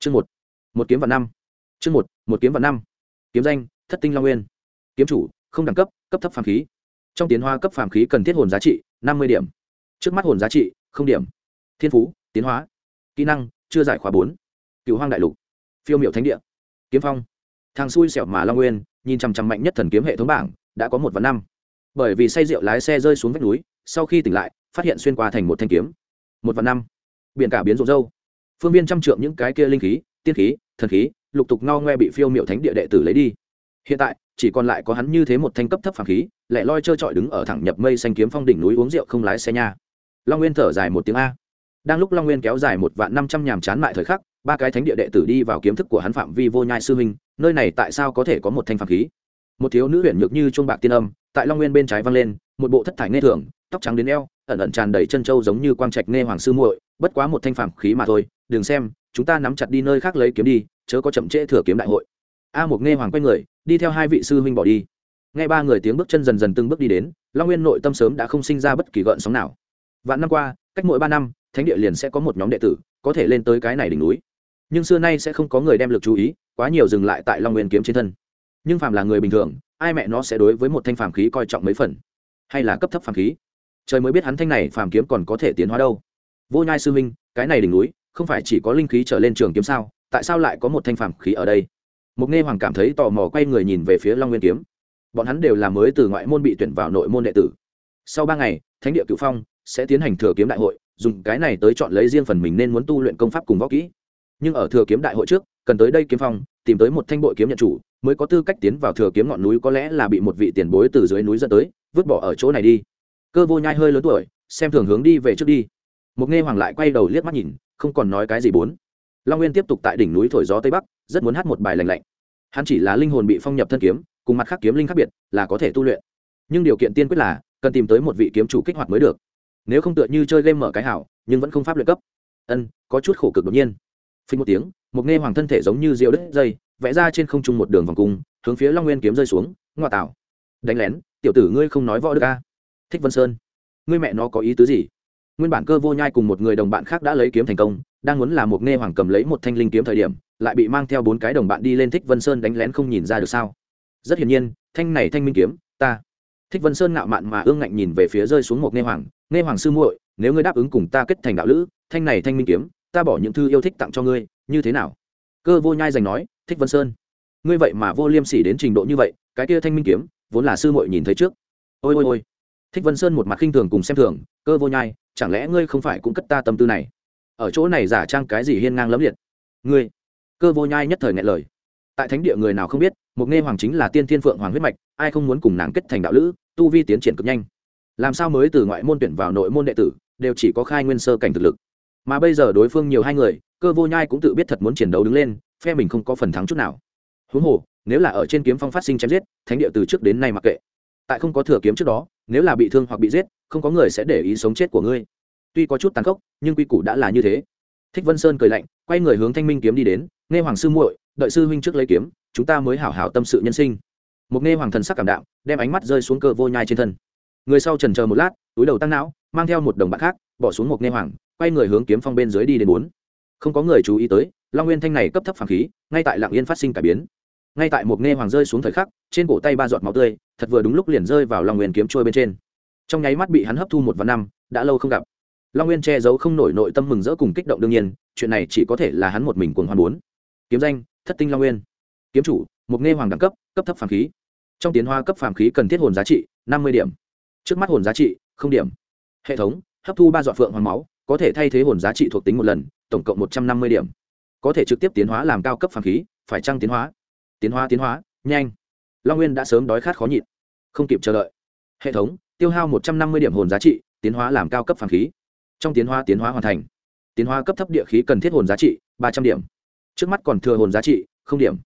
chương một một kiếm và năm. Chương một một kiếm và năm. Kiếm danh, thất tinh long nguyên. Kiếm chủ, không đẳng cấp cấp thấp phàm khí. Trong tiến hóa cấp phàm khí cần thiết hồn giá trị, năm mươi điểm. Trước mắt hồn giá trị, không điểm. Thiên phú, tiến hóa. Kỹ năng, chưa giải khóa bốn. Cựu hoang đại lục. Phiêu miệu thánh địa. Kiếm phong. Thằng xui xẻo mà long nguyên, nhìn chằm chằm mạnh nhất thần kiếm hệ thống bảng, đã có một và năm. Bởi vì say rượu lái xe rơi xuống vách núi, sau khi tỉnh lại, phát hiện xuyên qua thành một thanh kiếm. Một và năm. Biển cả biến rộ râu phương viên trăm trượng những cái kia linh khí, tiên khí, thần khí, lục tục no ngoe bị phiêu miệu thánh địa đệ tử lấy đi. Hiện tại, chỉ còn lại có hắn như thế một thanh cấp thấp phàm khí, lại loi trơ trọi đứng ở thẳng nhập mây xanh kiếm phong đỉnh núi uống rượu không lái xe nha. Long nguyên thở dài một tiếng a. Đang lúc long nguyên kéo dài một vạn năm trăm nhàm chán mại thời khắc, ba cái thánh địa đệ tử đi vào kiếm thức của hắn phạm vi vô nhai sư huynh, nơi này tại sao có thể có một thanh phàm khí? Một thiếu nữ huyện nhược như chuông bạc tiên âm, tại long nguyên bên trái vang lên, một bộ thất thải nghe thường, tóc trắng đến eo ẩn ẩn tràn đầy chân châu giống như quang trạch nghe hoàng sư muội, bất quá một thanh phàm khí mà thôi, đừng xem, chúng ta nắm chặt đi nơi khác lấy kiếm đi, chớ có chậm trễ thừa kiếm đại hội. A một nghe hoàng quay người, đi theo hai vị sư huynh bỏ đi. Nghe ba người tiếng bước chân dần dần từng bước đi đến, long nguyên nội tâm sớm đã không sinh ra bất kỳ gợn sóng nào. Vạn năm qua, cách mỗi ba năm, thánh địa liền sẽ có một nhóm đệ tử, có thể lên tới cái này đỉnh núi. Nhưng xưa nay sẽ không có người đem lực chú ý, quá nhiều dừng lại tại long nguyên kiếm trên thân. Nhưng phàm là người bình thường, ai mẹ nó sẽ đối với một thanh phàm khí coi trọng mấy phần? Hay là cấp thấp phàm khí? Trời mới biết hắn thanh này phàm kiếm còn có thể tiến hóa đâu. Vô nhai sư huynh, cái này đỉnh núi, không phải chỉ có linh khí trở lên trường kiếm sao? Tại sao lại có một thanh phàm khí ở đây? Mục nghe hoàng cảm thấy tò mò quay người nhìn về phía long nguyên kiếm. Bọn hắn đều là mới từ ngoại môn bị tuyển vào nội môn đệ tử. Sau ba ngày, thánh địa cựu phong sẽ tiến hành thừa kiếm đại hội, dùng cái này tới chọn lấy riêng phần mình nên muốn tu luyện công pháp cùng võ kỹ. Nhưng ở thừa kiếm đại hội trước, cần tới đây kiếm phong, tìm tới một thanh bội kiếm nhận chủ, mới có tư cách tiến vào thừa kiếm ngọn núi có lẽ là bị một vị tiền bối từ dưới núi dẫn tới, vứt bỏ ở chỗ này đi cơ vô nhai hơi lớn tuổi, xem thường hướng đi về trước đi. Một nghe hoàng lại quay đầu liếc mắt nhìn, không còn nói cái gì bốn. Long nguyên tiếp tục tại đỉnh núi thổi gió tây bắc, rất muốn hát một bài lành lạnh. Hắn chỉ là linh hồn bị phong nhập thân kiếm, cùng mặt khác kiếm linh khác biệt, là có thể tu luyện. Nhưng điều kiện tiên quyết là, cần tìm tới một vị kiếm chủ kích hoạt mới được. Nếu không tựa như chơi game mở cái hảo, nhưng vẫn không pháp luyện cấp. Ân, có chút khổ cực đột nhiên. Phí một tiếng, một nghe hoàng thân thể giống như rượu đứt dây, vẽ ra trên không trung một đường vòng cung, hướng phía long nguyên kiếm rơi xuống, ngoa tạo. Đánh lén, tiểu tử ngươi không nói võ đức a thích vân sơn. Ngươi mẹ nó có ý tứ gì? Nguyên bản cơ vô nhai cùng một người đồng bạn khác đã lấy kiếm thành công, đang muốn làm một nghe hoàng cầm lấy một thanh linh kiếm thời điểm, lại bị mang theo bốn cái đồng bạn đi lên thích vân sơn đánh lén không nhìn ra được sao? Rất hiển nhiên, thanh này thanh minh kiếm, ta. Thích vân sơn ngạo mạn mà ương ngạnh nhìn về phía rơi xuống một nghe hoàng nghe hoàng sư muội, nếu ngươi đáp ứng cùng ta kết thành đạo lữ, thanh này thanh minh kiếm, ta bỏ những thư yêu thích tặng cho ngươi, như thế nào? Cơ vô nhai giành nói, thích vân sơn, ngươi vậy mà vô liêm sỉ đến trình độ như vậy, cái kia thanh minh kiếm, vốn là sư muội nhìn thấy trước. Ôi ôi ôi thích vân sơn một mặt khinh thường cùng xem thường, cơ vô nhai, chẳng lẽ ngươi không phải cũng cất ta tâm tư này? Ở chỗ này giả trang cái gì hiên ngang lẫm liệt? Ngươi? Cơ vô nhai nhất thời ngại lời. Tại thánh địa người nào không biết, một nghe hoàng chính là tiên thiên phượng hoàng huyết mạch, ai không muốn cùng nàng kết thành đạo lữ, tu vi tiến triển cực nhanh. Làm sao mới từ ngoại môn tuyển vào nội môn đệ tử, đều chỉ có khai nguyên sơ cảnh thực lực. Mà bây giờ đối phương nhiều hai người, cơ vô nhai cũng tự biết thật muốn chiến đấu đứng lên, phe mình không có phần thắng chút nào. Huống hồ, nếu là ở trên kiếm phong phát sinh chém giết, thánh địa từ trước đến nay mặc kệ. Tại không có thừa kiếm trước đó nếu là bị thương hoặc bị giết, không có người sẽ để ý sống chết của ngươi. Tuy có chút tàn khốc, nhưng quy củ đã là như thế. Thích vân sơn cười lạnh, quay người hướng thanh minh kiếm đi đến, nghe hoàng sư muội, đợi sư huynh trước lấy kiếm, chúng ta mới hảo hảo tâm sự nhân sinh. Một nghe hoàng thần sắc cảm đạo đem ánh mắt rơi xuống cơ vô nhai trên thân. Người sau trần chờ một lát, túi đầu tăng não, mang theo một đồng bạn khác, bỏ xuống một nghe hoàng, quay người hướng kiếm phong bên dưới đi đến bốn. Không có người chú ý tới, long nguyên thanh này cấp thấp phản khí, ngay tại lạng yên phát sinh cải biến ngay tại một nghe hoàng rơi xuống thời khắc, trên cổ tay ba giọt máu tươi, thật vừa đúng lúc liền rơi vào long nguyên kiếm trôi bên trên. Trong nháy mắt bị hắn hấp thu một và năm, đã lâu không gặp. Long nguyên che giấu không nổi nội tâm mừng rỡ cùng kích động đương nhiên, chuyện này chỉ có thể là hắn một mình cuồng hoan bốn kiếm danh, thất tinh long nguyên. Kiếm chủ, một nghe hoàng đẳng cấp cấp thấp phàm khí. Trong tiến hoa cấp phàm khí cần thiết hồn giá trị, năm mươi điểm. Trước mắt hồn giá trị, không điểm. Hệ thống, hấp thu ba dọn phượng hoàng máu, có thể thay thế hồn giá trị thuộc tính một lần, tổng cộng một trăm năm mươi điểm. Có thể trực tiếp tiến hóa làm cao cấp phàm khí, phải trăng tiến hóa? Tiến hóa tiến hóa nhanh. Long nguyên đã sớm đói khát khó nhịn không kịp chờ đợi. Hệ thống tiêu hao một trăm năm mươi điểm hồn giá trị tiến hóa làm cao cấp phản khí. Trong tiến hóa tiến hóa hoàn thành. Tiến hóa cấp thấp địa khí cần thiết hồn giá trị ba trăm điểm. Trước mắt còn thừa hồn giá trị không điểm.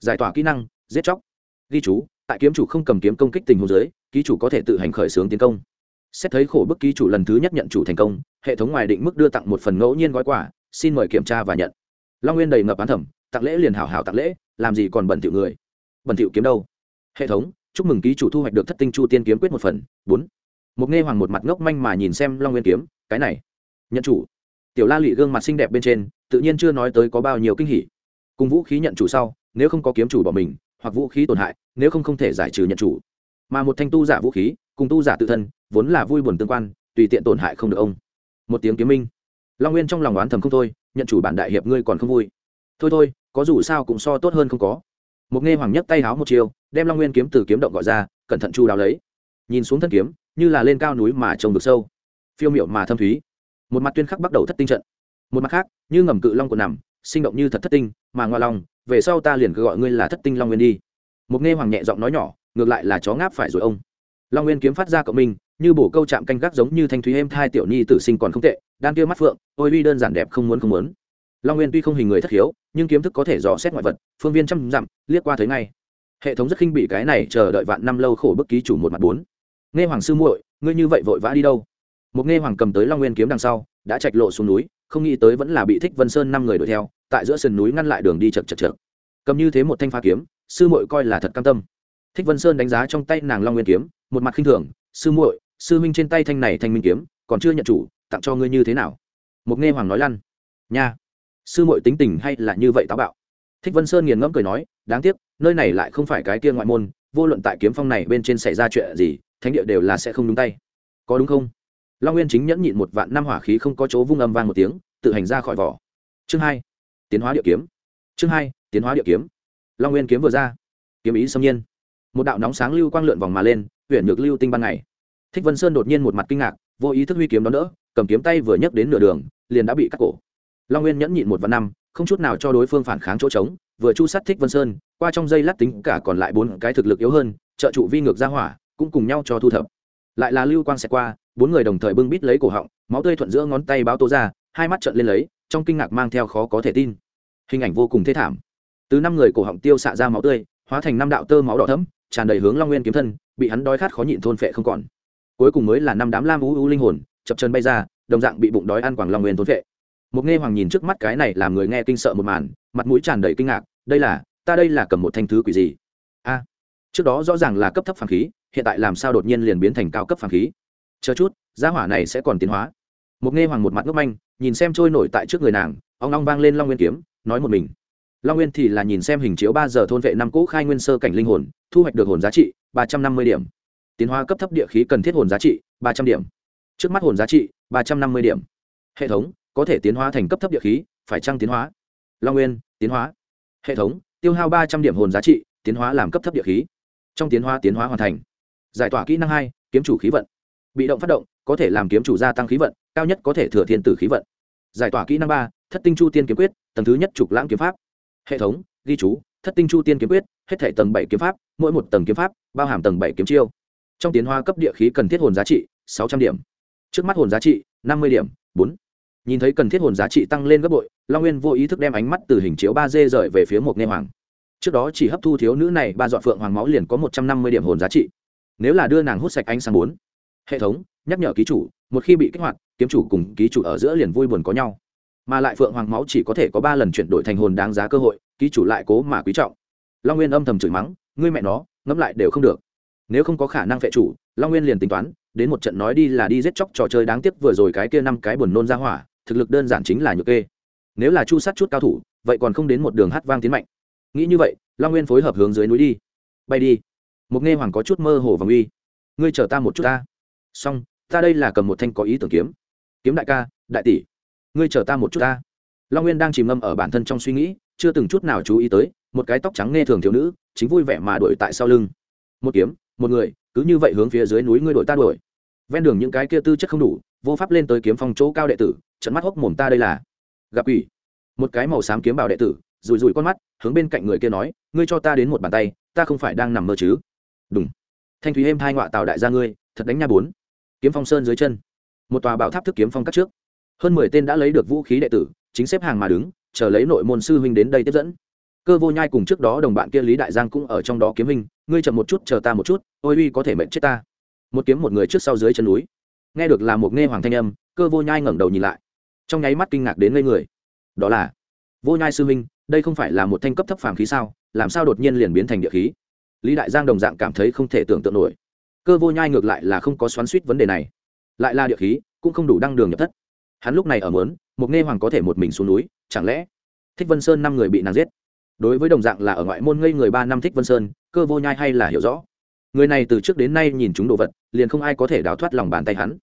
Giải tỏa kỹ năng giết chóc. Ghi chú tại kiếm chủ không cầm kiếm công kích tình huống dưới, ký chủ có thể tự hành khởi xướng tiến công. Xét thấy khổ bức ký chủ lần thứ nhất nhận chủ thành công hệ thống ngoài định mức đưa tặng một phần ngẫu nhiên gói quà xin mời kiểm tra và nhận. Long nguyên đầy ngập án thẩm tặng lễ liền hảo hảo tặng lễ làm gì còn bẩn thiệu người? Bẩn thiệu kiếm đâu? Hệ thống, chúc mừng ký chủ thu hoạch được thất tinh chu tiên kiếm quyết một phần. Bốn. Một nghe hoàng một mặt ngốc manh mà nhìn xem long nguyên kiếm, cái này. Nhận chủ. Tiểu la Lệ gương mặt xinh đẹp bên trên, tự nhiên chưa nói tới có bao nhiêu kinh hỉ. Cùng vũ khí nhận chủ sau, nếu không có kiếm chủ bỏ mình, hoặc vũ khí tổn hại, nếu không không thể giải trừ nhận chủ. Mà một thanh tu giả vũ khí, cùng tu giả tự thân, vốn là vui buồn tương quan, tùy tiện tổn hại không được ông. Một tiếng kiếm minh. Long nguyên trong lòng đoán thầm không thôi, nhận chủ bản đại hiệp ngươi còn không vui. Thôi thôi có dù sao cũng so tốt hơn không có. Một nghe hoàng nhấc tay háo một chiều đem long nguyên kiếm từ kiếm động gọi ra, cẩn thận chu đáo lấy. Nhìn xuống thân kiếm, như là lên cao núi mà trồng được sâu. Phiêu miệu mà thâm thúy. Một mặt tuyên khắc bắt đầu thất tinh trận. Một mặt khác, như ngầm cự long của nằm, sinh động như thật thất tinh, mà ngoa long, về sau ta liền cứ gọi ngươi là thất tinh long nguyên đi. Một nghe hoàng nhẹ giọng nói nhỏ, ngược lại là chó ngáp phải rồi ông. Long nguyên kiếm phát ra cộng minh, như bổ câu chạm canh gác giống như thanh thúy êm thai tiểu nhi tử sinh còn không tệ, đan kia mắt phượng, ôi uy đơn giản đẹp không muốn không muốn long nguyên tuy không hình người thất hiếu nhưng kiếm thức có thể dò xét ngoại vật, phương viên trăm dặm, liếc qua thấy ngay. Hệ thống rất khinh bị cái này, chờ đợi vạn năm lâu khổ bức ký chủ một mặt bốn. Nghe hoàng sư muội, ngươi như vậy vội vã đi đâu? Một nghe hoàng cầm tới long nguyên kiếm đằng sau, đã chạch lộ xuống núi, không nghĩ tới vẫn là bị thích vân sơn năm người đuổi theo, tại giữa sườn núi ngăn lại đường đi chật chật chật cầm như thế một thanh pha kiếm, sư muội coi là thật cam tâm. Thích vân sơn đánh giá trong tay nàng long nguyên kiếm, một mặt khinh thường, sư muội, sư minh trên tay thanh này thanh minh kiếm, còn chưa nhận chủ, tặng cho ngươi như thế nào? Một nghe hoàng nói lăn. Nha sư muội tính tình hay là như vậy táo bạo? Thích vân sơn nghiền ngẫm cười nói, đáng tiếc, nơi này lại không phải cái kia ngoại môn, vô luận tại kiếm phong này bên trên xảy ra chuyện gì, thánh địa đều là sẽ không đúng tay. Có đúng không? Long nguyên chính nhẫn nhịn một vạn năm hỏa khí không có chỗ vung âm vang một tiếng, tự hành ra khỏi vỏ. Chương hai, tiến hóa địa kiếm. Chương hai, tiến hóa địa kiếm. Long nguyên kiếm vừa ra. Kiếm ý xâm nhiên. Một đạo nóng sáng lưu quang lượn vòng mà lên huyện nhược lưu tinh ban ngày. Thích vân sơn đột nhiên một mặt kinh ngạc, vô ý thức huy kiếm đón đỡ, cầm kiếm tay vừa nhấc đến nửa đường, liền đã bị cắt cổ long nguyên nhẫn nhịn một vạn năm, không chút nào cho đối phương phản kháng chỗ trống, vừa chu sát thích vân sơn, qua trong dây lát tính cả còn lại bốn cái thực lực yếu hơn, trợ trụ vi ngược ra hỏa, cũng cùng nhau cho thu thập. Lại là lưu quang xẹt qua, bốn người đồng thời bưng bít lấy cổ họng, máu tươi thuận giữa ngón tay báo tố ra, hai mắt trợn lên lấy, trong kinh ngạc mang theo khó có thể tin. Hình ảnh vô cùng thê thảm. Từ năm người cổ họng tiêu xạ ra máu tươi, hóa thành năm đạo tơ máu đỏ thấm tràn đầy hướng long nguyên kiếm thân, bị hắn đói khát khó nhịn thôn phệ không còn. Cuối cùng mới là năm đám lam u u linh hồn, chập chân bay ra, đồng dạng bị bụng đói ăn quảng long nguyên thôn phệ một nghe hoàng nhìn trước mắt cái này làm người nghe kinh sợ một màn, mặt mũi tràn đầy kinh ngạc, đây là, ta đây là cầm một thanh thứ quỷ gì? A, trước đó rõ ràng là cấp thấp phàm khí, hiện tại làm sao đột nhiên liền biến thành cao cấp phàm khí? Chờ chút, gia hỏa này sẽ còn tiến hóa. Một nghe hoàng một mặt ngốc manh, nhìn xem trôi nổi tại trước người nàng ông long vang lên long nguyên kiếm, nói một mình. Long nguyên thì là nhìn xem hình chiếu ba giờ thôn vệ năm cũ khai nguyên sơ cảnh linh hồn, thu hoạch được hồn giá trị ba trăm năm mươi điểm. Tiến hóa cấp thấp địa khí cần thiết hồn giá trị ba trăm điểm. Trước mắt hồn giá trị ba trăm năm mươi điểm. Hệ thống có thể tiến hóa thành cấp thấp địa khí, phải trăng tiến hóa? Long nguyên, tiến hóa. Hệ thống, tiêu hao ba trăm điểm hồn giá trị, tiến hóa làm cấp thấp địa khí. Trong tiến hóa tiến hóa hoàn thành. Giải tỏa kỹ năng hai, kiếm chủ khí vận. Bị động phát động, có thể làm kiếm chủ gia tăng khí vận, cao nhất có thể thừa thiên tử khí vận. Giải tỏa kỹ năng ba, thất tinh chu tiên kiếm quyết, tầng thứ nhất trục lãng kiếm pháp. Hệ thống, ghi chú, thất tinh chu tiên kiếm quyết, hết thể tầng bảy kiếm pháp, mỗi một tầng kiếm pháp, bao hàm tầng bảy kiếm chiêu. Trong tiến hóa cấp địa khí cần thiết hồn giá trị, sáu trăm điểm. Trước mắt hồn giá trị, năm mươi điểm, bốn nhìn thấy cần thiết hồn giá trị tăng lên gấp bội, long nguyên vô ý thức đem ánh mắt từ hình chiếu ba d rời về phía một nghe hoàng. Trước đó chỉ hấp thu thiếu nữ này, ba dọn phượng hoàng máu liền có một trăm năm mươi điểm hồn giá trị. Nếu là đưa nàng hút sạch ánh sáng bốn, hệ thống, nhắc nhở ký chủ, một khi bị kích hoạt, kiếm chủ cùng ký chủ ở giữa liền vui buồn có nhau. Mà lại phượng hoàng máu chỉ có thể có ba lần chuyển đổi thành hồn đáng giá cơ hội, ký chủ lại cố mà quý trọng. Long nguyên âm thầm chửi mắng, ngươi mẹ nó, ngẫm lại đều không được. Nếu không có khả năng vệ chủ, long nguyên liền tính toán, đến một trận nói đi là đi giết chóc trò chơi đáng tiếc vừa rồi cái kia năm cái buồn nôn ra hỏa thực lực đơn giản chính là nhược kê. Nếu là chu sát chút cao thủ, vậy còn không đến một đường hát vang tiến mạnh. Nghĩ như vậy, long nguyên phối hợp hướng dưới núi đi. Bay đi. Một nghe hoàng có chút mơ hồ và nguy. Ngươi chờ ta một chút ta. Xong, ta đây là cầm một thanh có ý tưởng kiếm. Kiếm đại ca, đại tỷ. Ngươi chờ ta một chút ta. Long nguyên đang chìm ngâm ở bản thân trong suy nghĩ, chưa từng chút nào chú ý tới, một cái tóc trắng nghe thường thiếu nữ, chính vui vẻ mà đuổi tại sau lưng. Một kiếm, một người, cứ như vậy hướng phía dưới núi ngươi đuổi ta đuổi. Ven đường những cái kia tư chất không đủ vô pháp lên tới kiếm phong chỗ cao đệ tử trận mắt hốc mồm ta đây là. Gặp quỷ. Một cái màu xám kiếm bảo đệ tử rùi rùi con mắt, hướng bên cạnh người kia nói, ngươi cho ta đến một bàn tay, ta không phải đang nằm mơ chứ? Đúng thanh thúy êm hai ngọa tào đại gia ngươi, thật đánh nha bốn. Kiếm phong sơn dưới chân. Một tòa bảo tháp thức kiếm phong cắt trước. Hơn mười tên đã lấy được vũ khí đệ tử, chính xếp hàng mà đứng, chờ lấy nội môn sư huynh đến đây tiếp dẫn. Cơ vô nhai cùng trước đó đồng bạn kia lý đại giang cũng ở trong đó kiếm hình ngươi chậm một chút, chờ ta một chút, ôi uy có thể mệnh chết ta. Một kiếm một người trước sau dưới chân núi nghe được là một nghe hoàng thanh âm cơ vô nhai ngẩng đầu nhìn lại. Trong nháy mắt kinh ngạc đến ngây người. Đó là vô nhai sư minh, đây không phải là một thanh cấp thấp phàm khí sao? Làm sao đột nhiên liền biến thành địa khí? Lý đại giang đồng dạng cảm thấy không thể tưởng tượng nổi. Cơ vô nhai ngược lại là không có xoắn suýt vấn đề này. Lại là địa khí cũng không đủ đăng đường nhập thất. Hắn lúc này ở mớn một nghe hoàng có thể một mình xuống núi chẳng lẽ thích vân sơn năm người bị nàng giết? Đối với đồng dạng là ở ngoại môn ngây người ba năm thích vân sơn cơ vô nhai hay là hiểu rõ. Người này từ trước đến nay nhìn chúng đồ vật liền không ai có thể đào thoát lòng bàn tay hắn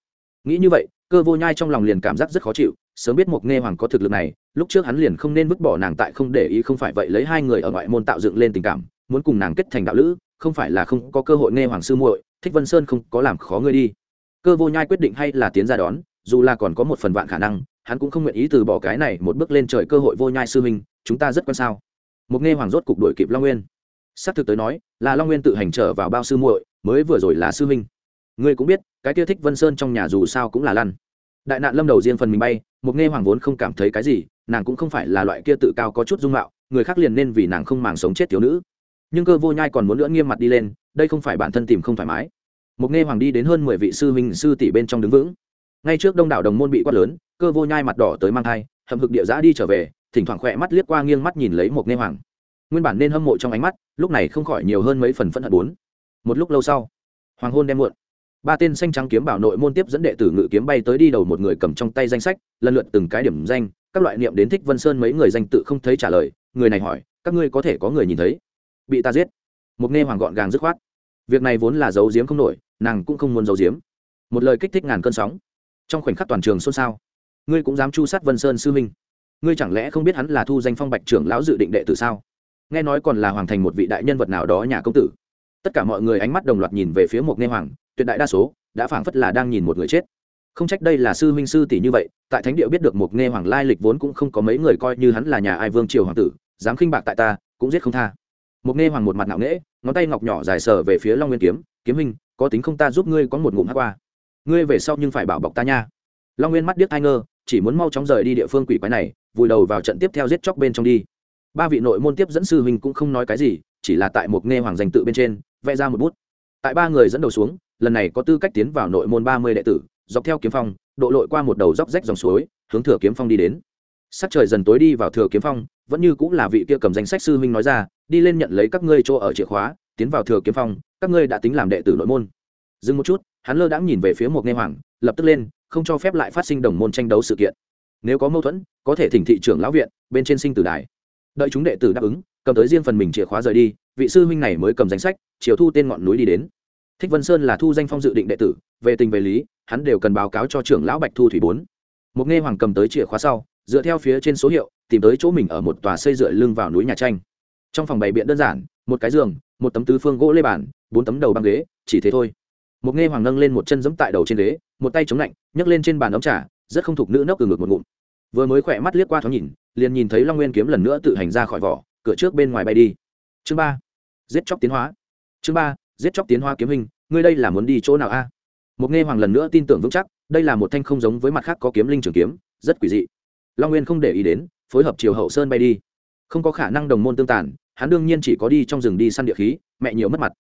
nghĩ như vậy, cơ vô nhai trong lòng liền cảm giác rất khó chịu, sớm biết mục nghe hoàng có thực lực này, lúc trước hắn liền không nên vứt bỏ nàng tại không để ý không phải vậy lấy hai người ở ngoại môn tạo dựng lên tình cảm, muốn cùng nàng kết thành đạo lữ, không phải là không có cơ hội nghe hoàng sư muội, thích vân sơn không có làm khó ngươi đi. Cơ vô nhai quyết định hay là tiến ra đón, dù là còn có một phần vạn khả năng, hắn cũng không nguyện ý từ bỏ cái này một bước lên trời cơ hội vô nhai sư minh chúng ta rất quan sao. Mục nghe hoàng rốt cục đuổi kịp long nguyên. Xác thực tới nói, là long nguyên tự hành trở vào bao sư muội, mới vừa rồi là sư minh ngươi cũng biết, cái kia thích vân sơn trong nhà dù sao cũng là lăn. Đại nạn lâm đầu riêng phần mình bay, một nghe hoàng vốn không cảm thấy cái gì, nàng cũng không phải là loại kia tự cao có chút dung mạo, người khác liền nên vì nàng không màng sống chết thiếu nữ. Nhưng cơ vô nhai còn muốn nữa nghiêm mặt đi lên, đây không phải bản thân tìm không thoải mái. Một nghe hoàng đi đến hơn mười vị sư huynh, sư tỷ bên trong đứng vững. Ngay trước đông đảo đồng môn bị quát lớn, cơ vô nhai mặt đỏ tới mang thai hầm hực địa giã đi trở về, thỉnh thoảng khỏe mắt liếc qua nghiêng mắt nhìn lấy một nghe hoàng. Nguyên bản nên hâm mộ trong ánh mắt, lúc này không khỏi nhiều hơn mấy phần phẫn hận bốn. Một lúc lâu sau, hoàng hôn đem muộn ba tên xanh trắng kiếm bảo nội môn tiếp dẫn đệ tử ngự kiếm bay tới đi đầu một người cầm trong tay danh sách, lần lượt từng cái điểm danh, các loại niệm đến thích vân sơn mấy người danh tự không thấy trả lời, người này hỏi, các ngươi có thể có người nhìn thấy? Bị ta giết. Một nghe hoàng gọn gàng dứt khoát. Việc này vốn là giấu giếm không nổi, nàng cũng không muốn giấu giếm. Một lời kích thích ngàn cơn sóng. Trong khoảnh khắc toàn trường xôn xao. Ngươi cũng dám chu sát vân sơn sư minh ngươi chẳng lẽ không biết hắn là thu danh phong bạch trưởng lão dự định đệ tử sao? Nghe nói còn là hoàng thành một vị đại nhân vật nào đó nhà công tử tất cả mọi người ánh mắt đồng loạt nhìn về phía một nghe hoàng, tuyệt đại đa số đã phảng phất là đang nhìn một người chết. Không trách đây là sư huynh sư tỷ như vậy, tại thánh địa biết được một nghe hoàng lai lịch vốn cũng không có mấy người coi như hắn là nhà ai vương triều hoàng tử, dám khinh bạc tại ta, cũng giết không tha. Một nghe hoàng một mặt nạo nghễ, ngón tay ngọc nhỏ dài sờ về phía long nguyên kiếm kiếm huynh, có tính không ta giúp ngươi có một ngụm hát qua? Ngươi về sau nhưng phải bảo bọc ta nha. Long nguyên mắt điếc ai ngơ, chỉ muốn mau chóng rời đi địa phương quỷ quái này, vùi đầu vào trận tiếp theo giết chóc bên trong đi. Ba vị nội môn tiếp dẫn sư huynh cũng không nói cái gì, chỉ là tại một nghe hoàng danh tự bên trên vẽ ra một bút. Tại ba người dẫn đầu xuống, lần này có tư cách tiến vào nội môn ba mươi đệ tử, dọc theo kiếm phong, độ lội qua một đầu dốc rách dòng suối, hướng thừa kiếm phong đi đến. Sắc trời dần tối đi vào thừa kiếm phong, vẫn như cũng là vị kia cầm danh sách sư huynh nói ra, đi lên nhận lấy các ngươi chỗ ở chìa khóa, tiến vào thừa kiếm phong, các ngươi đã tính làm đệ tử nội môn. Dừng một chút, hắn lơ đãng nhìn về phía một nghe hoàng, lập tức lên, không cho phép lại phát sinh đồng môn tranh đấu sự kiện. Nếu có mâu thuẫn, có thể thỉnh thị trưởng lão viện, bên trên sinh tử đài. Đợi chúng đệ tử đáp ứng cầm tới riêng phần mình chìa khóa rời đi, vị sư huynh này mới cầm danh sách, chiều thu tên ngọn núi đi đến. Thích vân sơn là thu danh phong dự định đệ tử, về tình về lý, hắn đều cần báo cáo cho trưởng lão bạch thu thủy bốn. Một nghe hoàng cầm tới chìa khóa sau, dựa theo phía trên số hiệu, tìm tới chỗ mình ở một tòa xây dựa lưng vào núi nhà tranh. Trong phòng bày biện đơn giản, một cái giường, một tấm tứ phương gỗ lê bàn, bốn tấm đầu băng ghế, chỉ thế thôi. Một nghe hoàng nâng lên một chân giẫm tại đầu trên ghế, một tay chống lạnh, nhấc lên trên bàn ống trà, rất không thục nữ nốc từ ngược một ngụm. Vừa mới khỏe mắt liếc qua thoáng nhìn, liền nhìn thấy long nguyên kiếm lần nữa tự hành ra khỏi vỏ cửa trước bên ngoài bay đi. Chương ba, giết chóc tiến hóa. Chương ba, giết chóc tiến hóa kiếm hình, ngươi đây là muốn đi chỗ nào a? Một nghe hoàng lần nữa tin tưởng vững chắc, đây là một thanh không giống với mặt khác có kiếm linh trường kiếm, rất quỷ dị. Long nguyên không để ý đến, phối hợp chiều hậu sơn bay đi. Không có khả năng đồng môn tương tàn, hắn đương nhiên chỉ có đi trong rừng đi săn địa khí, mẹ nhiều mất mặt.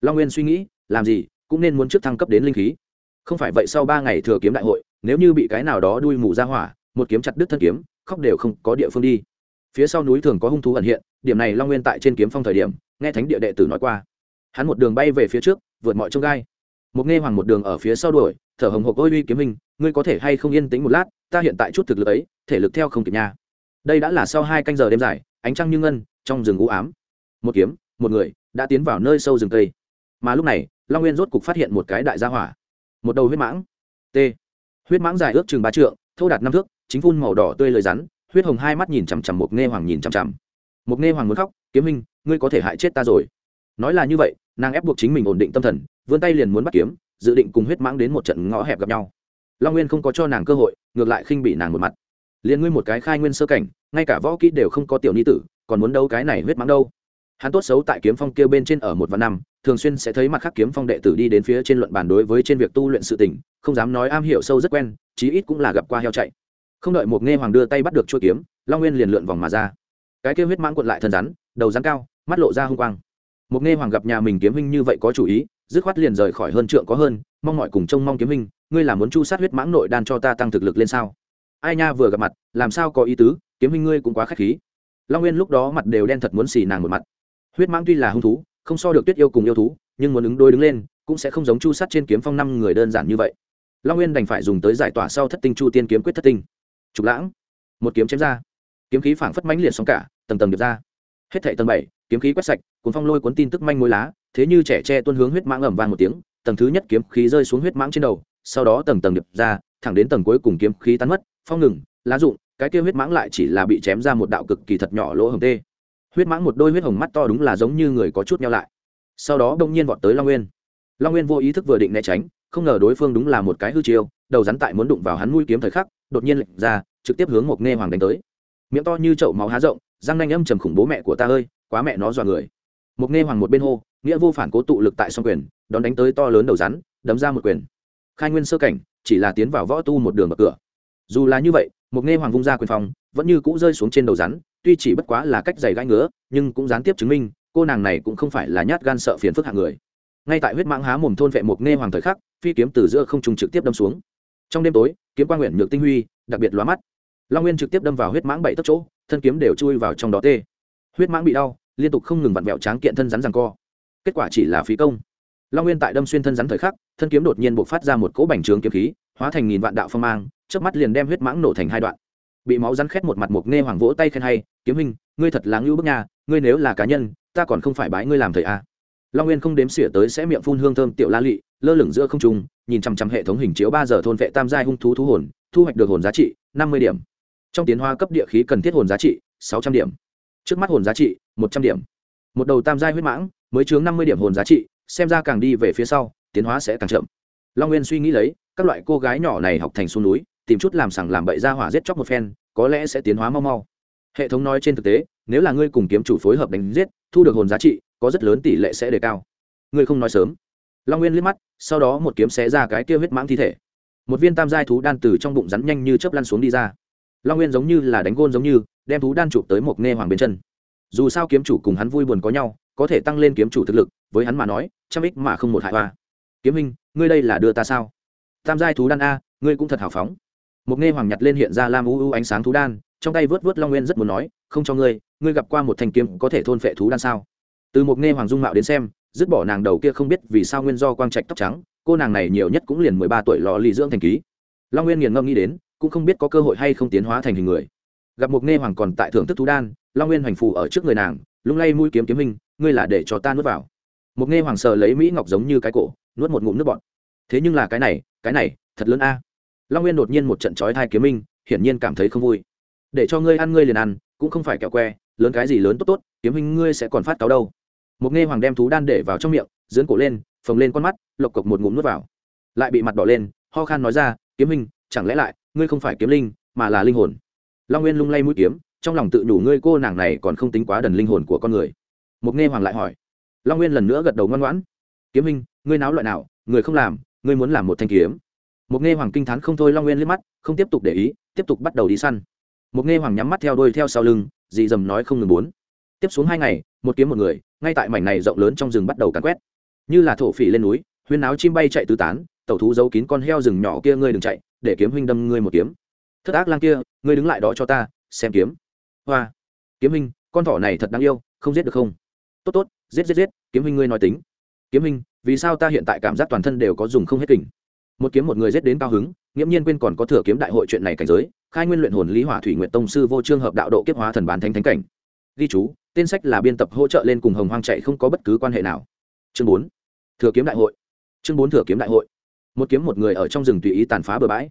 Long nguyên suy nghĩ, làm gì, cũng nên muốn trước thăng cấp đến linh khí. Không phải vậy sau ba ngày thừa kiếm đại hội, nếu như bị cái nào đó đuôi mù ra hỏa, một kiếm chặt đứt thân kiếm, khóc đều không có địa phương đi. Phía sau núi thường có hung thú ẩn hiện điểm này long nguyên tại trên kiếm phong thời điểm, nghe thánh địa đệ tử nói qua. Hắn một đường bay về phía trước, vượt mọi trông gai. Một nghe hoàng một đường ở phía sau đuổi, thở hồng hộc ôi uy kiếm hình ngươi có thể hay không yên tĩnh một lát, ta hiện tại chút thực lực ấy, thể lực theo không kịp nha. Đây đã là sau hai canh giờ đêm dài, ánh trăng như ngân, trong rừng u ám. Một kiếm, một người, đã tiến vào nơi sâu rừng cây. Mà lúc này, long nguyên rốt cục phát hiện một cái đại gia hỏa. Một đầu huyết mãng. T. Huyết mãng dài ước chừng ba trượng thâu đạt năm thước, chính phun màu đỏ tươi lời rắn, huyết hồng hai mắt nhìn chằm chằm một nghe hoàng nhìn chằm chằm một nghe hoàng muốn khóc, kiếm minh ngươi có thể hại chết ta rồi. Nói là như vậy, nàng ép buộc chính mình ổn định tâm thần, vươn tay liền muốn bắt kiếm, dự định cùng huyết mãng đến một trận ngõ hẹp gặp nhau. Long nguyên không có cho nàng cơ hội, ngược lại khinh bị nàng một mặt. Liền ngươi một cái khai nguyên sơ cảnh, ngay cả võ kỹ đều không có tiểu ni tử, còn muốn đâu cái này huyết mãng đâu? Hắn tốt xấu tại kiếm phong kia bên trên ở một và năm, thường xuyên sẽ thấy mặt khác kiếm phong đệ tử đi đến phía trên luận bàn đối với trên việc tu luyện sự tình, không dám nói am hiểu sâu rất quen, chí ít cũng là gặp qua heo chạy. Không đợi một nghe hoàng đưa tay bắt được chuôi kiếm, long nguyên liền lượn vòng mà ra cái kêu huyết mãng cuộn lại thân rắn, đầu rắn cao, mắt lộ ra hung quang. Một nghe hoàng gặp nhà mình kiếm huynh như vậy có chủ ý, dứt khoát liền rời khỏi hơn trượng có hơn, mong mọi cùng trông mong kiếm huynh, ngươi là muốn chu sát huyết mãng nội đan cho ta tăng thực lực lên sao? Ai nha vừa gặp mặt, làm sao có ý tứ, kiếm huynh ngươi cũng quá khách khí. Long nguyên lúc đó mặt đều đen thật muốn xì nàng một mặt. Huyết mãng tuy là hung thú, không so được tuyết yêu cùng yêu thú, nhưng muốn ứng đôi đứng lên, cũng sẽ không giống chu sát trên kiếm phong năm người đơn giản như vậy. Long nguyên đành phải dùng tới giải tỏa sau thất tinh chu tiên kiếm quyết thất tinh. Trục lãng, một kiếm chém ra. Kiếm khí phảng phất mãnh liệt xong cả tầng tầng được ra. Hết thệ tầng bảy, kiếm khí quét sạch, cuốn phong lôi cuốn tin tức manh mối lá, thế như trẻ tre tuôn hướng huyết mãng ẩm vang một tiếng, tầng thứ nhất kiếm khí rơi xuống huyết mãng trên đầu, sau đó tầng tầng điệp ra, thẳng đến tầng cuối cùng kiếm khí tan mất, phong ngừng, lá rụng, cái kia huyết mãng lại chỉ là bị chém ra một đạo cực kỳ thật nhỏ lỗ hồng tê. Huyết mãng một đôi huyết hồng mắt to đúng là giống như người có chút nhau lại. Sau đó đông nhiên vọt tới long nguyên. Long nguyên vô ý thức vừa định né tránh, không ngờ đối phương đúng là một cái hư chiêu, đầu rắn tại muốn đụng vào hắn mũi kiếm thời khắc, đột nhiên lệch ra, trực tiếp hướng một nghe hoàng đánh tới. Miệng to như chậu máu há rộng răng nanh âm trầm khủng bố mẹ của ta ơi, quá mẹ nó dọa người. Một nghe hoàng một bên hô, nghĩa vô phản cố tụ lực tại song quyền, đón đánh tới to lớn đầu rắn, đấm ra một quyền. Khai nguyên sơ cảnh, chỉ là tiến vào võ tu một đường mở cửa. Dù là như vậy một nghe hoàng vung ra quyền phòng vẫn như cũ rơi xuống trên đầu rắn, tuy chỉ bất quá là cách giày gãi ngứa, nhưng cũng gián tiếp chứng minh, cô nàng này cũng không phải là nhát gan sợ phiền phức hạng người. Ngay tại huyết mãng há mồm thôn vệ một nghe hoàng thời khắc, phi kiếm từ giữa không trùng trực tiếp đâm xuống. Trong đêm tối, kiếm quang nguyện nhược tinh huy, đặc biệt lóa mắt. Long nguyên trực tiếp đâm vào huyết mãng bảy tấc chỗ thân kiếm đều chui vào trong đó tê. Huyết mãng bị đau, liên tục không ngừng vặn vẹo tráng kiện thân rắn rằng co. Kết quả chỉ là phí công. Long nguyên tại đâm xuyên thân rắn thời khắc, thân kiếm đột nhiên buộc phát ra một cỗ bành trướng kiếm khí, hóa thành nghìn vạn đạo phong mang trước mắt liền đem huyết mãng nổ thành hai đoạn. Bị máu rắn khét một mặt mục nghe hoàng vỗ tay khen hay, kiếm hình ngươi thật là ngưu bức nhà ngươi nếu là cá nhân, ta còn không phải bái ngươi làm thầy a à. long nguyên không đếm xỉa tới sẽ miệng phun hương thơm tiểu la lị, lơ lửng giữa không trung, nhìn chằm chằm hệ thống hình chiếu ba giờ thôn vệ tam giai hung thú thú hồn, thu hoạch được hồn giá trị năm mươi điểm trong tiến hóa cấp địa khí cần thiết hồn giá trị, sáu trăm điểm. Trước mắt hồn giá trị, một trăm điểm. Một đầu tam giai huyết mãng, mới chướng năm mươi điểm hồn giá trị, xem ra càng đi về phía sau, tiến hóa sẽ càng chậm. Long nguyên suy nghĩ lấy, các loại cô gái nhỏ này học thành xuống núi, tìm chút làm sằng làm bậy ra hỏa giết chóc một phen, có lẽ sẽ tiến hóa mau mau. Hệ thống nói trên thực tế, nếu là ngươi cùng kiếm chủ phối hợp đánh giết, thu được hồn giá trị, có rất lớn tỷ lệ sẽ đề cao. Ngươi không nói sớm. Long nguyên liếc mắt, sau đó một kiếm xé ra cái kia huyết mãng thi thể. Một viên tam giai thú đan từ trong bụng rắn nhanh như chớp lăn xuống đi ra long nguyên giống như là đánh gôn giống như, đem thú đan chụp tới một nghe hoàng bên chân. Dù sao kiếm chủ cùng hắn vui buồn có nhau, có thể tăng lên kiếm chủ thực lực, với hắn mà nói, trăm ích mà không một hại hoa kiếm minh ngươi đây là đưa ta sao? Tam giai thú đan a, ngươi cũng thật hào phóng. Một nghe hoàng nhặt lên hiện ra lam u u ánh sáng thú đan, trong tay vớt vớt long nguyên rất muốn nói, không cho ngươi ngươi gặp qua một thanh kiếm có thể thôn phệ thú đan sao? Từ một nghe hoàng dung mạo đến xem, dứt bỏ nàng đầu kia không biết vì sao nguyên do quang trạch tóc trắng, cô nàng này nhiều nhất cũng liền mười ba tuổi lò lì dưỡng thành ký. Long nguyên nghiền ngâm nghĩ đến cũng không biết có cơ hội hay không tiến hóa thành hình người. Gặp một nghe hoàng còn tại thưởng thức thú đan, long nguyên hoành phù ở trước người nàng, lung lay mũi kiếm kiếm hình, ngươi là để cho ta nuốt vào. Một nghe hoàng sờ lấy mỹ ngọc giống như cái cổ, nuốt một ngụm nước bọt. Thế nhưng là cái này cái này, thật lớn a. Long nguyên đột nhiên một trận trói thai kiếm minh hiển nhiên cảm thấy không vui. Để cho ngươi ăn ngươi liền ăn, cũng không phải kẹo que, lớn cái gì lớn tốt tốt, kiếm minh ngươi sẽ còn phát cáo đâu. Một nghe hoàng đem thú đan để vào trong miệng, dưỡng cổ lên, phồng lên con mắt, lộc cộc một ngụm nuốt vào. Lại bị mặt đỏ lên, ho khan nói ra, kiếm minh chẳng lẽ lại ngươi không phải kiếm linh, mà là linh hồn. Long nguyên lung lay mũi kiếm, trong lòng tự đủ ngươi cô nàng này còn không tính quá đần linh hồn của con người. Một nghe hoàng lại hỏi. Long nguyên lần nữa gật đầu ngoan ngoãn. Kiếm minh ngươi náo loại nào, người không làm, ngươi muốn làm một thanh kiếm. Một nghe hoàng kinh t h á n không thôi long nguyên liếc mắt, không tiếp tục để ý, tiếp tục bắt đầu đi săn. Một nghe hoàng nhắm mắt theo đôi theo sau lưng dì dầm nói không ngừng bốn. Tiếp xuống hai ngày, một kiếm một người, ngay tại mảnh này rộng lớn trong rừng bắt đầu càn quét. Như là thổ phỉ lên núi, huyên áo chim bay chạy tứ tán, tẩu thú giấu kín con heo rừng nhỏ kia ngươi đừng chạy để kiếm huynh đâm ngươi một kiếm. Thất ác lang kia, ngươi đứng lại đó cho ta, xem kiếm. Hoa. Kiếm huynh, con thỏ này thật đáng yêu, không giết được không? Tốt tốt, giết giết giết, kiếm huynh ngươi nói tính. Kiếm huynh, vì sao ta hiện tại cảm giác toàn thân đều có dùng không hết kình? Một kiếm một người giết đến cao hứng, nghiễm nhiên quên còn có thừa kiếm đại hội chuyện này cảnh giới, khai nguyên luyện hồn lý hỏa thủy nguyện tông sư vô trương hợp đạo độ kiếp hóa thần bán thánh thánh cảnh. Ghi chú, tên sách là biên tập hỗ trợ lên cùng hồng hoang chạy không có bất cứ quan hệ nào. Chương bốn. Thừa kiếm đại hội. Chương bốn thừa kiếm đại hội một kiếm một người ở trong rừng tùy ý tàn phá bừa bãi.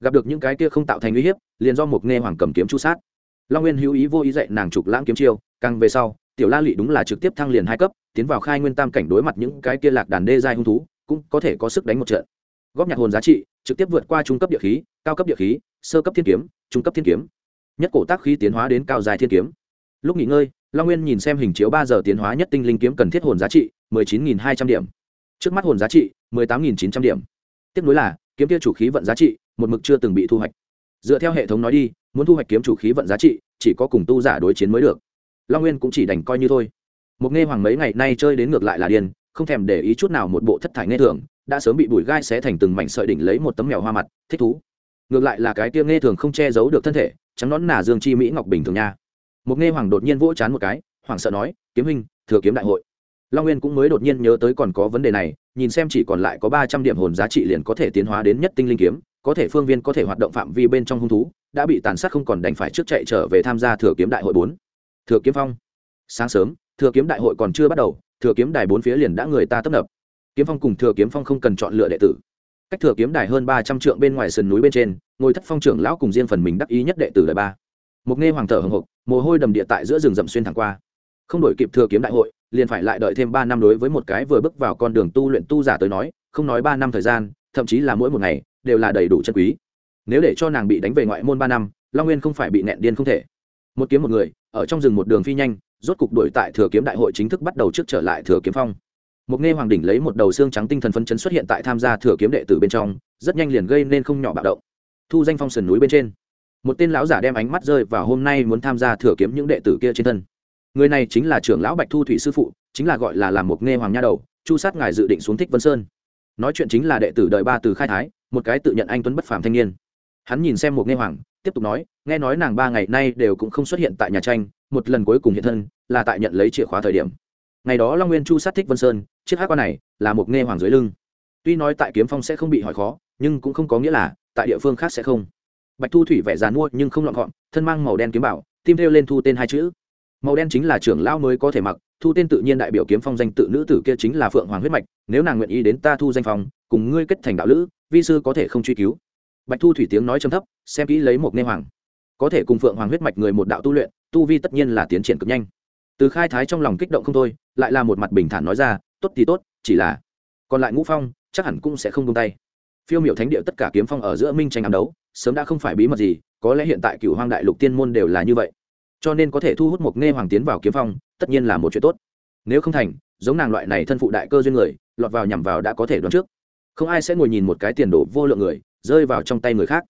Gặp được những cái kia không tạo thành uy hiếp, liền do một nghe hoàng cầm kiếm chu sát. Long nguyên hữu ý vô ý dạy nàng trục lãng kiếm chiêu, càng về sau, tiểu la lị đúng là trực tiếp thăng liền hai cấp, tiến vào khai nguyên tam cảnh đối mặt những cái kia lạc đàn đê giai hung thú, cũng có thể có sức đánh một trận. Góp nhặt hồn giá trị, trực tiếp vượt qua trung cấp địa khí, cao cấp địa khí, sơ cấp thiên kiếm, trung cấp thiên kiếm. Nhất cổ tác khí tiến hóa đến cao dài thiên kiếm. Lúc nghỉ ngơi, long nguyên nhìn xem hình chiếu ba giờ tiến hóa nhất tinh linh kiếm cần thiết hồn giá trị, mười chín nghìn hai trăm điểm. Trước mắt hồn giá trị, mười tám nghìn chín trăm điểm tiếp nối là, kiếm kia chủ khí vận giá trị, một mực chưa từng bị thu hoạch. Dựa theo hệ thống nói đi, muốn thu hoạch kiếm chủ khí vận giá trị, chỉ có cùng tu giả đối chiến mới được. Long nguyên cũng chỉ đành coi như thôi. Một nghe hoàng mấy ngày nay chơi đến ngược lại là điên, không thèm để ý chút nào một bộ thất thải nghe thường, đã sớm bị bụi gai xé thành từng mảnh sợi đỉnh lấy một tấm mèo hoa mặt, thích thú. Ngược lại là cái kia nghe thường không che giấu được thân thể, trắng nón nà dương chi mỹ ngọc bình thường nha. Một nghe hoàng đột nhiên vỗ chán một cái hoàng sợ nói, kiếm hình thừa kiếm đại hội long nguyên cũng mới đột nhiên nhớ tới còn có vấn đề này, nhìn xem chỉ còn lại có ba trăm điểm hồn giá trị liền có thể tiến hóa đến nhất tinh linh kiếm, có thể phương viên có thể hoạt động phạm vi bên trong hung thú, đã bị tàn sát không còn đành phải trước chạy trở về tham gia thừa kiếm đại hội bốn. Thừa kiếm phong. Sáng sớm, thừa kiếm đại hội còn chưa bắt đầu, thừa kiếm đài bốn phía liền đã người ta tấp nập. Kiếm phong cùng thừa kiếm phong không cần chọn lựa đệ tử. Cách thừa kiếm đài hơn ba trăm trượng bên ngoài sườn núi bên trên, ngồi thất phong trưởng lão cùng riêng phần mình đắc ý nhất đệ tử đời ba. Một nghe hoàng thở hồng hộc mồ hôi đầm địa tại giữa rừng rậm xuyên thẳng qua. Không đổi kịp thừa kiếm đại hội liền phải lại đợi thêm ba năm đối với một cái vừa bước vào con đường tu luyện tu giả tới nói, không nói ba năm thời gian, thậm chí là mỗi một ngày, đều là đầy đủ chân quý. Nếu để cho nàng bị đánh về ngoại môn ba năm, long nguyên không phải bị nẹn điên không thể. Một kiếm một người, ở trong rừng một đường phi nhanh, rốt cục đuổi tại thừa kiếm đại hội chính thức bắt đầu trước trở lại thừa kiếm phong. Một nghe hoàng đỉnh lấy một đầu xương trắng tinh thần phấn chấn xuất hiện tại tham gia thừa kiếm đệ tử bên trong, rất nhanh liền gây nên không nhỏ bạo động. Thu danh phong sườn núi bên trên. Một tên lão giả đem ánh mắt rơi vào hôm nay muốn tham gia thừa kiếm những đệ tử kia trên thân người này chính là trưởng lão bạch thu thủy sư phụ, chính là gọi là làm một nghe hoàng nha đầu, chu sát ngài dự định xuống thích vân sơn. Nói chuyện chính là đệ tử đời ba từ khai thái, một cái tự nhận anh tuấn bất phàm thanh niên. Hắn nhìn xem một nghe hoàng, tiếp tục nói, nghe nói nàng ba ngày nay đều cũng không xuất hiện tại nhà tranh, một lần cuối cùng hiện thân, là tại nhận lấy chìa khóa thời điểm. Ngày đó long nguyên chu sát thích vân sơn, chiếc hát quan này, là một nghe hoàng dưới lưng. Tuy nói tại kiếm phong sẽ không bị hỏi khó, nhưng cũng không có nghĩa là, tại địa phương khác sẽ không. Bạch thu thủy vẻ dàn mua nhưng không lọn gọn, thân mang màu đen kiếm bảo, tim theo lên thu tên hai chữ màu đen chính là trưởng lão mới có thể mặc, thu tên tự nhiên đại biểu kiếm phong danh tự nữ tử kia chính là phượng hoàng huyết mạch, nếu nàng nguyện ý đến ta thu danh phong, cùng ngươi kết thành đạo lữ, vi sư có thể không truy cứu. Bạch thu thủy tiếng nói trầm thấp, xem kỹ lấy một nê hoàng. Có thể cùng phượng hoàng huyết mạch người một đạo tu luyện, tu vi tất nhiên là tiến triển cực nhanh. Từ khai thái trong lòng kích động không thôi, lại là một mặt bình thản nói ra, tốt thì tốt, chỉ là còn lại ngũ phong, chắc hẳn cũng sẽ không tung tay. Phiêu miểu thánh địa tất cả kiếm phong ở giữa minh tranh ám đấu, sớm đã không phải bí mật gì, có lẽ hiện tại cựu hoang đại lục tiên môn đều là như vậy cho nên có thể thu hút một nghe hoàng tiến vào kiếm phong, tất nhiên là một chuyện tốt. Nếu không thành, giống nàng loại này thân phụ đại cơ duyên người, lọt vào nhằm vào đã có thể đoán trước. Không ai sẽ ngồi nhìn một cái tiền đổ vô lượng người, rơi vào trong tay người khác.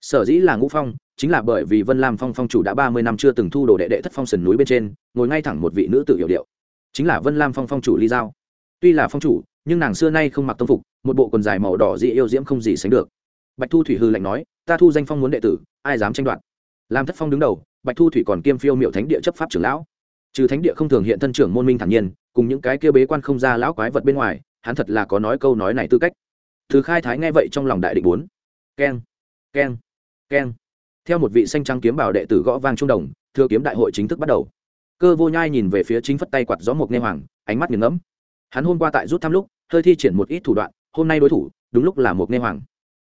Sở dĩ là ngũ phong, chính là bởi vì vân lam phong phong chủ đã ba mươi năm chưa từng thu đồ đệ đệ thất phong sườn núi bên trên, ngồi ngay thẳng một vị nữ tử hiệu điệu. Chính là vân lam phong phong chủ ly giao. Tuy là phong chủ, nhưng nàng xưa nay không mặc tông phục, một bộ quần dài màu đỏ dị yêu diễm không gì sánh được. Bạch thu thủy hư lạnh nói, ta thu danh phong muốn đệ tử, ai dám tranh đoạt? Làm thất phong đứng đầu, bạch thu thủy còn kiêm phiêu miệu thánh địa chấp pháp trưởng lão. Trừ thánh địa không thường hiện thân trưởng môn minh thản nhiên, cùng những cái kia bế quan không ra lão quái vật bên ngoài, hắn thật là có nói câu nói này tư cách. Thứ khai thái nghe vậy trong lòng đại định bốn keng keng keng. Theo một vị xanh trắng kiếm bảo đệ tử gõ vang trung đồng thưa kiếm đại hội chính thức bắt đầu. Cơ vô nhai nhìn về phía chính phất tay quạt gió một nghe hoàng, ánh mắt nghiền ngẫm. Hắn hôm qua tại rút thăm lúc, hơi thi triển một ít thủ đoạn, hôm nay đối thủ, đúng lúc là một nghe hoàng.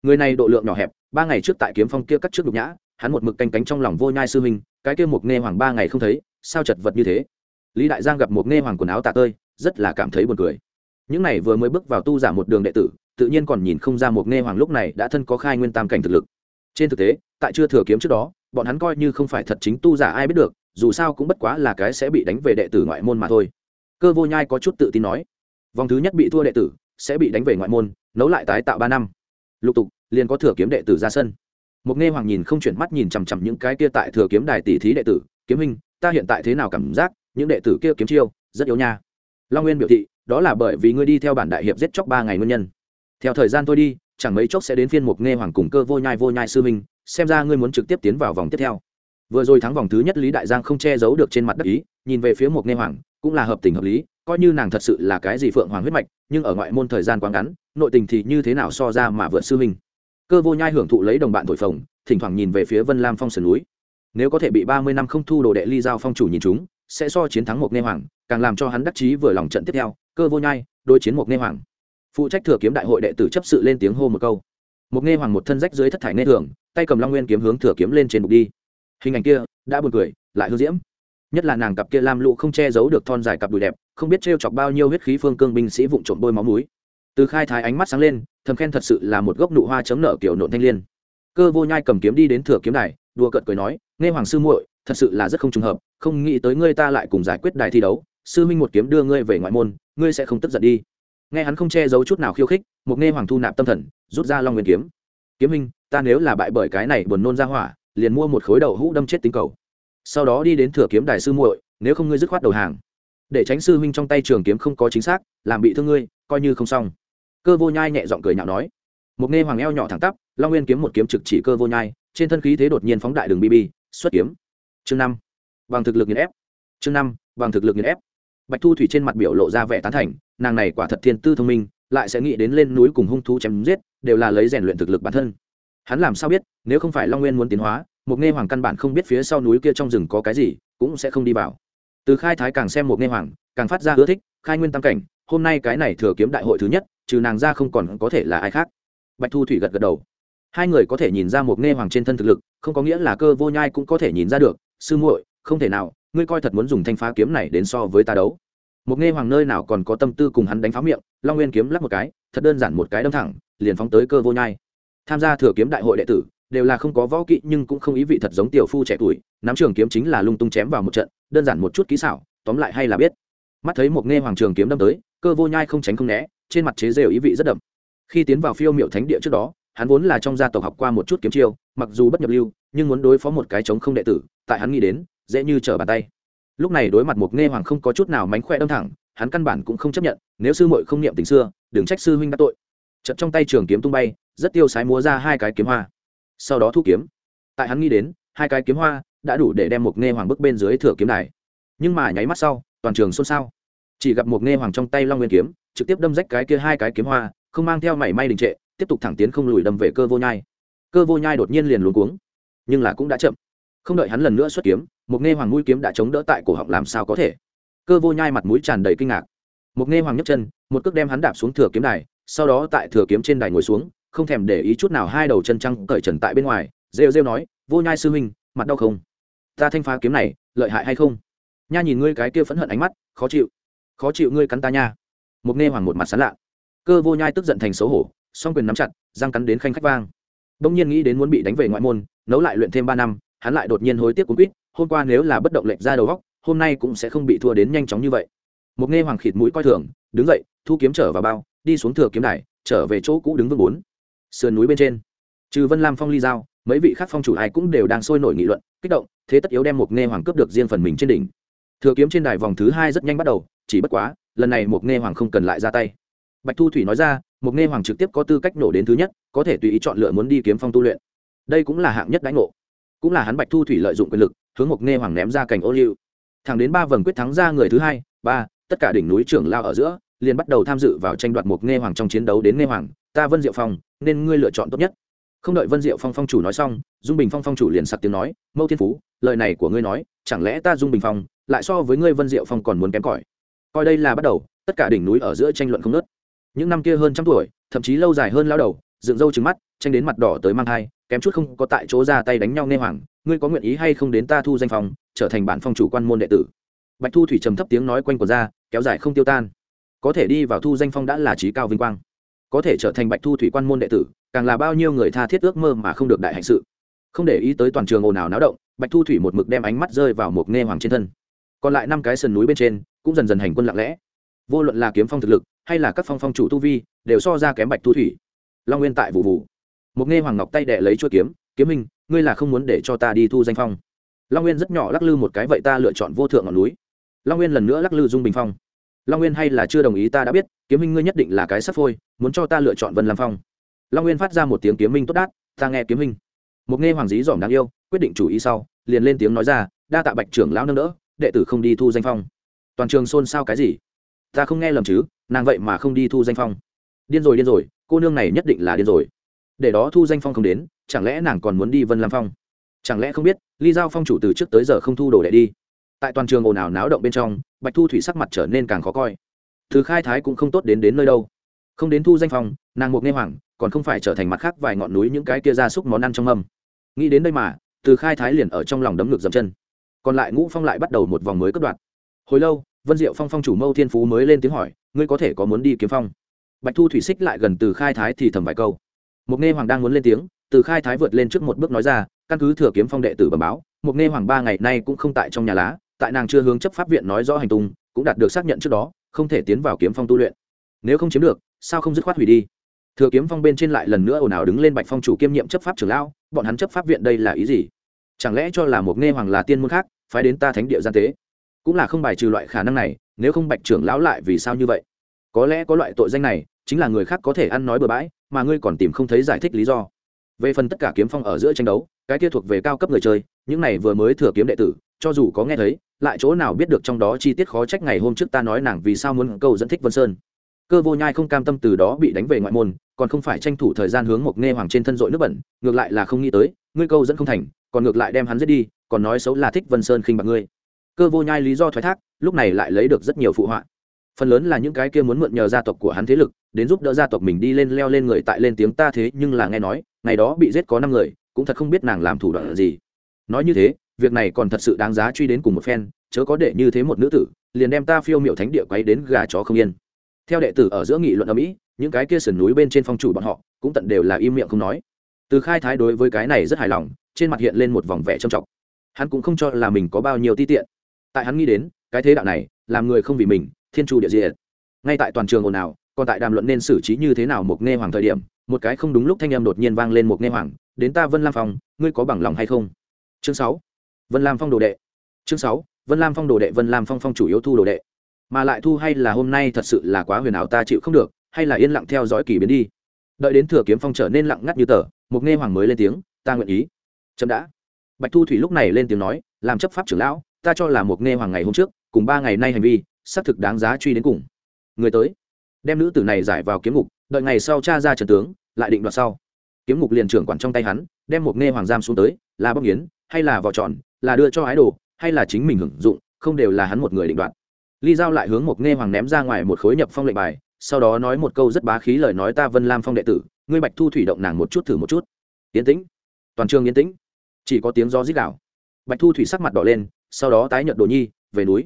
Người này độ lượng nhỏ hẹp, ba ngày trước tại kiếm phong kia cắt trước đục nhã hắn một mực canh cánh trong lòng vô nhai sư huynh, cái kia một nghe hoàng ba ngày không thấy, sao chật vật như thế? Lý đại giang gặp một nghe hoàng quần áo tạ tơi, rất là cảm thấy buồn cười. Những này vừa mới bước vào tu giả một đường đệ tử, tự nhiên còn nhìn không ra một nghe hoàng lúc này đã thân có khai nguyên tam cảnh thực lực. Trên thực tế, tại chưa thừa kiếm trước đó, bọn hắn coi như không phải thật chính tu giả ai biết được, dù sao cũng bất quá là cái sẽ bị đánh về đệ tử ngoại môn mà thôi. Cơ vô nhai có chút tự tin nói, vòng thứ nhất bị thua đệ tử, sẽ bị đánh về ngoại môn, nấu lại tái tạo ba năm. Lục tục, liền có thừa kiếm đệ tử ra sân một nghe hoàng nhìn không chuyển mắt nhìn chằm chằm những cái kia tại thừa kiếm đài tỷ thí đệ tử, kiếm hình ta hiện tại thế nào cảm giác những đệ tử kia kiếm chiêu rất yếu nha? Long nguyên biểu thị, đó là bởi vì ngươi đi theo bản đại hiệp giết chóc ba ngày nguyên nhân. Theo thời gian tôi đi, chẳng mấy chốc sẽ đến phiên Mục nghe hoàng cùng cơ vô nhai vô nhai sư minh xem ra ngươi muốn trực tiếp tiến vào vòng tiếp theo. Vừa rồi thắng vòng thứ nhất lý đại giang không che giấu được trên mặt đất ý, nhìn về phía Mục nghe hoàng, cũng là hợp tình hợp lý, coi như nàng thật sự là cái gì phượng hoàng huyết mạch, nhưng ở ngoại môn thời gian quá ngắn, nội tình thì như thế nào so ra mà vượt sư minh cơ vô nhai hưởng thụ lấy đồng bạn thổi phồng, thỉnh thoảng nhìn về phía vân lam phong sườn núi. Nếu có thể bị ba mươi năm không thu đồ đệ ly giao phong chủ nhìn chúng, sẽ so chiến thắng một nê hoàng, càng làm cho hắn đắc chí vừa lòng trận tiếp theo. Cơ vô nhai, đối chiến một nê hoàng. Phụ trách thừa kiếm đại hội đệ tử chấp sự lên tiếng hô một câu. Một nê hoàng một thân rách dưới thất thải nê thường, tay cầm long nguyên kiếm hướng thừa kiếm lên trên bục đi. Hình ảnh kia, đã buồn cười, lại hư diễm. Nhất là nàng cặp kia lam lụ không che giấu được thon dài cặp đùi đẹp, không biết t chọc bao nhiêu huyết khí phương cương binh sĩ vụn trộm bôi máu núi từ khai thái ánh mắt sáng lên, thầm khen thật sự là một gốc nụ hoa chấm nở kiểu nộn thanh liên. Cơ vô nhai cầm kiếm đi đến thừa kiếm đài, đùa cợt cười nói, nghe hoàng sư muội, thật sự là rất không trùng hợp, không nghĩ tới ngươi ta lại cùng giải quyết đài thi đấu. Sư minh một kiếm đưa ngươi về ngoại môn, ngươi sẽ không tức giận đi. Nghe hắn không che giấu chút nào khiêu khích, một nghe hoàng thu nạp tâm thần, rút ra long nguyên kiếm. Kiếm minh ta nếu là bại bởi cái này buồn nôn ra hỏa, liền mua một khối đầu hũ đâm chết tính cầu. Sau đó đi đến thừa kiếm đài sư muội, nếu không ngươi dứt khoát đầu hàng. Để tránh sư huynh trong tay trường kiếm không có chính xác, làm bị thương ngươi, coi như không xong cơ vô nhai nhẹ giọng cười nhạo nói. Một nghe hoàng eo nhỏ thẳng tắp, long nguyên kiếm một kiếm trực chỉ cơ vô nhai, trên thân khí thế đột nhiên phóng đại đường bb xuất kiếm. Chương năm. Bằng thực lực nghiền ép. Chương năm, bằng thực lực nghiền ép. Bạch thu thủy trên mặt biểu lộ ra vẻ tán thành, nàng này quả thật thiên tư thông minh, lại sẽ nghĩ đến lên núi cùng hung thú chém giết, đều là lấy rèn luyện thực lực bản thân. Hắn làm sao biết, nếu không phải long nguyên muốn tiến hóa, một nghe hoàng căn bản không biết phía sau núi kia trong rừng có cái gì, cũng sẽ không đi vào. Từ khai thái càng xem một nghe hoàng, càng phát ra ưa thích, khai nguyên tam cảnh, hôm nay cái này thừa kiếm đại hội thứ nhất trừ nàng ra không còn có thể là ai khác. Bạch thu thủy gật gật đầu. Hai người có thể nhìn ra một nghe hoàng trên thân thực lực, không có nghĩa là cơ vô nhai cũng có thể nhìn ra được, sư muội, không thể nào, ngươi coi thật muốn dùng thanh phá kiếm này đến so với ta đấu. Một nghe hoàng nơi nào còn có tâm tư cùng hắn đánh phá miệng, long nguyên kiếm lắp một cái, thật đơn giản một cái đâm thẳng, liền phóng tới cơ vô nhai. Tham gia thừa kiếm đại hội đệ tử, đều là không có võ kỹ nhưng cũng không ý vị thật giống tiểu phu trẻ tuổi, nắm trường kiếm chính là lung tung chém vào một trận, đơn giản một chút kỹ xảo, tóm lại hay là biết. Mắt thấy một nghe hoàng trường kiếm đâm tới, cơ vô nhai không tránh không né trên mặt chế rêu ý vị rất đậm. Khi tiến vào phiêu miệu thánh địa trước đó, hắn vốn là trong gia tộc học qua một chút kiếm chiêu, mặc dù bất nhập lưu, nhưng muốn đối phó một cái chống không đệ tử, tại hắn nghĩ đến, dễ như trở bàn tay. Lúc này đối mặt một nghe hoàng không có chút nào mánh khỏe đâm thẳng, hắn căn bản cũng không chấp nhận, nếu sư muội không niệm tình xưa, đừng trách sư huynh đã tội. Chật trong tay trường kiếm tung bay, rất tiêu sái múa ra hai cái kiếm hoa. Sau đó thu kiếm. Tại hắn nghĩ đến, hai cái kiếm hoa đã đủ để đem một nghe hoàng bước bên dưới thừa kiếm này nhưng mà nháy mắt sau, toàn trường xôn xao. Chỉ gặp một nghe hoàng trong tay long nguyên kiếm trực tiếp đâm rách cái kia hai cái kiếm hoa, không mang theo mảy may đình trệ, tiếp tục thẳng tiến không lùi đâm về cơ vô nhai. Cơ vô nhai đột nhiên liền luống cuống, nhưng là cũng đã chậm. Không đợi hắn lần nữa xuất kiếm, một nghe hoàng mũi kiếm đã chống đỡ tại cổ họng làm sao có thể. Cơ vô nhai mặt mũi tràn đầy kinh ngạc. Một nghe hoàng nhấc chân, một cước đem hắn đạp xuống thừa kiếm đài, sau đó tại thừa kiếm trên đài ngồi xuống, không thèm để ý chút nào hai đầu chân trăng cởi trần tại bên ngoài, rêu rêu nói, vô nhai sư huynh, mặt đau không? Ta thanh phá kiếm này, lợi hại hay không? Nha nhìn ngươi cái kia phẫn hận ánh mắt, khó chịu. Khó chịu ngươi cắn ta nha một nghe hoàng một mặt sán lạ. Cơ vô nhai tức giận thành xấu hổ, song quyền nắm chặt, răng cắn đến khanh khách vang. Đông nhiên nghĩ đến muốn bị đánh về ngoại môn, nấu lại luyện thêm ba năm, hắn lại đột nhiên hối tiếc cuốn quýt, hôm qua nếu là bất động lệnh ra đầu góc hôm nay cũng sẽ không bị thua đến nhanh chóng như vậy. Một nghe hoàng khịt mũi coi thường, đứng dậy, thu kiếm trở vào bao, đi xuống thừa kiếm đài, trở về chỗ cũ đứng vững bốn. Sườn núi bên trên, trừ vân lam phong ly giao, mấy vị khác phong chủ ai cũng đều đang sôi nổi nghị luận, kích động, thế tất yếu đem một nghe hoàng cướp được riêng phần mình trên đỉnh. Thừa kiếm trên đài vòng thứ hai rất nhanh bắt đầu chỉ bất quá, lần này một nghe hoàng không cần lại ra tay. Bạch thu thủy nói ra một nghe hoàng trực tiếp có tư cách nổ đến thứ nhất, có thể tùy ý chọn lựa muốn đi kiếm phong tu luyện. Đây cũng là hạng nhất đánh ngộ. Cũng là hắn bạch thu thủy lợi dụng quyền lực, hướng một nghe hoàng ném ra cành ô liu. Thẳng đến ba vầng quyết thắng ra người thứ hai, ba, tất cả đỉnh núi trưởng lao ở giữa, liền bắt đầu tham dự vào tranh đoạt một nghe hoàng trong chiến đấu đến nghe hoàng, ta vân diệu phong, nên ngươi lựa chọn tốt nhất. Không đợi vân diệu phong phong chủ nói xong, dung bình phong phong chủ liền sặc tiếng nói, mâu thiên phú, lời này của ngươi nói, chẳng lẽ ta dung bình phong, lại so với ngươi vân diệu phong còn muốn kém cỏi? Coi đây là bắt đầu, tất cả đỉnh núi ở giữa tranh luận không nớt những năm kia hơn trăm tuổi, thậm chí lâu dài hơn lao đầu, dựng râu trứng mắt, tranh đến mặt đỏ tới mang thai, kém chút không có tại chỗ ra tay đánh nhau nghe hoàng, ngươi có nguyện ý hay không đến ta thu danh phòng, trở thành bản phong chủ quan môn đệ tử? Bạch thu thủy trầm thấp tiếng nói quanh của ra, kéo dài không tiêu tan. Có thể đi vào thu danh phong đã là trí cao vinh quang. Có thể trở thành bạch thu thủy quan môn đệ tử, càng là bao nhiêu người tha thiết ước mơ mà không được đại hạnh sự. Không để ý tới toàn trường ồn ào náo động, bạch thu thủy một mực đem ánh mắt rơi vào một nghe hoàng trên thân còn lại năm cái sườn núi bên trên cũng dần dần hành quân lặng lẽ. Vô luận là kiếm phong thực lực hay là các phong phong chủ tu vi đều so ra kém bạch thu thủy. Long nguyên tại vụ vụ. Một nghe hoàng ngọc tay đệ lấy chuỗi kiếm kiếm minh ngươi là không muốn để cho ta đi thu danh phong? Long nguyên rất nhỏ lắc lư một cái, vậy ta lựa chọn vô thượng ngọn núi. Long nguyên lần nữa lắc lư dung bình phong. Long nguyên hay là chưa đồng ý ta đã biết, kiếm minh ngươi nhất định là cái sắp phôi, muốn cho ta lựa chọn vân lam phong. Long nguyên phát ra một tiếng kiếm minh tốt đát, ta nghe kiếm minh một nghe hoàng dí dỏm đáng yêu, quyết định chủ ý sau, liền lên tiếng nói ra, đa tạ bạch trưởng lão nâng đỡ đệ tử không đi thu danh phong. Toàn trường xôn xao cái gì? Ta không nghe lầm chứ, nàng vậy mà không đi thu danh phong. Điên rồi điên rồi, cô nương này nhất định là điên rồi. Để đó thu danh phong không đến, chẳng lẽ nàng còn muốn đi vân lam phong? Chẳng lẽ không biết ly giao phong chủ từ trước tới giờ không thu đồ đệ đi? Tại toàn trường ồn ào náo động bên trong, bạch thu thủy sắc mặt trở nên càng khó coi. Thứ khai thái cũng không tốt đến đến nơi đâu. Không đến thu danh phong, nàng mục nghe hoàng còn không phải trở thành mặt khác vài ngọn núi những cái kia ra xúc món ăn trong âm nghĩ đến đây mà, từ khai thái liền ở trong lòng đấm ngược dầm chân còn lại ngũ phong lại bắt đầu một vòng mới cất đoạt. Hồi lâu, vân diệu phong phong chủ mâu thiên phú mới lên tiếng hỏi, ngươi có thể có muốn đi kiếm phong? Bạch thu thủy xích lại gần từ khai thái thì thầm vài câu. Mục nghe hoàng đang muốn lên tiếng, từ khai thái vượt lên trước một bước nói ra, căn cứ thừa kiếm phong đệ tử bẩm báo mục nghe hoàng ba ngày nay cũng không tại trong nhà lá, tại nàng chưa hướng chấp pháp viện nói rõ hành tung, cũng đạt được xác nhận trước đó, không thể tiến vào kiếm phong tu luyện. Nếu không chiếm được, sao không dứt khoát hủy đi? Thừa kiếm phong bên trên lại lần nữa ồn ào đứng lên bạch phong chủ kiêm nhiệm chấp pháp trưởng lão, bọn hắn chấp pháp viện đây là ý gì? Chẳng lẽ cho là một nghe hoàng là tiên môn khác, phái đến ta thánh địa gian tế? Cũng là không bài trừ loại khả năng này, nếu không bạch trưởng lão lại vì sao như vậy? Có lẽ có loại tội danh này, chính là người khác có thể ăn nói bừa bãi, mà ngươi còn tìm không thấy giải thích lý do. Về phần tất cả kiếm phong ở giữa tranh đấu, cái kia thuộc về cao cấp người chơi, những này vừa mới thừa kiếm đệ tử, cho dù có nghe thấy, lại chỗ nào biết được trong đó chi tiết khó trách ngày hôm trước ta nói nàng vì sao muốn câu dẫn thích vân sơn. Cơ vô nhai không cam tâm từ đó bị đánh về ngoại môn, còn không phải tranh thủ thời gian hướng một nghe hoàng trên thân dội nước bẩn, ngược lại là không nghĩ tới, ngươi câu dẫn không thành còn ngược lại đem hắn giết đi, còn nói xấu là thích vân sơn khinh bạc ngươi. Cơ vô nhai lý do thoái thác, lúc này lại lấy được rất nhiều phụ họa. Phần lớn là những cái kia muốn mượn nhờ gia tộc của hắn thế lực, đến giúp đỡ gia tộc mình đi lên leo lên người tại lên tiếng ta thế, nhưng là nghe nói, ngày đó bị giết có năm người, cũng thật không biết nàng làm thủ đoạn gì. Nói như thế, việc này còn thật sự đáng giá truy đến cùng một phen, chớ có để như thế một nữ tử, liền đem ta phiêu miệu thánh địa quấy đến gà chó không yên. Theo đệ tử ở giữa nghị luận ở mỹ, những cái kia sườn núi bên trên phong chủ bọn họ, cũng tận đều là im miệng không nói. Từ khai thái đối với cái này rất hài lòng trên mặt hiện lên một vòng vẻ trầm trọng. Hắn cũng không cho là mình có bao nhiêu ti tiện. Tại hắn nghĩ đến, cái thế đạo này, làm người không vì mình, thiên tru địa diệt. Ngay tại toàn trường ồn ào, còn tại đàm luận nên xử trí như thế nào một nghe hoàng thời điểm, một cái không đúng lúc thanh âm đột nhiên vang lên một nghe hoàng, đến ta vân lam phong, ngươi có bằng lòng hay không? Chương sáu, vân lam phong đồ đệ. Chương sáu, vân lam phong đồ đệ, vân lam phong phong chủ yếu thu đồ đệ. Mà lại thu hay là hôm nay thật sự là quá huyền ảo ta chịu không được, hay là yên lặng theo dõi kỳ biến đi. Đợi đến thừa kiếm phong trở nên lặng ngắt như tờ, một nghe hoàng mới lên tiếng, ta nguyện ý chậm đã. Bạch thu thủy lúc này lên tiếng nói, làm chấp pháp trưởng lão, ta cho là một nghe hoàng ngày hôm trước, cùng ba ngày nay hành vi, xác thực đáng giá truy đến cùng. Người tới. Đem nữ tử này giải vào kiếm ngục, đợi ngày sau cha ra trần tướng, lại định đoạt sau. Kiếm ngục liền trưởng quản trong tay hắn, đem một nghe hoàng giam xuống tới, là bóc nghiến, hay là vỏ tròn, là đưa cho ái đồ, hay là chính mình hưởng dụng, không đều là hắn một người định đoạt. Ly giao lại hướng một nghe hoàng ném ra ngoài một khối nhập phong lệnh bài, sau đó nói một câu rất bá khí lời nói ta vân lam phong đệ tử, ngươi bạch thu thủy động nàng một chút thử một chút. Yên tĩnh. Toàn trường yên tĩnh chỉ có tiếng gió rít đảo bạch thu thủy sắc mặt đỏ lên, sau đó tái nhợt đồ nhi, về núi.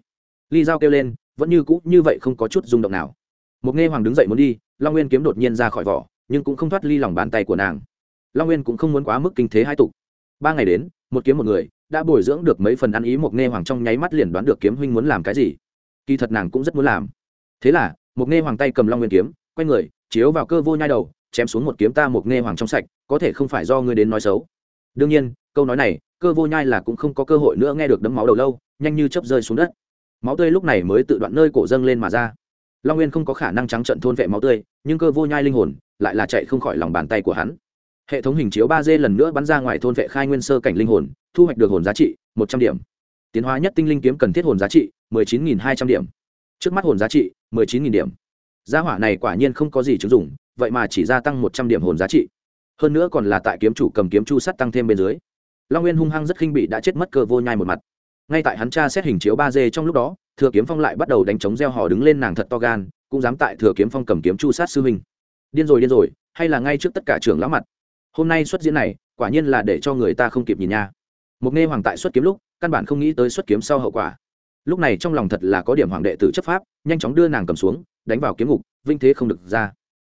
Ly dao kêu lên, vẫn như cũ, như vậy không có chút rung động nào. Một nghe hoàng đứng dậy muốn đi, long nguyên kiếm đột nhiên ra khỏi vỏ, nhưng cũng không thoát ly lòng bàn tay của nàng. Long nguyên cũng không muốn quá mức kinh thế hai tục. Ba ngày đến, một kiếm một người, đã bồi dưỡng được mấy phần ăn ý một nghe hoàng trong nháy mắt liền đoán được kiếm huynh muốn làm cái gì. Kỳ thật nàng cũng rất muốn làm. Thế là một nghe hoàng tay cầm long nguyên kiếm, quay người, chiếu vào cơ vô nhai đầu, chém xuống một kiếm ta một nghe hoàng trong sạch, có thể không phải do ngươi đến nói xấu. Đương nhiên câu nói này, cơ vô nhai là cũng không có cơ hội nữa nghe được đấm máu đầu lâu, nhanh như chớp rơi xuống đất. Máu tươi lúc này mới tự đoạn nơi cổ dâng lên mà ra. Long nguyên không có khả năng trắng trận thôn vệ máu tươi, nhưng cơ vô nhai linh hồn lại là chạy không khỏi lòng bàn tay của hắn. Hệ thống hình chiếu ba d lần nữa bắn ra ngoài thôn vệ khai nguyên sơ cảnh linh hồn, thu hoạch được hồn giá trị một trăm điểm. Tiến hóa nhất tinh linh kiếm cần thiết hồn giá trị mười chín nghìn hai trăm điểm. Trước mắt hồn giá trị mười chín nghìn điểm. Gia hỏa này quả nhiên không có gì chứng dụng, vậy mà chỉ gia tăng một trăm điểm hồn giá trị. Hơn nữa còn là tại kiếm chủ cầm kiếm chu sắt tăng thêm bên dưới long nguyên hung hăng rất khinh bị đã chết mất cơ vô nhai một mặt. Ngay tại hắn cha xét hình chiếu ba d trong lúc đó, thừa kiếm phong lại bắt đầu đánh chống gieo hò đứng lên nàng thật to gan, cũng dám tại thừa kiếm phong cầm kiếm chu sát sư huynh. Điên rồi điên rồi, hay là ngay trước tất cả trưởng lão mặt. Hôm nay xuất diễn này, quả nhiên là để cho người ta không kịp nhìn nha. Một nghe hoàng tại xuất kiếm lúc, căn bản không nghĩ tới xuất kiếm sau hậu quả. Lúc này trong lòng thật là có điểm hoàng đệ tử chấp pháp, nhanh chóng đưa nàng cầm xuống, đánh vào kiếm ngục, vinh thế không được ra.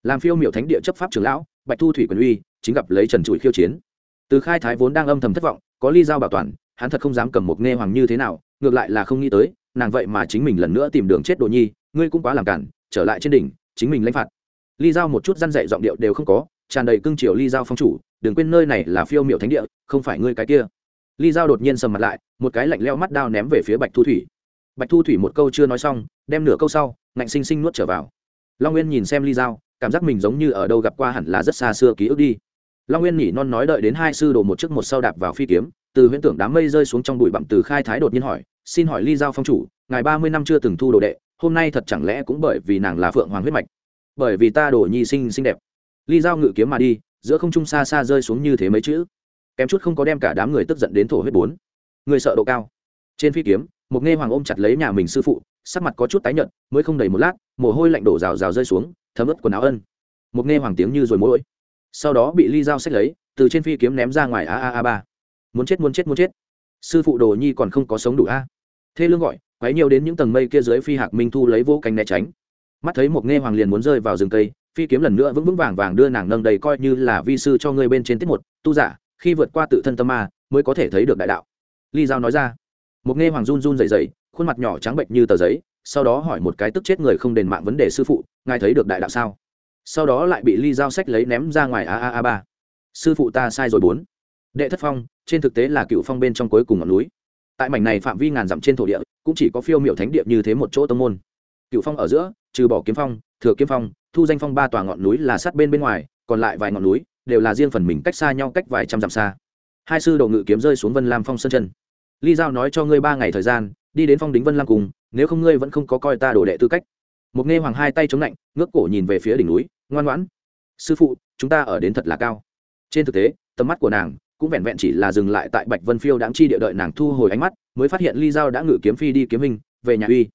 Làm phiêu miểu thánh địa chấp pháp trưởng lão, bạch thu thủy quyền uy, chính gặp lấy trần trụi khiêu chiến từ khai thái vốn đang âm thầm thất vọng, có ly giao bảo toàn, hắn thật không dám cầm một nghe hoàng như thế nào, ngược lại là không nghĩ tới, nàng vậy mà chính mình lần nữa tìm đường chết đồ nhi, ngươi cũng quá làm cản, trở lại trên đỉnh, chính mình lãnh phạt. Ly giao một chút răn dậy giọng điệu đều không có, tràn đầy cưng chiều ly giao phong chủ, đừng quên nơi này là phiêu miệu thánh địa, không phải ngươi cái kia. Ly giao đột nhiên sầm mặt lại, một cái lạnh leo mắt đao ném về phía bạch thu thủy. Bạch thu thủy một câu chưa nói xong, đem nửa câu sau, ngạnh xinh xinh nuốt trở vào. Long nguyên nhìn xem ly giao, cảm giác mình giống như ở đâu gặp qua hẳn là rất xa xưa ký ức đi long nguyên nhỉ, non nói đợi đến hai sư đồ một chiếc một sau đạp vào phi kiếm, từ huyễn tưởng đám mây rơi xuống trong bụi bặm từ khai thái đột nhiên hỏi, xin hỏi ly giao phong chủ, ngài ba mươi năm chưa từng thu đồ đệ, hôm nay thật chẳng lẽ cũng bởi vì nàng là phượng hoàng huyết mạch, bởi vì ta đồ nhi sinh xinh đẹp? Ly giao ngự kiếm mà đi, giữa không trung xa xa rơi xuống như thế mấy chữ. Kém chút không có đem cả đám người tức giận đến thổ huyết bốn. Người sợ độ cao. Trên phi kiếm, một nghe hoàng ôm chặt lấy nhà mình sư phụ, sắc mặt có chút tái nhợt, mới không đầy một lát, mồ hôi lạnh đổ rào rào rơi xuống, thấm ướt quần áo ân. Một nghe hoàng tiếng như rồi mỗi sau đó bị ly dao xách lấy, từ trên phi kiếm ném ra ngoài a a a ba. Muốn chết muốn chết muốn chết. Sư phụ đồ nhi còn không có sống đủ a. Thế lương gọi, quấy nhiều đến những tầng mây kia dưới phi hạc minh thu lấy vô cánh né tránh. Mắt thấy một nghe hoàng liền muốn rơi vào rừng cây, phi kiếm lần nữa vững vững vàng vàng đưa nàng nâng đầy coi như là vi sư cho ngươi bên trên tiết một, tu giả, khi vượt qua tự thân tâm ma, mới có thể thấy được đại đạo. Ly giao nói ra. Một nghe hoàng run run dậy dậy khuôn mặt nhỏ trắng bệnh như tờ giấy, sau đó hỏi một cái tức chết người không đền mạng vấn đề sư phụ, ngài thấy được đại đạo sao? Sau đó lại bị ly giao sách lấy ném ra ngoài a a a ba. Sư phụ ta sai rồi bốn. Đệ thất phong, trên thực tế là cựu phong bên trong cuối cùng ngọn núi. Tại mảnh này phạm vi ngàn dặm trên thổ địa, cũng chỉ có phiêu miệu thánh địa như thế một chỗ tông môn. Cựu phong ở giữa, trừ bỏ kiếm phong, thừa kiếm phong, thu danh phong ba tòa ngọn núi là sát bên bên ngoài, còn lại vài ngọn núi đều là riêng phần mình cách xa nhau cách vài trăm dặm xa. Hai sư đầu ngự kiếm rơi xuống vân lam phong sơn chân. Ly giao nói cho ngươi ba ngày thời gian, đi đến phong đính vân lam cùng, nếu không ngươi vẫn không có coi ta đổ đệ tư cách. Một nghe hoàng hai tay chống lạnh, ngước cổ nhìn về phía đỉnh núi ngoan ngoãn. Sư phụ, chúng ta ở đến thật là cao. Trên thực tế, tầm mắt của nàng cũng vẹn vẹn chỉ là dừng lại tại bạch vân phiêu đáng chi địa đợi nàng thu hồi ánh mắt, mới phát hiện ly dao đã ngự kiếm phi đi kiếm hình, về nhà uy.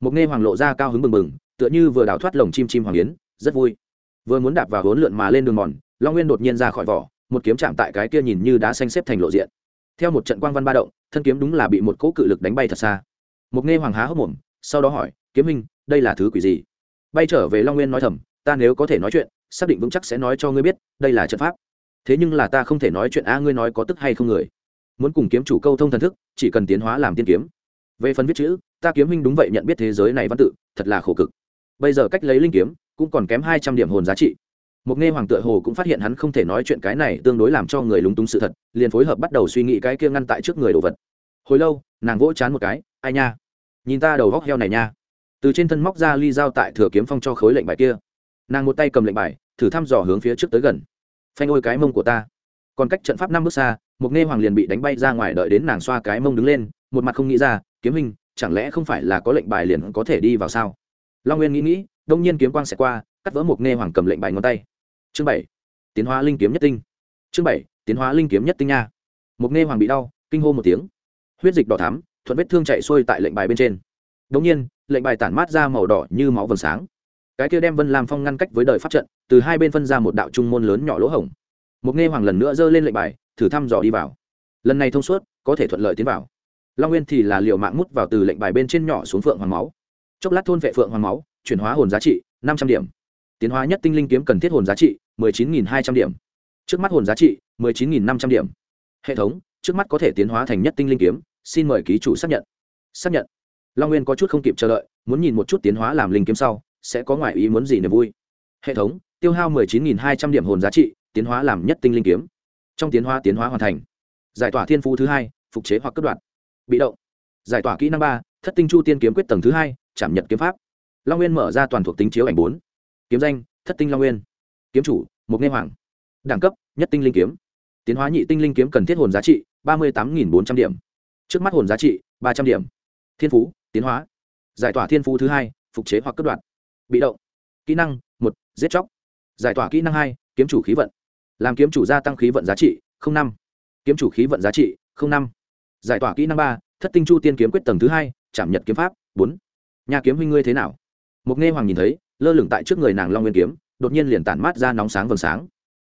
Một nghe hoàng lộ ra cao hứng bừng bừng, tựa như vừa đào thoát lồng chim chim hoàng yến, rất vui. Vừa muốn đạp vào hốn lượn mà lên đường mòn, long nguyên đột nhiên ra khỏi vỏ, một kiếm chạm tại cái kia nhìn như đá xanh xếp thành lộ diện. Theo một trận quang văn ba động, thân kiếm đúng là bị một cỗ cự lực đánh bay thật xa. Một nghe hoàng há hốc mồm, sau đó hỏi, kiếm minh đây là thứ quỷ gì? Bay trở về long nguyên nói thầm ta nếu có thể nói chuyện, xác định vững chắc sẽ nói cho ngươi biết, đây là trận pháp. Thế nhưng là ta không thể nói chuyện a, ngươi nói có tức hay không người? Muốn cùng kiếm chủ câu thông thần thức, chỉ cần tiến hóa làm tiên kiếm. Về phần viết chữ, ta kiếm minh đúng vậy nhận biết thế giới này văn tự, thật là khổ cực. Bây giờ cách lấy linh kiếm, cũng còn kém hai trăm điểm hồn giá trị. Một nghe hoàng tựa hồ cũng phát hiện hắn không thể nói chuyện cái này tương đối làm cho người lúng túng sự thật, liền phối hợp bắt đầu suy nghĩ cái kia ngăn tại trước người đồ vật. Hồi lâu, nàng vỗ chán một cái, ai nha? Nhìn ta đầu góc heo này nha. Từ trên thân móc ra ly dao tại thừa kiếm phong cho khối lệnh bài kia nàng một tay cầm lệnh bài, thử thăm dò hướng phía trước tới gần. Phanh ôi cái mông của ta. Còn cách trận pháp năm bước xa, một nghe hoàng liền bị đánh bay ra ngoài đợi đến nàng xoa cái mông đứng lên, một mặt không nghĩ ra, kiếm hình, chẳng lẽ không phải là có lệnh bài liền có thể đi vào sao? Long nguyên nghĩ nghĩ, đông nhiên kiếm quang sẽ qua, cắt vỡ một nghe hoàng cầm lệnh bài ngón tay. Chương bảy, tiến hóa linh kiếm nhất tinh. Chương bảy, tiến hóa linh kiếm nhất tinh nha. Một nghe hoàng bị đau, kinh hô một tiếng. Huyết dịch đỏ thắm, thuận vết thương chạy xuôi tại lệnh bài bên trên. Đống nhiên, lệnh bài tản mát ra màu đỏ như máu vầng sáng cái kia đem vân lam phong ngăn cách với đời pháp trận, từ hai bên phân ra một đạo trung môn lớn nhỏ lỗ hổng. Một nghe hoàng lần nữa giơ lên lệnh bài, thử thăm dò đi vào. Lần này thông suốt, có thể thuận lợi tiến vào. Long nguyên thì là liệu mạng mút vào từ lệnh bài bên trên nhỏ xuống phượng hoàng máu. Chốc lát thôn vệ phượng hoàng máu, chuyển hóa hồn giá trị, năm trăm điểm. Tiến hóa nhất tinh linh kiếm cần thiết hồn giá trị, mười chín nghìn hai trăm điểm. Trước mắt hồn giá trị, mười chín nghìn năm trăm điểm. Hệ thống, trước mắt có thể tiến hóa thành nhất tinh linh kiếm, xin mời ký chủ xác nhận. Xác nhận. Long nguyên có chút không kịp chờ đợi, muốn nhìn một chút tiến hóa làm linh kiếm sau sẽ có ngoại ý muốn gì niềm vui. Hệ thống, tiêu hao mười chín nghìn hai trăm điểm hồn giá trị, tiến hóa làm nhất tinh linh kiếm. Trong tiến hóa tiến hóa hoàn thành. Giải tỏa thiên phú thứ hai, phục chế hoặc cất đoạn bị động. Giải tỏa kỹ năng ba, thất tinh chu tiên kiếm quyết tầng thứ hai, chạm nhật kiếm pháp. Long nguyên mở ra toàn thuộc tính chiếu ảnh bốn. Kiếm danh, thất tinh long nguyên. Kiếm chủ mục nghe hoàng. Đẳng cấp, nhất tinh linh kiếm. Tiến hóa nhị tinh linh kiếm cần thiết hồn giá trị, ba mươi tám bốn trăm điểm. Trước mắt hồn giá trị, ba trăm điểm. Thiên phú, tiến hóa. Giải tỏa thiên phú thứ hai, phục chế hoặc cất đoạn bị động. Kỹ năng, một, giết chóc. Giải tỏa kỹ năng hai, kiếm chủ khí vận. Làm kiếm chủ gia tăng khí vận giá trị năm. Kiếm chủ khí vận giá trị năm. Giải tỏa kỹ năng ba, thất tinh chu tiên kiếm quyết tầng thứ hai, chạm nhật kiếm pháp, bốn. Nhà kiếm huynh ngươi thế nào? Mục nghe hoàng nhìn thấy, lơ lửng tại trước người nàng long nguyên kiếm, đột nhiên liền tản mát ra nóng sáng vầng sáng.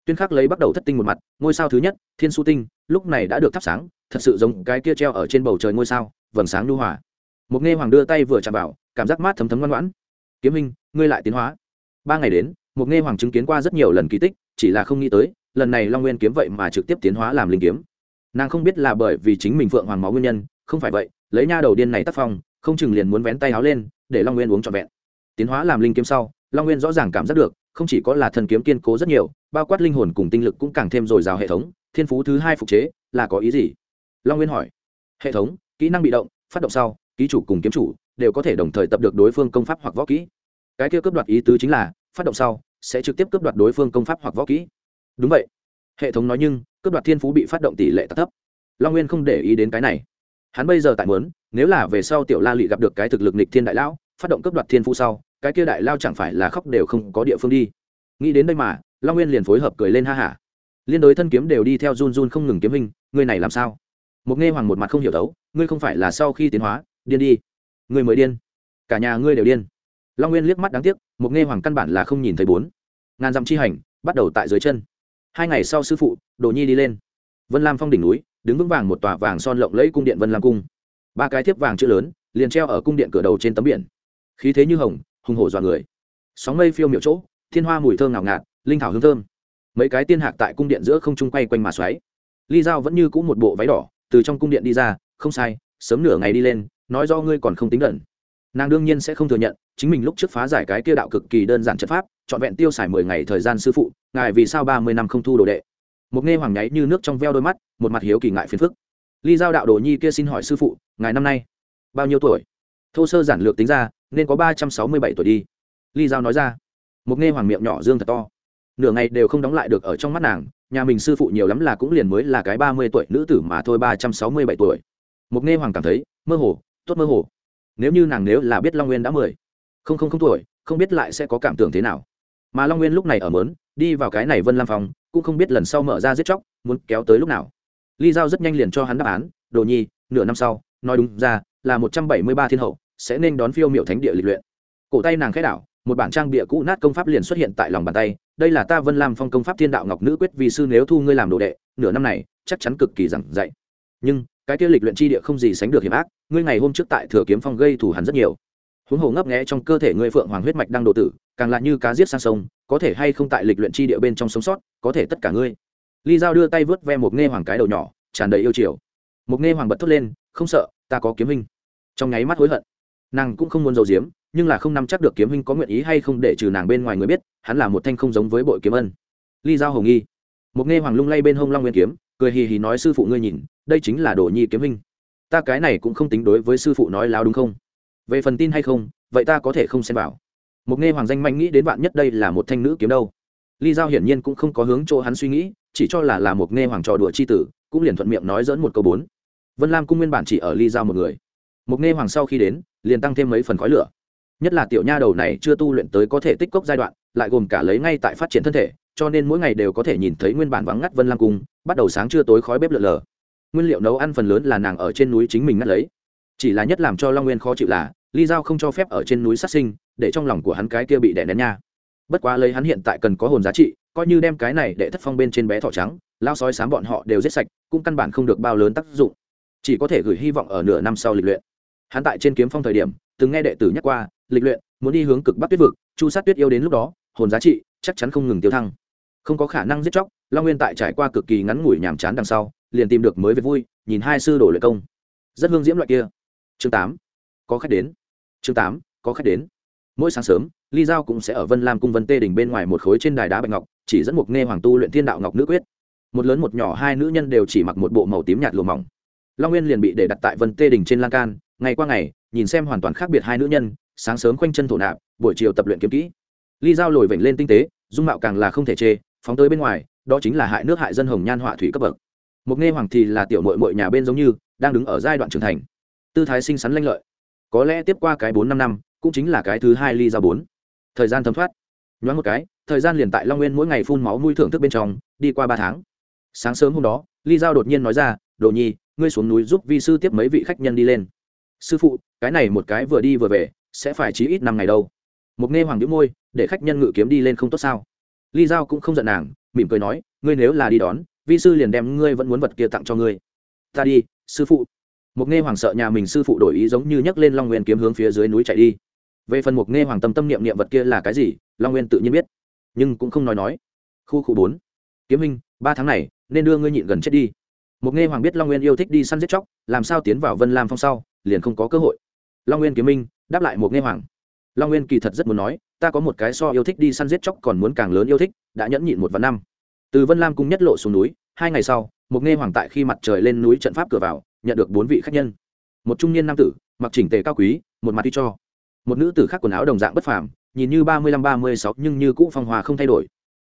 Tuyên khắc lấy bắt đầu thất tinh một mặt, ngôi sao thứ nhất, thiên su tinh, lúc này đã được thắp sáng, thật sự giống cái kia treo ở trên bầu trời ngôi sao, vầng sáng nhu hòa. Mục nghe hoàng đưa tay vừa chạm vào, cảm giác mát thấm thấm ngoan ngoãn. Kiếm minh ngươi lại tiến hóa. Ba ngày đến, một nghe hoàng chứng kiến qua rất nhiều lần kỳ tích, chỉ là không nghĩ tới, lần này long nguyên kiếm vậy mà trực tiếp tiến hóa làm linh kiếm. Nàng không biết là bởi vì chính mình phượng hoàng máu nguyên nhân, không phải vậy, lấy nha đầu điên này tác phong, không chừng liền muốn vén tay áo lên, để long nguyên uống trọn vẹn. Tiến hóa làm linh kiếm sau, long nguyên rõ ràng cảm giác được, không chỉ có là thần kiếm kiên cố rất nhiều, bao quát linh hồn cùng tinh lực cũng càng thêm dồi dào hệ thống, thiên phú thứ hai phục chế, là có ý gì? Long nguyên hỏi. Hệ thống, kỹ năng bị động, phát động sau, ký chủ cùng kiếm chủ đều có thể đồng thời tập được đối phương công pháp hoặc võ kỹ cái kia cướp đoạt ý tứ chính là, phát động sau, sẽ trực tiếp cướp đoạt đối phương công pháp hoặc võ kỹ. Đúng vậy. Hệ thống nói nhưng, cướp đoạt thiên phú bị phát động tỷ lệ thấp. Long nguyên không để ý đến cái này. Hắn bây giờ tại muốn, nếu là về sau tiểu la lị gặp được cái thực lực nịch thiên đại lão, phát động cướp đoạt thiên phú sau, cái kia đại lao chẳng phải là khóc đều không có địa phương đi. Nghĩ đến đây mà, long nguyên liền phối hợp cười lên ha hả. Liên đối thân kiếm đều đi theo run run không ngừng kiếm hình ngươi này làm sao? Một nghe hoàng một mặt không hiểu đấu ngươi không phải là sau khi tiến hóa, điên đi. Ngươi mới điên. Cả nhà ngươi đều điên long nguyên liếc mắt đáng tiếc, một nghe hoàng căn bản là không nhìn thấy bốn. Ngàn dặm chi hành, bắt đầu tại dưới chân. Hai ngày sau sư phụ, đồ nhi đi lên. Vân lam phong đỉnh núi, đứng vững vàng một tòa vàng son lộng lẫy cung điện vân lam cung. Ba cái thiếp vàng chữ lớn, liền treo ở cung điện cửa đầu trên tấm biển. Khí thế như hồng, hùng hổ dọa người. Sóng mây phiêu miệu chỗ, thiên hoa mùi thơm ngào ngạt, linh thảo hương thơm. Mấy cái tiên hạc tại cung điện giữa không trung quay quanh mà xoáy. Ly dao vẫn như cũ một bộ váy đỏ, từ trong cung điện đi ra, không sai, sớm nửa ngày đi lên, nói do ngươi còn không tính đẩn nàng đương nhiên sẽ không thừa nhận, chính mình lúc trước phá giải cái kia đạo cực kỳ đơn giản chất pháp, trọn vẹn tiêu xài mười ngày thời gian sư phụ, ngài vì sao ba mươi năm không thu đồ đệ? Một nghe hoàng nháy như nước trong veo đôi mắt, một mặt hiếu kỳ ngại phiền phức. Ly giao đạo đồ nhi kia xin hỏi sư phụ, ngài năm nay bao nhiêu tuổi? Thô sơ giản lược tính ra, nên có ba trăm sáu mươi bảy tuổi đi. Ly giao nói ra. Một nghe hoàng miệng nhỏ dương thật to. Nửa ngày đều không đóng lại được ở trong mắt nàng, nhà mình sư phụ nhiều lắm là cũng liền mới là cái ba mươi tuổi nữ tử mà thôi, ba trăm sáu mươi bảy tuổi. Một nghe hoàng cảm thấy, mơ hồ, tốt mơ hồ nếu như nàng nếu là biết long nguyên đã mười, không không không tuổi, không biết lại sẽ có cảm tưởng thế nào. Mà long nguyên lúc này ở mớn, đi vào cái này vân lam phòng, cũng không biết lần sau mở ra giết chóc, muốn kéo tới lúc nào. Ly giao rất nhanh liền cho hắn đáp án, đồ nhi, nửa năm sau, nói đúng ra, là một trăm bảy mươi ba thiên hậu, sẽ nên đón phiêu miệu thánh địa lịch luyện. Cổ tay nàng khẽ đảo, một bản trang bịa cũ nát công pháp liền xuất hiện tại lòng bàn tay, đây là ta vân lam phong công pháp thiên đạo ngọc nữ quyết vì sư nếu thu ngươi làm đồ đệ, nửa năm này, chắc chắn cực kỳ giảng dạy. Nhưng cái kia lịch luyện chi địa không gì sánh được hiểm ác, ngươi ngày hôm trước tại thừa kiếm phong gây thủ hắn rất nhiều. Huống hồ ngấp nghẽ trong cơ thể ngươi phượng hoàng huyết mạch đang độ tử, càng là như cá giết sang sông, có thể hay không tại lịch luyện chi địa bên trong sống sót, có thể tất cả ngươi. Ly dao đưa tay vớt ve một nghe hoàng cái đầu nhỏ, tràn đầy yêu chiều. Một nghe hoàng bật thốt lên, không sợ, ta có kiếm hình trong nháy mắt hối hận. Nàng cũng không muốn giấu giếm, nhưng là không nắm chắc được kiếm hình có nguyện ý hay không để trừ nàng bên ngoài người biết, hắn là một thanh không giống với bội kiếm ân. Ly giao hồng nghi. Một nghe hoàng lung lay bên hông long nguyên kiếm cười hì hì nói sư phụ ngươi nhìn, đây chính là đồ nhi kiếm hình ta cái này cũng không tính đối với sư phụ nói láo đúng không? Về phần tin hay không, vậy ta có thể không xem vào. Một nghe hoàng danh mạnh nghĩ đến bạn nhất đây là một thanh nữ kiếm đâu. Ly giao hiển nhiên cũng không có hướng chỗ hắn suy nghĩ, chỉ cho là là một nghe hoàng trò đùa c h i tử, cũng liền thuận miệng nói dẫn một câu bốn. Vân lam cung nguyên bản chỉ ở ly giao một người. Một nghe hoàng sau khi đến, liền tăng thêm mấy phần khói lửa. Nhất là tiểu nha đầu này chưa tu luyện tới có thể tích cốc giai đoạn, lại gồm cả lấy ngay tại phát triển thân thể, cho nên mỗi ngày đều có thể nhìn thấy nguyên bản vắng ngắt vân lam cung bắt đầu sáng trưa tối khói bếp lợn lờ nguyên liệu nấu ăn phần lớn là nàng ở trên núi chính mình ngắt lấy. Chỉ là nhất làm cho long nguyên khó chịu là, ly giao không cho phép ở trên núi sát sinh, để trong lòng của hắn cái kia bị đè nén nha. Bất quá lấy hắn hiện tại cần có hồn giá trị, coi như đem cái này để thất phong bên trên bé thỏ trắng, lao sói sám bọn họ đều giết sạch, cũng căn bản không được bao lớn tác dụng. Chỉ có thể gửi hy vọng ở nửa năm sau lịch luyện. Hắn tại trên kiếm phong thời điểm, từng nghe đệ tử nhắc qua, lịch luyện, muốn đi hướng cực bắc tuyết vực, chu sát tuyết yêu đến lúc đó, hồn giá trị chắc chắn không ngừng tiêu thăng. Không có khả năng giết chóc long nguyên tại trải qua cực kỳ ngắn ngủi nhàm chán đằng sau, liền tìm được mới về vui, nhìn hai sư đổ luyện công. Rất hương diễm loại kia. Chương tám. Có khách đến. Chương tám, có khách đến. Mỗi sáng sớm, ly giao cũng sẽ ở vân lam cung vân tê đỉnh bên ngoài một khối trên đài đá bạch ngọc, chỉ dẫn một nghe hoàng tu luyện thiên đạo ngọc nữ quyết. Một lớn một nhỏ hai nữ nhân đều chỉ mặc một bộ màu tím nhạt lùa mỏng. Long nguyên liền bị để đặt tại vân tê đỉnh trên lan can, ngày qua ngày, nhìn xem hoàn toàn khác biệt hai nữ nhân, sáng sớm khoanh chân thổ nạp, buổi chiều tập luyện kiếm kỹ. Ly giao lồi vểnh lên tinh tế, dung mạo càng là không thể chê, phóng tới bên ngoài đó chính là hại nước hại dân hồng nhan họa thủy cấp bậc. Mục nghe hoàng thì là tiểu mội mội nhà bên giống như, đang đứng ở giai đoạn trưởng thành. Tư thái xinh xắn lanh lợi. Có lẽ tiếp qua cái bốn năm năm, cũng chính là cái thứ hai ly ra bốn. Thời gian thấm thoát. Nhoáng một cái, thời gian liền tại long nguyên mỗi ngày phun máu nuôi thưởng thức bên trong, đi qua ba tháng. Sáng sớm hôm đó, ly giao đột nhiên nói ra, đồ nhi, ngươi xuống núi giúp vi sư tiếp mấy vị khách nhân đi lên. Sư phụ, cái này một cái vừa đi vừa về, sẽ phải chí ít năm ngày đâu. Mục nghe hoàng đĩu môi, để khách nhân ngự kiếm đi lên không tốt sao? Ly giao cũng không giận nàng, mỉm cười nói, ngươi nếu là đi đón, vi sư liền đem ngươi vẫn muốn vật kia tặng cho ngươi. Ta đi, sư phụ. Mục nghe hoàng sợ nhà mình sư phụ đổi ý giống như nhấc lên long nguyên kiếm hướng phía dưới núi chạy đi. Về phần Mục nghe hoàng tâm tâm niệm niệm vật kia là cái gì, long nguyên tự nhiên biết, nhưng cũng không nói nói. Khu khu bốn. Kiếm minh ba tháng này, nên đưa ngươi nhịn gần chết đi. Mục nghe hoàng biết long nguyên yêu thích đi săn giết chóc, làm sao tiến vào vân lam phong sau, liền không có cơ hội. Long nguyên kiếm minh đáp lại Mục nghe hoàng long nguyên kỳ thật rất muốn nói, ta có một cái so yêu thích đi săn giết chóc còn muốn càng lớn yêu thích, đã nhẫn nhịn một vạn năm. Từ vân lam cung nhất lộ xuống núi, hai ngày sau, một nghe hoàng tại khi mặt trời lên núi trận pháp cửa vào, nhận được bốn vị khách nhân. Một trung niên nam tử, mặc chỉnh tề cao quý, một mặt đi cho. Một nữ tử khác quần áo đồng dạng bất phàm, nhìn như ba mươi lăm, ba mươi sáu, nhưng như cũ phong hòa không thay đổi.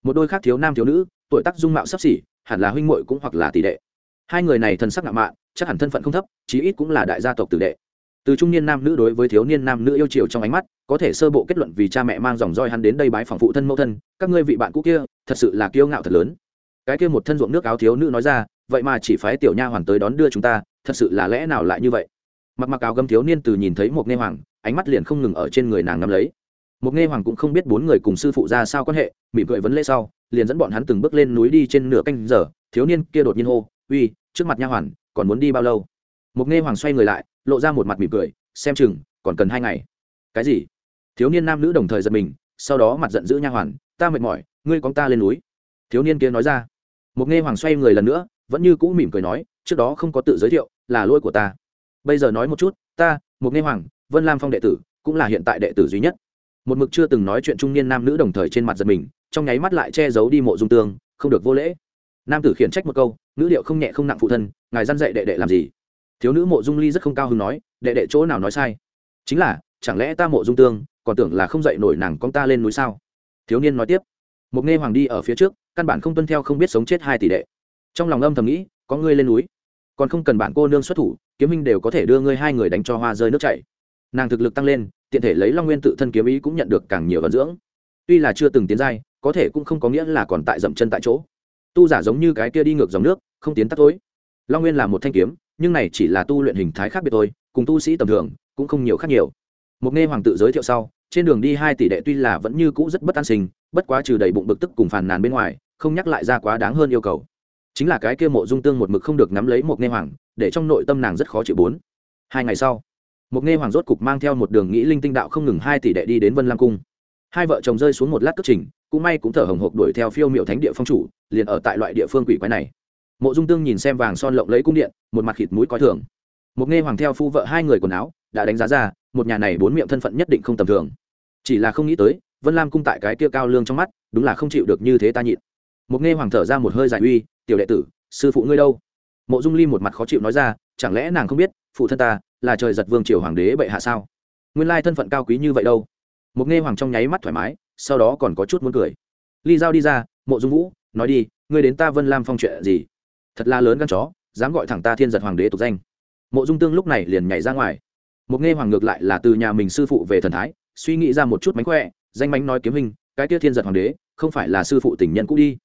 Một đôi khác thiếu nam thiếu nữ, tuổi tác dung mạo sắp xỉ, hẳn là huynh muội cũng hoặc là tỷ đệ. Hai người này thần sắc ngạo mạn, chắc hẳn thân phận không thấp, chí ít cũng là đại gia tộc tử đệ từ trung niên nam nữ đối với thiếu niên nam nữ yêu chiều trong ánh mắt, có thể sơ bộ kết luận vì cha mẹ mang dòng roi hắn đến đây bái phòng phụ thân mẫu thân, các ngươi vị bạn cũ kia, thật sự là kiêu ngạo thật lớn. Cái kia một thân ruộng nước áo thiếu nữ nói ra, vậy mà chỉ phái tiểu nha hoàn tới đón đưa chúng ta, thật sự là lẽ nào lại như vậy? Mặc mặc áo gấm thiếu niên từ nhìn thấy một nghe hoàng, ánh mắt liền không ngừng ở trên người nàng nắm lấy. Một nghe hoàng cũng không biết bốn người cùng sư phụ ra sao quan hệ, mỉm cười vấn lễ sau, liền dẫn bọn hắn từng bước lên núi đi trên nửa canh giờ, thiếu niên kia đột nhiên hô, uy, trước mặt nha hoàn, còn muốn đi bao lâu? Một nghe hoàng xoay người lại lộ ra một mặt mỉm cười, xem chừng, còn cần hai ngày. Cái gì? Thiếu niên nam nữ đồng thời giật mình, sau đó mặt giận dữ nha hoàn, ta mệt mỏi, ngươi con ta lên núi. Thiếu niên kia nói ra. Một nghe hoàng xoay người lần nữa, vẫn như cũ mỉm cười nói, trước đó không có tự giới thiệu, là lỗi của ta. Bây giờ nói một chút, ta, một nghe hoàng, vân lam phong đệ tử, cũng là hiện tại đệ tử duy nhất. Một mực chưa từng nói chuyện trung niên nam nữ đồng thời trên mặt giật mình, trong nháy mắt lại che giấu đi mộ dung tương, không được vô lễ. Nam tử khiển trách một câu nữ điệu không nhẹ không nặng phụ thân, ngài dăn dạy đệ đệ làm gì? Thiếu nữ mộ dung ly rất không cao hứng nói, đệ đệ chỗ nào nói sai? Chính là, chẳng lẽ ta mộ dung tương, còn tưởng là không dậy nổi nàng con ta lên núi sao? Thiếu niên nói tiếp. Một nghe hoàng đi ở phía trước, căn bản không tuân theo không biết sống chết hai tỷ đệ. Trong lòng âm thầm nghĩ, có ngươi lên núi, còn không cần bạn cô nương xuất thủ, kiếm minh đều có thể đưa ngươi hai người đánh cho hoa rơi nước chảy. Nàng thực lực tăng lên, tiện thể lấy long nguyên tự thân kiếm ý cũng nhận được càng nhiều vận dưỡng. Tuy là chưa từng tiến giai, có thể cũng không có nghĩa là còn tại dậm chân tại chỗ. Tu giả giống như cái kia đi ngược dòng nước, không tiến tắt tối. Long nguyên là một thanh kiếm nhưng này chỉ là tu luyện hình thái khác biệt thôi, cùng tu sĩ tầm thường, cũng không nhiều khác nhiều. Một nghe hoàng tự giới thiệu sau, trên đường đi hai tỷ đệ tuy là vẫn như cũ rất bất an sinh, bất quá trừ đầy bụng bực tức cùng phàn nàn bên ngoài, không nhắc lại ra quá đáng hơn yêu cầu. Chính là cái kia mộ dung tương một mực không được nắm lấy một nghe hoàng, để trong nội tâm nàng rất khó chịu bốn. Hai ngày sau, một nghe hoàng rốt cục mang theo một đường nghĩ linh tinh đạo không ngừng hai tỷ đệ đi đến vân lam cung. Hai vợ chồng rơi xuống một lát cất trình, cũng may cũng thở hồng hộc đuổi theo phiêu miệu thánh địa phong chủ, liền ở tại loại địa phương quỷ quái này mộ dung tương nhìn xem vàng son lộng lấy cung điện, một mặt khịt mũi coi thường. Một nghe hoàng theo phu vợ hai người quần áo, đã đánh giá ra, một nhà này bốn miệng thân phận nhất định không tầm thường. Chỉ là không nghĩ tới, vân lam cung tại cái kia cao lương trong mắt, đúng là không chịu được như thế ta nhịn. Một nghe hoàng thở ra một hơi dài uy, tiểu đệ tử, sư phụ ngươi đâu? Mộ dung ly một mặt khó chịu nói ra, chẳng lẽ nàng không biết, phụ thân ta là trời giật vương triều hoàng đế bệ hạ sao? Nguyên lai thân phận cao quý như vậy đâu. Một nghe hoàng trong nháy mắt thoải mái, sau đó còn có chút muốn cười. Ly giao đi ra, mộ dung vũ, nói đi, ngươi đến ta vân lam phong chuyện gì? Thật là lớn gan chó, dám gọi thẳng ta thiên giật hoàng đế tục danh. Mộ dung tương lúc này liền nhảy ra ngoài. Một nghe hoàng ngược lại là từ nhà mình sư phụ về thần thái, suy nghĩ ra một chút mánh khỏe, danh mánh nói kiếm hình, cái kia thiên giật hoàng đế, không phải là sư phụ tình nhân cũ đi.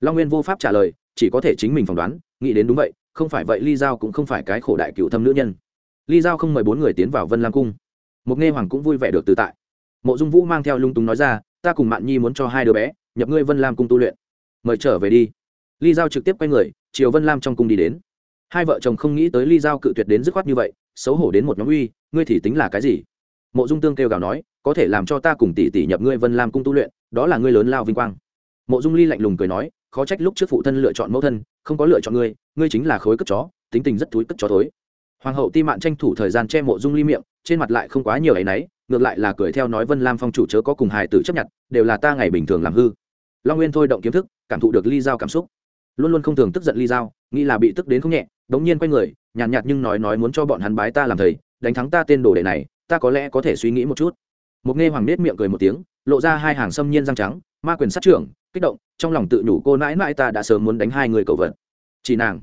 Long nguyên vô pháp trả lời, chỉ có thể chính mình phỏng đoán, nghĩ đến đúng vậy, không phải vậy ly giao cũng không phải cái khổ đại cựu thâm nữ nhân. Ly giao không mời bốn người tiến vào vân lam cung. Một nghe hoàng cũng vui vẻ được tự tại. Mộ dung vũ mang theo lung túng nói ra, ta cùng mạn nhi muốn cho hai đứa bé nhập ngươi vân lam cung tu luyện. Mời trở về đi. Ly giao trực tiếp quay người Triều vân lam trong cung đi đến. Hai vợ chồng không nghĩ tới ly giao cự tuyệt đến dứt khoát như vậy, xấu hổ đến một nhóm uy, ngươi thì tính là cái gì? Mộ dung tương kêu gào nói, có thể làm cho ta cùng tỷ tỷ nhập ngươi vân lam cung tu luyện, đó là ngươi lớn lao vinh quang. Mộ dung ly lạnh lùng cười nói, khó trách lúc trước phụ thân lựa chọn mẫu thân, không có lựa chọn ngươi ngươi chính là khối cất chó, tính tình rất túi cất chó thối. Hoàng hậu ti mạn tranh thủ thời gian che mộ dung ly miệng, trên mặt lại không quá nhiều áy náy, ngược lại là cười theo nói vân lam phong chủ chớ có cùng hài tử chấp nhận, đều là ta ngày bình thường làm hư. Long nguyên thôi động kiếm thức, cảm thụ được ly giao cảm xúc luôn luôn không thường tức giận ly giao nghĩ là bị tức đến không nhẹ đống nhiên quay người nhàn nhạt, nhạt nhưng nói nói muốn cho bọn hắn bái ta làm thầy đánh thắng ta tên đồ đệ này ta có lẽ có thể suy nghĩ một chút. Một nghe hoàng nết miệng cười một tiếng lộ ra hai hàng xâm nhiên răng trắng ma quyền sát trưởng kích động trong lòng tự nhủ cô nãi nãi ta đã sớm muốn đánh hai người cầu vật. Chỉ nàng.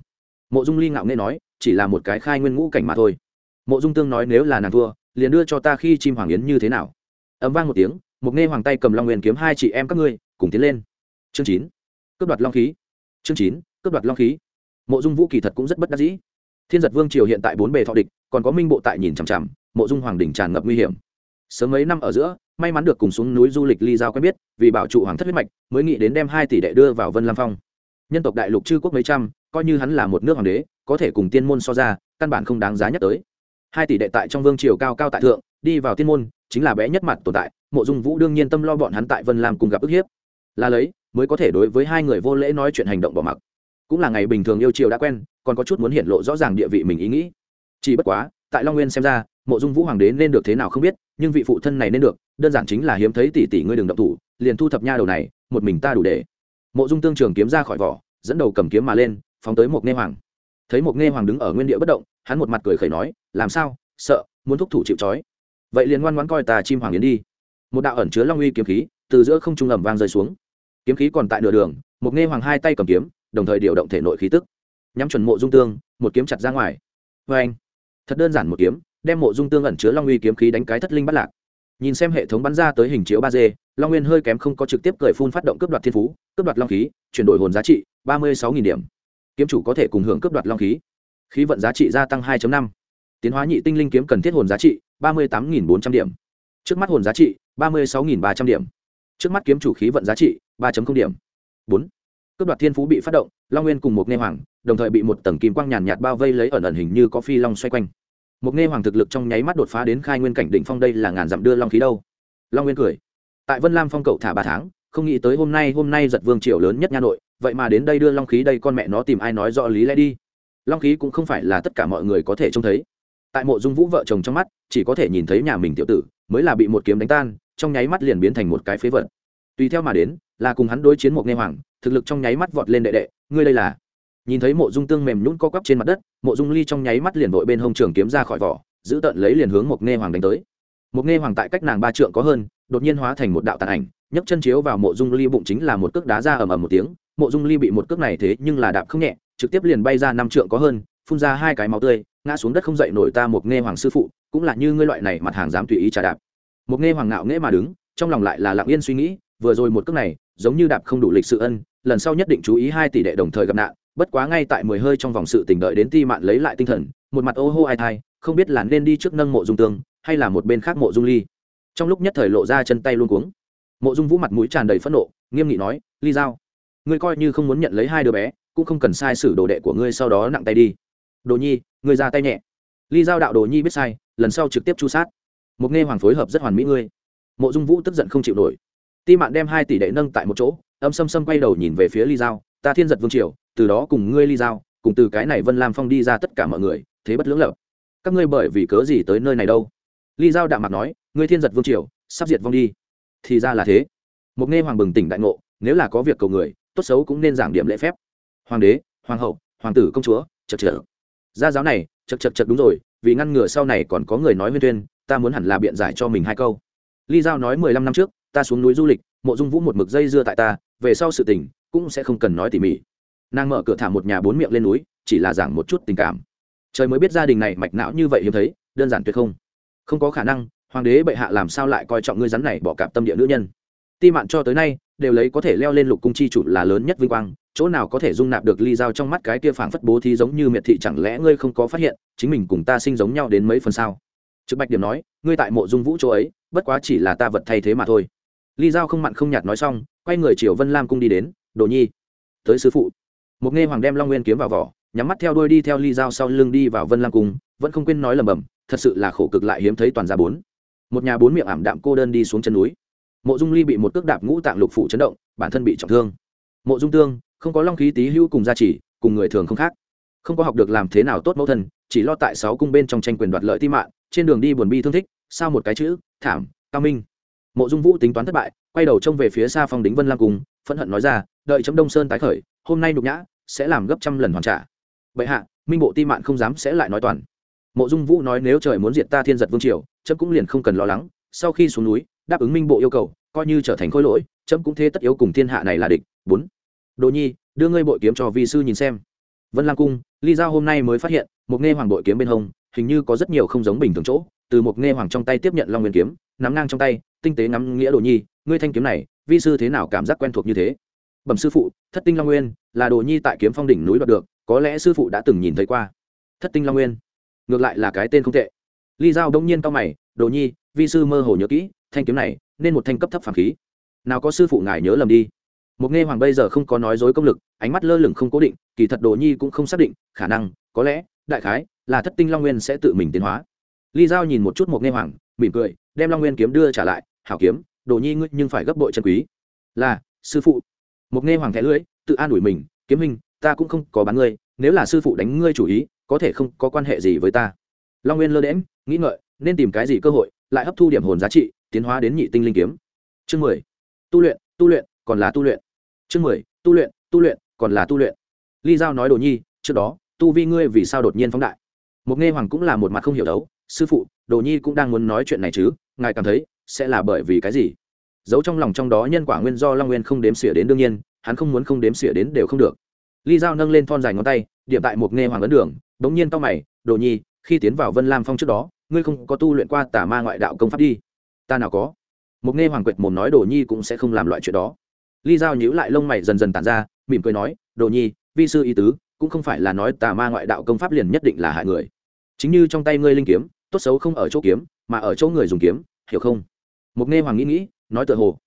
Mộ dung ly ngạo nghe nói chỉ là một cái khai nguyên ngũ cảnh mà thôi. Mộ dung tương nói nếu là nàng thua liền đưa cho ta khi chim hoàng yến như thế nào. Ấm vang một tiếng một nghe hoàng tay cầm long nguyên kiếm hai chị em các ngươi cùng tiến lên. Chương chín. Cướp đoạt long khí chương chín, cướp đoạt long khí. Mộ dung vũ kỳ thật cũng rất bất đắc dĩ. Thiên giật vương triều hiện tại bốn bề thọ địch, còn có minh bộ tại nhìn chằm chằm, mộ dung hoàng đình tràn ngập nguy hiểm. Sớm mấy năm ở giữa, may mắn được cùng xuống núi du lịch ly giao quen biết, vì bảo trụ hoàng thất huyết mạch, mới nghĩ đến đem hai tỷ đệ đưa vào vân lam phong. Nhân tộc đại lục chư quốc mấy trăm, coi như hắn là một nước hoàng đế, có thể cùng tiên môn so ra, căn bản không đáng giá nhắc tới. Hai tỷ đệ tại trong vương triều cao cao tại thượng, đi vào tiên môn, chính là bé nhất mặt tồn tại, mộ dung vũ đương nhiên tâm lo bọn hắn tại vân lam cùng gặp ức hiếp. Là lấy mới có thể đối với hai người vô lễ nói chuyện hành động bỏ mặc. Cũng là ngày bình thường yêu chiều đã quen, còn có chút muốn hiện lộ rõ ràng địa vị mình ý nghĩ. Chỉ bất quá, tại long nguyên xem ra, mộ dung vũ hoàng đế nên được thế nào không biết, nhưng vị phụ thân này nên được, đơn giản chính là hiếm thấy tỷ tỷ ngươi đừng động thủ, liền thu thập nha đầu này, một mình ta đủ để. Mộ dung tương trường kiếm ra khỏi vỏ, dẫn đầu cầm kiếm mà lên, phóng tới một nghe hoàng. Thấy một nghe hoàng đứng ở nguyên địa bất động, hắn một mặt cười khẩy nói, làm sao? Sợ, muốn thúc thủ chịu trói. Vậy liền ngoan ngoãn coi tà chim hoàng yến đi. Một đạo ẩn chứa long uy kiếm khí từ giữa không trung ẩm vang rơi xuống kiếm khí còn tại nửa đường, một nghe hoàng hai tay cầm kiếm, đồng thời điều động thể nội khí tức. Nhắm chuẩn mộ dung tương, một kiếm chặt ra ngoài. Vê anh, thật đơn giản một kiếm, đem mộ dung tương ẩn chứa long uy kiếm khí đánh cái thất linh bắt lạc. Nhìn xem hệ thống bắn ra tới hình chiếu ba d, long nguyên hơi kém không có trực tiếp cười phun phát động cướp đoạt thiên phú, cướp đoạt long khí, chuyển đổi hồn giá trị ba mươi sáu điểm. Kiếm chủ có thể cùng hưởng cướp đoạt long khí. Khí vận giá trị gia tăng 2 năm. Tiến hóa nhị tinh linh kiếm cần thiết hồn giá trị ba mươi tám bốn trăm điểm. Trước mắt hồn giá trị ba mươi sáu ba trăm điểm. Trước mắt kiếm chủ khí vận giá trị ba điểm. Bốn. Cướp đoạt thiên phú bị phát động, long nguyên cùng một nghe hoàng, đồng thời bị một tầng kim quang nhàn nhạt bao vây lấy ẩn ẩn hình như có phi long xoay quanh. Một nghe hoàng thực lực trong nháy mắt đột phá đến khai nguyên cảnh đỉnh phong đây là ngàn dặm đưa long khí đâu. Long nguyên cười. Tại vân lam phong cậu thả ba tháng, không nghĩ tới hôm nay hôm nay giật vương triều lớn nhất nha nội, vậy mà đến đây đưa long khí đây con mẹ nó tìm ai nói rõ lý lẽ đi. Long khí cũng không phải là tất cả mọi người có thể trông thấy. Tại mộ dung vũ vợ chồng trong mắt, chỉ có thể nhìn thấy nhà mình tiểu tử, mới là bị một kiếm đánh tan, trong nháy mắt liền biến thành một cái phế vật. Tùy theo mà đến là cùng hắn đối chiến một nghe hoàng, thực lực trong nháy mắt vọt lên đệ đệ, ngươi đây là. Nhìn thấy mộ dung tương mềm nhún co quắp trên mặt đất, mộ dung ly trong nháy mắt liền vội bên hông trường kiếm ra khỏi vỏ, giữ tận lấy liền hướng một nghe hoàng đánh tới. Một nghe hoàng tại cách nàng ba trượng có hơn, đột nhiên hóa thành một đạo tàn ảnh, nhấc chân chiếu vào mộ dung ly bụng chính là một cước đá ra ầm ầm một tiếng, mộ dung ly bị một cước này thế nhưng là đạp không nhẹ, trực tiếp liền bay ra năm trượng có hơn, phun ra hai cái máu tươi, ngã xuống đất không dậy nổi ta một nghe hoàng sư phụ, cũng là như ngươi loại này mặt hàng dám tùy ý trà đạp. Một nghe hoàng ngạo nghễ mà đứng, trong lòng lại là lặng yên suy nghĩ vừa rồi một cước này, giống như đạp không đủ lịch sự ân, lần sau nhất định chú ý hai tỷ đệ đồng thời gặp nạn, bất quá ngay tại mười hơi trong vòng sự tỉnh đợi đến ti mạn lấy lại tinh thần, một mặt ô hô ai thai, không biết là nên đi trước nâng mộ dung tương, hay là một bên khác mộ dung ly. Trong lúc nhất thời lộ ra chân tay luôn cuống. Mộ dung vũ mặt mũi tràn đầy phẫn nộ, nghiêm nghị nói, ly giao, ngươi coi như không muốn nhận lấy hai đứa bé, cũng không cần sai sử đồ đệ của ngươi sau đó nặng tay đi. Đồ nhi, ngươi ra tay nhẹ. Ly giao đạo đồ nhi biết sai, lần sau trực tiếp chu sát. Một nghe hoàng phối hợp rất hoàn mỹ ngươi. Mộ dung vũ tức giận không chịu nổi ti mạn đem hai tỷ đệ nâng tại một chỗ, âm xâm xâm quay đầu nhìn về phía ly giao, ta thiên giật vương triều, từ đó cùng ngươi ly giao, cùng từ cái này vân lam phong đi ra tất cả mọi người, thế bất lưỡng lập. Các ngươi bởi vì cớ gì tới nơi này đâu? Ly giao đạm mặt nói, ngươi thiên giật vương triều, sắp diệt vong đi. Thì ra là thế. Một nghe hoàng bừng tỉnh đại ngộ, nếu là có việc cầu người, tốt xấu cũng nên giảng điểm lễ phép. Hoàng đế, hoàng hậu, hoàng tử công chúa chật chật gia giáo này chật chật chật đúng rồi, vì ngăn ngừa sau này còn có người nói nguyên tuyên ta muốn hẳn là biện giải cho mình hai câu. Ly giao nói mười lăm năm trước ta xuống núi du lịch, mộ dung vũ một mực dây dưa tại ta, về sau sự tình, cũng sẽ không cần nói tỉ mỉ. Nàng mở cửa thả một nhà bốn miệng lên núi, chỉ là giảng một chút tình cảm. Trời mới biết gia đình này mạch não như vậy hiếm thấy, đơn giản tuyệt không. Không có khả năng, hoàng đế bệ hạ làm sao lại coi trọng ngươi rắn này bỏ cạp tâm địa nữ nhân. Ti mạn cho tới nay, đều lấy có thể leo lên lục cung chi chủ là lớn nhất vinh quang, chỗ nào có thể dung nạp được ly dao trong mắt cái kia phảng phất bố thí giống như miệt thị chẳng lẽ ngươi không có phát hiện, chính mình cùng ta sinh giống nhau đến mấy phần sao? Trực bạch điểm nói, ngươi tại mộ dung vũ chỗ ấy, bất quá chỉ là ta vật thay thế mà thôi ly dao không mặn không nhạt nói xong, quay người chiều vân lam cung đi đến, đồ nhi, tới sư phụ. Một nghe hoàng đem long nguyên kiếm vào vỏ, nhắm mắt theo đuôi đi theo ly dao sau lưng đi vào vân lam cung, vẫn không quên nói lầm bầm thật sự là khổ cực lại hiếm thấy toàn gia bốn. Một nhà bốn miệng ảm đạm cô đơn đi xuống chân núi. Mộ dung ly bị một cước đạp ngũ tạng lục phủ chấn động, bản thân bị trọng thương. Mộ dung tương, không có long khí Tí hữu cùng gia trì, cùng người thường không khác. Không có học được làm thế nào tốt mẫu thân, chỉ lo tại sáu cung bên trong tranh quyền đoạt lợi ti mạng, trên đường đi buồn bi thương thích, sao một cái chữ, thảm, cao minh mộ dung vũ tính toán thất bại, quay đầu trông về phía xa phong đính vân lam cung, phẫn hận nói ra, đợi chấm đông sơn tái khởi, hôm nay nhục nhã, sẽ làm gấp trăm lần hoàn trả. Vậy hạ, minh bộ ti mạn không dám sẽ lại nói toàn. Mộ dung vũ nói, nếu trời muốn diệt ta thiên giật vương triều, chấm cũng liền không cần lo lắng, sau khi xuống núi, đáp ứng minh bộ yêu cầu, coi như trở thành khối lỗi, chấm cũng thế tất yếu cùng thiên hạ này là địch. Bốn. Đồ nhi, đưa ngươi bội kiếm cho vi sư nhìn xem. Vân lam cung, ly giao hôm nay mới phát hiện, một nghe hoàng bội kiếm bên hông, hình như có rất nhiều không giống bình thường chỗ, từ một nghe hoàng trong tay tiếp nhận long nguyên kiếm, nắm ngang trong tay tinh tế ngắm nghĩa đồ nhi, ngươi thanh kiếm này, vi sư thế nào cảm giác quen thuộc như thế? Bẩm sư phụ, thất tinh long nguyên là đồ nhi tại kiếm phong đỉnh núi đoạt được, có lẽ sư phụ đã từng nhìn thấy qua. Thất tinh long nguyên, ngược lại là cái tên không tệ. Ly giao đông nhiên cao mày, đồ nhi, vi sư mơ hồ nhớ kỹ, thanh kiếm này nên một thanh cấp thấp phản khí. Nào có sư phụ ngài nhớ lầm đi. Một nghe hoàng bây giờ không có nói dối công lực, ánh mắt lơ lửng không cố định, kỳ thật đồ nhi cũng không xác định, khả năng, có lẽ, đại khái, là thất tinh long nguyên sẽ tự mình tiến hóa. Ly giao nhìn một chút một nghe hoàng, mỉm cười, đem long nguyên kiếm đưa trả lại hảo kiếm, đồ nhi ngươi nhưng phải gấp bội chân quý. Là, sư phụ. Một nghe hoàng thẻ lưỡi, tự an ủi mình, kiếm minh ta cũng không có bán ngươi, nếu là sư phụ đánh ngươi chủ ý, có thể không có quan hệ gì với ta. Long nguyên lơ đễm nghĩ ngợi, nên tìm cái gì cơ hội, lại hấp thu điểm hồn giá trị, tiến hóa đến nhị tinh linh kiếm. Chương mười. Tu luyện tu luyện, còn là tu luyện. Chương mười. Tu luyện tu luyện, còn là tu luyện. Ly giao nói đồ nhi, trước đó, tu vi ngươi vì sao đột nhiên phóng đại? Một nghe hoàng cũng là một mặt không hiểu đấu, sư phụ, đồ nhi cũng đang muốn nói chuyện này chứ, ngài cảm thấy sẽ là bởi vì cái gì? Giấu trong lòng trong đó nhân quả nguyên do long nguyên không đếm xỉa đến đương nhiên, hắn không muốn không đếm xỉa đến đều không được. Ly giao nâng lên thon dài ngón tay, điểm tại một nghe hoàng ấn đường đ ố n g nhiên tao mày, đồ nhi, khi tiến vào vân lam phong trước đó, ngươi không có tu luyện qua tà ma ngoại đạo công pháp đi. Ta nào có. Một nghe hoàng quệt mồm nói đồ nhi cũng sẽ không làm loại chuyện đó. Ly giao nhíu lại lông mày dần dần tàn ra, mỉm cười nói, đồ nhi, vi sư ý tứ, cũng không phải là nói tà ma ngoại đạo công pháp liền nhất định là hại người. Chính như trong tay ngươi linh kiếm, tốt xấu không ở chỗ kiếm, mà ở chỗ người dùng kiếm, hiểu không? Mục nghe hoàng nghĩ nghĩ, nói tựa hồ,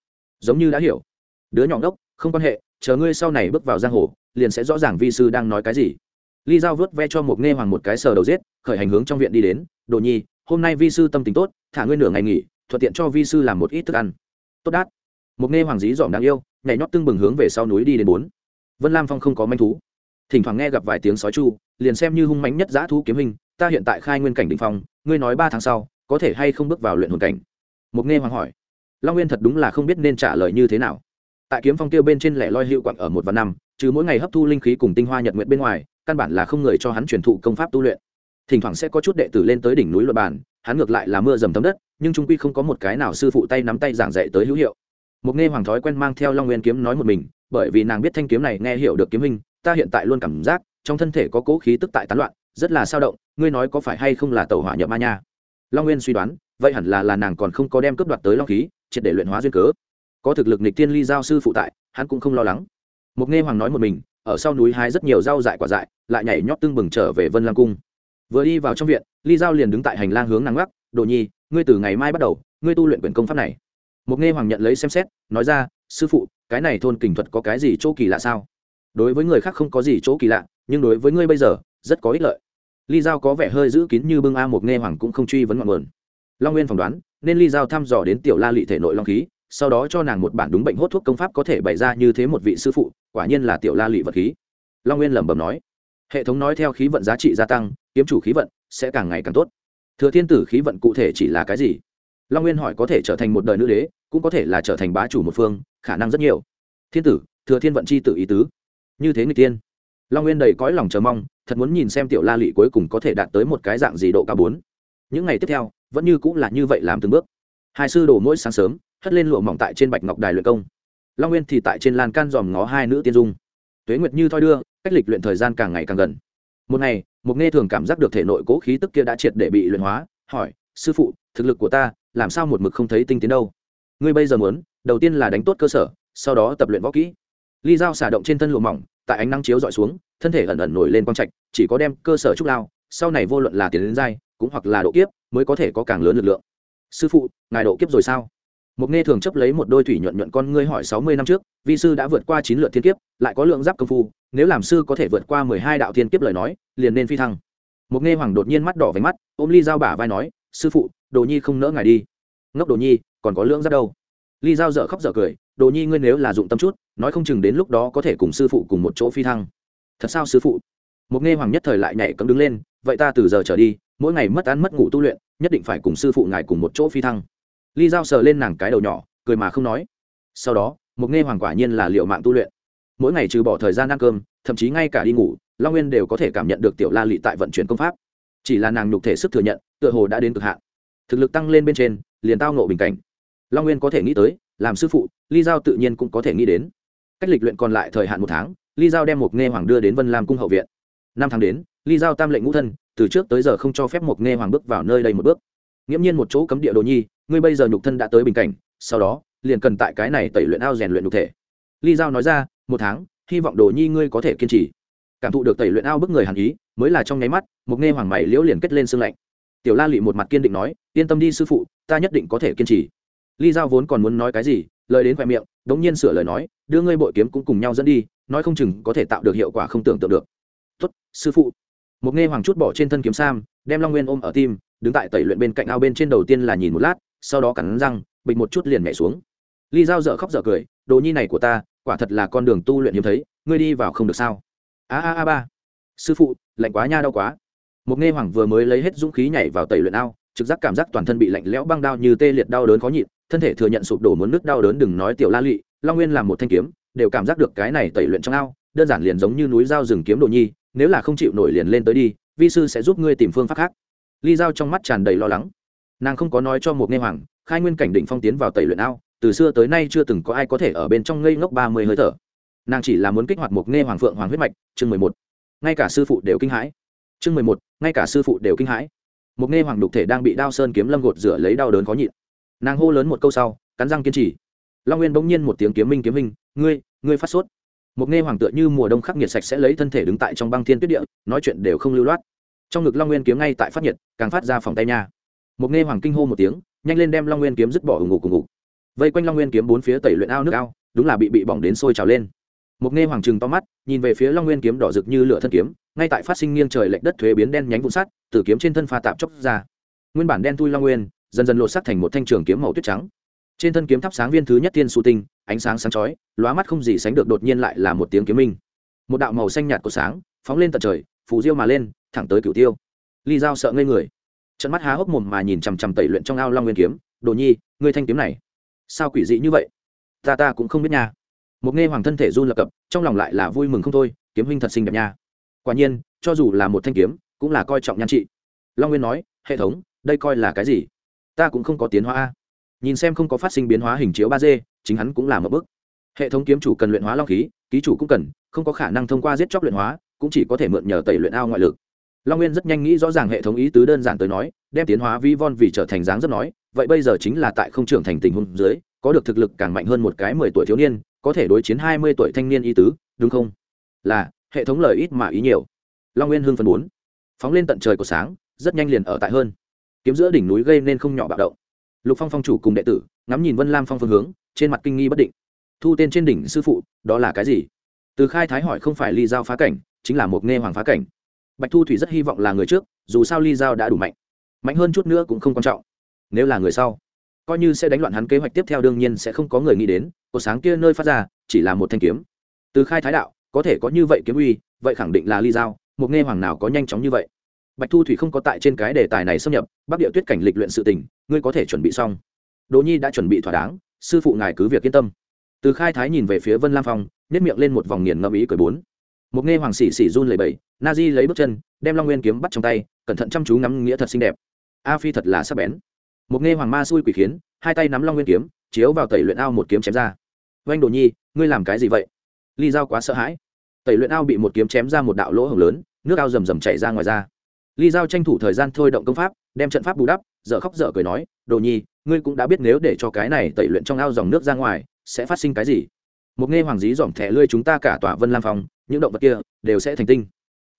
giống như đã hiểu. Đứa nhỏ ngốc, không quan hệ, chờ ngươi sau này bước vào giang hồ, liền sẽ rõ ràng vi sư đang nói cái gì. Ly giao vớt ve cho mục nghe hoàng một cái sờ đầu giết, khởi hành hướng trong viện đi đến. Đồ nhi, hôm nay vi sư tâm tình tốt, thả ngươi nửa ngày nghỉ, thuận tiện cho vi sư làm một ít thức ăn. Tốt đát. Mục nghe hoàng dí dỏm đáng yêu, nhảy nhót tưng bừng hướng về sau núi đi đến bốn. Vân lam phong không có manh thú. Thỉnh thoảng nghe gặp vài tiếng sói chu, liền xem như hung mánh nhất giã thú kiếm hình, ta hiện tại khai nguyên cảnh định phong, ngươi nói ba tháng sau, có thể hay không bước vào luyện hồn cảnh? Mục nghe hoàng hỏi, long nguyên thật đúng là không biết nên trả lời như thế nào. Tại kiếm phong tiêu bên trên lẻ loi hiệu quặng ở một và năm, trừ mỗi ngày hấp thu linh khí cùng tinh hoa nhật nguyện bên ngoài, căn bản là không người cho hắn truyền thụ công pháp tu luyện. Thỉnh thoảng sẽ có chút đệ tử lên tới đỉnh núi luật bàn, hắn ngược lại là mưa dầm thấm đất, nhưng trung quy không có một cái nào sư phụ tay nắm tay giảng dạy tới hữu hiệu. Mục nghe hoàng thói quen mang theo long nguyên kiếm nói một mình, bởi vì nàng biết thanh kiếm này nghe hiểu được kiếm hình, ta hiện tại luôn cảm giác trong thân thể có cố khí tức tại tán loạn, rất là sao động, ngươi nói có phải hay không là tàu hỏa nhập ma nha? Long nguyên suy đoán vậy hẳn là là nàng còn không có đem cướp đoạt tới long khí, triệt để luyện hóa duyên cớ. Có thực lực nịch tiên ly giao sư phụ tại, hắn cũng không lo lắng. Mục nghe hoàng nói một mình, ở sau núi hái rất nhiều rau dại quả dại, lại nhảy nhót tưng bừng trở về vân lam cung. Vừa đi vào trong viện, ly giao liền đứng tại hành lang hướng nắng gắt đồ nhi, ngươi từ ngày mai bắt đầu, ngươi tu luyện quyền công pháp này. Mục nghe hoàng nhận lấy xem xét, nói ra, sư phụ, cái này thôn kình thuật có cái gì chỗ kỳ lạ sao? Đối với người khác không có gì chỗ kỳ lạ, nhưng đối với ngươi bây giờ, rất có ích lợi. Ly giao có vẻ hơi giữ kín như bưng a một nghe hoàng cũng không truy vấn ngọn nguồn long nguyên phỏng đoán, nên ly giao thăm dò đến tiểu la lị thể nội long khí, sau đó cho nàng một bản đúng bệnh hốt thuốc công pháp có thể bày ra như thế một vị sư phụ, quả nhiên là tiểu la lị vật khí. Long nguyên lẩm bẩm nói, hệ thống nói theo khí vận giá trị gia tăng, kiếm chủ khí vận sẽ càng ngày càng tốt. Thừa thiên tử khí vận cụ thể chỉ là cái gì? Long nguyên hỏi có thể trở thành một đời nữ đế, cũng có thể là trở thành bá chủ một phương, khả năng rất nhiều. Thiên tử, thừa thiên vận c h i tự ý tứ. Như thế người tiên. Long nguyên đầy cõi lòng chờ mong, thật muốn nhìn xem tiểu la lị cuối cùng có thể đạt tới một cái dạng gì độ cao bốn những ngày tiếp theo, vẫn như cũng là như vậy làm từng bước. Hai sư đổ mỗi sáng sớm, hất lên lụa mỏng tại trên bạch ngọc đài luyện công. Long nguyên thì tại trên lan can dòm ngó hai nữ tiên dung. Tuế nguyệt như thoi đưa, cách lịch luyện thời gian càng ngày càng gần. Một ngày, một nghe thường cảm giác được thể nội cố khí tức kia đã triệt để bị luyện hóa, hỏi, sư phụ, thực lực của ta, làm sao một mực không thấy tinh tiến đâu? Ngươi bây giờ muốn, đầu tiên là đánh tốt cơ sở, sau đó tập luyện võ kỹ. Ly dao xả động trên thân lụa mỏng, tại ánh nắng chiếu dọi xuống, thân thể ẩn ẩn nổi lên quang trạch, chỉ có đem cơ sở trúc lao sau này vô luận là tiền đến dai cũng hoặc là độ kiếp, mới có thể có càng lớn lực lượng. Sư phụ, ngài độ kiếp rồi sao? Mục nghe thường chấp lấy một đôi thủy nhuận nhuận con ngươi hỏi sáu mươi năm trước, vi sư đã vượt qua chín lượt thiên kiếp, lại có lượng giáp công phu, nếu làm sư có thể vượt qua mười hai đạo thiên kiếp lời nói, liền nên phi thăng. Mục nghe hoàng đột nhiên mắt đỏ váy mắt, ôm ly dao bả vai nói, sư phụ, đồ nhi không nỡ ngài đi. Ngốc đồ nhi, còn có lượng giáp đâu? Ly dao dở khóc dở cười, đồ nhi ngươi nếu là dụng tâm chút, nói không chừng đến lúc đó có thể cùng sư phụ cùng một chỗ phi thăng. Thật sao sư phụ? Mục nghe hoàng nhất thời lại nhảy cấm đứng lên vậy ta từ giờ trở đi, mỗi ngày mất ăn mất ngủ tu luyện, nhất định phải cùng sư phụ ngài cùng một chỗ phi thăng. Ly dao sờ lên nàng cái đầu nhỏ, cười mà không nói. Sau đó một nghe hoàng quả nhiên là liệu mạng tu luyện. Mỗi ngày trừ bỏ thời gian ăn cơm, thậm chí ngay cả đi ngủ, long nguyên đều có thể cảm nhận được tiểu la lị tại vận chuyển công pháp. Chỉ là nàng nhục thể sức thừa nhận, tựa hồ đã đến cực hạn. Thực lực tăng lên bên trên, liền tao nộ bình cảnh. Long nguyên có thể nghĩ tới, làm sư phụ, ly giao tự nhiên cũng có thể nghĩ đến. Cách lịch luyện còn lại thời hạn một tháng, ly giao đem một nghe hoàng đưa đến vân lam cung hậu viện. Năm tháng đến ly giao tam lệnh ngũ thân, từ trước tới giờ không cho phép một nghe hoàng bước vào nơi đây một bước. Nghiễm nhiên một chỗ cấm địa đồ nhi, ngươi bây giờ nhục thân đã tới bình cảnh, sau đó, liền cần tại cái này tẩy luyện ao rèn luyện nhục thể. Ly giao nói ra, một tháng, hy vọng đồ nhi ngươi có thể kiên trì. Cảm thụ được tẩy luyện ao bức người hàn ý, mới là trong nháy mắt một nghe hoàng mày liễu liền kết lên xương lạnh. Tiểu la lị một mặt kiên định nói, yên tâm đi sư phụ, ta nhất định có thể kiên trì. Ly giao vốn còn muốn nói cái gì, lời đến khoe miệng, đống nhiên sửa lời nói, đưa ngươi bội kiếm cũng cùng nhau dẫn đi, nói không chừng có thể tạo được hiệu quả không tưởng tượng được. Tốt, sư phụ một nghe hoàng chút bỏ trên thân kiếm sam, đem long nguyên ôm ở tim, đứng tại tẩy luyện bên cạnh ao bên trên đầu tiên là nhìn một lát, sau đó cắn răng, bịch một chút liền nhảy xuống. Ly dao dở khóc dở cười, đồ nhi này của ta, quả thật là con đường tu luyện hiếm thấy, ngươi đi vào không được sao? A a a ba. Sư phụ, lạnh quá nha, đau quá. Một nghe hoàng vừa mới lấy hết dũng khí nhảy vào tẩy luyện ao, trực giác cảm giác toàn thân bị lạnh lẽo băng đau như tê liệt đau đớn khó nhịn, thân thể thừa nhận sụp đổ muốn nước đau đớn đừng nói tiểu la lụy long nguyên làm một thanh kiếm, đều cảm giác được cái này tẩy luyện trong ao, đơn giản liền giống như núi dao rừng kiếm đồ nhi nếu là không chịu nổi liền lên tới đi, vi sư sẽ giúp ngươi tìm phương pháp khác. Ly Giao trong mắt tràn đầy lo lắng. Nàng không có nói cho một nghe hoàng, khai nguyên cảnh định phong tiến vào tẩy luyện ao, từ xưa tới nay chưa từng có ai có thể ở bên trong ngây ngốc ba mươi hơi thở. Nàng chỉ là muốn kích hoạt một nghe hoàng phượng hoàng huyết mạch, chương mười một. Ngay cả sư phụ đều kinh hãi. Chương mười một, ngay cả sư phụ đều kinh hãi. Một nghe hoàng đục thể đang bị đao sơn kiếm lâm gột rửa lấy đau đớn khó nhịn. Nàng hô lớn một câu sau, cắn răng kiên trì. Long nguyên bỗng nhiên một tiếng kiếm minh kiếm minh, ngươi ngươi phát sốt một nghe hoàng tựa như mùa đông khắc nghiệt sạch sẽ lấy thân thể đứng tại trong băng thiên tuyết địa, nói chuyện đều không lưu loát. Trong ngực long nguyên kiếm ngay tại phát nhiệt, càng phát ra phòng tay nha. Một nghe hoàng kinh hô một tiếng, nhanh lên đem long nguyên kiếm dứt bỏ ủng ngục cùng ngục vây quanh long nguyên kiếm bốn phía tẩy luyện ao nước ao, đúng là bị bị bỏng đến sôi trào lên. Một nghe hoàng trừng to mắt, nhìn về phía long nguyên kiếm đỏ rực như lửa thân kiếm, ngay tại phát sinh nghiêng trời lệch đất thuế biến đen nhánh vụn sắt, từ kiếm trên thân pha tạp chốc ra. Nguyên bản đen thui long nguyên, dần dần lột sắc thành một thanh trường kiếm màu tuyết trắng trên thân kiếm thắp sáng viên thứ nhất tiên su tinh, ánh sáng sáng chói, lóa mắt không gì sánh được đột nhiên lại là một tiếng kiếm minh. Một đạo màu xanh nhạt của sáng phóng lên tận trời, phù diêu mà lên, thẳng tới cửu tiêu. Ly dao sợ ngây người. Trận mắt há hốc mồm mà nhìn chằm chằm tẩy luyện trong ao long nguyên kiếm, đồ nhi, ngươi thanh kiếm này, sao quỷ dị như vậy? Ta ta cũng không biết nha. Một nghe hoàng thân thể run lập cập, trong lòng lại là vui mừng không thôi, kiếm huynh thật xinh đẹp nha. Quả nhiên, cho dù là một thanh kiếm, cũng là coi trọng nhan trị. Long nguyên nói, hệ thống, đây coi là cái gì? Ta cũng không có tiến hóa nhìn xem không có phát sinh biến hóa hình chiếu ba d, chính hắn cũng làm một bước. Hệ thống kiếm chủ cần luyện hóa long khí, ký chủ cũng cần, không có khả năng thông qua giết chóc luyện hóa, cũng chỉ có thể mượn nhờ tẩy luyện ao ngoại lực. Long nguyên rất nhanh nghĩ rõ ràng hệ thống ý tứ đơn giản tới nói, đem tiến hóa vi von vì trở thành dáng rất nói, vậy bây giờ chính là tại không trưởng thành tình huống dưới, có được thực lực càng mạnh hơn một cái mười tuổi thiếu niên, có thể đối chiến hai mươi tuổi thanh niên ý tứ, đúng không? Là, hệ thống lời ít mà ý nhiều. Long nguyên hưng phần bốn phóng lên tận trời của sáng, rất nhanh liền ở tại hơn. Kiếm giữa đỉnh núi gây nên không nhỏ bạo động lục phong phong chủ cùng đệ tử, ngắm nhìn vân lam phong phương hướng, trên mặt kinh nghi bất định. Thu tên trên đỉnh sư phụ, đó là cái gì? Từ khai thái hỏi không phải ly giao phá cảnh, chính là một nghe hoàng phá cảnh. Bạch thu thủy rất hy vọng là người trước, dù sao ly giao đã đủ mạnh. Mạnh hơn chút nữa cũng không quan trọng. Nếu là người sau, coi như sẽ đánh loạn hắn kế hoạch tiếp theo đương nhiên sẽ không có người nghĩ đến cột sáng kia nơi phát ra, chỉ là một thanh kiếm. Từ khai thái đạo, có thể có như vậy kiếm uy, vậy khẳng định là ly giao, một nghe hoàng nào có nhanh chóng như vậy bạch thu thủy không có tại trên cái đề tài này xâm nhập, bắc địa tuyết cảnh lịch luyện sự tình, ngươi có thể chuẩn bị xong. Đỗ nhi đã chuẩn bị thỏa đáng, sư phụ ngài cứ việc yên tâm. Từ khai thái nhìn về phía vân lam phong nhét miệng lên một vòng nghiền ngẫm ý cười bốn. Một nghe hoàng xỉ xỉ run lầy bầy na di lấy bước chân, đem long nguyên kiếm bắt trong tay, cẩn thận chăm chú ngắm nghĩa thật xinh đẹp. A phi thật là sắc bén. Một nghe hoàng ma xui quỷ khiến, hai tay nắm long nguyên kiếm, chiếu vào tẩy luyện ao một kiếm chém ra. Oanh đồ nhi, ngươi làm cái gì vậy? Ly dao quá sợ hãi. Tẩy luyện ao bị một kiếm chém ra một đạo lỗ hồng lớn, nước ao rầm rầm chảy ra ngoài ra ly Giao tranh thủ thời gian thôi động công pháp, đem trận pháp bù đắp, dở khóc dở cười nói, đồ nhi, ngươi cũng đã biết nếu để cho cái này tẩy luyện trong ao dòng nước ra ngoài, sẽ phát sinh cái gì? Một nghe hoàng dí dòm thẻ lươi chúng ta cả tòa vân lam phòng những động vật kia đều sẽ thành tinh.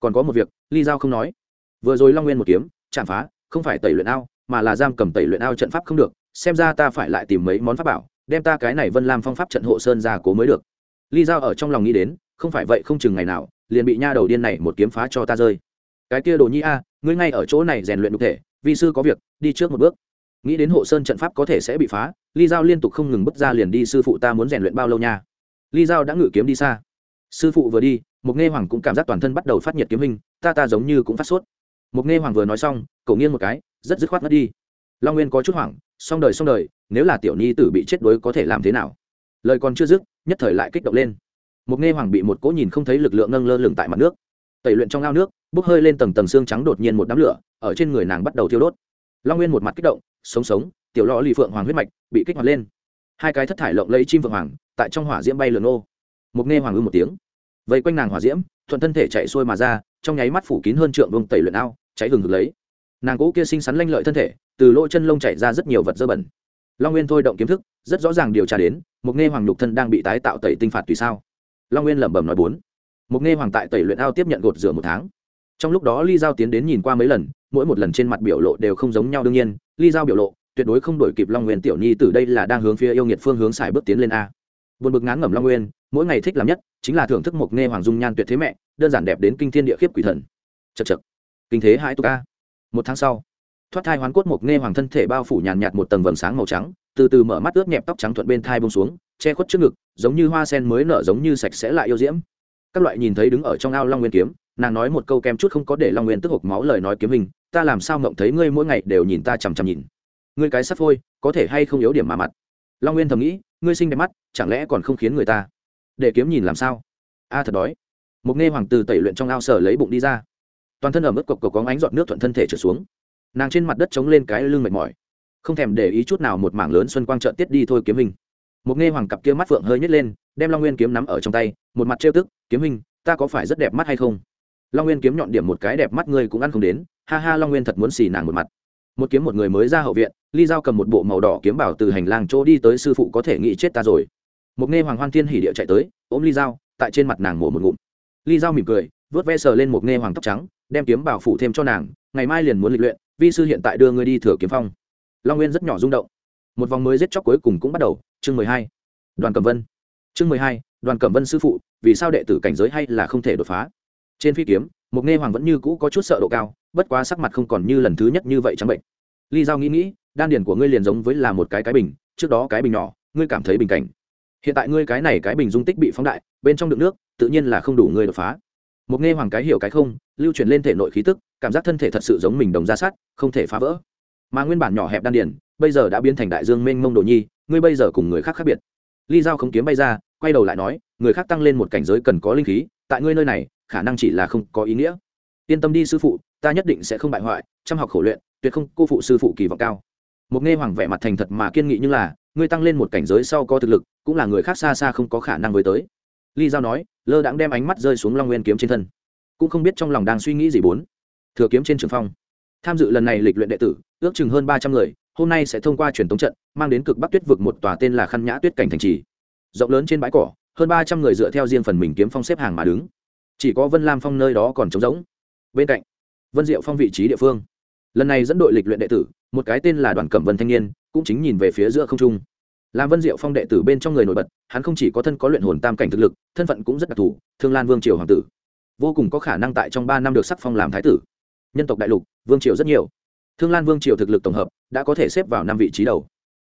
Còn có một việc, ly giao không nói. Vừa rồi long nguyên một kiếm, chạm phá, không phải tẩy luyện ao, mà là giam cầm tẩy luyện ao trận pháp không được, xem ra ta phải lại tìm mấy món pháp bảo, đem ta cái này vân lam phong pháp trận hộ sơn ra cố mới được. Ly giao ở trong lòng nghĩ đến, không phải vậy không chừng ngày nào, liền bị nha đầu điên này một kiếm phá cho ta rơi cái kia đồ nhi a, ngươi ngay ở chỗ này rèn luyện đục thể, vi sư có việc, đi trước một bước. Nghĩ đến hộ sơn trận pháp có thể sẽ bị phá, ly giao liên tục không ngừng bước ra liền đi, sư phụ ta muốn rèn luyện bao lâu nha? Ly giao đã ngự kiếm đi xa. Sư phụ vừa đi Mục nghe hoàng cũng cảm giác toàn thân bắt đầu phát nhiệt kiếm hình, ta ta giống như cũng phát sốt. Mục nghe hoàng vừa nói xong cậu nghiêng một cái, rất dứt khoát ngất đi. Long nguyên có chút hoảng, xong đời xong đời, nếu là tiểu nhi tử bị chết đuối có thể làm thế nào? Lời còn chưa dứt, nhất thời lại kích động lên. Mục nghe hoàng bị một cỗ nhìn không thấy lực lượng nâng lơ lửng tại mặt nước tẩy luyện trong ao nước, bốc hơi lên tầng tầng xương trắng đột nhiên một đám lửa, ở trên người nàng bắt đầu thiêu đốt. Long nguyên một mặt kích động, sống sống, tiểu lò lì phượng hoàng huyết mạch bị kích hoạt lên. Hai cái thất thải lộng lấy chim phượng hoàng tại trong hỏa diễm bay lượn ô Mục nghe hoàng ư một tiếng. Vây quanh nàng hỏa diễm, thuận thân thể chạy xuôi mà ra, trong nháy mắt phủ kín hơn trượng vông tẩy luyện ao, cháy hừng hực lấy. Nàng cũ kia xinh xắn lanh lợi thân thể, từ lỗ chân lông chảy ra rất nhiều vật dơ bẩn. Long nguyên thôi động kiếm thức, rất rõ ràng điều tra đến, Mục nghe hoàng nhục thân đang bị tái tạo tẩy tinh phạt tùy sao. Long nguyên lẩm bẩm nói bốn một nghe hoàng tại tẩy luyện ao tiếp nhận gột rửa một tháng. Trong lúc đó ly giao tiến đến nhìn qua mấy lần, mỗi một lần trên mặt biểu lộ đều không giống nhau đương nhiên. Ly giao biểu lộ, tuyệt đối không đổi kịp long nguyên tiểu nhi từ đây là đang hướng phía yêu nghiệt phương hướng xài bước tiến lên a. Buồn bực ngán ngẩm long nguyên, mỗi ngày thích làm nhất chính là thưởng thức một nghe hoàng dung nhan tuyệt thế mẹ, đơn giản đẹp đến kinh thiên địa khiếp quỷ thần. Chật chật kinh thế hai tu ca một tháng sau, thoát thai hoán cốt một nghe hoàng thân thể bao phủ nhàn nhạt một tầng vầng sáng màu trắng, từ từ mở mắt ướt nhẹp tóc trắng thuận bên thai bông xuống, che khuất trước ngực, giống như hoa sen mới nở giống như sạch sẽ lại yêu diễm các loại nhìn thấy đứng ở trong ao long nguyên kiếm, nàng nói một câu kem chút không có để long nguyên tức hộp máu lời nói kiếm hình, ta làm sao mộng thấy ngươi mỗi ngày đều nhìn ta chằm chằm nhìn? Ngươi cái sắp phôi, có thể hay không yếu điểm mà mặt? Long nguyên thầm nghĩ, ngươi sinh đẹp mắt, chẳng lẽ còn không khiến người ta? Để kiếm nhìn làm sao? A, thật đói. Một nghe hoàng từ tẩy luyện trong ao sở lấy bụng đi ra. Toàn thân ở mức cộc cộc có ánh giọt nước thuận thân thể trở xuống. Nàng trên mặt đất chống lên cái lưng mệt mỏi. Không thèm để ý chút nào một mảng lớn xuân quang trợn tiết đi thôi kiếm hình một nghe hoàng cặp kia mắt phượng hơi nhét lên, đem long nguyên kiếm nắm ở trong tay, một mặt trêu tức, kiếm hình ta có phải rất đẹp mắt hay không? Long nguyên kiếm nhọn điểm một cái đẹp mắt ngươi cũng ăn không đến, ha ha, long nguyên thật muốn xì nàng một mặt. Một kiếm một người mới ra hậu viện, ly giao cầm một bộ màu đỏ kiếm bảo từ hành lang chỗ đi tới sư phụ có thể nghĩ chết ta rồi. Một nghe hoàng hoan thiên hỉ địa chạy tới, ôm ly dao tại trên mặt nàng mổ một ngụm. Ly dao mỉm cười vớt ve sờ lên một nghe hoàng tóc trắng, đem kiếm bảo phủ thêm cho nàng, ngày mai liền muốn lịch luyện, vi sư hiện tại đưa ngươi đi thừa kiếm phong. Long nguyên rất nhỏ rung động. Một vòng mới giết chóc cuối cùng cũng bắt đầu chương mười hai, đoàn cẩm vân. Chương mười hai, đoàn cẩm vân sư phụ, vì sao đệ tử cảnh giới hay là không thể đột phá? Trên phi kiếm Mục nghe hoàng vẫn như cũ có chút sợ độ cao, bất quá sắc mặt không còn như lần thứ nhất như vậy trắng bệnh. Ly giao nghĩ nghĩ, đan điển của ngươi liền giống với là một cái cái bình, trước đó cái bình nhỏ, ngươi cảm thấy bình cảnh. Hiện tại ngươi cái này cái bình dung tích bị phóng đại, bên trong đựng nước, tự nhiên là không đủ ngươi đột phá. Mục nghe hoàng cái hiểu cái không, lưu truyền lên thể nội khí tức, cảm giác thân thể thật sự giống mình đồng ra sát, không thể phá vỡ. Mà nguyên bản nhỏ hẹp đan điển bây giờ đã biến thành đại dương mênh mông đồ nhi ngươi bây giờ cùng người khác khác biệt. Ly giao không kiếm bay ra, quay đầu lại nói, người khác tăng lên một cảnh giới cần có linh khí, tại ngươi nơi này, khả năng chỉ là không có ý nghĩa. Yên tâm đi sư phụ, ta nhất định sẽ không bại hoại, chăm học khổ luyện, tuyệt không cô phụ sư phụ kỳ vọng cao. Một nghe hoàng vẻ mặt thành thật mà kiên nghị như là, ngươi tăng lên một cảnh giới sau có thực lực, cũng là người khác xa xa không có khả năng với tới. Ly giao nói, lơ đãng đem ánh mắt rơi xuống long nguyên kiếm trên thân. Cũng không biết trong lòng đang suy nghĩ gì bốn. Thừa kiếm trên trường phong. Tham dự lần này lịch luyện đệ tử, ước chừng hơn ba trăm người hôm nay sẽ thông qua truyền tống trận, mang đến cực bắc tuyết vực một tòa tên là khăn nhã tuyết cảnh thành trì. Rộng lớn trên bãi cỏ, hơn ba trăm người dựa theo riêng phần mình kiếm phong xếp hàng mà đứng. Chỉ có vân lam phong nơi đó còn trống rỗng. Bên cạnh, vân diệu phong vị trí địa phương. Lần này dẫn đội lịch luyện đệ tử, một cái tên là đoàn cẩm vân thanh niên, cũng chính nhìn về phía giữa không trung. Làm vân diệu phong đệ tử bên trong người nổi bật, hắn không chỉ có thân có luyện hồn tam cảnh thực lực, thân phận cũng rất đặc thù, thương lan vương triều hoàng tử. Vô cùng có khả năng tại trong ba năm được sắc phong làm thái tử. Nhân tộc đại lục, vương triều rất nhiều thương lan vương triều thực lực tổng hợp đã có thể xếp vào năm vị trí đầu.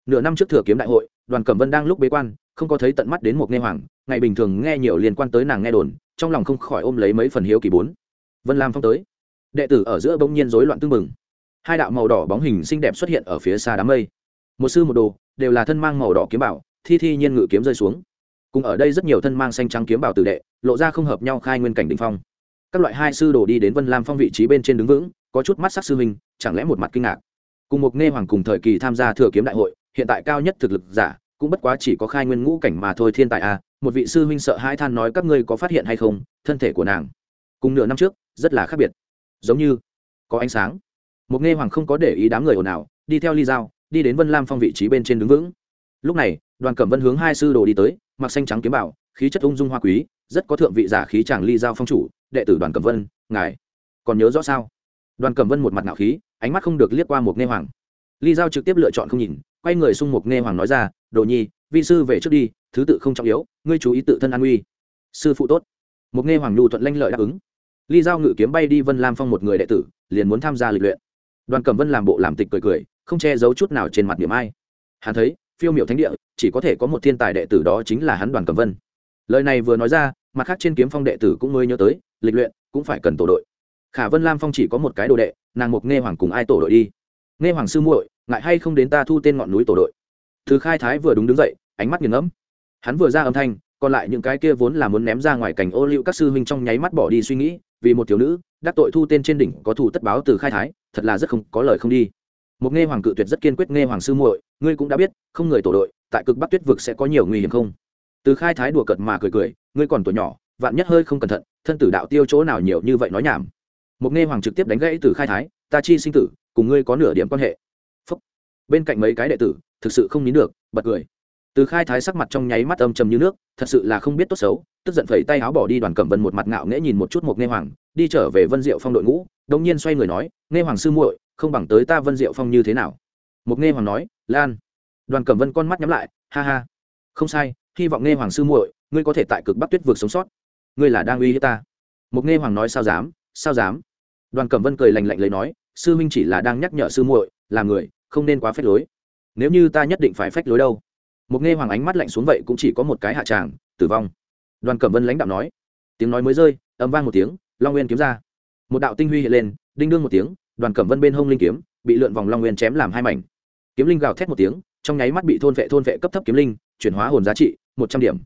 Nửa năm trước thừa kiếm đại hội, đoàn cẩm vân đang lúc bế quan, không có thấy tận mắt đến một nghe hoàng, ngày bình thường nghe nhiều liên quan tới nàng nghe đồn, trong lòng không khỏi ôm lấy mấy phần hiếu kỳ bốn. Vân lam phong tới. Đệ tử ở giữa bỗng nhiên rối loạn tưng mừng hai đạo màu đỏ bóng hình xinh đẹp xuất hiện ở phía xa đám mây. Một sư một đồ, đều là thân mang màu đỏ kiếm bảo, thi thi nhiên ngự kiếm rơi xuống. Cùng ở đây rất nhiều thân mang xanh trắng kiếm bảo tử đệ, lộ ra không hợp nhau khai nguyên cảnh đình phong. Các loại hai sư đồ đi đến vân lam phong vị trí bên trên đứng vững có chút mắt sắc sư huynh chẳng lẽ một mặt kinh ngạc? Cùng một nghe hoàng cùng thời kỳ tham gia thừa kiếm đại hội hiện tại cao nhất thực lực giả cũng bất quá chỉ có khai nguyên ngũ cảnh mà thôi thiên tài a à, một vị sư huynh sợ hai than nói các ngươi có phát hiện hay không thân thể của nàng. Cùng nửa năm trước rất là khác biệt. Giống như có ánh sáng. Một nghe hoàng không có để ý đám người ồn ào đi theo ly dao đi đến vân lam phong vị trí bên trên đứng vững. Lúc này đoàn cẩm vân hướng hai sư đồ đi tới mặc xanh trắng kiếm bảo khí chất ung dung hoa quý rất có thượng vị giả khí chàng ly giao phong chủ đệ tử đoàn cẩm vân ngài còn nhớ rõ sao? Đoàn cẩm vân một mặt ngạo khí, ánh mắt không được liếc qua một nghe hoàng. Ly giao trực tiếp lựa chọn không nhìn, quay người xung một nghe hoàng nói ra, đồ nhi, vi sư về trước đi, thứ tự không trọng yếu, ngươi chú ý tự thân an nguy. Sư phụ tốt. Một nghe hoàng nhu thuận lanh lợi đáp ứng. Ly giao ngự kiếm bay đi vân lam phong một người đệ tử, liền muốn tham gia lịch luyện. Đoàn cẩm vân làm bộ làm tịch cười cười, không che giấu chút nào trên mặt điểm ai. Hắn thấy, phiêu miểu thánh địa, chỉ có thể có một thiên tài đệ tử đó chính là hắn đoàn cẩm vân. Lời này vừa nói ra, mặt khác trên kiếm phong đệ tử cũng mới nhớ tới, lịch luyện cũng phải cần tổ đội khả vân lam phong chỉ có một cái đồ đệ, nàng mục nghe hoàng cùng ai tổ đội đi? Nghe hoàng sư muội, ngại hay không đến ta thu tên ngọn núi tổ đội? Thứ khai thái vừa đúng đứng dậy, ánh mắt nghiền ngẫm. Hắn vừa ra âm thanh, còn lại những cái kia vốn là muốn ném ra ngoài cảnh ô liu các sư huynh trong nháy mắt bỏ đi suy nghĩ, vì một thiếu nữ, đắc tội thu tên trên đỉnh có thủ tất báo từ khai thái, thật là rất không có lời không đi. Một nghe hoàng cự tuyệt rất kiên quyết nghe hoàng sư muội, ngươi cũng đã biết, không người tổ đội, tại cực bắc tuyết vực sẽ có nhiều nguy hiểm không? Từ khai thái đùa cợt mà cười cười, ngươi còn tuổi nhỏ, vạn nhất hơi không cẩn thận, thân tử đạo tiêu chỗ nào nhiều như vậy nói nhảm một nghe hoàng trực tiếp đánh gãy từ khai thái, ta chi sinh tử, cùng ngươi có nửa điểm quan hệ. Phúc. bên cạnh mấy cái đệ tử, thực sự không nín được, bật cười. Từ khai thái sắc mặt trong nháy mắt âm trầm như nước, thật sự là không biết tốt xấu, tức giận phẩy tay áo bỏ đi đoàn cẩm vân một mặt ngạo nghễ nhìn một chút một nghe hoàng, đi trở về vân diệu phong đội ngũ đông nhiên xoay người nói nghe hoàng sư muội, không bằng tới ta vân diệu phong như thế nào? Một nghe hoàng nói, lan. Đoàn cẩm vân con mắt nhắm lại, ha ha, không sai, hy vọng nghe hoàng sư muội, ngươi có thể tại cực bắc tuyết vượt sống sót. Ngươi là đang uy hiếp ta. Một nghe hoàng nói, sao dám sao dám? Đoàn cẩm vân cười lành lạnh lấy nói, sư minh chỉ là đang nhắc nhở sư muội là người, không nên quá phép lối. Nếu như ta nhất định phải phách lối đâu? Một nghe hoàng ánh mắt lạnh xuống vậy cũng chỉ có một cái hạ tràng, tử vong. Đoàn cẩm vân lãnh đạo nói. Tiếng nói mới rơi, âm vang một tiếng, long nguyên kiếm ra. Một đạo tinh huy hiện lên, đinh đương một tiếng, đoàn cẩm vân bên hông linh kiếm, bị lượn vòng long nguyên chém làm hai mảnh. Kiếm linh gào thét một tiếng, trong nháy mắt bị thôn vệ thôn vệ cấp thấp kiếm linh, chuyển hóa hồn giá trị một trăm điểm.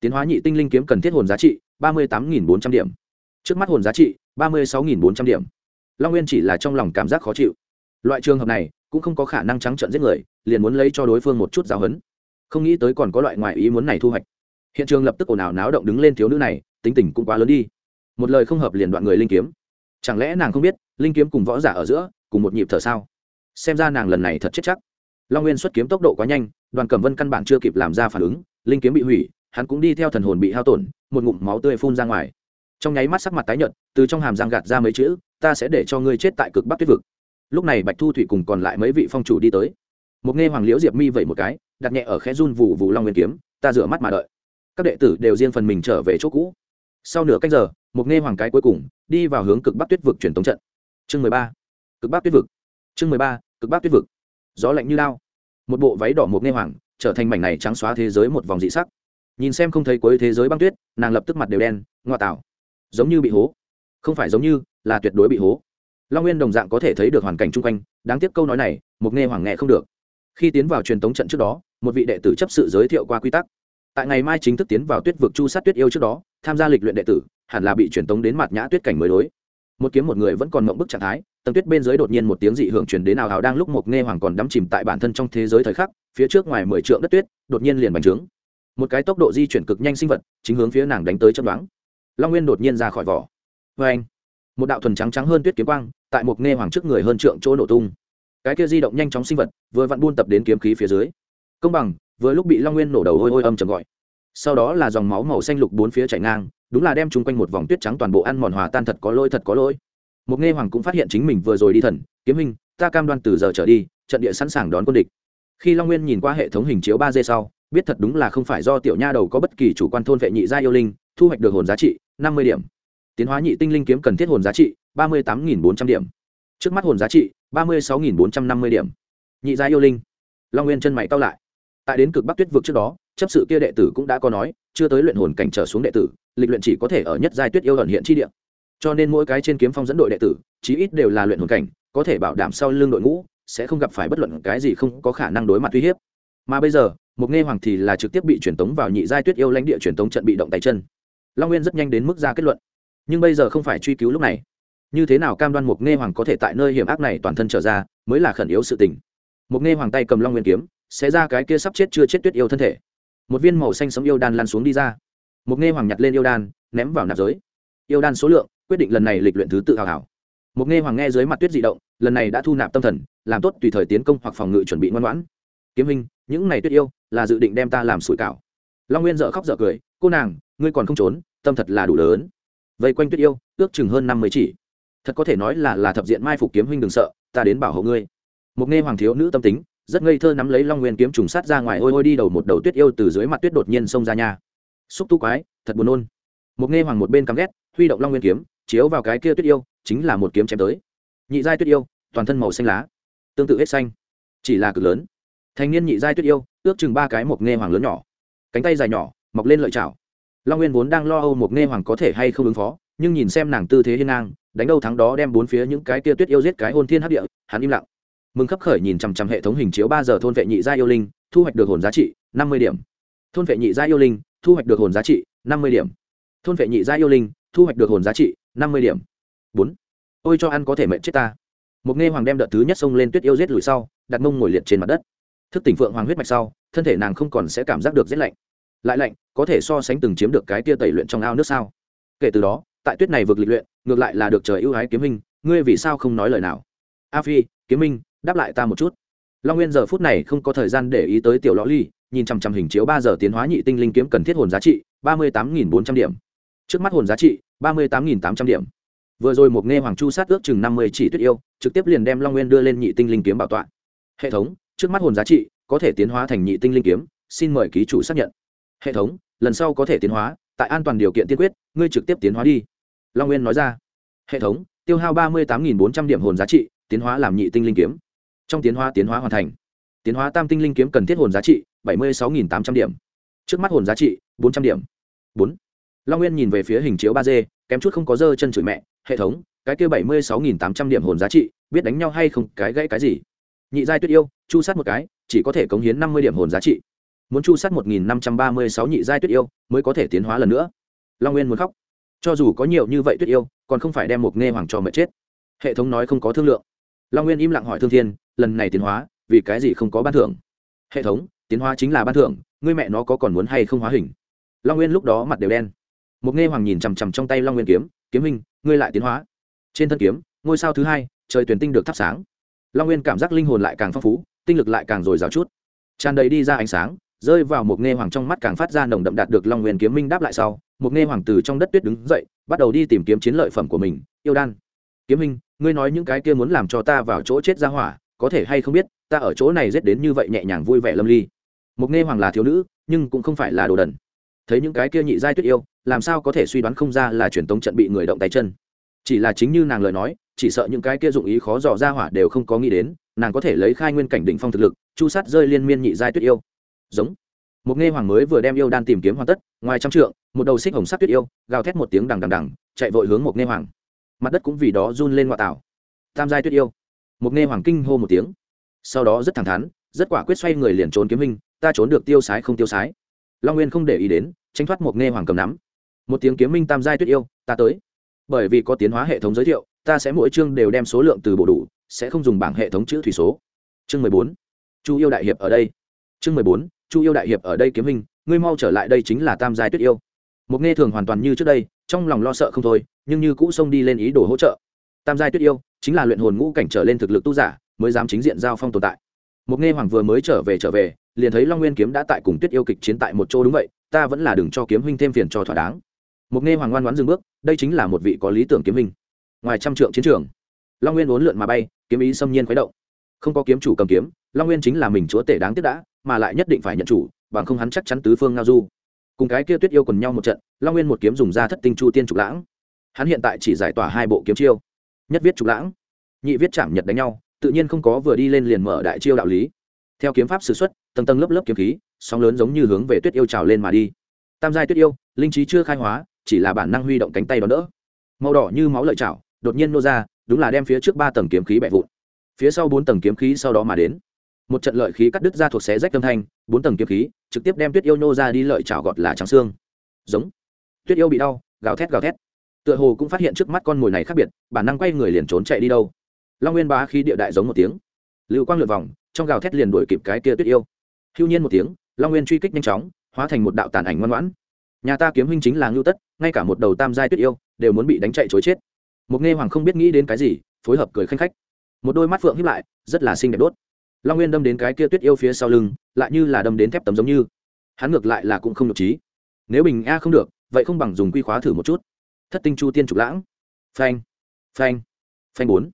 Tiến hóa nhị tinh linh kiếm cần thiết hồn giá trị ba mươi tám nghìn bốn trăm điểm trước mắt hồn giá trị, ba mươi sáu nghìn bốn trăm điểm. Long nguyên chỉ là trong lòng cảm giác khó chịu. Loại trường hợp này, cũng không có khả năng trắng trợn giết người, liền muốn lấy cho đối phương một chút giáo hấn không nghĩ tới còn có loại ngoại ý muốn này thu hoạch. Hiện trường lập tức ồn ào náo động đứng lên thiếu nữ này, tính tình cũng quá lớn đi. Một lời không hợp liền đoạn người linh kiếm. Chẳng lẽ nàng không biết, linh kiếm cùng võ giả ở giữa, cùng một nhịp thở sao? Xem ra nàng lần này thật chết chắc. Long nguyên xuất kiếm tốc độ quá nhanh, đoàn cẩm vân căn bản chưa kịp làm ra phản ứng, linh kiếm bị hủy, hắn cũng đi theo thần hồn bị hao tổn, một ngụm máu tươi phun ra ngoài trong nháy mắt sắc mặt tái nhợt, từ trong hàm răng gạt ra mấy chữ, ta sẽ để cho ngươi chết tại cực bắc tuyết vực. Lúc này bạch thu thủy cùng còn lại mấy vị phong chủ đi tới. Một nghe hoàng liễu diệp mi vẩy một cái, đặt nhẹ ở khẽ run vù vù long nguyên kiếm, ta rửa mắt mà đợi. Các đệ tử đều riêng phần mình trở về chỗ cũ. Sau nửa cách giờ, một nghe hoàng cái cuối cùng, đi vào hướng cực bắc tuyết vực truyền tống trận. Chương mười ba. Cực bắc tuyết vực. Chương mười ba, cực bắc tuyết vực. Gió lạnh như lao. Một bộ váy đỏ một nghe hoàng, trở thành mảnh này trắng xóa thế giới một vòng dị sắc. Nhìn xem không thấy cuối thế giới băng tuyết, nàng lập tức mặt đều đen, ngoa tạo giống như bị hố. Không phải giống như, là tuyệt đối bị hố. Long nguyên đồng dạng có thể thấy được hoàn cảnh chung quanh, đáng tiếc câu nói này, một nghe hoàng nghe không được. Khi tiến vào truyền tống trận trước đó, một vị đệ tử chấp sự giới thiệu qua quy tắc. Tại ngày mai chính thức tiến vào tuyết vực chu sát tuyết yêu trước đó, tham gia lịch luyện đệ tử, hẳn là bị truyền tống đến mặt nhã tuyết cảnh mới đối. Một kiếm một người vẫn còn mộng bức trạng thái, tầng tuyết bên dưới đột nhiên một tiếng dị hưởng truyền đến nào hào đang lúc một nghe hoàng còn đắm chìm tại bản thân trong thế giới thời khắc, phía trước ngoài mười trượng đất tuyết, đột nhiên liền bành trướng. Một cái tốc độ di chuyển cực nhanh sinh vật, chính hướng phía nàng đánh tới chấm đoán long nguyên đột nhiên ra khỏi vỏ. Vê anh, một đạo thuần trắng trắng hơn tuyết kiếm quang tại một nghe hoàng trước người hơn trượng chỗ nổ tung. Cái kia di động nhanh chóng sinh vật vừa vặn buôn tập đến kiếm khí phía dưới. Công bằng, vừa lúc bị long nguyên nổ đầu hôi hôi âm chầm gọi. Sau đó là dòng máu màu xanh lục bốn phía chảy ngang, đúng là đem chung quanh một vòng tuyết trắng toàn bộ ăn mòn hòa tan thật có lỗi thật có lỗi. Một nghe hoàng cũng phát hiện chính mình vừa rồi đi thần, kiếm hình ta cam đoan từ giờ trở đi, trận địa sẵn sàng đón quân địch. Khi long nguyên nhìn qua hệ thống hình chiếu ba d sau, biết thật đúng là không phải do tiểu nha đầu có bất kỳ chủ quan thôn vệ nhị gia yêu linh, thu hoạch được hồn giá trị năm mươi điểm. Tiến hóa nhị tinh linh kiếm cần thiết hồn giá trị, ba mươi tám bốn trăm điểm. Trước mắt hồn giá trị, ba mươi sáu bốn trăm năm mươi điểm. Nhị gia yêu linh. Long nguyên chân mày cao lại. Tại đến cực bắc tuyết vực trước đó, chấp sự kia đệ tử cũng đã có nói, chưa tới luyện hồn cảnh trở xuống đệ tử, lịch luyện chỉ có thể ở nhất giai tuyết yêu ẩn hiện chi địa. Cho nên mỗi cái trên kiếm phong dẫn đội đệ tử, chí ít đều là luyện hồn cảnh, có thể bảo đảm sau lưng đội ngũ sẽ không gặp phải bất luận cái gì không có khả năng đối mặt uy hiếp. Mà bây giờ, một nghe hoàng thì là trực tiếp bị truyền tống vào nhị giai tuyết yêu lãnh địa truyền tống trận bị động tay chân long nguyên rất nhanh đến mức ra kết luận. Nhưng bây giờ không phải truy cứu lúc này. Như thế nào cam đoan Mục nghe hoàng có thể tại nơi hiểm ác này toàn thân trở ra, mới là khẩn yếu sự tình. Mục nghe hoàng tay cầm long nguyên kiếm sẽ ra cái kia sắp chết chưa chết tuyết yêu thân thể. Một viên màu xanh sống yêu đan lăn xuống đi ra. Mục nghe hoàng nhặt lên yêu đan, ném vào nạp giới. Yêu đan số lượng, quyết định lần này lịch luyện thứ tự hào hảo. Mục nghe hoàng nghe dưới mặt tuyết dị động, lần này đã thu nạp tâm thần, làm tốt tùy thời tiến công hoặc phòng ngự chuẩn bị ngoan ngoãn. Kiếm hình những này tuyết yêu, là dự định đem ta làm sủi cảo long nguyên dợ khóc dợ cười, cô nàng, ngươi còn không trốn, tâm thật là đủ lớn. Vây quanh tuyết yêu, ước chừng hơn năm mươi chỉ. Thật có thể nói là là thập diện mai phục kiếm huynh đừng sợ, ta đến bảo hộ ngươi. Một nghe hoàng thiếu nữ tâm tính, rất ngây thơ nắm lấy long nguyên kiếm trùng sát ra ngoài ôi ôi đi đầu một đầu tuyết yêu từ dưới mặt tuyết đột nhiên xông ra nhà xúc tu quái, thật buồn nôn. Một nghe hoàng một bên cắm ghét, huy động long nguyên kiếm, chiếu vào cái kia tuyết yêu, chính là một kiếm chém tới. Nhị giai tuyết yêu, toàn thân màu xanh lá, tương tự hết xanh, chỉ là cực lớn. Thành niên nhị giai tuyết yêu, ước chừng ba cái một nghe hoàng lớn nhỏ cánh tay dài nhỏ, mọc lên lợi chảo. Long nguyên vốn đang lo âu một nghe hoàng có thể hay không ứng phó, nhưng nhìn xem nàng tư thế hiên ngang, đánh đâu thắng đó đem bốn phía những cái kia tuyết yêu giết cái hôn thiên hấp địa, hắn im lặng. Mừng khấp khởi nhìn chằm chằm hệ thống hình chiếu ba giờ thôn vệ nhị gia yêu linh, thu hoạch được hồn giá trị năm mươi điểm. Thôn vệ nhị gia yêu linh, thu hoạch được hồn giá trị năm mươi điểm. Thôn vệ nhị gia yêu linh, thu hoạch được hồn giá trị năm mươi điểm. Bốn. Ôi cho ăn có thể mệnh chết ta. Một nghe hoàng đem đợt thứ nhất xông lên tuyết yêu giết lùi sau, đặt mông ngồi liệt trên mặt đất. Thức tỉnh phượng hoàng huyết mạch sau, thân thể nàng không còn sẽ cảm giác được rét lạnh lại lạnh, có thể so sánh từng chiếm được cái tia tẩy luyện trong ao nước sao? Kể từ đó, tại tuyết này vượt lịch luyện, ngược lại là được trời ưu ái kiếm minh, ngươi vì sao không nói lời nào? A phi, kiếm minh, đáp lại ta một chút. Long nguyên giờ phút này không có thời gian để ý tới tiểu lõ ly, nhìn chằm chằm hình chiếu ba giờ tiến hóa nhị tinh linh kiếm cần thiết hồn giá trị, ba mươi tám nghìn bốn trăm điểm. Trước mắt hồn giá trị, ba mươi tám nghìn tám trăm điểm. Vừa rồi một nghe hoàng chu sát ước chừng năm mươi chỉ tuyết yêu, trực tiếp liền đem long nguyên đưa lên nhị tinh linh kiếm bảo tọa. Hệ thống, trước mắt hồn giá trị, có thể tiến hóa thành nhị tinh linh kiếm, xin mời ký chủ xác nhận hệ thống, lần sau có thể tiến hóa, tại an toàn điều kiện tiên quyết, ngươi trực tiếp tiến hóa đi. Long nguyên nói ra. Hệ thống, tiêu hao ba mươi tám nghìn bốn trăm điểm hồn giá trị, tiến hóa làm nhị tinh linh kiếm. Trong tiến hóa tiến hóa hoàn thành. Tiến hóa tam tinh linh kiếm cần thiết hồn giá trị, bảy mươi sáu nghìn tám trăm điểm. Trước mắt hồn giá trị, bốn trăm điểm. Bốn. Long nguyên nhìn về phía hình chiếu ba d, kém chút không có dơ chân chửi mẹ. Hệ thống, cái kia bảy mươi sáu nghìn tám trăm điểm hồn giá trị, biết đánh nhau hay không, cái gãy cái gì? Nhị giai tuyết yêu, chu sát một cái, chỉ có thể cống hiến năm mươi điểm hồn giá trị muốn chu sát một nghìn năm trăm ba mươi sáu nhị giai tuyết yêu, mới có thể tiến hóa lần nữa. Long nguyên muốn khóc. Cho dù có nhiều như vậy tuyết yêu, còn không phải đem một nghe hoàng cho mệt chết. Hệ thống nói không có thương lượng. Long nguyên im lặng hỏi thương thiên, lần này tiến hóa, vì cái gì không có ban thưởng? Hệ thống, tiến hóa chính là ban thưởng, ngươi mẹ nó có còn muốn hay không hóa hình? Long nguyên lúc đó mặt đều đen. Một nghe hoàng nhìn chằm chằm trong tay long nguyên kiếm kiếm hình ngươi lại tiến hóa. Trên thân kiếm, ngôi sao thứ hai, trời tuyển tinh được thắp sáng. Long nguyên cảm giác linh hồn lại càng phong phú, tinh lực lại càng dồi dào chút. Tràn đầy đi ra ánh sáng rơi vào một nghe hoàng trong mắt càng phát ra nồng đậm đạt được long nguyên kiếm minh đáp lại sau, một nghe hoàng từ trong đất tuyết đứng dậy, bắt đầu đi tìm kiếm chiến lợi phẩm của mình. Yêu đan, kiếm minh, ngươi nói những cái kia muốn làm cho ta vào chỗ chết ra hỏa, có thể hay không biết, ta ở chỗ này giết đến như vậy nhẹ nhàng vui vẻ lâm ly. Một nghe hoàng là thiếu nữ, nhưng cũng không phải là đồ đần. Thấy những cái kia nhị giai tuyết yêu, làm sao có thể suy đoán không ra là truyền tống trận bị người động tay chân? Chỉ là chính như nàng lời nói, chỉ sợ những cái kia dụng ý khó dò ra hỏa đều không có nghĩ đến, nàng có thể lấy khai nguyên cảnh đỉnh phong thực lực, chu sát rơi liên miên nhị giai tuyết yêu giống. Một nghe hoàng mới vừa đem yêu đan tìm kiếm hoàn tất, ngoài trăm trượng, một đầu xích hồng sắc tuyết yêu, gào thét một tiếng đằng đằng đằng, chạy vội hướng một nghe hoàng. Mặt đất cũng vì đó run lên ngoại tảo. Tam giai tuyết yêu. Một nghe hoàng kinh hô một tiếng. Sau đó rất thẳng thắn, rất quả quyết xoay người liền trốn kiếm hình, ta trốn được tiêu sái không tiêu sái. Long nguyên không để ý đến, tranh thoát một nghe hoàng cầm nắm. Một tiếng kiếm minh tam giai tuyết yêu, ta tới. Bởi vì có tiến hóa hệ thống giới thiệu, ta sẽ mỗi chương đều đem số lượng từ bộ đủ, sẽ không dùng bảng hệ thống chữ thủy số. Chương mười bốn. Chu yêu đại hiệp ở đây. Chương mười bốn chu yêu đại hiệp ở đây kiếm hình ngươi mau trở lại đây chính là tam giai tuyết yêu. Một nghe thường hoàn toàn như trước đây, trong lòng lo sợ không thôi, nhưng như cũ xông đi lên ý đồ hỗ trợ. Tam giai tuyết yêu chính là luyện hồn ngũ cảnh trở lên thực lực tu giả, mới dám chính diện giao phong tồn tại. Một nghe hoàng vừa mới trở về trở về, liền thấy long nguyên kiếm đã tại cùng tuyết yêu kịch chiến tại một chỗ đúng vậy, ta vẫn là đừng cho kiếm huynh thêm phiền cho thỏa đáng. Một nghe hoàng ngoan ngoãn dừng bước, đây chính là một vị có lý tưởng kiếm huynh. Ngoài trăm trượng chiến trường, long nguyên uốn lượn mà bay, kiếm ý xâm nhiên khuấy động. Không có kiếm chủ cầm kiếm long nguyên chính là mình chúa tể đáng tiếc đã, mà lại nhất định phải nhận chủ, bằng không hắn chắc chắn tứ phương ngao du. Cùng cái kia tuyết yêu quần nhau một trận, long nguyên một kiếm dùng ra thất tinh chu tiên trục lãng. Hắn hiện tại chỉ giải tỏa hai bộ kiếm chiêu. Nhất viết trục lãng, nhị viết chạm nhật đánh nhau, tự nhiên không có vừa đi lên liền mở đại chiêu đạo lý. Theo kiếm pháp s ử x u ấ t tầng tầng lớp lớp kiếm khí, sóng lớn giống như hướng về tuyết yêu trào lên mà đi. Tam giai tuyết yêu, linh trí chưa khai hóa, chỉ là bản năng huy động cánh tay đón đỡ. Màu đỏ như máu lợi chảo, đột nhiên nô ra, đúng là đem phía trước ba tầng kiếm khí bẹ vụn. Phía sau bốn tầng kiếm khí sau đó mà đến một trận lợi khí cắt đứt ra thuộc xé rách âm thanh, bốn tầng kiếm khí, trực tiếp đem tuyết yêu nô ra đi lợi chảo gọt là trắng xương. Giống. Tuyết yêu bị đau, gào thét gào thét. Tựa hồ cũng phát hiện trước mắt con mồi này khác biệt, bản năng quay người liền trốn chạy đi đâu. Long nguyên bá khí địa đại giống một tiếng. Lưu quang lượt vòng, trong gào thét liền đuổi kịp cái kia tuyết yêu. Hưu nhiên một tiếng, long nguyên truy kích nhanh chóng, hóa thành một đạo tàn ảnh ngoan ngoãn. Nhà ta kiếm huynh chính là ngưu tất, ngay cả một đầu tam giai tuyết yêu, đều muốn bị đánh chạy chối chết. Một nghe hoàng không biết nghĩ đến cái gì, phối hợp cười khanh khách. Một đôi mắt phượng hiếp lại, rất là xinh đẹp đốt long nguyên đâm đến cái kia tuyết yêu phía sau lưng, lại như là đâm đến thép tấm giống như. Hắn ngược lại là cũng không được trí nếu bình a không được, vậy không bằng dùng quy khóa thử một chút. Thất tinh chu tiên trục lãng. Phanh phanh phanh bốn.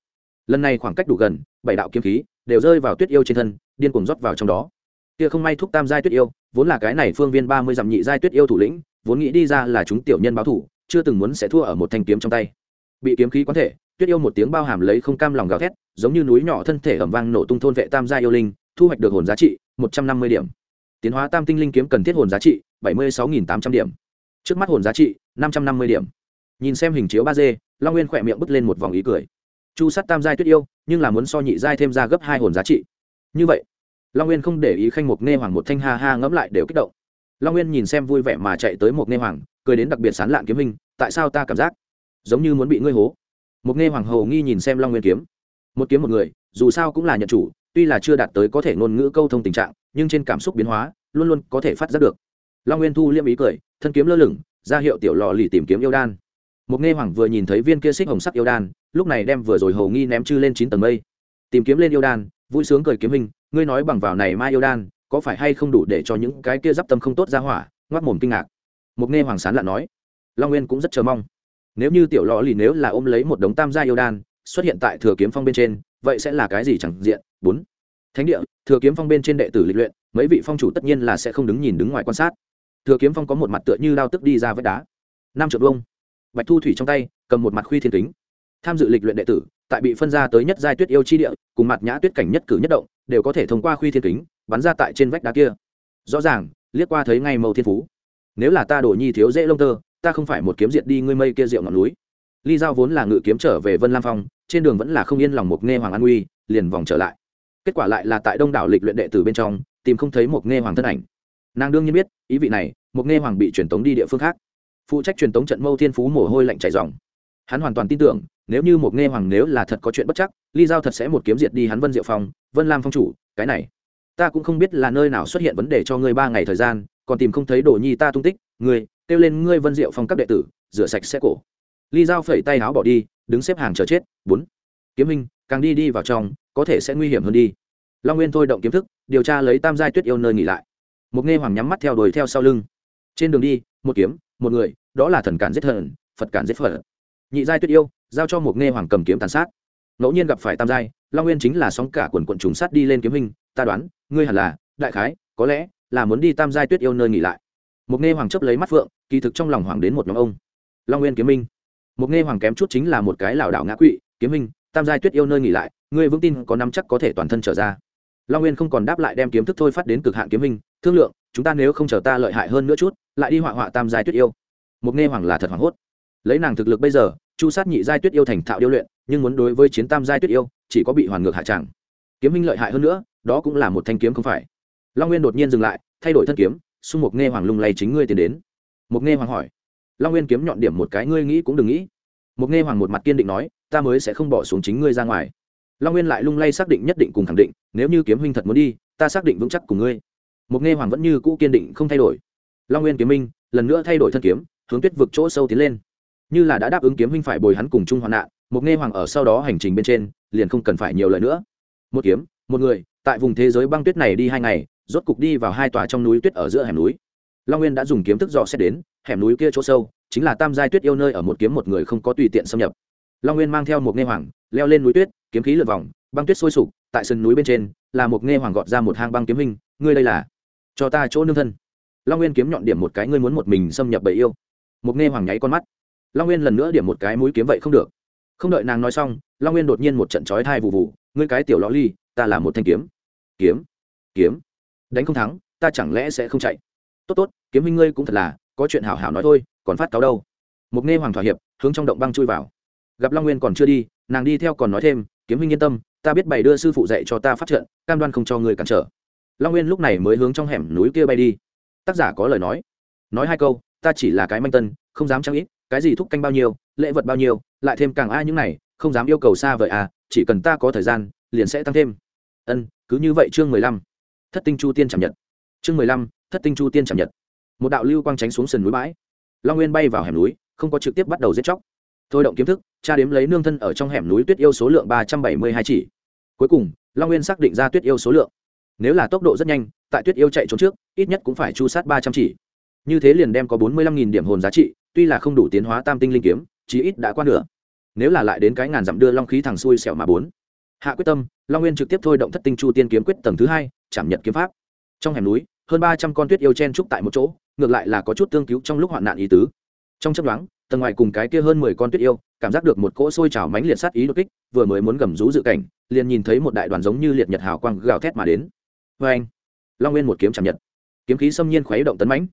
Lần này khoảng cách đủ gần, bảy đạo kiếm khí đều rơi vào tuyết yêu trên thân, điên cuồng rót vào trong đó. Kia không may thúc tam giai tuyết yêu, vốn là cái này phương viên ba mươi dặm nhị giai tuyết yêu thủ lĩnh, vốn nghĩ đi ra là chúng tiểu nhân báo thủ, chưa từng muốn sẽ thua ở một thanh kiếm trong tay. Bị kiếm khí quán thể tuyết yêu một tiếng bao hàm lấy không cam lòng gào thét, giống như núi nhỏ thân thể ẩm vang nổ tung thôn vệ tam gia yêu linh, thu hoạch được hồn giá trị một trăm năm mươi điểm. Tiến hóa tam tinh linh kiếm cần thiết hồn giá trị bảy mươi sáu tám trăm điểm. Trước mắt hồn giá trị năm trăm năm mươi điểm. Nhìn xem hình chiếu ba d, long nguyên khỏe miệng bứt lên một vòng ý cười. Chu sắt tam giai tuyết yêu, nhưng là muốn so nhị giai thêm ra gấp hai hồn giá trị. Như vậy, long nguyên không để ý khanh mục nghe hoàng một thanh ha ha ngẫm lại đều kích động. Long nguyên nhìn xem vui vẻ mà chạy tới một nghe hoàng, cười đến đặc biệt sán lạn kiếm hình, tại sao ta cảm giác giống như muốn bị ngươi hố? Một nghe hoàng hầu nghi nhìn xem long nguyên kiếm. Một kiếm một người, dù sao cũng là nhận chủ, tuy là chưa đạt tới có thể ngôn ngữ câu thông tình trạng, nhưng trên cảm xúc biến hóa, luôn luôn có thể phát giác được. Long nguyên thu liêm ý cười, thân kiếm lơ lửng, ra hiệu tiểu lò lì tìm kiếm yêu đan. Một nghe hoàng vừa nhìn thấy viên kia xích hồng sắc yêu đan, lúc này đem vừa rồi hầu nghi ném chư lên chín tầng mây. Tìm kiếm lên yêu đan, vui sướng cười kiếm hình, ngươi nói bằng vào này mai yêu đan, có phải hay không đủ để cho những cái kia d i p tâm không tốt ra hỏa, ngoác mồm kinh ngạc. Một nghe hoàng sán lạ nói. Long nguyên cũng rất chờ mong nếu như tiểu lò lì nếu là ôm lấy một đống tam gia yêu đan, xuất hiện tại thừa kiếm phong bên trên, vậy sẽ là cái gì chẳng diện? Bốn. Thánh địa, thừa kiếm phong bên trên đệ tử lịch luyện, mấy vị phong chủ tất nhiên là sẽ không đứng nhìn đứng ngoài quan sát. Thừa kiếm phong có một mặt tựa như đao tức đi ra vách đá. Năm triệu vông bạch thu thủy trong tay, cầm một mặt khuy thiên kính. Tham dự lịch luyện đệ tử, tại bị phân ra tới nhất giai tuyết yêu chi địa, cùng mặt nhã tuyết cảnh nhất cử nhất động, đều có thể thông qua khuy thiên kính, bắn ra tại trên vách đá kia. Rõ ràng, liếc qua thấy ngay màu thiên phú. Nếu là ta đổ nhi thiếu dễ lông tơ ta không phải một kiếm diệt đi ngươi mây kia rượu ngọn núi. Ly giao vốn là ngự kiếm trở về vân lam phong, trên đường vẫn là không yên lòng một nghe hoàng an uy, liền vòng trở lại. Kết quả lại là tại đông đảo lịch luyện đệ tử bên trong, tìm không thấy một nghe hoàng thân ảnh. Nàng đương nhiên biết, ý vị này, một nghe hoàng bị truyền tống đi địa phương khác. Phụ trách truyền tống trận mâu thiên phú mồ hôi lạnh chảy dòng hắn hoàn toàn tin tưởng, nếu như một nghe hoàng nếu là thật có chuyện bất chắc, ly giao thật sẽ một kiếm diệt đi hắn vân diệu phong, vân lam phong chủ, cái này. Ta cũng không biết là nơi nào xuất hiện vấn đề cho ngươi ba ngày thời gian, còn tìm không thấy đồ nhi ta tung tích, ngươi kêu lên ngươi vân diệu phong các đệ tử, rửa sạch xe cổ. Ly giao phẩy tay áo bỏ đi, đứng xếp hàng chờ chết. Bốn. Kiếm minh, càng đi đi vào trong, có thể sẽ nguy hiểm hơn đi. Long nguyên thôi động kiếm thức, điều tra lấy tam giai tuyết yêu nơi nghỉ lại. Một nghe hoàng nhắm mắt theo đuổi theo sau lưng. Trên đường đi, một kiếm, một người, đó là thần cản giết thần, phật cản giết phật. Nhị giai tuyết yêu, giao cho một nghe hoàng cầm kiếm tàn sát. Ngẫu nhiên gặp phải tam giai, long nguyên chính là sóng cả quần quận trùng sát đi lên kiếm hình ta đoán, ngươi hẳn là, đại khái, có lẽ là muốn đi tam giai tuyết yêu nơi nghỉ lại một nghe hoàng chấp lấy mắt phượng, kỳ thực trong lòng hoàng đến một nhóm ông. Long nguyên kiếm minh. Một nghe hoàng kém chút chính là một cái lảo đảo ngã quỵ, kiếm minh, tam giai tuyết yêu nơi nghỉ lại, ngươi vững tin có năm chắc có thể toàn thân trở ra. Long nguyên không còn đáp lại đem kiếm thức thôi phát đến cực hạn kiếm minh, thương lượng, chúng ta nếu không chờ ta lợi hại hơn nữa chút, lại đi họa họa tam giai tuyết yêu. Một nghe hoàng là thật hoảng hốt. Lấy nàng thực lực bây giờ, chu sát nhị giai tuyết yêu thành thạo điêu luyện, nhưng muốn đối với chiến tam giai tuyết yêu, chỉ có bị hoàn ngược hạ tràng kiếm minh lợi hại hơn nữa, đó cũng là một thanh kiếm không phải. Long nguyên đột nhiên dừng lại, thay đổi thân kiếm xung mục nghe hoàng lung lay chính ngươi tiến đến. Mục nghe hoàng hỏi. Long nguyên kiếm nhọn điểm một cái ngươi nghĩ cũng đừng nghĩ. Mục nghe hoàng một mặt kiên định nói, ta mới sẽ không bỏ xuống chính ngươi ra ngoài. Long nguyên lại lung lay xác định nhất định cùng khẳng định, nếu như kiếm huynh thật muốn đi, ta xác định vững chắc cùng ngươi. Mục nghe hoàng vẫn như cũ kiên định không thay đổi. Long nguyên kiếm minh, lần nữa thay đổi thân kiếm, hướng tuyết vực chỗ sâu tiến lên. Như là đã đáp ứng kiếm huynh phải bồi hắn cùng chung hoạn nạn, Mục nghe hoàng ở sau đó hành trình bên trên, liền không cần phải nhiều lời nữa. Một kiếm, một người, tại vùng thế giới băng tuyết này đi hai ngày rốt cục đi vào hai tòa trong núi tuyết ở giữa hẻm núi. Long nguyên đã dùng kiếm thức dò xét đến, hẻm núi kia chỗ sâu, chính là tam giai tuyết yêu nơi ở một kiếm một người không có tùy tiện xâm nhập. Long nguyên mang theo một nghe hoàng, leo lên núi tuyết, kiếm khí lượt vòng, băng tuyết sôi sục, tại sườn núi bên trên, là một nghe hoàng gọt ra một hang băng kiếm hình, ngươi đây là? Cho ta chỗ nương thân. Long nguyên kiếm nhọn điểm một cái, ngươi muốn một mình xâm nhập bầy yêu. Một nghe hoàng nháy con mắt. Long nguyên lần nữa điểm một cái mũi kiếm vậy không được. Không đợi nàng nói xong, long nguyên đột nhiên một trận chói thai vụ vụ ngươi cái tiểu ló ly, ta là một thanh kiếm. Kiếm. Kiếm đánh không thắng, ta chẳng lẽ sẽ không chạy? Tốt tốt, kiếm minh ngươi cũng thật là, có chuyện hảo hảo nói thôi, còn phát cáo đâu? Mục nghe hoàng thỏa hiệp, hướng trong động băng chui vào. Gặp long nguyên còn chưa đi, nàng đi theo còn nói thêm, kiếm minh yên tâm, ta biết bày đưa sư phụ dạy cho ta phát trận, cam đoan không cho người cản trở. Long nguyên lúc này mới hướng trong hẻm núi kia bay đi. Tác giả có lời nói. Nói hai câu, ta chỉ là cái manh tân, không dám trang ít, cái gì thúc canh bao nhiêu, lễ vật bao nhiêu, lại thêm càng ai những này, không dám yêu cầu xa vời à chỉ cần ta có thời gian, liền sẽ tăng thêm. Ân, cứ như vậy chương mười lăm thất tinh chu tiên chạm nhật. Chương mười lăm, thất tinh chu tiên chạm nhật. Một đạo lưu quang tránh xuống sườn núi bãi. Long nguyên bay vào hẻm núi, không có trực tiếp bắt đầu giết chóc. Thôi động kiếm thức cha đếm lấy nương thân ở trong hẻm núi tuyết yêu số lượng ba trăm bảy mươi hai chỉ. Cuối cùng, long nguyên xác định ra tuyết yêu số lượng. Nếu là tốc độ rất nhanh, tại tuyết yêu chạy trốn trước, ít nhất cũng phải chu sát ba trăm chỉ. Như thế liền đem có bốn mươi lăm nghìn điểm hồn giá trị, tuy là không đủ tiến hóa tam tinh linh kiếm, chí ít đã qua nửa. Nếu là lại đến cái ngàn dặm đưa long khí thằng xuôi sẹo mà bốn hạ quyết tâm, long nguyên trực tiếp thôi động thất tinh chu tiên kiếm quyết tầng thứ hai, chạm nhật kiếm pháp. Trong hẻm núi, hơn ba trăm con tuyết yêu chen trúc tại một chỗ, ngược lại là có chút tương cứu trong lúc hoạn nạn ý tứ. Trong chấp đoán tầng ngoài cùng cái kia hơn mười con tuyết yêu, cảm giác được một cỗ sôi trào mánh liệt sát ý đột kích, vừa mới muốn gầm rú dự cảnh, liền nhìn thấy một đại đoàn giống như liệt nhật hào quang gào thét mà đến. Vê anh, long nguyên một kiếm chạm nhật. Kiếm khí xâm nhiên khuấy động tấn mãnh.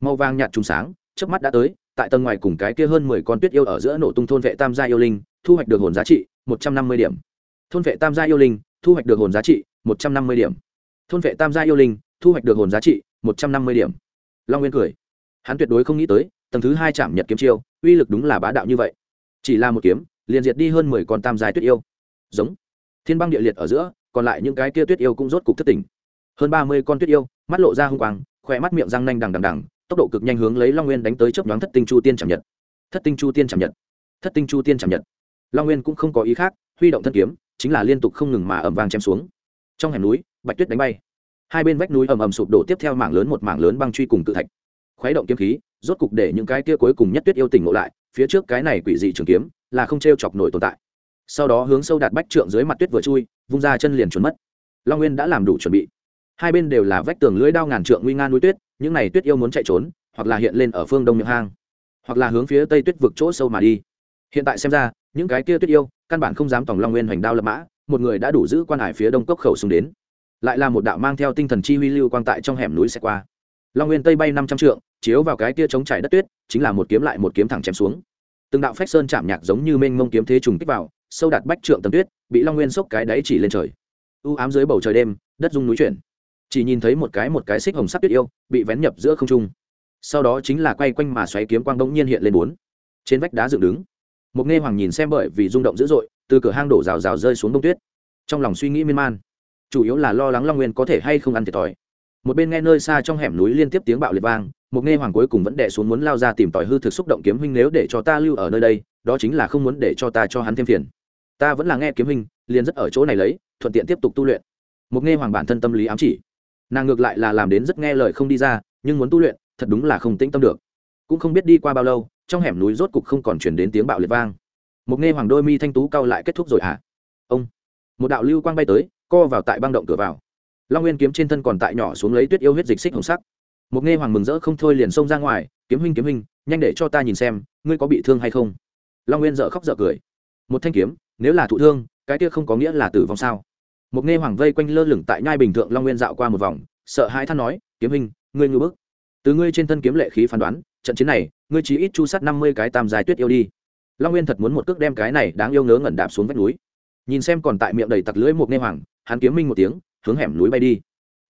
Màu vàng nhạt trùng sáng trước mắt đã tới, tại tầng ngoài cùng cái kia hơn mười con tuyết yêu ở giữa nổ tung thôn vệ tam gia yêu linh, thu hoạch được hồn giá trị một trăm năm mươi điểm thôn vệ tam gia yêu linh, thu hoạch được hồn giá trị một trăm năm mươi điểm. Thôn vệ tam gia yêu linh, thu hoạch được hồn giá trị một trăm năm mươi điểm. Long nguyên cười. Hắn tuyệt đối không nghĩ tới, tầng thứ hai chạm nhật kiếm chiêu, uy lực đúng là bá đạo như vậy. Chỉ là một kiếm, liền diệt đi hơn mười con tam giai tuyết yêu. Giống. Thiên băng địa liệt ở giữa, còn lại những cái kia tuyết yêu cũng rốt cục thất tỉnh. Hơn ba mươi con tuyết yêu, mắt lộ ra h u n g quang khỏe mắt miệng răng nanh đằng đằng đằng, tốc độ cực nhanh hướng lấy long nguyên đánh tới chấp đoán thất tinh chu tiên chạm nhật. Thất tinh chu tiên chạm nhật. Thất tinh chu tiên chạm nhật. Long nguyên cũng không có ý khác, huy động thân kiếm chính là liên tục không ngừng mà ầm vang chém xuống. Trong hẻm núi, bạch tuyết đánh bay. Hai bên vách núi ầm ầm sụp đổ tiếp theo mảng lớn một mảng lớn băng truy cùng tự thạch. Khuấy động kiếm khí, rốt cục để những cái kia cuối cùng nhất tuyết yêu tỉnh ngộ lại, phía trước cái này quỷ dị trường kiếm là không t chọc nổi tồn tại. Sau đó hướng sâu đạt bách trượng dưới mặt tuyết vừa chui, vung ra chân liền trốn mất. Long nguyên đã làm đủ chuẩn bị. Hai bên đều là vách tường lưỡi đao ngàn trượng nguy nga núi tuyết, những này tuyết yêu muốn chạy trốn, hoặc là hiện lên ở phương đông miệng hang, hoặc là hướng phía tây tuyết vực chỗ sâu mà đi. Hiện tại xem ra, những cái kia tuyết yêu căn bản không dám tòng long nguyên hoành đao lập mã, một người đã đủ giữ quan hải phía đông cốc khẩu xuống đến. Lại là một đạo mang theo tinh thần chi huy lưu quang tại trong hẻm núi xe qua. Long nguyên tây bay năm trăm trượng, chiếu vào cái kia chống trải đất tuyết, chính là một kiếm lại một kiếm thẳng chém xuống. Từng đạo phách sơn chạm nhạc giống như mênh mông kiếm thế trùng kích vào, sâu đạt bách trượng tầm tuyết, bị long nguyên xốc cái đáy chỉ lên trời. U ám dưới bầu trời đêm, đất dung núi chuyển. Chỉ nhìn thấy một cái một cái xích hồng sắc tuyết yêu, bị vén nhập giữa không trung. Sau đó chính là quay quanh mà xoáy kiếm quang bỗng nhiên hiện lên bốn. Trên vách đá dựng đứng một nghe hoàng nhìn xem bởi vì rung động dữ dội, từ cửa hang đổ rào rào rơi xuống đông tuyết. Trong lòng suy nghĩ miên man, chủ yếu là lo lắng long nguyên có thể hay không ăn thiệt thòi. Một bên nghe nơi xa trong hẻm núi liên tiếp tiếng bạo liệt vang một nghe hoàng cuối cùng vẫn đẻ xuống muốn lao ra tìm tòi hư thực xúc động kiếm huynh nếu để cho ta lưu ở nơi đây, đó chính là không muốn để cho ta cho hắn thêm phiền. Ta vẫn là nghe kiếm huynh, liền rất ở chỗ này lấy, thuận tiện tiếp tục tu luyện. Một nghe hoàng bản thân tâm lý ám chỉ. Nàng ngược lại là làm đến rất nghe lời không đi ra, nhưng muốn tu luyện, thật đúng là không tĩnh tâm được cũng không biết đi qua bao lâu, trong hẻm núi rốt cục không còn chuyển đến tiếng bạo liệt vang. Một nghe hoàng đôi mi thanh tú cao lại kết thúc rồi hả? À? ông. Một đạo lưu quang bay tới, co vào tại băng động cửa vào. Long nguyên kiếm trên thân còn tại nhỏ xuống lấy tuyết yêu huyết dịch xích hồng sắc. Một nghe hoàng mừng rỡ không thôi liền xông ra ngoài, kiếm huynh kiếm huynh, nhanh để cho ta nhìn xem, ngươi có bị thương hay không? Long nguyên dợ khóc dợ cười. Một thanh kiếm, nếu là thụ thương, cái kia không có nghĩa là tử vong sao? Một nghe hoàng vây quanh lơ lửng tại nhai bình thượng, long nguyên dạo qua một vòng, sợ hãi than nói, kiếm huynh, ngươi ngư bức. Từ ngươi trên thân kiếm lệ khí phán đoán trận chiến này, ngươi chỉ ít chu sát năm mươi cái tam dài tuyết yêu đi. Long nguyên thật muốn một cước đem cái này đáng yêu ngớ ngẩn đạp xuống vách núi. Nhìn xem còn tại miệng đầy tặc lưỡi một nghe hoàng, hắn kiếm minh một tiếng, hướng hẻm núi bay đi.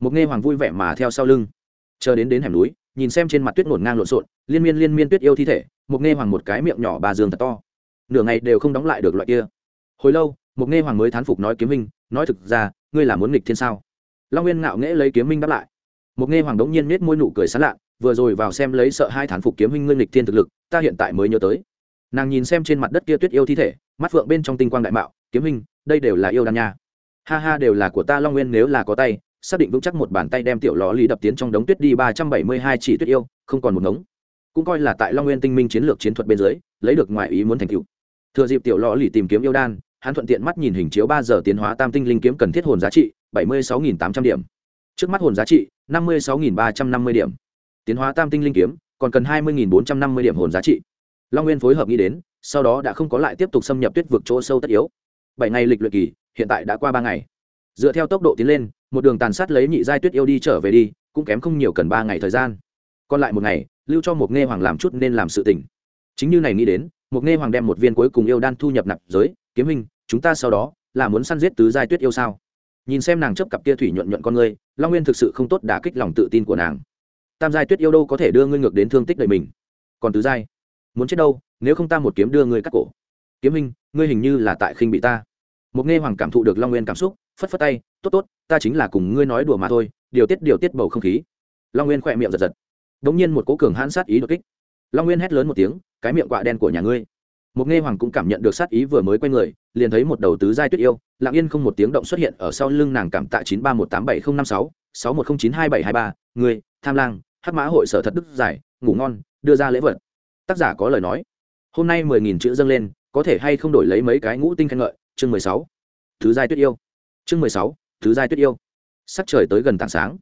Một nghe hoàng vui vẻ mà theo sau lưng. Chờ đến đến hẻm núi, nhìn xem trên mặt tuyết ngổn ngang lộn xộn, liên miên liên miên tuyết yêu thi thể một nghe hoàng một cái miệng nhỏ bà dương thật to. Nửa ngày đều không đóng lại được loại kia. Hồi lâu một nghe hoàng mới thán phục nói kiếm minh, nói thực ra, ngươi là muốn nghịch thiên sao? Long nguyên ngạo nghễ lấy kiếm minh đáp lại. Một nghe hoàng đống nhiên nết môi nụ cười sán lạ vừa rồi vào xem lấy sợ hai thán phục kiếm huynh ngưng lịch thiên thực lực, ta hiện tại mới nhớ tới. Nàng nhìn xem trên mặt đất kia tuyết yêu thi thể, mắt phượng bên trong tinh quang đại mạo, kiếm huynh, đây đều là yêu đan nha. Ha ha, đều là của ta long nguyên, nếu là có tay, xác định vững chắc một bàn tay đem tiểu ló lý đập tiến trong đống tuyết đi ba trăm bảy mươi hai chỉ tuyết yêu, không còn một ngống. Cũng coi là tại long nguyên tinh minh chiến lược chiến thuật bên dưới, lấy được ngoại ý muốn thành cựu thừa dịp tiểu ló lì tìm kiếm yêu đan, hắn thuận tiện mắt nhìn hình chiếu ba giờ tiến hóa tam tinh linh kiếm cần thiết hồn giá trị, bảy mươi sáu tám trăm điểm. Trước mắt hồn giá trị, năm mươi sáu ba trăm năm mươi điểm tiến hóa tam tinh linh kiếm, còn cần hai mươi bốn trăm năm mươi điểm hồn giá trị. Long nguyên phối hợp nghĩ đến, sau đó đã không có lại tiếp tục xâm nhập tuyết vực chỗ sâu tất yếu. Bảy ngày lịch luyện kỳ, hiện tại đã qua ba ngày. Dựa theo tốc độ tiến lên, một đường tàn sát lấy nhị giai tuyết yêu đi trở về đi, cũng kém không nhiều cần ba ngày thời gian. Còn lại một ngày, lưu cho một nghe hoàng làm chút nên làm sự tỉnh chính như này nghĩ đến, một nghe hoàng đem một viên cuối cùng yêu đan thu nhập nạp giới, kiếm hình chúng ta sau đó là muốn săn giết tứ giai tuyết yêu sao? Nhìn xem nàng chấp cặp kia thủy nhuận nhuận con ngươi long nguyên thực sự không tốt đả kích lòng tự tin của nàng tam giai tuyết yêu đâu có thể đưa ngươi ngược đến thương tích đời mình. Còn tứ giai? Muốn chết đâu, nếu không ta một kiếm đưa ngươi cắt cổ. Kiếm hình ngươi hình như là tại khinh bị ta. Một nghe hoàng cảm thụ được long nguyên cảm xúc, phất phất tay, tốt tốt, ta chính là cùng ngươi nói đùa mà thôi, điều tiết điều tiết bầu không khí. Long nguyên khỏe miệng giật giật. Đ ỗ n g nhiên một cố cường hãn sát ý đột kích. Long nguyên hét lớn một tiếng, cái miệng quạ đen của nhà ngươi. Một nghe hoàng cũng cảm nhận được sát ý vừa mới quay người, liền thấy một đầu tứ giai tuyết yêu, lặng yên không một tiếng động xuất hiện ở sau lưng nàng cảm tạ chín ba một tám bảy không năm sáu sáu một không chín hai bảy hai ba người tham lang hắc mã hội sở thật đức giải, ngủ ngon, đưa ra lễ vật. Tác giả có lời nói. Hôm nay mười nghìn chữ dâng lên, có thể hay không đổi lấy mấy cái ngũ tinh khen ngợi? Chương mười sáu. Thứ giai tuyết yêu. Chương mười sáu, thứ giai tuyết yêu. Sắc trời tới gần tảng sáng.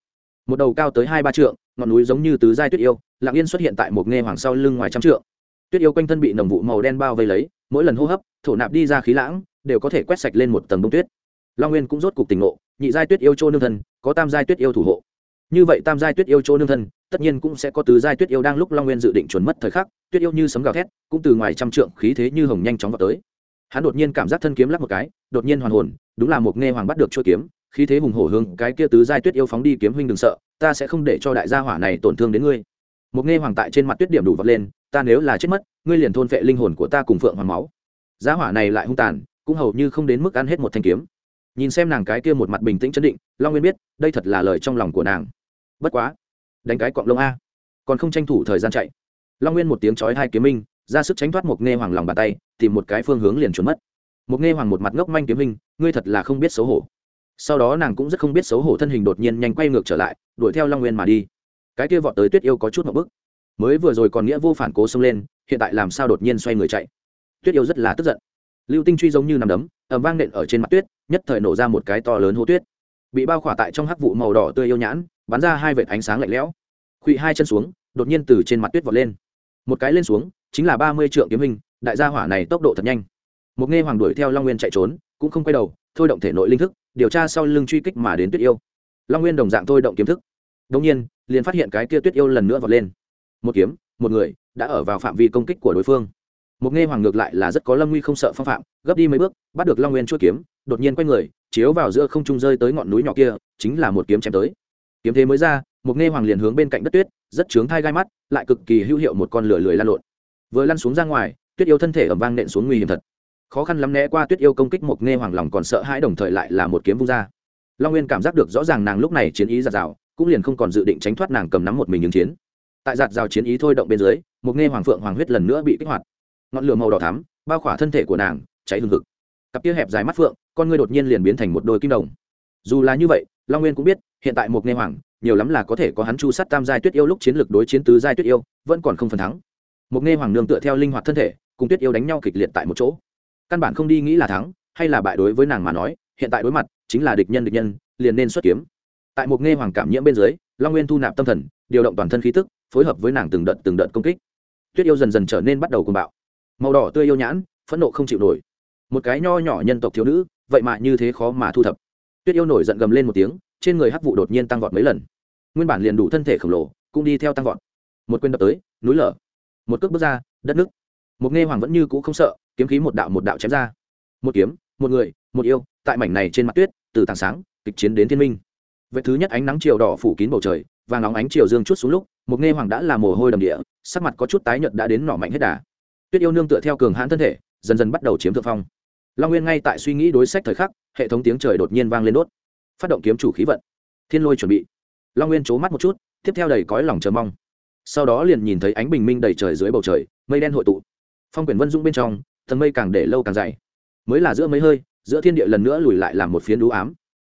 Một đầu cao tới hai ba trượng, ngọn núi giống như tứ giai tuyết yêu lạng yên xuất hiện tại một nghe hoàng sau lưng ngoài trăm trượng. Tuyết yêu quanh thân bị nồng vụ màu đen bao vây lấy, mỗi lần hô hấp, thổ nạp đi ra khí lãng, đều có thể quét sạch lên một tầng bông tuyết. Long nguyên cũng rốt cục tỉnh ngộ, nhị giai tuyết yêu trô nương thân, có tam giai tuyết yêu thủ hộ như vậy tam giai tuyết yêu chỗ nương thân, tất nhiên cũng sẽ có tứ giai tuyết yêu đang lúc long nguyên dự định chuẩn mất thời khắc, tuyết yêu như sấm gào thét, cũng từ ngoài trăm trượng khí thế như hồng nhanh chóng vào tới. Hắn đột nhiên cảm giác thân kiếm lắc một cái, đột nhiên hoàn hồn, đúng là một nghe hoàng bắt được chuôi kiếm, khí thế hùng hổ hương cái kia tứ giai tuyết yêu phóng đi kiếm huynh đừng sợ, ta sẽ không để cho đại gia hỏa này tổn thương đến ngươi. Một nghe hoàng tại trên mặt tuyết điểm đủ vật lên, ta nếu là chết mất, ngươi liền thôn phệ linh hồn của ta cùng phượng hoàng máu. Gia hỏa này lại hung tàn, cũng hầu như không đến mức ăn hết một thanh kiếm. Nhìn xem nàng cái kia một mặt bình tĩnh chấn định, long nguyên biết, đây thật là lời trong lòng của nàng bất quá, đánh cái cọng lông a. Còn không tranh thủ thời gian chạy. Long nguyên một tiếng chói hai kiếm minh, ra sức tránh thoát một nghe hoàng lòng bàn tay, tìm một cái phương hướng liền trốn mất. Một nghe hoàng một mặt ngốc manh kiếm minh, ngươi thật là không biết xấu hổ. Sau đó nàng cũng rất không biết xấu hổ thân hình đột nhiên nhanh quay ngược trở lại, đuổi theo long nguyên mà đi. Cái kia vọt tới tuyết yêu có chút một bức mới vừa rồi còn nghĩa vô phản cố xông lên, hiện tại làm sao đột nhiên xoay người chạy? Tuyết yêu rất là tức giận. Lưu tinh truy giống như nằm đấm ẩm vang nện ở trên mặt tuyết, nhất thời nổ ra một cái to lớn hố tuyết. Bị bao khỏa tại trong hắc vụ màu đỏ tươi yêu nhãn bắn ra hai vệt ánh sáng lạnh lẽo. Khuỵ hai chân xuống, đột nhiên từ trên mặt tuyết vọt lên. Một cái lên xuống, chính là ba mươi trượng kiếm hình, đại gia hỏa này tốc độ thật nhanh. Một nghe hoàng đuổi theo long nguyên chạy trốn, cũng không quay đầu, thôi động thể nội linh thức, điều tra sau lưng truy kích mà đến tuyết yêu. Long nguyên đồng dạng thôi động kiếm thức. Đông nhiên, liền phát hiện cái kia tuyết yêu lần nữa vọt lên. Một kiếm, một người, đã ở vào phạm vi công kích của đối phương. Một nghe hoàng ngược lại là rất có lâm nguy không sợ phong phạm, gấp đi mấy bước, bắt được long nguyên chuỗi kiếm, đột nhiên quay người, chiếu vào giữa không trung rơi tới ngọn núi nhỏ kia, chính là một kiếm chém tới kiếm thế mới ra, một nghe hoàng liền hướng bên cạnh đất tuyết, rất trướng thai gai mắt, lại cực kỳ hữu hiệu một con lửa lười lan lộn. Vừa lăn xuống ra ngoài, tuyết yêu thân thể ẩm vang nện xuống nguy hiểm thật. Khó khăn lắm né qua tuyết yêu công kích một nghe hoàng lòng còn sợ hãi đồng thời lại là một kiếm vung ra. Long nguyên cảm giác được rõ ràng nàng lúc này chiến ý giạt rào, cũng liền không còn dự định tránh thoát nàng cầm nắm một mình ứng chiến. Tại giạt rào chiến ý thôi động bên dưới, một nghe hoàng phượng hoàng huyết lần nữa bị kích hoạt. Ngọn lửa màu đỏ thắm, bao khỏa thân thể của nàng, cháy hừng hực. Cặp kia hẹp dài mắt phượng, con ngươi đột nhiên liền biến thành một đôi kim đồng. Dù là như vậy long nguyên cũng biết, hiện tại một nghe hoàng, nhiều lắm là có thể có hắn chu sát tam giai tuyết yêu lúc chiến lược đối chiến tứ giai tuyết yêu, vẫn còn không phần thắng. Một nghe hoàng nương tựa theo linh hoạt thân thể, cùng tuyết yêu đánh nhau kịch liệt tại một chỗ. Căn bản không đi nghĩ là thắng, hay là bại đối với nàng mà nói, hiện tại đối mặt, chính là địch nhân địch nhân, liền nên xuất kiếm. Tại một nghe hoàng cảm nhiễm bên dưới, long nguyên thu nạp tâm thần, điều động toàn thân khí tức, phối hợp với nàng từng đợt từng đợt công kích. Tuyết yêu dần dần trở nên bắt đầu cùng bạo. Màu đỏ tươi yêu nhãn, phẫn nộ không chịu nổi. Một cái nho nhỏ nhân tộc thiếu nữ, vậy mà như thế khó mà thu thập tuyết yêu nổi giận gầm lên một tiếng, trên người hắc vụ đột nhiên tăng vọt mấy lần. Nguyên bản liền đủ thân thể khổng lồ, cũng đi theo tăng vọt. Một quyền đập tới, núi lở. Một cước bước ra, đất nước. Một nghe hoàng vẫn như cũ không sợ, kiếm khí một đạo một đạo chém ra. Một kiếm, một người, một yêu, tại mảnh này trên mặt tuyết, từ tảng sáng, kịch chiến đến thiên minh. Vệ thứ nhất ánh nắng chiều đỏ phủ kín bầu trời và nóng ánh chiều dương chút xuống lúc, một nghe hoàng đã là mồ hôi đầm địa, sắc mặt có chút tái nhợt đã đến nỏ mạnh hết đà. Tuyết yêu nương tựa theo cường hãn thân thể, dần dần bắt đầu chiếm thượng phong long nguyên ngay tại suy nghĩ đối sách thời khắc, hệ thống tiếng trời đột nhiên vang lên đốt. Phát động kiếm chủ khí vận. Thiên lôi chuẩn bị. Long nguyên c mắt một chút, tiếp theo đầy cõi lòng chờ mong. Sau đó liền nhìn thấy ánh bình minh đầy trời dưới bầu trời, mây đen hội tụ. Phong quyển vân dung bên trong, tầng mây càng để lâu càng dày. Mới là giữa mấy hơi, giữa thiên địa lần nữa lùi lại làm một phiến đũ ám.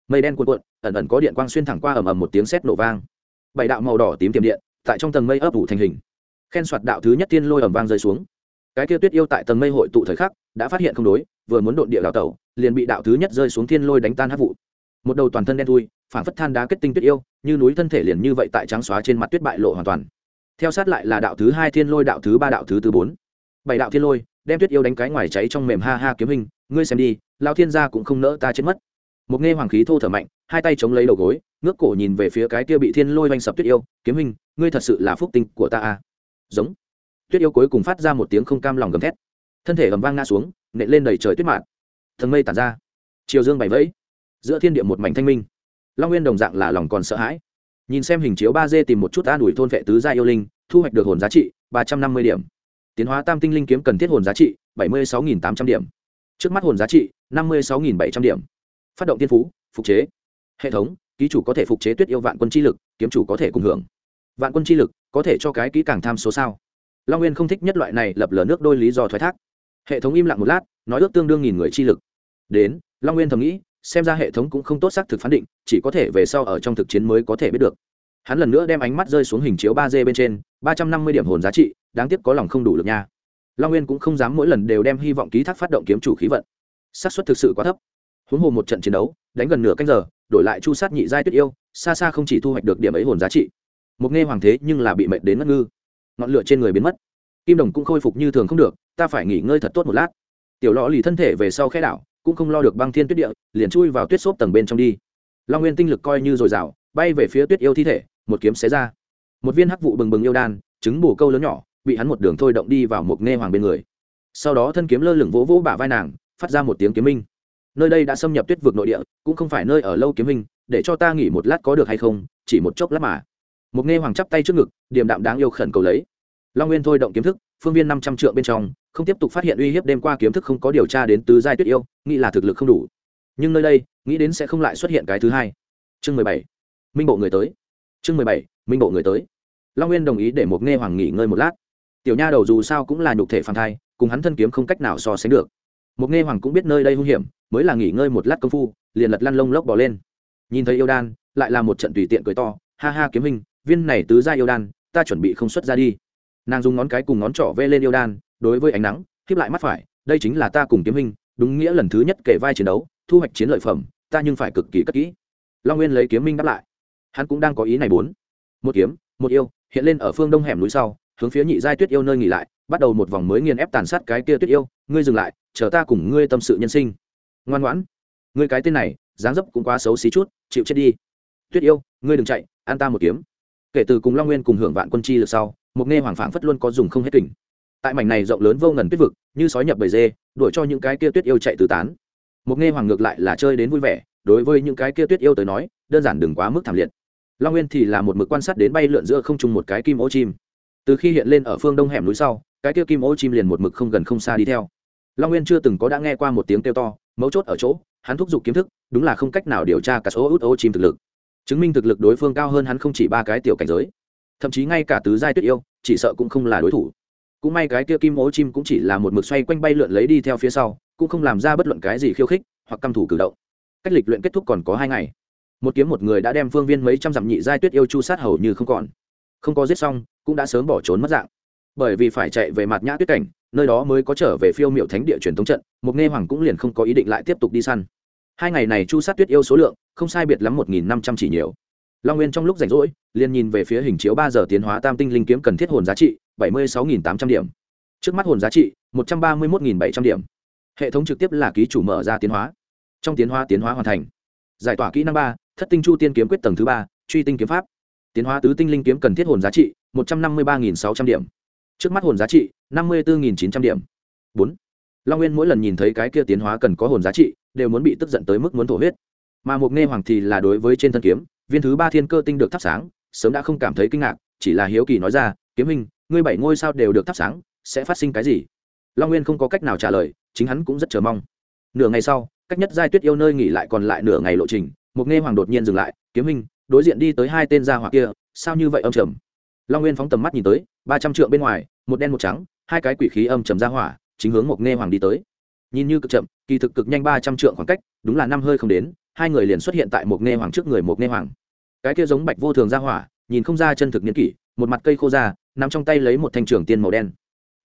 Mây đen cuộn cuộn, ẩn ẩn có điện quang xuyên thẳng qua ầm ầm một tiếng sét nổ vang. Bảy đạo màu đỏ tím tiềm điện, tại trong tầng mây ấp ủ thành hình. Khen soạt đạo thứ nhất tiên lôi ầm vang rơi xuống cái kia tuyết yêu tại tầng mây hội tụ thời khắc, đã phát hiện không đối, vừa muốn độn địa đào tẩu, liền bị đạo thứ nhất rơi xuống thiên lôi đánh tan hát vụ. Một đầu toàn thân đen thui, phản phất than đá kết tinh tuyết yêu, như núi thân thể liền như vậy tại trắng xóa trên mặt tuyết bại lộ hoàn toàn. Theo sát lại là đạo thứ hai thiên lôi, đạo thứ ba, đạo thứ tư, bốn. Bảy đạo thiên lôi, đem tuyết yêu đánh cái ngoài cháy trong mềm ha ha kiếm hình, ngươi xem đi lao thiên gia cũng không nỡ ta chết mất. Một nghe hoàng khí thô thở mạnh, hai tay chống lấy đầu gối, ngước cổ nhìn về phía cái kia bị thiên lôi oanh sập tuyết yêu, kiếm hình, ngươi thật sự là phúc tinh của ta à. giống tuyết yêu cuối cùng phát ra một tiếng không cam lòng gầm thét. Thân thể ầm vang ngã xuống, nện lên đầy trời tuyết mạn thần mây tản ra. Chiều dương bảy vẫy. Giữa thiên địa một mảnh thanh minh. Long nguyên đồng dạng là lòng còn sợ hãi. Nhìn xem hình chiếu ba d tìm một chút an ủi thôn vệ tứ gia yêu linh, thu hoạch được hồn giá trị ba trăm năm mươi điểm. Tiến hóa tam tinh linh kiếm cần thiết hồn giá trị bảy mươi sáu tám trăm điểm. Trước mắt hồn giá trị năm mươi sáu bảy trăm điểm. Phát động tiên phú, phục chế. Hệ thống, ký chủ có thể phục chế tuyết yêu vạn quân chi lực, kiếm chủ có thể cùng hưởng. Vạn quân chi lực có thể cho cái kỹ càng tham số sao long nguyên không thích nhất loại này lập lờ nước đôi lý do thoái thác. Hệ thống im lặng một lát, nói ước tương đương nghìn người chi lực. Đến, long nguyên thầm nghĩ, xem ra hệ thống cũng không tốt xác thực phán định, chỉ có thể về sau ở trong thực chiến mới có thể biết được. Hắn lần nữa đem ánh mắt rơi xuống hình chiếu ba d bên trên, ba trăm năm mươi điểm hồn giá trị, đáng tiếc có lòng không đủ được nha. Long nguyên cũng không dám mỗi lần đều đem hy vọng ký thác phát động kiếm chủ khí vận. Xác suất thực sự quá thấp. Huống hồ một trận chiến đấu, đánh gần nửa canh giờ, đổi lại chu sát nhị giai tuyết yêu, xa xa không chỉ thu hoạch được điểm ấy hồn giá trị. Một nghe hoàng thế nhưng là bị mệt đến mất ngư ngọn lửa trên người biến mất. Kim đồng cũng khôi phục như thường không được, ta phải nghỉ ngơi thật tốt một lát. Tiểu lò lì thân thể về sau khe đảo, cũng không lo được băng thiên tuyết địa, liền chui vào tuyết xốp tầng bên trong đi. Long nguyên tinh lực coi như dồi dào, bay về phía tuyết yêu thi thể, một kiếm xé ra. Một viên hắc vụ bừng bừng yêu đan, trứng bù câu lớn nhỏ, bị hắn một đường thôi động đi vào một nghe hoàng bên người. Sau đó thân kiếm lơ lửng vỗ vỗ bả vai nàng, phát ra một tiếng kiếm minh. Nơi đây đã xâm nhập tuyết vực nội địa, cũng không phải nơi ở lâu kiếm minh, để cho ta nghỉ một lát có được hay không, chỉ một chốc lát mà một nghe hoàng chắp tay trước ngực, điềm đạm đáng yêu khẩn cầu lấy. Long nguyên thôi động kiếm thức, phương viên năm trăm triệu bên trong, không tiếp tục phát hiện uy hiếp đêm qua kiếm thức không có điều tra đến tứ giai tuyết yêu, nghĩ là thực lực không đủ. Nhưng nơi đây, nghĩ đến sẽ không lại xuất hiện cái thứ hai. Chương mười bảy, minh bộ người tới. Chương mười bảy, minh bộ người tới. Long nguyên đồng ý để một nghe hoàng nghỉ ngơi một lát. Tiểu nha đầu dù sao cũng là nhục thể phản thai, cùng hắn thân kiếm không cách nào so sánh được. Một nghe hoàng cũng biết nơi đây hung hiểm, mới là nghỉ ngơi một lát công phu, liền lật lăn lông lốc bỏ lên. Nhìn thấy yêu đan, lại là một trận tùy tiện cười to, ha ha kiếm hình viên này tứ gia yêu đan, ta chuẩn bị không xuất ra đi. Nàng dùng ngón cái cùng ngón trỏ vê lên yêu đan, đối với ánh nắng, khiếp lại mắt phải, đây chính là ta cùng kiếm hình đúng nghĩa lần thứ nhất kể vai chiến đấu, thu hoạch chiến lợi phẩm, ta nhưng phải cực kỳ cất kỹ. Long nguyên lấy kiếm minh đáp lại. Hắn cũng đang có ý này bốn một kiếm, một yêu, hiện lên ở phương đông hẻm núi sau, hướng phía nhị giai tuyết yêu nơi nghỉ lại, bắt đầu một vòng mới nghiền ép tàn sát cái kia tuyết yêu, ngươi dừng lại, chờ ta cùng ngươi tâm sự nhân sinh. Ngoan ngoãn. Ngươi cái tên này, dáng dấp cũng quá xấu xí chút, chịu chết đi. Tuyết yêu, ngươi đừng chạy an ta một kiếm kể từ cùng long nguyên cùng hưởng vạn quân chi lực sau mục nghe hoàng phảng phất luôn có dùng không hết kỉnh tại mảnh này rộng lớn vô ngần tuyết vực, như sói nhập bầy dê, đuổi cho những cái kia tuyết yêu chạy tứ tán. Mục nghe hoàng ngược lại là chơi đến vui vẻ, đối với những cái kia tuyết yêu tới nói, đơn giản đừng quá mức thảm liệt. Long nguyên thì là một mực quan sát đến bay lượn giữa không trung một cái kim ô chim. Từ khi hiện lên ở phương đông hẻm núi sau, cái kia kim ô chim liền một mực không gần không xa đi theo. Long nguyên chưa từng có đã nghe qua một tiếng kêu to, mấu chốt ở chỗ, hắn thúc giục kiếm thức, đúng là không cách nào điều tra cả số út ô chim thực lực chứng minh thực lực đối phương cao hơn hắn không chỉ ba cái tiểu cảnh giới, thậm chí ngay cả tứ giai tuyết yêu, chỉ sợ cũng không là đối thủ. Cũng may cái kia kim ố chim cũng chỉ là một mực xoay quanh bay lượn lấy đi theo phía sau, cũng không làm ra bất luận cái gì khiêu khích hoặc căm thủ cử động. Cách lịch luyện kết thúc còn có hai ngày. Một kiếm một người đã đem phương viên mấy trăm dặm nhị giai tuyết yêu chu sát hầu như không còn. Không có giết xong, cũng đã sớm bỏ trốn mất dạng. Bởi vì phải chạy về mặt nhã tuyết cảnh, nơi đó mới có trở về phiêu miệu thánh địa truyền thống trận một nghe hoàng cũng liền không có ý định lại tiếp tục đi săn hai ngày này chu sát tuyết yêu số lượng không sai biệt lắm một nghìn năm trăm chỉ nhiều. Long nguyên trong lúc rảnh rỗi, liền nhìn về phía hình chiếu ba giờ tiến hóa tam tinh linh kiếm cần thiết hồn giá trị, bảy mươi sáu nghìn tám trăm điểm. Trước mắt hồn giá trị, một trăm ba mươi một nghìn bảy trăm điểm. Hệ thống trực tiếp là ký chủ mở ra tiến hóa. Trong tiến hóa tiến hóa hoàn thành. Giải tỏa kỹ năng ba, thất tinh chu tiên kiếm quyết tầng thứ ba, truy tinh kiếm pháp. Tiến hóa tứ tinh linh kiếm cần thiết hồn giá trị, một trăm năm mươi ba sáu trăm điểm. Trước mắt hồn giá trị, năm mươi bốn chín trăm điểm. Bốn long nguyên mỗi lần nhìn thấy cái kia tiến hóa cần có hồn giá trị, đều muốn bị tức giận tới mức muốn thổ huyết. Mà Mục nghe hoàng thì là đối với trên thân kiếm, viên thứ ba thiên cơ tinh được thắp sáng, sớm đã không cảm thấy kinh ngạc, chỉ là hiếu kỳ nói ra, kiếm hình ngươi bảy ngôi sao đều được thắp sáng, sẽ phát sinh cái gì? Long nguyên không có cách nào trả lời, chính hắn cũng rất chờ mong. Nửa ngày sau, cách nhất giai tuyết yêu nơi nghỉ lại còn lại nửa ngày lộ trình Mục nghe hoàng đột nhiên dừng lại, kiếm hình đối diện đi tới hai tên gia hỏa kia, sao như vậy ông trầm? Long nguyên phóng tầm mắt nhìn tới, ba trăm trượng bên ngoài, một đen một trắng, hai cái quỷ khí âm trầm ra hỏa chính hướng mộc nghe hoàng đi tới. Nhìn như cực chậm, kỳ thực cực nhanh ba trăm trượng khoảng cách, đúng là năm hơi không đến, hai người liền xuất hiện tại mộc nghe hoàng trước người mộc nghe hoàng. Cái kia giống bạch vô thường ra hỏa, nhìn không ra chân thực niên kỷ, một mặt cây khô ra nằm trong tay lấy một thanh trường tiên màu đen.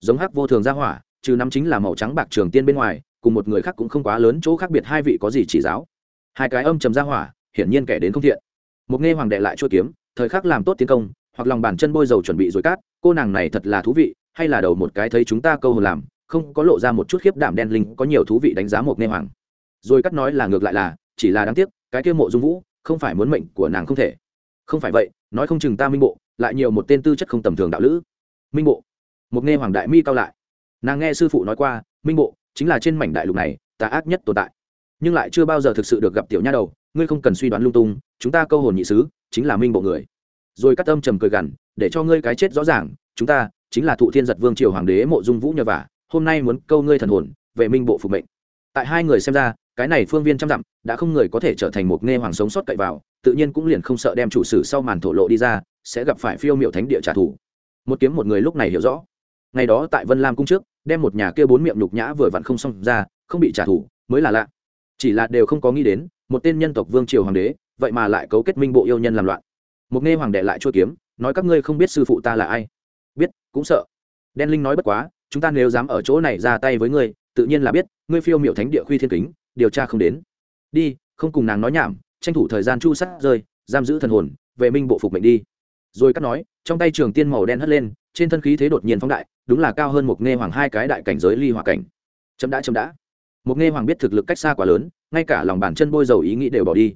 Giống hắc vô thường ra hỏa, trừ nắm chính là màu trắng bạc trường tiên bên ngoài, cùng một người khác cũng không quá lớn, chỗ khác biệt hai vị có gì chỉ giáo. Hai cái âm trầm ra hỏa, hiển nhiên kẻ đến không thiện. Một nghe hoàng đệ lại chua kiếm, thời khắc làm tốt tiến công, hoặc lòng bàn chân bôi dầu chuẩn bị rồi cát, cô nàng này thật là thú vị, hay là đầu một cái thấy chúng ta câu làm không có lộ ra một chút khiếp đảm đen linh, có nhiều thú vị đánh giá một nghe hoàng. Rồi cắt nói là ngược lại là, chỉ là đáng tiếc, cái kia mộ dung vũ, không phải muốn mệnh của nàng không thể. Không phải vậy, nói không chừng ta minh bộ, lại nhiều một tên tư chất không tầm thường đạo lữ. Minh bộ. Một nghe hoàng đại mi cao lại. Nàng nghe sư phụ nói qua, minh bộ chính là trên mảnh đại lục này, tà ác nhất tồn tại. Nhưng lại chưa bao giờ thực sự được gặp tiểu nha đầu, ngươi không cần suy đoán lung tung, chúng ta câu hồn nhị sứ, chính là minh bộ người. Rồi cắt tâm trầm cười gằn, để cho ngươi cái chết rõ ràng, chúng ta chính là thụ thiên giật vương triều hoàng đế mộ dung vũ nhờ vả hôm nay muốn câu ngươi thần hồn về minh bộ phục mệnh. Tại hai người xem ra, cái này phương viên trăm dặm, đã không người có thể trở thành một nghe hoàng sống sót cậy vào, tự nhiên cũng liền không sợ đem chủ sử sau màn thổ lộ đi ra, sẽ gặp phải phiêu miệu thánh địa trả thù. Một kiếm một người lúc này hiểu rõ. Ngày đó tại vân lam cung trước, đem một nhà kia bốn miệng nhục nhã vừa vặn không xong ra, không bị trả thù, mới là lạ. Chỉ là đều không có nghĩ đến, một tên nhân tộc vương triều hoàng đế, vậy mà lại cấu kết minh bộ yêu nhân làm loạn. Một nghe hoàng đệ lại chua kiếm, nói các ngươi không biết sư phụ ta là ai. Biết, cũng sợ. Đen linh nói bất quá chúng ta nếu dám ở chỗ này ra tay với ngươi, tự nhiên là biết, ngươi phiêu miệu thánh địa khuy thiên kính, điều tra không đến. Đi, không cùng nàng nói nhảm, tranh thủ thời gian chu sắt rơi, giam giữ thần hồn về minh bộ phục mệnh đi. Rồi cắt nói, trong tay trường tiên màu đen hất lên, trên thân khí thế đột nhiên phóng đại, đúng là cao hơn một nghe hoàng hai cái đại cảnh giới ly hỏa cảnh. Chấm đã chấm đã. Một nghe hoàng biết thực lực cách xa quá lớn, ngay cả lòng bàn chân bôi dầu ý nghĩ đều bỏ đi.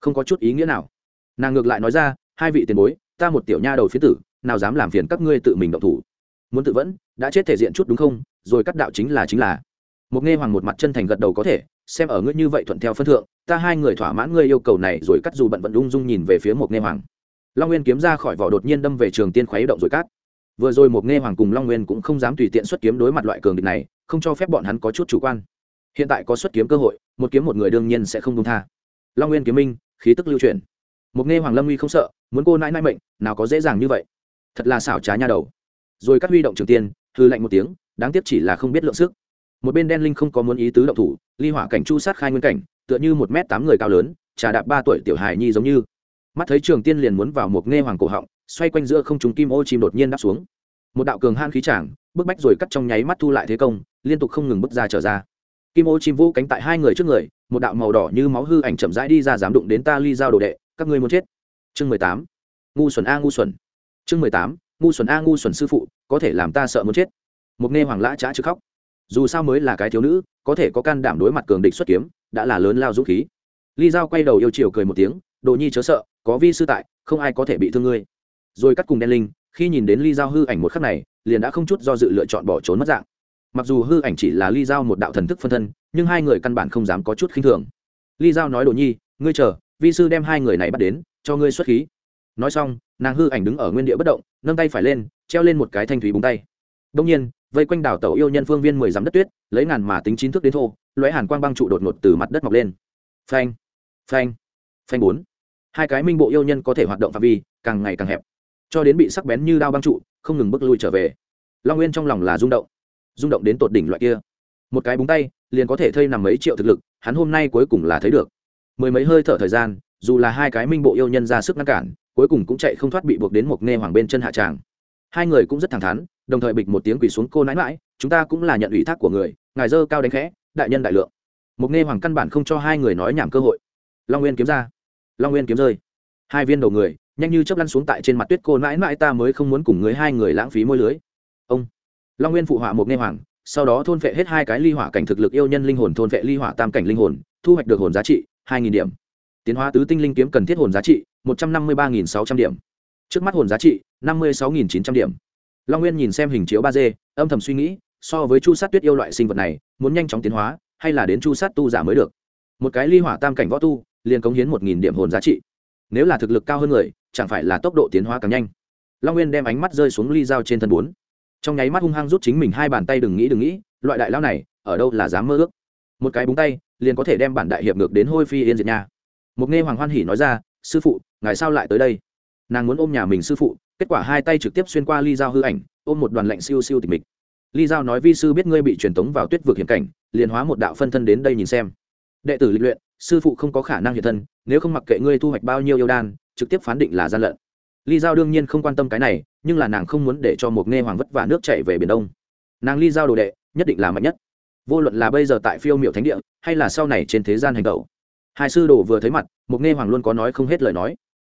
Không có chút ý nghĩa nào. Nàng ngược lại nói ra, hai vị tiền bối, ta một tiểu nha đầu phía tử, nào dám làm phiền các ngươi tự mình động thủ. Muốn tự vẫn đã chết thể diện chút đúng không? Rồi cắt đạo chính là chính là. Một nghe hoàng một mặt chân thành gật đầu có thể, xem ở ngươi như vậy thuận theo phân thượng, ta hai người thỏa mãn ngươi yêu cầu này rồi cắt dù bận vận ung dung nhìn về phía một nghe hoàng. Long nguyên kiếm ra khỏi vỏ đột nhiên đâm về trường tiên khuấy động rồi cắt. vừa rồi một nghe hoàng cùng long nguyên cũng không dám tùy tiện xuất kiếm đối mặt loại cường địch này, không cho phép bọn hắn có chút chủ quan. Hiện tại có xuất kiếm cơ hội, một kiếm một người đương nhiên sẽ không đông tha. Long nguyên kiếm minh, khí tức lưu truyền một nghe hoàng lâm uy không sợ, muốn cô nãi nãi mệnh, nào có dễ dàng như vậy. Thật là xảo trá nha đầu. Rồi cắt huy động trường tiên hư lạnh một tiếng, đáng tiếc chỉ là không biết lượng sức. Một bên đen linh không có muốn ý tứ động thủ, ly hỏa cảnh chu sát khai nguyên cảnh, tựa như một m tám người cao lớn, trà đạp ba tuổi tiểu hài nhi giống như. Mắt thấy trường tiên liền muốn vào một nghe hoàng cổ họng, xoay quanh giữa không trùng kim ô chim đột nhiên đáp xuống. Một đạo cường han khí trảng bức bách rồi cắt trong nháy mắt thu lại thế công, liên tục không ngừng bước ra trở ra. Kim ô chim vũ cánh tại hai người trước người, một đạo màu đỏ như máu hư ảnh chậm rãi đi ra dám đụng đến ta ly giao đồ đệ, các ngươi muốn chết. Chương mười tám. Ngu xuẩn a ngu xuẩn. Chương mười tám ngu xuẩn a, ngu xuẩn sư phụ, có thể làm ta sợ muốn chết. Mục nghe hoàng lã trá chứ khóc. Dù sao mới là cái thiếu nữ, có thể có can đảm đối mặt cường địch xuất kiếm, đã là lớn lao dũng khí. Ly giao quay đầu yêu chiều cười một tiếng, đồ nhi chớ sợ, có vi sư tại, không ai có thể bị thương ngươi. Rồi cắt cùng đen linh, khi nhìn đến ly giao hư ảnh một khắc này, liền đã không chút do dự lựa chọn bỏ trốn mất dạng. Mặc dù hư ảnh chỉ là ly giao một đạo thần thức phân thân, nhưng hai người căn bản không dám có chút khinh thường. Ly giao nói, đồ nhi, ngươi chờ, vi sư đem hai người này bắt đến, cho ngươi xuất khí nói xong, nàng hư ảnh đứng ở nguyên địa bất động, nâng tay phải lên, treo lên một cái thanh thủy búng tay. Đông nhiên, vây quanh đảo tàu yêu nhân phương viên mười dặm đất tuyết, lấy ngàn mà tính chín thước đến thô, lóe hàn quang băng trụ đột ngột từ mặt đất mọc lên. Phanh phanh phanh bốn. Hai cái minh bộ yêu nhân có thể hoạt động phạm vi càng ngày càng hẹp, cho đến bị sắc bén như đao băng trụ, không ngừng bước lui trở về. Long nguyên trong lòng là rung động rung động đến tột đỉnh loại kia. Một cái búng tay, liền có thể thây nằm mấy triệu thực lực, hắn hôm nay cuối cùng là thấy được. Mười mấy hơi thở thời gian, dù là hai cái minh bộ yêu nhân ra sức ngăn cản cuối cùng cũng chạy không thoát bị buộc đến một nghe hoàng bên chân hạ tràng. Hai người cũng rất thẳng thắn, đồng thời bịch một tiếng quỳ xuống, cô nãi mãi chúng ta cũng là nhận ủy thác của người, ngài dơ cao đánh khẽ, đại nhân đại lượng. Một nghe hoàng căn bản không cho hai người nói nhảm cơ hội. Long nguyên kiếm ra. Long nguyên kiếm rơi. Hai viên đầu người, nhanh như chớp lăn xuống tại trên mặt tuyết, cô nãi mãi ta mới không muốn cùng người hai người lãng phí môi lưới. Ông. Long nguyên phụ họa một nghe hoàng, sau đó thôn vệ hết hai cái ly hỏa cảnh thực lực yêu nhân linh hồn, thôn vệ ly hỏa tam cảnh linh hồn, thu hoạch được hồn giá trị hai nghìn điểm. Tiến hóa tứ tinh linh kiếm cần thiết hồn giá trị một trăm năm mươi ba nghìn sáu trăm điểm. Trước mắt hồn giá trị, năm mươi sáu nghìn chín trăm điểm. Long nguyên nhìn xem hình chiếu ba d, âm thầm suy nghĩ, so với chu sát tuyết yêu loại sinh vật này, muốn nhanh chóng tiến hóa, hay là đến chu sát tu giả mới được. Một cái ly hỏa tam cảnh võ tu, liền cống hiến một nghìn điểm hồn giá trị. Nếu là thực lực cao hơn người, chẳng phải là tốc độ tiến hóa càng nhanh. Long nguyên đem ánh mắt rơi xuống ly dao trên thân bốn. Trong nháy mắt hung hăng rút chính mình hai bàn tay đừng nghĩ đừng nghĩ, loại đại lao này, ở đâu là dám mơ ước? Một cái búng tay, liền có thể đem bản đại hiệp ngược đến hôi phi yên diệt nha. Mục nghe hoàng hoan hỉ nói ra, sư phụ ngài sao lại tới đây? Nàng muốn ôm nhà mình sư phụ, kết quả hai tay trực tiếp xuyên qua ly dao hư ảnh, ôm một đoàn lạnh siêu siêu tịch mịch. Ly dao nói vi sư biết ngươi bị truyền tống vào tuyết vực hiểm cảnh, liền hóa một đạo phân thân đến đây nhìn xem. Đệ tử lịch luyện, sư phụ không có khả năng hiện thân, nếu không mặc kệ ngươi thu hoạch bao nhiêu yêu đan, trực tiếp phán định là gian lận. Ly giao đương nhiên không quan tâm cái này, nhưng là nàng không muốn để cho một nghe hoàng vất vả nước chạy về biển đông. Nàng ly giao đồ đệ, nhất định là mạnh nhất. Vô luận là bây giờ tại phiêu miệu thánh địa, hay là sau này trên thế gian hành tẩu. Hai sư đồ vừa thấy mặt, một nghe hoàng luôn có nói không hết lời nói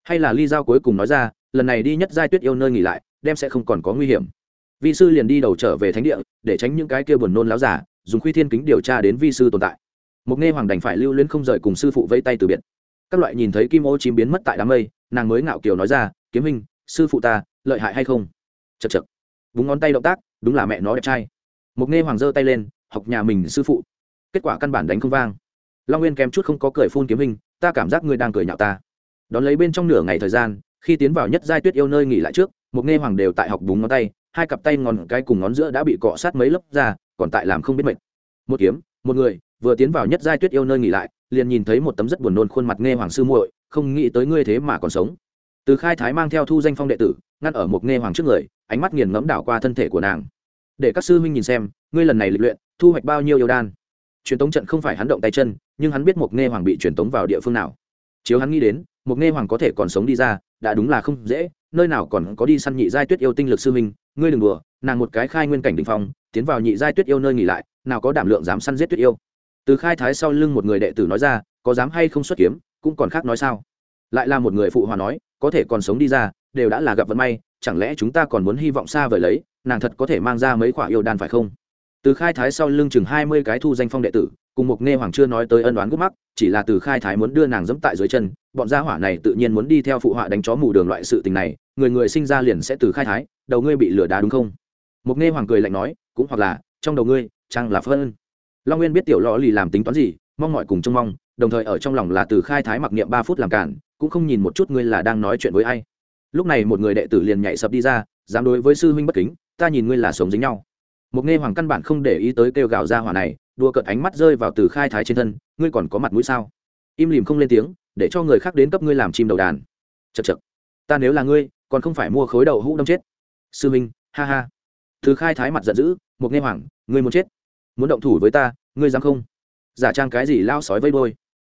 hay là ly giao cuối cùng nói ra, lần này đi nhất giai tuyết yêu nơi nghỉ lại, đem sẽ không còn có nguy hiểm. Vi sư liền đi đầu trở về thánh địa, để tránh những cái kia buồn nôn láo giả, dùng khuy thiên kính điều tra đến vi sư tồn tại. Mục nghe hoàng đành phải lưu luyến không rời cùng sư phụ vây tay từ biệt. Các loại nhìn thấy kim ô chim biến mất tại đám mây, nàng mới ngạo kiều nói ra, kiếm hình sư phụ ta, lợi hại hay không? Chật chật vùng ngón tay động tác, đúng là mẹ nó đẹp trai. Mục nghe hoàng giơ tay lên, học nhà mình, sư phụ. Kết quả căn bản đánh không vang. Long nguyên kém chút không có cười phun kiếm hình ta cảm giác ngươi đang cười nhạo ta đón lấy bên trong nửa ngày thời gian, khi tiến vào nhất giai tuyết yêu nơi nghỉ lại trước, một nghe hoàng đều tại học búng ngón tay, hai cặp tay ngón cái cùng ngón giữa đã bị cọ sát mấy lớp ra, còn tại làm không biết mệt. Một kiếm, một người, vừa tiến vào nhất giai tuyết yêu nơi nghỉ lại, liền nhìn thấy một tấm rất buồn nôn khuôn mặt nghe hoàng sư muội, không nghĩ tới ngươi thế mà còn sống. Từ khai thái mang theo thu danh phong đệ tử, ngăn ở một nghe hoàng trước người, ánh mắt nghiền ngẫm đảo qua thân thể của nàng. Để các sư huynh nhìn xem, ngươi lần này lịch luyện, thu hoạch bao nhiêu yêu đan? Truyền tống trận không phải hắn động tay chân, nhưng hắn biết một nghe hoàng bị truyền tống vào địa phương nào chiếu hắn nghĩ đến, một nghe hoàng có thể còn sống đi ra, đã đúng là không dễ, nơi nào còn có đi săn nhị giai tuyết yêu tinh lực sư minh ngươi đừng đùa, nàng một cái khai nguyên cảnh đ ỉ n h phong, tiến vào nhị giai tuyết yêu nơi nghỉ lại, nào có đảm lượng dám săn giết tuyết yêu. Từ khai thái sau lưng một người đệ tử nói ra, có dám hay không xuất kiếm, cũng còn khác nói sao. Lại là một người phụ hòa nói, có thể còn sống đi ra, đều đã là gặp vận may, chẳng lẽ chúng ta còn muốn hy vọng xa vời lấy, nàng thật có thể mang ra mấy quả yêu đan phải không? Từ khai thái sau lưng chừng hai mươi cái thu danh phong đệ tử, cùng một nghe hoàng chưa nói tới ân đoán gút mắc, chỉ là từ khai thái muốn đưa nàng dẫm tại dưới chân, bọn gia hỏa này tự nhiên muốn đi theo phụ họa đánh chó mù đường loại sự tình này, người người sinh ra liền sẽ từ khai thái, đầu ngươi bị lửa đá đúng không? Một nghe hoàng cười lạnh nói, cũng hoặc là, trong đầu ngươi, chăng là phân? Long nguyên biết tiểu lò lì làm tính toán gì, mong mọi cùng trông mong, đồng thời ở trong lòng là từ khai thái mặc niệm ba phút làm cản, cũng không nhìn một chút ngươi là đang nói chuyện với ai. Lúc này một người đệ tử liền nhảy sập đi ra, dám đối với sư huynh bất kính, ta nhìn ngươi là sống dính nhau một nghe hoàng căn bản không để ý tới kêu gào ra hỏa này đua cợt ánh mắt rơi vào từ khai thái trên thân, ngươi còn có mặt mũi sao? Im lìm không lên tiếng, để cho người khác đến cấp ngươi làm chim đầu đàn. Chật chật ta nếu là ngươi, còn không phải mua khối đầu hũ đâm chết. Sư minh, ha ha. Từ khai thái mặt giận dữ, một nghe hoàng, ngươi muốn chết. Muốn động thủ với ta, ngươi dám không? Giả trang cái gì lao sói vây đôi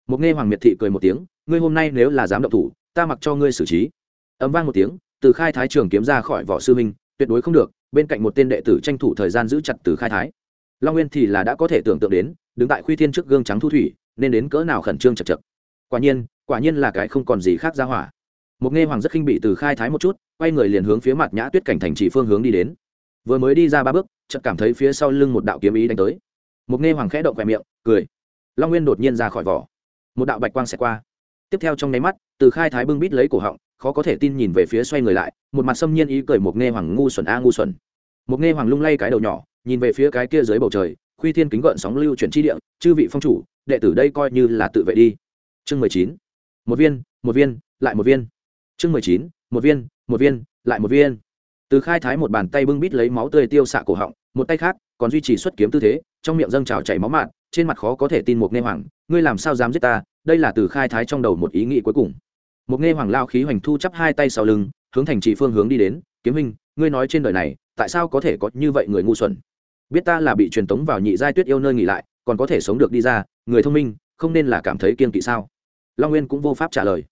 một nghe hoàng miệt thị cười một tiếng, ngươi hôm nay nếu là dám động thủ, ta mặc cho ngươi xử trí. Ấm vang một tiếng, từ khai thái trường kiếm ra khỏi vỏ sư minh, tuyệt đối không được bên cạnh một tên đệ tử tranh thủ thời gian giữ chặt từ khai thái. Long nguyên thì là đã có thể tưởng tượng đến, đứng tại khuy thiên trước gương trắng thu thủy, nên đến cỡ nào khẩn trương chật chật. Quả nhiên quả nhiên là cái không còn gì khác ra hỏa. Một nghe hoàng rất khinh bị từ khai thái một chút, quay người liền hướng phía mặt nhã tuyết cảnh thành chỉ phương hướng đi đến. Vừa mới đi ra ba bước, chợt cảm thấy phía sau lưng một đạo kiếm ý đánh tới. Một nghe hoàng khẽ động vẻ miệng, cười. Long nguyên đột nhiên ra khỏi vỏ. Một đạo bạch quang xẹt qua tiếp theo trong nháy mắt, từ khai thái bưng bít lấy cổ họng, khó có thể tin nhìn về phía xoay người lại, một mặt xâm nhiên ý cười một nghe hoàng ngu xuẩn a ngu xuẩn. Một nghe hoàng lung lay cái đầu nhỏ, nhìn về phía cái kia dưới bầu trời, khuy thiên kính gợn sóng lưu chuyển chi địa, chư vị phong chủ, đệ tử đây coi như là tự vệ đi. Chương mười chín, một viên một viên, lại một viên. Chương mười chín, một viên một viên, lại một viên. Từ khai thái một bàn tay bưng bít lấy máu tươi tiêu xạ cổ họng, một tay khác, còn duy trì xuất kiếm tư thế, trong miệng dâng trào chảy máu mạn trên mặt khó có thể tin một nghe hoàng, ngươi làm sao dám giết ta đây là từ khai thái trong đầu một ý nghĩ cuối cùng. Một nghe hoàng lao khí hoành thu chắp hai tay sau lưng, hướng thành trì phương hướng đi đến, kiếm hình ngươi nói trên đời này, tại sao có thể có như vậy người ngu xuẩn? Biết ta là bị truyền tống vào nhị giai tuyết yêu nơi nghỉ lại, còn có thể sống được đi ra, người thông minh, không nên là cảm thấy kiên kỵ sao? Long nguyên cũng vô pháp trả lời.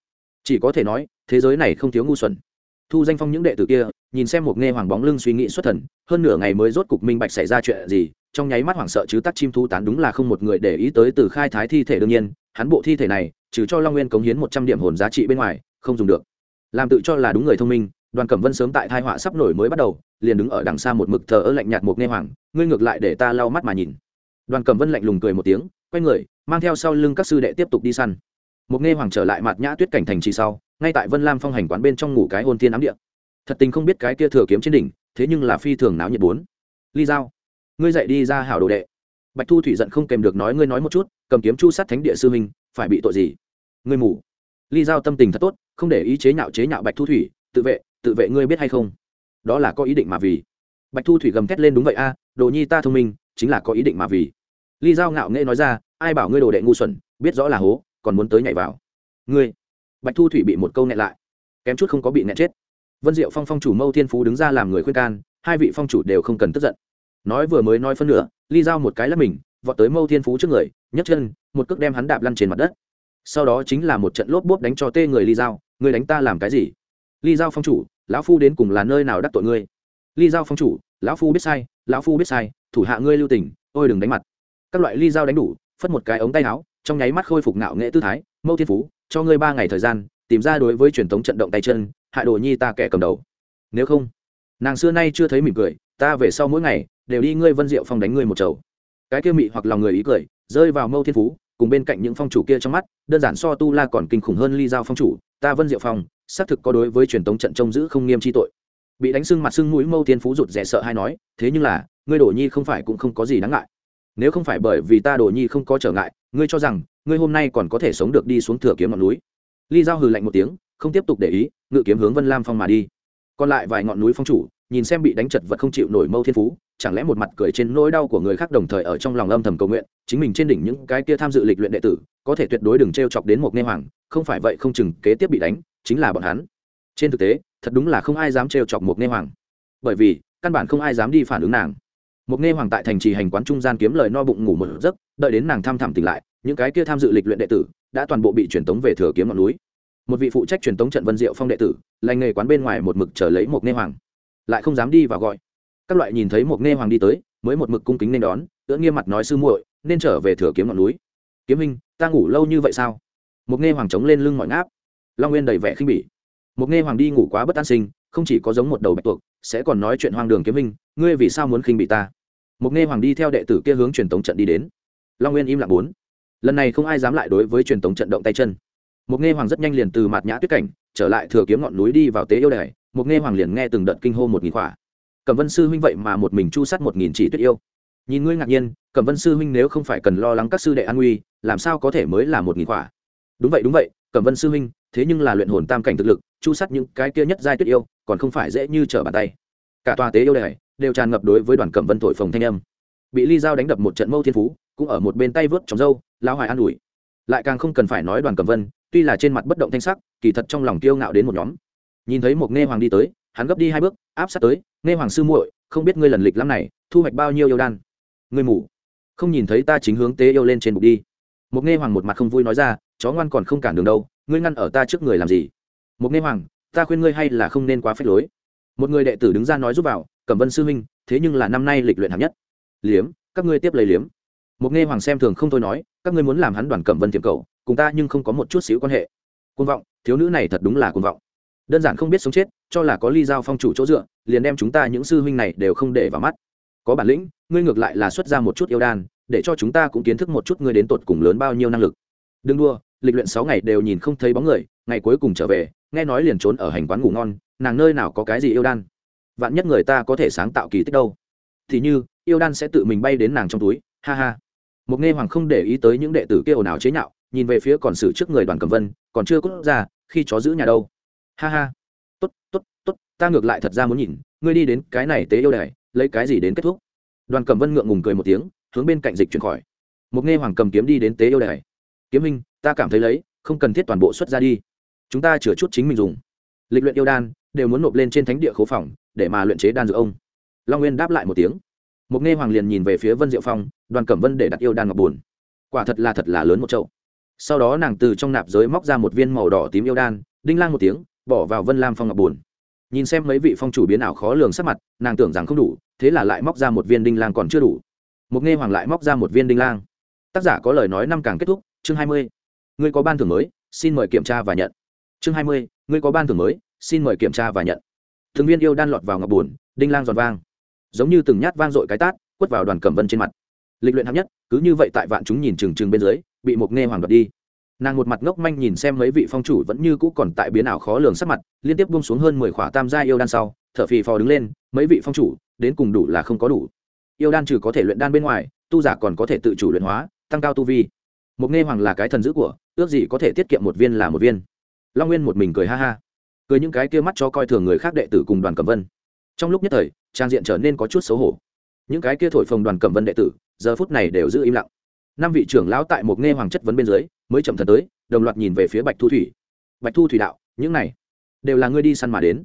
Chỉ có thể nói, thế giới này không thiếu ngu xuẩn. Thu danh phong những đệ tử kia, nhìn xem một nghe hoàng bóng lưng suy nghĩ xuất thần, hơn nửa ngày mới rốt cục minh bạch xảy ra chuyện gì, trong nháy mắt hoảng sợ chứ tắc chim thu tán đúng là không một người để ý tới từ khai thái thi thể đương nhiên hắn bộ thi thể này, trừ cho long nguyên cống hiến một trăm điểm hồn giá trị bên ngoài, không dùng được. Làm tự cho là đúng người thông minh, đoàn cẩm vân sớm tại thai họa sắp nổi mới bắt đầu, liền đứng ở đằng xa một mực thờ ơ lạnh nhạt một nghe hoàng, ngươi ngược lại để ta lau mắt mà nhìn. Đoàn cẩm vân lạnh lùng cười một tiếng, quay người, mang theo sau lưng các sư đệ tiếp tục đi săn. Một nghe hoàng trở lại mặt nhã tuyết cảnh thành trì sau, ngay tại vân lam phong hành quán bên trong ngủ cái hôn thiên ám địa. Thật tình không biết cái kia thừa kiếm trên đỉnh, thế nhưng là phi thường náo nhiệt bốn. Ly giao, ngươi dậy đi ra hảo đồ đệ. Bạch thu thủy giận không kèm được nói, ngươi nói một chút cầm kiếm chu sát thánh địa sư minh phải bị tội gì? Ngươi mù. Ly giao tâm tình thật tốt, không để ý chế nhạo chế nhạo bạch thu thủy, tự vệ tự vệ ngươi biết hay không? Đó là có ý định mà vì. Bạch thu thủy gầm thét lên đúng vậy a, đồ nhi ta thông minh, chính là có ý định mà vì. Ly giao ngạo nghễ nói ra, ai bảo ngươi đồ đệ ngu xuẩn, biết rõ là hố, còn muốn tới nhảy vào. Ngươi. Bạch thu thủy bị một câu nẹ lại. Kém chút không có bị nẹ chết. Vân diệu phong phong chủ mâu thiên phú đứng ra làm người khuyên can, hai vị phong chủ đều không cần tức giận. Nói vừa mới nói phân nửa, ly dao một cái là mình, vọt tới mâu thiên phú trước người nhấc chân, một cước đem hắn đạp lăn trên mặt đất. Sau đó chính là một trận lốp bốp đánh cho tê người ly dao người đánh ta làm cái gì? Ly dao phong chủ, lão phu đến cùng là nơi nào đắc tội ngươi? Ly dao phong chủ, lão phu biết sai, lão phu biết sai, thủ hạ ngươi lưu tình, ôi đừng đánh mặt. Các loại ly dao đánh đủ, phất một cái ống tay áo, trong nháy mắt khôi phục ngạo nghệ tư thái mâu thiên phú, cho ngươi ba ngày thời gian, tìm ra đối với truyền thống trận động tay chân hại đồ nhi ta kẻ cầm đầu. Nếu không? Nàng xưa nay chưa thấy mỉm cười, ta về sau mỗi ngày đều đi ngươi vân diệu phong đánh ngươi một chầu. Cái kia mị hoặc lòng người ý cười rơi vào mâu thiên phú, cùng bên cạnh những phong chủ kia trong mắt, đơn giản so tu la còn kinh khủng hơn ly giao phong chủ, ta vân diệu phong, xác thực có đối với truyền thống trận trông giữ không nghiêm chi tội. Bị đánh sưng mặt sưng mũi mâu thiên phú rụt rè sợ hay nói, thế nhưng là, ngươi đổ nhi không phải cũng không có gì đáng ngại. Nếu không phải bởi vì ta đổ nhi không có trở ngại, ngươi cho rằng, ngươi hôm nay còn có thể sống được đi xuống thừa kiếm ngọn núi? Ly giao hừ lạnh một tiếng, không tiếp tục để ý, ngự kiếm hướng vân lam phong mà đi. Còn lại vài ngọn núi phong chủ nhìn xem bị đánh chật vật không chịu nổi mâu thiên phú, chẳng lẽ một mặt cười trên nỗi đau của người khác đồng thời ở trong lòng âm thầm cầu nguyện, chính mình trên đỉnh những cái kia tham dự lịch luyện đệ tử, có thể tuyệt đối đừng t r e o chọc đến một nghe hoàng, không phải vậy không chừng kế tiếp bị đánh, chính là bọn hắn. Trên thực tế, thật đúng là không ai dám t r e o chọc một nghe hoàng. Bởi vì, căn bản không ai dám đi phản ứng nàng. Một nghe hoàng tại thành trì hành quán trung gian kiếm lời no bụng ngủ một giấc, đợi đến nàng thăm thẳm tỉnh lại, những cái kia tham dự lịch luyện đệ tử đã toàn bộ bị truyền tống về thừa kiếm ngọn núi. Một vị phụ trách truyền tống trận vân diệu phong đệ tử, lành nghề quán bên ngoài một mực chờ lấy một nghe hoàng lại không dám đi vào gọi. Các loại nhìn thấy một nghe hoàng đi tới, mới một mực cung kính nên đón ưỡn nghiêm mặt nói sư muội, nên trở về thừa kiếm ngọn núi. Kiếm minh ta ngủ lâu như vậy sao? Một nghe hoàng chống lên lưng mọi ngáp. Long nguyên đầy vẻ khinh bỉ. Một nghe hoàng đi ngủ quá bất an sinh, không chỉ có giống một đầu bạch tuộc, sẽ còn nói chuyện hoang đường kiếm minh ngươi vì sao muốn khinh bị ta? Một nghe hoàng đi theo đệ tử kia hướng truyền tống trận đi đến. Long nguyên im lặng bốn. Lần này không ai dám lại đối với truyền tống trận động tay chân. Một nghe hoàng rất nhanh liền từ mặt nhã tuyết cảnh, trở lại thừa kiếm ngọn núi đi vào tế yêu đài một nghe hoàng liền nghe từng đợt kinh hô một nghìn khỏa. Cẩm vân sư huynh vậy mà một mình chu sát một nghìn chỉ tuyết yêu. Nhìn ngươi ngạc nhiên, cẩm vân sư huynh nếu không phải cần lo lắng các sư đệ an nguy, làm sao có thể mới là một nghìn khỏa? Đúng vậy đúng vậy, cẩm vân sư huynh, thế nhưng là luyện hồn tam cảnh thực lực, chu sát những cái kia nhất giai tuyết yêu, còn không phải dễ như trở bàn tay. Cả tòa tế yêu đài đều tràn ngập đối với đoàn cẩm vân thổi phồng thanh âm. Bị ly dao đánh đập một trận mâu thiên phú, cũng ở một bên tay vớt trong dâu lao hoài an ủi. Lại càng không cần phải nói đoàn cẩm vân, tuy là trên mặt bất động thanh sắc, kỳ thật trong lòng kiêu ngạo đến một nhóm nhìn thấy một nghe hoàng đi tới, hắn gấp đi hai bước, áp sát tới nghe hoàng sư muội, không biết ngươi lần lịch lắm này thu hoạch bao nhiêu yêu đan? Ngươi mù. Không nhìn thấy ta chính hướng tế yêu lên trên bục đi. Một nghe hoàng một mặt không vui nói ra, chó ngoan còn không cản đường đâu, ngươi ngăn ở ta trước người làm gì? Một nghe hoàng, ta khuyên ngươi hay là không nên quá phép lối. Một người đệ tử đứng ra nói giúp vào, cẩm vân sư huynh, thế nhưng là năm nay lịch luyện hạng nhất. Liếm, các ngươi tiếp lấy liếm. Một nghe hoàng xem thường không thôi nói, các ngươi muốn làm hắn đoàn cẩm vân tiệm cầu, cùng ta nhưng không có một chút xíu quan hệ. Côn vọng, thiếu nữ này thật đúng là côn vọng đơn giản không biết sống chết, cho là có ly giao phong chủ chỗ dựa, liền đem chúng ta những sư huynh này đều không để vào mắt. Có bản lĩnh, ngươi ngược lại là xuất ra một chút yêu đan, để cho chúng ta cũng kiến thức một chút ngươi đến tột cùng lớn bao nhiêu năng lực. Đừng đua lịch luyện sáu ngày đều nhìn không thấy bóng người, ngày cuối cùng trở về, nghe nói liền trốn ở hành quán ngủ ngon, nàng nơi nào có cái gì yêu đan? Vạn nhất người ta có thể sáng tạo kỳ tích đâu? Thì như, yêu đan sẽ tự mình bay đến nàng trong túi, ha ha. Một nghe hoàng không để ý tới những đệ tử kia ồn ào chế nhạo, nhìn về phía còn xử trước người đoàn cầm vân, còn chưa cút ra, khi chó giữ nhà đâu? Ha ha. Tốt tốt tốt, ta ngược lại thật ra muốn nhìn, ngươi đi đến cái này tế yêu đài, lấy cái gì đến kết thúc? Đoàn cầm vân ngượng ngùng cười một tiếng, hướng bên cạnh dịch chuyển khỏi. Một nghe hoàng cầm kiếm đi đến tế yêu đài. Kiếm minh, ta cảm thấy lấy, không cần thiết toàn bộ xuất ra đi. Chúng ta chừa chút chính mình dùng. Lịch luyện yêu đan, đều muốn nộp lên trên thánh địa khố phòng, để mà luyện chế đan dược ông. Long nguyên đáp lại một tiếng. Một nghe hoàng liền nhìn về phía vân diệu phong, đoàn cẩm vân để đặt yêu đan ngọc buồn quả thật là thật là lớn một chậu. Sau đó nàng từ trong nạp giới móc ra một viên màu đỏ tím yêu đan, đinh lang một tiếng bỏ vào vân lam phong ngọc buồn nhìn xem mấy vị phong chủ biến ảo khó lường sắc mặt, nàng tưởng rằng không đủ, thế là lại móc ra một viên đinh lang còn chưa đủ. Một nghe hoàng lại móc ra một viên đinh lang. Tác giả có lời nói năm càng kết thúc, chương hai mươi. Ngươi có ban thưởng mới, xin mời kiểm tra và nhận. Chương hai mươi, ngươi có ban thưởng mới, xin mời kiểm tra và nhận. Thường viên yêu đan lọt vào ngọc buồn đinh lang giòn vang. Giống như từng nhát vang dội cái tát, quất vào đoàn cẩm vân trên mặt. Lịch luyện hạng nhất, cứ như vậy tại vạn chúng nhìn trừng trừng bên dưới, bị một nghe hoàng đoạt đi nàng một mặt ngốc manh nhìn xem mấy vị phong chủ vẫn như cũ còn tại biến ảo khó lường sắc mặt, liên tiếp bung xuống hơn mười khỏa tam gia yêu đan sau, thở phì phò đứng lên, mấy vị phong chủ, đến cùng đủ là không có đủ. Yêu đan trừ có thể luyện đan bên ngoài, tu giả còn có thể tự chủ luyện hóa, tăng cao tu vi. Một nghe hoàng là cái thần dữ của, ước gì có thể tiết kiệm một viên là một viên. Long nguyên một mình cười ha ha. Cười những cái kia mắt cho coi thường người khác đệ tử cùng đoàn cẩm vân. Trong lúc nhất thời, trang diện trở nên có chút xấu hổ. Những cái kia thổi phồng đoàn cẩm vân đệ tử, giờ phút này đều giữ im lặng năm vị trưởng lão tại một nghe hoàng chất vấn bên dưới, mới chậm thần tới, đồng loạt nhìn về phía bạch thu thủy. Bạch thu thủy đạo, những này đều là ngươi đi săn mà đến.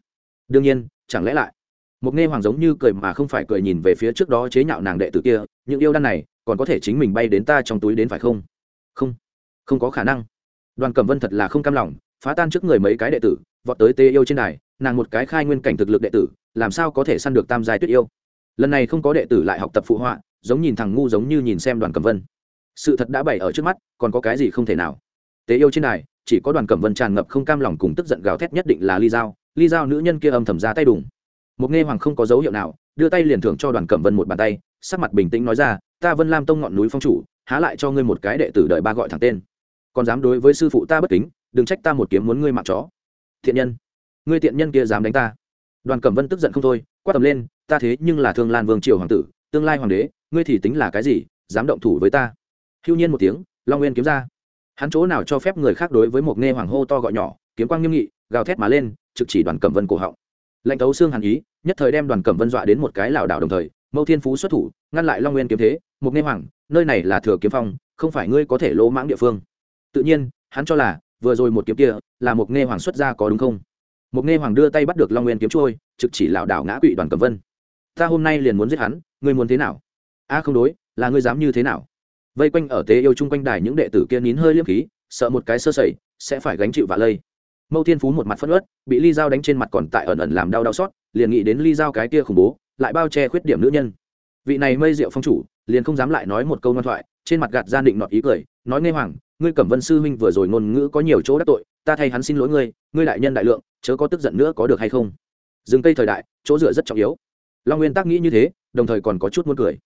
Đương nhiên, chẳng lẽ lại? Một nghe hoàng giống như cười mà không phải cười nhìn về phía trước đó chế nhạo nàng đệ tử kia, những yêu đan này, còn có thể chính mình bay đến ta trong túi đến phải không? Không không có khả năng. Đoàn cẩm vân thật là không cam lòng, phá tan trước người mấy cái đệ tử, vọt tới tê yêu trên đài, nàng một cái khai nguyên cảnh thực lực đệ tử, làm sao có thể săn được tam giai tuyết yêu? Lần này không có đệ tử lại học tập phụ họa, giống nhìn thằng ngu giống như nhìn xem đoàn cẩm vân sự thật đã bày ở trước mắt, còn có cái gì không thể nào. Tế yêu trên đài, chỉ có đoàn cẩm vân tràn ngập không cam lòng cùng tức giận gào thét nhất định là ly dao ly dao nữ nhân kia âm thầm ra tay đùng. Một nghe hoàng không có dấu hiệu nào, đưa tay liền thưởng cho đoàn cẩm vân một bàn tay, sắc mặt bình tĩnh nói ra, ta vân lam tông ngọn núi phong chủ, há lại cho ngươi một cái đệ tử đợi ba gọi thẳng tên. Còn dám đối với sư phụ ta bất kính, đừng trách ta một kiếm muốn ngươi mạng chó. Thiện nhân, ngươi thiện nhân kia dám đánh ta. Đoàn cẩm vân tức giận không thôi, quát tầm lên, ta thế nhưng là thương lan vương triều hoàng tử, tương lai hoàng đế, ngươi thì tính là cái gì, dám động thủ với ta? Hưu nhiên một tiếng, long nguyên kiếm ra. Hắn chỗ nào cho phép người khác đối với một nghe hoàng hô to gọi nhỏ, kiếm quang nghiêm nghị, gào thét mà lên, trực chỉ đoàn cẩm vân cổ họng. Lệnh tấu xương hàn ý, nhất thời đem đoàn cẩm vân dọa đến một cái lảo đảo đồng thời, mâu thiên phú xuất thủ, ngăn lại long nguyên kiếm thế, một nghe hoàng, nơi này là thừa kiếm phong, không phải ngươi có thể lỗ mãng địa phương. Tự nhiên, hắn cho là, vừa rồi một kiếm kia, là một nghe hoàng xuất ra có đúng không? Một nghe hoàng đưa tay bắt được long nguyên kiếm trôi, trực chỉ lảo đảo ngã quỵ đoàn cẩm vân. Ta hôm nay liền muốn giết hắn, ngươi muốn thế nào? A không đối, là ngươi dám như thế nào? Vây quanh ở tế yêu chung quanh đài những đệ tử kia nín hơi liêm khí, sợ một cái sơ sẩy, sẽ phải gánh chịu vạ lây. Mâu thiên phú một mặt phất ớt bị ly dao đánh trên mặt còn tại ẩn ẩn làm đau đau xót, liền nghĩ đến ly dao cái kia khủng bố, lại bao che khuyết điểm nữ nhân. Vị này mây rượu phong chủ, liền không dám lại nói một câu ngoan thoại, trên mặt gạt gian định nọt ý cười, nói nghe hoàng, ngươi cẩm vân sư huynh vừa rồi ngôn ngữ có nhiều chỗ đắc tội, ta thay hắn xin lỗi ngươi ngươi đại nhân đại lượng, chớ có tức giận nữa có được hay không? Dừng cây thời đại, chỗ dựa rất trọng yếu. Long nguyên tác nghĩ như thế, đồng thời còn có chút muốn cười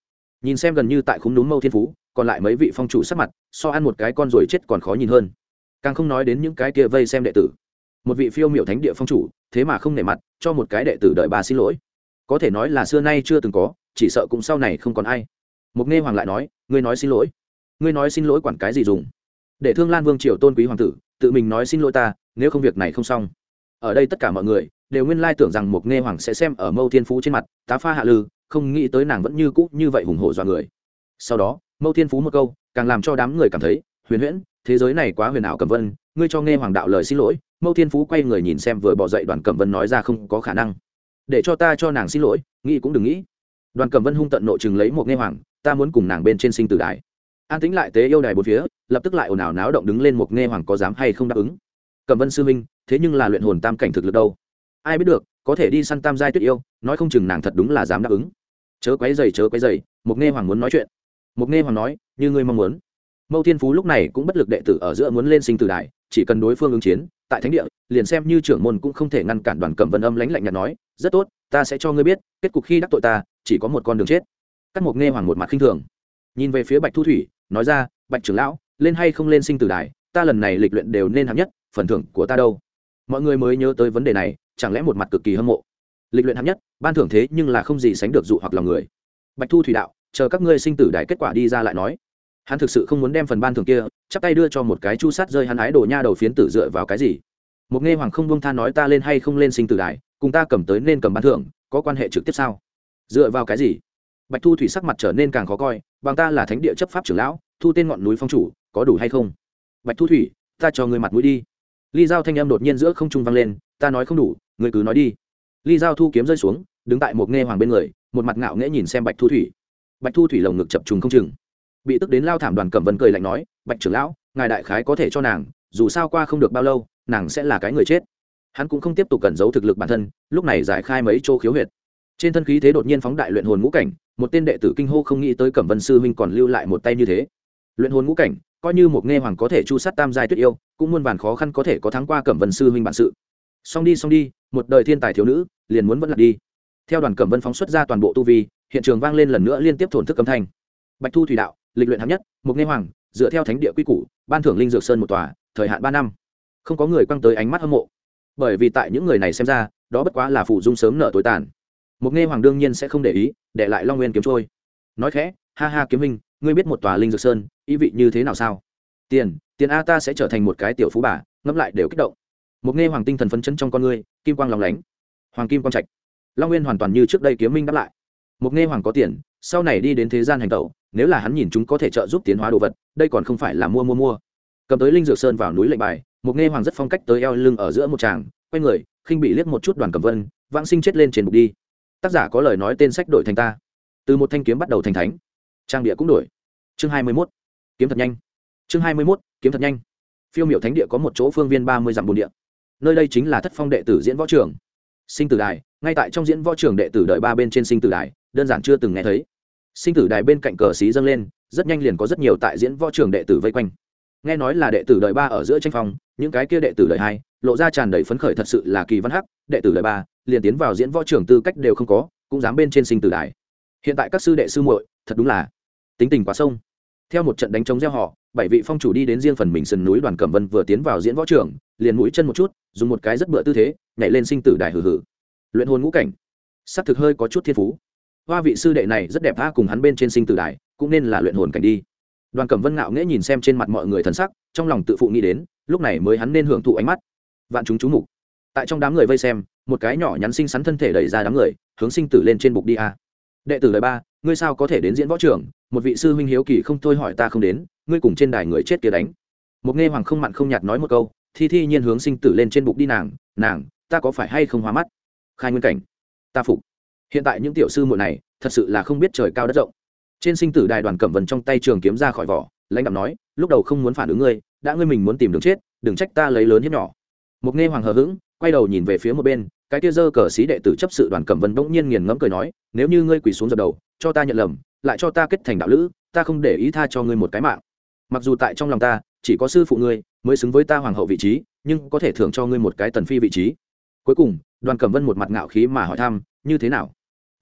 nhìn xem gần như tại khúng đúng mâu thiên phú, còn lại mấy vị phong chủ sắc mặt, so ăn một cái con rồi chết còn khó nhìn hơn. Càng không nói đến những cái kia vây xem đệ tử. Một vị phiêu miểu thánh địa phong chủ, thế mà không nể mặt, cho một cái đệ tử đợi bà xin lỗi. Có thể nói là xưa nay chưa từng có, chỉ sợ cũng sau này không còn ai. Mục nghe hoàng lại nói, ngươi nói xin lỗi. Ngươi nói xin lỗi quản cái gì dùng? Để thương lan vương triều tôn quý hoàng tử, tự mình nói xin lỗi ta, nếu không việc này không xong. Ở đây tất cả mọi người, đều nguyên lai tưởng rằng mục nghe hoàng sẽ xem ở mâu thiên phú trên mặt, tá pha hạ lư không nghĩ tới nàng vẫn như cũ như vậy hùng hổ dọa người. Sau đó, mâu thiên phú một câu, càng làm cho đám người cảm thấy, huyền huyễn, thế giới này quá huyền ảo cẩm vân, ngươi cho nghe hoàng đạo lời xin lỗi. Mâu thiên phú quay người nhìn xem vừa bỏ dậy đoàn cẩm vân nói ra không có khả năng. Để cho ta cho nàng xin lỗi, nghĩ cũng đừng nghĩ. Đoàn cẩm vân hung tận nội chừng lấy một nghe hoàng, ta muốn cùng nàng bên trên sinh tử đài an tính lại tế yêu đài bốn phía, lập tức lại ồn ào náo động đứng lên một nghe hoàng có dám hay không đáp ứng. Cẩm vân sư minh thế nhưng là luyện hồn tam cảnh thực lực đâu? Ai biết được, có thể đi săn tam giai tuyết yêu, nói không chừng nàng thật đúng là dám đáp ứng chớ quấy dày chớ quấy dày mục nghe hoàng muốn nói chuyện. Mục nghe hoàng nói, như ngươi mong muốn. Mâu thiên phú lúc này cũng bất lực đệ tử ở giữa muốn lên sinh tử đài, chỉ cần đối phương ứng chiến, tại thánh địa, liền xem như trưởng môn cũng không thể ngăn cản đoàn cẩm vân âm lãnh lạnh nhạt nói, rất tốt, ta sẽ cho ngươi biết, kết cục khi đắc tội ta, chỉ có một con đường chết. Cắt mục nghe hoàng một mặt khinh thường. Nhìn về phía bạch thu thủy, nói ra, bạch trưởng lão, lên hay không lên sinh tử đài, ta lần này lịch luyện đều nên hạng nhất, phần thưởng của ta đâu? Mọi người mới nhớ tới vấn đề này, chẳng lẽ một mặt cực kỳ hâm mộ lịch luyện hạng nhất, ban thưởng thế nhưng là không gì sánh được dụ hoặc lòng người. Bạch thu thủy đạo, chờ các ngươi sinh tử đài kết quả đi ra lại nói. Hắn thực sự không muốn đem phần ban thưởng kia, chắp tay đưa cho một cái chu sát rơi hắn ái đồ nha đầu phiến tử dựa vào cái gì. Một nghe hoàng không buông tha nói ta lên hay không lên sinh tử đài cùng ta cầm tới nên cầm ban thưởng, có quan hệ trực tiếp sao? Dựa vào cái gì? Bạch thu thủy sắc mặt trở nên càng khó coi, bằng ta là thánh địa chấp pháp trưởng lão, thu tên ngọn núi phong chủ, có đủ hay không? Bạch thu thủy, ta cho người mặt mũi đi. Ly giao thanh âm đột nhiên giữa không trung vang lên, ta nói không đủ người cứ nói đi ly giao thu kiếm rơi xuống, đứng tại một nghe hoàng bên người, một mặt ngạo nghễ nhìn xem bạch thu thủy. Bạch thu thủy lồng ngực chập trùng không chừng. Bị tức đến lao thảm đoàn cẩm vân cười lạnh nói, bạch trưởng lão, ngài đại khái có thể cho nàng, dù sao qua không được bao lâu, nàng sẽ là cái người chết. Hắn cũng không tiếp tục cẩn giấu thực lực bản thân, lúc này giải khai mấy chỗ khiếu huyệt. Trên thân khí thế đột nhiên phóng đại luyện hồn ngũ cảnh, một tên đệ tử kinh hô không nghĩ tới cẩm vân sư huynh còn lưu lại một tay như thế. Luyện hồn ngũ cảnh, coi như một nghe hoàng có thể chu sát tam giai tuyết yêu, cũng muôn vàn khó khăn có thể có thắng qua cẩm vân sư huynh bản sự xong đi xong đi, một đời thiên tài thiếu nữ, liền muốn vẫn lạc đi. Theo đoàn cẩm vân phóng xuất ra toàn bộ tu vi, hiện trường vang lên lần nữa liên tiếp thổn thức âm thanh. Bạch thu thủy đạo, lịch luyện hạng nhất, mục nghe hoàng, dựa theo thánh địa quy củ, ban thưởng linh dược sơn một tòa, thời hạn ba năm. Không có người quăng tới ánh mắt hâm mộ. Bởi vì tại những người này xem ra, đó bất quá là phụ dung sớm nợ tối tàn. Mục nghe hoàng đương nhiên sẽ không để ý, để lại long nguyên kiếm trôi. Nói khẽ, ha ha kiếm minh ngươi biết một tòa linh dược sơn, ý vị như thế nào sao? Tiền tiền a ta sẽ trở thành một cái tiểu phú bà, ngẫm lại đều kích động một nghe hoàng tinh thần phấn chấn trong con ngươi, kim quang lòng lánh. Hoàng kim quang trạch. Long nguyên hoàn toàn như trước đây kiếm minh đáp lại. Một nghe hoàng có tiền, sau này đi đến thế gian hành tẩu, nếu là hắn nhìn chúng có thể trợ giúp tiến hóa đồ vật, đây còn không phải là mua mua mua. Cầm tới linh dược sơn vào núi lệnh bài, một nghe hoàng rất phong cách tới eo lưng ở giữa một tràng, quay người, khinh bị liếc một chút đoàn cẩm vân, vãng sinh chết lên trên bục đi. Tác giả có lời nói tên sách đổi thành ta. Từ một thanh kiếm bắt đầu thành thánh. Trang địa cũng đổi. Chương hai mươi mốt. Kiếm thật nhanh. Chương hai mươi mốt, kiếm thật nhanh. Phiêu miểu thánh địa có một chỗ phương viên ba mươi dặm bồn địa nơi đây chính là thất phong đệ tử diễn võ trường. Sinh tử đài, ngay tại trong diễn võ trường đệ tử đợi ba bên trên sinh tử đài, đơn giản chưa từng nghe thấy. Sinh tử đài bên cạnh cờ xí dâng lên, rất nhanh liền có rất nhiều tại diễn võ trường đệ tử vây quanh. Nghe nói là đệ tử đợi ba ở giữa tranh phong, những cái kia đệ tử đợi hai, lộ ra tràn đầy phấn khởi thật sự là kỳ văn hắc, đệ tử đợi ba, liền tiến vào diễn võ trường tư cách đều không có, cũng dám bên trên sinh tử đài. Hiện tại các sư đệ sư muội, thật đúng là tính tình quá sông theo một trận đánh chống gieo họ, bảy vị phong chủ đi đến riêng phần mình sườn núi đoàn cẩm vân vừa tiến vào diễn võ trường, liền mũi chân một chút, dùng một cái rất bựa tư thế, nhảy lên sinh tử đài hử hử luyện hồn ngũ cảnh. S ắ c thực hơi có chút thiên phú. Hoa vị sư đệ này rất đẹp tha cùng hắn bên trên sinh tử đài, cũng nên là luyện hồn cảnh đi. Đoàn cẩm vân ngạo nghễ nhìn xem trên mặt mọi người thân sắc, trong lòng tự phụ nghĩ đến, lúc này mới hắn nên hưởng thụ ánh mắt. Vạn chúng chú mục. Tại trong đám người vây xem, một cái nhỏ nhắn xinh xắn thân thể đẩy ra đám người, hướng sinh tử lên trên bục đi a. Đệ tử đời ba ngươi sao có thể đến diễn võ trưởng một vị sư huynh hiếu kỳ không thôi hỏi ta không đến, ngươi cùng trên đài người chết kia đánh. Một nghe hoàng không mặn không nhạt nói một câu thi thi nhiên hướng sinh tử lên trên bục đi nàng nàng, ta có phải hay không hóa mắt? Khai nguyên cảnh. Ta phục. Hiện tại những tiểu sư muội này, thật sự là không biết trời cao đất rộng. Trên sinh tử đài đoàn cẩm vần trong tay trường kiếm ra khỏi vỏ, lãnh đạo nói, lúc đầu không muốn phản ứng ngươi, đã ngươi mình muốn tìm đường chết, đừng trách ta lấy lớn hiếp nhỏ. Một nghe hoàng hờ hững, quay đầu nhìn về phía một bên, cái kia dơ cờ xí đệ tử chấp sự đoàn cẩm vân bỗng nhiên nghiền ngẫm cười nói, nếu như ngươi quỳ xuống dập đầu cho ta nhận lầm, lại cho ta kết thành đạo lữ, ta không để ý tha cho ngươi một cái mạng. Mặc dù tại trong lòng ta, chỉ có sư phụ ngươi mới xứng với ta hoàng hậu vị trí, nhưng có thể thưởng cho ngươi một cái tần phi vị trí. Cuối cùng, đoàn cẩm vân một mặt ngạo khí mà hỏi thăm, như thế nào?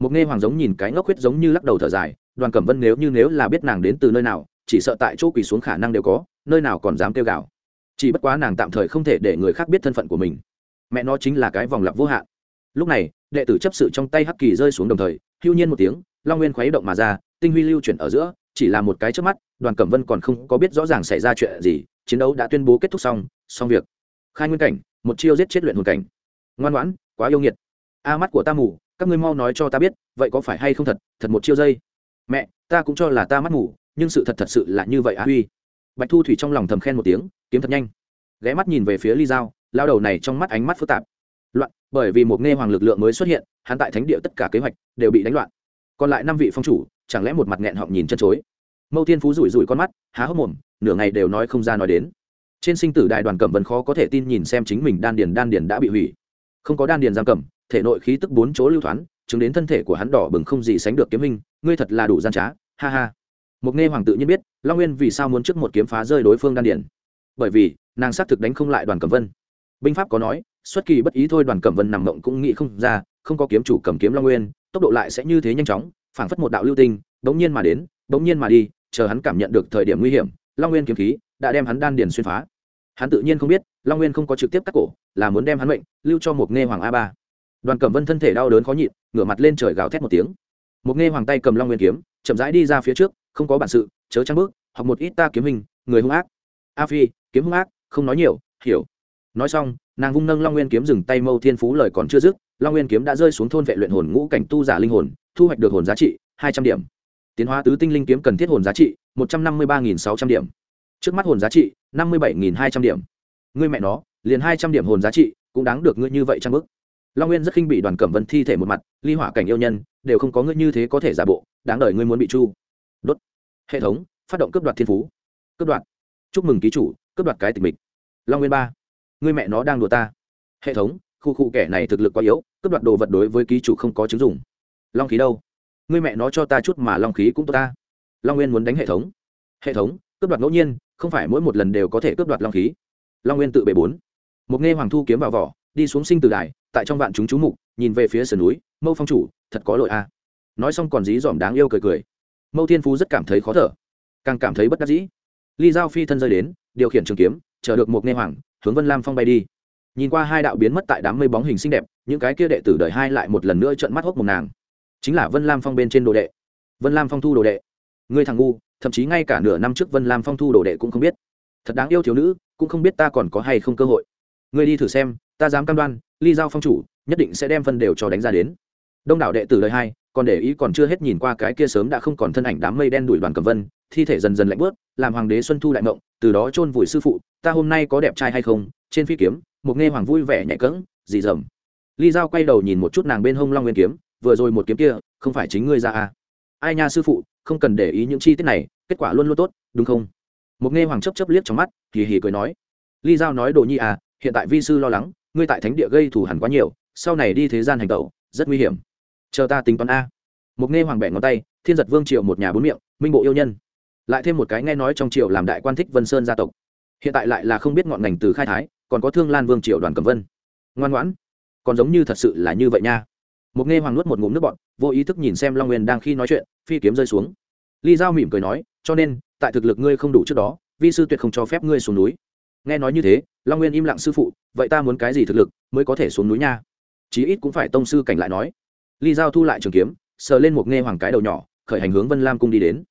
Một nghe hoàng giống nhìn cái ngốc huyết giống như lắc đầu thở dài, đoàn cẩm vân nếu như nếu là biết nàng đến từ nơi nào, chỉ sợ tại chỗ quỳ xuống khả năng đều có, nơi nào còn dám kêu gào. Chỉ bất quá nàng tạm thời không thể để người khác biết thân phận của mình. Mẹ nó chính là cái vòng lặp vô hạn. Lúc này, đệ tử chấp sự trong tay hắc kỳ rơi xuống đồng thời, hưu nhiên một tiếng long nguyên khuấy động mà ra, tinh huy lưu chuyển ở giữa, chỉ là một cái trước mắt, đoàn cẩm vân còn không có biết rõ ràng xảy ra chuyện gì, chiến đấu đã tuyên bố kết thúc xong xong việc. Khai nguyên cảnh, một chiêu giết chết luyện hồn cảnh. Ngoan ngoãn, quá yêu nghiệt. A mắt của ta mù, các ngươi mau nói cho ta biết, vậy có phải hay không thật thật một chiêu dây? Mẹ, ta cũng cho là ta mắt mù, nhưng sự thật thật sự là như vậy á huy. Bạch thu thủy trong lòng thầm khen một tiếng, kiếm thật nhanh. Ghé mắt nhìn về phía ly dao lao đầu này trong mắt ánh mắt phức tạp. Loạn, bởi vì một nghe hoàng lực lượng mới xuất hiện, hắn tại thánh địa tất cả kế hoạch đều bị đánh loạn còn lại năm vị phong chủ chẳng lẽ một mặt nghẹn họng nhìn chân chối? Mâu thiên phú rủi rủi con mắt há hốc mồm nửa ngày đều nói không ra nói đến. Trên sinh tử đại đoàn cẩm vân khó có thể tin nhìn xem chính mình đan điền đan điền đã bị hủy. Không có đan điền giam cẩm, thể nội khí tức bốn chỗ lưu thoáng chứng đến thân thể của hắn đỏ bừng không gì sánh được kiếm hình ngươi thật là đủ gian trá ha ha. Một nghe hoàng tự nhiên biết long nguyên vì sao muốn trước một kiếm phá rơi đối phương đan điền? Bởi vì nàng xác thực đánh không lại đoàn cẩm vân. Binh pháp có nói xuất kỳ bất ý thôi đoàn cẩm vân nằm mộng cũng nghĩ không ra không có kiếm chủ cầm kiếm long nguyên tốc độ lại sẽ như thế nhanh chóng, phảng phất một đạo lưu tinh bỗng nhiên mà đến bỗng nhiên mà đi, chờ hắn cảm nhận được thời điểm nguy hiểm, long nguyên kiếm khí đã đem hắn đan điền xuyên phá. Hắn tự nhiên không biết, long nguyên không có trực tiếp cắt cổ, là muốn đem hắn mệnh, lưu cho một nghe hoàng a ba. Đoàn cẩm vân thân thể đau đớn khó nhịn, ngửa mặt lên trời gào thét một tiếng. Một nghe hoàng tay cầm long nguyên kiếm, chậm rãi đi ra phía trước, không có bản sự, chớ trăng bước, học một ít ta kiếm hình, người hung ác. A phi, kiếm hung ác, không nói nhiều, hiểu. Nói xong, nàng vung nâng long nguyên kiếm dừng tay, mâu thiên phú lời còn chưa dứt long nguyên kiếm đã rơi xuống thôn vệ luyện hồn ngũ cảnh tu giả linh hồn, thu hoạch được hồn giá trị hai trăm điểm. Tiến hóa tứ tinh linh kiếm cần thiết hồn giá trị một trăm năm mươi ba sáu trăm điểm. Trước mắt hồn giá trị năm mươi bảy hai trăm điểm. Ngươi mẹ nó, liền hai trăm điểm hồn giá trị cũng đáng được ngươi như vậy trang bức? Long nguyên rất khinh bị đoàn cẩm vân thi thể một mặt, ly hỏa cảnh yêu nhân, đều không có ngươi như thế có thể giả bộ, đáng đời ngươi muốn bị chu. Đốt. Hệ thống, phát động cướp đoạt thiên phú. Cướp đoạt. Chúc mừng ký chủ, cướp đoạt cái tịch mình long nguyên ba. Người mẹ nó đang đùa ta. Hệ thống khu khu kẻ này thực lực quá yếu, cướp đoạt đồ vật đối với ký chủ không có chứng dùng long khí đâu? Người mẹ nó cho ta chút mà long khí cũng tốt ta. Long nguyên muốn đánh hệ thống. Hệ thống, cướp đoạt ngẫu nhiên, không phải mỗi một lần đều có thể cướp đoạt long khí. Long nguyên tự bề bốn. Một nghe hoàng thu kiếm vào vỏ, đi xuống sinh từ đài, tại trong vạn chúng chú mục, nhìn về phía sườn núi, mâu phong chủ, thật có lỗi a. Nói xong còn dí dỏm đáng yêu cười cười. Mâu thiên phú rất cảm thấy khó thở, càng cảm thấy bất đắc dĩ. Ly giao phi thân rơi đến, điều khiển trường kiếm, chờ được một nghe hoàng, hướng vân lam phong bay đi nhìn qua hai đạo biến mất tại đám mây bóng hình xinh đẹp, những cái kia đệ tử đời hai lại một lần nữa trợn mắt hốc một nàng. Chính là vân lam phong bên trên đồ đệ. Vân lam phong thu đồ đệ. Ngươi thằng ngu, thậm chí ngay cả nửa năm trước vân lam phong thu đồ đệ cũng không biết. Thật đáng yêu thiếu nữ, cũng không biết ta còn có hay không cơ hội. Ngươi đi thử xem, ta dám cam đoan, ly giao phong chủ, nhất định sẽ đem phân đều cho đánh ra đến. Đông đảo đệ tử đời hai, còn để ý còn chưa hết nhìn qua cái kia sớm đã không còn thân ảnh đám mây đen đuổi đoàn cầm vân, thi thể dần dần lạnh bớt, làm hoàng đế xuân thu đại mộng từ đó chôn vùi sư phụ, ta hôm nay có đẹp trai hay không trên phi kiếm, một nghe hoàng vui vẻ nhẹ cẫng, dì dầm. Ly giao quay đầu nhìn một chút nàng bên hông long nguyên kiếm, vừa rồi một kiếm kia, không phải chính ngươi ra à? Ai nha sư phụ, không cần để ý những chi tiết này, kết quả luôn luôn tốt, đúng không? Một nghe hoàng chấp chấp liếc trong mắt kỳ hì cười nói. Ly giao nói đồ nhi à hiện tại vi sư lo lắng, ngươi tại thánh địa gây thù hẳn quá nhiều, sau này đi thế gian hành tẩu, rất nguy hiểm. Chờ ta tính toán a. Một nghe hoàng bẻ ngón tay, thiên giật vương triều một nhà bốn miệng, minh bộ yêu nhân. Lại thêm một cái nghe nói trong triều làm đại quan thích vân sơn gia tộc. Hiện tại lại là không biết ngọn ngành từ khai thái còn có thương lan vương triều đoàn cẩm vân. Ngoan ngoãn. Còn giống như thật sự là như vậy nha. Một nghe hoàng nuốt một ngụm nước bọn vô ý thức nhìn xem long nguyên đang khi nói chuyện, phi kiếm rơi xuống. Ly giao mỉm cười nói, cho nên, tại thực lực ngươi không đủ trước đó, vi sư tuyệt không cho phép ngươi xuống núi. Nghe nói như thế, long nguyên im lặng sư phụ, vậy ta muốn cái gì thực lực mới có thể xuống núi nha? Chí ít cũng phải tông sư cảnh lại nói. Ly giao thu lại trường kiếm, sờ lên một nghe hoàng cái đầu nhỏ, khởi hành hướng vân lam cung đi đến.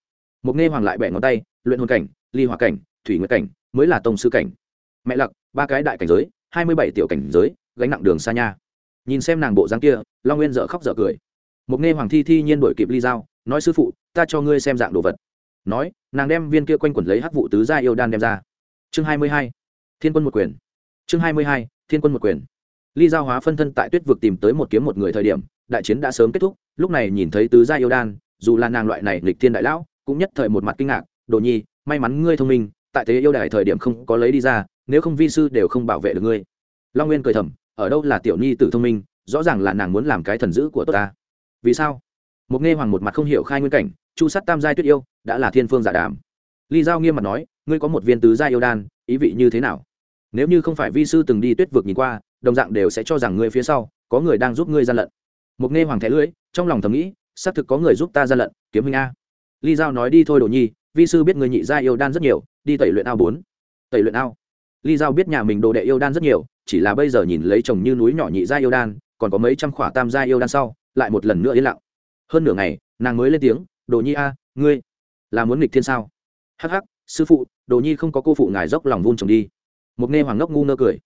Một nghe hoàng lại bẻ ngón tay, luyện hồn cảnh, ly hòa cảnh, thủy nguyệt cảnh mới là tông sư cảnh mẹ lặc ba cái đại cảnh giới hai mươi bảy tiểu cảnh giới gánh nặng đường xa nha. Nhìn xem nàng bộ dáng kia long nguyên dở khóc dở cười. Một nghe hoàng thi thi nhiên đổi kịp ly dao, nói sư phụ ta cho ngươi xem dạng đồ vật. Nói nàng đem viên kia quanh quẩn lấy hắc vụ tứ gia yêu đan đem ra. Chương hai mươi hai thiên quân một quyền. Chương hai mươi hai thiên quân một quyền. Ly giao hóa phân thân tại tuyết vực tìm tới một kiếm một người thời điểm đại chiến đã sớm kết thúc lúc này nhìn thấy tứ gia yêu đan dù là nàng loại này lịch thiên đại lão cũng nhất thời một mặt kinh ngạc đồ nhi may mắn ngươi thông minh tại thế yêu đài thời điểm không có lấy đi ra nếu không vi sư đều không bảo vệ được ngươi. Long nguyên cười thầm, ở đâu là tiểu nhi tử thông minh, rõ ràng là nàng muốn làm cái thần dữ của tôi ta. Vì sao? Một nghe hoàng một mặt không hiểu khai nguyên cảnh, chu sắt tam giai tuyết yêu, đã là thiên phương giả đàm. Ly giao nghiêm mặt nói, ngươi có một viên tứ gia yêu đan, ý vị như thế nào? Nếu như không phải vi sư từng đi tuyết vực nhìn qua, đồng dạng đều sẽ cho rằng ngươi phía sau, có người đang giúp ngươi gian lận. Một nghe hoàng thẻ lưỡi, trong lòng thầm nghĩ, xác thực có người giúp ta gian lận, kiếm huynh a. Ly giao nói đi thôi đồ nhi, vi sư biết người nhị gia yêu đan rất nhiều, đi tẩy luyện ao bốn. Tẩy luyện ao? Ly giao biết nhà mình đồ đệ yêu đan rất nhiều, chỉ là bây giờ nhìn lấy chồng như núi nhỏ nhị gia yêu đan, còn có mấy trăm khỏa tam gia yêu đan sau, lại một lần nữa yên lặng. Hơn nửa ngày, nàng mới lên tiếng, đồ nhi a, ngươi là muốn nghịch thiên sao? Hắc hắc, sư phụ, đồ nhi không có cô phụ ngài dốc lòng vun trồng đi. Một nghe hoàng ngốc ngu ngơ cười.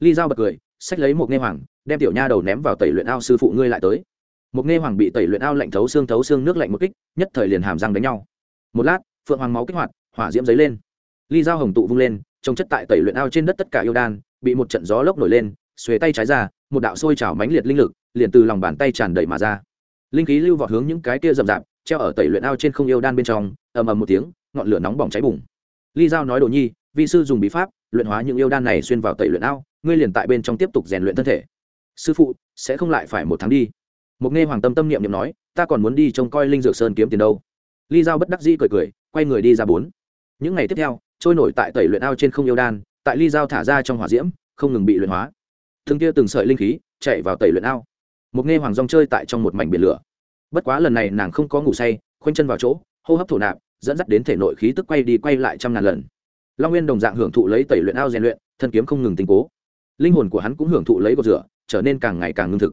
Ly giao bật cười, xách lấy một nghe hoàng, đem tiểu nha đầu ném vào tẩy luyện ao sư phụ ngươi lại tới. Một nghe hoàng bị tẩy luyện ao lạnh thấu xương thấu xương nước lạnh một kích, nhất thời liền hàm răng đánh nhau. Một lát, phượng hoàng máu kích hoạt, hỏa diễm giấy lên. Ly dao hồng tụ vung lên trông chất tại tẩy luyện ao trên đất tất cả yêu đan, bị một trận gió lốc nổi lên, xuề tay trái ra, một đạo sôi trào mãnh liệt linh lực, liền từ lòng bàn tay tràn đầy mà ra. Linh khí lưu vọt hướng những cái kia rậm rạp, treo ở tẩy luyện ao trên không yêu đan bên trong, ầm ầm một tiếng, ngọn lửa nóng bỏng cháy bùng. Ly giao nói đồ nhi, vi sư dùng bí pháp, luyện hóa những yêu đan này xuyên vào tẩy luyện ao, ngươi liền tại bên trong tiếp tục rèn luyện thân thể. Sư phụ, sẽ không lại phải một tháng đi. Một nghe hoàng tâm tâm niệm niệm nói, ta còn muốn đi trông coi linh dược sơn kiếm tiền đâu. Ly giao bất đắc dĩ cười cười, quay người đi ra bốn. Những ngày tiếp theo trôi nổi tại tẩy luyện ao trên không yêu đan, tại ly giao thả ra trong hỏa diễm, không ngừng bị luyện hóa. Thương kia từng sợi linh khí chạy vào tẩy luyện ao. Một nghe hoàng rong chơi tại trong một mảnh biển lửa. Bất quá lần này nàng không có ngủ say, khoanh chân vào chỗ, hô hấp thổ nạp, dẫn dắt đến thể nội khí tức quay đi quay lại trăm ngàn lần. Long nguyên đồng dạng hưởng thụ lấy tẩy luyện ao rèn luyện, thân kiếm không ngừng tinh cố. Linh hồn của hắn cũng hưởng thụ lấy cột rửa, trở nên càng ngày càng ngưng thực.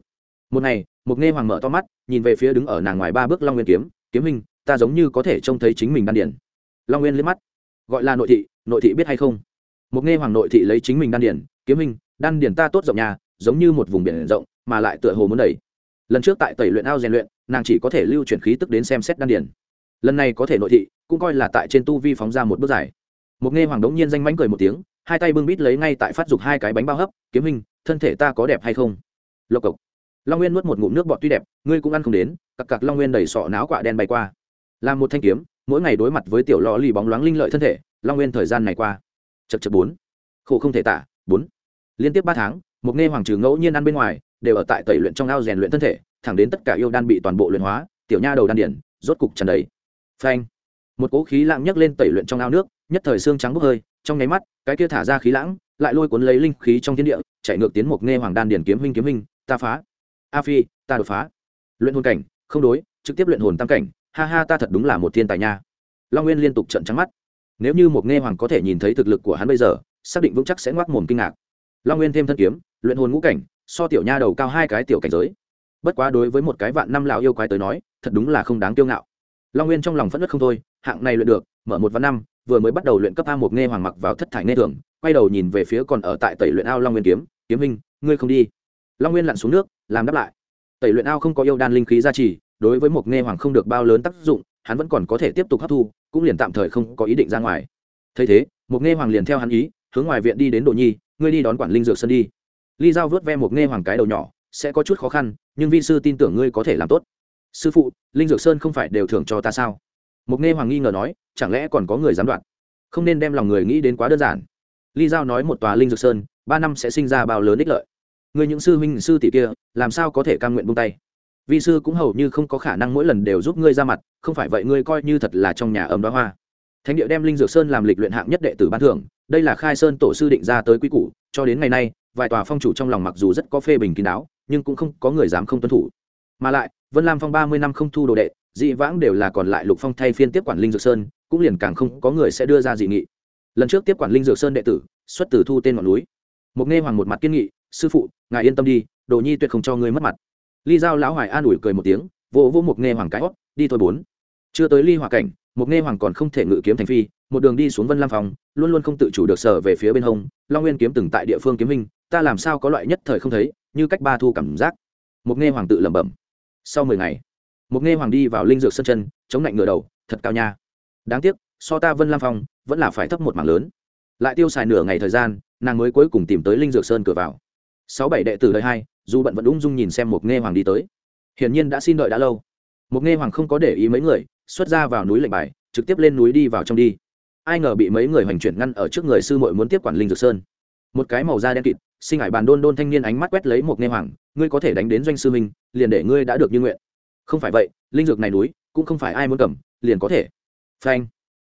Một ngày, một nghe hoàng mở to mắt, nhìn về phía đứng ở nàng ngoài ba bước long nguyên kiếm kiếm hình ta giống như có thể trông thấy chính mình đan điển long nguyên liếc mắt gọi là nội thị nội thị biết hay không? Một nghe hoàng nội thị lấy chính mình đan điển, kiếm hình đan điển ta tốt rộng nhà, giống như một vùng biển rộng, mà lại tựa hồ muốn đẩy. Lần trước tại tẩy luyện ao rèn luyện, nàng chỉ có thể lưu chuyển khí tức đến xem xét đan điển. Lần này có thể nội thị, cũng coi là tại trên tu vi phóng ra một bước dài. Một nghe hoàng đống nhiên danh mánh cười một tiếng, hai tay bưng bít lấy ngay tại phát dục hai cái bánh bao hấp, kiếm hình thân thể ta có đẹp hay không? Lộc cộc. Long nguyên nuốt một ngụm nước bọt tuy đẹp, ngươi cũng ăn không đến. Cặc cặc long nguyên đầy sọ náo quạ đen bay qua. Làm một thanh kiếm mỗi ngày đối mặt với tiểu lò lì bóng loáng linh lợi thân thể, long nguyên thời gian này qua. Chật chật bốn. Khổ không thể tả, bốn. Liên tiếp ba tháng, một nghe hoàng trừ ngẫu nhiên ăn bên ngoài, đều ở tại tẩy luyện trong ao rèn luyện thân thể, thẳng đến tất cả yêu đan bị toàn bộ luyện hóa, tiểu nha đầu đan điển, rốt cục tràn đầy. Phanh. Một cỗ khí lãng nhấc lên tẩy luyện trong ao nước, nhất thời xương trắng bốc hơi, trong nháy mắt, cái kia thả ra khí lãng, lại lôi cuốn lấy linh khí trong thiên địa, chạy ngược tiến một nghe hoàng đan điển kiếm huynh kiếm huynh, ta phá. A phi, ta đột phá. Luyện hồn cảnh, không đối, trực tiếp luyện hồn tam cảnh ha ha ta thật đúng là một thiên tài nha. Long nguyên liên tục trận trắng mắt. Nếu như một nghe hoàng có thể nhìn thấy thực lực của hắn bây giờ, xác định vững chắc sẽ ngoác mồm kinh ngạc. Long nguyên thêm thân kiếm, luyện hồn ngũ cảnh, so tiểu nha đầu cao hai cái tiểu cảnh giới. Bất quá đối với một cái vạn năm lão yêu quái tới nói, thật đúng là không đáng kiêu ngạo. Long nguyên trong lòng phẫn nứt không thôi, hạng này luyện được, mở một vạn năm, vừa mới bắt đầu luyện cấp a một nghe hoàng mặc vào thất thải nghe thường, quay đầu nhìn về phía còn ở tại tẩy luyện ao long nguyên kiếm kiếm hình ngươi không đi. Long nguyên lặn xuống nước, làm đáp lại. Tẩy luyện ao không có yêu đan linh khí gia trì đối với một nghe hoàng không được bao lớn tác dụng, hắn vẫn còn có thể tiếp tục hấp thu, cũng liền tạm thời không có ý định ra ngoài. Thấy thế, một nghe hoàng liền theo hắn ý, hướng ngoài viện đi đến đồ nhi, ngươi đi đón quản linh dược sân đi. Ly dao vớt ve một nghe hoàng cái đầu nhỏ, sẽ có chút khó khăn, nhưng vi sư tin tưởng ngươi có thể làm tốt. Sư phụ, linh dược sơn không phải đều thưởng cho ta sao? Mục nghe hoàng nghi ngờ nói, chẳng lẽ còn có người dám đoạt? Không nên đem lòng người nghĩ đến quá đơn giản. Ly giao nói một tòa linh dược sơn, ba năm sẽ sinh ra bao lớn ích lợi. Người những sư huynh, sư tỷ kia, làm sao có thể cam nguyện buông tay? Vi sư cũng hầu như không có khả năng mỗi lần đều giúp ngươi ra mặt, không phải vậy ngươi coi như thật là trong nhà ấm đó hoa. Thánh địa đem linh dược sơn làm lịch luyện hạng nhất đệ tử ban thưởng, đây là khai sơn tổ sư định ra tới quy củ, cho đến ngày nay, vài tòa phong chủ trong lòng mặc dù rất có phê bình kín đáo, nhưng cũng không có người dám không tuân thủ. Mà lại, vân lam phong ba mươi năm không thu đồ đệ, dị vãng đều là còn lại lục phong thay phiên tiếp quản linh dược sơn, cũng liền càng không có người sẽ đưa ra dị nghị. Lần trước tiếp quản linh dược sơn đệ tử, xuất từ thu tên ngọn núi. Một nghe hoàng một mặt kiên nghị, sư phụ, ngài yên tâm đi, đồ nhi tuyệt không cho ngươi mất mặt ly giao lão hoài an ủi cười một tiếng, vỗ vỗ một nghe hoàng cái hót, đi thôi bốn. Chưa tới ly hòa cảnh, một nghe hoàng còn không thể ngự kiếm thành phi, một đường đi xuống vân lam phòng, luôn luôn không tự chủ được sở về phía bên hông, long nguyên kiếm từng tại địa phương kiếm hình, ta làm sao có loại nhất thời không thấy, như cách ba thu cảm giác. Một nghe hoàng tự lẩm bẩm. Sau mười ngày, một nghe hoàng đi vào linh dược sân chân, chống lạnh ngựa đầu, thật cao nha. Đáng tiếc, so ta vân lam phong vẫn là phải thấp một mảng lớn. Lại tiêu xài nửa ngày thời gian, nàng mới cuối cùng tìm tới linh dược sơn cửa vào. Sáu bảy đệ tử đời hai dù bận vẫn ung dung nhìn xem một nghe hoàng đi tới. Hiển nhiên đã xin đợi đã lâu. Một nghe hoàng không có để ý mấy người, xuất ra vào núi lệnh bài, trực tiếp lên núi đi vào trong đi. Ai ngờ bị mấy người hoành chuyển ngăn ở trước người sư muội muốn tiếp quản linh dược sơn. Một cái màu da đen kịt sinh hải bàn đôn đôn thanh niên ánh mắt quét lấy một nghe hoàng, ngươi có thể đánh đến doanh sư minh liền để ngươi đã được như nguyện. Không phải vậy, linh dược này núi, cũng không phải ai muốn cầm, liền có thể. Phanh.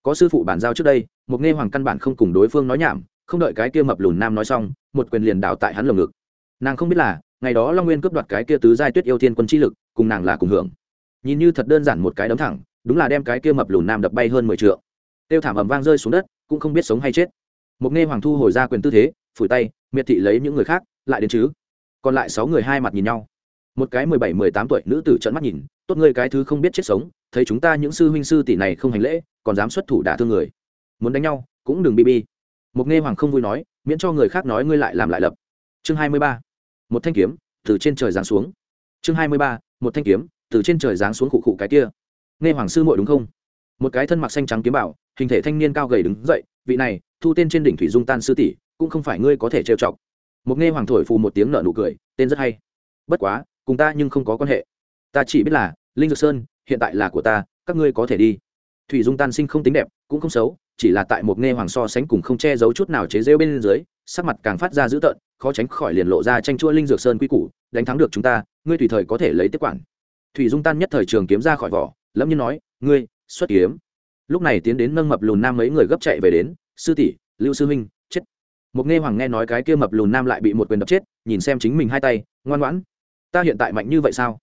Có sư phụ bản giao trước đây, một nghe hoàng căn bản không cùng đối phương nói nhảm, không đợi cái kia mập lùn nam nói xong, một quyền liền đảo tại hắn lồng ngực. Nàng không biết là ngày đó long nguyên cướp đoạt cái kia tứ giai tuyết yêu thiên quân chi lực, cùng nàng là cùng hưởng. Nhìn như thật đơn giản một cái đấm thẳng, đúng là đem cái kia mập lùn nam đập bay hơn mười t tiêu thảm ẩm vang rơi xuống đất, cũng không biết sống hay chết. Một nghe hoàng thu hồi ra quyền tư thế, phủi tay, miệt thị lấy những người khác, lại đến chứ. Còn lại sáu người hai mặt nhìn nhau. Một cái mười bảy, mười tám tuổi nữ tử trận mắt nhìn, tốt ngươi cái thứ không biết chết sống, thấy chúng ta những sư huynh sư tỷ này không hành lễ, còn dám xuất thủ đả thương người. Muốn đánh nhau, cũng đừng bi bi. Một nghe hoàng không vui nói, miễn cho người khác nói ngươi lại làm lại lập. Chương hai mươi ba một thanh kiếm, từ trên trời giáng xuống. Chương hai mươi ba, một thanh kiếm, từ trên trời giáng xuống khụ khụ cái kia. Nghe hoàng sư muội đúng không? Một cái thân mặc xanh trắng kiếm bảo, hình thể thanh niên cao gầy đứng dậy, vị này, thu tên trên đỉnh thủy dung tan sư tỷ, cũng không phải ngươi có thể trêu chọc. Một nghe hoàng thổi phù một tiếng nợ nụ cười, tên rất hay. Bất quá, cùng ta nhưng không có quan hệ. Ta chỉ biết là, linh dược sơn, hiện tại là của ta, các ngươi có thể đi. Thủy dung tan sinh không tính đẹp, cũng không xấu chỉ là tại một nghe hoàng so sánh cùng không che giấu chút nào chế rêu bên dưới, sắc mặt càng phát ra dữ tợn, khó tránh khỏi liền lộ ra tranh chua linh dược sơn quy củ, đánh thắng được chúng ta, ngươi tùy thời có thể lấy tiếp quản. Thủy dung tan nhất thời trường kiếm ra khỏi vỏ, lẫm như nói, ngươi, xuất kiếm. Lúc này tiến đến nâng mập lùn nam mấy người gấp chạy về đến, sư tỷ, lưu sư huynh, chết. Một nghe hoàng nghe nói cái kia mập lùn nam lại bị một quyền đập chết, nhìn xem chính mình hai tay, ngoan ngoãn, ta hiện tại mạnh như vậy sao?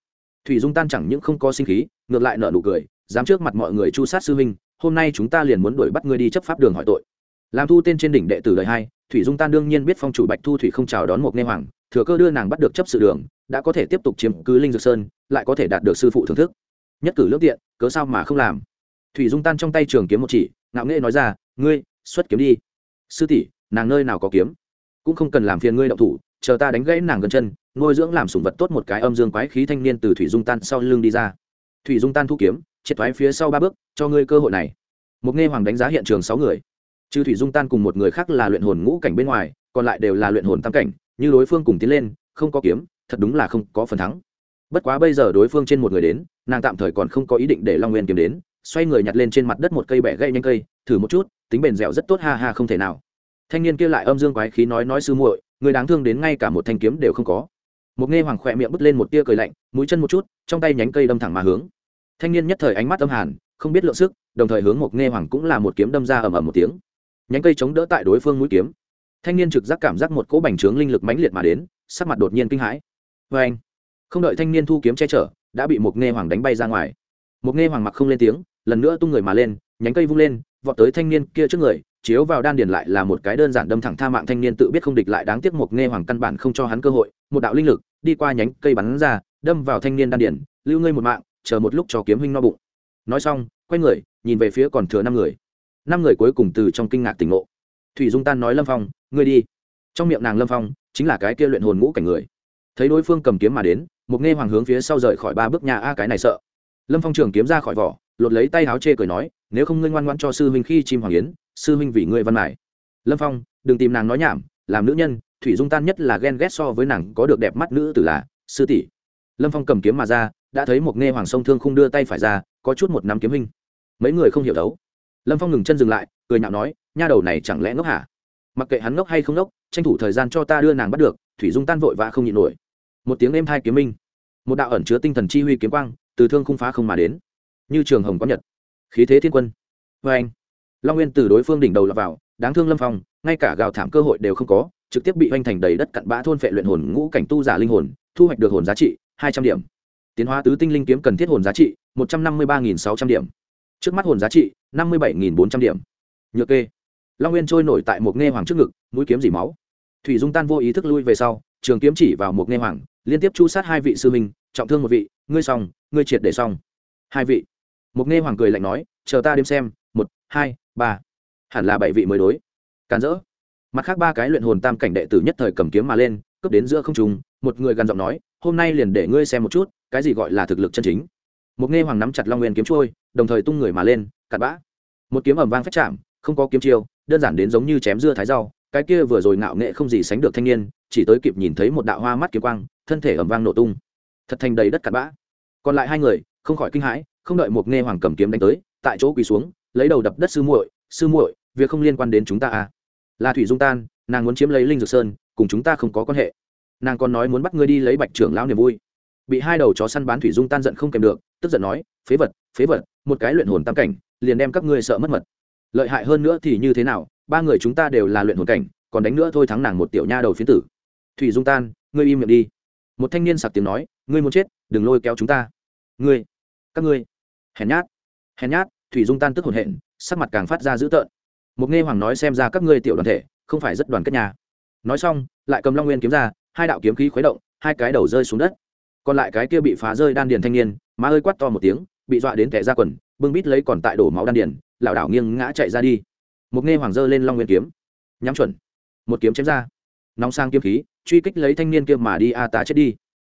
Thủy dung tan chẳng những không có sinh khí, ngược lại nợ nụ cười, dám trước mặt mọi người chu sát sư huynh hôm nay chúng ta liền muốn đuổi bắt ngươi đi chấp pháp đường hỏi tội. Làm thu tên trên đỉnh đệ tử đời hai, thủy dung tan đương nhiên biết phong chủ bạch thu thủy không chào đón một nghe hoàng, thừa cơ đưa nàng bắt được chấp sự đường, đã có thể tiếp tục chiếm cứ linh dược sơn, lại có thể đạt được sư phụ thưởng thức. Nhất cử lương tiện, cớ sao mà không làm? Thủy dung tan trong tay trường kiếm một chỉ, ngạo nghệ nói ra, ngươi, xuất kiếm đi. Sư tỷ, nàng nơi nào có kiếm? Cũng không cần làm phiền ngươi động thủ, chờ ta đánh gãy nàng gần chân, nuôi dưỡng làm sủng vật tốt một cái âm dương quái khí thanh niên từ thủy dung tan sau lưng đi ra. Thủy dung tan thu kiếm triệt thoái phía sau ba bước, cho ngươi cơ hội này. Một nghe hoàng đánh giá hiện trường sáu người trừ thủy dung tan cùng một người khác là luyện hồn ngũ cảnh bên ngoài, còn lại đều là luyện hồn tam cảnh, như đối phương cùng tiến lên, không có kiếm, thật đúng là không có phần thắng. Bất quá bây giờ đối phương trên một người đến, nàng tạm thời còn không có ý định để long nguyên kiếm đến, xoay người nhặt lên trên mặt đất một cây bẻ gãy nhanh cây, thử một chút, tính bền dẻo rất tốt, ha ha không thể nào. Thanh niên kia lại âm dương quái khí nói nói sư muội, người đáng thương đến ngay cả một thanh kiếm đều không có. Một nghe hoàng khỏe miệng bứt lên một tia cười lạnh, mũi chân một chút, trong tay nhánh cây đâm thẳng mà hướng thanh niên nhất thời ánh mắt âm hàn, không biết lượng sức, đồng thời hướng một nghe hoàng cũng là một kiếm đâm ra ầm ầm một tiếng. Nhánh cây chống đỡ tại đối phương mũi kiếm. Thanh niên trực giác cảm giác một cỗ bành trướng linh lực mãnh liệt mà đến, sắc mặt đột nhiên kinh hãi. Vê anh, không đợi thanh niên thu kiếm che chở, đã bị một nghe hoàng đánh bay ra ngoài. Một nghe hoàng mặc không lên tiếng, lần nữa tung người mà lên, nhánh cây vung lên, vọt tới thanh niên kia trước người, chiếu vào đan điền lại là một cái đơn giản đâm thẳng tha mạng thanh niên tự biết không địch lại đáng tiếc một nghe hoàng căn bản không cho hắn cơ hội, một đạo linh lực đi qua nhánh cây bắn ra, đâm vào thanh niên đan điền, lưu ngươi một mạng chờ một lúc cho kiếm huynh no bụng. Nói xong, quay người, nhìn về phía còn thừa năm người. Năm người cuối cùng từ trong kinh ngạc tỉnh ngộ. Thủy dung tan nói lâm phong, ngươi đi. Trong miệng nàng lâm phong, chính là cái kia luyện hồn ngũ cảnh người. Thấy đối phương cầm kiếm mà đến, một nghe hoàng hướng phía sau rời khỏi ba bước nhà a cái này sợ. Lâm phong trường kiếm ra khỏi vỏ, lột lấy tay háo chê cười nói, nếu không ngươi ngoan ngoan cho sư huynh khi chim hoàng yến, sư huynh vì ngươi văn mải lâm phong, đừng tìm nàng nói nhảm, làm nữ nhân, thủy dung tan nhất là ghen ghét so với nàng có được đẹp mắt nữ tử là sư tỷ. Lâm phong cầm kiếm mà ra đã thấy một nghe hoàng sông thương không đưa tay phải ra, có chút một nắm kiếm hình. Mấy người không hiểu đấu. Lâm phong ngừng chân dừng lại, cười nhạo nói, nha đầu này chẳng lẽ ngốc hả? Mặc kệ hắn ngốc hay không ngốc, tranh thủ thời gian cho ta đưa nàng bắt được, thủy dung tan vội và không nhịn nổi. Một tiếng êm hai kiếm minh, một đạo ẩn chứa tinh thần chi huy kiếm quang từ thương khung phá không mà đến. Như trường hồng có nhật. Khí thế thiên quân. Vê anh, long nguyên từ đối phương đỉnh đầu lọt vào, đáng thương lâm phong, ngay cả gào thảm cơ hội đều không có, trực tiếp bị hoành thành đầy đất cặn bã thôn phệ luyện hồn ngũ cảnh tu giả linh hồn, thu hoạch được hồn giá trị hai trăm điểm tiến hóa tứ tinh linh kiếm cần thiết hồn giá trị, một trăm năm mươi ba sáu trăm điểm. Trước mắt hồn giá trị, năm mươi bảy bốn trăm điểm. Nhược kê. Long nguyên trôi nổi tại một nghe hoàng trước ngực, mũi kiếm dỉ máu. Thủy dung tan vô ý thức lui về sau, trường kiếm chỉ vào một nghe hoàng, liên tiếp chu sát hai vị sư minh trọng thương một vị, ngươi xong, ngươi triệt để xong. Hai vị. Một nghe hoàng cười lạnh nói, chờ ta đếm xem, một, hai, ba. Hẳn là bảy vị mới đối. Càn rỡ. Mặt khác ba cái luyện hồn tam cảnh đệ tử nhất thời cầm kiếm mà lên, cướp đến giữa không trung, một người gần giọng nói hôm nay liền để ngươi xem một chút, cái gì gọi là thực lực chân chính. Một nghe hoàng nắm chặt long nguyên kiếm trôi, đồng thời tung người mà lên, cặn bã. Một kiếm ẩm vang phách chạm, không có kiếm chiêu, đơn giản đến giống như chém dưa thái rau, cái kia vừa rồi ngạo nghệ không gì sánh được thanh niên, chỉ tới kịp nhìn thấy một đạo hoa mắt kiếm quang, thân thể ẩm vang nổ tung. Thật thành đầy đất cặn bã. Còn lại hai người, không khỏi kinh hãi, không đợi một nghe hoàng cầm kiếm đánh tới, tại chỗ quỳ xuống, lấy đầu đập đất sư muội sư muội, việc không liên quan đến chúng ta à? Là thủy dung tan, nàng muốn chiếm lấy linh dược sơn, cùng chúng ta không có quan hệ nàng còn nói muốn bắt ngươi đi lấy bạch trưởng lão niềm vui. Bị hai đầu chó săn bán thủy dung tan giận không kèm được, tức giận nói, phế vật phế vật, một cái luyện hồn tam cảnh, liền đem các ngươi sợ mất mật. Lợi hại hơn nữa thì như thế nào, ba người chúng ta đều là luyện hồn cảnh, còn đánh nữa thôi thắng nàng một tiểu nha đầu phiến tử. Thủy dung tan, ngươi im miệng đi. Một thanh niên sặc tiếng nói, ngươi muốn chết, đừng lôi kéo chúng ta. Ngươi, các ngươi. Hèn nhát hèn nhát, thủy dung tan tức hồn hện, sắc mặt càng phát ra dữ tợn. Một nghe hoàng nói xem ra các ngươi tiểu đoàn thể, không phải rất đoàn kết nhà. Nói xong, lại cầm long nguyên kiếm ra hai đạo kiếm khí khuấy động, hai cái đầu rơi xuống đất. Còn lại cái kia bị phá rơi đan điền thanh niên, má ơi quát to một tiếng, bị dọa đến kẻ ra quần, bưng bít lấy còn tại đổ máu đan điền, lảo đảo nghiêng ngã chạy ra đi. Một nghe hoàng dơ lên long nguyên kiếm, nhắm chuẩn, một kiếm chém ra. Nóng sang kiếm khí, truy kích lấy thanh niên kia mà đi, a à tá chết đi.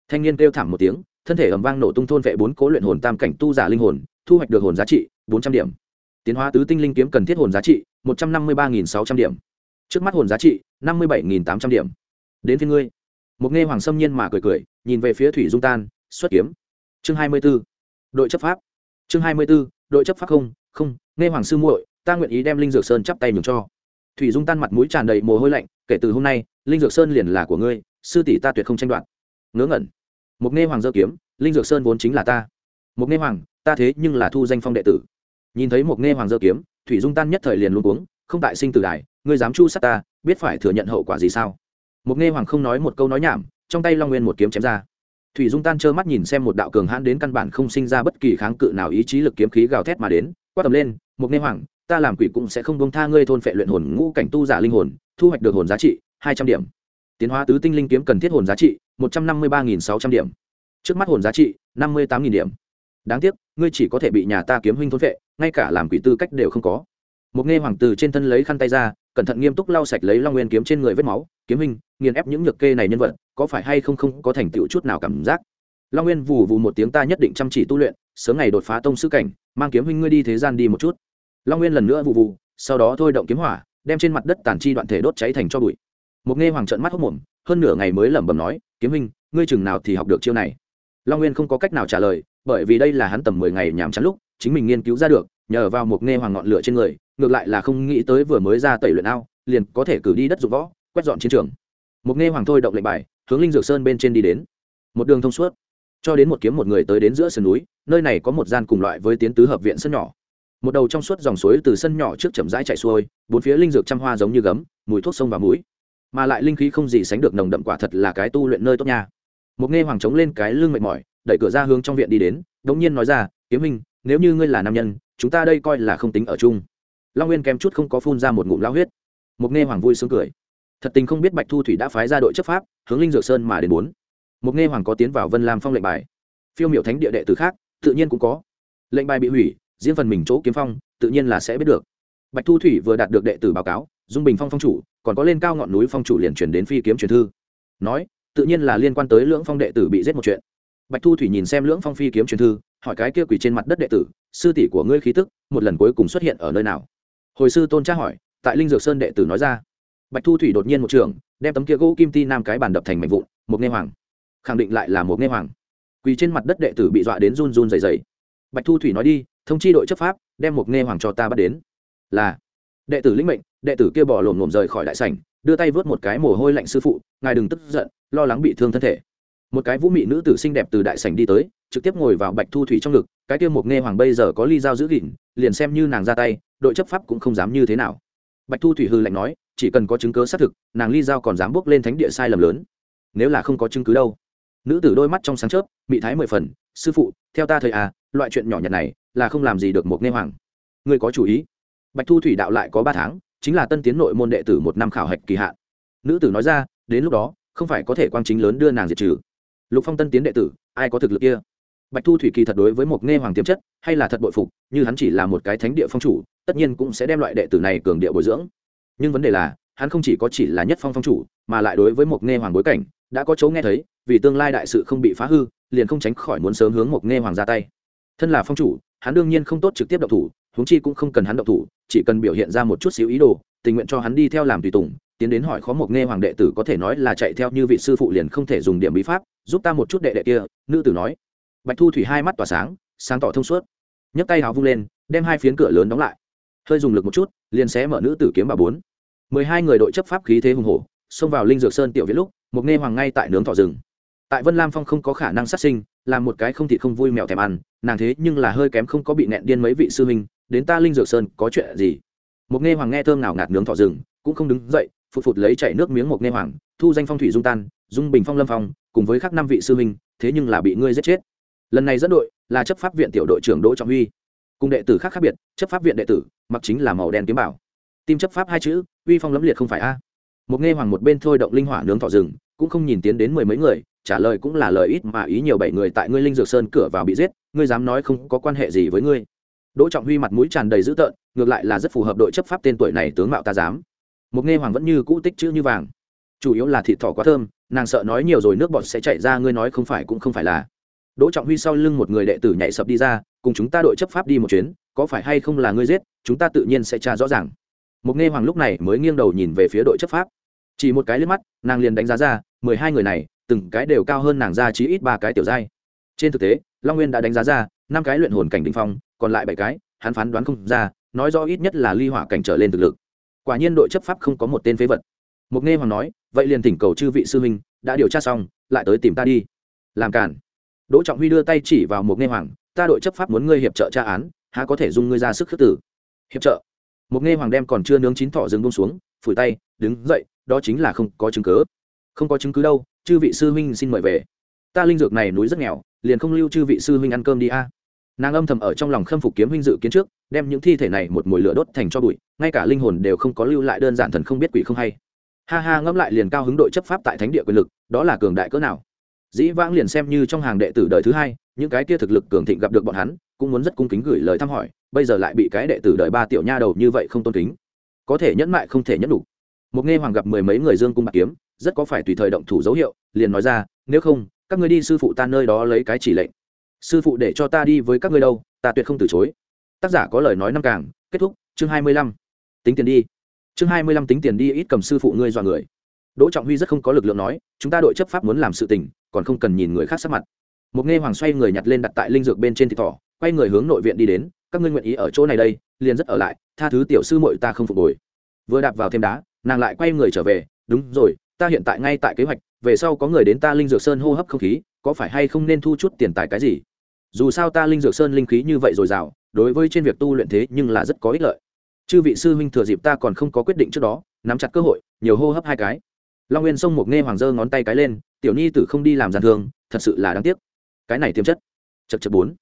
Thanh niên kêu thảm một tiếng, thân thể ầm vang nổ tung thôn vệ bốn cố luyện hồn tam cảnh tu giả linh hồn, thu hoạch được hồn giá trị bốn trăm điểm. Tiến hóa tứ tinh linh kiếm cần thiết hồn giá trị một trăm năm mươi ba sáu trăm điểm. Trước mắt hồn giá trị năm mươi bảy tám trăm điểm. Đến phía ngươi một nghe hoàng sâm nhiên mà cười cười, nhìn về phía thủy dung tan, xuất kiếm. Chương hai mươi b ố đội chấp pháp. Chương hai mươi b ố đội chấp pháp không không nghe hoàng sư muội, ta nguyện ý đem linh dược sơn chắp tay nhường cho. Thủy dung tan mặt mũi tràn đầy mồ hôi lạnh, kể từ hôm nay, linh dược sơn liền là của ngươi, sư tỷ ta tuyệt không tranh đoạt. Ngớ ngẩn. Một nghe hoàng dơ kiếm, linh dược sơn vốn chính là ta. Một nghe hoàng, ta thế nhưng là thu danh phong đệ tử. Nhìn thấy một nghe hoàng dơ kiếm, thủy dung tan nhất thời liền luôn uống không tại sinh tử đại ngươi dám chu sát ta, biết phải thừa nhận hậu quả gì sao? Một nghe hoàng không nói một câu nói nhảm, trong tay long nguyên một kiếm chém ra. Thủy dung tan trơ mắt nhìn xem một đạo cường hãn đến căn bản không sinh ra bất kỳ kháng cự nào ý chí lực kiếm khí gào thét mà đến, quát tầm lên một nghe hoàng, ta làm quỷ cũng sẽ không bông tha ngươi thôn phệ luyện hồn ngũ cảnh tu giả linh hồn, thu hoạch được hồn giá trị hai trăm điểm. Tiến hóa tứ tinh linh kiếm cần thiết hồn giá trị một trăm năm mươi ba sáu trăm điểm. Trước mắt hồn giá trị năm mươi tám điểm. Đáng tiếc, ngươi chỉ có thể bị nhà ta kiếm huynh thôn phệ, ngay cả làm quỷ tư cách đều không có. Một nghe hoàng từ trên thân lấy khăn tay ra cẩn thận nghiêm túc lau sạch lấy long nguyên kiếm trên người vết máu, kiếm hình, nghiền ép những nhược kê này nhân vật, có phải hay không không có thành tựu chút nào cảm giác? Long nguyên vù vù một tiếng ta nhất định chăm chỉ tu luyện, sớm ngày đột phá tông sư cảnh, mang kiếm huynh ngươi đi thế gian đi một chút. Long nguyên lần nữa vù vù, sau đó thôi động kiếm hỏa, đem trên mặt đất tàn chi đoạn thể đốt cháy thành cho bụi. Một nghe hoàng trợn mắt hốc mồm, hơn nửa ngày mới lẩm bẩm nói, kiếm huynh ngươi chừng nào thì học được chiêu này? Long nguyên không có cách nào trả lời, bởi vì đây là hắn tầm mười ngày nhàm chán lúc, chính mình nghiên cứu ra được, nhờ vào một nghe hoàng ngọn lửa trên người ngược lại là không nghĩ tới vừa mới ra tẩy luyện ao, liền có thể cử đi đất dụng võ, quét dọn chiến trường. Một nghe hoàng thôi động lệnh bài, hướng linh dược sơn bên trên đi đến. Một đường thông suốt, cho đến một kiếm một người tới đến giữa sườn núi, nơi này có một gian cùng loại với tiến tứ hợp viện sân nhỏ. Một đầu trong suốt dòng suối từ sân nhỏ trước chậm rãi chạy xuôi, bốn phía linh dược trăm hoa giống như gấm, mùi thuốc sông và mũi. Mà lại linh khí không gì sánh được nồng đậm quả thật là cái tu luyện nơi tốt nha. Một nghe hoàng trống lên cái lưng mệt mỏi, đẩy cửa ra hướng trong viện đi đến, đống nhiên nói ra, kiếm hình nếu như ngươi là nam nhân, chúng ta đây coi là không tính ở chung long nguyên kém chút không có phun ra một ngụm lao huyết. Mục nghe hoàng vui sướng cười. Thật tình không biết bạch thu thủy đã phái ra đội chấp pháp, hướng linh dược sơn mà đến bốn. Mục nghe hoàng có tiến vào vân lam phong lệnh bài. Phiêu miểu thánh địa đệ từ khác, tự nhiên cũng có. Lệnh bài bị hủy diễn phần mình chỗ kiếm phong, tự nhiên là sẽ biết được. Bạch thu thủy vừa đạt được đệ tử báo cáo, dung bình phong phong chủ, còn có lên cao ngọn núi phong chủ liền chuyển đến phi kiếm truyền thư. Nói, tự nhiên là liên quan tới lưỡng phong đệ tử bị giết một chuyện. Bạch thu thủy nhìn xem lưỡng phong phi kiếm truyền thư, hỏi cái kia quỷ trên mặt đất đệ tử, sư tỷ của ngươi khí tức, một lần cuối cùng xuất hiện ở nơi nào? Hồi sư tôn tra hỏi, tại linh dược sơn đệ tử nói ra. Bạch thu thủy đột nhiên một trường, đem tấm kia gỗ kim ti nam cái bàn đập thành mảnh vụn, một nghe hoàng. Khẳng định lại là một nghe hoàng. Quỳ trên mặt đất đệ tử bị dọa đến run run dày dày bạch thu thủy nói đi, thông chi đội chấp pháp, đem một nghe hoàng cho ta bắt đến. Là. Đệ tử lĩnh mệnh, đệ tử kia bỏ lồm lồm rời khỏi đại sảnh, đưa tay vớt một cái mồ hôi lạnh sư phụ, ngài đừng tức giận, lo lắng bị thương thân thể một cái vũ mị nữ tử xinh đẹp từ đại sảnh đi tới, trực tiếp ngồi vào bạch thu thủy trong ngực, cái kia một nghe hoàng bây giờ có ly dao giữ gìn, liền xem như nàng ra tay, đội chấp pháp cũng không dám như thế nào. Bạch thu thủy hư lạnh nói, chỉ cần có chứng cứ xác thực, nàng ly dao còn dám bước lên thánh địa sai lầm lớn. Nếu là không có chứng cứ đâu. Nữ tử đôi mắt trong sáng chớp, mị thái mười phần, sư phụ, theo ta thời à loại chuyện nhỏ nhặt này, là không làm gì được một nghe hoàng. Người có chủ ý? Bạch thu thủy đạo lại có ba tháng, chính là tân tiến nội môn đệ tử một năm khảo hạch kỳ hạn. Nữ tử nói ra, đến lúc đó, không phải có thể quang chính lớn đưa nàng diệt trừ lục phong tân tiến đệ tử, ai có thực lực kia? Bạch thu thủy kỳ thật đối với một nghe hoàng tiềm chất, hay là thật bội phục, như hắn chỉ là một cái thánh địa phong chủ, tất nhiên cũng sẽ đem loại đệ tử này cường địa bồi dưỡng. Nhưng vấn đề là, hắn không chỉ có chỉ là nhất phong phong chủ, mà lại đối với một nghe hoàng bối cảnh, đã có chỗ nghe thấy, vì tương lai đại sự không bị phá hư, liền không tránh khỏi muốn sớm hướng một nghe hoàng ra tay. Thân là phong chủ, hắn đương nhiên không tốt trực tiếp động thủ, huống chi cũng không cần hắn động thủ, chỉ cần biểu hiện ra một chút xíu ý đồ, tình nguyện cho hắn đi theo làm tùy tùng, tiến đến hỏi khó một nghe hoàng đệ tử có thể nói là chạy theo như vị sư phụ liền không thể dùng điểm bí pháp giúp ta một chút đệ đệ kia, nữ tử nói. Bạch thu thủy hai mắt tỏa sáng sáng tỏ thông suốt. Nhấc tay hào vung lên, đem hai phiến cửa lớn đóng lại. Hơi dùng lực một chút, liền xé mở nữ tử kiếm bà bốn. Mười hai người đội chấp pháp khí thế hùng hổ, xông vào linh dược sơn tiểu viết lúc một nghe hoàng ngay tại nướng thỏ rừng. Tại vân lam phong không có khả năng sát sinh, làm một cái không thị không vui mèo thèm ăn, nàng thế nhưng là hơi kém không có bị nẹn điên mấy vị sư huynh, đến ta linh dược sơn có chuyện gì? Một nghe hoàng nghe thơm nào ngạt nướng thỏ rừng, cũng không đứng dậy, phụt phụt lấy chảy nước miếng một nghe hoàng, thu danh phong thủy dung tan dung bình phong lâm phong, cùng với các năm vị sư huynh, thế nhưng là bị ngươi giết chết. Lần này dẫn đội là chấp pháp viện tiểu đội trưởng đỗ trọng huy. Cùng đệ tử khác khác biệt, chấp pháp viện đệ tử, mặc chính là màu đen kiếm bảo. Tim chấp pháp hai chữ, uy phong lẫm liệt không phải a. Một nghe hoàng một bên thôi động linh hỏa nướng thọ rừng, cũng không nhìn tiến đến mười mấy người, trả lời cũng là lời ít mà ý nhiều bảy người tại ngươi linh dược sơn cửa vào bị giết, ngươi dám nói không có quan hệ gì với ngươi. Đỗ trọng huy mặt mũi tràn đầy dữ tợn, ngược lại là rất phù hợp đội chấp pháp tên tuổi này tướng mạo ta dám. Một nghe hoàng vẫn như cũ tích chữ như vàng. Chủ yếu là thịt thỏ quá thơm nàng sợ nói nhiều rồi nước bọt sẽ chảy ra, ngươi nói không phải cũng không phải là. Đỗ trọng huy sau lưng một người đệ tử nhảy sập đi ra, cùng chúng ta đội chấp pháp đi một chuyến, có phải hay không là ngươi giết, chúng ta tự nhiên sẽ tra rõ ràng. Một nghe hoàng lúc này mới nghiêng đầu nhìn về phía đội chấp pháp. Chỉ một cái liếc mắt, nàng liền đánh giá ra, mười hai người này, từng cái đều cao hơn nàng ra chí ít ba cái tiểu giai. Trên thực tế, long nguyên đã đánh giá ra, năm cái luyện hồn cảnh đình phong, còn lại bảy cái, hắn phán đoán không ra, nói rõ ít nhất là ly hỏa cảnh trở lên thực lực. Quả nhiên đội chấp pháp không có một tên phế vật. Mục nghe hoàng nói vậy liền thỉnh cầu chư vị sư huynh, đã điều tra xong, lại tới tìm ta đi. Làm cản. Đỗ trọng huy đưa tay chỉ vào một nghe hoàng, ta đội chấp pháp muốn ngươi hiệp trợ tra án, há có thể dùng ngươi ra sức khước tử hiệp trợ. Một nghe hoàng đem còn chưa nướng chín thỏ rừng bông xuống, phủi tay, đứng dậy, đó chính là không có chứng cứ. Không có chứng cứ đâu, chư vị sư huynh xin mời về. Ta linh dược này núi rất nghèo, liền không lưu chư vị sư huynh ăn cơm đi a. Nàng âm thầm ở trong lòng khâm phục kiếm huynh dự kiến trước, đem những thi thể này một mùi lửa đốt thành cho bụi, ngay cả linh hồn đều không có lưu lại, đơn giản thần không biết quỷ không hay ha ha ngẫm lại liền cao hứng đội chấp pháp tại thánh địa quyền lực, đó là cường đại cỡ nào. Dĩ vãng liền xem như trong hàng đệ tử đời thứ hai, những cái kia thực lực cường thịnh gặp được bọn hắn, cũng muốn rất cung kính gửi lời thăm hỏi, bây giờ lại bị cái đệ tử đời ba tiểu nha đầu như vậy không tôn kính. Có thể nhẫn mại không thể nhẫn đủ. Một nghe hoàng gặp mười mấy người dương cung bạc kiếm, rất có phải tùy thời động thủ dấu hiệu, liền nói ra, nếu không, các ngươi đi sư phụ ta nơi đó lấy cái chỉ lệnh. Sư phụ để cho ta đi với các ngươi đâu, ta tuyệt không từ chối. Tác giả có lời nói năm càng, kết thúc chương hai mươi lăm. Tính tiền đi chương hai mươi lăm tính tiền đi ít cầm sư phụ ngươi dọa người. Đỗ trọng huy rất không có lực lượng nói, chúng ta đội chấp pháp muốn làm sự tình, còn không cần nhìn người khác sắc mặt. Một nghe hoàng xoay người nhặt lên đặt tại linh dược bên trên thịt thỏ, quay người hướng nội viện đi đến, các ngươi nguyện ý ở chỗ này đây, liền rất ở lại, tha thứ tiểu sư muội ta không phục hồi. Vừa đạp vào thêm đá, nàng lại quay người trở về, đúng rồi, ta hiện tại ngay tại kế hoạch, về sau có người đến ta linh dược sơn hô hấp không khí, có phải hay không nên thu chút tiền tài cái gì? Dù sao ta linh dược sơn linh khí như vậy dồi dào, đối với trên việc tu luyện thế nhưng là rất có ích lợi chư vị sư huynh thừa dịp ta còn không có quyết định trước đó, nắm chặt cơ hội, nhiều hô hấp hai cái. Long nguyên sông một nghe hoàng dơ ngón tay cái lên, tiểu nhi tử không đi làm giàn thương, thật sự là đáng tiếc. Cái này tiềm chất. Chật chật bốn.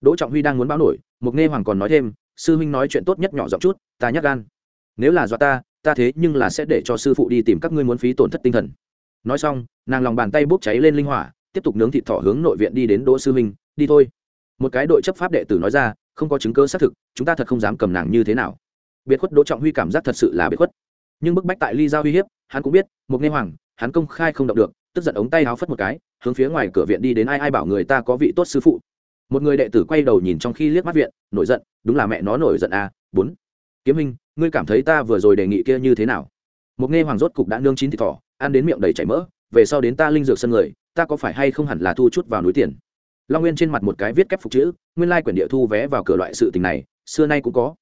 Đỗ trọng huy đang muốn báo nổi, một nghe hoàng còn nói thêm, sư huynh nói chuyện tốt nhất nhỏ giọng chút, ta nhắc gan. Nếu là do ta ta thế nhưng là sẽ để cho sư phụ đi tìm các ngươi muốn phí tổn thất tinh thần. Nói xong, nàng lòng bàn tay bốc cháy lên linh hỏa, tiếp tục nướng thịt thỏ hướng nội viện đi đến đỗ sư huynh, đi thôi. Một cái đội chấp pháp đệ tử nói ra, không có chứng cơ xác thực, chúng ta thật không dám cầm nàng như thế nào biệt khuất đỗ trọng huy cảm giác thật sự là biệt khuất. Nhưng bức bách tại ly giao uy hiếp, hắn cũng biết một nghe hoàng, hắn công khai không động được, tức giận ống tay háo phất một cái, hướng phía ngoài cửa viện đi đến ai ai bảo người ta có vị tốt sư phụ. Một người đệ tử quay đầu nhìn trong khi liếc mắt viện, nổi giận, đúng là mẹ nó nổi giận a à. bốn. Kiếm hình ngươi cảm thấy ta vừa rồi đề nghị kia như thế nào? Một nghe hoàng rốt cục đã nương chín thịt thỏ, ăn đến miệng đầy chảy mỡ, về sau đến ta linh dược sân người, ta có phải hay không hẳn là thu chút vào núi tiền? Long nguyên trên mặt một cái viết kép phục chữ, nguyên lai quyển địa thu vé vào cửa loại sự tình này, xưa nay cũng có.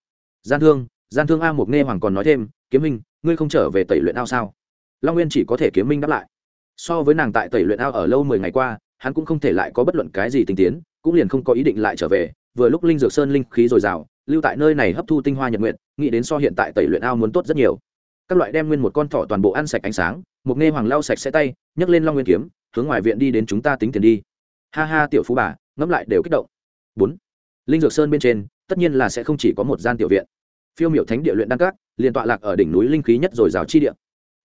Gian thương gian thương a một nghe hoàng còn nói thêm, kiếm minh ngươi không trở về tẩy luyện ao sao? Long nguyên chỉ có thể kiếm minh đáp lại. So với nàng tại tẩy luyện ao ở lâu mười ngày qua, hắn cũng không thể lại có bất luận cái gì tinh tiến, cũng liền không có ý định lại trở về. Vừa lúc linh dược sơn linh khí dồi dào, lưu tại nơi này hấp thu tinh hoa nhật nguyện nghĩ đến so hiện tại tẩy luyện ao muốn tốt rất nhiều. Các loại đem nguyên một con thỏ toàn bộ ăn sạch ánh sáng một nghe hoàng lau sạch sẽ tay, nhấc lên long nguyên kiếm, hướng ngoài viện đi đến chúng ta tính tiền đi. Ha ha, tiểu phú bà, ngẫm lại đều kích động. Bốn. Linh dược sơn bên trên, tất nhiên là sẽ không chỉ có một gian tiểu viện phiêu miểu thánh địa luyện đan cát liền tọa lạc ở đỉnh núi linh khí nhất rồi rào chi địa.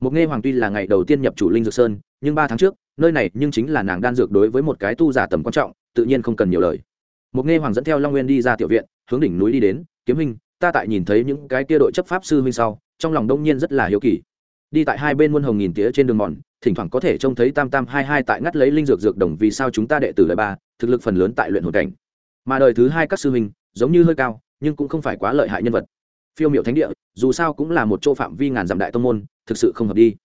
Một nghe hoàng tuy là ngày đầu tiên nhập chủ linh dược sơn, nhưng ba tháng trước, nơi này nhưng chính là nàng đan dược đối với một cái tu giả tầm quan trọng, tự nhiên không cần nhiều lời. Một nghe hoàng dẫn theo long nguyên đi ra tiểu viện, hướng đỉnh núi đi đến, kiếm huynh, ta tại nhìn thấy những cái kia đội chấp pháp sư huynh sau, trong lòng đông nhiên rất là hiếu kỳ. Đi tại hai bên muôn hồng nghìn tía trên đường mòn, thỉnh thoảng có thể trông thấy tam tam hai hai tại ngắt lấy linh dược dược đồng vì sao chúng ta đệ tử đời ba, thực lực phần lớn tại luyện hồn cảnh. Mà đời thứ hai các sư huynh, giống như hơi cao, nhưng cũng không phải quá lợi hại nhân vật phiêu miệu thánh địa, dù sao cũng là một chỗ phạm vi ngàn dặm đại tông môn, thực sự không hợp đi.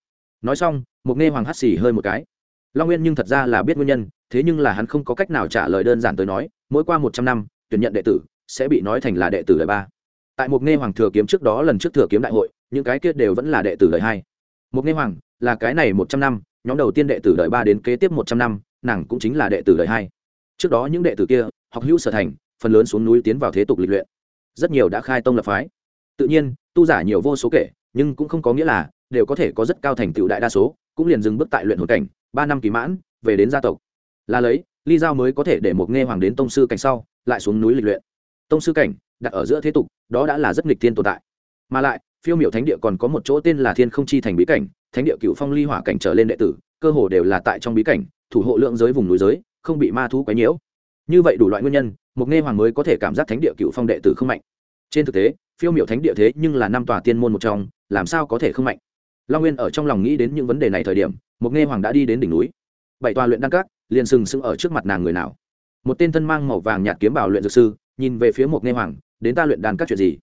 Nói xong Mục nghe hoàng hắt xì hơi một cái. Long nguyên nhưng thật ra là biết nguyên nhân, thế nhưng là hắn không có cách nào trả lời đơn giản tới nói, mỗi qua một trăm năm, tuyển nhận đệ tử, sẽ bị nói thành là đệ tử đời ba. Tại Mục nghe hoàng thừa kiếm trước đó lần trước thừa kiếm đại hội, những cái kia đều vẫn là đệ tử đời hai. Mục nghe hoàng, là cái này một trăm năm, nhóm đầu tiên đệ tử đời ba đến kế tiếp một trăm năm, nàng cũng chính là đệ tử đời hai. Trước đó những đệ tử kia, học hữu sở thành, phần lớn xuống núi tiến vào thế tục lịch luyện. Rất nhiều đã khai tông lập phái tự nhiên, tu giả nhiều vô số kể, nhưng cũng không có nghĩa là đều có thể có rất cao thành tựu đại đa số, cũng liền dừng bước tại luyện hồn cảnh, ba năm kỳ mãn, về đến gia tộc. Là lấy, ly giao mới có thể để một nghe hoàng đến tông sư cảnh sau, lại xuống núi lịch luyện. Tông sư cảnh, đặt ở giữa thế tục, đó đã là rất nghịch thiên tồn tại. Mà lại, phiêu miểu thánh địa còn có một chỗ tên là thiên không chi thành bí cảnh, thánh địa cựu phong ly hỏa cảnh trở lên đệ tử, cơ hồ đều là tại trong bí cảnh, thủ hộ lượng giới vùng núi giới, không bị ma thú quấy nhiễu. Như vậy đủ loại nguyên nhân, một nghe hoàng mới có thể cảm giác thánh địa cựu phong đệ tử không mạnh. Trên thực tế phiêu miểu thánh địa thế nhưng là năm tòa tiên môn một trong, làm sao có thể không mạnh? Long nguyên ở trong lòng nghĩ đến những vấn đề này thời điểm, một nghe hoàng đã đi đến đỉnh núi. Bảy tòa luyện đăng các, liền sừng sững ở trước mặt nàng người nào. Một tên thân mang màu vàng nhạt kiếm bảo luyện dược sư, nhìn về phía một nghe hoàng, đến ta luyện đan các chuyện gì?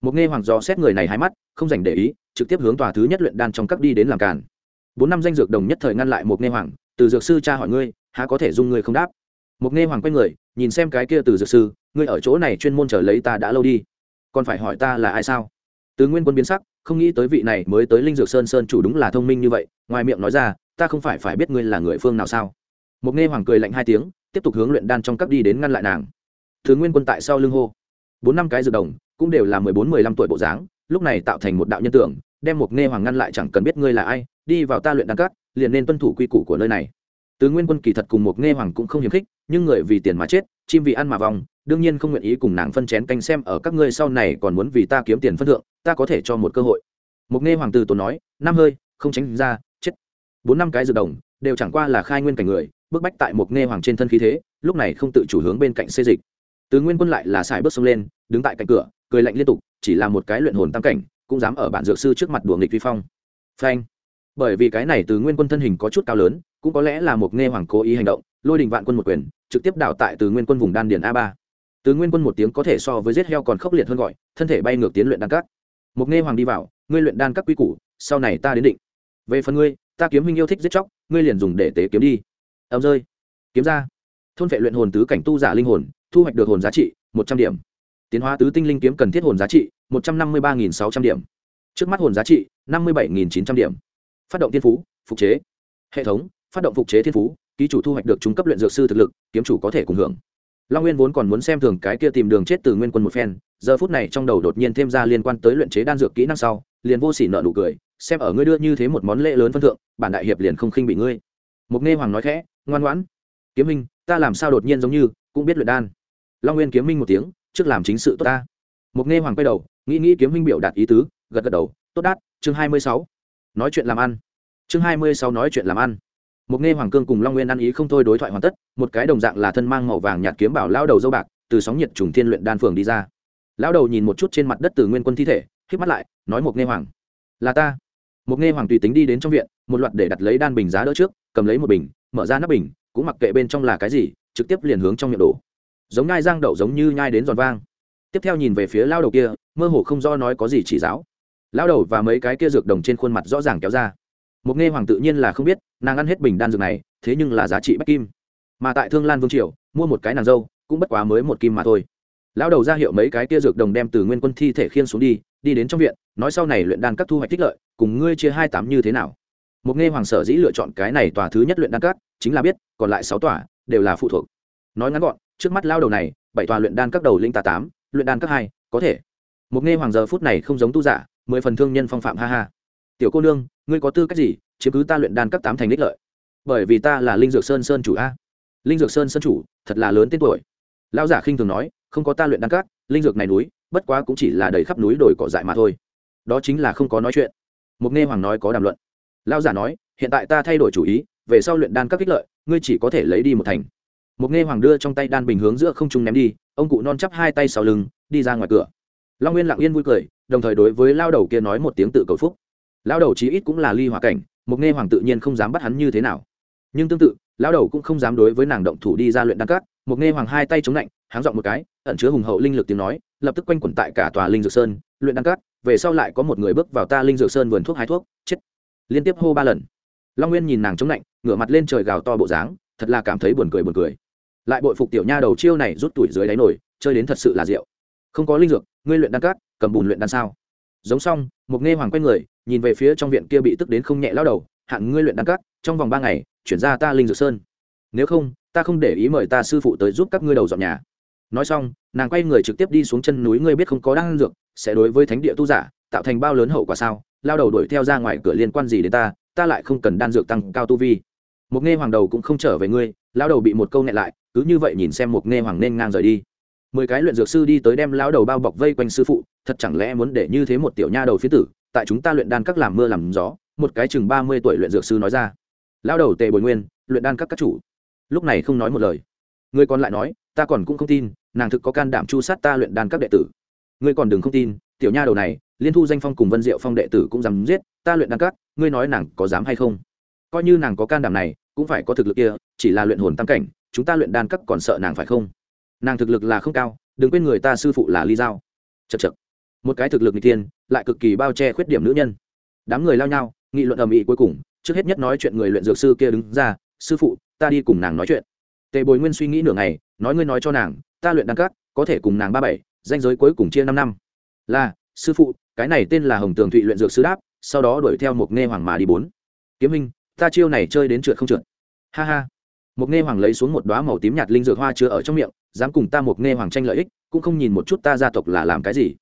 Một nghe hoàng do xét người này hai mắt, không dành để ý, trực tiếp hướng tòa thứ nhất luyện đan trong các đi đến làm càn. Bốn năm danh dược đồng nhất thời ngăn lại một nghe hoàng, từ dược sư cha hỏi ngươi, há có thể dung ngươi không đáp? Một nghe hoàng quay người, nhìn xem cái kia từ dược sư, ngươi ở chỗ này chuyên môn trở lấy ta đã lâu đi còn phải hỏi ta là ai sao? Từ nguyên quân biến sắc, không nghĩ tới vị này mới tới linh dược sơn sơn chủ đúng là thông minh như vậy, ngoài miệng nói ra, ta không phải phải biết ngươi là người phương nào sao? Một nghe hoàng cười lạnh hai tiếng, tiếp tục hướng luyện đan trong các đi đến ngăn lại nàng. Thứ nguyên quân tại sau lưng hô. Bốn năm cái dược đồng, cũng đều là mười bốn, mười lăm tuổi bộ dáng, lúc này tạo thành một đạo nhân tưởng, đem một nghe hoàng ngăn lại chẳng cần biết ngươi là ai, đi vào ta luyện đan các, liền nên tuân thủ quy củ của nơi này. Tứ nguyên quân kỳ thật cùng một nghe hoàng cũng không hiếm khích, nhưng người vì tiền mà chết, chim vì ăn mà vòng đương nhiên không nguyện ý cùng nàng phân chén canh xem ở các ngươi sau này còn muốn vì ta kiếm tiền phân thượng, ta có thể cho một cơ hội. Mục nghe hoàng từ tốn nói, năm hơi, không tránh ra, chết. Bốn năm cái dược đồng, đều chẳng qua là khai nguyên cảnh người, bức bách tại Mục nghe hoàng trên thân khí thế, lúc này không tự chủ hướng bên cạnh xê dịch. Từ nguyên quân lại là xài bước xông lên, đứng tại cạnh cửa, cười lạnh liên tục, chỉ là một cái luyện hồn tam cảnh, cũng dám ở bản dược sư trước mặt đùa nghịch vi phong. Phanh. Bởi vì cái này từ nguyên quân thân hình có chút cao lớn, cũng có lẽ là một nghe hoàng cố ý hành động, lôi đình vạn quân một quyền, trực tiếp đảo tại từ nguyên quân vùng đan điền a ba từ nguyên quân một tiếng có thể so với giết heo còn khốc liệt hơn gọi, thân thể bay ngược tiến luyện đan cát mục nghe hoàng đi vào, ngươi luyện đan các quy củ, sau này ta đến định. Về phần ngươi, ta kiếm huynh yêu thích giết chóc, ngươi liền dùng để tế kiếm đi. Ẩm rơi. Kiếm ra. Thôn vệ luyện hồn tứ cảnh tu giả linh hồn, thu hoạch được hồn giá trị, một trăm điểm. Tiến hóa tứ tinh linh kiếm cần thiết hồn giá trị, một trăm năm mươi ba sáu trăm điểm. Trước mắt hồn giá trị, năm mươi bảy chín trăm điểm. Phát động tiên phú, phục chế. Hệ thống, phát động phục chế thiên phú, ký chủ thu hoạch được trung cấp luyện dược sư thực lực, kiếm chủ có thể cùng hưởng long nguyên vốn còn muốn xem thường cái kia tìm đường chết từ nguyên quân một phen, giờ phút này trong đầu đột nhiên thêm ra liên quan tới luyện chế đan dược kỹ năng sau, liền vô sỉ nợ nụ cười, xem ở ngươi đưa như thế một món lễ lớn phân thượng, bản đại hiệp liền không khinh bị ngươi. Mục nghe hoàng nói khẽ, ngoan ngoãn. Kiếm minh, ta làm sao đột nhiên giống như, cũng biết luyện đan. Long nguyên kiếm minh một tiếng, trước làm chính sự tốt ta. Mục nghe hoàng quay đầu, nghĩ nghĩ kiếm minh biểu đạt ý tứ, gật gật đầu, tốt đát, chương hai mươi sáu. Nói chuyện làm ăn. Chương hai mươi sáu nói chuyện làm ăn một nghe hoàng cương cùng long nguyên ăn ý không thôi đối thoại hoàn tất, một cái đồng dạng là thân mang màu vàng nhạt kiếm bảo lao đầu dâu bạc, từ sóng nhiệt trùng thiên luyện đan phường đi ra. Lão đầu nhìn một chút trên mặt đất từ nguyên quân thi thể hít mắt lại, nói một nghe hoàng, là ta. Một nghe hoàng tùy tính đi đến trong viện, một loạt để đặt lấy đan bình giá đỡ trước, cầm lấy một bình, mở ra nắp bình, cũng mặc kệ bên trong là cái gì, trực tiếp liền hướng trong miệng đổ. Giống nhai giang đậu giống như nhai đến giòn vang. Tiếp theo nhìn về phía lao đầu kia, mơ hồ không do nói có gì chỉ giáo. Lao đầu và mấy cái kia dược đồng trên khuôn mặt rõ ràng kéo ra một nghe hoàng tự nhiên là không biết, nàng ăn hết bình đan dược này, thế nhưng là giá trị bách kim. Mà tại thương lan vương triều, mua một cái nàng dâu, cũng bất quá mới một kim mà thôi. Lão đầu ra hiệu mấy cái tia dược đồng đem từ nguyên quân thi thể khiên xuống đi đi đến trong viện, nói sau này luyện đan các thu hoạch tích lợi, cùng ngươi chia hai tám như thế nào. Một nghe hoàng sở dĩ lựa chọn cái này tòa thứ nhất luyện đan các, chính là biết, còn lại sáu tòa, đều là phụ thuộc. Nói ngắn gọn, trước mắt lao đầu này, bảy tòa luyện đan các đầu linh tà tám, luyện đan các hai, có thể. Một nghe hoàng giờ phút này không giống tu giả, mười phần thương nhân phong phạm ha ha. Tiểu cô nương ngươi có tư cách gì chiếm cứ ta luyện đan các tám thành đích lợi? Bởi vì ta là linh dược sơn sơn chủ a. Linh dược sơn sơn chủ, thật là lớn tên tuổi. Lão giả khinh thường nói, không có ta luyện đan các linh dược này núi, bất quá cũng chỉ là đầy khắp núi đồi cỏ dại mà thôi. Đó chính là không có nói chuyện. Mục nghe hoàng nói có đàm luận. Lão giả nói, hiện tại ta thay đổi chủ ý, về sau luyện đan các kích lợi, ngươi chỉ có thể lấy đi một thành. Mục nghe hoàng đưa trong tay đan bình hướng giữa không trung ném đi, ông cụ non chắp hai tay sau lưng, đi ra ngoài cửa. Long nguyên lặng yên vui cười, đồng thời đối với lao đầu kia nói một tiếng tự cầu phúc lao đầu chí ít cũng là ly hòa cảnh mục nghe hoàng tự nhiên không dám bắt hắn như thế nào. Nhưng tương tự lao đầu cũng không dám đối với nàng động thủ đi ra luyện đan cát mục nghe hoàng hai tay chống lạnh háng dọn một cái, ẩn chứa hùng hậu linh lực tiếng nói, lập tức quanh quẩn tại cả tòa linh dược sơn, luyện đan cát về sau lại có một người bước vào ta linh dược sơn vườn thuốc hái thuốc, chết. Liên tiếp hô ba lần. Long nguyên nhìn nàng chống lạnh ngửa mặt lên trời gào to bộ dáng, thật là cảm thấy buồn cười buồn cười. Lại bội phục tiểu nha đầu chiêu này rút tuổi dưới đáy nổi, chơi đến thật sự là rượu không có linh dược, ngươi luyện đan cát cầm bùn luyện đan sao? Giống xong mục nghe hoàng quay người nhìn về phía trong viện kia bị tức đến không nhẹ lao đầu hạn ngươi luyện đan cắt trong vòng ba ngày, chuyển ra ta linh dược sơn. Nếu không, ta không để ý mời ta sư phụ tới giúp các ngươi đầu dọn nhà. Nói xong, nàng quay người trực tiếp đi xuống chân núi, ngươi biết không có đan dược, sẽ đối với thánh địa tu giả tạo thành bao lớn hậu quả sao? Lao đầu đuổi theo ra ngoài cửa liên quan gì đến ta? Ta lại không cần đan dược tăng cao tu vi. Một nghe hoàng đầu cũng không trở về ngươi, lao đầu bị một câu nghẹn lại, cứ như vậy nhìn xem một nghe hoàng nên ngang rời đi. Mười cái luyện dược sư đi tới đem lao đầu bao bọc vây quanh sư phụ, thật chẳng lẽ muốn để như thế một tiểu nha đầu phía tử tại chúng ta luyện đan các làm mưa làm gió, một cái chừng ba mươi tuổi luyện dược sư nói ra. Lao đầu tề bồi nguyên, luyện đan các các chủ. Lúc này không nói một lời. Người còn lại nói, ta còn cũng không tin, nàng thực có can đảm chu sát ta luyện đan các đệ tử. Ngươi còn đừng không tin, tiểu nha đầu này, liên thu danh phong cùng vân diệu phong đệ tử cũng dám giết, ta luyện đan các, ngươi nói nàng có dám hay không? Coi như nàng có can đảm này, cũng phải có thực lực kia, chỉ là luyện hồn tam cảnh, chúng ta luyện đan các còn sợ nàng phải không? Nàng thực lực là không cao, đừng quên người ta sư phụ là ly giao. Chật chật một cái thực lực n g tiên lại cực kỳ bao che khuyết điểm nữ nhân. Đám người lao nhau, nghị luận ầm ĩ cuối cùng, trước hết nhất nói chuyện người luyện dược sư kia đứng ra, sư phụ, ta đi cùng nàng nói chuyện. Tề bồi nguyên suy nghĩ nửa ngày, nói ngươi nói cho nàng, ta luyện đan cát có thể cùng nàng ba bảy, danh giới cuối cùng chia năm năm. Là, sư phụ, cái này tên là hồng tường thụy luyện dược sư đáp, sau đó đuổi theo một nghe hoàng mà đi bốn. Kiếm hình ta chiêu này chơi đến trượt không trượt. Ha ha. Một nghe hoàng lấy xuống một đoá màu tím nhạt linh dược hoa chứa ở trong miệng, dám cùng ta một nghe hoàng tranh lợi ích, cũng không nhìn một chút ta gia tộc là làm cái gì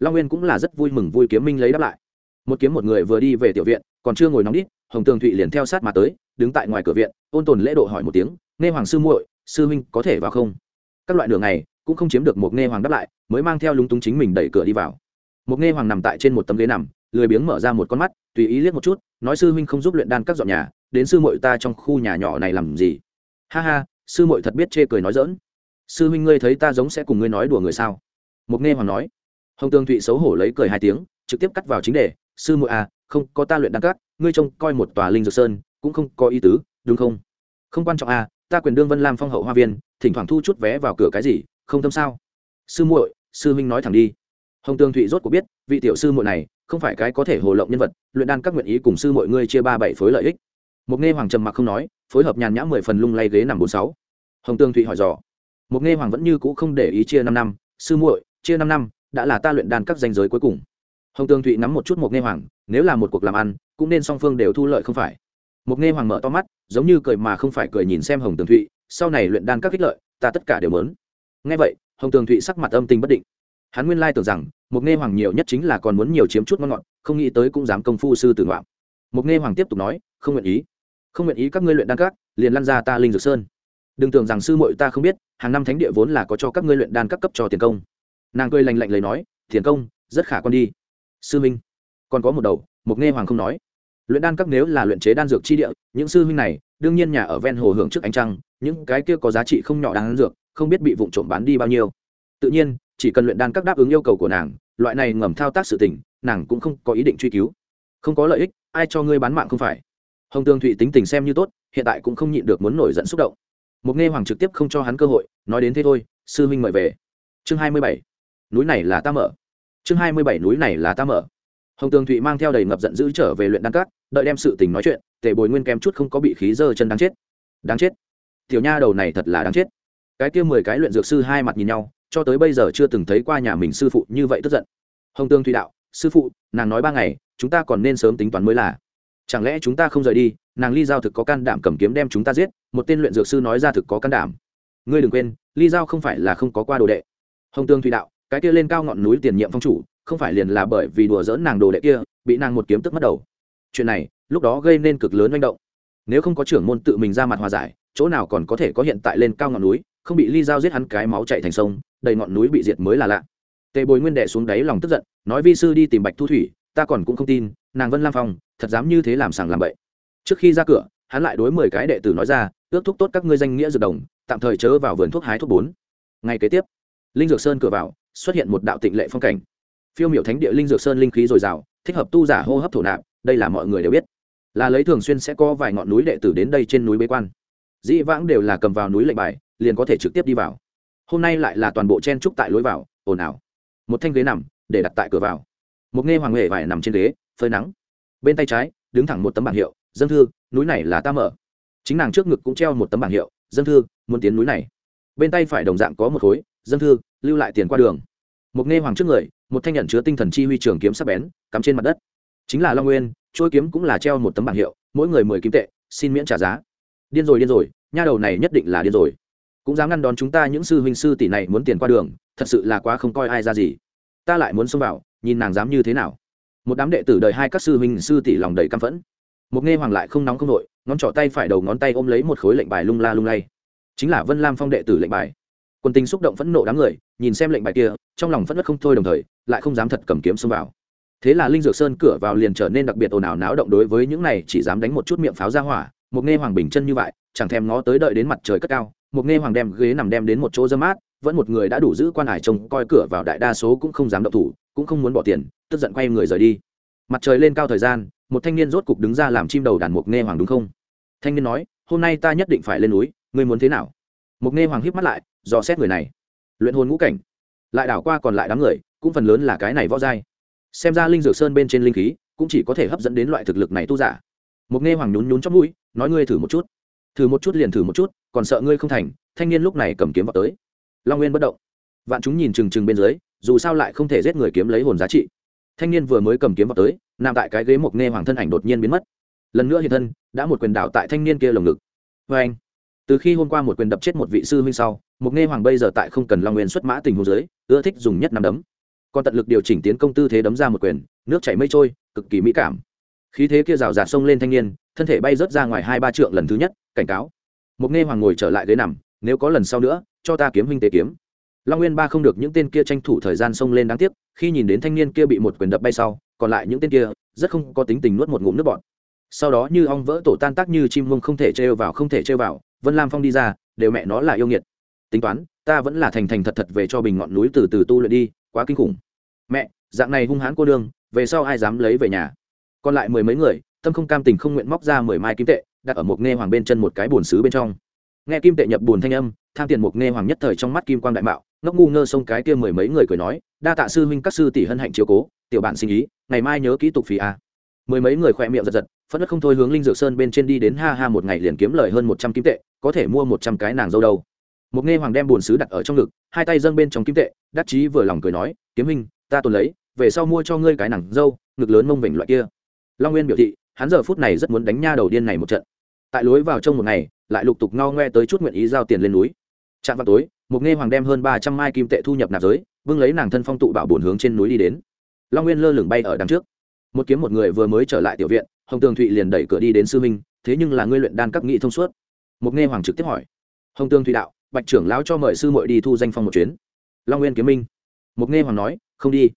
long nguyên cũng là rất vui mừng vui kiếm minh lấy đáp lại. Một kiếm một người vừa đi về tiểu viện, còn chưa ngồi nóng đít, hồng tường thụy liền theo sát mà tới, đứng tại ngoài cửa viện, ôn tồn lễ độ hỏi một tiếng, nghe hoàng sư muội, sư huynh có thể vào không? Các loại đường này cũng không chiếm được một nghe hoàng đáp lại, mới mang theo lúng túng chính mình đẩy cửa đi vào. Một nghe hoàng nằm tại trên một tấm ghế nằm, lười biếng mở ra một con mắt, tùy ý liếc một chút, nói sư huynh không giúp luyện đan các dọn nhà, đến sư muội ta trong khu nhà nhỏ này làm gì? Ha ha, sư muội thật biết chê cười nói dỡn sư huynh ngươi thấy ta giống sẽ cùng ngươi nói đùa người sao? Một nghe hoàng nói hồng tương thụy xấu hổ lấy cười hai tiếng trực tiếp cắt vào chính đề sư muội à không có ta luyện đan cát, ngươi trông coi một tòa linh dược sơn cũng không có ý tứ đúng không? Không quan trọng à ta quyền đương vân làm phong hậu hoa viên thỉnh thoảng thu chút vé vào cửa cái gì không tâm sao? Sư muội sư huynh nói thẳng đi. Hồng tương thụy rốt cuộc biết vị tiểu sư muội này không phải cái có thể hồ lộng nhân vật luyện đan các nguyện ý cùng sư muội ngươi chia ba bảy phối lợi ích. Một nghe hoàng trầm mặc không nói phối hợp nhàn nhã mười phần lung lay ghế nằm bốn sáu. Hồng tương thụy hỏi dò. Một nghe hoàng vẫn như cũ không để ý chia năm năm sư muội chia năm năm đã là ta luyện đan các danh giới cuối cùng. Hồng tương thụy nắm một chút một nghe hoàng, nếu là một cuộc làm ăn, cũng nên song phương đều thu lợi không phải. Một nghe hoàng mở to mắt, giống như cười mà không phải cười nhìn xem hồng tường thụy, sau này luyện đan các kích lợi, ta tất cả đều mớn nghe vậy, hồng tường thụy sắc mặt âm tình bất định. Hắn nguyên lai tưởng rằng một nghe hoàng nhiều nhất chính là còn muốn nhiều chiếm chút ngon ngọt, không nghĩ tới cũng dám công phu sư tử ngoạm. Một nghe hoàng tiếp tục nói, không nguyện ý. Không nguyện ý các ngươi luyện đan các, liền lăn ra ta linh dược sơn. Đừng tưởng rằng sư muội ta không biết, hàng năm thánh địa vốn là có cho các ngươi luyện đan các cấp cho tiền công nàng cười lành lạnh lấy nói, thiền công, rất khả quan đi. Sư minh còn có một đầu mục nghe hoàng không nói. Luyện đan các nếu là luyện chế đan dược chi địa, những sư huynh này, đương nhiên nhà ở ven hồ hưởng trước ánh trăng, những cái kia có giá trị không nhỏ đan dược, không biết bị vụn trộm bán đi bao nhiêu. Tự nhiên, chỉ cần luyện đan các đáp ứng yêu cầu của nàng, loại này ngầm thao tác sự tình, nàng cũng không có ý định truy cứu. Không có lợi ích, ai cho ngươi bán mạng không phải? Hồng tương thụy tính tình xem như tốt, hiện tại cũng không nhịn được muốn nổi giận xúc động. Mục nghe hoàng trực tiếp không cho hắn cơ hội, nói đến thế thôi, sư huynh mời về. Chương hai mươi bảy núi này là ta mở. Chương hai mươi bảy, núi này là ta mở. Hồng tường thụy mang theo đầy ngập giận dữ trở về luyện đan cát đợi đem sự tình nói chuyện, tề bồi nguyên kém chút không có bị khí dơ chân đáng chết. Đáng chết. Tiểu nha đầu này thật là đáng chết. Cái kia mười cái luyện dược sư hai mặt nhìn nhau, cho tới bây giờ chưa từng thấy qua nhà mình sư phụ như vậy tức giận. Hồng tương thụy đạo, sư phụ, nàng nói ba ngày, chúng ta còn nên sớm tính toán mới là. Chẳng lẽ chúng ta không rời đi, nàng ly giao thực có can đảm cầm kiếm đem chúng ta giết, một tên luyện dược sư nói ra thực có can đảm. Ngươi đừng quên, ly giao không phải là không có qua đồ đệ. Hồng tương thụy đạo cái kia lên cao ngọn núi tiền nhiệm phong chủ, không phải liền là bởi vì đùa dỡn nàng đồ đệ kia, bị nàng một kiếm tức mất đầu. Chuyện này, lúc đó gây nên cực lớn manh động. Nếu không có trưởng môn tự mình ra mặt hòa giải, chỗ nào còn có thể có hiện tại lên cao ngọn núi, không bị ly giao giết hắn cái máu chạy thành sông, đầy ngọn núi bị diệt mới là lạ. Tề bồi nguyên đệ xuống đáy lòng tức giận, nói vi sư đi tìm bạch thu thủy, ta còn cũng không tin, nàng vân lam phong, thật dám như thế làm sàng làm bậy. Trước khi ra cửa, hắn lại đối mười cái đệ tử nói ra, ước thúc tốt các ngươi danh nghĩa dược đồng, tạm thời chớ vào vườn thuốc hái thuốc bốn. Ngày kế tiếp, linh dược sơn cửa vào xuất hiện một đạo tịnh lệ phong cảnh. Phiêu miểu thánh địa linh dược sơn linh khí dồi dào, thích hợp tu giả hô hấp thổ nạp, đây là mọi người đều biết. Là lấy thường xuyên sẽ có vài ngọn núi đệ tử đến đây trên núi bế quan. Dĩ vãng đều là cầm vào núi lệnh bài, liền có thể trực tiếp đi vào. Hôm nay lại là toàn bộ chen trúc tại lối vào, ồn ào. Một thanh ghế nằm, để đặt tại cửa vào. Một nghe hoàng huệ vải nằm trên ghế, phơi nắng. Bên tay trái, đứng thẳng một tấm bảng hiệu, dân thư, núi này là ta mở. Chính nàng trước ngực cũng treo một tấm bảng hiệu, dân thư, muốn tiến núi này bên tay phải đồng dạng có một khối, dân thư, lưu lại tiền qua đường. Một nghe hoàng trước người, một thanh nhận chứa tinh thần chi huy trường kiếm sắc bén, cắm trên mặt đất. Chính là long nguyên trôi kiếm cũng là treo một tấm bảng hiệu, mỗi người mười kim tệ, xin miễn trả giá. Điên rồi điên rồi, nha đầu này nhất định là điên rồi. Cũng dám ngăn đón chúng ta những sư huynh sư tỷ này muốn tiền qua đường, thật sự là quá không coi ai ra gì. Ta lại muốn xông vào, nhìn nàng dám như thế nào. Một đám đệ tử đời hai các sư huynh sư tỷ lòng đầy căm phẫn. Một nghe hoàng lại không nóng không nội, ngón trỏ tay phải đầu ngón tay ôm lấy một khối lệnh bài lung la lung lay chính là vân lam phong đệ tử lệnh bài. Quân tình xúc động phẫn nộ đám người, nhìn xem lệnh bài kia, trong lòng phẫn nộ không thôi đồng thời, lại không dám thật cầm kiếm xông vào. Thế là linh dược sơn cửa vào liền trở nên đặc biệt ồn ào náo động đối với những này chỉ dám đánh một chút miệng pháo ra hỏa. Một nghe hoàng bình chân như vậy, chẳng thèm ngó tới đợi đến mặt trời cất cao. Một nghe hoàng đem ghế nằm đem đến một chỗ dơ mát, vẫn một người đã đủ giữ quan hải trông coi cửa vào đại đa số cũng không dám động thủ, cũng không muốn bỏ tiền, tức giận quay người rời đi. Mặt trời lên cao thời gian, một thanh niên rốt cục đứng ra làm chim đầu đàn mục nghe hoàng đúng không? Thanh niên nói, hôm nay ta nhất định phải lên núi ngươi muốn thế nào? Mục nghe hoàng híp mắt lại, dò xét người này. Luyện hồn ngũ cảnh. Lại đảo qua còn lại đám người, cũng phần lớn là cái này võ dai xem ra linh dược sơn bên trên linh khí, cũng chỉ có thể hấp dẫn đến loại thực lực này tu giả. Mục nghe hoàng nhún nhún chót mũi, nói ngươi thử một chút. Thử một chút liền thử một chút, còn sợ ngươi không thành, thanh niên lúc này cầm kiếm vào tới. Long nguyên bất động. Vạn chúng nhìn trừng trừng bên dưới, dù sao lại không thể giết người kiếm lấy hồn giá trị. Thanh niên vừa mới cầm kiếm vào tới, nằm tại cái ghế mộc nghe hoàng thân ảnh đột nhiên biến mất. Lần nữa hiện thân, đã một quyền đảo tại thanh niên kia lồng ngực. Vê anh từ khi hôm qua một quyền đập chết một vị sư huynh sau mục nghe hoàng bây giờ tại không cần long nguyên xuất mã tình hồ dưới, ưa thích dùng nhất nắm đấm. Còn tận lực điều chỉnh tiến công tư thế đấm ra một quyền, nước chảy mây trôi, cực kỳ mỹ cảm. Khí thế kia rào rạt xông lên thanh niên, thân thể bay rớt ra ngoài hai ba trượng lần thứ nhất, cảnh cáo. Mục nghe hoàng ngồi trở lại ghế nằm, nếu có lần sau nữa, cho ta kiếm huynh tế kiếm. Long nguyên ba không được những tên kia tranh thủ thời gian xông lên đáng tiếc, khi nhìn đến thanh niên kia bị một quyền đập bay sau, còn lại những tên kia, rất không có tính tình nuốt một ngụm nước bọt. Sau đó như ong vỡ tổ tan tác như chim mông không thể trêu vào, không thể trêu vào vân lam phong đi ra, đều mẹ nó là yêu nghiệt. Tính toán, ta vẫn là thành thành thật thật về cho bình ngọn núi từ từ tu luyện đi, quá kinh khủng. Mẹ, dạng này hung hãn cô đương, về sau ai dám lấy về nhà? Còn lại mười mấy người, tâm không cam tình không nguyện móc ra mười mai kim tệ, đặt ở một nghe hoàng bên chân một cái bồn xứ bên trong. Nghe kim tệ nhập bồn thanh âm, tham tiền một nghe hoàng nhất thời trong mắt kim quang đại mạo, ngốc ngu ngơ xông cái kia mười mấy người cười nói, đa tạ sư huynh các sư tỷ hân hạnh chiếu cố, tiểu bạn sinh ý, ngày mai nhớ kỹ tục phí a. Mười mấy người khỏe miệng giật giật phất đất không thôi hướng linh dược sơn bên trên đi đến ha ha một ngày liền kiếm lời hơn một trăm kim tệ, có thể mua một trăm cái nàng dâu đâu. Một nghe hoàng đem bùn xứ đặt ở trong ngực, hai tay dâng bên trong kim tệ, đắc chí vừa lòng cười nói, kiếm hình ta tồn lấy, về sau mua cho ngươi cái nàng dâu, ngực lớn mông vểnh loại kia. Long nguyên biểu thị, hắn giờ phút này rất muốn đánh nha đầu điên này một trận. Tại lối vào trong một ngày, lại lục tục ngao ngoe tới chút nguyện ý giao tiền lên núi. Trạm vào tối, một nghe hoàng đem hơn ba trăm mai kim tệ thu nhập nạp giới vương lấy nàng thân phong tụ bảo bồn hướng trên núi đi đến. Long nguyên lơ lửng bay ở đằng trước. Một kiếm một người vừa mới trở lại tiểu viện hồng tường thụy liền đẩy cửa đi đến sư minh thế nhưng là ngươi luyện đan các nghị thông suốt. Mục nghe hoàng trực tiếp hỏi. Hồng tường thụy đạo, bạch trưởng lão cho mời sư muội đi thu danh phong một chuyến. Long nguyên kiếm minh. Mục nghe hoàng nói, không đi.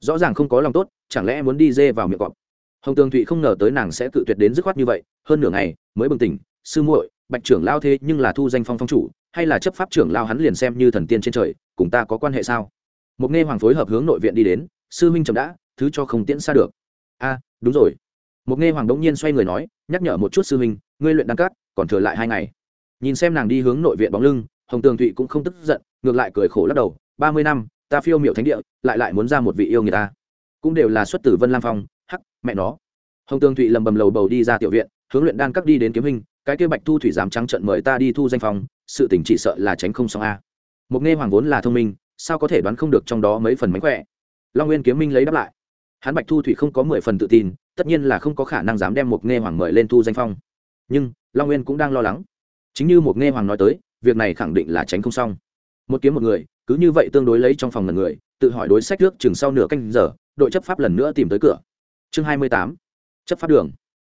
Rõ ràng không có lòng tốt, chẳng lẽ muốn đi dê vào miệng cọp? Hồng tường thụy không ngờ tới nàng sẽ cự tuyệt đến dứt khoát như vậy, hơn nửa ngày mới bừng tỉnh, sư muội, bạch trưởng lao thế nhưng là thu danh phong phong chủ, hay là chấp pháp trưởng lao hắn liền xem như thần tiên trên trời, cùng ta có quan hệ sao? Mục nghe hoàng phối hợp hướng nội viện đi đến, sư huynh chậm đã, thứ cho không tiễn xa được. A, đúng rồi một nghe hoàng đống nhiên xoay người nói, nhắc nhở một chút sư huynh, ngươi luyện đăng cát, còn thừa lại hai ngày. Nhìn xem nàng đi hướng nội viện bóng lưng, hồng tường thụy cũng không tức giận, ngược lại cười khổ lắc đầu, ba mươi năm, ta phiêu miệu thánh địa, lại lại muốn ra một vị yêu người ta. Cũng đều là xuất tử vân lam phong, hắc, mẹ nó. Hồng tường thụy lầm bầm lầu bầu đi ra tiểu viện, hướng luyện đan cát đi đến kiếm hình, cái kia bạch thu thủy dám trắng trận mời ta đi thu danh phòng, sự tình chỉ sợ là tránh không xong a. Một nghe hoàng vốn là thông minh, sao có thể đoán không được trong đó mấy phần mánh khỏe. Long nguyên kiếm minh lấy đáp lại. Hắn bạch thu thủy không có mười phần tự tin tất nhiên là không có khả năng dám đem một nghe hoàng mời lên thu danh phong. Nhưng, long nguyên cũng đang lo lắng. Chính như một nghe hoàng nói tới, việc này khẳng định là tránh không xong. Một kiếm một người, cứ như vậy tương đối lấy trong phòng lần người, tự hỏi đối sách trước chừng sau nửa canh giờ, đội chấp pháp lần nữa tìm tới cửa. Chương hai mươi tám, chấp pháp đường.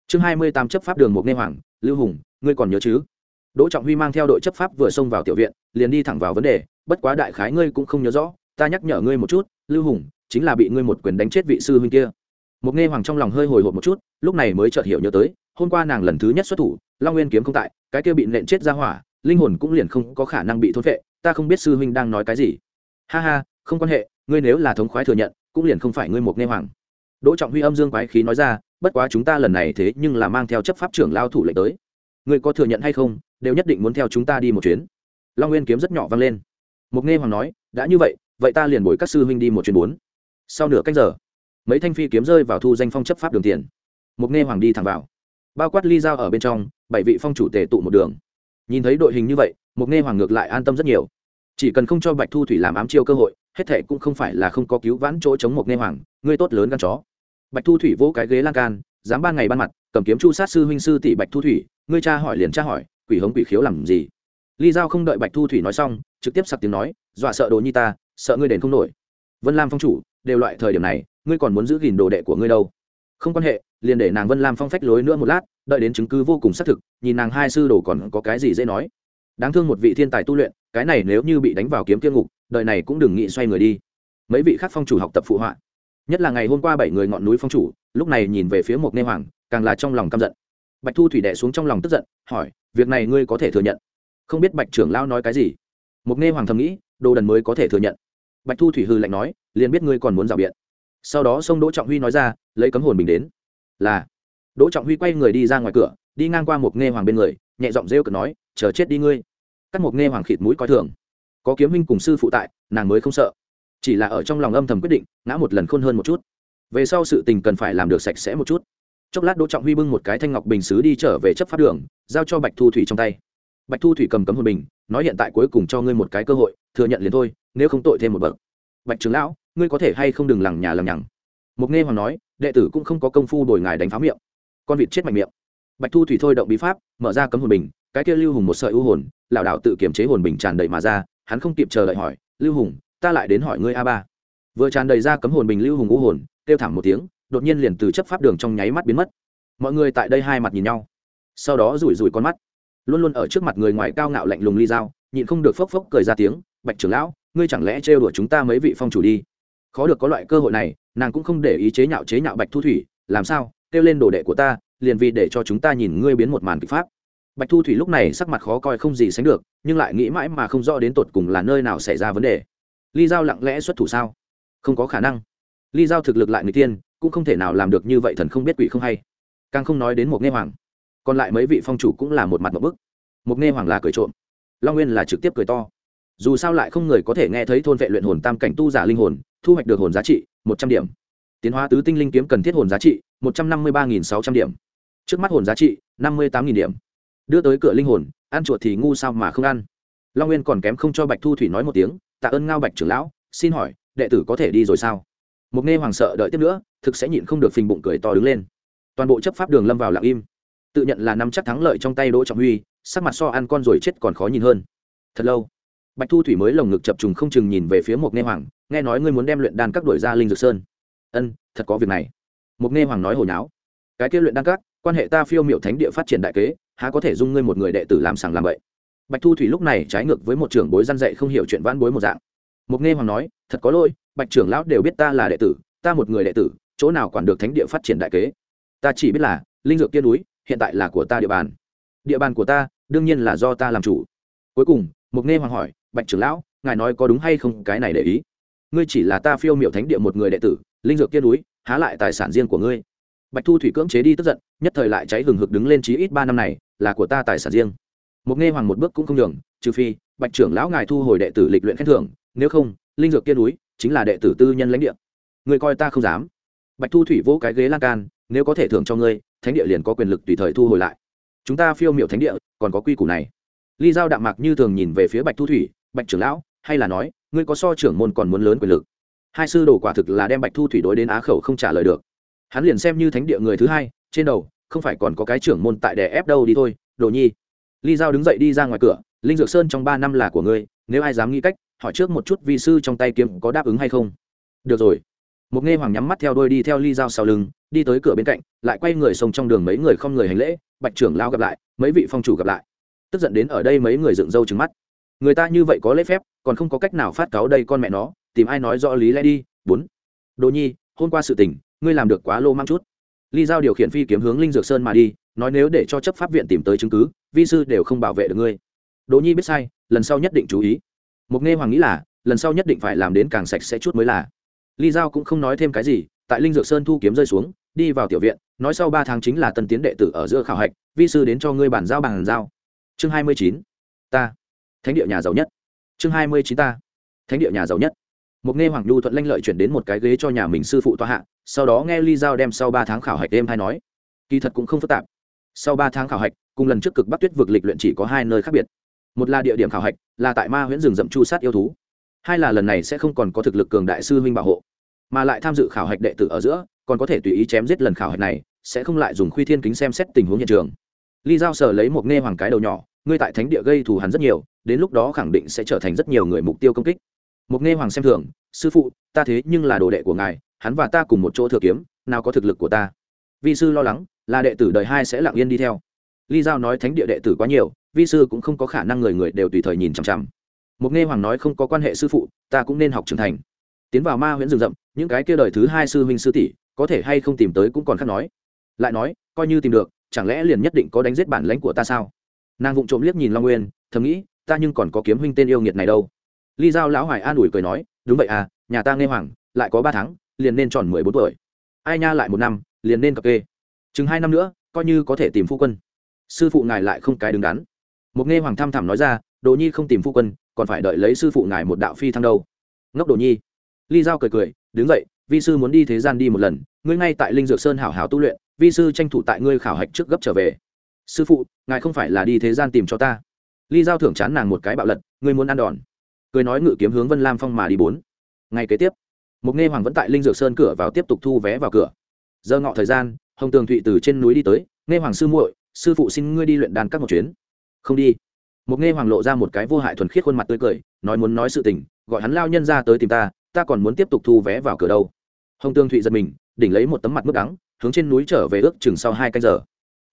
Chương hai mươi tám chấp pháp đường một nghe hoàng, lưu hùng, ngươi còn nhớ chứ? Đỗ trọng huy mang theo đội chấp pháp vừa xông vào tiểu viện, liền đi thẳng vào vấn đề, bất quá đại khái ngươi cũng không nhớ rõ, ta nhắc nhở ngươi một chút, lưu hùng, chính là bị ngươi một quyền đánh chết vị sư huynh kia một nghe hoàng trong lòng hơi hồi hộp một chút, lúc này mới chợt hiểu nhớ tới, hôm qua nàng lần thứ nhất xuất thủ, long nguyên kiếm không tại, cái kia bị nện chết ra hỏa, linh hồn cũng liền không có khả năng bị thôn phệ, ta không biết sư huynh đang nói cái gì. Ha ha, không quan hệ, ngươi nếu là thống khoái thừa nhận, cũng liền không phải ngươi một nghe hoàng. Đỗ trọng huy âm dương quái khí nói ra, bất quá chúng ta lần này thế nhưng là mang theo chấp pháp trưởng lao thủ lệnh tới. Ngươi có thừa nhận hay không, đều nhất định muốn theo chúng ta đi một chuyến. Long nguyên kiếm rất nhỏ vang lên. Một nghe hoàng nói, đã như vậy vậy ta liền bồi các sư huynh đi một chuyến bốn. Sau nửa cách giờ mấy thanh phi kiếm rơi vào thu danh phong chấp pháp đường tiền. Mục nghe hoàng đi thẳng vào. Bao quát ly dao ở bên trong, bảy vị phong chủ tề tụ một đường. Nhìn thấy đội hình như vậy mục nghe hoàng ngược lại an tâm rất nhiều. Chỉ cần không cho bạch thu thủy làm ám chiêu cơ hội, hết thệ cũng không phải là không có cứu vãn chỗ chống mục nghe hoàng, ngươi tốt lớn gan chó. Bạch thu thủy vỗ cái ghế lan can, dám ban ngày ban mặt, cầm kiếm chu sát sư huynh sư tỷ bạch thu thủy, ngươi cha hỏi liền tra hỏi, quỷ hống quỷ khiếu làm gì? Ly giao không đợi bạch thu thủy nói xong, trực tiếp sặc tiếng nói, dọa sợ đồ nhi ta, sợ ngươi đền không nổi. Vân lam phong chủ, đều loại thời điểm này ngươi còn muốn giữ gìn đồ đệ của ngươi đâu? Không quan hệ, liền để nàng vân lam phong phách lối nữa một lát, đợi đến chứng cứ vô cùng xác thực, nhìn nàng hai sư đồ còn có cái gì dễ nói. Đáng thương một vị thiên tài tu luyện, cái này nếu như bị đánh vào kiếm tiêu ngục đợi này cũng đừng nghĩ xoay người đi. Mấy vị khác phong chủ học tập phụ họa. Nhất là ngày hôm qua bảy người ngọn núi phong chủ, lúc này nhìn về phía một nê hoàng, càng là trong lòng căm giận. Bạch thu thủy đệ xuống trong lòng tức giận, hỏi, việc này ngươi có thể thừa nhận? Không biết bạch trưởng lao nói cái gì. Một nê hoàng thầm nghĩ, đồ đần mới có thể thừa nhận. Bạch thu thủy hư lạnh nói, liền biết ngươi còn muốn rào biện sau đó sông đỗ trọng huy nói ra, lấy cấm hồn bình đến. Là. Đỗ trọng huy quay người đi ra ngoài cửa, đi ngang qua một nghe hoàng bên người, nhẹ giọng rêu cực nói, chờ chết đi ngươi. Cắt một nghe hoàng khịt mũi coi thường. Có kiếm huynh cùng sư phụ tại, nàng mới không sợ. Chỉ là ở trong lòng âm thầm quyết định, ngã một lần khôn hơn một chút. Về sau sự tình cần phải làm được sạch sẽ một chút. Chốc lát đỗ trọng huy bưng một cái thanh ngọc bình xứ đi trở về chấp pháp đường, giao cho bạch thu thủy trong tay. Bạch thu thủy cầm cấm hồn bình, nói hiện tại cuối cùng cho ngươi một cái cơ hội, thừa nhận liền thôi, nếu không tội thêm một bậc bạch trưởng lão, ngươi có thể hay không đừng lằng nhà lằng nhằng? Mục nghe hoàng nói, đệ tử cũng không có công phu đổi ngài đánh phá miệng. Con vịt chết mạnh miệng. Bạch thu thủy thôi động bí pháp, mở ra cấm hồn bình, cái kia lưu hùng một sợi ưu hồn lảo đảo tự kiểm chế hồn bình tràn đầy mà ra, hắn không kịp chờ đợi hỏi, lưu hùng, ta lại đến hỏi ngươi a ba. Vừa tràn đầy ra cấm hồn bình lưu hùng ưu hồn, kêu thảm một tiếng, đột nhiên liền từ chấp pháp đường trong nháy mắt biến mất. Mọi người tại đây hai mặt nhìn nhau, sau đó rủi rủi con mắt. Luôn luôn ở trước mặt người ngoài cao ngạo lạnh lùng ly dao, nhịn không được phốc phốc cười ra tiếng, bạch trưởng lão ngươi chẳng lẽ trêu đùa chúng ta mấy vị phong chủ đi? Khó được có loại cơ hội này, nàng cũng không để ý chế nhạo chế nhạo bạch thu thủy, làm sao? Kêu lên đồ đệ của ta, liền vì để cho chúng ta nhìn ngươi biến một màn kịch pháp. Bạch thu thủy lúc này sắc mặt khó coi không gì sánh được, nhưng lại nghĩ mãi mà không rõ đến tột cùng là nơi nào xảy ra vấn đề. Ly giao lặng lẽ xuất thủ sao? Không có khả năng. Ly giao thực lực lại người tiên cũng không thể nào làm được như vậy thần không biết quỷ không hay. Càng không nói đến một nghe hoàng. Còn lại mấy vị phong chủ cũng là một mặt một bức. Một nghe hoàng là cười trộm. Long nguyên là trực tiếp cười to dù sao lại không người có thể nghe thấy thôn vệ luyện hồn tam cảnh tu giả linh hồn, thu hoạch được hồn giá trị, một trăm điểm. Tiến hóa tứ tinh linh kiếm cần thiết hồn giá trị, một trăm năm mươi ba sáu trăm điểm. Trước mắt hồn giá trị, năm mươi tám điểm. Đưa tới cửa linh hồn, ăn chuột thì ngu sao mà không ăn. Long nguyên còn kém không cho bạch thu thủy nói một tiếng, tạ ơn ngao bạch trưởng lão, xin hỏi, đệ tử có thể đi rồi sao? Một nghe hoàng sợ đợi tiếp nữa, thực sẽ nhịn không được phình bụng cười to đứng lên. Toàn bộ chấp pháp đường lâm vào lặng im. Tự nhận là nắm chắc thắng lợi trong tay đỗ trọng huy, sắc mặt so ăn con rồi chết còn khó nhìn hơn. Thật lâu bạch thu thủy mới lồng ngực chập trùng không chừng nhìn về phía một nghe hoàng, nghe nói ngươi muốn đem luyện đan các đổi ra linh dược sơn. Ân, thật có việc này. Một nghe hoàng nói hồi nháo cái kia luyện đan các, quan hệ ta phiêu miệu thánh địa phát triển đại kế, há có thể dung ngươi một người đệ tử làm sàng làm vậy bạch thu thủy lúc này trái ngược với một trưởng bối gian dạy không hiểu chuyện vãn bối một dạng. Một nghe hoàng nói, thật có lỗi, bạch trưởng lão đều biết ta là đệ tử, ta một người đệ tử, chỗ nào quản được thánh địa phát triển đại kế? Ta chỉ biết là, linh dược kia núi, hiện tại là của ta địa bàn. Địa bàn của ta, đương nhiên là do ta làm chủ. Cuối cùng mục nghe hoàng hỏi, bạch trưởng lão, ngài nói có đúng hay không? Cái này để ý. Ngươi chỉ là ta phiêu miệu thánh địa một người đệ tử, linh dược kia núi, há lại tài sản riêng của ngươi. Bạch thu thủy cưỡng chế đi tức giận, nhất thời lại cháy hừng hực đứng lên chí ít ba năm này, là của ta tài sản riêng. Mục nghe hoàng một bước cũng không đường trừ phi, bạch trưởng lão ngài thu hồi đệ tử lịch luyện khen thưởng, nếu không, linh dược kia núi chính là đệ tử tư nhân lãnh địa. Người coi ta không dám. Bạch thu thủy vỗ cái ghế lan can, nếu có thể thưởng cho ngươi, thánh địa liền có quyền lực tùy thời thu hồi lại. Chúng ta phiêu miểu thánh địa, còn có quy củ này ly giao đạm mạc như thường nhìn về phía bạch thu thủy, bạch trưởng lão, hay là nói, ngươi có so trưởng môn còn muốn lớn quyền lực? Hai sư đồ quả thực là đem bạch thu thủy đối đến á khẩu không trả lời được. Hắn liền xem như thánh địa người thứ hai, trên đầu, không phải còn có cái trưởng môn tại đè ép đâu đi thôi, đồ nhi. Ly giao đứng dậy đi ra ngoài cửa, linh dược sơn trong ba năm là của ngươi, nếu ai dám nghĩ cách, hỏi trước một chút vi sư trong tay kiếm có đáp ứng hay không. Được rồi. Một nghe hoàng nhắm mắt theo đôi đi theo ly dao sau lưng, đi tới cửa bên cạnh, lại quay người xông trong đường mấy người không người hành lễ, bạch trưởng lao gặp lại, mấy vị phong chủ gặp lại tức giận đến ở đây mấy người dựng râu trừng mắt. Người ta như vậy có lễ phép, còn không có cách nào phát cáo đây con mẹ nó, tìm ai nói rõ lý lẽ đi, bốn. Đồ nhi, hôm qua sự tình, ngươi làm được quá lô mang chút. Ly giao điều khiển phi kiếm hướng linh dược sơn mà đi, nói nếu để cho chấp pháp viện tìm tới chứng cứ, vi sư đều không bảo vệ được ngươi. Đỗ nhi biết sai, lần sau nhất định chú ý. Mục nghe hoàng nghĩ là, lần sau nhất định phải làm đến càng sạch sẽ chút mới là. Ly giao cũng không nói thêm cái gì, tại linh dược sơn thu kiếm rơi xuống, đi vào tiểu viện, nói sau ba tháng chính là tân tiến đệ tử ở giữa khảo hạch, vi sư đến cho ngươi bản giao bàn giao chương hai mươi chín, ta. Thánh địa nhà giàu nhất. Chương hai mươi chín, ta. Thánh địa nhà giàu nhất. Một nghe hoàng nhu thuận lanh lợi chuyển đến một cái ghế cho nhà mình sư phụ tòa hạ, sau đó nghe ly giao đem sau ba tháng khảo hạch đêm hay nói. Kỳ thật cũng không phức tạp. Sau ba tháng khảo hạch, cùng lần trước cực bắc tuyết vực lịch luyện chỉ có hai nơi khác biệt. Một là địa điểm khảo hạch, là tại ma huyễn rừng rậm chu sát yêu thú. Hai là lần này sẽ không còn có thực lực cường đại sư huynh bảo hộ. Mà lại tham dự khảo hạch đệ tử ở giữa, còn có thể tùy ý chém giết lần khảo hạch này, sẽ không lại dùng khuy thiên kính xem xét tình huống hiện trường. Ly giao sở lấy một nghe hoàng cái đầu nhỏ ngươi tại thánh địa gây thù hắn rất nhiều, đến lúc đó khẳng định sẽ trở thành rất nhiều người mục tiêu công kích. Mục nghe hoàng xem thường, sư phụ, ta thế nhưng là đồ đệ của ngài, hắn và ta cùng một chỗ thừa kiếm, nào có thực lực của ta. Vi sư lo lắng, là đệ tử đời hai sẽ lặng yên đi theo. Ly giao nói thánh địa đệ tử quá nhiều, vi sư cũng không có khả năng người người đều tùy thời nhìn chằm chằm. Mục nghe hoàng nói không có quan hệ sư phụ, ta cũng nên học trưởng thành. Tiến vào ma huyễn rừng rậm, những cái kia đời thứ hai sư huynh sư tỷ, có thể hay không tìm tới cũng còn khác nói. Lại nói, coi như tìm được, chẳng lẽ liền nhất định có đánh giết bản lãnh của ta sao? Nàng vụng trộm liếc nhìn long nguyên, thầm nghĩ, ta nhưng còn có kiếm huynh tên yêu nghiệt này đâu. Ly giao lão hoài an ủi cười nói, đúng vậy à nhà ta nghe hoàng, lại có ba tháng, liền nên tròn mười bốn tuổi. Ai nha lại một năm, liền nên cập kê. Chừng hai năm nữa, coi như có thể tìm phu quân. Sư phụ ngài lại không cái đứng đắn. Một nghe hoàng tham thẳm nói ra, đồ nhi không tìm phu quân, còn phải đợi lấy sư phụ ngài một đạo phi thăng đâu. Ngốc đồ nhi. Ly giao cười cười, đứng dậy, vi sư muốn đi thế gian đi một lần, ngươi ngay tại linh dược sơn hảo hảo tu luyện, vi sư tranh thủ tại ngươi khảo hạch trước gấp trở về sư phụ ngài không phải là đi thế gian tìm cho ta ly giao thưởng chán nàng một cái bạo lật ngươi muốn ăn đòn cười nói ngự kiếm hướng vân lam phong mà đi bốn ngày kế tiếp Mục nghe hoàng vẫn tại linh dược sơn cửa vào tiếp tục thu vé vào cửa giờ ngọ thời gian hồng tường thụy từ trên núi đi tới nghe hoàng sư muội sư phụ xin ngươi đi luyện đàn các một chuyến không đi Mục nghe hoàng lộ ra một cái vô hại thuần khiết khuôn mặt tươi cười nói muốn nói sự tình gọi hắn lao nhân ra tới tìm ta ta còn muốn tiếp tục thu vé vào cửa đâu hồng Tường thụy giật mình đỉnh lấy một tấm mặt mức đắng hướng trên núi trở về ước chừng sau hai canh giờ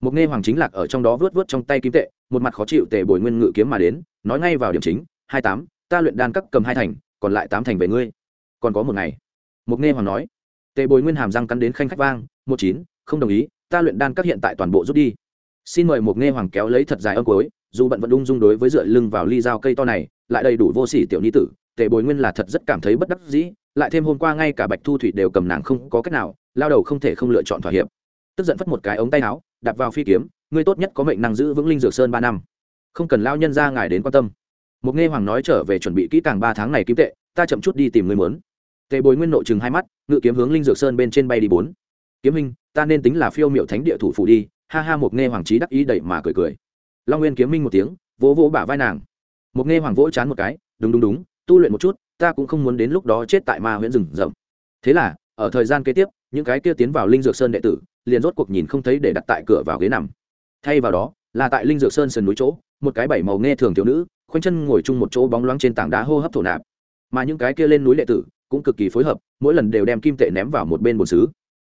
một nghe hoàng chính lạc ở trong đó vớt vớt trong tay kim tệ, một mặt khó chịu tề bồi nguyên ngự kiếm mà đến, nói ngay vào điểm chính, hai tám, ta luyện đan các cầm hai thành, còn lại tám thành về ngươi. Còn có một ngày. Một nghe hoàng nói. Tề bồi nguyên hàm răng cắn đến khanh khách vang, một chín, không đồng ý, ta luyện đan các hiện tại toàn bộ rút đi. Xin mời một nghe hoàng kéo lấy thật dài âm cuối, dù bận vẫn ung dung đối với dựa lưng vào ly dao cây to này, lại đầy đủ vô sỉ tiểu ni tử, tề bồi nguyên là thật rất cảm thấy bất đắc dĩ, lại thêm hôm qua ngay cả bạch thu thủy đều cầm nàng không có cách nào, lao đầu không thể không lựa chọn thỏa hiệp. Tức giận phất một cái ống tay áo đạp vào phi kiếm, ngươi tốt nhất có mệnh năng giữ vững linh dược sơn ba năm. Không cần lao nhân ra ngài đến quan tâm. Một nghe hoàng nói trở về chuẩn bị kỹ càng ba tháng này kiếm tệ, ta chậm chút đi tìm người muốn. Tề bồi nguyên nội chừng hai mắt, ngự kiếm hướng linh dược sơn bên trên bay đi bốn. Kiếm hình ta nên tính là phiêu miệu thánh địa thủ phủ đi, ha ha một nghe hoàng trí đắc ý đẩy mà cười cười. Long nguyên kiếm minh một tiếng, vỗ vỗ bả vai nàng. Một nghe hoàng vỗ chán một cái, đúng đúng đúng, tu luyện một chút, ta cũng không muốn đến lúc đó chết tại ma huyện rừng rậm. Thế là, ở thời gian kế tiếp, những cái kia tiến vào linh dược sơn đệ tử liền rốt cuộc nhìn không thấy để đặt tại cửa vào ghế nằm. Thay vào đó, là tại linh dược sơn sườn núi chỗ, một cái bảy màu nghe thường thiếu nữ, khoanh chân ngồi chung một chỗ bóng loáng trên tảng đá hô hấp thổ nạp. Mà những cái kia lên núi đệ tử cũng cực kỳ phối hợp, mỗi lần đều đem kim tệ ném vào một bên bồn xứ.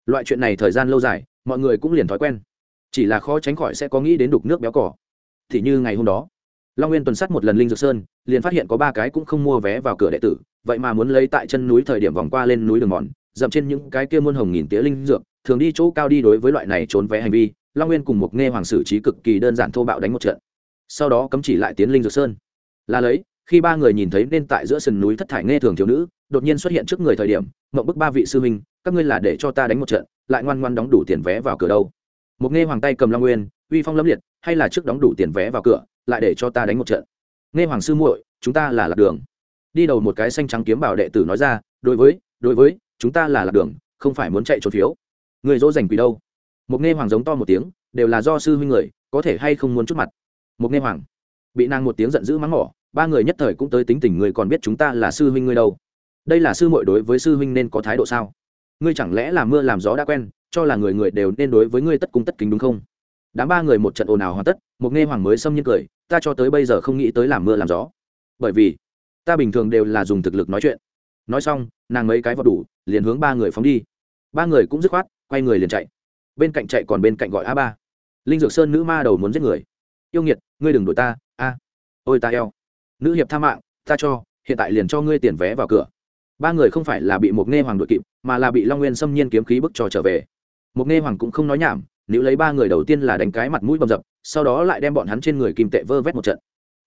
Loại chuyện này thời gian lâu dài, mọi người cũng liền thói quen. Chỉ là khó tránh khỏi sẽ có nghĩ đến đục nước béo cỏ. Thì như ngày hôm đó, long nguyên tuần sắt một lần linh dược sơn, liền phát hiện có ba cái cũng không mua vé vào cửa đệ tử, vậy mà muốn lấy tại chân núi thời điểm vòng qua lên núi đường mòn, dậm trên những cái kia muôn hồng nghìn tía linh dược thường đi chỗ cao đi đối với loại này trốn vé hành vi, long nguyên cùng một nghe hoàng sử trí cực kỳ đơn giản thô bạo đánh một trận. Sau đó cấm chỉ lại tiến linh dược sơn. Là lấy, khi ba người nhìn thấy nên tại giữa sườn núi thất thải nghe thường thiếu nữ, đột nhiên xuất hiện trước người thời điểm, mộng bức ba vị sư minh các ngươi là để cho ta đánh một trận, lại ngoan ngoan đóng đủ tiền vé vào cửa đâu. Một nghe hoàng tay cầm long nguyên, uy phong lâm liệt, hay là trước đóng đủ tiền vé vào cửa, lại để cho ta đánh một trận. Nghe hoàng sư muội, chúng ta là lạc đường. Đi đầu một cái xanh trắng kiếm bảo đệ tử nói ra, đối với đối với, chúng ta là lạc đường, không phải muốn chạy trốn phiếu người dỗ dành quỷ đâu? Một nghe hoàng giống to một tiếng, đều là do sư huynh người, có thể hay không muốn chút mặt? Một nghe hoàng, bị nàng một tiếng giận dữ mắng mỏ, ba người nhất thời cũng tới tính tình người còn biết chúng ta là sư huynh ngươi đâu. Đây là sư muội đối với sư huynh nên có thái độ sao? Ngươi chẳng lẽ là mưa làm gió đã quen, cho là người người đều nên đối với ngươi tất cung tất kính đúng không? Đám ba người một trận ồn ào hoàn tất, một nghe hoàng mới xâm nhiên cười, ta cho tới bây giờ không nghĩ tới làm mưa làm gió. Bởi vì, ta bình thường đều là dùng thực lực nói chuyện. Nói xong, nàng mấy cái vào đủ, liền hướng ba người phóng đi. Ba người cũng dứt khoát quay người liền chạy. Bên cạnh chạy còn bên cạnh gọi a ba. Linh dược sơn nữ ma đầu muốn giết người. Yêu nghiệt, ngươi đừng đuổi ta, a. Ôi ta eo. Nữ hiệp tha mạng, ta cho, hiện tại liền cho ngươi tiền vé vào cửa. Ba người không phải là bị một nghe hoàng đuổi kịp, mà là bị long nguyên xâm nhiên kiếm khí bức trò trở về. Một nghe hoàng cũng không nói nhảm nếu lấy ba người đầu tiên là đánh cái mặt mũi bầm dập, sau đó lại đem bọn hắn trên người kim tệ vơ vét một trận.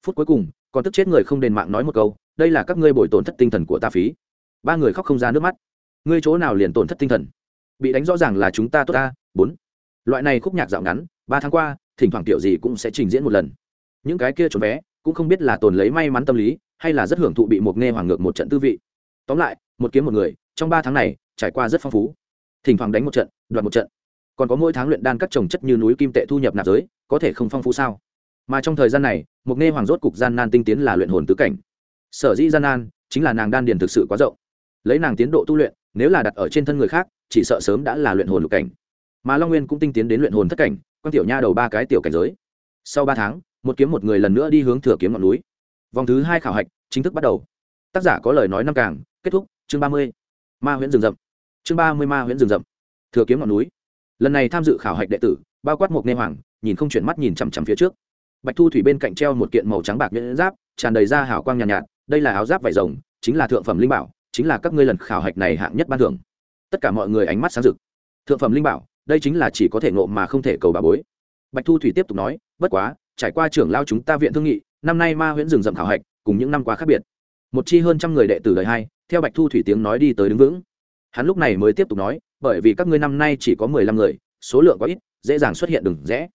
Phút cuối cùng, còn tức chết người không đền mạng nói một câu, đây là các ngươi bồi tổn thất tinh thần của ta phí. Ba người khóc không ra nước mắt. Ngươi chỗ nào liền tổn thất tinh thần? Bị đánh rõ ràng là chúng ta tốt ta, bốn. Loại này khúc nhạc dạo ngắn, ba tháng qua, thỉnh thoảng kiểu gì cũng sẽ trình diễn một lần. Những cái kia trốn vé, cũng không biết là tồn lấy may mắn tâm lý, hay là rất hưởng thụ bị một nghe hoàng ngược một trận tư vị. Tóm lại, một kiếm một người, trong ba tháng này, trải qua rất phong phú. Thỉnh thoảng đánh một trận, đoạt một trận. Còn có mỗi tháng luyện đan các trồng chất như núi kim tệ thu nhập nạp giới, có thể không phong phú sao? Mà trong thời gian này, một nghe hoàng rốt cục gian nan tinh tiến là luyện hồn tứ cảnh. Sở dĩ gian nan, chính là nàng đan điền thực sự quá rộng. Lấy nàng tiến độ tu luyện nếu là đặt ở trên thân người khác chỉ sợ sớm đã là luyện hồn lục cảnh. Mà long nguyên cũng tinh tiến đến luyện hồn thất cảnh quan tiểu nha đầu ba cái tiểu cảnh giới. Sau ba tháng một kiếm một người lần nữa đi hướng thừa kiếm ngọn núi. Vòng thứ hai khảo hạch chính thức bắt đầu. Tác giả có lời nói năm càng kết thúc chương ba mươi. Ma huyễn rừng rậm. Chương ba mươi ma huyễn rừng rậm. Thừa kiếm ngọn núi. Lần này tham dự khảo hạch đệ tử bao quát một nê hoàng nhìn không chuyển mắt nhìn chằm chằm phía trước. Bạch thu thủy bên cạnh treo một kiện màu trắng bạc nhẫn giáp tràn đầy ra hào quang nhàn nhạt, nhạt đây là áo giáp vải rồng chính là thượng phẩm linh bảo chính là các ngươi lần khảo hạch này hạng nhất ban thưởng. Tất cả mọi người ánh mắt sáng rực. Thượng phẩm linh bảo, đây chính là chỉ có thể ngộ mà không thể cầu bà bối. Bạch thu thủy tiếp tục nói, bất quá, trải qua trưởng lao chúng ta viện thương nghị, năm nay ma huyễn rừng rậm khảo hạch, cùng những năm qua khác biệt. Một chi hơn trăm người đệ tử đời hai, theo bạch thu thủy tiếng nói đi tới đứng vững. Hắn lúc này mới tiếp tục nói, bởi vì các ngươi năm nay chỉ có mười lăm người, số lượng có ít, dễ dàng xuất hiện đừng rẽ.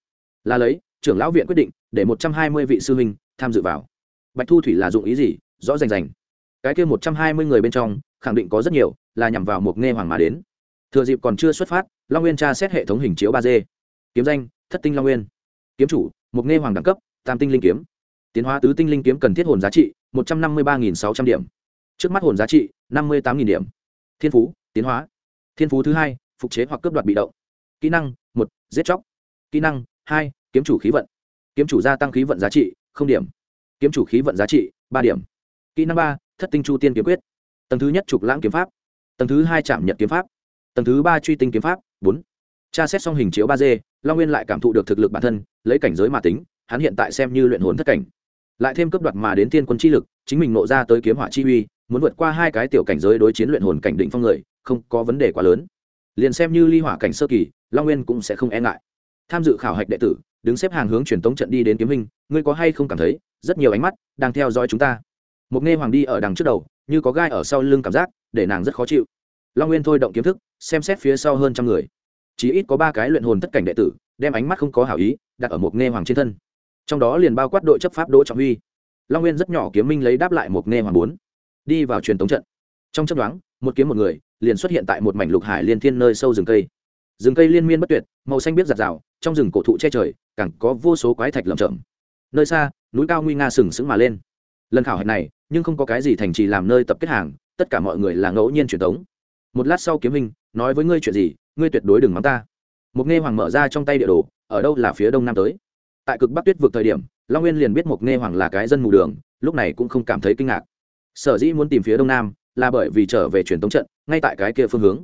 Là lấy, trưởng lão viện quyết định để một trăm hai mươi vị sư huynh tham dự vào. Bạch thu thủy là dụng ý gì? Rõ rành rành cái kia một trăm hai mươi người bên trong, khẳng định có rất nhiều là nhằm vào một nghe hoàng mà đến. Thừa dịp còn chưa xuất phát, long nguyên tra xét hệ thống hình chiếu ba d. Kiếm danh, thất tinh long nguyên. Kiếm chủ, một nghe hoàng đẳng cấp, tam tinh linh kiếm. Tiến hóa tứ tinh linh kiếm cần thiết hồn giá trị, một trăm năm mươi ba sáu trăm điểm. Trước mắt hồn giá trị, năm mươi tám điểm. Thiên phú, tiến hóa. Thiên phú thứ hai, phục chế hoặc cướp đoạt bị động. Kỹ năng, một, giết chóc. Kỹ năng, hai, kiếm chủ khí vận. Kiếm chủ gia tăng khí vận giá trị, không điểm. Kiếm chủ khí vận giá trị, ba điểm. Kỹ năng ba thất tinh chu tiên kiếm quyết. Tầng thứ nhất trục lãng kiếm pháp. Tầng thứ hai chạm nhật kiếm pháp. Tầng thứ ba truy tinh kiếm pháp. Bốn. Tra xét xong hình chiếu ba d, long nguyên lại cảm thụ được thực lực bản thân, lấy cảnh giới mà tính, hắn hiện tại xem như luyện hồn thất cảnh. Lại thêm cấp đoạt mà đến thiên quân chi lực, chính mình nộ ra tới kiếm hỏa chi uy, muốn vượt qua hai cái tiểu cảnh giới đối chiến luyện hồn cảnh định phong người, không có vấn đề quá lớn. Liền xem như ly hỏa cảnh sơ kỳ, long nguyên cũng sẽ không e ngại. Tham dự khảo hạch đệ tử, đứng xếp hàng hướng truyền tống trận đi đến kiếm hình, ngươi có hay không cảm thấy, rất nhiều ánh mắt đang theo dõi chúng ta một nghe hoàng đi ở đằng trước đầu, như có gai ở sau lưng cảm giác, để nàng rất khó chịu. Long nguyên thôi động kiếm thức, xem xét phía sau hơn trăm người. Chỉ ít có ba cái luyện hồn tất cảnh đệ tử, đem ánh mắt không có hảo ý, đặt ở một nghe hoàng trên thân. Trong đó liền bao quát đội chấp pháp đỗ trọng huy. Long nguyên rất nhỏ kiếm minh lấy đáp lại một nghe hoàng bốn. Đi vào truyền tống trận. Trong chấp đoán một kiếm một người, liền xuất hiện tại một mảnh lục hải liên thiên nơi sâu rừng cây. Rừng cây liên miên bất tuyệt, màu xanh biết giặt rào, trong rừng cổ thụ che trời, càng có vô số quái thạch lầm chậm nơi xa, núi cao nguy nga sừng sững mà lên. Lần khảo hạch này nhưng không có cái gì thành trì làm nơi tập kết hàng, tất cả mọi người là ngẫu nhiên truyền thống. Một lát sau kiếm hình, nói với ngươi chuyện gì, ngươi tuyệt đối đừng mắng ta. Mục nghe hoàng mở ra trong tay địa đồ, ở đâu là phía đông nam tới. Tại cực bắc tuyết vượt thời điểm, long nguyên liền biết Mục nghe hoàng là cái dân mù đường, lúc này cũng không cảm thấy kinh ngạc. Sở dĩ muốn tìm phía đông nam, là bởi vì trở về truyền thống trận, ngay tại cái kia phương hướng.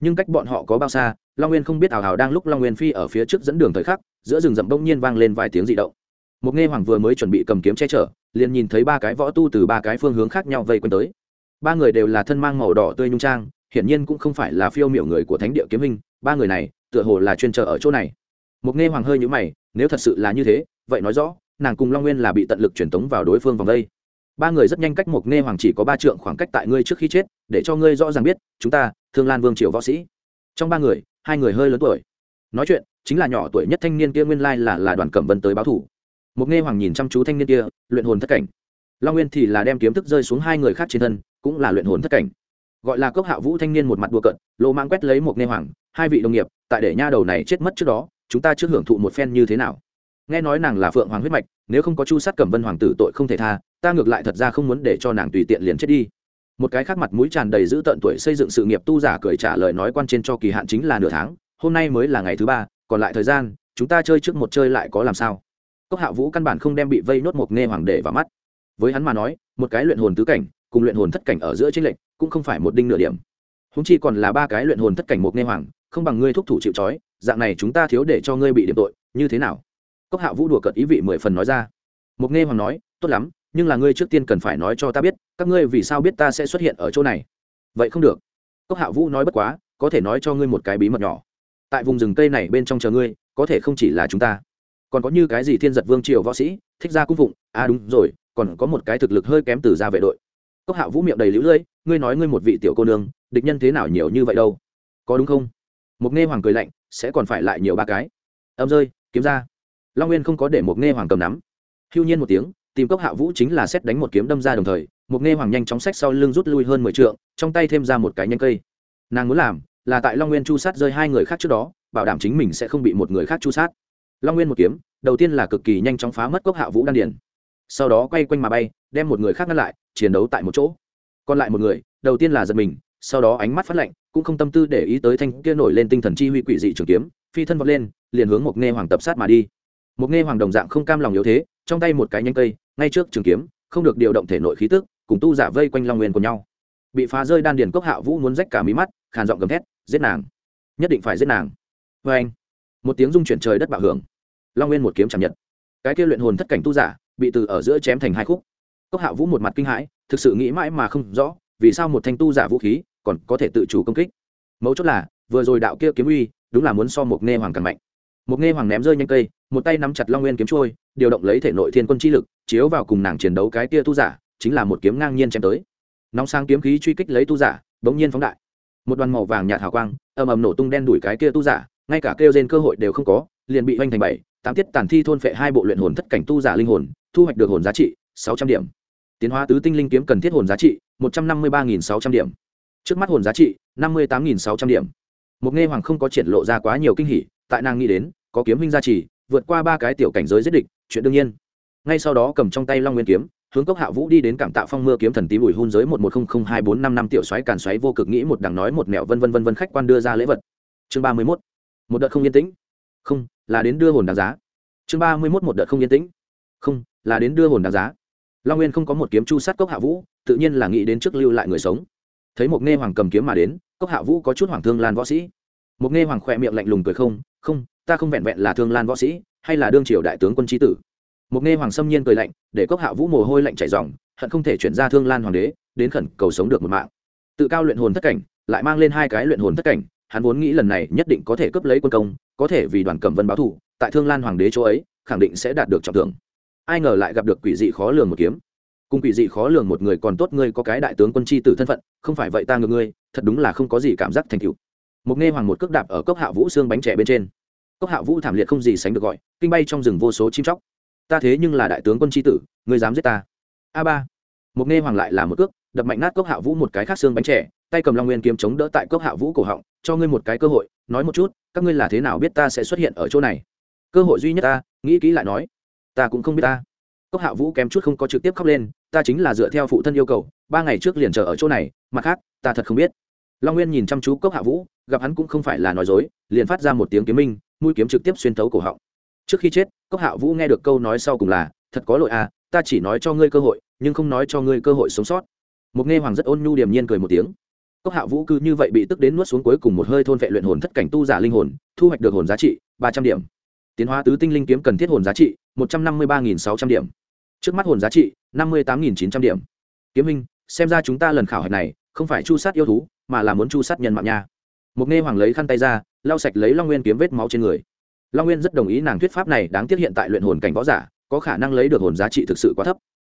Nhưng cách bọn họ có bao xa, long nguyên không biết ảo hào đang lúc long nguyên phi ở phía trước dẫn đường thời khắc, giữa rừng rậm bỗng nhiên vang lên vài tiếng dị động một nghe hoàng vừa mới chuẩn bị cầm kiếm che chở, liền nhìn thấy ba cái võ tu từ ba cái phương hướng khác nhau vây quanh tới. Ba người đều là thân mang màu đỏ tươi nhung trang, hiển nhiên cũng không phải là phiêu miểu người của thánh địa kiếm hình, ba người này, tựa hồ là chuyên chờ ở chỗ này. Một nghe hoàng hơi nhũ mày, nếu thật sự là như thế, vậy nói rõ, nàng cùng long nguyên là bị tận lực truyền tống vào đối phương vòng đây. Ba người rất nhanh cách một nghe hoàng chỉ có ba trượng khoảng cách tại ngươi trước khi chết, để cho ngươi rõ ràng biết, chúng ta, thương lan vương triều võ sĩ. Trong ba người, hai người hơi lớn tuổi. Nói chuyện, chính là nhỏ tuổi nhất thanh niên kia nguyên lai là là đoàn cẩm vân tới báo thủ một nghe hoàng nhìn chăm chú thanh niên kia, luyện hồn thất cảnh. Long nguyên thì là đem kiếm thức rơi xuống hai người khác trên thân, cũng là luyện hồn thất cảnh. Gọi là cốc hạ vũ thanh niên một mặt đùa cận lỗ mang quét lấy một nghe hoàng, hai vị đồng nghiệp, tại để nha đầu này chết mất trước đó, chúng ta trước hưởng thụ một phen như thế nào? Nghe nói nàng là phượng hoàng huyết mạch, nếu không có chu sát cẩm vân hoàng tử tội không thể tha, ta ngược lại thật ra không muốn để cho nàng tùy tiện liền chết đi. Một cái khác mặt mũi tràn đầy giữ tận tuổi xây dựng sự nghiệp tu giả cười trả lời nói quan trên cho kỳ hạn chính là nửa tháng, hôm nay mới là ngày thứ ba, còn lại thời gian, chúng ta chơi trước một chơi lại có làm sao? Cốc hạ vũ căn bản không đem bị vây nốt một nghe hoàng đệ vào mắt. Với hắn mà nói, một cái luyện hồn tứ cảnh, cùng luyện hồn thất cảnh ở giữa tranh lệch, cũng không phải một đinh nửa điểm. Húng chi còn là ba cái luyện hồn thất cảnh một nghe hoàng, không bằng ngươi thúc thủ chịu trói, dạng này chúng ta thiếu để cho ngươi bị điểm tội, như thế nào? Cốc hạ vũ đùa cợt ý vị mười phần nói ra. Một nghe hoàng nói, tốt lắm, nhưng là ngươi trước tiên cần phải nói cho ta biết, các ngươi vì sao biết ta sẽ xuất hiện ở chỗ này? Vậy không được. Cốc hạ vũ nói bất quá, có thể nói cho ngươi một cái bí mật nhỏ. Tại vùng rừng cây này bên trong chờ ngươi, có thể không chỉ là chúng ta còn có như cái gì thiên giật vương triều võ sĩ, thích ra cung phụng à đúng rồi, còn có một cái thực lực hơi kém từ gia vệ đội. Cốc hạ vũ miệng đầy lũ lưỡi ngươi nói ngươi một vị tiểu cô nương, địch nhân thế nào nhiều như vậy đâu? Có đúng không? Một nghe hoàng cười lạnh, sẽ còn phải lại nhiều ba cái. Âm rơi, kiếm ra. Long nguyên không có để một nghe hoàng cầm nắm. Hưu nhiên một tiếng, tìm cốc hạ vũ chính là xét đánh một kiếm đâm ra đồng thời một nghe hoàng nhanh chóng sách sau lưng rút lui hơn mười trượng, trong tay thêm ra một cái nhanh cây. Nàng muốn làm là tại long nguyên chu sát rơi hai người khác trước đó, bảo đảm chính mình sẽ không bị một người khác chu sát long nguyên một kiếm, đầu tiên là cực kỳ nhanh chóng phá mất cốc hạ vũ đan điền. Sau đó quay quanh mà bay, đem một người khác ngăn lại, chiến đấu tại một chỗ. Còn lại một người, đầu tiên là giật mình, sau đó ánh mắt phát lạnh, cũng không tâm tư để ý tới thanh kia nổi lên tinh thần chi huy quỷ dị trường kiếm, phi thân vọt lên, liền hướng một nghe hoàng tập sát mà đi. Một nghe hoàng đồng dạng không cam lòng yếu thế, trong tay một cái nhanh cây, ngay trước trường kiếm, không được điều động thể nội khí tức, cùng tu giả vây quanh long nguyên của nhau. Bị phá rơi đan điền cốc hạ vũ muốn rách cả mí mắt, khàn giọng gầm thét, giết nàng! Nhất định phải giết nàng! Vê anh một tiếng rung chuyển trời đất bạo hưởng. Long nguyên một kiếm chạm nhật. Cái kia luyện hồn thất cảnh tu giả bị từ ở giữa chém thành hai khúc. Cốc hạ vũ một mặt kinh hãi, thực sự nghĩ mãi mà không rõ vì sao một thanh tu giả vũ khí còn có thể tự chủ công kích. Mấu chốt là, vừa rồi đạo kia kiếm uy, đúng là muốn so một nghe hoàng càng mạnh. Một nghe hoàng ném rơi nhanh cây, một tay nắm chặt long nguyên kiếm trôi điều động lấy thể nội thiên quân chi lực, chiếu vào cùng nàng chiến đấu cái kia tu giả, chính là một kiếm ngang nhiên chém tới. Nóng sang kiếm khí truy kích lấy tu giả, bỗng nhiên phóng đại. Một đoàn màu vàng nhạt hào quang, ầm ầm nổ tung đen đuổi cái kia tu giả ngay cả kêu trên cơ hội đều không có, liền bị hoành thành bảy, tám tiết tàn thi thôn phệ hai bộ luyện hồn thất cảnh tu giả linh hồn, thu hoạch được hồn giá trị sáu trăm điểm. Tiến hóa tứ tinh linh kiếm cần thiết hồn giá trị một trăm năm mươi ba nghìn sáu trăm điểm. Trước mắt hồn giá trị năm mươi tám nghìn sáu trăm điểm. Một nghe hoàng không có triển lộ ra quá nhiều kinh hỉ, tại nàng nghĩ đến, có kiếm huynh gia trì, vượt qua ba cái tiểu cảnh giới giết địch, chuyện đương nhiên. Ngay sau đó cầm trong tay long nguyên kiếm, hướng cốc hạ vũ đi đến cảm tạo phong mưa kiếm thần tím ủi hun giới một một không không hai bốn năm năm, tiểu xoáy càn xoáy vô cực nghĩ một đằng nói một mẹo vân vân vân vân khách quan đưa ra lễ vật. Chương ba mươi mốt một đợt không yên tĩnh. Không, là đến đưa hồn đáng giá. Chương ba mươi mốt một đợt không yên tĩnh. Không, là đến đưa hồn đáng giá. Long nguyên không có một kiếm chu sát cốc hạ vũ, tự nhiên là nghĩ đến trước lưu lại người sống. Thấy một nghe hoàng cầm kiếm mà đến, cốc hạ vũ có chút hoàng thương lan võ sĩ. Một nghe hoàng khỏe miệng lạnh lùng cười không không, ta không vẹn vẹn là thương lan võ sĩ, hay là đương triều đại tướng quân trí tử. Một nghe hoàng xâm nhiên cười lạnh, để cốc hạ vũ mồ hôi lạnh chảy dòng hận không thể chuyển ra thương lan hoàng đế, đến khẩn cầu sống được một mạng. Tự cao luyện hồn thất cảnh, lại mang lên hai cái luyện hồn thất cảnh hắn vốn nghĩ lần này nhất định có thể cướp lấy quân công, có thể vì đoàn cẩm vân báo thù, tại thương lan hoàng đế chỗ ấy, khẳng định sẽ đạt được trọng thưởng. Ai ngờ lại gặp được quỷ dị khó lường một kiếm. Cùng quỷ dị khó lường một người còn tốt ngươi có cái đại tướng quân chi tử thân phận, không phải vậy ta ngược ngươi, thật đúng là không có gì cảm giác thành cựu một nghe hoàng một cước đạp ở cốc hạ vũ xương bánh trẻ bên trên. Cốc hạ vũ thảm liệt không gì sánh được gọi, kinh bay trong rừng vô số chim chóc. Ta thế nhưng là đại tướng quân tri tử, ngươi dám giết ta. A ba. Một nghe hoàng lại là một cước, đập mạnh nát cốc hạ vũ một cái khác xương bánh trẻ tay cầm long nguyên kiếm chống đỡ tại cốc hạ vũ cổ họng, cho ngươi một cái cơ hội, nói một chút, các ngươi là thế nào biết ta sẽ xuất hiện ở chỗ này? Cơ hội duy nhất ta, nghĩ kỹ lại nói. Ta cũng không biết ta. Cốc hạ vũ kém chút không có trực tiếp khóc lên, ta chính là dựa theo phụ thân yêu cầu, ba ngày trước liền chờ ở chỗ này, mặt khác, ta thật không biết. Long nguyên nhìn chăm chú cốc hạ vũ, gặp hắn cũng không phải là nói dối, liền phát ra một tiếng kiếm minh, mũi kiếm trực tiếp xuyên thấu cổ họng. Trước khi chết, cốc hạ vũ nghe được câu nói sau cùng là, thật có lỗi à ta chỉ nói cho ngươi cơ hội, nhưng không nói cho ngươi cơ hội sống sót. Một nghe hoàng rất ôn nhu điềm nhiên cười một tiếng cốc hạ vũ cư như vậy bị tức đến nuốt xuống cuối cùng một hơi thôn vệ luyện hồn thất cảnh tu giả linh hồn, thu hoạch được hồn giá trị ba trăm điểm. Tiến hóa tứ tinh linh kiếm cần thiết hồn giá trị một trăm năm mươi ba sáu trăm điểm. Trước mắt hồn giá trị năm mươi tám nghìn chín trăm điểm. Kiếm minh, xem ra chúng ta lần khảo hạch này không phải chu sát yêu thú, mà là muốn chu sát nhân mạng nha. Mục nghe hoàng lấy khăn tay ra, lau sạch lấy long nguyên kiếm vết máu trên người. Long nguyên rất đồng ý nàng thuyết pháp này đáng tiếc hiện tại luyện hồn cảnh võ giả có khả năng lấy được hồn giá trị thực sự quá thấp.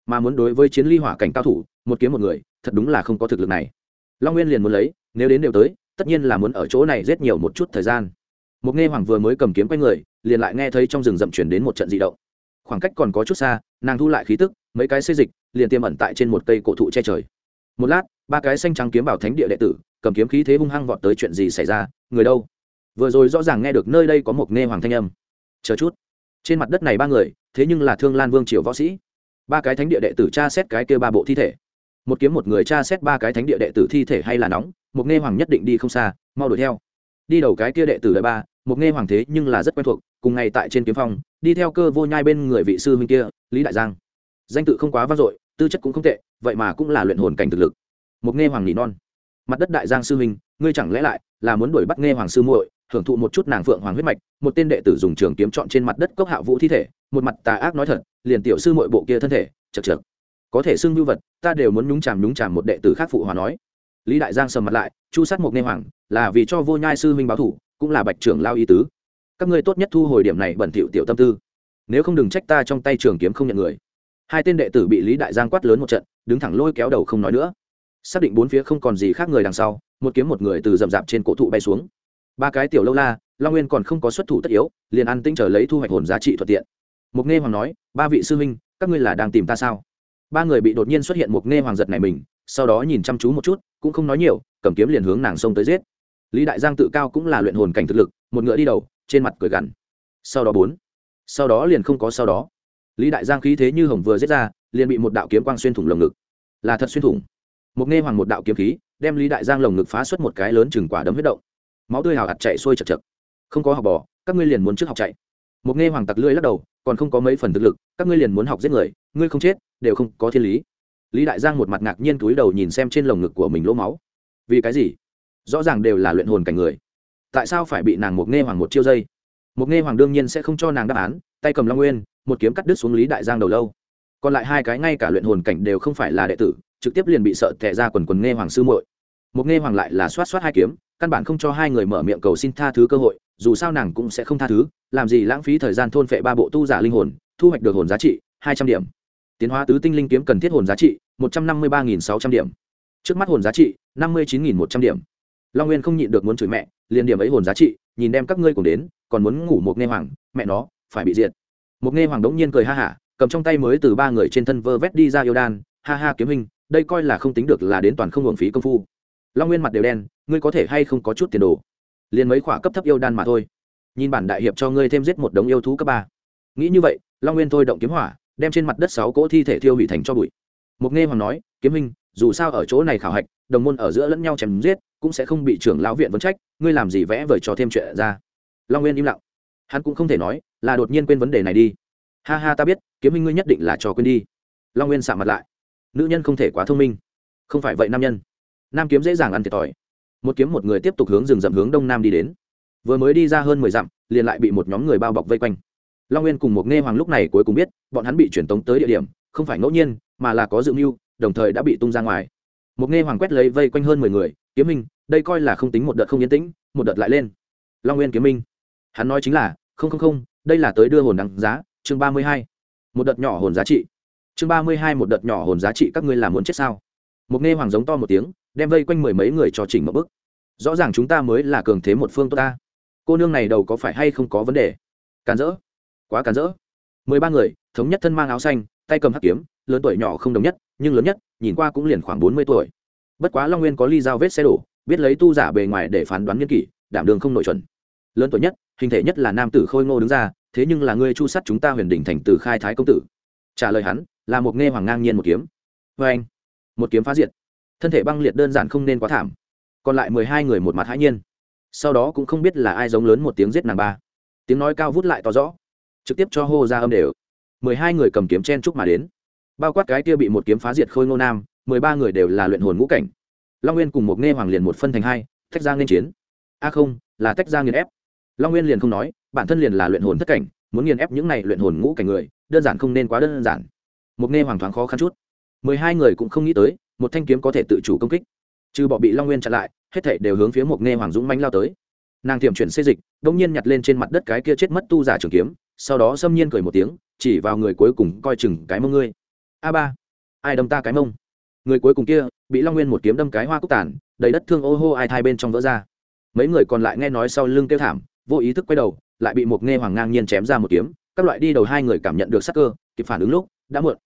Mà muốn đối với chiến ly hỏa cảnh cao thủ, một kiếm một người, thật đúng là không có thực lực này long nguyên liền muốn lấy, nếu đến đều tới, tất nhiên là muốn ở chỗ này giết nhiều một chút thời gian. Một nghe hoàng vừa mới cầm kiếm quanh người, liền lại nghe thấy trong rừng rậm chuyển đến một trận di động. Khoảng cách còn có chút xa, nàng thu lại khí tức, mấy cái xây dịch, liền tiêm ẩn tại trên một cây cổ thụ che trời. Một lát, ba cái xanh trắng kiếm bảo thánh địa đệ tử, cầm kiếm khí thế hung hăng vọt tới chuyện gì xảy ra, người đâu? Vừa rồi rõ ràng nghe được nơi đây có một nghe hoàng thanh âm. Chờ chút. Trên mặt đất này ba người, thế nhưng là thương lan vương triều võ sĩ. Ba cái thánh địa đệ tử tra xét cái kia ba bộ thi thể một kiếm một người tra xét ba cái thánh địa đệ tử thi thể hay là nóng, một nghe hoàng nhất định đi không xa, mau đuổi theo. Đi đầu cái kia đệ tử đại ba, một nghe hoàng thế nhưng là rất quen thuộc, cùng ngày tại trên kiếm phong, đi theo cơ vô nhai bên người vị sư huynh kia, lý đại giang. Danh tự không quá vang dội, tư chất cũng không tệ, vậy mà cũng là luyện hồn cảnh thực lực. Một nghe hoàng nỉ non. Mặt đất đại giang sư huynh, ngươi chẳng lẽ lại là muốn đuổi bắt nghe hoàng sư muội, hưởng thụ một chút nàng phượng hoàng huyết mạch, một tên đệ tử dùng trường kiếm chọn trên mặt đất cốc hạ vũ thi thể, một mặt tà ác nói thật, liền tiểu sư muội bộ kia thân thể, chật chật có thể xưng như vật, ta đều muốn nhúng chàm nhúng chàm một đệ tử khác phụ hòa nói. Lý đại giang sầm mặt lại, chu sát một Nê hoàng, là vì cho vô nhai sư huynh báo thủ, cũng là bạch trưởng lao ý tứ. Các ngươi tốt nhất thu hồi điểm này bẩn thỉu tiểu tâm tư. Nếu không đừng trách ta trong tay trường kiếm không nhận người. Hai tên đệ tử bị lý đại giang quát lớn một trận, đứng thẳng lôi kéo đầu không nói nữa. Xác định bốn phía không còn gì khác người đằng sau, một kiếm một người từ rậm rạp trên cổ thụ bay xuống. Ba cái tiểu lâu la, long nguyên còn không có xuất thủ tất yếu, liền ăn tinh trở lấy thu hoạch hồn giá trị thuận tiện. Mục nghe hoàng nói, ba vị sư huynh, các ngươi là đang tìm ta sao? Ba người bị đột nhiên xuất hiện một nghe hoàng giật này mình, sau đó nhìn chăm chú một chút, cũng không nói nhiều, cầm kiếm liền hướng nàng sông tới giết. Lý đại giang tự cao cũng là luyện hồn cảnh thực lực, một ngựa đi đầu, trên mặt cười gằn. Sau đó bốn, sau đó liền không có sau đó. Lý đại giang khí thế như hồng vừa giết ra, liền bị một đạo kiếm quang xuyên thủng lồng ngực. Là thật xuyên thủng. Một nghe hoàng một đạo kiếm khí, đem lý đại giang lồng ngực phá xuất một cái lớn chừng quả đấm huyết động. Máu tươi hào hạt chạy xuôi chật chật. Không có học bò, các ngươi liền muốn trước học chạy. Một nghe hoàng tặc lưỡi lắc đầu còn không có mấy phần thực lực, các ngươi liền muốn học giết người, ngươi không chết, đều không có thiên lý. Lý đại giang một mặt ngạc nhiên túi đầu nhìn xem trên lồng ngực của mình lỗ máu. Vì cái gì? Rõ ràng đều là luyện hồn cảnh người. Tại sao phải bị nàng một nghe hoàng một chiêu dây? Một nghe hoàng đương nhiên sẽ không cho nàng đáp án, tay cầm long nguyên, một kiếm cắt đứt xuống lý đại giang đầu lâu. Còn lại hai cái ngay cả luyện hồn cảnh đều không phải là đệ tử, trực tiếp liền bị sợ tệ ra quần quần nghe hoàng sư muội. Một nghe hoàng lại là xoát xoát hai kiếm, căn bản không cho hai người mở miệng cầu xin tha thứ cơ hội dù sao nàng cũng sẽ không tha thứ, làm gì lãng phí thời gian thôn phệ ba bộ tu giả linh hồn, thu hoạch được hồn giá trị, hai trăm điểm. Tiến hóa tứ tinh linh kiếm cần thiết hồn giá trị, một trăm năm mươi ba nghìn sáu trăm điểm. Trước mắt hồn giá trị, năm mươi chín nghìn một trăm điểm. Long nguyên không nhịn được muốn chửi mẹ, liền điểm ấy hồn giá trị, nhìn đem các ngươi cùng đến, còn muốn ngủ một nghe hoàng, mẹ nó, phải bị diệt. Một nghe hoàng đống nhiên cười ha hả, cầm trong tay mới từ ba người trên thân vơ vét đi ra yêu đan, ha ha kiếm hình, đây coi là không tính được là đến toàn không hưởng phí công phu. Long nguyên mặt đều đen, ngươi có thể hay không có chút tiền đồ? Liền mấy khoả cấp thấp yêu đan mà thôi. Nhìn bản đại hiệp cho ngươi thêm giết một đống yêu thú cấp ba. Nghĩ như vậy, long nguyên thôi động kiếm hỏa, đem trên mặt đất sáu cỗ thi thể thiêu hủy thành cho bụi. Mục nghe hoàng nói, kiếm minh dù sao ở chỗ này khảo hạch, đồng môn ở giữa lẫn nhau chém giết, cũng sẽ không bị trưởng lão viện vấn trách, ngươi làm gì vẽ vời cho thêm chuyện ra. Long nguyên im lặng. Hắn cũng không thể nói, là đột nhiên quên vấn đề này đi. Ha ha, ta biết, kiếm minh ngươi nhất định là cho quên đi. Long nguyên sạ mặt lại. Nữ nhân không thể quá thông minh. Không phải vậy, nam nhân. Nam kiếm dễ dàng ăn thiệt thòi một kiếm một người tiếp tục hướng rừng rậm hướng đông nam đi đến. Vừa mới đi ra hơn mười dặm, liền lại bị một nhóm người bao bọc vây quanh. Long nguyên cùng một nghe hoàng lúc này cuối cùng biết, bọn hắn bị chuyển tống tới địa điểm, không phải ngẫu nhiên, mà là có dự mưu, đồng thời đã bị tung ra ngoài. Một nghe hoàng quét lấy vây quanh hơn mười người, kiếm minh, đây coi là không tính một đợt không yên tĩnh, một đợt lại lên. Long nguyên kiếm minh, hắn nói chính là, không không không, đây là tới đưa hồn đăng giá, chương ba mươi hai, một đợt nhỏ hồn giá trị. Chương ba mươi hai, một đợt nhỏ hồn giá trị các ngươi làm muốn chết sao? Một nghe hoàng giống to một tiếng đem vây quanh mười mấy người cho chỉnh một bức rõ ràng chúng ta mới là cường thế một phương tốt ta. Cô nương này đầu có phải hay không có vấn đề? Càn rỡ. Quá càn rỡ. Mười ba người, thống nhất thân mang áo xanh, tay cầm hắc kiếm, lớn tuổi nhỏ không đồng nhất, nhưng lớn nhất, nhìn qua cũng liền khoảng bốn mươi tuổi. Bất quá long nguyên có ly dao vết xe đổ, biết lấy tu giả bề ngoài để phán đoán nhân kỷ, đảm đường không nội chuẩn. Lớn tuổi nhất, hình thể nhất là nam tử khôi ngô đứng ra, thế nhưng là ngươi chu sắt chúng ta huyền đỉnh thành từ khai thái công tử. Trả lời hắn, là một nghe hoàng ngang nhiên một kiếm. Vê anh một kiếm phá diệt thân thể băng liệt đơn giản không nên quá thảm. Còn lại mười hai người một mặt hãi nhiên. Sau đó cũng không biết là ai giống lớn một tiếng giết nàng ba. Tiếng nói cao vút lại to rõ. Trực tiếp cho hô ra âm đều. Mười hai người cầm kiếm chen chúc mà đến. Bao quát cái kia bị một kiếm phá diệt khôi ngô nam, mười ba người đều là luyện hồn ngũ cảnh. Long nguyên cùng một nghe hoàng liền một phân thành hai, tách ra nên chiến. A không, là tách ra nghiền ép. Long nguyên liền không nói, bản thân liền là luyện hồn thất cảnh, muốn nghiền ép những này luyện hồn ngũ cảnh người, đơn giản không nên quá đơn giản. Một nghe hoàng thoáng khó khăn chút. Mười hai người cũng không nghĩ tới một thanh kiếm có thể tự chủ công kích. Trừ bỏ bị long nguyên chặn lại, hết thảy đều hướng phía một nghe hoàng dũng manh lao tới. Nàng tiềm chuyển xê dịch, đông nhiên nhặt lên trên mặt đất cái kia chết mất tu giả trường kiếm, sau đó xâm nhiên cười một tiếng, chỉ vào người cuối cùng coi chừng cái mông ngươi. A ba, ai đâm ta cái mông? Người cuối cùng kia, bị long nguyên một kiếm đâm cái hoa cúc tản đầy đất thương ô hô ai thai bên trong vỡ ra. Mấy người còn lại nghe nói sau lưng kêu thảm, vô ý thức quay đầu, lại bị một nghe hoàng ngang nhiên chém ra một kiếm, các loại đi đầu hai người cảm nhận được sắc cơ, kịp phản ứng lúc, đã muộn.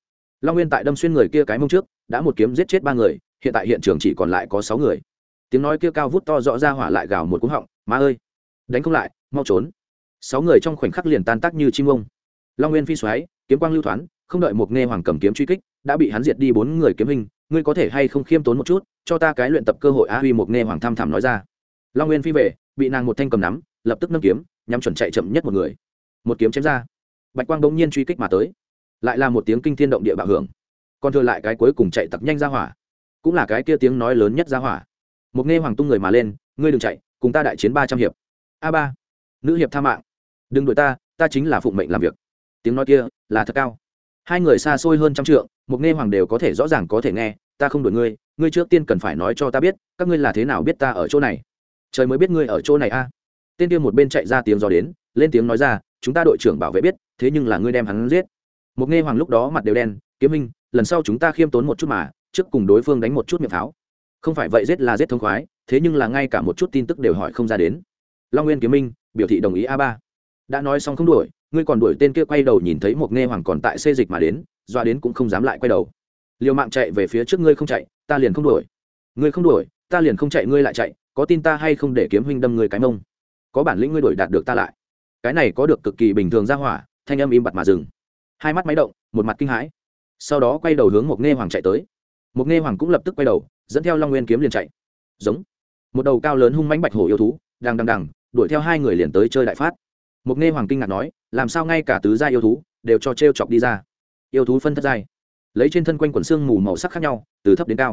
Long nguyên tại đâm xuyên người kia cái mông trước đã một kiếm giết chết ba người, hiện tại hiện trường chỉ còn lại có sáu người. Tiếng nói kia cao vút to rõ ra hỏa lại gào một cú họng, má ơi, đánh không lại, mau trốn. Sáu người trong khoảnh khắc liền tan tác như chim ông. Long nguyên phi xoáy, kiếm quang lưu thoáng, không đợi một nghe hoàng cầm kiếm truy kích, đã bị hắn diệt đi bốn người kiếm hình, ngươi có thể hay không khiêm tốn một chút, cho ta cái luyện tập cơ hội á huy một nghe hoàng tham thảm nói ra. Long nguyên phi về, bị nàng một thanh cầm nắm, lập tức nâng kiếm, nhắm chuẩn chạy chậm nhất một người. Một kiếm chém ra. Bạch quang bỗng nhiên truy kích mà tới. Lại là một tiếng kinh thiên động địa bạo hưởng còn thừa lại cái cuối cùng chạy tặc nhanh ra hỏa. Cũng là cái kia tiếng nói lớn nhất ra hỏa. Một nghe hoàng tung người mà lên, ngươi đừng chạy, cùng ta đại chiến ba trăm hiệp. A ba, nữ hiệp tha mạng. Đừng đuổi ta ta chính là phụng mệnh làm việc. Tiếng nói kia là thật cao. Hai người xa xôi hơn trăm trượng, một nghe hoàng đều có thể rõ ràng có thể nghe, ta không đuổi ngươi ngươi trước tiên cần phải nói cho ta biết, các ngươi là thế nào biết ta ở chỗ này? Trời mới biết ngươi ở chỗ này a. Tên kia một bên chạy ra tiếng gió đến, lên tiếng nói ra, chúng ta đội trưởng bảo vệ biết, thế nhưng là ngươi đem hắn giết. Một nghe hoàng lúc đó mặt đều đen, kiếm minh lần sau chúng ta khiêm tốn một chút mà, trước cùng đối phương đánh một chút miệng pháo. Không phải vậy giết là giết thông khoái, thế nhưng là ngay cả một chút tin tức đều hỏi không ra đến. Long nguyên kiếm minh, biểu thị đồng ý a ba. Đã nói xong không đuổi, ngươi còn đuổi tên kia quay đầu nhìn thấy một nghe hoàng còn tại xê dịch mà đến doa đến cũng không dám lại quay đầu. Liều mạng chạy về phía trước ngươi không chạy, ta liền không đuổi. Ngươi không đuổi, ta liền không chạy, ngươi lại chạy, có tin ta hay không để kiếm huynh đâm ngươi cái mông? Có bản lĩnh ngươi đuổi đạt được ta lại. Cái này có được cực kỳ bình thường ra hỏa, thanh âm im bặt mà dừng. Hai mắt máy động, một mặt kinh hãi sau đó quay đầu hướng một nghe hoàng chạy tới. Một nghe hoàng cũng lập tức quay đầu, dẫn theo long nguyên kiếm liền chạy. Giống. Một đầu cao lớn hung mãnh bạch hổ yêu thú, đang đằng đằng đuổi theo hai người liền tới chơi đại phát. Một nghe hoàng kinh ngạc nói, làm sao ngay cả tứ gia yêu thú đều cho t r e o chọc đi ra? Yêu thú phân thất giai. Lấy trên thân quanh quần xương mù màu sắc khác nhau, từ thấp đến cao.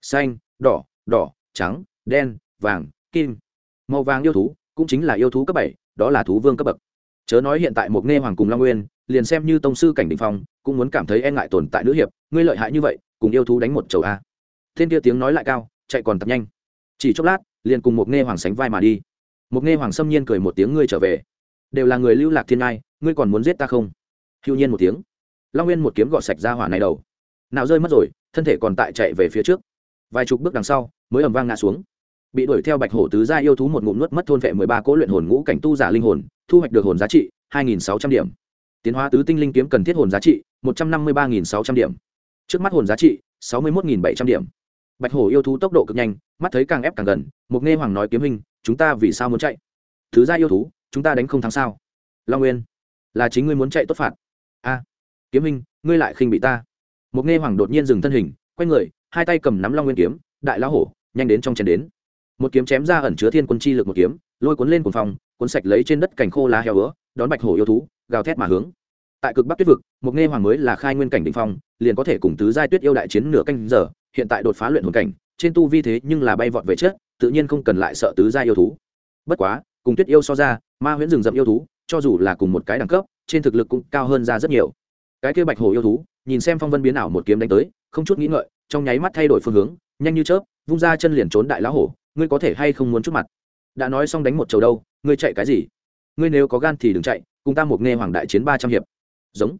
Xanh, đỏ đỏ, trắng, đen, vàng, kim. Màu vàng yêu thú cũng chính là yêu thú cấp bảy, đó là thú vương cấp bậc. Chớ nói hiện tại một nghe hoàng cùng long nguyên liền xem như tông sư cảnh đình phong cũng muốn cảm thấy e ngại tồn tại nữ hiệp ngươi lợi hại như vậy cùng yêu thú đánh một chầu a. Thiên kia tiếng nói lại cao chạy còn tập nhanh. Chỉ chốc lát liền cùng một nghe hoàng sánh vai mà đi. Một nghe hoàng xâm nhiên cười một tiếng ngươi trở về. Đều là người lưu lạc thiên ai, ngươi còn muốn giết ta không? Hưu nhiên một tiếng. Long nguyên một kiếm gọt sạch ra hỏa này đầu. Nào rơi mất rồi thân thể còn tại chạy về phía trước. Vài chục bước đằng sau mới ầm vang ngã xuống. Bị đuổi theo bạch hổ tứ gia yêu thú một ngụm nuốt mất thôn vệ mười ba cỗ luyện hồn ngũ cảnh tu giả linh hồn thu hoạch được hồn giá trị hai nghìn sáu trăm điểm tiến hóa tứ tinh linh kiếm cần thiết hồn giá trị, một trăm năm mươi ba nghìn sáu trăm điểm. Trước mắt hồn giá trị, sáu mươi một nghìn bảy trăm điểm. Bạch hổ yêu thú tốc độ cực nhanh, mắt thấy càng ép càng gần Mục nghe hoàng nói kiếm hình, chúng ta vì sao muốn chạy? Thứ gia yêu thú, chúng ta đánh không thắng sao? Long nguyên, là chính ngươi muốn chạy tốt phạt. A, kiếm hình, ngươi lại khinh bị ta. Mục nghe hoàng đột nhiên dừng thân hình, quay người, hai tay cầm nắm long nguyên kiếm, đại lão hổ, nhanh đến trong chén đến. Một kiếm chém ra ẩn chứa thiên quân chi lực một kiếm, lôi cuốn lên cuồng phòng cuốn sạch lấy trên đất cành khô lá heo ứa đón bạch hổ yêu thú, gào thét mà hướng. Tại cực bắc tuyết vực, một nghe hoàng mới là khai nguyên cảnh đ phong, liền có thể cùng tứ giai tuyết yêu đại chiến nửa canh giờ, hiện tại đột phá luyện hồn cảnh, trên tu vi thế nhưng là bay vọt về chết tự nhiên không cần lại sợ tứ giai yêu thú. Bất quá, cùng tuyết yêu so ra, ma huyễn rừng rậm yêu thú, cho dù là cùng một cái đẳng cấp, trên thực lực cũng cao hơn ra rất nhiều. Cái kia bạch hổ yêu thú, nhìn xem phong vân biến ảo một kiếm đánh tới, không chút nghĩ ngợi, trong nháy mắt thay đổi phương hướng, nhanh như chớp, vung ra chân liền trốn đại lá hổ, ngươi có thể hay không muốn chút mặt? Đã nói xong đánh một chầu đâu, ngươi chạy cái gì? Ngươi nếu có gan thì đừng chạy, cùng ta một nghe hoàng đại chiến ba trăm hiệp. Giống.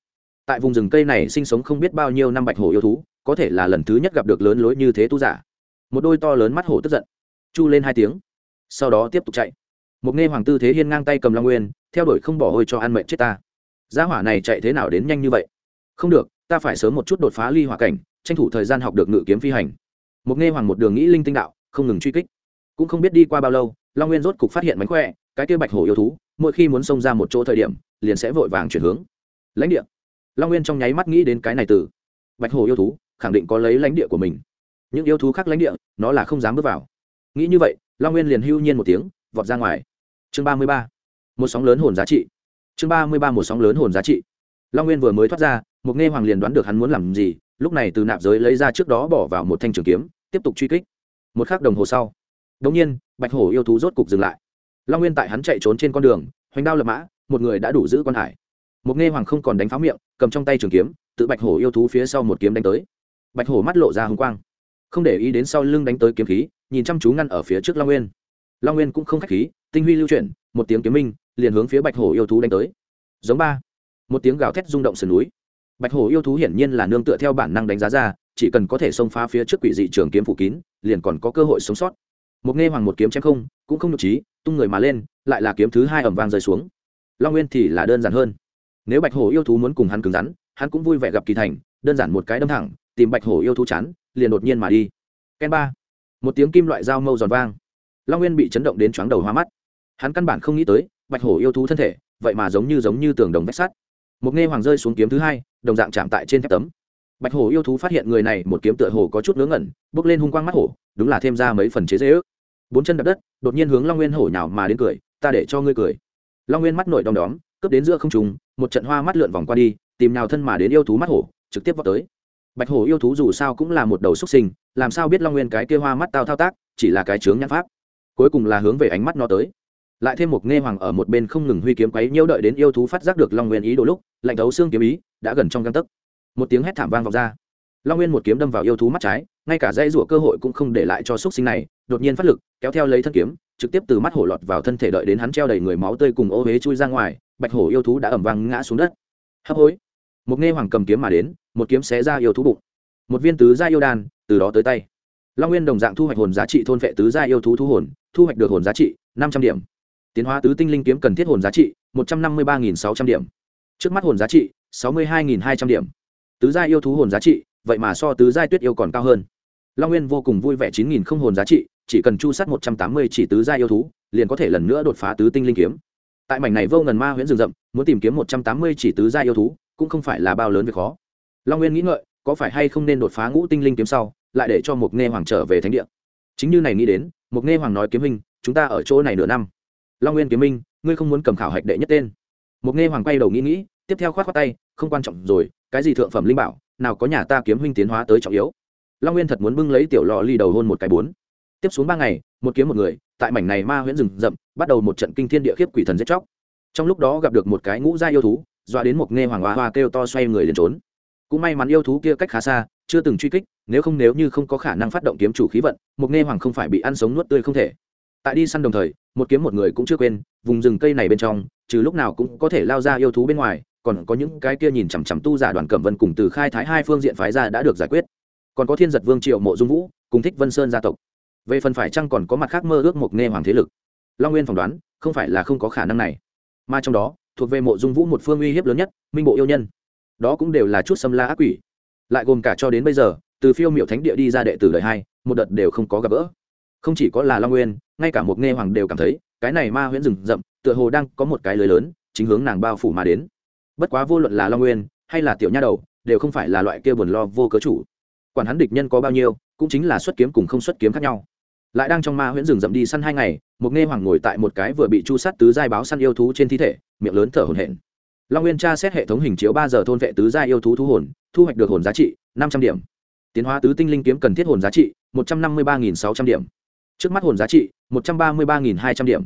Tại vùng rừng cây này sinh sống không biết bao nhiêu năm bạch hổ yêu thú, có thể là lần thứ nhất gặp được lớn lối như thế tu giả. Một đôi to lớn mắt hổ tức giận. Chu lên hai tiếng. Sau đó tiếp tục chạy. Một nghe hoàng tư thế hiên ngang tay cầm long nguyên, theo đuổi không bỏ hôi cho ăn mệnh chết ta. Gia hỏa này chạy thế nào đến nhanh như vậy? Không được, ta phải sớm một chút đột phá ly hỏa cảnh, tranh thủ thời gian học được ngự kiếm phi hành. Một nghe hoàng một đường nghĩ linh tinh đạo, không ngừng truy kích cũng không biết đi qua bao lâu, long nguyên rốt cục phát hiện mánh khỏe, cái kia bạch hổ yêu thú, mỗi khi muốn xông ra một chỗ thời điểm, liền sẽ vội vàng chuyển hướng. Lãnh địa. Long nguyên trong nháy mắt nghĩ đến cái này từ. Bạch hổ yêu thú, khẳng định có lấy lãnh địa của mình. Những yêu thú khác lãnh địa, nó là không dám bước vào. Nghĩ như vậy, long nguyên liền hưu nhiên một tiếng, vọt ra ngoài. Chương ba mươi ba. Một sóng lớn hồn giá trị. Chương ba mươi ba một sóng lớn hồn giá trị. Long nguyên vừa mới thoát ra, một nghe hoàng liền đoán được hắn muốn làm gì, lúc này từ nạp giới lấy ra trước đó bỏ vào một thanh trường kiếm, tiếp tục truy kích. Một khắc đồng hồ sau đống nhiên, bạch hổ yêu thú rốt cục dừng lại. Long nguyên tại hắn chạy trốn trên con đường, hoành đao lập mã, một người đã đủ giữ quan hải. Một nghe hoàng không còn đánh pháo miệng, cầm trong tay trường kiếm, tự bạch hổ yêu thú phía sau một kiếm đánh tới. Bạch hổ mắt lộ ra hung quang. Không để ý đến sau lưng đánh tới kiếm khí, nhìn chăm chú ngăn ở phía trước long nguyên. Long nguyên cũng không khách khí, tinh huy lưu chuyển, một tiếng kiếm minh, liền hướng phía bạch hổ yêu thú đánh tới. Giống ba. Một tiếng gào thét rung động sườn núi. Bạch hổ yêu thú hiển nhiên là nương tựa theo bản năng đánh giá ra, chỉ cần có thể xông phá phía trước quỷ dị trường kiếm phủ kín, liền còn có cơ hội sống sót một nghe hoàng một kiếm chém không, cũng không nhục trí, tung người mà lên, lại là kiếm thứ hai ẩm vang rơi xuống. Long nguyên thì là đơn giản hơn. Nếu bạch hổ yêu thú muốn cùng hắn cứng rắn, hắn cũng vui vẻ gặp kỳ thành, đơn giản một cái đâm thẳng, tìm bạch hổ yêu thú chán, liền đột nhiên mà đi. Ken ba. Một tiếng kim loại dao mâu giòn vang. Long nguyên bị chấn động đến chóng đầu hoa mắt. Hắn căn bản không nghĩ tới, bạch hổ yêu thú thân thể, vậy mà giống như giống như tường đồng vách sắt. Một nghe hoàng rơi xuống kiếm thứ hai, đồng dạng chạm tại trên thép tấm. Bạch hổ yêu thú phát hiện người này, một kiếm tựa hồ có chút ngớ ngẩn, bước lên hung quang mắt hổ, đúng là thêm ra mấy phần chế dễ ước bốn chân đập đất, đột nhiên hướng long nguyên hổ nhào mà đến cười, ta để cho ngươi cười. Long nguyên mắt nổi đom đóm, cướp đến giữa không trùng một trận hoa mắt lượn vòng qua đi, tìm nào thân mà đến yêu thú mắt hổ, trực tiếp vào tới. Bạch hổ yêu thú dù sao cũng là một đầu xuất sinh, làm sao biết long nguyên cái kia hoa mắt tao thao tác, chỉ là cái chướng nhãn pháp. Cuối cùng là hướng về ánh mắt nó tới. Lại thêm một nghe hoàng ở một bên không ngừng huy kiếm quấy nhiễu đợi đến yêu thú phát giác được long nguyên ý đồ lúc, lạnh thấu xương kiếm ý đã gần trong găng tấc. Một tiếng hét thảm vang vọng ra. Long nguyên một kiếm đâm vào yêu thú mắt trái, ngay cả dây rủa cơ hội cũng không để lại cho xuất sinh này đột nhiên phát lực, kéo theo lấy thân kiếm, trực tiếp từ mắt hổ lọt vào thân thể đợi đến hắn treo đầy người máu tươi cùng ô huế chui ra ngoài, bạch hổ yêu thú đã ẩm vang ngã xuống đất. Hấp hối. Một nghe hoàng cầm kiếm mà đến, một kiếm xé ra yêu thú bụng. Một viên tứ gia yêu đan, từ đó tới tay. Long nguyên đồng dạng thu hoạch hồn giá trị thôn vệ tứ gia yêu thú thu hồn, thu hoạch được hồn giá trị năm trăm điểm. Tiến hóa tứ tinh linh kiếm cần thiết hồn giá trị một trăm năm mươi ba sáu trăm điểm. Trước mắt hồn giá trị sáu mươi hai hai trăm điểm. Tứ gia yêu thú hồn giá trị, vậy mà so tứ gia tuyết yêu còn cao hơn. Long nguyên vô cùng vui vẻ chín nghìn không hồn giá trị chỉ cần chu sát một trăm tám mươi chỉ tứ gia yêu thú, liền có thể lần nữa đột phá tứ tinh linh kiếm. Tại mảnh này vô ngần ma huyễn rừng rậm, muốn tìm kiếm một trăm tám mươi chỉ tứ gia yêu thú, cũng không phải là bao lớn việc khó. Long nguyên nghĩ ngợi, có phải hay không nên đột phá ngũ tinh linh kiếm sau, lại để cho một nghe hoàng trở về thánh địa? Chính như này nghĩ đến một nghe hoàng nói kiếm minh chúng ta ở chỗ này nửa năm. Long nguyên kiếm minh ngươi không muốn cầm khảo hạch đệ nhất tên. Một nghe hoàng quay đầu nghĩ nghĩ, tiếp theo khoát khoát tay, không quan trọng rồi, cái gì thượng phẩm linh bảo, nào có nhà ta kiếm huynh tiến hóa tới trọng yếu. Long nguyên thật muốn bưng lấy tiểu lò ly đầu hôn một cái bốn tiếp xuống ba ngày, một kiếm một người, tại mảnh này ma huyễn rừng rậm, bắt đầu một trận kinh thiên địa khiếp quỷ thần giết chóc. Trong lúc đó gặp được một cái ngũ gia yêu thú, dọa đến một nghe hoàng hoa hoa kêu to xoay người liền trốn. Cũng may mắn yêu thú kia cách khá xa, chưa từng truy kích, nếu không nếu như không có khả năng phát động kiếm chủ khí vận, một nghe hoàng không phải bị ăn sống nuốt tươi không thể. Tại đi săn đồng thời, một kiếm một người cũng chưa quên, vùng rừng cây này bên trong, trừ lúc nào cũng có thể lao ra yêu thú bên ngoài, còn có những cái kia nhìn chằm chằm tu giả đoàn cẩm vân cùng từ khai thái hai phương diện phái ra đã được giải quyết. Còn có thiên giật vương triệu mộ dung vũ, cùng thích vân sơn gia tộc về phần phải chăng còn có mặt khác mơ ước một nghe hoàng thế lực? Long nguyên phỏng đoán, không phải là không có khả năng này. Mà trong đó, thuộc về mộ dung vũ một phương uy hiếp lớn nhất, minh bộ yêu nhân. Đó cũng đều là chút xâm la ác quỷ. Lại gồm cả cho đến bây giờ, từ phiêu miệu thánh địa đi ra đệ tử đời hai, một đợt đều không có gặp gỡ. Không chỉ có là long nguyên, ngay cả một nghe hoàng đều cảm thấy, cái này ma huyễn rừng rậm, tựa hồ đang có một cái lưới lớn, chính hướng nàng bao phủ mà đến. Bất quá vô luận là long nguyên, hay là tiểu nha đầu, đều không phải là loại kia buồn lo vô cớ chủ. Quản hắn địch nhân có bao nhiêu, cũng chính là xuất kiếm cùng không xuất kiếm khác nhau lại đang trong ma huyễn rừng rậm đi săn hai ngày, một nghe hoàng ngồi tại một cái vừa bị chu sát tứ giai báo săn yêu thú trên thi thể, miệng lớn thở hổn hển. Long nguyên tra xét hệ thống hình chiếu ba giờ thôn vệ tứ giai yêu thú thu hồn, thu hoạch được hồn giá trị năm trăm điểm. Tiến hóa tứ tinh linh kiếm cần thiết hồn giá trị một trăm năm mươi ba sáu trăm điểm. Trước mắt hồn giá trị một trăm ba mươi ba hai trăm điểm.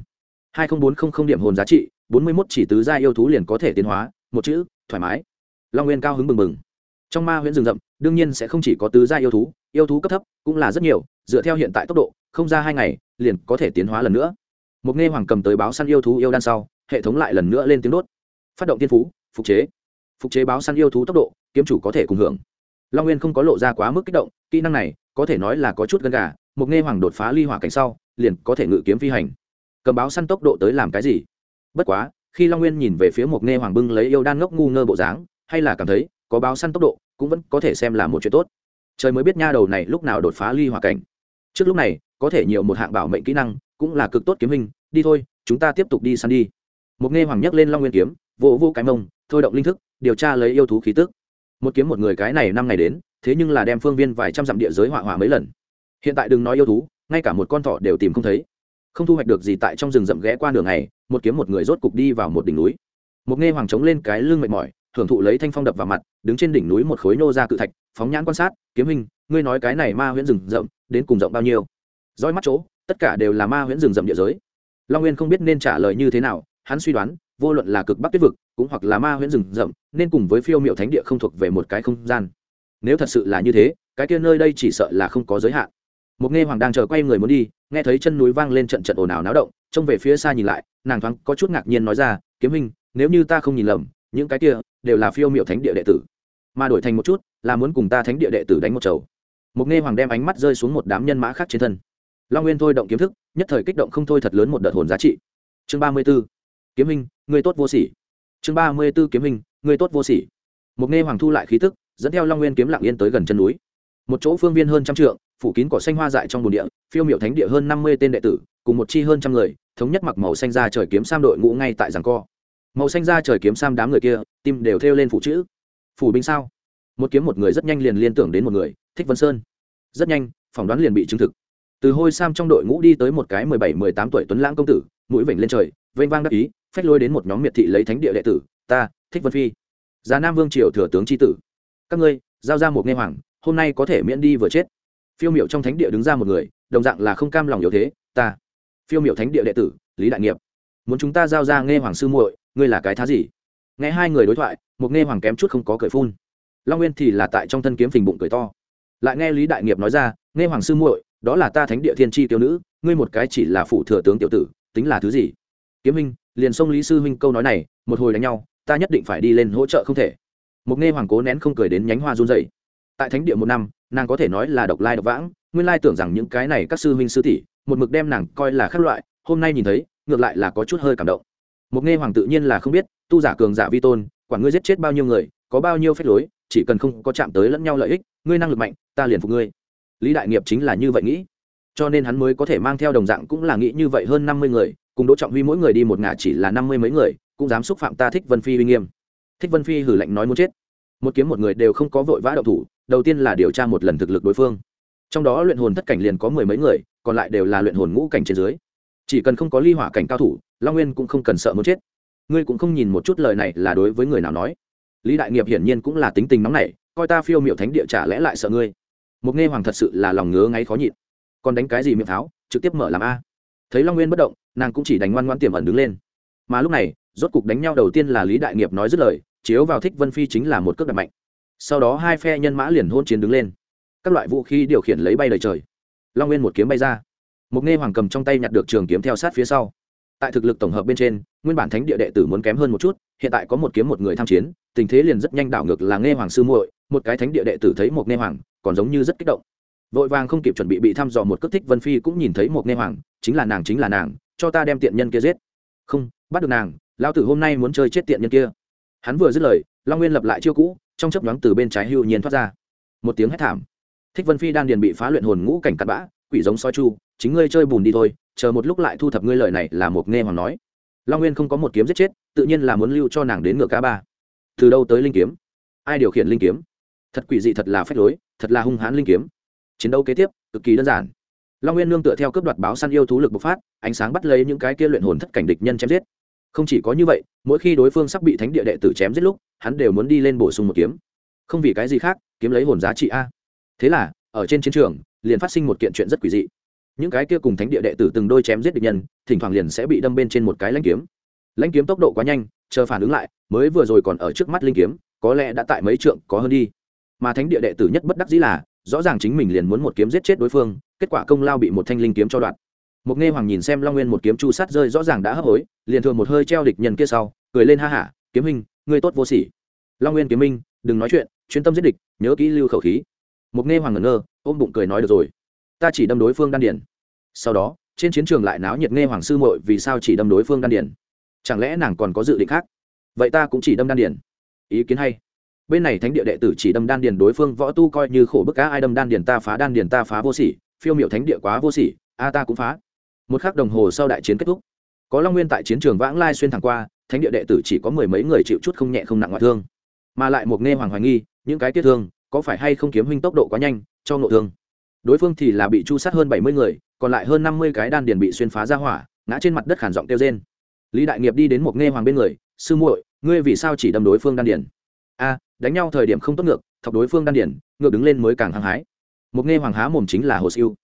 Hai nghìn bốn trăm linh điểm hồn giá trị, bốn mươi một chỉ tứ giai yêu thú liền có thể tiến hóa, một chữ, thoải mái. Long nguyên cao hứng bừng bừng. Trong ma huyễn rừng rậm, đương nhiên sẽ không chỉ có tứ gia yêu thú yêu thú cấp thấp cũng là rất nhiều dựa theo hiện tại tốc độ, không ra hai ngày, liền có thể tiến hóa lần nữa. Một nghe hoàng cầm tới báo săn yêu thú yêu đan sau, hệ thống lại lần nữa lên tiếng đốt. Phát động tiên phú, phục chế. Phục chế báo săn yêu thú tốc độ, kiếm chủ có thể cùng hưởng. Long nguyên không có lộ ra quá mức kích động, kỹ năng này, có thể nói là có chút gần gà, một nghe hoàng đột phá ly hỏa cảnh sau, liền có thể ngự kiếm phi hành. Cầm báo săn tốc độ tới làm cái gì? Bất quá, khi long nguyên nhìn về phía một nghe hoàng bưng lấy yêu đan ngốc ngu ngơ bộ dáng, hay là cảm thấy, có báo săn tốc độ, cũng vẫn có thể xem là một chuyện tốt. Trời mới biết nha đầu này lúc nào đột phá ly hỏa cảnh trước lúc này, có thể nhiều một hạng bảo mệnh kỹ năng, cũng là cực tốt kiếm hình, đi thôi, chúng ta tiếp tục đi săn đi. Một nghe hoàng nhấc lên long nguyên kiếm, vỗ vô cái mông, thôi động linh thức, điều tra lấy yêu thú khí tức. Một kiếm một người cái này năm ngày đến, thế nhưng là đem phương viên vài trăm dặm địa giới hỏa hỏa mấy lần. Hiện tại đừng nói yêu thú, ngay cả một con thỏ đều tìm không thấy. Không thu hoạch được gì tại trong rừng rậm ghé qua đường này một kiếm một người rốt cục đi vào một đỉnh núi. Một nghe hoàng trống lên cái lưng mệt mỏi thưởng thụ lấy thanh phong đập vào mặt, đứng trên đỉnh núi một khối nô ra cự thạch, phóng nhãn quan sát, kiếm hình ngươi nói cái này ma huyễn rừng rậm, đến cùng rộng bao nhiêu? Roi mắt chỗ, tất cả đều là ma huyễn rừng rậm địa giới. Long nguyên không biết nên trả lời như thế nào, hắn suy đoán, vô luận là cực bắc tuyết vực, cũng hoặc là ma huyễn rừng rậm, nên cùng với phiêu miệu thánh địa không thuộc về một cái không gian. Nếu thật sự là như thế, cái kia nơi đây chỉ sợ là không có giới hạn. Một nghe hoàng đang chờ quay người muốn đi, nghe thấy chân núi vang lên trận trận ồn ào náo động, trông về phía xa nhìn lại, nàng thoáng có chút ngạc nhiên nói ra, kiếm hình nếu như ta không nhìn lầm, những cái kia đều là phiêu miệu thánh địa đệ tử. Mà đổi thành một chút, là muốn cùng ta thánh địa đệ tử đánh một chầu. Mục nghe hoàng đem ánh mắt rơi xuống một đám nhân mã khác trên thân. Long nguyên thôi động kiếm thức, nhất thời kích động không thôi thật lớn một đợt hồn giá trị. Chương ba mươi b ố kiếm hình người tốt vô sỉ. Chương ba mươi b ố kiếm hình người tốt vô sỉ. Mục nghe hoàng thu lại khí tức, dẫn theo long nguyên kiếm lặng yên tới gần chân núi. Một chỗ phương viên hơn trăm trượng, phủ kín cỏ xanh hoa dại trong bồn địa, phiêu miệu thánh địa hơn năm mươi tên đệ tử, cùng một chi hơn trăm người, thống nhất mặc màu xanh ra trời kiếm sam đội ngũ ngay tại giảng co màu xanh ra trời kiếm sam đám người kia, tim đều thêu lên phụ chữ. Phủ binh sao? Một kiếm một người rất nhanh liền liên tưởng đến một người, thích vân sơn. Rất nhanh, phỏng đoán liền bị chứng thực. Từ hôi sam trong đội ngũ đi tới một cái mười bảy, mười tám tuổi tuấn lãng công tử, mũi vểnh lên trời, vênh vang đắc ý, phách lôi đến một nhóm miệt thị lấy thánh địa đệ tử, ta, thích vân phi. Già nam vương triều thừa tướng tri tử. Các ngươi, giao ra một nghe hoàng, hôm nay có thể miễn đi vừa chết. Phiêu miệu trong thánh địa đứng ra một người, đồng dạng là không cam lòng yếu thế, ta. Phiêu miệu thánh địa đệ tử, lý đại nghiệp. Muốn chúng ta giao ra nghe hoàng sư muội ngươi là cái thá gì? Nghe hai người đối thoại một nghe hoàng kém chút không có cười phun. Long nguyên thì là tại trong thân kiếm phình bụng cười to. Lại nghe lý đại nghiệp nói ra nghe hoàng sư muội, đó là ta thánh địa thiên tri tiểu nữ, ngươi một cái chỉ là phụ thừa tướng tiểu tử, tính là thứ gì? Kiếm minh, liền xông lý sư huynh câu nói này, một hồi đánh nhau, ta nhất định phải đi lên hỗ trợ không thể. Một nghe hoàng cố nén không cười đến nhánh hoa run dậy tại thánh địa một năm, nàng có thể nói là độc lai độc vãng, nguyên lai tưởng rằng những cái này các sư huynh sư tỷ, một mực đem nàng coi là khác loại, hôm nay nhìn thấy, ngược lại là có chút hơi cảm động một nghe hoàng tự nhiên là không biết, tu giả cường giả vi tôn, quản ngươi giết chết bao nhiêu người, có bao nhiêu phép lối, chỉ cần không có chạm tới lẫn nhau lợi ích, ngươi năng lực mạnh, ta liền phục ngươi. Lý đại nghiệp chính là như vậy nghĩ. Cho nên hắn mới có thể mang theo đồng dạng cũng là nghĩ như vậy hơn năm mươi người, cùng đỗ trọng huy mỗi người đi một ngả chỉ là năm mươi mấy người, cũng dám xúc phạm ta thích vân phi uy nghiêm. Thích vân phi hử lạnh nói muốn chết. Một kiếm một người đều không có vội vã đậu thủ, đầu tiên là điều tra một lần thực lực đối phương. Trong đó luyện hồn thất cảnh liền có mười mấy người, còn lại đều là luyện hồn ngũ cảnh trên dưới chỉ cần không có ly hỏa cảnh cao thủ long nguyên cũng không cần sợ muốn chết. Ngươi cũng không nhìn một chút lời này là đối với người nào nói. Lý đại nghiệp hiển nhiên cũng là tính tình nóng nảy coi ta phiêu miệu thánh địa trả lẽ lại sợ ngươi. Một nghe hoàng thật sự là lòng ngứa ngáy khó nhịn. Còn đánh cái gì miệng tháo, trực tiếp mở làm a. Thấy long nguyên bất động nàng cũng chỉ đánh ngoan ngoan tiềm ẩn đứng lên. Mà lúc này rốt cục đánh nhau đầu tiên là lý đại nghiệp nói dứt lời chiếu vào thích vân phi chính là một cước đập mạnh. Sau đó hai phe nhân mã liền hôn chiến đứng lên. Các loại vũ khí điều khiển lấy bay đời trời. Long nguyên một kiếm bay ra mục nghe hoàng cầm trong tay nhặt được trường kiếm theo sát phía sau. Tại thực lực tổng hợp bên trên, nguyên bản thánh địa đệ tử muốn kém hơn một chút, hiện tại có một kiếm một người tham chiến, tình thế liền rất nhanh đảo ngược là nghe hoàng sư muội, một cái thánh địa đệ tử thấy một nghe hoàng, còn giống như rất kích động. Vội vàng không kịp chuẩn bị bị thăm dò một cước thích vân phi cũng nhìn thấy một nghe hoàng, chính là nàng, chính là nàng, cho ta đem tiện nhân kia giết. Không, bắt được nàng lao tử hôm nay muốn chơi chết tiện nhân kia. Hắn vừa dứt lời, long nguyên lập lại chiêu cũ, trong chấp nhoáng từ bên trái hưu nhiên thoát ra. Một tiếng hét thảm. Thích vân phi đang điền bị phá luyện hồn ngũ cảnh cặn bã quỷ giống soi chu, chính ngươi chơi bùn đi thôi, chờ một lúc lại thu thập ngươi lời này là một nghe hoàng nói. Long nguyên không có một kiếm giết chết, tự nhiên là muốn lưu cho nàng đến ngược cá ba. Từ đâu tới linh kiếm? Ai điều khiển linh kiếm? Thật quỷ dị, thật là phách lối, thật là hung hãn linh kiếm. Chiến đấu kế tiếp, cực kỳ đơn giản. Long nguyên nương tựa theo cướp đoạt báo săn yêu thú lực bộc phát, ánh sáng bắt lấy những cái kia luyện hồn thất cảnh địch nhân chém giết. Không chỉ có như vậy, mỗi khi đối phương sắp bị thánh địa đệ tử chém giết lúc, hắn đều muốn đi lên bổ sung một kiếm. Không vì cái gì khác, kiếm lấy hồn giá trị a. Thế là, ở trên chiến trường liền phát sinh một kiện chuyện rất quỷ dị. Những cái kia cùng thánh địa đệ tử từng đôi chém giết địch nhân, thỉnh thoảng liền sẽ bị đâm bên trên một cái lãnh kiếm. Lãnh kiếm tốc độ quá nhanh, chờ phản ứng lại, mới vừa rồi còn ở trước mắt linh kiếm, có lẽ đã tại mấy trượng, có hơn đi. Mà thánh địa đệ tử nhất bất đắc dĩ là, rõ ràng chính mình liền muốn một kiếm giết chết đối phương, kết quả công lao bị một thanh linh kiếm cho đoạn một nghe hoàng nhìn xem long nguyên một kiếm chu sát rơi rõ ràng đã hấp hối, liền thường một hơi treo địch nhân kia sau, cười lên ha hả, kiếm minh ngươi tốt vô sỉ. Long nguyên kiếm minh, đừng nói chuyện, chuyên tâm giết địch, nhớ kỹ lưu khẩu khí. Một nghe hoàng ngẩn ngơ ôm bụng cười nói được rồi ta chỉ đâm đối phương đan điền. sau đó, trên chiến trường lại náo nhiệt nghe hoàng sư muội vì sao chỉ đâm đối phương đan điền? chẳng lẽ nàng còn có dự định khác vậy ta cũng chỉ đâm đan điền. ý kiến hay bên này thánh địa đệ tử chỉ đâm đan điền đối phương, võ tu coi như khổ bức cá ai đâm đan điền ta phá, đan điền ta phá vô sỉ, phiêu miệu thánh địa quá vô sỉ, a ta cũng phá một khắc đồng hồ sau đại chiến kết thúc có long nguyên tại chiến trường vãng lai xuyên thẳng qua, thánh địa đệ tử chỉ có mười mấy người chịu chút không nhẹ không nặng ngoại thương mà lại một nghe hoàng hoài nghi, những cái tiết thương, có phải hay không kiếm huynh tốc độ quá nhanh cho ngộ thương. Đối phương thì là bị chu sát hơn bảy mươi người, còn lại hơn năm mươi cái đan điền bị xuyên phá ra hỏa, ngã trên mặt đất khản giọng kêu trên lý đại nghiệp đi đến một nghe hoàng bên người, sư muội, ngươi vì sao chỉ đâm đối phương đan điền? A, đánh nhau thời điểm không tốt ngược, thọc đối phương đan điền, ngược đứng lên mới càng hăng hái. Một nghe hoàng há mồm chính là hồ siêu.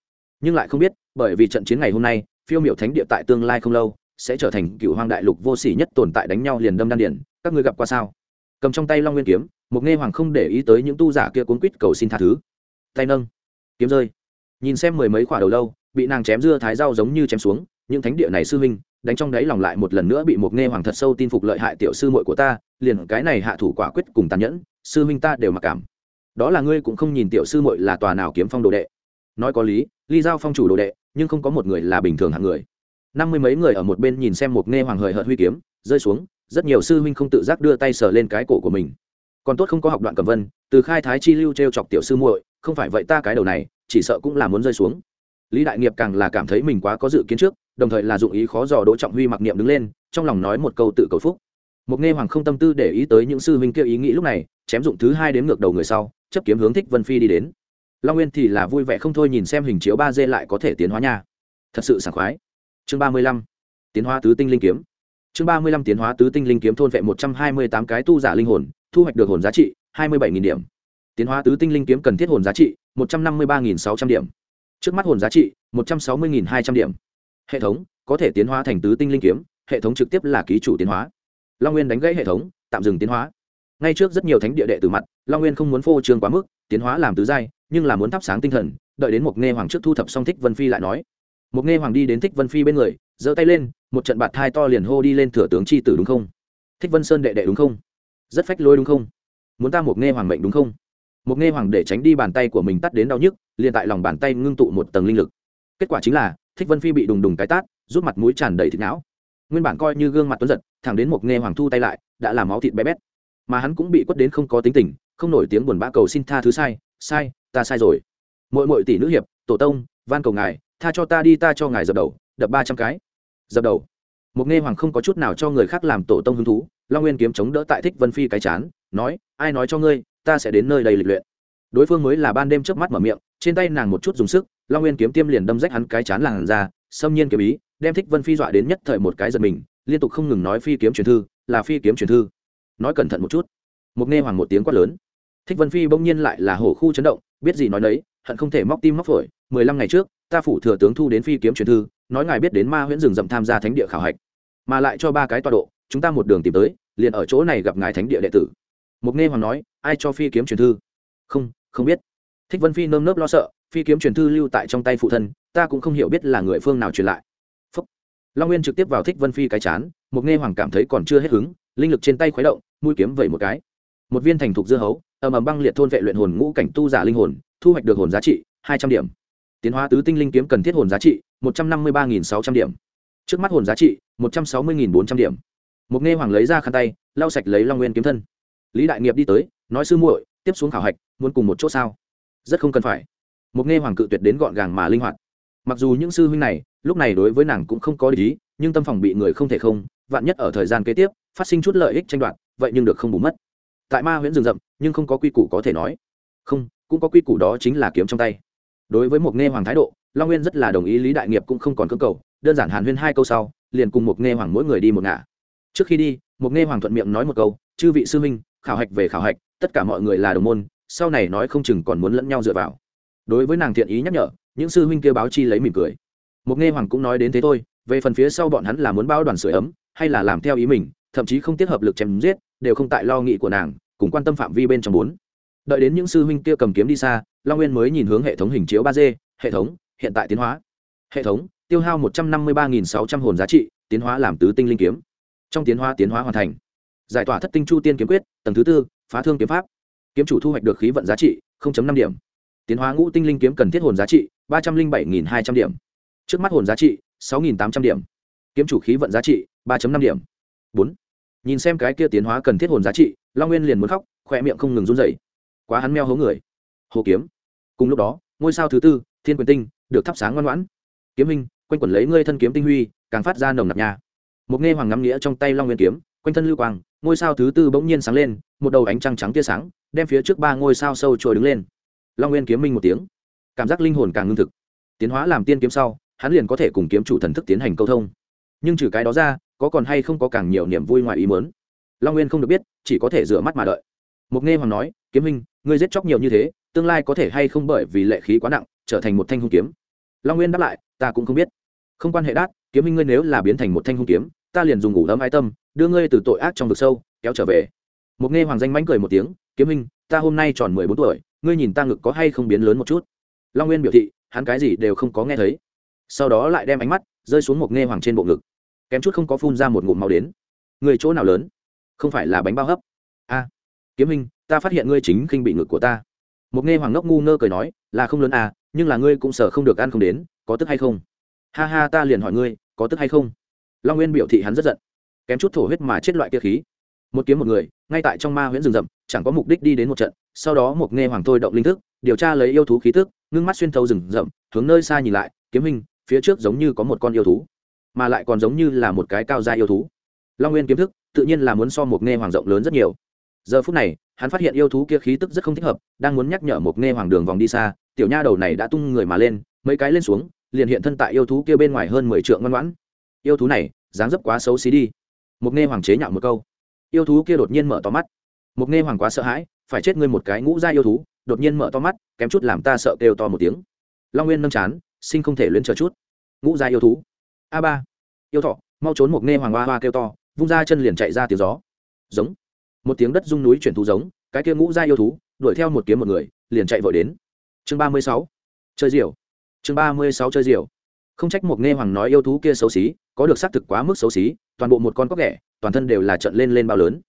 Nhưng lại không biết, bởi vì trận chiến ngày hôm nay, phiêu miểu thánh địa tại tương lai không lâu, sẽ trở thành cựu hoang đại lục vô sỉ nhất tồn tại đánh nhau liền đâm đan điền, các ngươi gặp qua sao? Cầm trong tay long nguyên kiếm, một nghe hoàng không để ý tới những tu giả kia cuốn quýt cầu xin tha thứ tay nâng. Kiếm rơi. Nhìn xem mười mấy quả đầu lâu, bị nàng chém dưa thái rau giống như chém xuống, những thánh địa này sư huynh, đánh trong đáy lòng lại một lần nữa bị một nghe hoàng thật sâu tin phục lợi hại tiểu sư muội của ta, liền cái này hạ thủ quả quyết cùng tàn nhẫn, sư huynh ta đều mặc cảm. Đó là ngươi cũng không nhìn tiểu sư muội là tòa nào kiếm phong đồ đệ. Nói có lý, ly giao phong chủ đồ đệ, nhưng không có một người là bình thường hạng người. Năm mươi mấy người ở một bên nhìn xem một nghe hoàng hời hợt huy kiếm, rơi xuống, rất nhiều sư huynh không tự giác đưa tay sờ lên cái cổ của mình. Còn tốt không có học đoạn cầm vân, từ khai thái chi lưu t r e o chọc tiểu sư muội không phải vậy ta cái đầu này, chỉ sợ cũng là muốn rơi xuống. Lý đại nghiệp càng là cảm thấy mình quá có dự kiến trước, đồng thời là dụng ý khó dò đỗ trọng huy mặc niệm đứng lên, trong lòng nói một câu tự cầu phúc. Một nghe hoàng không tâm tư để ý tới những sư huynh kia ý nghĩ lúc này, chém dụng thứ hai đến ngược đầu người sau, chấp kiếm hướng thích vân phi đi đến. Long nguyên thì là vui vẻ không thôi nhìn xem hình chiếu ba d lại có thể tiến hóa nha. Thật sự sảng khoái. Chương ba mươi lăm, tiến hóa tứ tinh linh kiếm. Chương ba mươi lăm, tiến hóa tứ tinh linh kiếm thôn vệ một trăm hai mươi tám cái tu giả linh hồn, thu hoạch được hồn giá trị hai mươi bảy điểm tiến hóa tứ tinh linh kiếm cần thiết hồn giá trị, một trăm năm mươi ba sáu trăm điểm. Trước mắt hồn giá trị, một trăm sáu mươi hai trăm điểm. Hệ thống, có thể tiến hóa thành tứ tinh linh kiếm, hệ thống trực tiếp là ký chủ tiến hóa. Long nguyên đánh gãy hệ thống, tạm dừng tiến hóa. Ngay trước rất nhiều thánh địa đệ từ mặt, long nguyên không muốn phô trương quá mức, tiến hóa làm tứ giai, nhưng là muốn thắp sáng tinh thần, đợi đến một nghe hoàng trước thu thập xong thích vân phi lại nói. Một nghe hoàng đi đến thích vân phi bên người, giơ tay lên, một trận bạt thai to liền hô đi lên thừa tướng c h i tử đúng không? Thích vân sơn đệ đệ đúng không? Rất phách lôi đúng không? Muốn ta một nghe hoàng mệnh đúng không? Một nghe hoàng để tránh đi bàn tay của mình tắt đến đau nhức, liền tại lòng bàn tay ngưng tụ một tầng linh lực. Kết quả chính là, thích vân phi bị đùng đùng cái tát, rút mặt mũi tràn đầy thịt não. Nguyên bản coi như gương mặt tuấn giật, thẳng đến một nghe hoàng thu tay lại, đã làm máu thịt bé bét. Mà hắn cũng bị quất đến không có tính tình, không nổi tiếng buồn bã cầu xin tha thứ sai sai, ta sai rồi. Mỗi mỗi tỷ nữ hiệp, tổ tông, van cầu ngài, tha cho ta đi, ta cho ngài dập đầu, đập ba trăm cái. Dập đầu. Một nghe hoàng không có chút nào cho người khác làm tổ tông hứng thú, long nguyên kiếm chống đỡ tại thích vân phi cái chán, nói, ai nói cho ngươi ta sẽ đến nơi đây lịch luyện. Đối phương mới là ban đêm trước mắt mở miệng, trên tay nàng một chút dùng sức, long nguyên kiếm tiêm liền đâm rách hắn cái chán làn ra xâm nhiên kiếm ý, đem thích vân phi dọa đến nhất thời một cái giật mình, liên tục không ngừng nói phi kiếm truyền thư, là phi kiếm truyền thư. Nói cẩn thận một chút. Mục nghe hoàng một tiếng quát lớn. Thích vân phi bỗng nhiên lại là hổ khu chấn động, biết gì nói nấy, hận không thể móc tim móc phổi. Mười lăm ngày trước, ta phủ thừa tướng thu đến phi kiếm truyền thư, nói ngài biết đến ma huyễn rừng rậm tham gia thánh địa khảo hạch. Mà lại cho ba cái tọa độ, chúng ta một đường tìm tới, liền ở chỗ này gặp ngài thánh địa đệ tử mục nghe hoàng nói, ai cho phi kiếm truyền thư? Không không biết. Thích vân phi nơm nớp lo sợ, phi kiếm truyền thư lưu tại trong tay phụ thân, ta cũng không hiểu biết là người phương nào truyền lại. Phúc. long nguyên trực tiếp vào thích vân phi cái chán mục nghe hoàng cảm thấy còn chưa hết hứng, linh lực trên tay khuấy động, mũi kiếm vẩy một cái. Một viên thành thục dưa hấu, ầm ầm băng liệt thôn vệ luyện hồn ngũ cảnh tu giả linh hồn, thu hoạch được hồn giá trị hai trăm điểm. Tiến hóa tứ tinh linh kiếm cần thiết hồn giá trị một trăm năm mươi ba sáu trăm điểm. Trước mắt hồn giá trị một trăm sáu mươi bốn trăm điểm. Một nghe hoàng lấy ra khăn tay, lau sạch lấy long nguyên kiếm thân lý đại nghiệp đi tới, nói sư muội, tiếp xuống khảo hạch, muốn cùng một chỗ sao? Rất không cần phải. Một nghe hoàng cự tuyệt đến gọn gàng mà linh hoạt. Mặc dù những sư huynh này, lúc này đối với nàng cũng không có lý nhưng tâm phòng bị người không thể không, vạn nhất ở thời gian kế tiếp, phát sinh chút lợi ích tranh đoạt, vậy nhưng được không bù mất. Tại ma huyễn rừng rậm, nhưng không có quy củ có thể nói. Không, cũng có quy củ đó chính là kiếm trong tay. Đối với một nghe hoàng thái độ, long nguyên rất là đồng ý lý đại nghiệp cũng không còn cơ cầu, đơn giản hàn huyên hai câu sau, liền cùng một nghe hoàng mỗi người đi một ngả. Trước khi đi, một nghe hoàng thuận miệng nói một câu, chư vị sư minh khảo hạch về khảo hạch, tất cả mọi người là đồng môn, sau này nói không chừng còn muốn lẫn nhau dựa vào. Đối với nàng thiện ý nhắc nhở, những sư huynh kia báo chi lấy mỉm cười. Một nghe hoàng cũng nói đến thế thôi, về phần phía sau bọn hắn là muốn bao đoàn sửa ấm, hay là làm theo ý mình, thậm chí không tiết hợp lực chém giết, đều không tại lo nghĩ của nàng, cùng quan tâm phạm vi bên trong bốn. Đợi đến những sư huynh kia cầm kiếm đi xa, long nguyên mới nhìn hướng hệ thống hình chiếu ba d, hệ thống, hiện tại tiến hóa. Hệ thống, tiêu hao một trăm năm mươi ba sáu trăm hồn giá trị, tiến hóa làm tứ tinh linh kiếm. Trong tiến hóa tiến hóa hoàn thành giải tỏa thất tinh chu tiên kiếm quyết, tầng thứ tư, phá thương kiếm pháp. Kiếm chủ thu hoạch được khí vận giá trị năm điểm. Tiến hóa ngũ tinh linh kiếm cần thiết hồn giá trị ba trăm linh bảy hai trăm điểm. Trước mắt hồn giá trị sáu tám trăm điểm. Kiếm chủ khí vận giá trị ba năm điểm. Bốn. Nhìn xem cái kia tiến hóa cần thiết hồn giá trị, long nguyên liền muốn khóc khoe miệng không ngừng run dậy quá hắn meo hố người. Hồ kiếm. Cùng lúc đó, ngôi sao thứ tư, thiên quyền tinh, được thắp sáng ngoan ngoãn. Kiếm hình quanh quẩn lấy ngươi thân kiếm tinh huy, càng phát ra nồng nặc nhà một nghe hoàng ngắm nghĩa trong tay long nguyên kiếm quanh thân lưu quang, ngôi sao thứ tư bỗng nhiên sáng lên, một đầu ánh trăng trắng tia sáng, đem phía trước ba ngôi sao sâu trồi đứng lên. Long nguyên kiếm minh một tiếng. Cảm giác linh hồn càng ngưng thực. Tiến hóa làm tiên kiếm sau, hắn liền có thể cùng kiếm chủ thần thức tiến hành câu thông. Nhưng trừ cái đó ra, có còn hay không có càng nhiều niềm vui ngoài ý mớn long nguyên không được biết, chỉ có thể rửa mắt mà đợi. Mục nghe hoàng nói, kiếm minh ngươi giết chóc nhiều như thế, tương lai có thể hay không bởi vì lệ khí quá nặng, trở thành một thanh hung kiếm? Long nguyên đáp lại, ta cũng không biết. Không quan hệ đát kiếm minh ngươi nếu là biến thành một thanh hung kiếm ta liền dùng ngủ ấm ái tâm, đưa ngươi từ tội ác trong vực sâu, kéo trở về. Một nghe hoàng danh mánh cười một tiếng, kiếm minh ta hôm nay tròn mười bốn tuổi, ngươi nhìn ta ngực có hay không biến lớn một chút? Long nguyên biểu thị, hắn cái gì đều không có nghe thấy. Sau đó lại đem ánh mắt rơi xuống một nghe hoàng trên bộ ngực. Kém chút không có phun ra một ngụm màu đến. Người chỗ nào lớn? Không phải là bánh bao hấp. A, kiếm minh ta phát hiện ngươi chính khinh bị ngực của ta. Một nghe hoàng ngốc ngu ngơ cười nói, là không lớn à nhưng là ngươi cũng sợ không được ăn không đến, có tức hay không? Ha ha, ta liền hỏi ngươi, có tức hay không? Long nguyên biểu thị hắn rất giận. Kém chút thổ huyết mà chết loại kia khí. Một kiếm một người, ngay tại trong ma huyễn rừng rậm, chẳng có mục đích đi đến một trận. Sau đó một nghe hoàng thôi động linh thức, điều tra lấy yêu thú khí tức, ngưng mắt xuyên thấu rừng rậm, hướng nơi xa nhìn lại, kiếm hình, phía trước giống như có một con yêu thú, mà lại còn giống như là một cái cao gia yêu thú. Long nguyên kiếm thức, tự nhiên là muốn so một nghe hoàng rộng lớn rất nhiều. Giờ phút này, hắn phát hiện yêu thú kia khí tức rất không thích hợp, đang muốn nhắc nhở một nghe hoàng đường vòng đi xa. Tiểu nha đầu này đã tung người mà lên, mấy cái lên xuống, liền hiện thân tại yêu thú kia bên ngoài hơn mười trượng ngoan ngoãn yêu thú này, dáng dấp quá xấu xí đi. Mục nghe hoàng chế nhạo một câu. Yêu thú kia đột nhiên mở to mắt. Mục nghe hoàng quá sợ hãi, phải chết ngươi một cái ngũ gia yêu thú, đột nhiên mở to mắt, kém chút làm ta sợ kêu to một tiếng. Long nguyên nâng chán, sinh không thể luyến chờ chút. Ngũ gia yêu thú. A ba. Yêu thọ, mau trốn mục nghe hoàng hoa hoa kêu to, vung ra chân liền chạy ra tiếng gió. Giống. Một tiếng đất rung núi chuyển thú giống, cái kia ngũ gia yêu thú, đuổi theo một kiếm một người, liền chạy vội đến. Chương ba mươi sáu. Chơi diều. Chương ba mươi sáu chơi diều không trách một nghe hoàng nói yêu thú kia xấu xí, có được xác thực quá mức xấu xí, toàn bộ một con cóc ghẻ, toàn thân đều là trận lên lên bao lớn.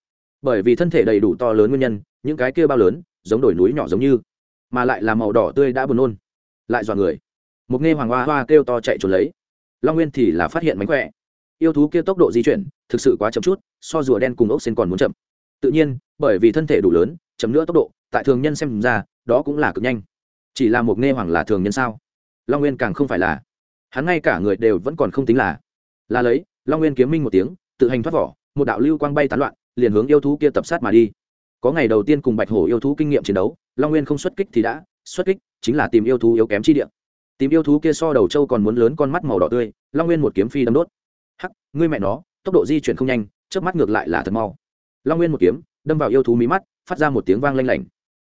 Bởi vì thân thể đầy đủ to lớn nguyên nhân, những cái kia bao lớn, giống đồi núi nhỏ giống như, mà lại là màu đỏ tươi đã buồn nôn. Lại dọa người. Một nghe hoàng hoa hoa kêu to chạy trốn lấy. Long nguyên thì là phát hiện mánh khỏe. Yêu thú kia tốc độ di chuyển, thực sự quá chậm chút, so rùa đen cùng ốc xin còn muốn chậm. Tự nhiên, bởi vì thân thể đủ lớn, chậm nữa tốc độ, tại thường nhân xem ra, đó cũng là cực nhanh. Chỉ là một nghe hoàng là thường nhân sao? Long nguyên càng không phải là hắn ngay cả người đều vẫn còn không tính là. Là lấy, long nguyên kiếm minh một tiếng, tự hành thoát vỏ, một đạo lưu quang bay tán loạn, liền hướng yêu thú kia tập sát mà đi. Có ngày đầu tiên cùng bạch hổ yêu thú kinh nghiệm chiến đấu, long nguyên không xuất kích thì đã, xuất kích chính là tìm yêu thú yếu kém chi địa. Tìm yêu thú kia so đầu trâu còn muốn lớn con mắt màu đỏ tươi, long nguyên một kiếm phi đâm đốt. Hắc, ngươi mẹ nó, tốc độ di chuyển không nhanh trước mắt ngược lại là thật mau. Long nguyên một kiếm, đâm vào yêu thú mí mắt, phát ra một tiếng vang lanh lảnh.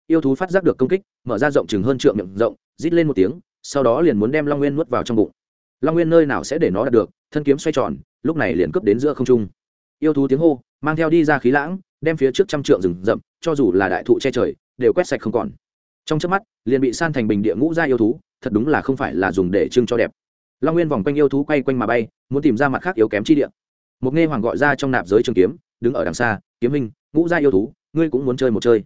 Yêu thú phát giác được công kích, mở ra rộng chừng hơn trượng miệng rộng, rít lên một tiếng, sau đó liền muốn đem long nguyên nuốt vào trong bụng long nguyên nơi nào sẽ để nó đạt được, thân kiếm xoay tròn, lúc này liền cướp đến giữa không trung. Yêu thú tiếng hô, mang theo đi ra khí lãng, đem phía trước trăm trượng rừng rậm, cho dù là đại thụ che trời, đều quét sạch không còn. Trong trước mắt, liền bị san thành bình địa ngũ ra yêu thú, thật đúng là không phải là dùng để trưng cho đẹp. Long nguyên vòng quanh yêu thú quay quanh mà bay, muốn tìm ra mặt khác yếu kém chi địa. Một nghe hoàng gọi ra trong nạp giới trường kiếm, đứng ở đằng xa, kiếm hình ngũ gia yêu thú, ngươi cũng muốn chơi một chơi?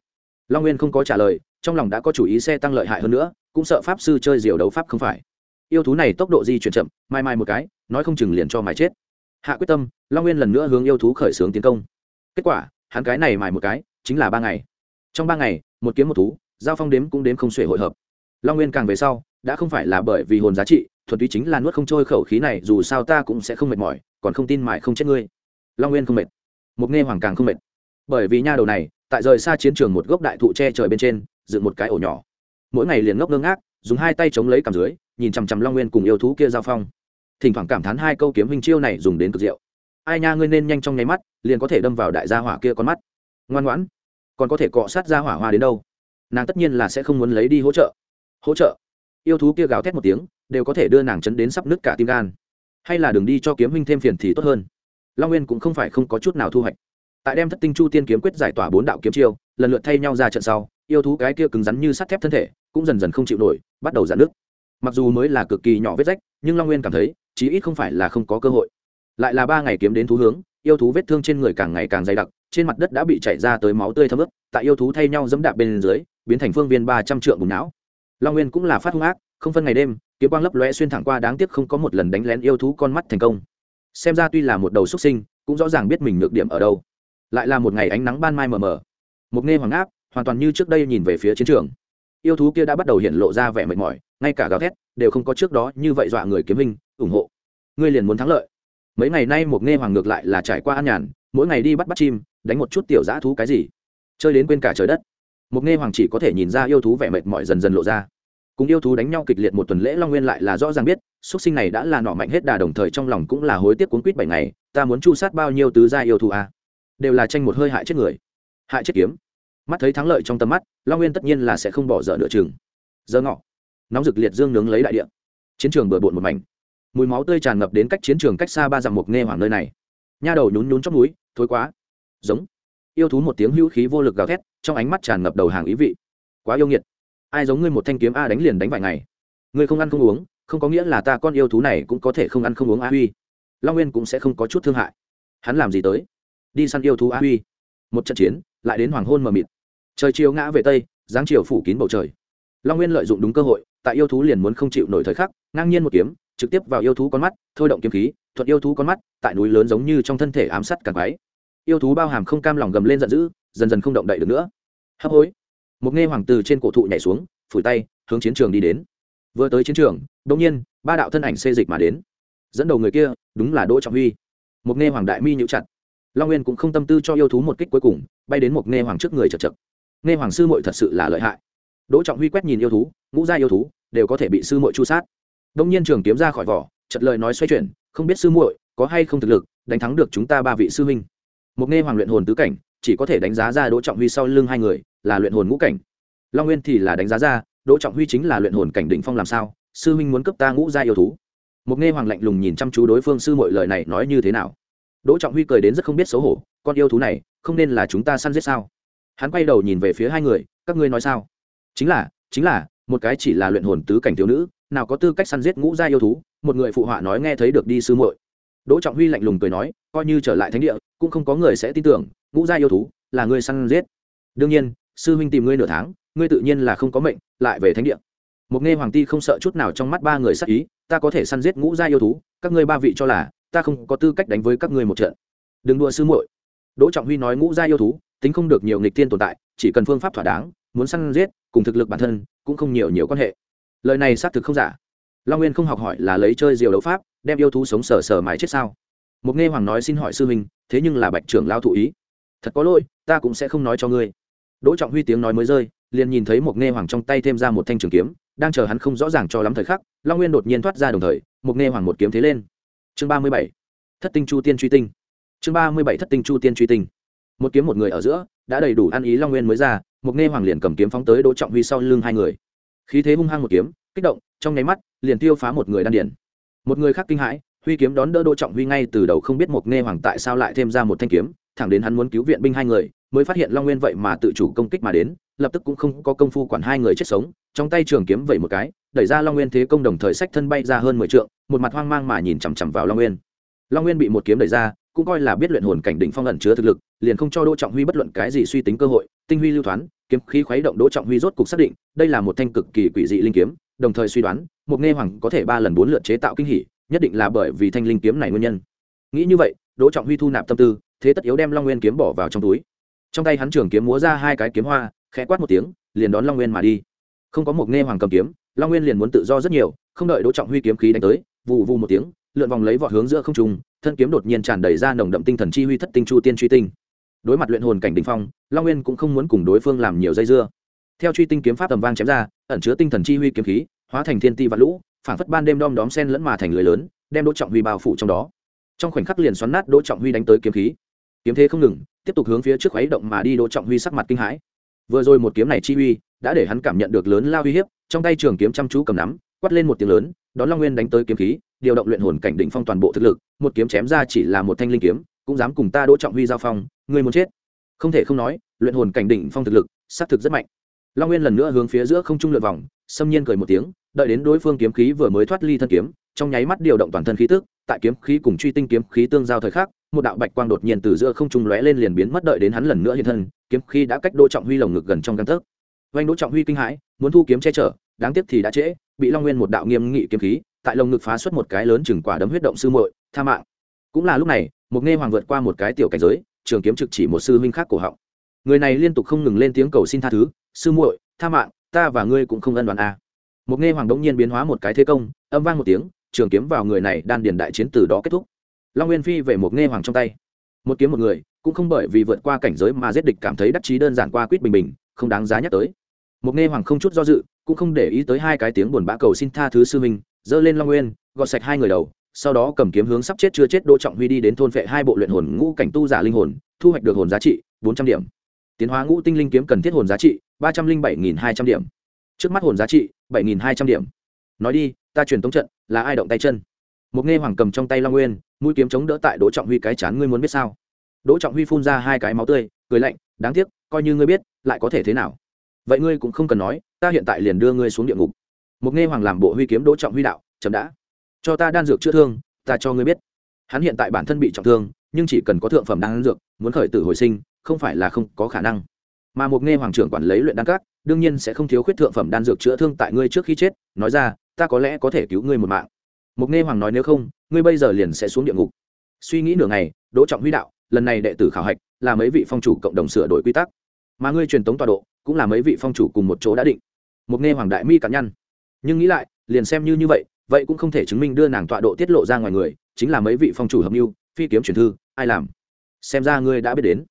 Long nguyên không có trả lời, trong lòng đã có chủ ý xe tăng lợi hại hơn nữa, cũng sợ pháp sư chơi diều đấu pháp không phải yêu thú này tốc độ di chuyển chậm, mai mai một cái, nói không chừng liền cho mài chết. Hạ quyết tâm, long nguyên lần nữa hướng yêu thú khởi xướng tiến công. Kết quả, hắn cái này mài một cái, chính là ba ngày. Trong ba ngày, một kiếm một thú, giao phong đếm cũng đếm không xuể hội hợp. Long nguyên càng về sau, đã không phải là bởi vì hồn giá trị, thuần túy chính là nuốt không trôi khẩu khí này, dù sao ta cũng sẽ không mệt mỏi, còn không tin mài không chết ngươi. Long nguyên không mệt. Mục nghe hoàng càng không mệt. Bởi vì nha đầu này, tại rời xa chiến trường một gốc đại thụ tre trời bên trên, dựng một cái ổ nhỏ. Mỗi ngày liền ngốc ngơ ngác dùng hai tay chống lấy cằm dưới, nhìn chằm chằm long nguyên cùng yêu thú kia giao phong. Thỉnh thoảng cảm thán hai câu kiếm hình chiêu này dùng đến cực diệu. Ai nha, ngươi nên nhanh trong nháy mắt, liền có thể đâm vào đại gia hỏa kia con mắt. Ngoan ngoãn. Còn có thể cọ sát ra hỏa hoa đến đâu? Nàng tất nhiên là sẽ không muốn lấy đi hỗ trợ. Hỗ trợ? Yêu thú kia gào thét một tiếng, đều có thể đưa nàng chấn đến sắp nứt cả tim gan. Hay là đừng đi cho kiếm huynh thêm phiền thì tốt hơn. Long nguyên cũng không phải không có chút nào thu hoạch. Tại đem thất tinh chu tiên kiếm quyết giải tỏa bốn đạo kiếm chiêu, lần lượt thay nhau ra trận sau, yêu thú cái kia cứng rắn như sắt thép thân thể cũng dần dần không chịu nổi, bắt đầu giãn nước mặc dù mới là cực kỳ nhỏ vết rách, nhưng long nguyên cảm thấy, chí ít không phải là không có cơ hội. Lại là ba ngày kiếm đến thú hướng, yêu thú vết thương trên người càng ngày càng dày đặc, trên mặt đất đã bị chảy ra tới máu tươi thấm ướt, tại yêu thú thay nhau dẫm đạp bên dưới, biến thành phương viên ba trăm trượng bùn não. Long nguyên cũng là phát hung ác, không phân ngày đêm, kiếm quang lấp lóe xuyên thẳng qua đáng tiếc không có một lần đánh lén yêu thú con mắt thành công. Xem ra tuy là một đầu xuất sinh, cũng rõ ràng biết mình nhược điểm ở đâu. Lại là một ngày ánh nắng ban mai mờ mờ. Một nghe hoàng áp, hoàn toàn như trước đây nhìn về phía chiến trường yêu thú kia đã bắt đầu hiện lộ ra vẻ mệt mỏi, ngay cả gào thét đều không có trước đó như vậy dọa người kiếm minh ủng hộ. Ngươi liền muốn thắng lợi. Mấy ngày nay một nghe hoàng ngược lại là trải qua an nhàn, mỗi ngày đi bắt bắt chim, đánh một chút tiểu dã thú cái gì. Chơi đến quên cả trời đất. Một nghe hoàng chỉ có thể nhìn ra yêu thú vẻ mệt mỏi dần dần lộ ra. Cùng yêu thú đánh nhau kịch liệt một tuần lễ long nguyên lại là rõ ràng biết xuất sinh này đã là nọ mạnh hết đà đồng thời trong lòng cũng là hối tiếc cuốn quýt bảy ngày, ta muốn chu sát bao nhiêu tứ gia yêu thú à? đều là tranh một hơi hại chết người. Hại chết kiếm mắt thấy thắng lợi trong tầm mắt, long nguyên tất nhiên là sẽ không bỏ dở nửa chừng. Giờ ngọ, nóng rực liệt dương nướng lấy đại địa. Chiến trường bừa bộn một mảnh. Mùi máu tươi tràn ngập đến cách chiến trường cách xa ba dặm một nghe hoàng nơi này. Nha đầu nhún nhún trong núi thối quá. Giống. Yêu thú một tiếng hữu khí vô lực gào thét, trong ánh mắt tràn ngập đầu hàng ý vị. Quá yêu nghiệt. Ai giống ngươi một thanh kiếm a đánh liền đánh vài ngày. Ngươi không ăn không uống, không có nghĩa là ta con yêu thú này cũng có thể không ăn không uống a huy. Long nguyên cũng sẽ không có chút thương hại. Hắn làm gì tới? Đi săn yêu thú a huy. Một trận chiến, lại đến hoàng hôn mờ mịt trời chiều ngã về tây, dáng chiều phủ kín bầu trời. Long nguyên lợi dụng đúng cơ hội, tại yêu thú liền muốn không chịu nổi thời khắc, ngang nhiên một kiếm, trực tiếp vào yêu thú con mắt, thôi động kiếm khí, thuận yêu thú con mắt, tại núi lớn giống như trong thân thể ám sát càng quái. Yêu thú bao hàm không cam lòng gầm lên giận dữ, dần dần không động đậy được nữa. Hấp hối. Một nghe hoàng từ trên cổ thụ nhảy xuống, phủi tay, hướng chiến trường đi đến. Vừa tới chiến trường đông nhiên, ba đạo thân ảnh xê dịch mà đến. Dẫn đầu người kia, đúng là đỗ trọng huy. Một nghe hoàng đại mi nhũ chặt. Long nguyên cũng không tâm tư cho yêu thú một kích cuối cùng, bay đến một nghe hoàng trước người chật chật nghe hoàng sư mội thật sự là lợi hại. Đỗ trọng huy quét nhìn yêu thú, ngũ gia yêu thú, đều có thể bị sư mội chu sát. Đông nhiên trường kiếm ra khỏi vỏ chật lời nói xoay chuyển, không biết sư muội có hay không thực lực, đánh thắng được chúng ta ba vị sư huynh. Một nghe hoàng luyện hồn tứ cảnh, chỉ có thể đánh giá ra đỗ trọng huy sau lưng hai người, là luyện hồn ngũ cảnh. Long nguyên thì là đánh giá ra, đỗ trọng huy chính là luyện hồn cảnh đỉnh phong làm sao, sư huynh muốn cấp ta ngũ gia yêu thú. Một nghe hoàng lạnh lùng nhìn chăm chú đối phương sư mọi lời này nói như thế nào. Đỗ trọng huy cười đến rất không biết xấu hổ, con yêu thú này, không nên là chúng ta săn giết sao? Hắn quay đầu nhìn về phía hai người, các ngươi nói sao? Chính là chính là, một cái chỉ là luyện hồn tứ cảnh thiếu nữ, nào có tư cách săn giết ngũ gia yêu thú, một người phụ họa nói nghe thấy được đi sư muội. Đỗ trọng huy lạnh lùng cười nói, coi như trở lại thánh địa, cũng không có người sẽ tin tưởng, ngũ gia yêu thú là người săn giết. Đương nhiên, sư huynh tìm ngươi nửa tháng, ngươi tự nhiên là không có mệnh, lại về thánh địa. Một nghe hoàng ti không sợ chút nào trong mắt ba người sắc ý, ta có thể săn giết ngũ gia yêu thú, các ngươi ba vị cho là, ta không có tư cách đánh với các ngươi một trận. Đừng đua sư muội. Đỗ trọng huy nói ngũ gia yêu thú tính không được nhiều nghịch tiên tồn tại, chỉ cần phương pháp thỏa đáng, muốn săn giết, cùng thực lực bản thân, cũng không nhiều nhiều quan hệ. Lời này xác thực không giả. Long nguyên không học hỏi là lấy chơi diều đấu pháp, đem yêu thú sống sờ sờ mãi chết sao? Một nghe hoàng nói xin hỏi sư huynh, thế nhưng là bạch trưởng lao thụ ý. Thật có lỗi, ta cũng sẽ không nói cho ngươi. Đỗ trọng huy tiếng nói mới rơi, liền nhìn thấy một nghe hoàng trong tay thêm ra một thanh trường kiếm, đang chờ hắn không rõ ràng cho lắm thời khắc, long nguyên đột nhiên thoát ra đồng thời một nghe hoàng một kiếm thế lên. Chương ba mươi bảy. Thất tinh chu tiên truy tinh. Chương ba mươi bảy thất tinh chu tiên truy tinh một kiếm một người ở giữa, đã đầy đủ ăn ý long nguyên mới ra một nghe hoàng liền cầm kiếm phóng tới đỗ trọng huy sau lưng hai người. Khí thế hung hăng một kiếm, kích động, trong nháy mắt, liền tiêu phá một người đan điền. Một người khác kinh hãi, huy kiếm đón đỡ đỗ trọng huy ngay từ đầu không biết một nghe hoàng tại sao lại thêm ra một thanh kiếm, thẳng đến hắn muốn cứu viện binh hai người, mới phát hiện long nguyên vậy mà tự chủ công kích mà đến, lập tức cũng không có công phu quản hai người chết sống, trong tay trường kiếm vẩy một cái, đẩy ra long nguyên thế công đồng thời sách thân bay ra hơn mười trượng, một mặt hoang mang mà nhìn chằm chằm vào long nguyên. Long nguyên bị một kiếm đẩy ra cũng coi là biết luyện hồn cảnh đỉnh phong ẩn chứa thực lực liền không cho đỗ trọng huy bất luận cái gì suy tính cơ hội tinh huy lưu thoán, kiếm khí khuấy động đỗ trọng huy rốt cục xác định đây là một thanh cực kỳ quỷ dị linh kiếm đồng thời suy đoán một nghe hoàng có thể ba lần bốn lượt chế tạo kinh hỉ nhất định là bởi vì thanh linh kiếm này nguyên nhân. Nghĩ như vậy đỗ trọng huy thu nạp tâm tư thế tất yếu đem long nguyên kiếm bỏ vào trong túi. Trong tay hắn trường kiếm múa ra hai cái kiếm hoa khẽ quát một tiếng liền đón long nguyên mà đi. Không có một nghe hoàng cầm kiếm long nguyên liền muốn tự do rất nhiều không đợi đỗ trọng huy kiếm khí đánh tới vù vù một tiếng lượn vòng lấy vọt hướng giữa không trung, thân kiếm đột nhiên tràn đầy ra nồng đậm tinh thần chi huy thất tinh chu tiên truy tinh. Đối mặt luyện hồn cảnh đỉnh phong, long nguyên cũng không muốn cùng đối phương làm nhiều dây dưa. Theo truy tinh kiếm pháp tầm vang chém ra, ẩn chứa tinh thần chi huy kiếm khí, hóa thành thiên ti và lũ phản phất ban đêm đom đóm sen lẫn mà thành lưới lớn, đem đỗ trọng huy bao phủ trong đó. Trong khoảnh khắc liền xoắn nát đỗ trọng huy đánh tới kiếm khí. Kiếm thế không ngừng, tiếp tục hướng phía trước khuấy động mà đi đỗ trọng huy sắc mặt kinh hãi. Vừa rồi một kiếm này chi huy, đã để hắn cảm nhận được lớn lao uy hiếp, trong tay trường kiếm chăm chú cầm nắm, quát lên một tiếng lớn, đón long nguyên đánh tới kiếm khí điều động luyện hồn cảnh đỉnh phong toàn bộ thực lực, một kiếm chém ra chỉ là một thanh linh kiếm, cũng dám cùng ta đỗ trọng huy giao phong người muốn chết. Không thể không nói, luyện hồn cảnh đỉnh phong thực lực, sát thực rất mạnh. Long nguyên lần nữa hướng phía giữa không trung lượn vòng, xâm nhiên cười một tiếng, đợi đến đối phương kiếm khí vừa mới thoát ly thân kiếm, trong nháy mắt điều động toàn thân khí tức, tại kiếm khí cùng truy tinh kiếm khí tương giao thời khắc, một đạo bạch quang đột nhiên từ giữa không trung lóe lên liền biến mất đợi đến hắn lần nữa hiện thân, kiếm khí đã cách đỗ trọng huy lồng ngực gần trong gang tấc. Vành đỗ trọng huy kinh hãi, muốn thu kiếm che chở, đáng tiếc thì đã trễ, bị long nguyên một đạo nghiêm nghị kiếm khí tại lồng ngực phá xuất một cái lớn chừng quả đấm huyết động sư muội, tha mạng. Cũng là lúc này, một nghe hoàng vượt qua một cái tiểu cảnh giới, trường kiếm trực chỉ một sư huynh khác cổ họng. Người này liên tục không ngừng lên tiếng cầu xin tha thứ, sư muội, tha mạng, ta và ngươi cũng không ân đoàn a. À. một nghe hoàng đống nhiên biến hóa một cái thế công, âm vang một tiếng, trường kiếm vào người này đan điền đại chiến từ đó kết thúc. Long nguyên phi về một nghe hoàng trong tay. Một kiếm một người, cũng không bởi vì vượt qua cảnh giới mà giết địch cảm thấy đắc chí đơn giản qua quýt bình bình, không đáng giá nhắc tới. Một nghe hoàng không chút do dự, cũng không để ý tới hai cái tiếng buồn bã cầu xin tha thứ sư minh giơ lên long nguyên, gọt sạch hai người đầu, sau đó cầm kiếm hướng sắp chết chưa chết đỗ trọng huy đi đến thôn vệ hai bộ luyện hồn ngũ cảnh tu giả linh hồn, thu hoạch được hồn giá trị bốn trăm điểm. Tiến hóa ngũ tinh linh kiếm cần thiết hồn giá trị ba trăm linh bảy nghìn hai trăm điểm. Trước mắt hồn giá trị bảy nghìn hai trăm điểm. Nói đi, ta truyền tống trận là ai động tay chân? Một nghe hoàng cầm trong tay long nguyên, mũi kiếm chống đỡ tại đỗ trọng huy cái chán ngươi muốn biết sao? Đỗ trọng huy phun ra hai cái máu tươi, cười lạnh, đáng tiếc, coi như ngươi biết, lại có thể thế nào? Vậy ngươi cũng không cần nói, ta hiện tại liền đưa ngươi xuống địa ngục một nghe hoàng làm bộ huy kiếm đỗ trọng huy đạo chậm đã. Cho ta đan dược chữa thương, ta cho ngươi biết. Hắn hiện tại bản thân bị trọng thương, nhưng chỉ cần có thượng phẩm đan dược, muốn khởi tử hồi sinh, không phải là không có khả năng. Mà một nghe hoàng trưởng quản lấy luyện đan các, đương nhiên sẽ không thiếu khuyết thượng phẩm đan dược chữa thương tại ngươi trước khi chết, nói ra, ta có lẽ có thể cứu ngươi một mạng. Một nghe hoàng nói, nếu không, ngươi bây giờ liền sẽ xuống địa ngục. Suy nghĩ nửa ngày, đỗ trọng huy đạo, lần này đệ tử khảo hạch là mấy vị phong chủ cộng đồng sửa đổi quy tắc. Mà ngươi truyền tống tọa độ cũng là mấy vị phong chủ cùng một chỗ đã định. Một nghe hoàng đại mi cạn nhăn nhưng nghĩ lại, liền xem như như vậy vậy cũng không thể chứng minh đưa nàng tọa độ tiết lộ ra ngoài người, chính là mấy vị phong chủ hợp mưu, phi kiếm truyền thư, ai làm? Xem ra ngươi đã biết đến.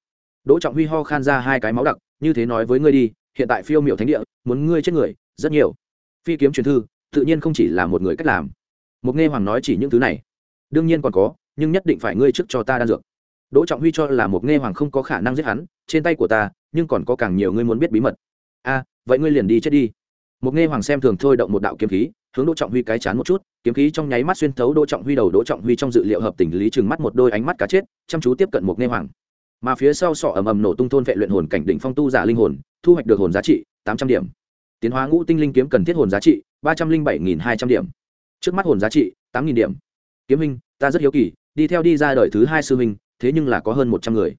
Đỗ trọng huy ho khan ra hai cái máu đặc, như thế nói với ngươi đi, hiện tại phiêu miểu thánh địa, muốn ngươi chết người, rất nhiều. Phi kiếm truyền thư, tự nhiên không chỉ là một người cách làm. Một nghe hoàng nói chỉ những thứ này. Đương nhiên còn có, nhưng nhất định phải ngươi trước cho ta đan dược. Đỗ trọng huy cho là một nghe hoàng không có khả năng giết hắn, trên tay của ta, nhưng còn có càng nhiều ngươi muốn biết bí mật. A, vậy ngươi liền đi chết đi một nghe hoàng xem thường thôi động một đạo kiếm khí, hướng đỗ trọng huy cái chán một chút, kiếm khí trong nháy mắt xuyên thấu đỗ trọng huy đầu, đỗ trọng huy trong dự liệu hợp tình lý chừng mắt một đôi ánh mắt cá chết, chăm chú tiếp cận một nghe hoàng. Mà phía sau sọ ầm ầm nổ tung thôn vệ luyện hồn cảnh đỉnh phong tu giả linh hồn, thu hoạch được hồn giá trị tám trăm điểm. Tiến hóa ngũ tinh linh kiếm cần thiết hồn giá trị ba trăm linh bảy nghìn hai trăm điểm. Trước mắt hồn giá trị tám nghìn điểm. Kiếm minh ta rất hiếu kỳ, đi theo đi ra đời thứ hai sư minh thế nhưng là có hơn một trăm người.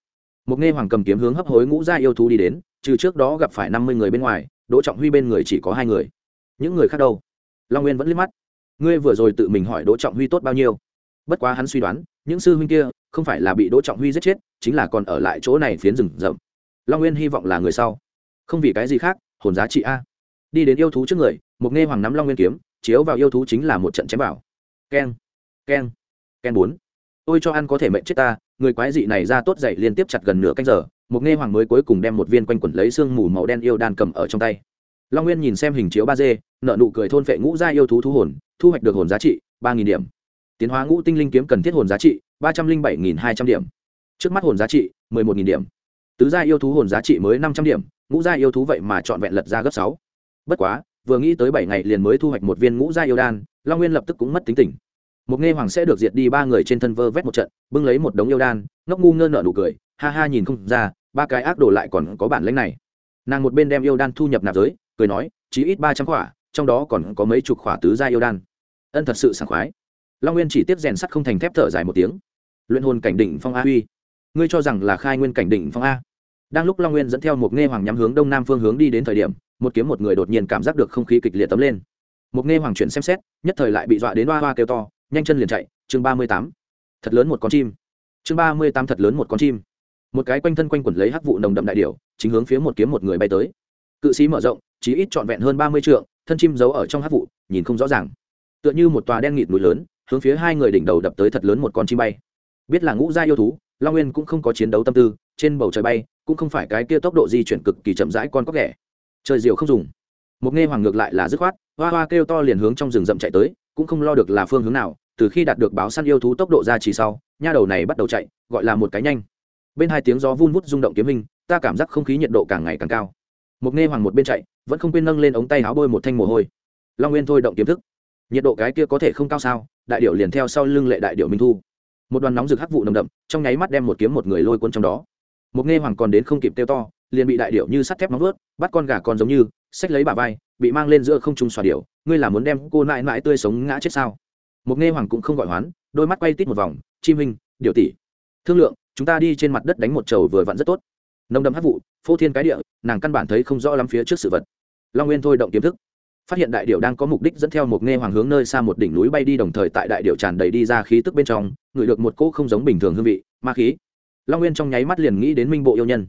Một nghe hoàng cầm kiếm hướng hấp hối ngũ gia yêu thú đi đến, trừ trước đó gặp phải năm mươi người bên ngoài đỗ trọng huy bên người chỉ có hai người. Những người khác đâu? Long nguyên vẫn liếc mắt. Ngươi vừa rồi tự mình hỏi đỗ trọng huy tốt bao nhiêu? Bất quá hắn suy đoán, những sư huynh kia không phải là bị đỗ trọng huy giết chết, chính là còn ở lại chỗ này phiến rừng rậm. Long nguyên hy vọng là người sau. Không vì cái gì khác, hồn giá trị a. Đi đến yêu thú trước người, một nghe hoàng nắm long nguyên kiếm, chiếu vào yêu thú chính là một trận chém vào. Keng keng keng bốn. Ôi cho ăn có thể mệnh chết ta, người quái dị này ra tốt dậy liên tiếp chặt gần nửa canh giờ một nghe hoàng mới cuối cùng đem một viên quanh quẩn lấy xương mù màu đen yêu đan cầm ở trong tay. Long nguyên nhìn xem hình chiếu ba d nợ nụ cười thôn phệ ngũ gia yêu thú thú hồn, thu hoạch được hồn giá trị ba nghìn điểm. Tiến hóa ngũ tinh linh kiếm cần thiết hồn giá trị ba trăm linh bảy nghìn hai trăm điểm. Trước mắt hồn giá trị mười một nghìn điểm. Tứ gia yêu thú hồn giá trị mới năm trăm điểm, ngũ gia yêu thú vậy mà chọn vẹn lật ra gấp sáu. Bất quá, vừa nghĩ tới bảy ngày liền mới thu hoạch một viên ngũ gia yêu đan, long nguyên lập tức cũng mất tính tình. Một nghe hoàng sẽ được diệt đi ba người trên thân vơ vét một trận, bưng lấy một đống yêu đan, ngốc ngu ngơ nợ nụ cười, ha ha nhìn không ra ba cái ác đồ lại còn có bản lãnh này. Nàng một bên đem yêu đan thu nhập nạp giới, cười nói, chỉ ít ba trăm khỏa, trong đó còn có mấy chục khỏa tứ gia yêu đan. Ân thật sự sảng khoái. Long nguyên chỉ tiếp rèn sắt không thành thép thở dài một tiếng. Luyện hồn cảnh đỉnh phong a huy. Ngươi cho rằng là khai nguyên cảnh đỉnh phong a. Đang lúc long nguyên dẫn theo một nghe hoàng nhắm hướng đông nam phương hướng đi đến thời điểm, một kiếm một người đột nhiên cảm giác được không khí kịch liệt tấm lên. Một nghe hoàng chuyển xem xét, nhất thời lại bị dọa đến hoa hoa kêu to, nhanh chân liền chạy, chương ba mươi tám. Thật lớn một con chim. Chương ba mươi tám thật lớn một con chim một cái quanh thân quanh quẩn lấy hắc vụ nồng đậm đại điểu, chính hướng phía một kiếm một người bay tới. Cự sĩ mở rộng chỉ ít trọn vẹn hơn ba mươi trượng, thân chim giấu ở trong hắc vụ, nhìn không rõ ràng. Tựa như một tòa đen nghịt núi lớn, hướng phía hai người đỉnh đầu đập tới thật lớn một con chim bay. Biết là ngũ gia yêu thú, long nguyên cũng không có chiến đấu tâm tư, trên bầu trời bay, cũng không phải cái kia tốc độ di chuyển cực kỳ chậm rãi con có ghẻ. Trời diều không dùng. Một nghe hoàng ngược lại là dứt khoát, hoa hoa kêu to liền hướng trong rừng rậm chạy tới, cũng không lo được là phương hướng nào, từ khi đạt được báo săn yêu thú tốc độ ra chỉ sau, nha đầu này bắt đầu chạy, gọi là một cái nhanh bên hai tiếng gió vun vút rung động kiếm hình, ta cảm giác không khí nhiệt độ càng ngày càng cao. Một nghe hoàng một bên chạy, vẫn không quên nâng lên ống tay áo bôi một thanh mồ hôi. Long nguyên thôi động kiếm thức. Nhiệt độ cái kia có thể không cao sao? Đại điệu liền theo sau lưng lệ đại điệu minh thu. Một đoàn nóng rực hắc vụ nồng đậm, trong nháy mắt đem một kiếm một người lôi quân trong đó. Một nghe hoàng còn đến không kịp tiêu to, liền bị đại điệu như sắt thép nóng vớt bắt con gà con giống như, xách lấy bà vai, bị mang lên giữa không trung xòa điệu ngươi là muốn đem cô nại nại tươi sống ngã chết sao? Một nghe hoàng cũng không gọi hoán, đôi mắt quay tít một vòng, chim hình điệu tỷ. Thương lượng chúng ta đi trên mặt đất đánh một trầu vừa vặn rất tốt. Nồng đâm hát vụ, phô thiên cái địa, nàng căn bản thấy không rõ lắm phía trước sự vật. Long nguyên thôi động kiếm thức. Phát hiện đại điệu đang có mục đích dẫn theo một nghe hoàng hướng nơi xa một đỉnh núi bay đi đồng thời tại đại điệu tràn đầy đi ra khí tức bên trong, ngửi được một cỗ không giống bình thường hương vị, ma khí. Long nguyên trong nháy mắt liền nghĩ đến minh bộ yêu nhân.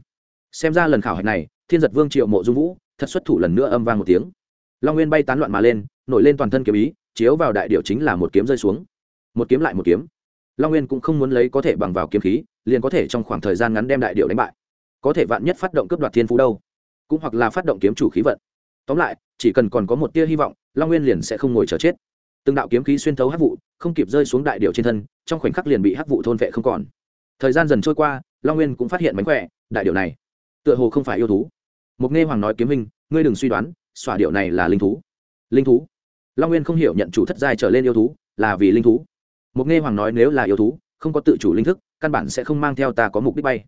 Xem ra lần khảo hạch này, thiên giật vương triệu mộ dung vũ, thật xuất thủ lần nữa âm vang một tiếng. Long nguyên bay tán loạn mà lên, nổi lên toàn thân kiếm ý, chiếu vào đại điệu chính là một kiếm rơi xuống. Một kiếm lại một kiếm. Long nguyên cũng không muốn lấy có thể bằng vào kiếm khí liền có thể trong khoảng thời gian ngắn đem đại điệu đánh bại. Có thể vạn nhất phát động cướp đoạt thiên phú đâu, cũng hoặc là phát động kiếm chủ khí vận. Tóm lại, chỉ cần còn có một tia hy vọng, long nguyên liền sẽ không ngồi chờ chết. Từng đạo kiếm khí xuyên thấu hắc vụ, không kịp rơi xuống đại điệu trên thân, trong khoảnh khắc liền bị hắc vụ thôn vệ không còn. Thời gian dần trôi qua, long nguyên cũng phát hiện mánh khỏe, đại điệu này, tựa hồ không phải yêu thú. Mục nghe hoàng nói kiếm minh ngươi đừng suy đoán, xỏa điệu này là linh thú. Linh thú? Long nguyên không hiểu nhận chủ thất giai trở lên yêu thú là vì linh thú. Mục nghe hoàng nói nếu là yêu thú không có tự chủ linh thức, căn bản sẽ không mang theo ta có mục đích bay.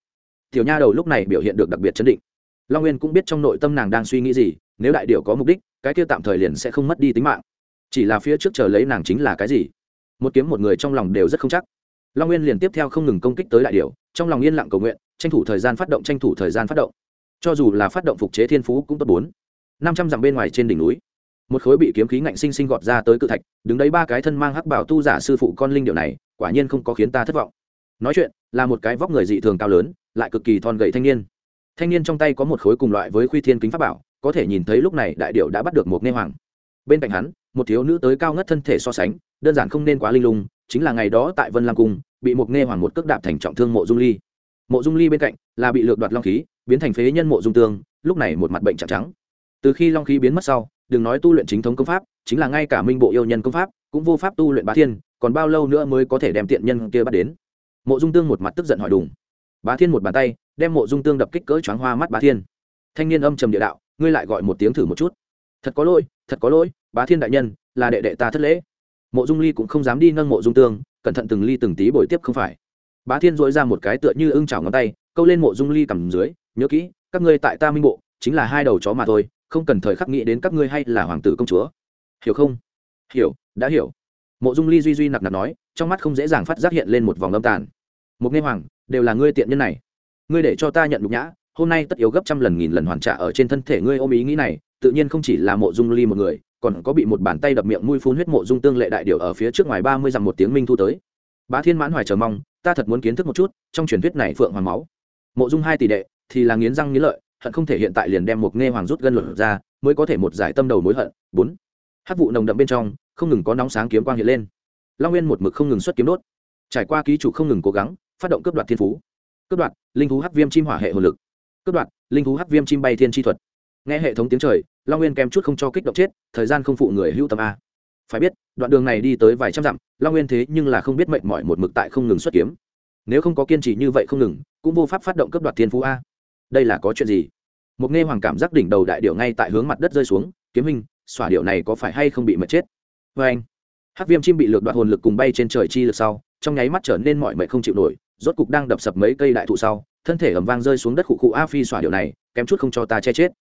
Tiểu nha đầu lúc này biểu hiện được đặc biệt chấn định. Long nguyên cũng biết trong nội tâm nàng đang suy nghĩ gì, nếu đại điệu có mục đích, cái kia tạm thời liền sẽ không mất đi tính mạng. Chỉ là phía trước chờ lấy nàng chính là cái gì? Một kiếm một người trong lòng đều rất không chắc. Long nguyên liền tiếp theo không ngừng công kích tới đại điệu trong lòng yên lặng cầu nguyện, tranh thủ thời gian phát động, tranh thủ thời gian phát động. Cho dù là phát động phục chế thiên phú cũng tốt bốn. Năm trăm dặm bên ngoài trên đỉnh núi một khối bị kiếm khí ngạnh sinh sinh gọt ra tới cự thạch, đứng đấy ba cái thân mang hắc bảo tu giả sư phụ con linh điệu này, quả nhiên không có khiến ta thất vọng. Nói chuyện, là một cái vóc người dị thường cao lớn, lại cực kỳ thon gậy thanh niên. Thanh niên trong tay có một khối cùng loại với khuy thiên kính pháp bảo, có thể nhìn thấy lúc này đại điệu đã bắt được một nghe hoàng. Bên cạnh hắn, một thiếu nữ tới cao ngất thân thể so sánh, đơn giản không nên quá linh lung, chính là ngày đó tại vân lam cung, bị một nghe hoàng một cước đạp thành trọng thương mộ dung ly. Mộ dung ly bên cạnh là bị lược đoạt long khí, biến thành phế nhân mộ dung tương, lúc này một mặt bệnh trắng trắng. Từ khi long khí biến mất sau đừng nói tu luyện chính thống công pháp, chính là ngay cả minh bộ yêu nhân công pháp, cũng vô pháp tu luyện bá thiên, còn bao lâu nữa mới có thể đem tiện nhân kia bắt đến? Mộ dung tương một mặt tức giận hỏi đùng. Bá thiên một bàn tay, đem mộ dung tương đập kích cỡ choáng hoa mắt bá thiên. Thanh niên âm trầm địa đạo, ngươi lại gọi một tiếng thử một chút. Thật có lỗi, thật có lỗi, bá thiên đại nhân, là đệ đệ ta thất lễ. Mộ dung ly cũng không dám đi nâng mộ dung tương, cẩn thận từng ly từng tí bồi tiếp không phải. Bá thiên dội ra một cái tựa như ưng chảo ngón tay, câu lên mộ dung ly cầm dưới, nhớ kỹ, các ngươi tại ta minh bộ, chính là hai đầu chó mà thôi không cần thời khắc nghĩ đến các ngươi hay là hoàng tử công chúa. Hiểu không? Hiểu, đã hiểu. Mộ dung ly duy duy nặc nặc nói, trong mắt không dễ dàng phát giác hiện lên một vòng âm tàn. Một nghe hoàng, đều là ngươi tiện nhân này. Ngươi để cho ta nhận nhục nhã, hôm nay tất yếu gấp trăm lần nghìn lần hoàn trả ở trên thân thể ngươi ôm ý nghĩ này, tự nhiên không chỉ là mộ dung ly một người, còn có bị một bàn tay đập miệng mũi phun huyết mộ dung tương lệ đại điệu ở phía trước ngoài ba mươi dặm một tiếng minh thu tới. Bá thiên mãn hoài chờ mong, ta thật muốn kiến thức một chút trong truyền thuyết này phượng hoàng máu. Mộ dung hai tỷ đệ, thì là nghiến răng nghiến lợi hận không thể hiện tại liền đem một nghe hoàng rút gân luật ra, mới có thể một giải tâm đầu mối hận. Bốn, hát vụ nồng đậm bên trong, không ngừng có nóng sáng kiếm quang hiện lên. Long nguyên một mực không ngừng xuất kiếm đốt. Trải qua ký chủ không ngừng cố gắng, phát động cướp đoạt thiên phú. Cướp đoạt, linh thú hắc viêm chim hỏa hệ hồn lực. Cướp đoạt, linh thú hắc viêm chim bay thiên chi thuật. Nghe hệ thống tiếng trời, long nguyên kèm chút không cho kích động chết, thời gian không phụ người hữu tâm a. Phải biết, đoạn đường này đi tới vài trăm dặm, long nguyên thế nhưng là không biết mệnh mọi một mực tại không ngừng xuất kiếm. Nếu không có kiên trì như vậy không ngừng, cũng vô pháp phát động cấp đoạt thiên phú a đây là có chuyện gì? Một nghe hoàng cảm giác đỉnh đầu đại điệu ngay tại hướng mặt đất rơi xuống, kiếm hình xỏa điệu này có phải hay không bị mệt chết? Vê anh, hắc viêm chim bị lược đoạt hồn lực cùng bay trên trời chi lực sau, trong nháy mắt trở nên mọi mệt không chịu nổi, rốt cục đang đập sập mấy cây đại thụ sau, thân thể ẩm vang rơi xuống đất khụ khụ a phi xỏa điệu này, kém chút không cho ta che chết.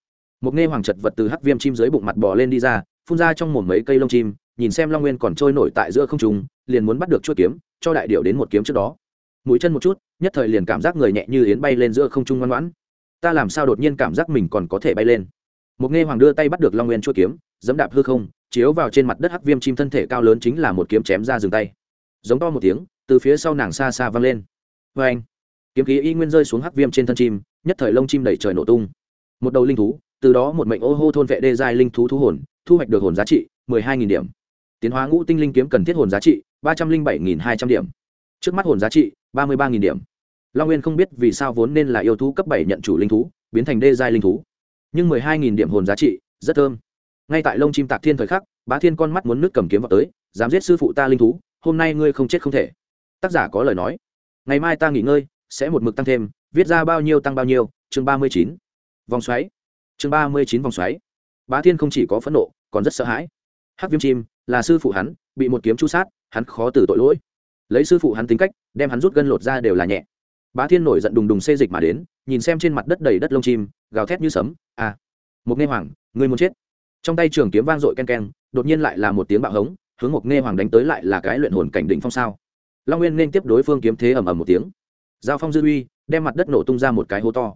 Một nghe hoàng chật vật từ hắc viêm chim dưới bụng mặt bò lên đi ra, phun ra trong mồm mấy cây lông chim, nhìn xem long nguyên còn trôi nổi tại giữa không trung, liền muốn bắt được chuỗi kiếm, cho đại điệu đến một kiếm trước đó. Mũi chân một chút, nhất thời liền cảm giác người nhẹ như yến bay lên giữa không trung ngoan ngoãn ta làm sao đột nhiên cảm giác mình còn có thể bay lên? Một nghe hoàng đưa tay bắt được long nguyên chuỗi kiếm, dẫm đạp hư không, chiếu vào trên mặt đất hắc viêm chim thân thể cao lớn chính là một kiếm chém ra dừng tay. Giống to một tiếng, từ phía sau nàng xa xa văng lên. Vê anh, kiếm khí y nguyên rơi xuống hắc viêm trên thân chim, nhất thời lông chim đẩy trời nổ tung. Một đầu linh thú, từ đó một mệnh ô hô thôn vệ đê giai linh thú thú hồn, thu hoạch được hồn giá trị mười hai nghìn điểm. Tiến hóa ngũ tinh linh kiếm cần thiết hồn giá trị ba trăm linh bảy nghìn hai trăm điểm. Trước mắt hồn giá trị ba mươi ba nghìn điểm long nguyên không biết vì sao vốn nên là yêu thú cấp bảy nhận chủ linh thú, biến thành đê giai linh thú. Nhưng mười hai nghìn điểm hồn giá trị, rất thơm. Ngay tại lông chim tạc thiên thời khắc, bá thiên con mắt muốn nước cầm kiếm vào tới, dám giết sư phụ ta linh thú, hôm nay ngươi không chết không thể. Tác giả có lời nói. Ngày mai ta nghỉ ngơi, sẽ một mực tăng thêm, viết ra bao nhiêu tăng bao nhiêu, chương ba mươi chín. Vòng xoáy. Chương ba mươi chín vòng xoáy. Bá thiên không chỉ có phẫn nộ, còn rất sợ hãi. Hắc viêm chim, là sư phụ hắn, bị một kiếm chu sát, hắn khó từ tội lỗi. Lấy sư phụ hắn tính cách, đem hắn rút gân lột ra đều là nhẹ bá thiên nổi giận đùng đùng xê dịch mà đến, nhìn xem trên mặt đất đầy đất lông chim, gào thét như sấm à một nghe hoàng người muốn chết. Trong tay trường kiếm vang dội ken ken, đột nhiên lại là một tiếng bạo hống, hướng một nghe hoàng đánh tới lại là cái luyện hồn cảnh đỉnh phong sao. Long nguyên nên tiếp đối phương kiếm thế ầm ầm một tiếng. Giao phong dư uy, đem mặt đất nổ tung ra một cái hố to.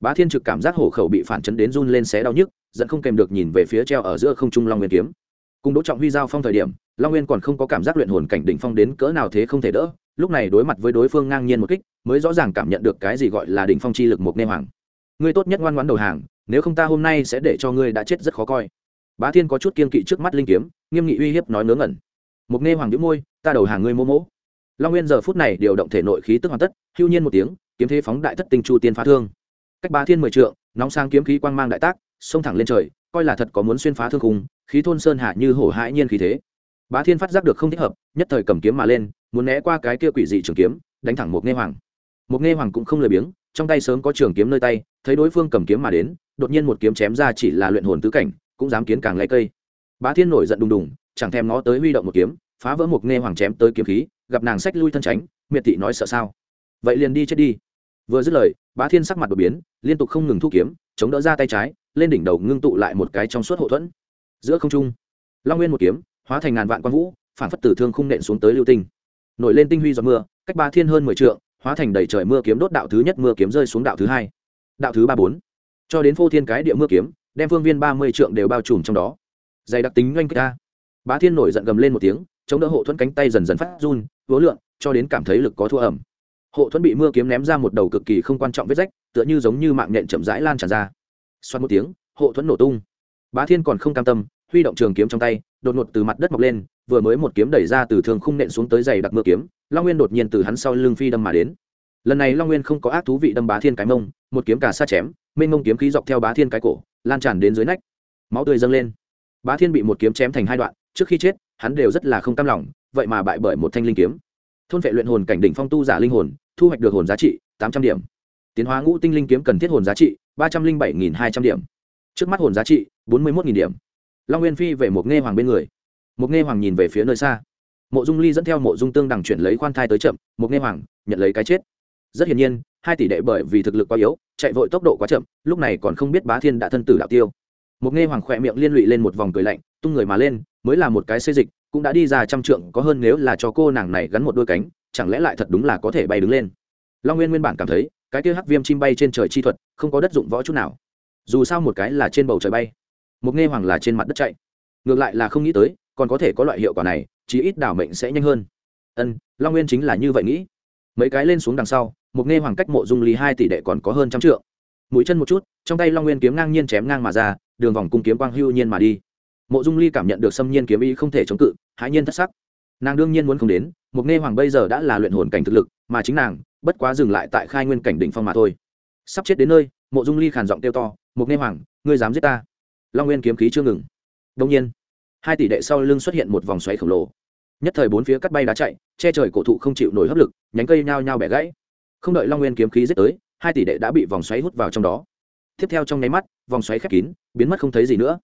Bá thiên trực cảm giác hổ khẩu bị phản chấn đến run lên xé đau nhức dẫn không kèm được nhìn về phía treo ở giữa không trung long nguyên kiếm. Cùng đỗ trọng huy giao phong thời điểm, long nguyên còn không có cảm giác luyện hồn cảnh đỉnh phong đến cỡ nào thế không thể đỡ, lúc này đối mặt với đối phương ngang nhiên một kích mới rõ ràng cảm nhận được cái gì gọi là đỉnh phong chi lực một nê hoàng. Ngươi tốt nhất ngoan ngoãn đầu hàng, nếu không ta hôm nay sẽ để cho ngươi đã chết rất khó coi. Bá thiên có chút kiên kỵ trước mắt linh kiếm, nghiêm nghị uy hiếp nói ngớ ngẩn. Một nê hoàng đĩu môi, ta đầu hàng ngươi mô mỗ. Long nguyên giờ phút này điều động thể nội khí tức hoàn tất, hưu nhiên một tiếng, kiếm thế phóng đại thất tinh chu tiên phá thương. Cách bá thiên mười trượng, nóng sang kiếm khí quang mang đại tác, xông thẳng lên trời, coi là thật có muốn xuyên phá thương khung, khí thôn sơn hạ như hổ hãi nhiên khí thế. Bá thiên phát giác được không thích hợp, nhất thời cầm kiếm mà lên, muốn né qua cái kia quỷ dị trường kiếm, đánh thẳng một nghe hoàng một nghe hoàng cũng không lười biếng, trong tay sớm có trường kiếm nơi tay, thấy đối phương cầm kiếm mà đến, đột nhiên một kiếm chém ra chỉ là luyện hồn tứ cảnh, cũng dám kiến càng lấy cây. Bá thiên nổi giận đùng đùng, chẳng thèm ngó tới huy động một kiếm, phá vỡ một nghe hoàng chém tới kiếm khí, gặp nàng sách lui thân tránh, miệt thị nói sợ sao? Vậy liền đi chết đi. Vừa dứt lời, bá thiên sắc mặt đột biến, liên tục không ngừng thu kiếm, chống đỡ ra tay trái, lên đỉnh đầu ngưng tụ lại một cái trong suốt hậu thuẫn. Giữa không trung, long nguyên một kiếm, hóa thành ngàn vạn quan vũ, phản phất tử thương khung nện xuống tới lưu tinh. Nổi lên tinh huy giọt mưa, cách ba thiên hơn mười trượng hóa thành đầy trời mưa kiếm đốt đạo thứ nhất mưa kiếm rơi xuống đạo thứ hai. Đạo thứ ba bốn. Cho đến phô thiên cái địa mưa kiếm, đem phương viên ba mươi trượng đều bao trùm trong đó. Dày đặc tính oanh ca bá thiên nổi giận gầm lên một tiếng, chống đỡ hộ thuẫn cánh tay dần dần phát run vố lượn, cho đến cảm thấy lực có thua ẩm. Hộ thuẫn bị mưa kiếm ném ra một đầu cực kỳ không quan trọng vết rách, tựa như giống như mạng nhện chậm rãi lan tràn ra. Xoắn một tiếng, hộ thuẫn nổ tung. Bá thiên còn không cam tâm, huy động trường kiếm trong tay, đột ngột từ mặt đất mọc lên vừa mới một kiếm đẩy ra từ thường khung nện xuống tới giày đặc mưa kiếm, long nguyên đột nhiên từ hắn sau lưng phi đâm mà đến. Lần này long nguyên không có ác thú vị đâm bá thiên cái mông, một kiếm cả xa chém, mênh mông kiếm khí dọc theo bá thiên cái cổ, lan tràn đến dưới nách. Máu tươi dâng lên. Bá thiên bị một kiếm chém thành hai đoạn, trước khi chết, hắn đều rất là không cam lòng, vậy mà bại bởi một thanh linh kiếm. Thôn vệ luyện hồn cảnh đỉnh phong tu giả linh hồn, thu hoạch được hồn giá trị tám trăm điểm. Tiến hóa ngũ tinh linh kiếm cần thiết hồn giá trị ba trăm linh bảy nghìn hai trăm điểm. Trước mắt hồn giá trị bốn mươi một điểm. Long nguyên phi về một nghe hoàng bên người một nghe hoàng nhìn về phía nơi xa. Mộ dung ly dẫn theo mộ dung tương đằng chuyển lấy khoan thai tới chậm một nghe hoàng nhận lấy cái chết. Rất hiển nhiên, hai tỷ đệ bởi vì thực lực quá yếu, chạy vội tốc độ quá chậm, lúc này còn không biết bá thiên đã thân tử đạo tiêu. Một nghe hoàng khỏe miệng liên lụy lên một vòng cười lạnh, tung người mà lên, mới là một cái xây dịch, cũng đã đi ra trăm trượng, có hơn nếu là cho cô nàng này gắn một đôi cánh, chẳng lẽ lại thật đúng là có thể bay đứng lên? Long nguyên nguyên bản cảm thấy, cái kia hắc viêm chim bay trên trời chi thuật, không có đất dụng võ chút nào. Dù sao một cái là trên bầu trời bay. Một nghe hoàng là trên mặt đất chạy. Ngược lại là không nghĩ tới còn có thể có loại hiệu quả này, chí ít đảo mệnh sẽ nhanh hơn. Ân, long nguyên chính là như vậy nghĩ. Mấy cái lên xuống đằng sau, một nghe hoàng cách mộ dung lý hai tỷ đệ còn có hơn trăm trượng. Mũi chân một chút, trong tay long nguyên kiếm ngang nhiên chém ngang mà ra, đường vòng cung kiếm quang hưu nhiên mà đi. Mộ dung ly cảm nhận được xâm nhiên kiếm ý không thể chống cự, hãi nhiên thất sắc. Nàng đương nhiên muốn không đến, một nghe hoàng bây giờ đã là luyện hồn cảnh thực lực, mà chính nàng, bất quá dừng lại tại khai nguyên cảnh đỉnh phong mà thôi. Sắp chết đến nơi, mộ dung ly khàn giọng kêu to, một nghe hoàng, ngươi dám giết ta? Long nguyên kiếm khí chưa ngừng. Đông nhiên hai tỷ đệ sau lưng xuất hiện một vòng xoáy khổng lồ. Nhất thời bốn phía cắt bay đá chạy, che trời cổ thụ không chịu nổi hấp lực, nhánh cây nhao nhao bẻ gãy. Không đợi long nguyên kiếm khí giết tới, hai tỷ đệ đã bị vòng xoáy hút vào trong đó. Tiếp theo trong nháy mắt, vòng xoáy khép kín, biến mất không thấy gì nữa.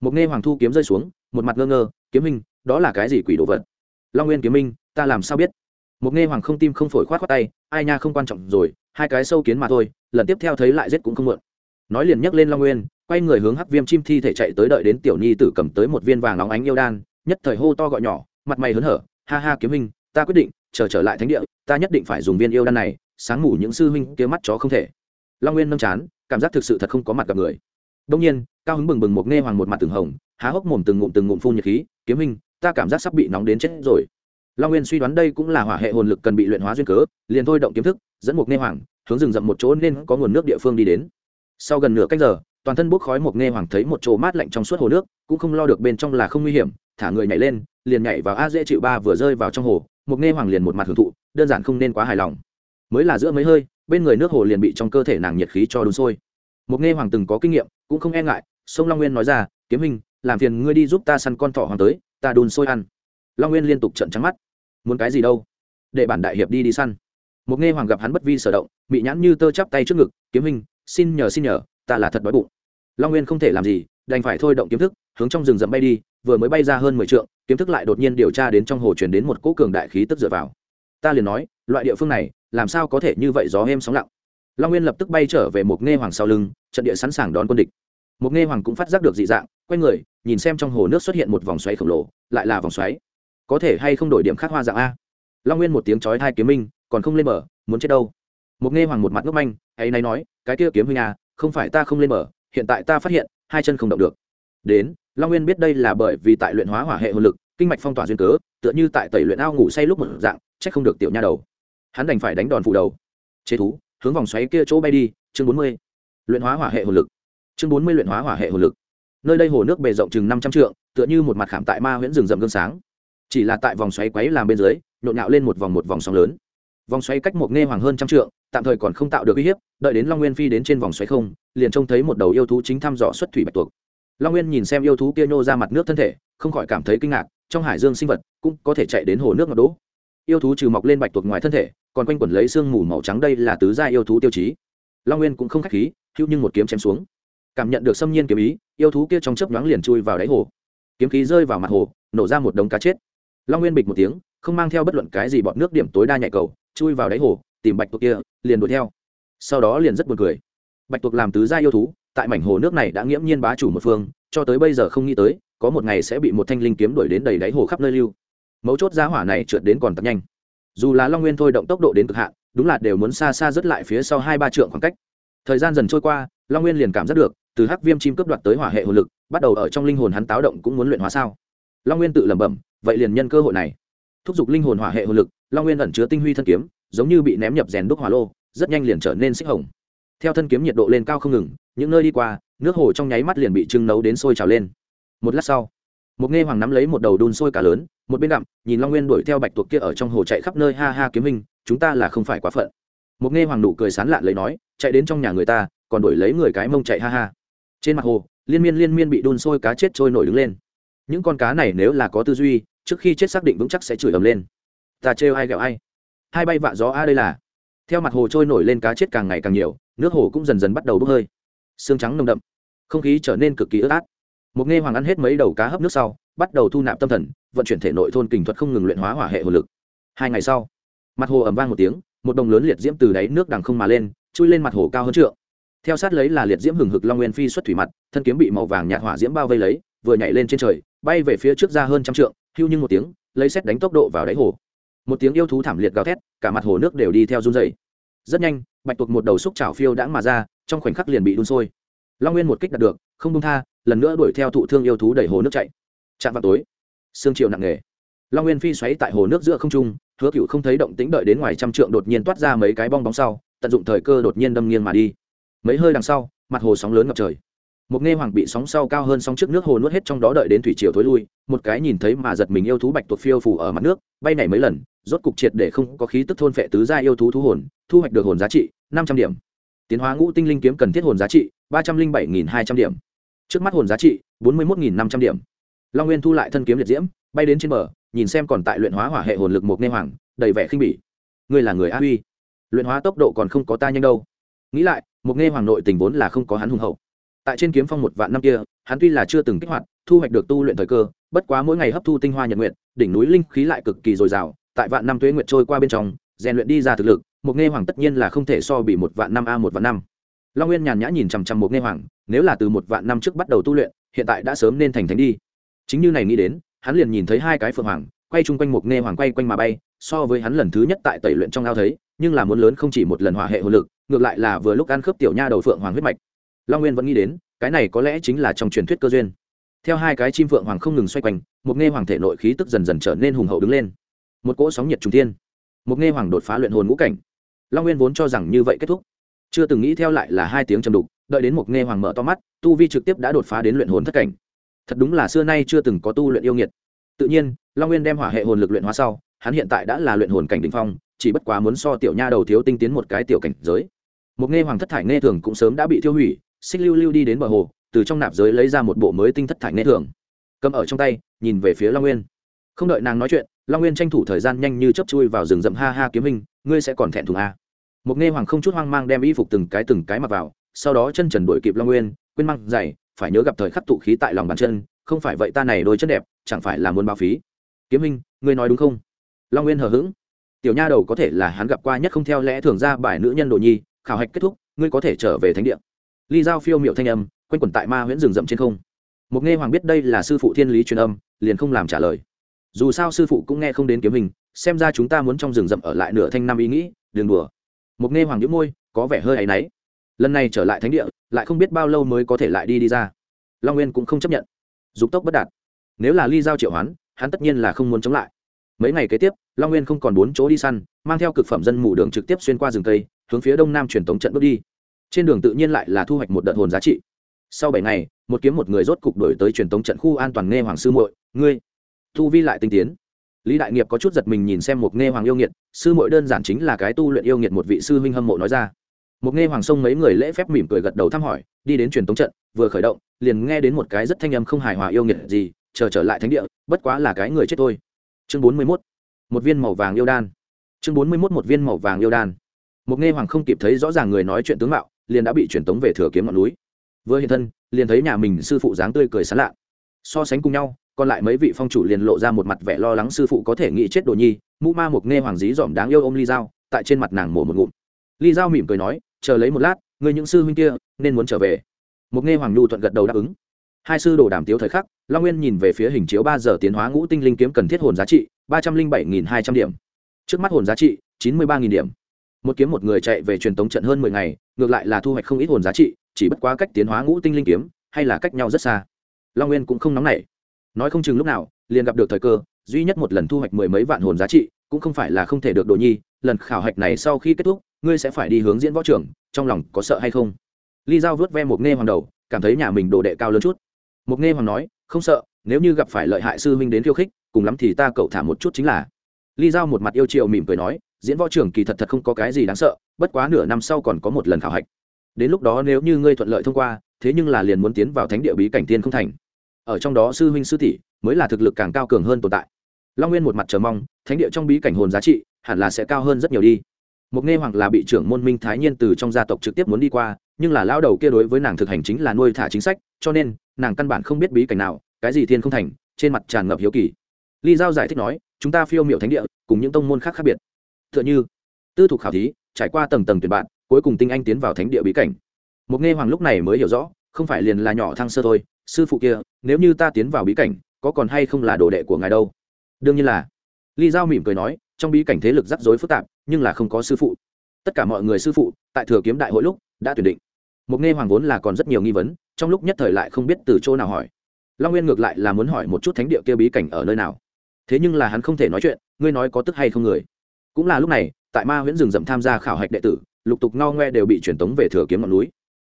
Một nghe hoàng thu kiếm rơi xuống, một mặt ngơ ngơ, kiếm minh, đó là cái gì quỷ đồ vật? Long nguyên kiếm minh, ta làm sao biết? Một nghe hoàng không tim không phổi khoát khoát tay, ai nha, không quan trọng rồi, hai cái sâu kiến mà thôi, lần tiếp theo thấy lại giết cũng không mượn nói liền nhấc lên long nguyên quay người hướng hắc viêm chim thi thể chạy tới đợi đến tiểu nhi tử cầm tới một viên vàng óng ánh yêu đan, nhất thời hô to gọi nhỏ, mặt mày hớn hở, ha ha kiếm minh ta quyết định, chờ trở lại thánh địa, ta nhất định phải dùng viên yêu đan này, sáng ngủ những sư huynh kia mắt chó không thể. Long nguyên nâm chán, cảm giác thực sự thật không có mặt gặp người. Đông nhiên, cao hứng bừng bừng một nghe hoàng một mặt từng hồng, há hốc mồm từng ngụm từng ngụm phun nhiệt khí, kiếm minh ta cảm giác sắp bị nóng đến chết rồi. Long nguyên suy đoán đây cũng là hỏa hệ hồn lực cần bị luyện hóa duyên cớ, liền thôi động kiếm thức, dẫn một nghe hoàng, hướng rừng rậm một chỗ nên có nguồn nước địa phương đi đến. Sau gần nửa cách giờ toàn thân bốc khói một nghe hoàng thấy một chỗ mát lạnh trong suốt hồ nước, cũng không lo được bên trong là không nguy hiểm, thả người nhảy lên, liền nhảy vào a dễ chịu ba vừa rơi vào trong hồ một nghe hoàng liền một mặt hưởng thụ, đơn giản không nên quá hài lòng. Mới là giữa mấy hơi, bên người nước hồ liền bị trong cơ thể nàng nhiệt khí cho đun sôi. Một nghe hoàng từng có kinh nghiệm, cũng không e ngại, sông long nguyên nói ra, kiếm hình làm phiền ngươi đi giúp ta săn con thỏ hoàng tới, ta đun sôi ăn. Long nguyên liên tục trận trắng mắt. Muốn cái gì đâu? Để bản đại hiệp đi đi săn. Một nghe hoàng gặp hắn bất vi sở động bị nhãn như tơ chắp tay trước ngực, kiếm hình xin nhờ xin nhờ, ta là thật đói bụng long nguyên không thể làm gì, đành phải thôi động kiếm thức, hướng trong rừng rậm bay đi, vừa mới bay ra hơn mười t kiếm thức lại đột nhiên điều tra đến trong hồ chuyển đến một cỗ cường đại khí tức dựa vào. Ta liền nói, loại địa phương này, làm sao có thể như vậy gió êm sóng lặng? Long nguyên lập tức bay trở về một nghe hoàng sau lưng, trận địa sẵn sàng đón quân địch. Một nghe hoàng cũng phát giác được dị dạng, quay người, nhìn xem trong hồ nước xuất hiện một vòng xoáy khổng lồ, lại là vòng xoáy. Có thể hay không đổi điểm khác hoa dạng a? Long nguyên một tiếng chói hai kiếm minh, còn không lên mở muốn chết đâu. Một nghe hoàng một mặt ngốc manh, ấy nay nói, cái kia kiếm huynh à không phải ta không lên mở hiện tại ta phát hiện, hai chân không động được. Đến, long nguyên biết đây là bởi vì tại luyện hóa hỏa hệ hồn lực, kinh mạch phong tỏa duyên cớ, tựa như tại tẩy luyện ao ngủ say lúc một dạng trách không được tiểu nha đầu. Hắn đành phải đánh đòn phụ đầu. Chế thú, hướng vòng xoáy kia chỗ bay đi, chương bốn mươi. Luyện hóa hỏa hệ hồn lực. Chương bốn mươi luyện hóa hỏa hệ hồn lực. Nơi đây hồ nước bề rộng chừng năm trăm trượng, tựa như một mặt khảm tại ma huyễn rừng rậm gương sáng. Chỉ là tại vòng xoáy quấy làm bên dưới, nhộn nhạo lên một vòng một vòng sóng lớn vòng xoáy cách một nghe hoàng hơn trăm trượng, tạm thời còn không tạo được uy hiếp, đợi đến long nguyên phi đến trên vòng xoáy không, liền trông thấy một đầu yêu thú chính thăm dò xuất thủy bạch tuộc. Long nguyên nhìn xem yêu thú kia nhô ra mặt nước thân thể, không khỏi cảm thấy kinh ngạc, trong hải dương sinh vật cũng có thể chạy đến hồ nước ngọc đỗ. Yêu thú trừ mọc lên bạch tuộc ngoài thân thể, còn quanh quẩn lấy sương mù màu trắng đây là tứ gia yêu thú tiêu chí. Long nguyên cũng không khách khí, hữu nhưng một kiếm chém xuống. Cảm nhận được xâm nhiên kiếm ý, yêu thú kia trong chớp nhoáng liền chui vào đáy hồ. Kiếm khí rơi vào mặt hồ, nổ ra một đống cá chết. Long nguyên bịch một tiếng, không mang theo bất luận cái gì bọn nước điểm tối đa nhạy cầu chui vào đáy hồ, tìm bạch tuộc kia, liền đuổi theo. Sau đó liền rất buồn cười. Bạch tuộc làm tứ gia yêu thú, tại mảnh hồ nước này đã nghiễm nhiên bá chủ một phương, cho tới bây giờ không nghĩ tới, có một ngày sẽ bị một thanh linh kiếm đuổi đến đầy đáy hồ khắp nơi lưu. Mấu chốt giá hỏa này trượt đến còn tập nhanh. Dù là long nguyên thôi động tốc độ đến cực hạn, đúng là đều muốn xa xa dứt lại phía sau hai ba trượng khoảng cách. Thời gian dần trôi qua, long nguyên liền cảm giác được, từ hắc viêm chim cướp đoạt tới hỏa hệ hồn lực, bắt đầu ở trong linh hồn hắn táo động cũng muốn luyện hóa sao. Long nguyên tự lẩm bẩm, vậy liền nhân cơ hội này. Thúc giục linh hồn hỏa hệ hồn lực long nguyên ẩn chứa tinh huy thân kiếm, giống như bị ném nhập rèn đúc hỏa lô, rất nhanh liền trở nên xích hồng. Theo thân kiếm nhiệt độ lên cao không ngừng, những nơi đi qua, nước hồ trong nháy mắt liền bị trưng nấu đến sôi trào lên. Một lát sau, một nghe hoàng nắm lấy một đầu đun sôi cả lớn, một bên gặm nhìn long nguyên đuổi theo bạch tuộc kia ở trong hồ chạy khắp nơi ha ha kiếm hình, chúng ta là không phải quá phận. Một nghe hoàng nụ cười sán lạn lấy nói, chạy đến trong nhà người ta, còn đuổi lấy người cái mông chạy ha ha. Trên mặt hồ, liên miên liên miên bị đun sôi cá chết trôi nổi đứng lên. Những con cá này nếu là có tư duy, trước khi chết xác định vững chắc sẽ chửi ầm lên ta trêu ai ghẹo ai. Hai bay vạ gió a đây là. Theo mặt hồ trôi nổi lên cá chết càng ngày càng nhiều, nước hồ cũng dần dần bắt đầu bốc hơi. Xương trắng nồng đậm. Không khí trở nên cực kỳ ướt át. Một nghe hoàng ăn hết mấy đầu cá hấp nước sau, bắt đầu thu nạp tâm thần, vận chuyển thể nội thôn kình thuật không ngừng luyện hóa hỏa hệ hồ lực. Hai ngày sau, mặt hồ ẩm vang một tiếng, một đồng lớn liệt diễm từ đáy nước đằng không mà lên, chui lên mặt hồ cao hơn trượng. Theo sát lấy là liệt diễm hừng hực long nguyên phi xuất thủy mặt, thân kiếm bị màu vàng nhạt hỏa diễm bao vây lấy, vừa nhảy lên trên trời, bay về phía trước ra hơn trăm trượng, hưu nhưng một tiếng, lấy xét đánh tốc độ vào đáy hồ một tiếng yêu thú thảm liệt gào thét, cả mặt hồ nước đều đi theo run dày rất nhanh, bạch tuộc một đầu xúc chảo phiêu đãng mà ra, trong khoảnh khắc liền bị đun sôi. Long nguyên một kích đạt được, không đông tha, lần nữa đuổi theo thụ thương yêu thú đẩy hồ nước chạy. Chạm vào tối, sương chiều nặng nề. Long nguyên phi xoáy tại hồ nước giữa không trung, hứa cựu không thấy động tĩnh đợi đến ngoài trăm trượng đột nhiên toát ra mấy cái bong bóng sau, tận dụng thời cơ đột nhiên đâm nghiêng mà đi. Mấy hơi đằng sau, mặt hồ sóng lớn ngập trời một nghe hoàng bị sóng sau cao hơn sóng trước nước hồ nuốt hết trong đó đợi đến thủy triều thối lui, một cái nhìn thấy mà giật mình yêu thú bạch tuộc phiêu phủ ở mặt nước, bay này mấy lần, rốt cục triệt để không có khí tức thôn phệ tứ gia yêu thú thú hồn, thu hoạch được hồn giá trị, năm trăm điểm. Tiến hóa ngũ tinh linh kiếm cần thiết hồn giá trị, ba trăm linh bảy nghìn hai trăm điểm. Trước mắt hồn giá trị, bốn mươi một nghìn năm trăm điểm. Long nguyên thu lại thân kiếm liệt diễm, bay đến trên bờ, nhìn xem còn tại luyện hóa hỏa hệ hồn lực một nghe hoàng, đầy vẻ khinh bỉ. Ngươi là người a huy. Luyện hóa tốc độ còn không có ta nhanh đâu. Nghĩ lại một nghe hoàng nội tình vốn là không có hắn hùng hậu tại trên kiếm phong một vạn năm kia, hắn tuy là chưa từng kích hoạt, thu hoạch được tu luyện thời cơ, bất quá mỗi ngày hấp thu tinh hoa nhật nguyện đỉnh núi linh khí lại cực kỳ dồi dào, tại vạn năm tuế nguyện trôi qua bên trong, rèn luyện đi ra thực lực, một nghe hoàng tất nhiên là không thể so bị một vạn năm a một vạn năm. Long nguyên nhàn nhã nhìn chằm chằm một nghe hoàng, nếu là từ một vạn năm trước bắt đầu tu luyện, hiện tại đã sớm nên thành thánh đi. Chính như này nghĩ đến, hắn liền nhìn thấy hai cái phượng hoàng, quay chung quanh một nghe hoàng quay quanh mà bay, so với hắn lần thứ nhất tại tẩy luyện trong ao thấy, nhưng là muốn lớn không chỉ một lần hỏa hệ hồn lực, ngược lại là vừa lúc ăn khớp tiểu nha đầu phượng hoàng huyết mạch long nguyên vẫn nghĩ đến, cái này có lẽ chính là trong truyền thuyết cơ duyên. Theo hai cái chim phượng hoàng không ngừng xoay quanh, một nghe hoàng thể nội khí tức dần dần trở nên hùng hậu đứng lên. Một cỗ sóng nhiệt trùng thiên. Một nghe hoàng đột phá luyện hồn ngũ cảnh. Long nguyên vốn cho rằng như vậy kết thúc. Chưa từng nghĩ theo lại là hai tiếng chầm đục, đợi đến một nghe hoàng mở to mắt, tu vi trực tiếp đã đột phá đến luyện hồn thất cảnh. Thật đúng là xưa nay chưa từng có tu luyện yêu nghiệt. Tự nhiên, long nguyên đem hỏa hệ hồn lực luyện hóa sau, hắn hiện tại đã là luyện hồn cảnh đ ỉ n h phong, chỉ bất quá muốn so tiểu nha đầu thiếu tinh tiến một cái tiểu cảnh giới. Một nghe hoàng thất thải nghe thường cũng sớm đã bị tiêu hủy xích lưu lưu đi đến bờ hồ, từ trong nạp giới lấy ra một bộ mới tinh thất thải nghe thường. Cầm ở trong tay, nhìn về phía long nguyên. Không đợi nàng nói chuyện, long nguyên tranh thủ thời gian nhanh như chấp chui vào rừng rậm ha ha kiếm hình, ngươi sẽ còn thẹn thùng a một nghe hoàng không chút hoang mang đem y phục từng cái từng cái mặc vào, sau đó chân trần đuổi kịp long nguyên, quên măng dày phải nhớ gặp thời khắc tụ khí tại lòng bàn chân, không phải vậy ta này đôi chân đẹp, chẳng phải là muốn bao phí. Kiếm hình, ngươi nói đúng không? Long nguyên hờ hững. Tiểu nha đầu có thể là hắn gặp qua nhất không theo lẽ thường ra bài nữ nhân đồ nhi, khảo hạch kết thúc, ngươi có thể trở về thánh địa ly giao phiêu miệu thanh âm, quanh quẩn tại ma huyễn rừng rậm trên không. Một nghe hoàng biết đây là sư phụ thiên lý truyền âm, liền không làm trả lời. Dù sao sư phụ cũng nghe không đến kiếm hình, xem ra chúng ta muốn trong rừng rậm ở lại nửa thanh năm ý nghĩ đường đùa. Một nghe hoàng nhíu môi, có vẻ hơi áy náy. Lần này trở lại thánh địa, lại không biết bao lâu mới có thể lại đi đi ra. Long nguyên cũng không chấp nhận. Dục tốc bất đạt. Nếu là ly giao triệu hoán, hắn tất nhiên là không muốn chống lại. Mấy ngày kế tiếp, long nguyên không còn bốn chỗ đi săn, mang theo cực phẩm dân mù đường trực tiếp xuyên qua rừng cây, hướng phía đông nam truyền tống trận bước đi trên đường tự nhiên lại là thu hoạch một đợt hồn giá trị. Sau bảy ngày, một kiếm một người rốt cục đổi tới truyền tống trận khu an toàn nghe hoàng sư muội, ngươi. Tu vi lại tinh tiến. Lý đại nghiệp có chút giật mình nhìn xem một nghe hoàng yêu nghiệt, sư muội đơn giản chính là cái tu luyện yêu nghiệt một vị sư huynh hâm mộ nói ra. Một nghe hoàng sông mấy người lễ phép mỉm cười gật đầu thăm hỏi, đi đến truyền tống trận, vừa khởi động, liền nghe đến một cái rất thanh âm không hài hòa yêu nghiệt gì, chờ trở lại thánh địa, bất quá là cái người chết thôi. Chương bốn mươi mốt, một viên màu vàng yêu đan. Chương bốn mươi mốt, một viên màu vàng yêu đan. Một nghe hoàng không kịp thấy rõ ràng người nói chuyện tướng mạo liền đã bị truyền tống về thừa kiếm ngọn núi. Vừa hiện thân, liền thấy nhà mình sư phụ dáng tươi cười sán lạ. So sánh cùng nhau, còn lại mấy vị phong chủ liền lộ ra một mặt vẻ lo lắng sư phụ có thể nghĩ chết đồ nhi mũ ma mục nghe hoàng dí dỏm đáng yêu ôm ly dao tại trên mặt nàng mổ một ngụm. Ly dao mỉm cười nói, chờ lấy một lát người những sư huynh kia nên muốn trở về. Mục nghe hoàng nhu thuận gật đầu đáp ứng. Hai sư đồ đàm tiếu thời khắc, long nguyên nhìn về phía hình chiếu ba giờ tiến hóa ngũ tinh linh kiếm cần thiết hồn giá trị, ba trăm linh bảy nghìn hai trăm điểm. Trước mắt hồn giá trị, chín mươi ba nghìn điểm một kiếm một người chạy về truyền tống trận hơn mười ngày, ngược lại là thu hoạch không ít hồn giá trị, chỉ bất quá cách tiến hóa ngũ tinh linh kiếm, hay là cách nhau rất xa. Long nguyên cũng không nóng nảy. Nói không chừng lúc nào, liền gặp được thời cơ, duy nhất một lần thu hoạch mười mấy vạn hồn giá trị, cũng không phải là không thể được đồ nhi, lần khảo hạch này sau khi kết thúc, ngươi sẽ phải đi hướng diễn võ trưởng trong lòng có sợ hay không? Ly giao vớt ve một nghe hoàng đầu, cảm thấy nhà mình đồ đệ cao lớn chút. Một nghe hoàng nói, không sợ, nếu như gặp phải lợi hại sư huynh đến khiêu khích, cùng lắm thì ta cậu thả một chút chính là. Ly giao một mặt yêu chiều mỉm cười nói diễn võ trưởng kỳ thật thật không có cái gì đáng sợ, bất quá nửa năm sau còn có một lần khảo hạch. Đến lúc đó nếu như ngươi thuận lợi thông qua, thế nhưng là liền muốn tiến vào thánh địa bí cảnh tiên không thành. Ở trong đó sư huynh sư tỷ mới là thực lực càng cao cường hơn tồn tại. Long nguyên một mặt chờ mong, thánh địa trong bí cảnh hồn giá trị hẳn là sẽ cao hơn rất nhiều đi. Một nghe hoặc là bị trưởng môn minh thái nhiên từ trong gia tộc trực tiếp muốn đi qua, nhưng là lao đầu kia đối với nàng thực hành chính là nuôi thả chính sách, cho nên nàng căn bản không biết bí cảnh nào, cái gì thiên không thành, trên mặt tràn ngập hiếu kỳ. Ly giao giải thích nói, chúng ta phiêu miệu thánh địa, cùng những tông môn khác khác biệt. Tựa như tư thục khảo thí, trải qua tầng tầng tuyển bạn, cuối cùng tinh anh tiến vào thánh địa bí cảnh. Một nghe hoàng lúc này mới hiểu rõ, không phải liền là nhỏ thăng sơ thôi, sư phụ kia, nếu như ta tiến vào bí cảnh, có còn hay không là đồ đệ của ngài đâu? Đương nhiên là. Ly giao mỉm cười nói, trong bí cảnh thế lực rắc rối phức tạp, nhưng là không có sư phụ. Tất cả mọi người sư phụ, tại thừa kiếm đại hội lúc, đã tuyển định. Một nghe hoàng vốn là còn rất nhiều nghi vấn, trong lúc nhất thời lại không biết từ chỗ nào hỏi. Long nguyên ngược lại là muốn hỏi một chút thánh địa kia bí cảnh ở nơi nào. Thế nhưng là hắn không thể nói chuyện, ngươi nói có tức hay không người? Cũng là lúc này, tại ma huyễn rừng rậm tham gia khảo hạch đệ tử, lục tục ngao ngoe đều bị truyền tống về thừa kiếm ngọn núi.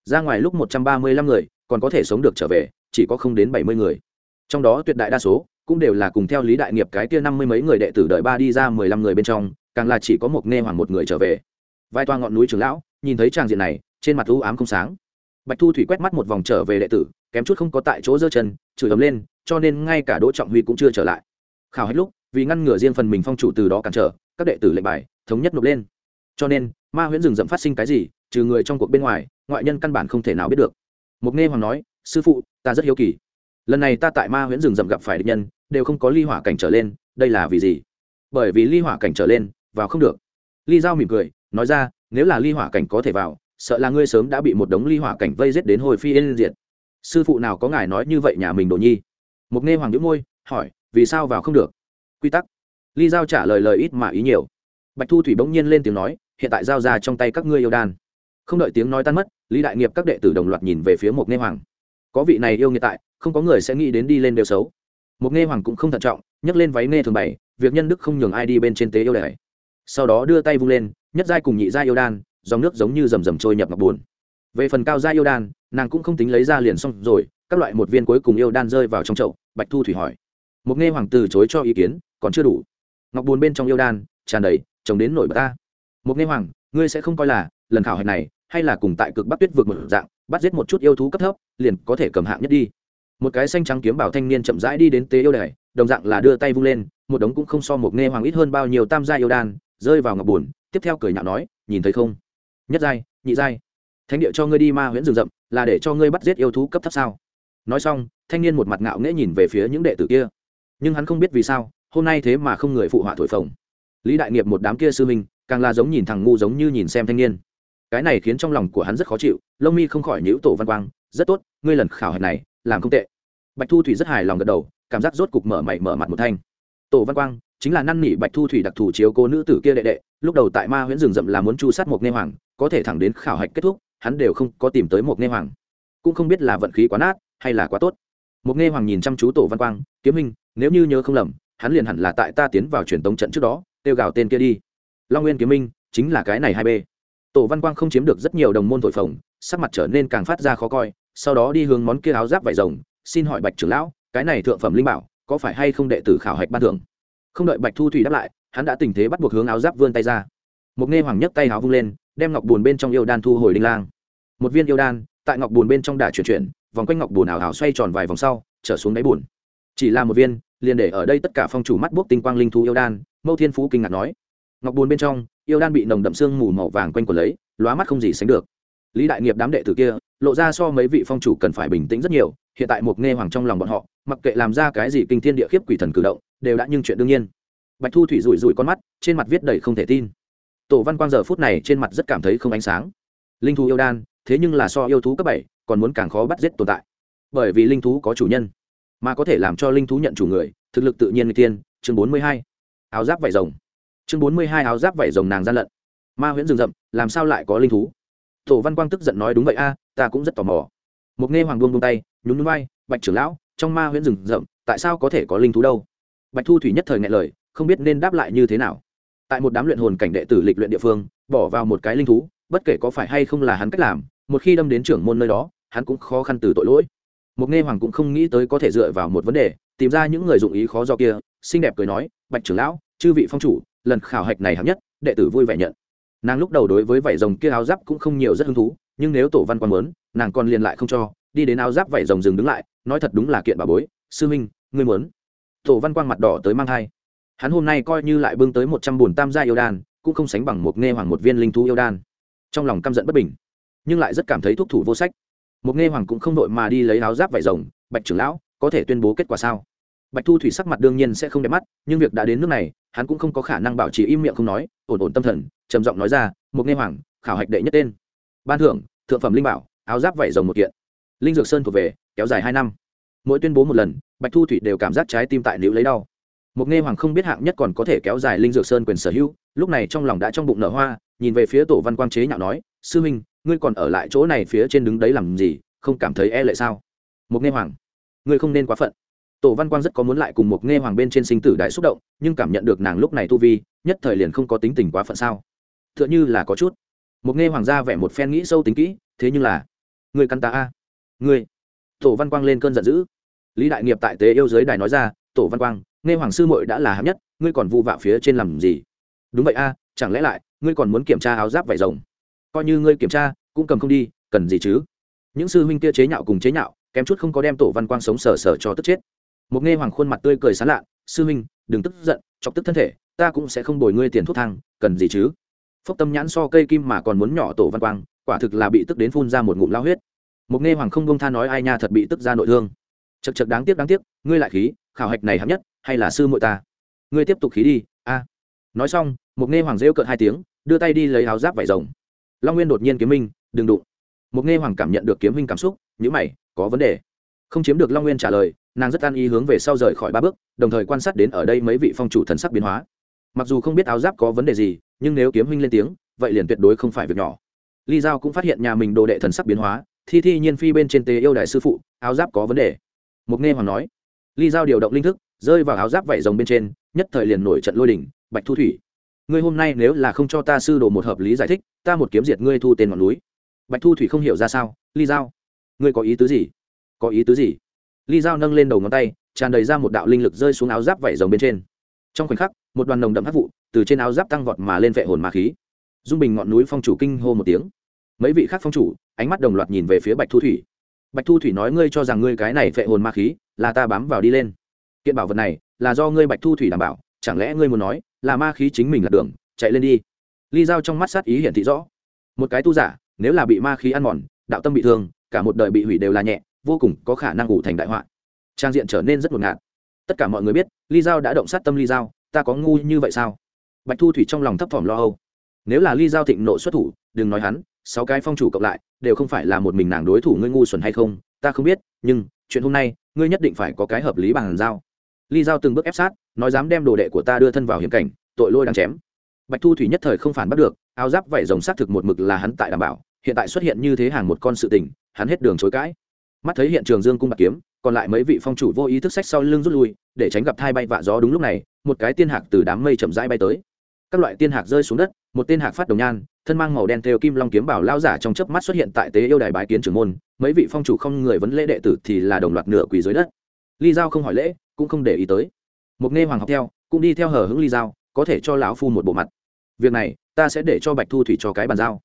Ra ngoài lúc một trăm ba mươi lăm người, còn có thể sống được trở về, chỉ có không đến bảy mươi người. Trong đó tuyệt đại đa số cũng đều là cùng theo lý đại nghiệp cái kia năm mươi mấy người đệ tử đợi ba đi ra mười lăm người bên trong, càng là chỉ có một nghe hoàng một người trở về. Vai toa ngọn núi trường lão, nhìn thấy tràng diện này, trên mặt u ám không sáng. Bạch thu thủy quét mắt một vòng trở về đệ tử, kém chút không có tại chỗ giơ chân, chửi ấm lên, cho nên ngay cả đỗ trọng huy cũng chưa trở lại. Khảo hết lúc, vì ngăn ngừa riêng phần mình phong chủ từ đó cản trở các đệ tử lệnh bài, thống nhất nộp lên. Cho nên, ma huyễn rừng rậm phát sinh cái gì, trừ người trong cuộc bên ngoài, ngoại nhân căn bản không thể nào biết được. Mục nghe hoàng nói, sư phụ, ta rất hiếu kỳ. Lần này ta tại ma huyễn rừng rậm gặp phải địch nhân, đều không có ly hỏa cảnh trở lên, đây là vì gì? Bởi vì ly hỏa cảnh trở lên, vào không được. Ly giao mỉm cười, nói ra, nếu là ly hỏa cảnh có thể vào, sợ là ngươi sớm đã bị một đống ly hỏa cảnh vây giết đến hồi phi yên diệt. Sư phụ nào có ngài nói như vậy nhà mình đồ nhi? Mục nghe hoàng nhữ môi, hỏi, vì sao vào không được? Quy tắc ly giao trả lời lời ít mà ý nhiều. Bạch thu thủy bỗng nhiên lên tiếng nói, hiện tại giao ra trong tay các ngươi yêu đan. Không đợi tiếng nói tan mất, lý đại nghiệp các đệ tử đồng loạt nhìn về phía một nghe hoàng. Có vị này yêu nghiệt tại, không có người sẽ nghĩ đến đi lên đều xấu. Một nghe hoàng cũng không thận trọng, nhấc lên váy nghe thường bày, việc nhân đức không nhường ai đi bên trên tế yêu đài. Sau đó đưa tay vung lên, nhất giai cùng nhị giai yêu đan, dòng nước giống như rầm rầm trôi nhập ngọc buồn về phần cao giai yêu đan, nàng cũng không tính lấy ra liền xong rồi, các loại một viên cuối cùng yêu đan rơi vào trong chậu, bạch thu thủy hỏi. Một nghe hoàng từ chối cho ý kiến, còn chưa đủ ngọc buồn bên trong yêu đan, tràn đầy, trồng đến nổi bật ta. Một nghe hoàng, ngươi sẽ không coi là lần khảo hạch này, hay là cùng tại cực bắc tuyết vượt một dạng, bắt giết một chút yêu thú cấp thấp, liền có thể cầm hạng nhất đi. Một cái xanh trắng kiếm bảo thanh niên chậm rãi đi đến tế yêu đài, đồng dạng là đưa tay vung lên, một đống cũng không so một nghe hoàng ít hơn bao nhiêu tam gia yêu đan, rơi vào ngọc buồn, tiếp theo cười nhạo nói, nhìn thấy không? Nhất giai, nhị giai. Thánh địa cho ngươi đi ma huyễn rừng rậm, là để cho ngươi bắt giết yêu thú cấp thấp sao? Nói xong, thanh niên một mặt ngạo nghễ nhìn về phía những đệ tử kia. Nhưng hắn không biết vì sao hôm nay thế mà không người phụ họa thổi phồng. Lý đại nghiệp một đám kia sư minh càng là giống nhìn thằng ngu giống như nhìn xem thanh niên. Cái này khiến trong lòng của hắn rất khó chịu, lông mi không khỏi nhữ tổ văn quang, rất tốt, ngươi lần khảo hạch này, làm không tệ. Bạch thu thủy rất hài lòng gật đầu, cảm giác rốt cục mở mày mở mặt một thanh. Tổ văn quang, chính là năn nỉ bạch thu thủy đặc thù chiếu cô nữ tử kia đệ đệ, lúc đầu tại ma huyễn rừng rậm là muốn chu sát một nghe hoàng, có thể thẳng đến khảo hạch kết thúc, hắn đều không có tìm tới một nghe hoàng. Cũng không biết là vận khí quá nát, hay là quá tốt. Một nghe hoàng nhìn chăm chú tổ văn quang, kiếm minh nếu như nhớ không lầm hắn liền hẳn là tại ta tiến vào truyền tống trận trước đó, kêu gào tên kia đi. Long nguyên kiếm minh, chính là cái này hai b. Tổ văn quang không chiếm được rất nhiều đồng môn thổi phồng, sắc mặt trở nên càng phát ra khó coi, sau đó đi hướng món kia áo giáp vải rồng, xin hỏi bạch trưởng lão, cái này thượng phẩm linh bảo, có phải hay không đệ tử khảo hạch ban thưởng? Không đợi bạch thu thủy đáp lại, hắn đã tình thế bắt buộc hướng áo giáp vươn tay ra. Một nghe hoàng nhấc tay áo vung lên, đem ngọc bùn bên trong yêu đan thu hồi linh lang. Một viên yêu đan, tại ngọc bùn bên trong đà chuyển chuyển, vòng quanh ngọc bùn ảo ảo xoay tròn vài vòng sau, trở xuống đáy bùn chỉ là một viên liền để ở đây tất cả phong chủ mắt bốc tinh quang linh thú yêu đan, mâu thiên phú kinh ngạc nói. Ngọc bùn bên trong, yêu đan bị nồng đậm xương mù màu vàng quanh quần lấy, lóa mắt không gì sánh được. Lý đại nghiệp đám đệ tử kia, lộ ra so mấy vị phong chủ cần phải bình tĩnh rất nhiều, hiện tại một nghe hoàng trong lòng bọn họ, mặc kệ làm ra cái gì kinh thiên địa khiếp quỷ thần cử động, đều đã nhưng chuyện đương nhiên. Bạch thu thủy rủi rủi con mắt, trên mặt viết đầy không thể tin. Tổ văn quang giờ phút này trên mặt rất cảm thấy không ánh sáng. Linh thú yêu đan, thế nhưng là so yêu thú cấp bảy, còn muốn càng khó bắt giết tồn tại. Bởi vì linh thú có chủ nhân mà có thể làm cho linh thú nhận chủ người, thực lực tự nhiên người tiên, chương bốn mươi hai, áo giáp vải rồng. Chương bốn mươi hai, áo giáp vải rồng nàng gian lận. Ma huyễn rừng rậm, làm sao lại có linh thú? Tổ văn quang tức giận nói, đúng vậy a, ta cũng rất tò mò. Một nghe hoàng buông buông tay, nhún nhún vai, bạch trưởng lão, trong ma huyễn rừng rậm, tại sao có thể có linh thú đâu? Bạch thu thủy nhất thời ngại lời, không biết nên đáp lại như thế nào. Tại một đám luyện hồn cảnh đệ tử lịch luyện địa phương, bỏ vào một cái linh thú, bất kể có phải hay không là hắn cách làm, một khi đâm đến trưởng môn nơi đó, hắn cũng khó khăn từ tội lỗi một nghe hoàng cũng không nghĩ tới có thể dựa vào một vấn đề, tìm ra những người dụng ý khó do kia, xinh đẹp cười nói, bạch trưởng lão, chư vị phong chủ, lần khảo hạch này hạng nhất, đệ tử vui vẻ nhận. Nàng lúc đầu đối với vảy rồng kia áo giáp cũng không nhiều rất hứng thú, nhưng nếu tổ văn quan muốn, nàng còn liền lại không cho, đi đến áo giáp vảy rồng dừng đứng lại, nói thật đúng là kiện bà bối, sư minh, ngươi muốn? Tổ văn quang mặt đỏ tới mang thai. Hắn hôm nay coi như lại bưng tới một trăm bùn tam gia yêu đan, cũng không sánh bằng một nghe hoàng một viên linh thú yêu đan. Trong lòng căm giận bất bình, nhưng lại rất cảm thấy thuốc thủ vô sách một nghe hoàng cũng không đội mà đi lấy áo giáp vải rồng, bạch trưởng lão, có thể tuyên bố kết quả sao? Bạch thu thủy sắc mặt đương nhiên sẽ không đẹp mắt, nhưng việc đã đến nước này, hắn cũng không có khả năng bảo trì im miệng không nói, ổn ổn tâm thần, trầm giọng nói ra một nghe hoàng, khảo hạch đệ nhất tên. Ban thưởng, thượng phẩm linh bảo, áo giáp vải rồng một kiện. Linh dược sơn thuộc về, kéo dài hai năm. Mỗi tuyên bố một lần, bạch thu thủy đều cảm giác trái tim tại nữ lấy đau. Một nghe hoàng không biết hạng nhất còn có thể kéo dài linh dược sơn quyền sở hữu, lúc này trong lòng đã trong bụng nở hoa nhìn về phía tổ văn quang chế nhạo nói, sư minh ngươi còn ở lại chỗ này phía trên đứng đấy làm gì, không cảm thấy e lệ sao? Một nghe hoàng, ngươi không nên quá phận. Tổ văn quang rất có muốn lại cùng một nghe hoàng bên trên sinh tử đại xúc động, nhưng cảm nhận được nàng lúc này tu vi, nhất thời liền không có tính tình quá phận sao. T h ư ợ n h ư là có chút. Một nghe hoàng ra vẻ một phen nghĩ sâu tính kỹ, thế nhưng là người căn ta a, ngươi. Tổ văn quang lên cơn giận dữ. Lý đại nghiệp tại tế yêu giới đài nói ra, tổ văn quang nghe hoàng sư muội đã là hạng nhất, ngươi còn vu vạ phía trên làm gì? Đúng vậy a, chẳng lẽ lại ngươi còn muốn kiểm tra áo giáp vải rồng. Coi như ngươi kiểm tra, cũng cầm không đi, cần gì chứ? Những sư huynh kia chế nhạo cùng chế nhạo, kém chút không có đem tổ văn quang sống sờ sờ cho tức chết. Một nghe hoàng khuôn mặt tươi cười sán lạ, sư huynh, đừng tức giận, chọc tức thân thể, ta cũng sẽ không bồi ngươi tiền thuốc thang, cần gì chứ? Phốc tâm nhãn so cây kim mà còn muốn nhỏ tổ văn quang, quả thực là bị tức đến phun ra một ngụm lao huyết. Một nghe hoàng không bông tha nói ai nha thật bị tức ra nội thương. Chật chật đáng tiếc đáng tiếc, ngươi lại khí, khảo hạch này hấp nhất, hay là sư muội ta? Ngươi tiếp tục khí đi, a. Nói xong, một nghe hoàng rêu cợt hai tiếng đưa tay đi lấy áo giáp vải rồng. Long nguyên đột nhiên kiếm minh, đừng đụng. Một nghe hoàng cảm nhận được kiếm minh cảm xúc nhữ mày, có vấn đề. Không chiếm được long nguyên trả lời, nàng rất an ý hướng về sau rời khỏi ba bước, đồng thời quan sát đến ở đây mấy vị phong chủ thần sắc biến hóa. Mặc dù không biết áo giáp có vấn đề gì, nhưng nếu kiếm huynh lên tiếng, vậy liền tuyệt đối không phải việc nhỏ. Ly giao cũng phát hiện nhà mình đồ đệ thần sắc biến hóa, thi thi nhiên phi bên trên tế yêu đại sư phụ, áo giáp có vấn đề. Mục nghe hoàng nói. Ly giao điều động linh thức, rơi vào áo giáp vảy rồng bên trên, nhất thời liền nổi trận lôi đỉnh bạch thu thủy ngươi hôm nay nếu là không cho ta sư đồ một hợp lý giải thích, ta một kiếm diệt ngươi thu tên ngọn núi. Bạch thu thủy không hiểu ra sao, ly giao, ngươi có ý tứ gì? Có ý tứ gì? Ly giao nâng lên đầu ngón tay, tràn đầy ra một đạo linh lực rơi xuống áo giáp vảy rồng bên trên. Trong khoảnh khắc, một đoàn nồng đậm hắc vụ từ trên áo giáp tăng vọt mà lên vệ hồn ma khí. Dung bình ngọn núi phong chủ kinh hô một tiếng. Mấy vị khác phong chủ, ánh mắt đồng loạt nhìn về phía bạch thu thủy. Bạch thu thủy nói ngươi cho rằng ngươi cái này vệ hồn ma khí là ta bám vào đi lên. Kiện bảo vật này là do ngươi bạch thu thủy đảm bảo, chẳng lẽ ngươi muốn nói là ma khí chính mình là đường, chạy lên đi. Ly dao trong mắt sát ý hiển thị rõ. Một cái tu giả, nếu là bị ma khí ăn mòn, đạo tâm bị thương, cả một đời bị hủy đều là nhẹ, vô cùng có khả năng ngủ thành đại họa. Trang diện trở nên rất ngột ngạt. Tất cả mọi người biết, ly dao đã động sát tâm ly dao ta có ngu như vậy sao? Bạch thu thủy trong lòng thấp thỏm lo âu. Nếu là ly Giao thịnh nộ xuất thủ, đừng nói hắn, sáu cái phong chủ cộng lại, đều không phải là một mình nàng đối thủ ngươi ngu xuẩn hay không, ta không biết, nhưng, chuyện hôm nay, ngươi nhất định phải có cái hợp lý bằng giao ly giao từng bước ép sát, nói dám đem đồ đệ của ta đưa thân vào hiểm cảnh, tội lôi đang chém. Bạch thu thủy nhất thời không phản bắt được, áo giáp vảy rồng xác thực một mực là hắn tại đảm bảo, hiện tại xuất hiện như thế hàng một con sự tình, hắn hết đường chối cãi. Mắt thấy hiện trường dương cung bạc kiếm, còn lại mấy vị phong chủ vô ý thức sách sau lưng rút lui, để tránh gặp thai bay vạ gió đúng lúc này, một cái tiên hạc từ đám mây chậm rãi bay tới. Các loại tiên hạc rơi xuống đất, một tên hạc phát đồng nhan, thân mang màu đen theo kim long kiếm bảo lao giả trong chớp mắt xuất hiện tại tế yêu đài bái kiến trưởng môn, mấy vị phong chủ không người vấn lễ đệ tử thì là đồng loạt nửa quỳ dưới đất ly giao không hỏi lễ, cũng không để ý tới. Mục nghe hoàng học theo, cũng đi theo hờ hững ly giao, có thể cho lão phu một bộ mặt. Việc này, ta sẽ để cho bạch thu thủy cho cái bàn giao.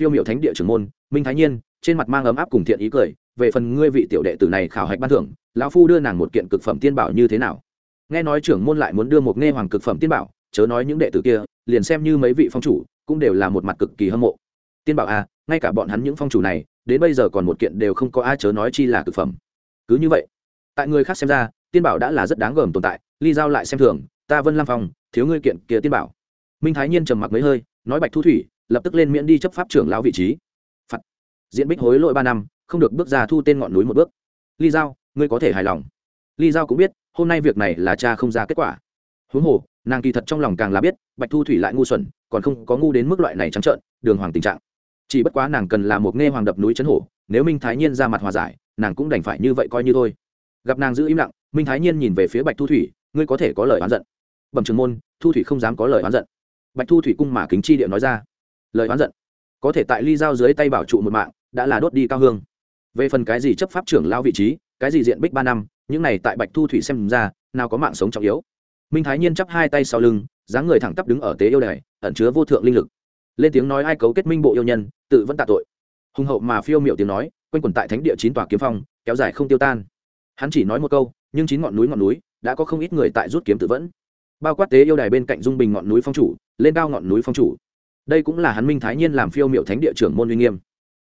Phiêu miểu thánh địa trưởng môn, minh thái nhiên, trên mặt mang ấm áp cùng thiện ý cười, về phần ngươi vị tiểu đệ tử này khảo hạch ban thưởng, lão phu đưa nàng một kiện cực phẩm tiên bảo như thế nào? Nghe nói trưởng môn lại muốn đưa một nghe hoàng cực phẩm tiên bảo, chớ nói những đệ tử kia, liền xem như mấy vị phong chủ, cũng đều là một mặt cực kỳ hâm mộ. Tiên bảo à ngay cả bọn hắn những phong chủ này, đến bây giờ còn một kiện đều không có ai chớ nói chi là cực phẩm. Cứ như vậy tại người khác xem ra, tiên bảo đã là rất đáng gờm tồn tại, ly giao lại xem thường, ta vân lam phong, thiếu ngươi kiện kia tiên bảo. Minh thái nhiên trầm mặc mấy hơi, nói bạch thu thủy, lập tức lên miễn đi chấp pháp trưởng lão vị trí. Phạt. Diễn bích hối lỗi ba năm, không được bước ra thu tên ngọn núi một bước. Ly giao, ngươi có thể hài lòng. Ly giao cũng biết, hôm nay việc này là cha không ra kết quả. Huống hồ, nàng kỳ thật trong lòng càng là biết, bạch thu thủy lại ngu xuẩn, còn không có ngu đến mức loại này trắng trợn, đường hoàng tình trạng. Chỉ bất quá nàng cần là một nghe hoàng đập núi chấn hổ, nếu minh thái nhiên ra mặt hòa giải, nàng cũng đành phải như vậy coi như thôi gặp nàng giữ im lặng, minh thái nhiên nhìn về phía bạch thu thủy, ngươi có thể có lời oán giận. Bẩm trường môn, thu thủy không dám có lời oán giận. Bạch thu thủy cung mà kính chi điện nói ra, lời oán giận. Có thể tại ly giao dưới tay bảo trụ một mạng, đã là đốt đi cao hương. Về phần cái gì chấp pháp trưởng lao vị trí, cái gì diện bích ba năm, những này tại bạch thu thủy xem ra, nào có mạng sống trọng yếu. Minh thái nhiên chắp hai tay sau lưng, dáng người thẳng tắp đứng ở tế yêu đài, ẩn chứa vô thượng linh lực. Lên tiếng nói ai cấu kết minh bộ yêu nhân, tự vẫn tạ tội. Hùng hậu mà phiêu miệu tiếng nói, quanh quẩn tại thánh địa chín tòa kiếm phong, kéo dài không tiêu tan hắn chỉ nói một câu, nhưng chín ngọn núi ngọn núi, đã có không ít người tại rút kiếm tự vẫn. Bao quát tế yêu đài bên cạnh dung bình ngọn núi phong chủ, lên cao ngọn núi phong chủ. Đây cũng là hắn minh thái nhiên làm phiêu miệu thánh địa trưởng môn uy nghiêm.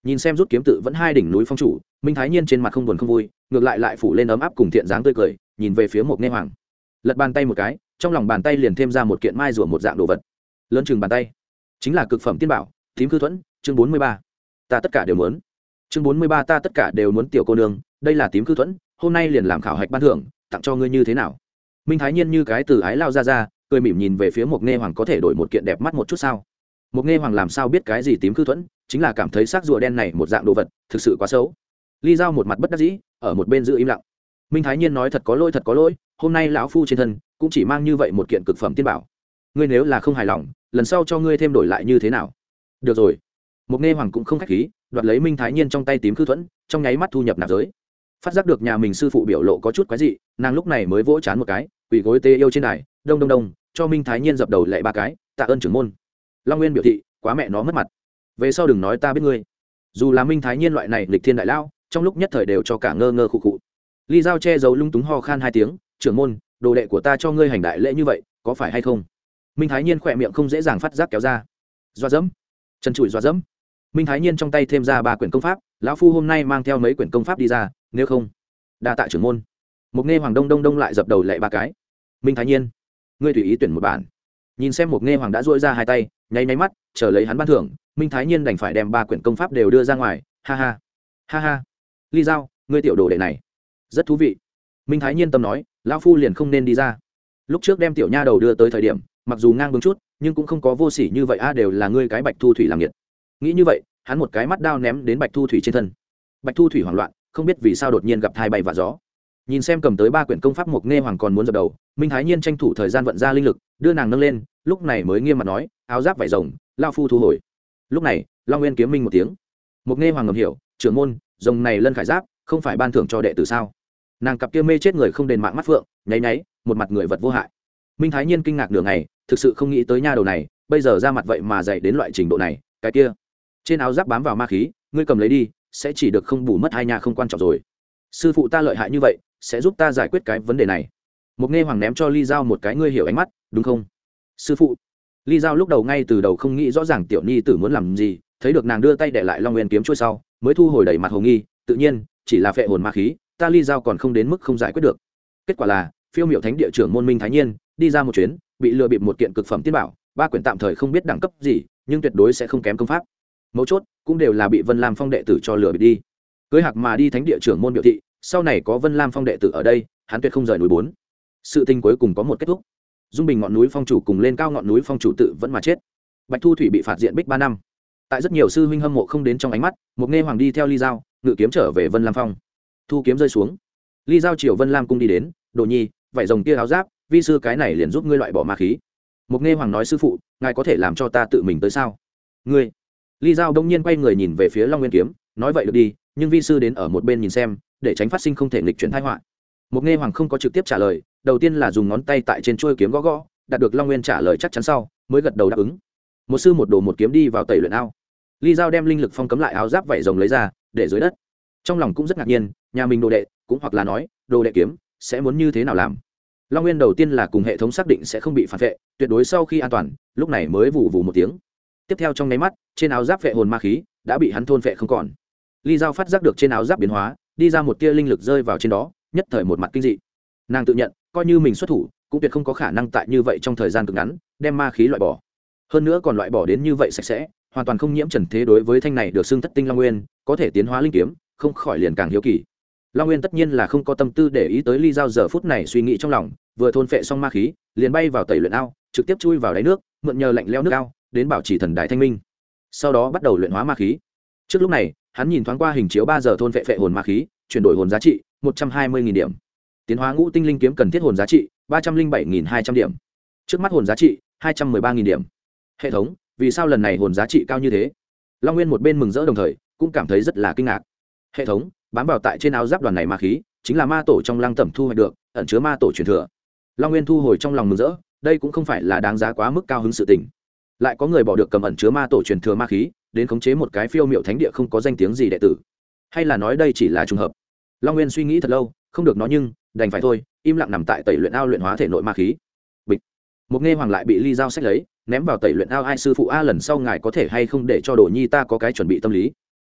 Nhìn xem rút kiếm tự vẫn hai đỉnh núi phong chủ, minh thái nhiên trên mặt không buồn không vui, ngược lại lại phủ lên ấm áp cùng thiện dáng tươi cười, nhìn về phía một nghe hoàng. Lật bàn tay một cái, trong lòng bàn tay liền thêm ra một kiện mai rủa một dạng đồ vật. Lớn chừng bàn tay. Chính là cực phẩm tiên bảo, thím cư thuẫn, chương bốn mươi ba. Ta tất cả đều muốn. Chương bốn mươi ba ta tất cả đều muốn tiểu cô nương, đây là tím cư thuẫn hôm nay liền làm khảo hạch ban thưởng, tặng cho ngươi như thế nào? Minh thái nhiên như cái từ ái lao ra ra, cười mỉm nhìn về phía một nghe hoàng có thể đổi một kiện đẹp mắt một chút sao? Một nghe hoàng làm sao biết cái gì tím cư thuẫn, chính là cảm thấy xác rùa đen này một dạng đồ vật, thực sự quá xấu. Ly giao một mặt bất đắc dĩ, ở một bên giữ im lặng. Minh thái nhiên nói thật có lỗi thật có lỗi, hôm nay lão phu trên thân cũng chỉ mang như vậy một kiện cực phẩm tiên bảo. Ngươi nếu là không hài lòng, lần sau cho ngươi thêm đổi lại như thế nào? Được rồi. Một nghe hoàng cũng không khách khí, đoạt lấy minh thái nhiên trong tay tím cư thuẫn, trong nháy mắt thu nhập nạp giới phát giác được nhà mình sư phụ biểu lộ có chút quái dị, nàng lúc này mới vỗ chán một cái, quỳ gối tê yêu trên đài, đông đông đông, cho minh thái nhiên dập đầu lệ ba cái, tạ ơn trưởng môn. Long nguyên biểu thị, quá mẹ nó mất mặt. Về sau đừng nói ta biết ngươi. Dù là minh thái nhiên loại này lịch thiên đại lao trong lúc nhất thời đều cho cả ngơ ngơ khụ khụ. Ly dao che giấu lung túng ho khan hai tiếng, trưởng môn, đồ đệ của ta cho ngươi hành đại lễ như vậy, có phải hay không? Minh thái nhiên khỏe miệng không dễ dàng phát giác kéo ra. Doa dẫm. Trần trụi doa dẫm. Minh thái nhiên trong tay thêm ra ba quyển công pháp, lão phu hôm nay mang theo mấy quyển công pháp đi ra nếu không, đa tạ trưởng môn. Mục nghe hoàng đông đông đông lại dập đầu lệ ba cái. Minh thái nhiên, ngươi tùy ý tuyển một bản. Nhìn xem mục nghe hoàng đã dỗi ra hai tay, nháy nháy mắt, chờ lấy hắn ban thưởng, minh thái nhiên đành phải đem ba quyển công pháp đều đưa ra ngoài. Ha ha ha ha. Ly giao, ngươi tiểu đồ đệ này, rất thú vị. Minh thái nhiên tâm nói, lão phu liền không nên đi ra. Lúc trước đem tiểu nha đầu đưa tới thời điểm, mặc dù ngang bướng chút, nhưng cũng không có vô sỉ như vậy, a, đều là ngươi cái bạch thu thủy làm nhiệt nghĩ như vậy, hắn một cái mắt đao ném đến bạch thu thủy trên thân. Bạch thu thủy hoảng loạn không biết vì sao đột nhiên gặp thai bay và gió. Nhìn xem cầm tới ba quyển công pháp mộc nghe hoàng còn muốn dập đầu, minh thái nhiên tranh thủ thời gian vận ra linh lực, đưa nàng nâng lên, lúc này mới nghiêm mặt nói, áo giáp vải rồng lao phu thu hồi. Lúc này, long nguyên kiếm minh một tiếng. Mộc nghe hoàng ngầm hiểu, trưởng môn, rồng này lân khải giáp, không phải ban thưởng cho đệ tử sao? Nàng cặp kia mê chết người không đền mạng mắt phượng, nháy nháy, một mặt người vật vô hại. Minh thái nhiên kinh ngạc nửa ngày, thực sự không nghĩ tới nha đầu này, bây giờ ra mặt vậy mà dạy đến loại trình độ này, cái kia. Trên áo giáp bám vào ma khí, ngươi cầm lấy đi sẽ chỉ được không bù mất hai nhà không quan trọng rồi. Sư phụ ta lợi hại như vậy, sẽ giúp ta giải quyết cái vấn đề này. Mục nghe hoàng ném cho ly giao một cái ngươi hiểu ánh mắt, đúng không? Sư phụ. Ly giao lúc đầu ngay từ đầu không nghĩ rõ ràng tiểu nhi tử muốn làm gì, thấy được nàng đưa tay để lại long nguyên kiếm trôi sau, mới thu hồi đẩy mặt hồ nghi, tự nhiên, chỉ là phệ hồn ma khí, ta ly giao còn không đến mức không giải quyết được. Kết quả là, phiêu miệu thánh địa trưởng môn minh thái nhiên, đi ra một chuyến, bị lừa bịp một kiện cực phẩm tiên bảo, ba quyển tạm thời không biết đẳng cấp gì, nhưng tuyệt đối sẽ không kém công pháp mấu chốt cũng đều là bị vân lam phong đệ tử cho lừa bị đi. Cưới hạc mà đi thánh địa trưởng môn biểu thị, sau này có vân lam phong đệ tử ở đây, hắn tuyệt không rời núi bốn. Sự tình cuối cùng có một kết thúc. Dung bình ngọn núi phong chủ cùng lên cao ngọn núi phong chủ tự vẫn mà chết. Bạch thu thủy bị phạt diện bích ba năm. Tại rất nhiều sư huynh hâm mộ không đến trong ánh mắt, một nghe hoàng đi theo ly giao, ngự kiếm trở về vân lam phong. Thu kiếm rơi xuống. Ly giao triều vân lam cung đi đến, đồ nhi, vải rồng kia áo giáp, vi sư cái này liền giúp ngươi loại bỏ ma khí. Một nghe hoàng nói sư phụ, ngài có thể làm cho ta tự mình tới sao? Ngươi ly giao đông nhiên quay người nhìn về phía long nguyên kiếm, nói vậy được đi, nhưng vi sư đến ở một bên nhìn xem, để tránh phát sinh không thể nghịch chuyển thái họa. Một nghe hoàng không có trực tiếp trả lời, đầu tiên là dùng ngón tay tại trên chuôi kiếm gõ gõ, đạt được long nguyên trả lời chắc chắn sau, mới gật đầu đáp ứng. Một sư một đồ một kiếm đi vào tẩy luyện ao. Ly giao đem linh lực phong cấm lại áo giáp vảy rồng lấy ra, để dưới đất. Trong lòng cũng rất ngạc nhiên, nhà mình đồ đệ, cũng hoặc là nói, đồ đệ kiếm, sẽ muốn như thế nào làm? Long nguyên đầu tiên là cùng hệ thống xác định sẽ không bị phản vệ, tuyệt đối sau khi an toàn, lúc này mới vù vù một tiếng tiếp theo trong nháy mắt, trên áo giáp vệ hồn ma khí đã bị hắn thôn vệ không còn. Ly dao phát giác được trên áo giáp biến hóa, đi ra một tia linh lực rơi vào trên đó, nhất thời một mặt kinh dị. Nàng tự nhận, coi như mình xuất thủ, cũng tuyệt không có khả năng tại như vậy trong thời gian cực ngắn, đem ma khí loại bỏ. Hơn nữa còn loại bỏ đến như vậy sạch sẽ, hoàn toàn không nhiễm trần thế đối với thanh này được xưng thất tinh long nguyên, có thể tiến hóa linh kiếm, không khỏi liền càng hiếu kỳ. Long nguyên tất nhiên là không có tâm tư để ý tới ly dao giờ phút này suy nghĩ trong lòng, vừa thôn phệ xong ma khí, liền bay vào tẩy luyện ao, trực tiếp chui vào đáy nước, mượn nhờ lạnh leo nước ao đến bảo trì thần đại thanh minh. Sau đó bắt đầu luyện hóa ma khí. Trước lúc này, hắn nhìn thoáng qua hình chiếu ba giờ thôn vệ phệ hồn ma khí, chuyển đổi hồn giá trị, một trăm hai mươi điểm. Tiến hóa ngũ tinh linh kiếm cần thiết hồn giá trị, ba trăm linh bảy hai trăm điểm. Trước mắt hồn giá trị, hai trăm m ư ơ i ba điểm. Hệ thống, vì sao lần này hồn giá trị cao như thế? Long nguyên một bên mừng rỡ đồng thời, cũng cảm thấy rất là kinh ngạc. Hệ thống, bám vào tại trên áo giáp đoàn này ma khí, chính là ma tổ trong lăng tẩm thu hoạch được, ẩn chứa ma tổ truyền thừa. Long nguyên thu hồi trong lòng mừng rỡ, đây cũng không phải là đáng giá quá mức cao hứng sự tình lại có người bỏ được cầm ẩn chứa ma tổ truyền thừa ma khí, đến khống chế một cái phiêu miệu thánh địa không có danh tiếng gì đệ tử. Hay là nói đây chỉ là trùng hợp? Long nguyên suy nghĩ thật lâu, không được nói nhưng, đành phải thôi, im lặng nằm tại tẩy luyện ao luyện hóa thể nội ma khí. Bịch. Một nghe hoàng lại bị ly dao sách lấy, ném vào tẩy luyện ao ai sư phụ a lần sau ngài có thể hay không để cho đồ nhi ta có cái chuẩn bị tâm lý.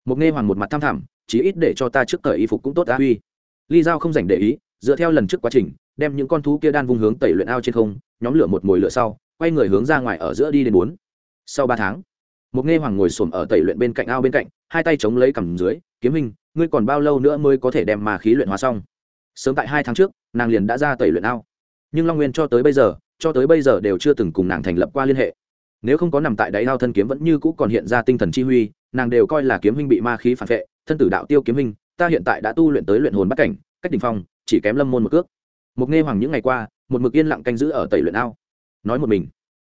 Một nghe hoàng một mặt tham thẳm chí ít để cho ta trước cởi y phục cũng tốt đã uy ly dao không dành để ý, dựa theo lần trước quá trình, đem những con thú kia đan vung hướng tẩy luyện ao trên không, nhóm lửa một mồi lửa sau quay người hướng ra ngoài ở giữa đi đến bốn. Sau ba tháng, một nghe hoàng ngồi xổm ở tẩy luyện bên cạnh ao bên cạnh, hai tay chống lấy cằm dưới, kiếm hình ngươi còn bao lâu nữa mới có thể đem ma khí luyện hóa xong? Sớm tại hai tháng trước, nàng liền đã ra tẩy luyện ao. Nhưng long nguyên cho tới bây giờ, cho tới bây giờ đều chưa từng cùng nàng thành lập qua liên hệ. Nếu không có nằm tại đáy ao thân kiếm vẫn như cũ còn hiện ra tinh thần chi huy, nàng đều coi là kiếm hình bị ma khí phản vệ, thân tử đạo tiêu kiếm hình ta hiện tại đã tu luyện tới luyện hồn bắt cảnh, cách đ ỉ n h phong, chỉ kém lâm môn một cước. Một nghe hoàng những ngày qua, một mực yên lặng canh giữ ở tẩy luyện ao nói một mình.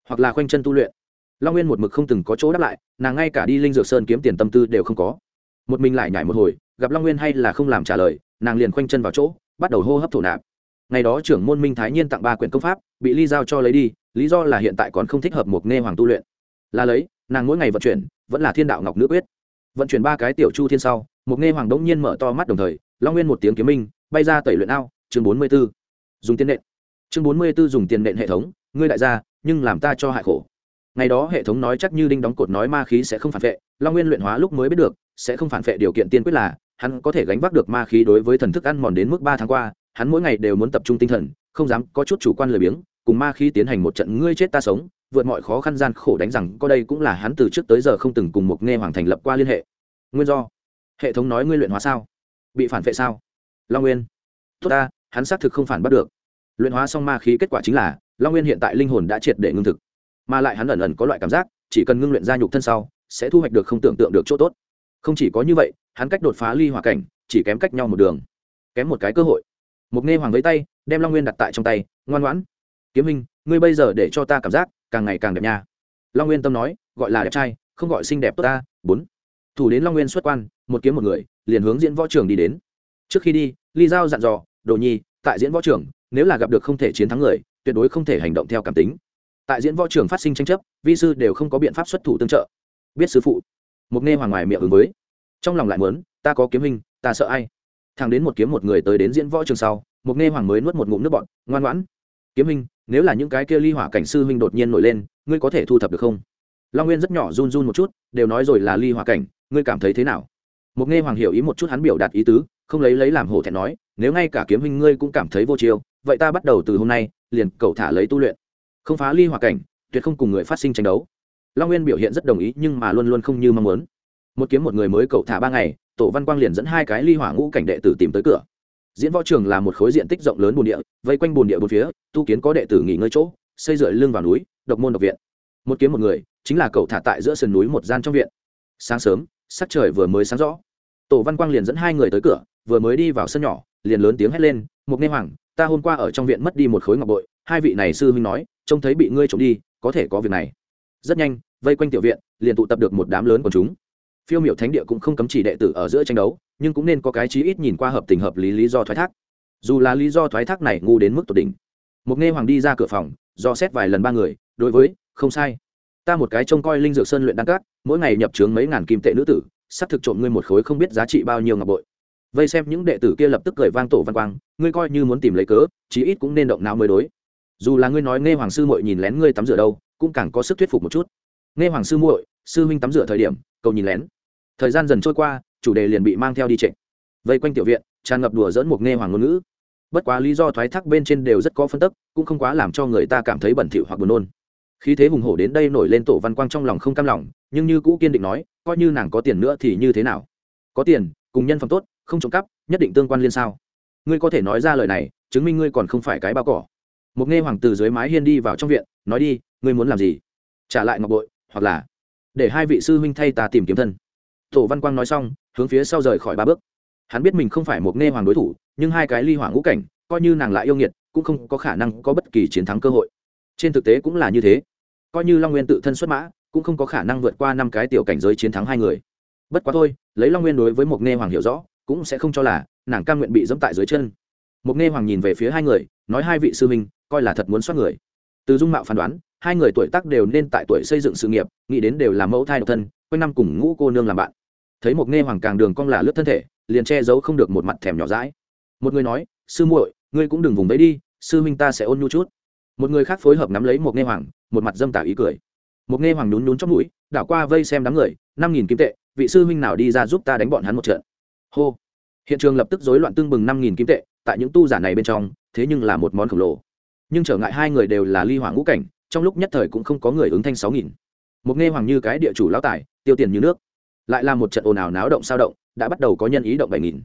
Hoặc là khoanh chân tu luyện. Long nguyên một mực không từng có chỗ đáp lại, nàng ngay cả đi linh dược sơn kiếm tiền tâm tư đều không có. Một mình lại nhảy một hồi, gặp long nguyên hay là không làm trả lời, nàng liền khoanh chân vào chỗ, bắt đầu hô hấp thổ nạp. Ngày đó trưởng môn minh thái nhiên tặng ba quyển công pháp, bị ly giao cho lấy đi, lý do là hiện tại còn không thích hợp một nghe hoàng tu luyện. Là lấy, nàng mỗi ngày vận chuyển, vẫn là thiên đạo ngọc nữ quyết. Vận chuyển ba cái tiểu chu thiên sau, một nghe hoàng đống nhiên mở to mắt đồng thời, long nguyên một tiếng kiếm minh, bay ra tẩy luyện ao, chương bốn mươi b ố dùng tiền nện. Chương bốn mươi b ố dùng tiền nện hệ thống ngươi đại gia, nhưng làm ta cho hại khổ. Ngày đó hệ thống nói chắc như đinh đóng cột nói ma khí sẽ không phản vệ, long nguyên luyện hóa lúc mới biết được, sẽ không phản vệ điều kiện tiên quyết là, hắn có thể gánh vác được ma khí đối với thần thức ăn mòn đến mức ba tháng qua, hắn mỗi ngày đều muốn tập trung tinh thần, không dám có chút chủ quan lười biếng, cùng ma khí tiến hành một trận ngươi chết ta sống, vượt mọi khó khăn gian khổ đánh rằng có đây cũng là hắn từ trước tới giờ không từng cùng một nghe hoàng thành lập qua liên hệ. Nguyên do, hệ thống nói ngươi luyện hóa sao? Bị phản vệ sao? Long nguyên, tốt ta, hắn xác thực không phản bắt được. Luyện hóa xong ma khí kết quả chính là long nguyên hiện tại linh hồn đã triệt để ngưng thực, mà lại hắn ẩn ẩn có loại cảm giác, chỉ cần ngưng luyện ra nhục thân sau, sẽ thu hoạch được không tưởng tượng được chỗ tốt. Không chỉ có như vậy, hắn cách đột phá ly hòa cảnh, chỉ kém cách nhau một đường, kém một cái cơ hội. Mục nghe hoàng với tay, đem long nguyên đặt tại trong tay, ngoan ngoãn. Kiếm minh ngươi bây giờ để cho ta cảm giác càng ngày càng đẹp nha. Long nguyên tâm nói, gọi là đẹp trai, không gọi xinh đẹp tốt ta. Bốn. Thủ đến long nguyên xuất quan, một kiếm một người, liền hướng diễn võ trường đi đến. Trước khi đi, ly giao dặn dò, đồ nhi, tại diễn võ trường, nếu là gặp được không thể chiến thắng người tuyệt đối không thể hành động theo cảm tính. Tại diễn võ trường phát sinh tranh chấp, vi sư đều không có biện pháp xuất thủ tương trợ. Biết sư phụ. Một nghe hoàng ngoài miệng ứng với. Trong lòng lại muốn, ta có kiếm hình ta sợ ai? Thằng đến một kiếm một người tới đến diễn võ trường sau, một nghe hoàng mới nuốt một ngụm nước bọn ngoan ngoãn. Kiếm hình nếu là những cái kia ly hỏa cảnh sư huynh đột nhiên nổi lên, ngươi có thể thu thập được không? Long nguyên rất nhỏ run run một chút, đều nói rồi là ly hỏa cảnh, ngươi cảm thấy thế nào? Một nghe hoàng hiểu ý một chút hắn biểu đạt ý tứ, không lấy lấy làm hổ thẹn nói nếu ngay cả kiếm huynh ngươi cũng cảm thấy vô chiêu, vậy ta bắt đầu từ hôm nay, liền cầu thả lấy tu luyện. Không phá ly hỏa cảnh, tuyệt không cùng người phát sinh tranh đấu. Long nguyên biểu hiện rất đồng ý, nhưng mà luôn luôn không như mong muốn. Một kiếm một người mới cầu thả ba ngày, tổ văn quang liền dẫn hai cái ly hỏa ngũ cảnh đệ tử tìm tới cửa. Diễn võ trường là một khối diện tích rộng lớn bồn địa, vây quanh bồn địa bốn phía, tu kiến có đệ tử nghỉ ngơi chỗ, xây dựng lưng vào núi, độc môn độc viện. Một kiếm một người, chính là cầu thả tại giữa sườn núi một gian trong viện. Sáng sớm, sắc trời vừa mới sáng rõ. Tổ văn quang liền dẫn hai người tới cửa, vừa mới đi vào sân nhỏ liền lớn tiếng hét lên một nghe hoàng, ta hôm qua ở trong viện mất đi một khối ngọc bội, hai vị này sư huynh nói, trông thấy bị ngươi trộm đi, có thể có việc này. Rất nhanh, vây quanh tiểu viện, liền tụ tập được một đám lớn của chúng. Phiêu miểu thánh địa cũng không cấm chỉ đệ tử ở giữa tranh đấu, nhưng cũng nên có cái chí ít nhìn qua hợp tình hợp lý lý do thoái thác. Dù là lý do thoái thác này ngu đến mức tột đỉnh một nghe hoàng đi ra cửa phòng, do xét vài lần ba người, đối với, không sai. Ta một cái trông coi linh dược sơn luyện đan cát mỗi ngày nhập trướng mấy ngàn kim tệ nữ tử, sắp thực trộm ngươi một khối không biết giá trị bao nhiêu ngọc bội vây xem những đệ tử kia lập tức cười vang tổ văn quang, ngươi coi như muốn tìm lấy cớ, chí ít cũng nên động não mới đối. Dù là ngươi nói nghe hoàng sư muội nhìn lén ngươi tắm rửa đâu, cũng càng có sức thuyết phục một chút. Nghe hoàng sư muội, sư huynh tắm rửa thời điểm cầu nhìn lén. Thời gian dần trôi qua, chủ đề liền bị mang theo đi trịnh vây quanh tiểu viện, tràn ngập đùa dỡn một nghe hoàng ngôn ngữ. Bất quá lý do thoái thác bên trên đều rất có phân tức, cũng không quá làm cho người ta cảm thấy bẩn thỉu hoặc buồn nôn. Khi thế hùng hổ đến đây nổi lên tổ văn quang trong lòng không cam lòng, nhưng như cũ kiên định nói, coi như nàng có tiền nữa thì như thế nào? Có tiền, cùng nhân phẩm tốt không trộm cắp, nhất định tương quan liên sao? Ngươi có thể nói ra lời này, chứng minh ngươi còn không phải cái bao cỏ. Một nghe hoàng từ dưới mái hiên đi vào trong viện, nói đi, ngươi muốn làm gì? Trả lại ngọc bội, hoặc là để hai vị sư huynh thay ta tìm kiếm thân. Tổ văn quang nói xong, hướng phía sau rời khỏi ba bước. Hắn biết mình không phải một nghe hoàng đối thủ, nhưng hai cái ly hoàng ngũ cảnh, coi như nàng lại yêu nghiệt, cũng không có khả năng có bất kỳ chiến thắng cơ hội. Trên thực tế cũng là như thế. Coi như long nguyên tự thân xuất mã, cũng không có khả năng vượt qua năm cái tiểu cảnh giới chiến thắng hai người. Bất quá thôi, lấy long nguyên đối với một nghe hoàng hiểu rõ cũng sẽ không cho là nàng cam nguyện bị dẫm tại dưới chân. Mục nghe hoàng nhìn về phía hai người, nói hai vị sư minh coi là thật muốn soát người. Từ dung mạo phán đoán, hai người tuổi tác đều nên tại tuổi xây dựng sự nghiệp, nghĩ đến đều là mẫu thai độc thân, quanh năm cùng ngũ cô nương làm bạn. Thấy một nghe hoàng càng đường cong là lướt thân thể, liền che giấu không được một mặt thèm nhỏ dãi. Một người nói, sư muội, ngươi cũng đừng vùng đấy đi, sư huynh ta sẽ ôn nhu chút. Một người khác phối hợp nắm lấy một nghe hoàng, một mặt dâm tả ý cười. Một nghe hoàng nhún nhún trong mũi, đảo qua vây xem đám người, năm nghìn kim tệ, vị sư huynh nào đi ra giúp ta đánh bọn hắn một trận hô. Hiện trường lập tức rối loạn tương bừng năm nghìn kim tệ tại những tu giả này bên trong thế nhưng là một món khổng lồ. Nhưng trở ngại hai người đều là ly hoàng ngũ cảnh trong lúc nhất thời cũng không có người ứng thanh sáu nghìn. Một nghe hoàng như cái địa chủ lão tài tiêu tiền như nước. Lại là một trận ồn ào náo động sao động đã bắt đầu có nhân ý động bảy nghìn.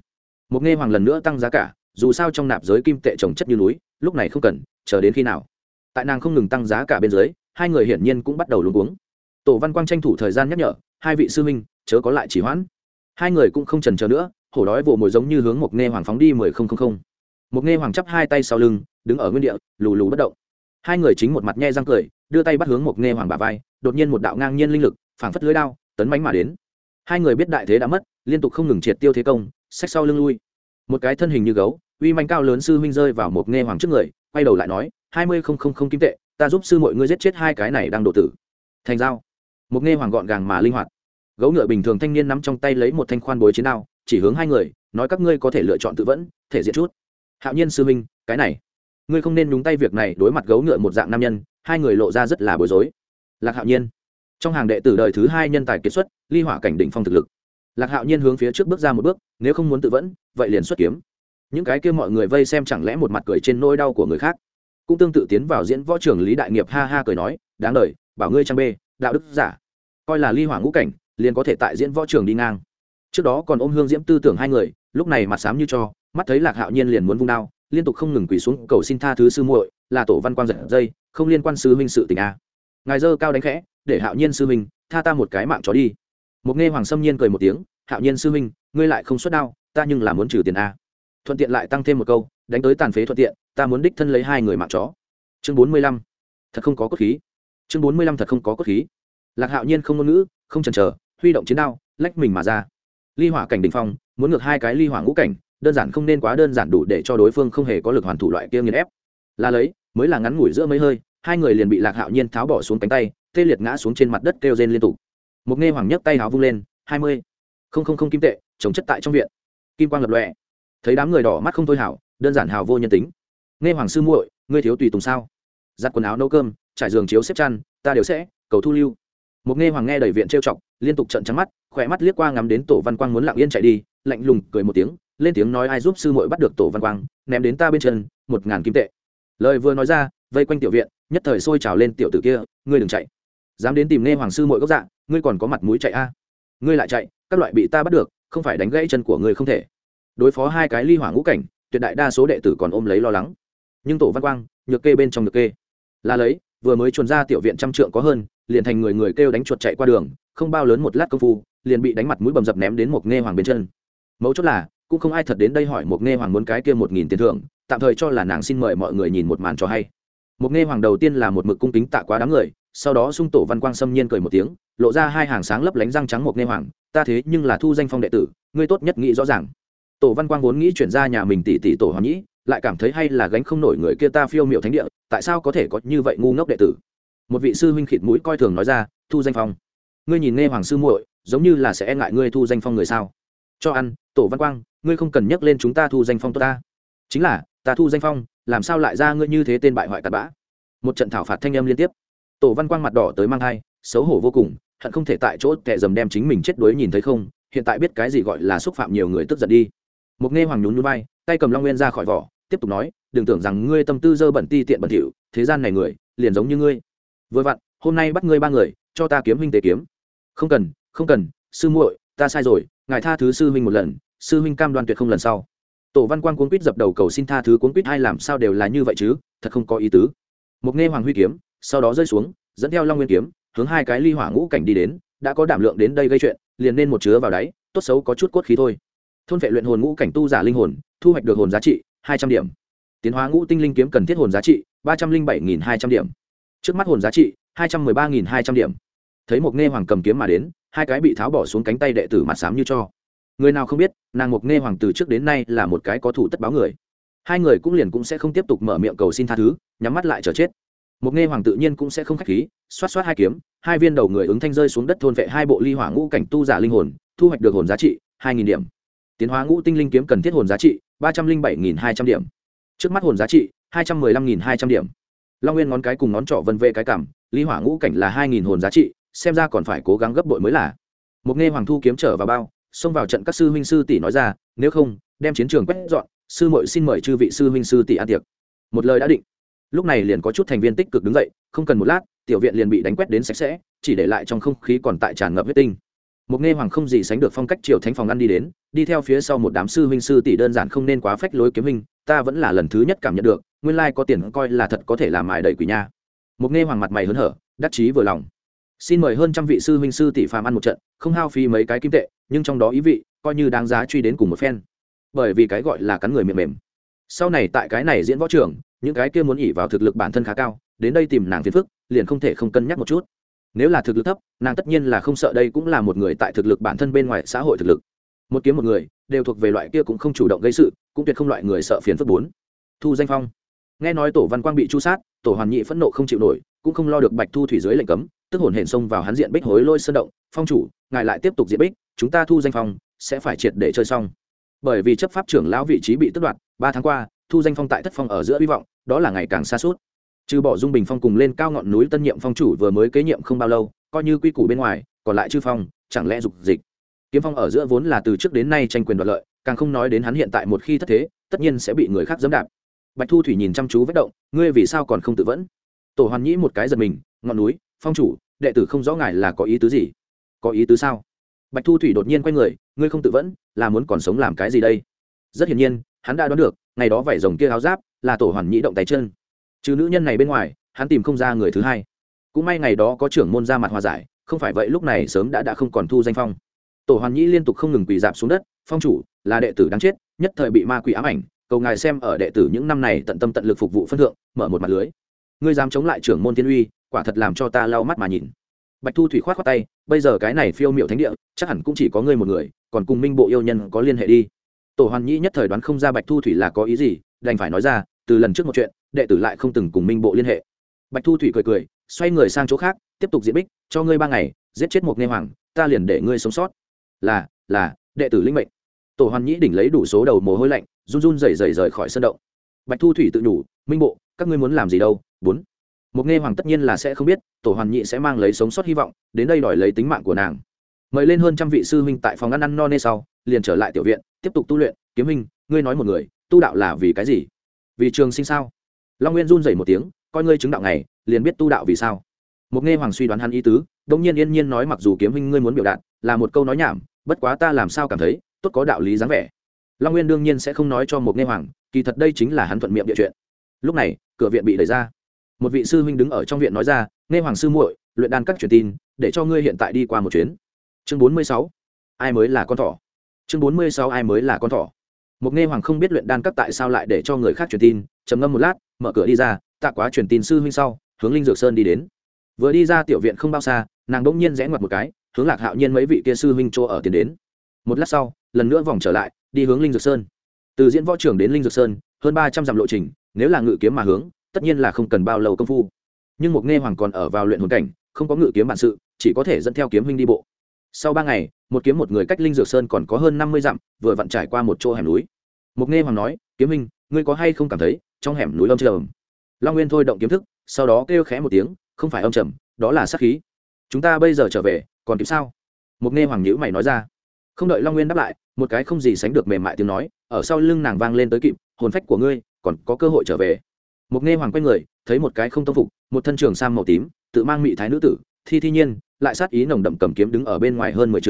Một nghe hoàng lần nữa tăng giá cả dù sao trong nạp giới kim tệ trồng chất như núi lúc này không cần chờ đến khi nào. Tại nàng không ngừng tăng giá cả bên dưới hai người hiển nhiên cũng bắt đầu luống cuống. Tổ văn quang tranh thủ thời gian nhắc nhở hai vị sư minh, chớ có lại chỉ hoãn hai người cũng không trần chờ nữa, hổ đói vồ mồi giống như hướng một nghe hoàng phóng đi mười không không không. Một nghe hoàng chắp hai tay sau lưng, đứng ở nguyên địa, lù lù bất động. Hai người chính một mặt nhe răng cười, đưa tay bắt hướng một nghe hoàng bà vai, đột nhiên một đạo ngang nhiên linh lực, phảng phất lưới đao, tấn bánh mà đến. Hai người biết đại thế đã mất, liên tục không ngừng triệt tiêu thế công, xách sau lưng lui. Một cái thân hình như gấu, uy manh cao lớn sư huynh rơi vào một nghe hoàng trước người, quay đầu lại nói, hai mươi không không không kim tệ, ta giúp sư mọi ngươi giết chết hai cái này đang độ tử. Thành dao một nghe hoàng gọn gàng mà linh hoạt gấu ngựa bình thường thanh niên nắm trong tay lấy một thanh khoan bối chiến đao chỉ hướng hai người nói các ngươi có thể lựa chọn tự vẫn thể diện chút. Hạo nhiên sư minh, cái này ngươi không nên nhúng tay việc này đối mặt gấu ngựa một dạng nam nhân hai người lộ ra rất là bối rối. Lạc hạo nhiên trong hàng đệ tử đời thứ hai nhân tài kiệt xuất ly hỏa cảnh đỉnh phong thực lực. Lạc hạo nhiên hướng phía trước bước ra một bước nếu không muốn tự vẫn vậy liền xuất kiếm. Những cái kia mọi người vây xem chẳng lẽ một mặt cười trên nỗi đau của người khác. Cũng tương tự tiến vào diễn võ trưởng lý đại nghiệp ha ha cười nói đáng lời bảo ngươi trang bê đạo đức giả. Coi là ly hỏa ngũ cảnh liền có thể tại diễn võ trường đi ngang. Trước đó còn ôm hương diễm tư tưởng hai người, lúc này mặt sám như cho, mắt thấy lạc hạo nhiên liền muốn vung đao, liên tục không ngừng quỳ xuống, cầu xin tha thứ sư muội, là tổ văn quang giật dây, không liên quan sư huynh sự tình a. Ngài dơ cao đánh khẽ, để hạo nhiên sư huynh, tha ta một cái mạng chó đi. Một nghe hoàng sâm nhiên cười một tiếng, hạo nhiên sư huynh, ngươi lại không xuất đao, ta nhưng là muốn trừ tiền a. Thuận tiện lại tăng thêm một câu, đánh tới tàn phế thuận tiện, ta muốn đích thân lấy hai người mạng chó. Chương bốn mươi lăm. Thật không có cốt khí. Chương bốn mươi lăm thật không có cốt khí. Lạc hạo nhiên không ngôn ngữ, không chần chờ huy động chiến đao, lách mình mà ra. Ly hỏa cảnh đình phong, muốn ngược hai cái ly hỏa ngũ cảnh, đơn giản không nên quá đơn giản đủ để cho đối phương không hề có lực hoàn thủ loại kia nghiền ép. Là lấy, mới là ngắn ngủi giữa mấy hơi, hai người liền bị lạc hạo nhiên tháo bỏ xuống cánh tay, tê liệt ngã xuống trên mặt đất kêu rên liên tục. Một nghe hoàng nhấc tay háo vung lên, hai mươi. Không không không kim tệ trồng chất tại trong viện. Kim quang lập lòe. Thấy đám người đỏ mắt không thôi hảo, đơn giản hào vô nhân tính. Nghe hoàng sư muội, ngươi thiếu tùy tùng sao? Giặt quần áo nấu cơm, trải giường chiếu xếp chăn, ta đều sẽ, cầu thu lưu. Một nghe hoàng nghe đầy viện trêu chọc liên tục trận trắng mắt, khỏe mắt liếc qua ngắm đến tổ văn quang muốn lặng yên chạy đi, lạnh lùng cười một tiếng, lên tiếng nói ai giúp sư muội bắt được tổ văn quang, ném đến ta bên chân, một ngàn kim tệ. Lời vừa nói ra, vây quanh tiểu viện, nhất thời sôi trào lên tiểu tử kia, ngươi đừng chạy. Dám đến tìm nghe hoàng sư muội gốc dạ ngươi còn có mặt mũi chạy a. Ngươi lại chạy, các loại bị ta bắt được, không phải đánh gãy chân của ngươi không thể. Đối phó hai cái ly hỏa ngũ cảnh, tuyệt đại đa số đệ tử còn ôm lấy lo lắng. Nhưng tổ văn quang, nhược kê bên trong nhược kê. Là lấy, vừa mới chuồn ra tiểu viện trăm trượng có hơn, liền thành người người kêu đánh chuột chạy qua đường không bao lớn một lát công phu, liền bị đánh mặt mũi bầm dập ném đến một nghe hoàng bên chân. Mấu chốt là, cũng không ai thật đến đây hỏi một nghe hoàng muốn cái kia một nghìn tiền thưởng, tạm thời cho là nàng xin mời mọi người nhìn một màn cho hay. Một nghe hoàng đầu tiên là một mực cung kính tạ quá đám người, sau đó sung tổ văn quang xâm nhiên cười một tiếng, lộ ra hai hàng sáng lấp lánh răng trắng một nghe hoàng, ta thế nhưng là thu danh phong đệ tử, ngươi tốt nhất nghĩ rõ ràng. Tổ văn quang vốn nghĩ chuyển ra nhà mình tỷ tỷ tổ hoàng nhĩ, lại cảm thấy hay là gánh không nổi người kia ta phiêu miệu thánh địa, tại sao có thể có như vậy ngu ngốc đệ tử? Một vị sư huynh khịt mũi coi thường nói ra, thu danh phong ngươi nhìn nghe hoàng sư muội, giống như là sẽ e ngại ngươi thu danh phong người sao? Cho ăn, tổ văn quang, ngươi không cần nhắc lên chúng ta thu danh phong tốt ta. Chính là, ta thu danh phong, làm sao lại ra ngươi như thế tên bại hoại tạt bã? Một trận thảo phạt thanh âm liên tiếp. Tổ văn quang mặt đỏ tới mang thai, xấu hổ vô cùng, hận không thể tại chỗ kẻ dầm đem chính mình chết đuối nhìn thấy không, hiện tại biết cái gì gọi là xúc phạm nhiều người tức giận đi. Một nghe hoàng nhún núi bay tay cầm long nguyên ra khỏi vỏ, tiếp tục nói, đừng tưởng rằng ngươi tâm tư dơ bẩn ti tiện bẩn thỉu, thế gian này người, liền giống như ngươi. Vừa vặn, hôm nay bắt ngươi ba người, cho ta kiếm huynh tế kiếm không cần không cần, sư muội, ta sai rồi, ngài tha thứ sư huynh một lần, sư huynh cam đoan tuyệt không lần sau. Tổ văn quang cuốn quýt dập đầu cầu xin tha thứ cuốn quýt hai làm sao đều là như vậy chứ, thật không có ý tứ. Một nghe hoàng huy kiếm, sau đó rơi xuống, dẫn theo long nguyên kiếm, hướng hai cái ly hỏa ngũ cảnh đi đến, đã có đảm lượng đến đây gây chuyện, liền nên một chứa vào đáy, tốt xấu có chút cốt khí thôi. Thôn vệ luyện hồn ngũ cảnh tu giả linh hồn, thu hoạch được hồn giá trị, hai trăm điểm. Tiến hóa ngũ tinh linh kiếm cần thiết hồn giá trị, ba trăm linh bảy nghìn hai trăm điểm. Trước mắt hồn giá trị, hai trăm mười ba nghìn hai trăm điểm thấy một nghe hoàng cầm kiếm mà đến, hai cái bị tháo bỏ xuống cánh tay đệ tử mặt xám như cho. Người nào không biết, nàng mục nghe hoàng từ trước đến nay là một cái có thủ tất báo người. Hai người cũng liền cũng sẽ không tiếp tục mở miệng cầu xin tha thứ, nhắm mắt lại chờ chết. Mục nghe hoàng tự nhiên cũng sẽ không khách khí, xoát xoát hai kiếm, hai viên đầu người ứng thanh rơi xuống đất thôn vệ hai bộ ly hỏa ngũ cảnh tu giả linh hồn, thu hoạch được hồn giá trị hai nghìn điểm. Tiến hóa ngũ tinh linh kiếm cần thiết hồn giá trị ba trăm linh bảy nghìn hai trăm điểm. Trước mắt hồn giá trị hai trăm mười lăm nghìn hai trăm điểm. Long nguyên ngón cái cùng ngón trỏ vân vệ cái cảm, ly hỏa ngũ cảnh là hai nghìn hồn giá trị xem ra còn phải cố gắng gấp bội mới là. Một nghe hoàng thu kiếm trở vào bao, xông vào trận các sư huynh sư tỷ nói ra, nếu không, đem chiến trường quét dọn, sư muội xin mời chư vị sư huynh sư tỷ ăn tiệc. Một lời đã định. Lúc này liền có chút thành viên tích cực đứng dậy, không cần một lát, tiểu viện liền bị đánh quét đến sạch sẽ, chỉ để lại trong không khí còn tại tràn ngập huyết tinh. Một nghe hoàng không gì sánh được phong cách triều thánh phòng ăn đi đến, đi theo phía sau một đám sư huynh sư tỷ đơn giản không nên quá phách lối kiếm hình ta vẫn là lần thứ nhất cảm nhận được, nguyên lai có tiền coi là thật có thể làm mài đầy quỷ nha. Một nghe hoàng mặt mày hớn hở, đắc chí vừa lòng xin mời hơn trăm vị sư huynh sư tỷ phàm ăn một trận, không hao phí mấy cái kim tệ, nhưng trong đó ý vị, coi như đáng giá truy đến cùng một phen. Bởi vì cái gọi là cắn người miệng mềm. Sau này tại cái này diễn võ trường, những cái kia muốn ỉ vào thực lực bản thân khá cao, đến đây tìm nàng phiền phức, liền không thể không cân nhắc một chút. Nếu là thực lực thấp, nàng tất nhiên là không sợ đây cũng là một người tại thực lực bản thân bên ngoài xã hội thực lực. Một kiếm một người, đều thuộc về loại kia cũng không chủ động gây sự, cũng tuyệt không loại người sợ phiền phức bốn. Thu danh phong. Nghe nói tổ văn quang bị chu sát, tổ hoàn nhị phẫn nộ không chịu nổi, cũng không lo được bạch thu thủy dưới lệnh cấm tức hồn hển xông vào hắn diện bích hối lôi sơn động, phong chủ, ngài lại tiếp tục diện bích, chúng ta thu danh phong, sẽ phải triệt để chơi xong. Bởi vì chấp pháp trưởng lão vị trí bị tước đoạt, ba tháng qua, thu danh phong tại thất phong ở giữa hy vọng, đó là ngày càng xa suốt. Trừ bỏ dung bình phong cùng lên cao ngọn núi tân nhiệm phong chủ vừa mới kế nhiệm không bao lâu, coi như quy củ bên ngoài, còn lại chư phong, chẳng lẽ dục dịch? Kiếm phong ở giữa vốn là từ trước đến nay tranh quyền đoạt lợi, càng không nói đến hắn hiện tại một khi thất thế, tất nhiên sẽ bị người khác dẫm đạp. Bạch thu thủy nhìn chăm chú vết động, ngươi vì sao còn không tự vẫn? Tổ hoàn nhĩ một cái giật mình, ngọn núi phong chủ, đệ tử không rõ ngài là có ý tứ gì. Có ý tứ sao? Bạch thu thủy đột nhiên quay người, ngươi không tự vẫn, là muốn còn sống làm cái gì đây? Rất hiển nhiên, hắn đã đoán được, ngày đó vảy rồng kia áo giáp là tổ hoàn nhĩ động tay chân. Trừ nữ nhân này bên ngoài, hắn tìm không ra người thứ hai. Cũng may ngày đó có trưởng môn ra mặt hòa giải, không phải vậy lúc này sớm đã đã không còn thu danh phong. Tổ hoàn nhĩ liên tục không ngừng quỳ dạp xuống đất, phong chủ, là đệ tử đáng chết, nhất thời bị ma quỷ ám ảnh, cầu ngài xem ở đệ tử những năm này tận tâm tận lực phục vụ phân thượng, mở một mặt lưới. Ngươi dám chống lại trưởng môn thiên uy quả thật làm cho ta lau mắt mà nhìn. Bạch thu thủy khoát khoát tay, bây giờ cái này phiêu miệu thánh địa, chắc hẳn cũng chỉ có ngươi một người, còn cùng minh bộ yêu nhân có liên hệ đi. Tổ hoàn nhĩ nhất thời đoán không ra bạch thu thủy là có ý gì, đành phải nói ra, từ lần trước một chuyện, đệ tử lại không từng cùng minh bộ liên hệ. Bạch thu thủy cười cười, xoay người sang chỗ khác, tiếp tục diễn bích, cho ngươi ba ngày, giết chết một nghe hoàng, ta liền để ngươi sống sót. Là là, đệ tử linh mệnh. Tổ hoàn nhĩ đỉnh lấy đủ số đầu mồ hôi lạnh, run run rẩy rẩy rời khỏi sân động. Bạch thu thủy tự nhủ, minh bộ, các ngươi muốn làm gì đâu? Bốn một nghe hoàng tất nhiên là sẽ không biết, tổ hoàn nhị sẽ mang lấy sống sót hy vọng, đến đây đòi lấy tính mạng của nàng. Mời lên hơn trăm vị sư huynh tại phòng ăn ăn no nê sau, liền trở lại tiểu viện, tiếp tục tu luyện. Kiếm huynh ngươi nói một người, tu đạo là vì cái gì? Vì trường sinh sao? Long nguyên run rẩy một tiếng, coi ngươi chứng đạo này liền biết tu đạo vì sao. Một nghe hoàng suy đoán hắn ý tứ đông nhiên yên nhiên nói mặc dù kiếm huynh ngươi muốn biểu đạt, là một câu nói nhảm, bất quá ta làm sao cảm thấy, tốt có đạo lý dáng vẻ. Long nguyên đương nhiên sẽ không nói cho một nghe hoàng, kỳ thật đây chính là hắn thuận miệng địa chuyện. Lúc này, cửa viện bị đẩy ra một vị sư huynh đứng ở trong viện nói ra, nghe hoàng sư muội, luyện đan các truyền tin, để cho ngươi hiện tại đi qua một chuyến. Chương bốn mươi sáu, ai mới là con thỏ? Chương bốn mươi sáu, ai mới là con thỏ? Một nghe hoàng không biết luyện đan các tại sao lại để cho người khác truyền tin, trầm ngâm một lát, mở cửa đi ra, tạ quá truyền tin sư huynh sau, hướng linh dược sơn đi đến. Vừa đi ra tiểu viện không bao xa, nàng đỗng nhiên rẽ ngoặt một cái, hướng lạc hạo nhiên mấy vị kia sư huynh chỗ ở tiền đến. Một lát sau, lần nữa vòng trở lại, đi hướng linh dược sơn. Từ diễn võ trưởng đến linh dược sơn, hơn ba trăm dặm lộ trình, nếu là ngự kiếm mà hướng tất nhiên là không cần bao lâu công phu. Nhưng một nghe hoàng còn ở vào luyện hồn cảnh, không có ngự kiếm bản sự, chỉ có thể dẫn theo kiếm huynh đi bộ. Sau ba ngày, một kiếm một người cách linh dược sơn còn có hơn năm mươi dặm, vừa vặn trải qua một chỗ hẻm núi. Một nghe hoàng nói, kiếm huynh, ngươi có hay không cảm thấy trong hẻm núi âm trầm? Long nguyên thôi động kiếm thức, sau đó kêu khẽ một tiếng, không phải âm trầm, đó là sát khí. Chúng ta bây giờ trở về, còn kịp sao? Một nghe hoàng nhữ mày nói ra. Không đợi long nguyên đáp lại, một cái không gì sánh được mềm mại tiếng nói, ở sau lưng nàng vang lên tới kịp, hồn phách của ngươi, còn có cơ hội trở về một nghe hoàng quay người, thấy một cái không tông phục, một thân trường sam màu tím, tự mang mị thái nữ tử, thi thi nhiên, lại sát ý nồng đậm cầm kiếm đứng ở bên ngoài hơn mười t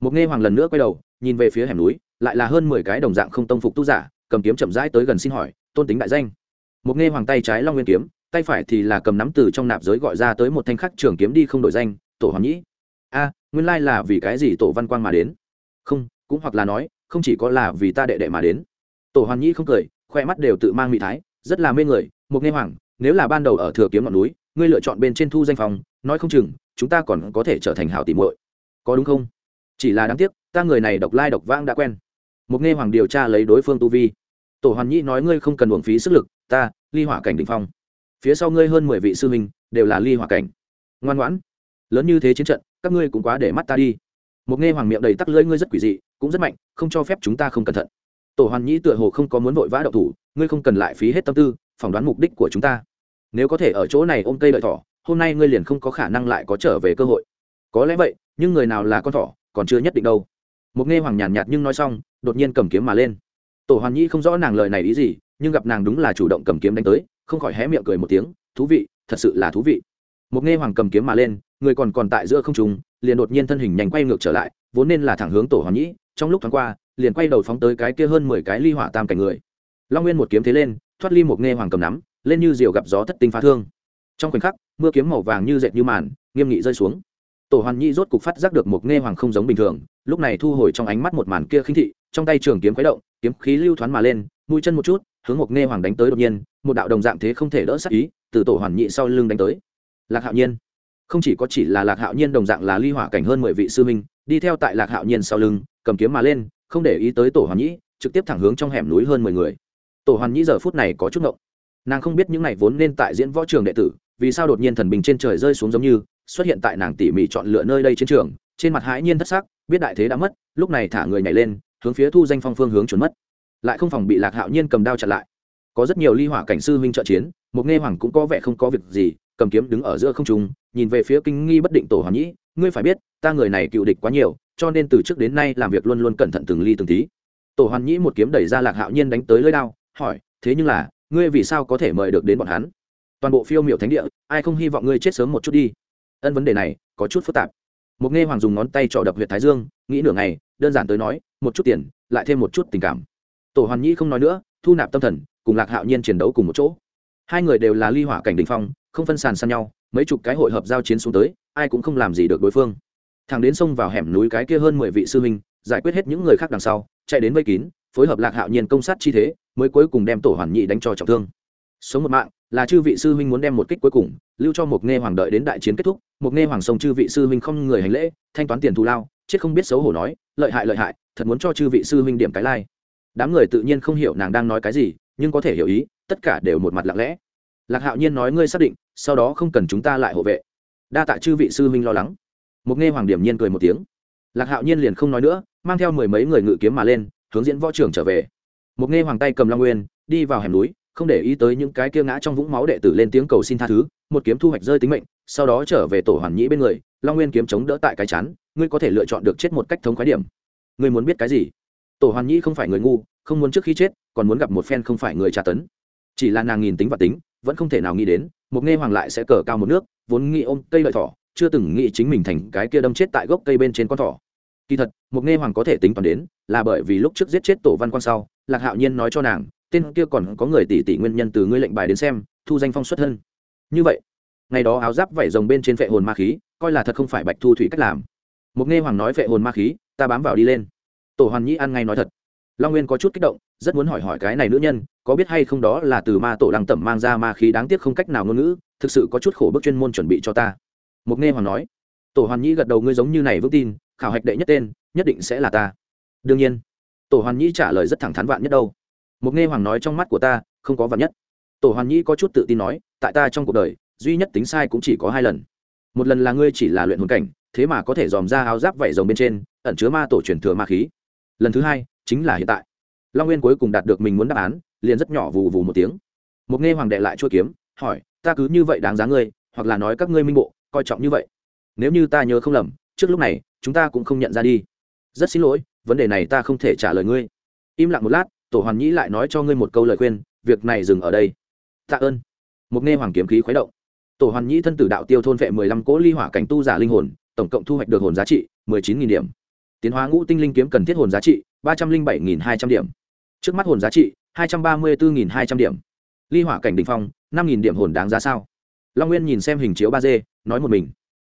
một nghe hoàng lần nữa quay đầu, nhìn về phía hẻm núi, lại là hơn mười cái đồng dạng không tông phục tu giả, cầm kiếm chậm rãi tới gần xin hỏi, tôn tính đại danh? Một nghe hoàng tay trái long nguyên kiếm, tay phải thì là cầm nắm từ trong nạp giới gọi ra tới một thanh khắc trường kiếm đi không đổi danh, tổ hoàng nhĩ. A, nguyên lai là vì cái gì tổ văn quang mà đến? Không, cũng hoặc là nói, không chỉ có là vì ta đệ đệ mà đến. Tổ hoàn nhĩ không cười, khoe mắt đều tự mang mỹ thái rất là mê người, một nghe hoàng nếu là ban đầu ở thừa kiếm ngọn núi, ngươi lựa chọn bên trên thu danh phòng, nói không chừng, chúng ta còn có thể trở thành hảo tìm muội. Có đúng không? Chỉ là đáng tiếc, ta người này độc lai độc vãng đã quen. Một nghe hoàng điều tra lấy đối phương tu vi. Tổ hoàn nhĩ nói ngươi không cần uổng phí sức lực, ta, ly hỏa cảnh đ ỉ n h phong. Phía sau ngươi hơn mười vị sư huynh, đều là ly hỏa cảnh. Ngoan ngoãn. Lớn như thế chiến trận, các ngươi cũng quá để mắt ta đi. Một nghe hoàng miệng đầy tắc lưỡi ngươi rất quỷ dị, cũng rất mạnh, không cho phép chúng ta không cẩn thận tổ hoàn nhĩ tựa hồ không có muốn vội vã đậu thủ, ngươi không cần lại phí hết tâm tư, phỏng đoán mục đích của chúng ta. Nếu có thể ở chỗ này ôm cây đợi thỏ, hôm nay ngươi liền không có khả năng lại có trở về cơ hội. Có lẽ vậy, nhưng người nào là con thỏ, còn chưa nhất định đâu. Một nghe hoàng nhàn nhạt nhưng nói xong, đột nhiên cầm kiếm mà lên. Tổ hoàn Nhĩ không rõ nàng lời này ý gì, nhưng gặp nàng đúng là chủ động cầm kiếm đánh tới, không khỏi hé miệng cười một tiếng, thú vị, thật sự là thú vị. Một nghe hoàng cầm kiếm mà lên, người còn còn tại giữa không trùng liền đột nhiên thân hình nhanh quay ngược trở lại, vốn nên là thẳng hướng tổ hoàn nhĩ, trong lúc thoáng qua liền quay đầu phóng tới cái kia hơn mười cái ly hỏa tam cảnh người. Long nguyên một kiếm thế lên, thoát ly một nghe hoàng cầm nắm, lên như diều gặp gió thất tinh phá thương. Trong khoảnh khắc, mưa kiếm màu vàng như dệt như màn, nghiêm nghị rơi xuống. Tổ hoàn nhi rốt cục phát giác được một nghe hoàng không giống bình thường, lúc này thu hồi trong ánh mắt một màn kia khinh thị, trong tay trường kiếm quấy động, kiếm khí lưu thoáng mà lên, mũi chân một chút, hướng một nghe hoàng đánh tới đột nhiên, một đạo đồng dạng thế không thể đỡ sát ý, từ tổ hoàn nhị sau lưng đánh tới. Lạc hạo nhiên. Không chỉ có chỉ là lạc hạo nhiên đồng dạng là ly hỏa cảnh hơn mười vị sư minh đi theo tại lạc hạo nhiên sau lưng, cầm kiếm mà lên không để ý tới tổ hoàn nhĩ, trực tiếp thẳng hướng trong hẻm núi hơn mười người. Tổ hoàn nhĩ giờ phút này có chút ngộng. Nàng không biết những này vốn nên tại diễn võ trường đệ tử, vì sao đột nhiên thần bình trên trời rơi xuống giống như, xuất hiện tại nàng tỉ mỉ chọn lựa nơi đây trên trường, trên mặt hãi nhiên thất sắc, biết đại thế đã mất, lúc này thả người nhảy lên, hướng phía thu danh phong phương hướng trốn mất. Lại không phòng bị lạc hạo nhiên cầm đao chặn lại. Có rất nhiều ly hỏa cảnh sư huynh trợ chiến, một nghe hoàng cũng có vẻ không có việc gì, cầm kiếm đứng ở giữa không trung, nhìn về phía kinh nghi bất định tổ hoàng nhĩ, ngươi phải biết, ta người này cựu địch quá nhiều cho nên từ trước đến nay làm việc luôn luôn cẩn thận từng ly từng tí. Tổ hoàn nhĩ một kiếm đẩy ra lạc hạo nhiên đánh tới lưỡi đao, hỏi, thế nhưng là, ngươi vì sao có thể mời được đến bọn hắn? Toàn bộ phiêu miểu thánh địa, ai không hy vọng ngươi chết sớm một chút đi? Ân vấn đề này, có chút phức tạp. Một nghe hoàng dùng ngón tay trọ đập huyệt thái dương, nghĩ nửa ngày, đơn giản tới nói, một chút tiền, lại thêm một chút tình cảm. Tổ hoàn nhĩ không nói nữa, thu nạp tâm thần, cùng lạc hạo nhiên chiến đấu cùng một chỗ. Hai người đều là ly hỏa cảnh đình phong, không phân sàn sàn nhau, mấy chục cái hội hợp giao chiến xuống tới, ai cũng không làm gì được đối phương thằng đến sông vào hẻm núi cái kia hơn mười vị sư huynh, giải quyết hết những người khác đằng sau, chạy đến vây kín, phối hợp lạc hạo nhiên công sát chi thế, mới cuối cùng đem tổ hoàn nhị đánh cho trọng thương. Sống một mạng, là chư vị sư huynh muốn đem một kích cuối cùng, lưu cho một nghe hoàng đợi đến đại chiến kết thúc. Một nghe hoàng sông chư vị sư huynh không người hành lễ, thanh toán tiền thù lao, chết không biết xấu hổ nói, lợi hại lợi hại, thật muốn cho chư vị sư huynh điểm cái lai、like. đám người tự nhiên không hiểu nàng đang nói cái gì, nhưng có thể hiểu ý, tất cả đều một mặt lặng lẽ. Lạc hạo nhiên nói, ngươi xác định, sau đó không cần chúng ta lại hộ vệ. Đa tạ chư vị sư huynh lo lắng một nghe hoàng điểm nhiên cười một tiếng. Lạc hạo nhiên liền không nói nữa, mang theo mười mấy người ngự kiếm mà lên, hướng diễn võ trưởng trở về. Một nghe hoàng tay cầm long nguyên, đi vào hẻm núi, không để ý tới những cái kia ngã trong vũng máu đệ tử lên tiếng cầu xin tha thứ, một kiếm thu hoạch rơi tính mệnh, sau đó trở về tổ hoàn nhĩ bên người, long nguyên kiếm chống đỡ tại cái chán, ngươi có thể lựa chọn được chết một cách thống khái điểm. Ngươi muốn biết cái gì? Tổ hoàn nhĩ không phải người ngu, không muốn trước khi chết, còn muốn gặp một phen không phải người tra tấn. Chỉ là nàng nghìn tính và tính, vẫn không thể nào nghĩ đến một nghe hoàng lại sẽ cờ cao một nước, vốn nghĩ ôm cây lợi thỏ chưa từng nghĩ chính mình thành cái kia đâm chết tại gốc cây bên trên con thỏ. Kỳ thật, một nghe hoàng có thể tính toán đến, là bởi vì lúc trước giết chết tổ văn quan sau, lạc hạo nhiên nói cho nàng, tên kia còn có người tỷ tỷ nguyên nhân từ ngươi lệnh bài đến xem, thu danh phong xuất thân. Như vậy, ngày đó áo giáp vảy rồng bên trên phệ hồn ma khí, coi là thật không phải bạch thu thủy cách làm. Một nghe hoàng nói phệ hồn ma khí, ta bám vào đi lên. Tổ hoàn nhĩ ăn ngay nói thật. Long nguyên có chút kích động, rất muốn hỏi hỏi cái này nữ nhân, có biết hay không đó là từ ma tổ lăng tẩm mang ra ma khí đáng tiếc không cách nào ngôn ngữ, thực sự có chút khổ bức chuyên môn chuẩn bị cho ta mục nghe hoàng nói, tổ hoàn nhĩ gật đầu, ngươi giống như này vững tin, khảo hạch đệ nhất tên, nhất định sẽ là ta. Đương nhiên. Tổ hoàn nhĩ trả lời rất thẳng thắn vạn nhất đâu. Mục nghe hoàng nói trong mắt của ta, không có vạn nhất. Tổ hoàn nhĩ có chút tự tin nói, tại ta trong cuộc đời, duy nhất tính sai cũng chỉ có hai lần. Một lần là ngươi chỉ là luyện hồn cảnh, thế mà có thể dòm ra áo giáp vảy rồng bên trên, ẩn chứa ma tổ truyền thừa ma khí. Lần thứ hai, chính là hiện tại. Long nguyên cuối cùng đạt được mình muốn đáp án, liền rất nhỏ vù vù một tiếng. Mục nghe hoàng đệ lại chua kiếm, hỏi, ta cứ như vậy đáng giá ngươi, hoặc là nói các ngươi minh bộ coi trọng như vậy. Nếu như ta nhớ không lầm, trước lúc này, chúng ta cũng không nhận ra đi. Rất xin lỗi, vấn đề này ta không thể trả lời ngươi. Im lặng một lát, tổ hoàn nhĩ lại nói cho ngươi một câu lời khuyên, việc này dừng ở đây. Tạ ơn. Một nghe hoàng kiếm khí khuấy động. Tổ hoàn nhĩ thân tử đạo tiêu thôn vệ mười lăm cỗ ly hỏa cảnh tu giả linh hồn, tổng cộng thu hoạch được hồn giá trị mười chín nghìn điểm. Tiến hóa ngũ tinh linh kiếm cần thiết hồn giá trị ba trăm linh bảy nghìn hai trăm điểm. Trước mắt hồn giá trị hai trăm ba mươi bốn nghìn hai trăm điểm. Ly hỏa cảnh đình phong, năm nghìn điểm hồn đáng giá sao? Long nguyên nhìn xem hình chiếu ba d, nói một mình.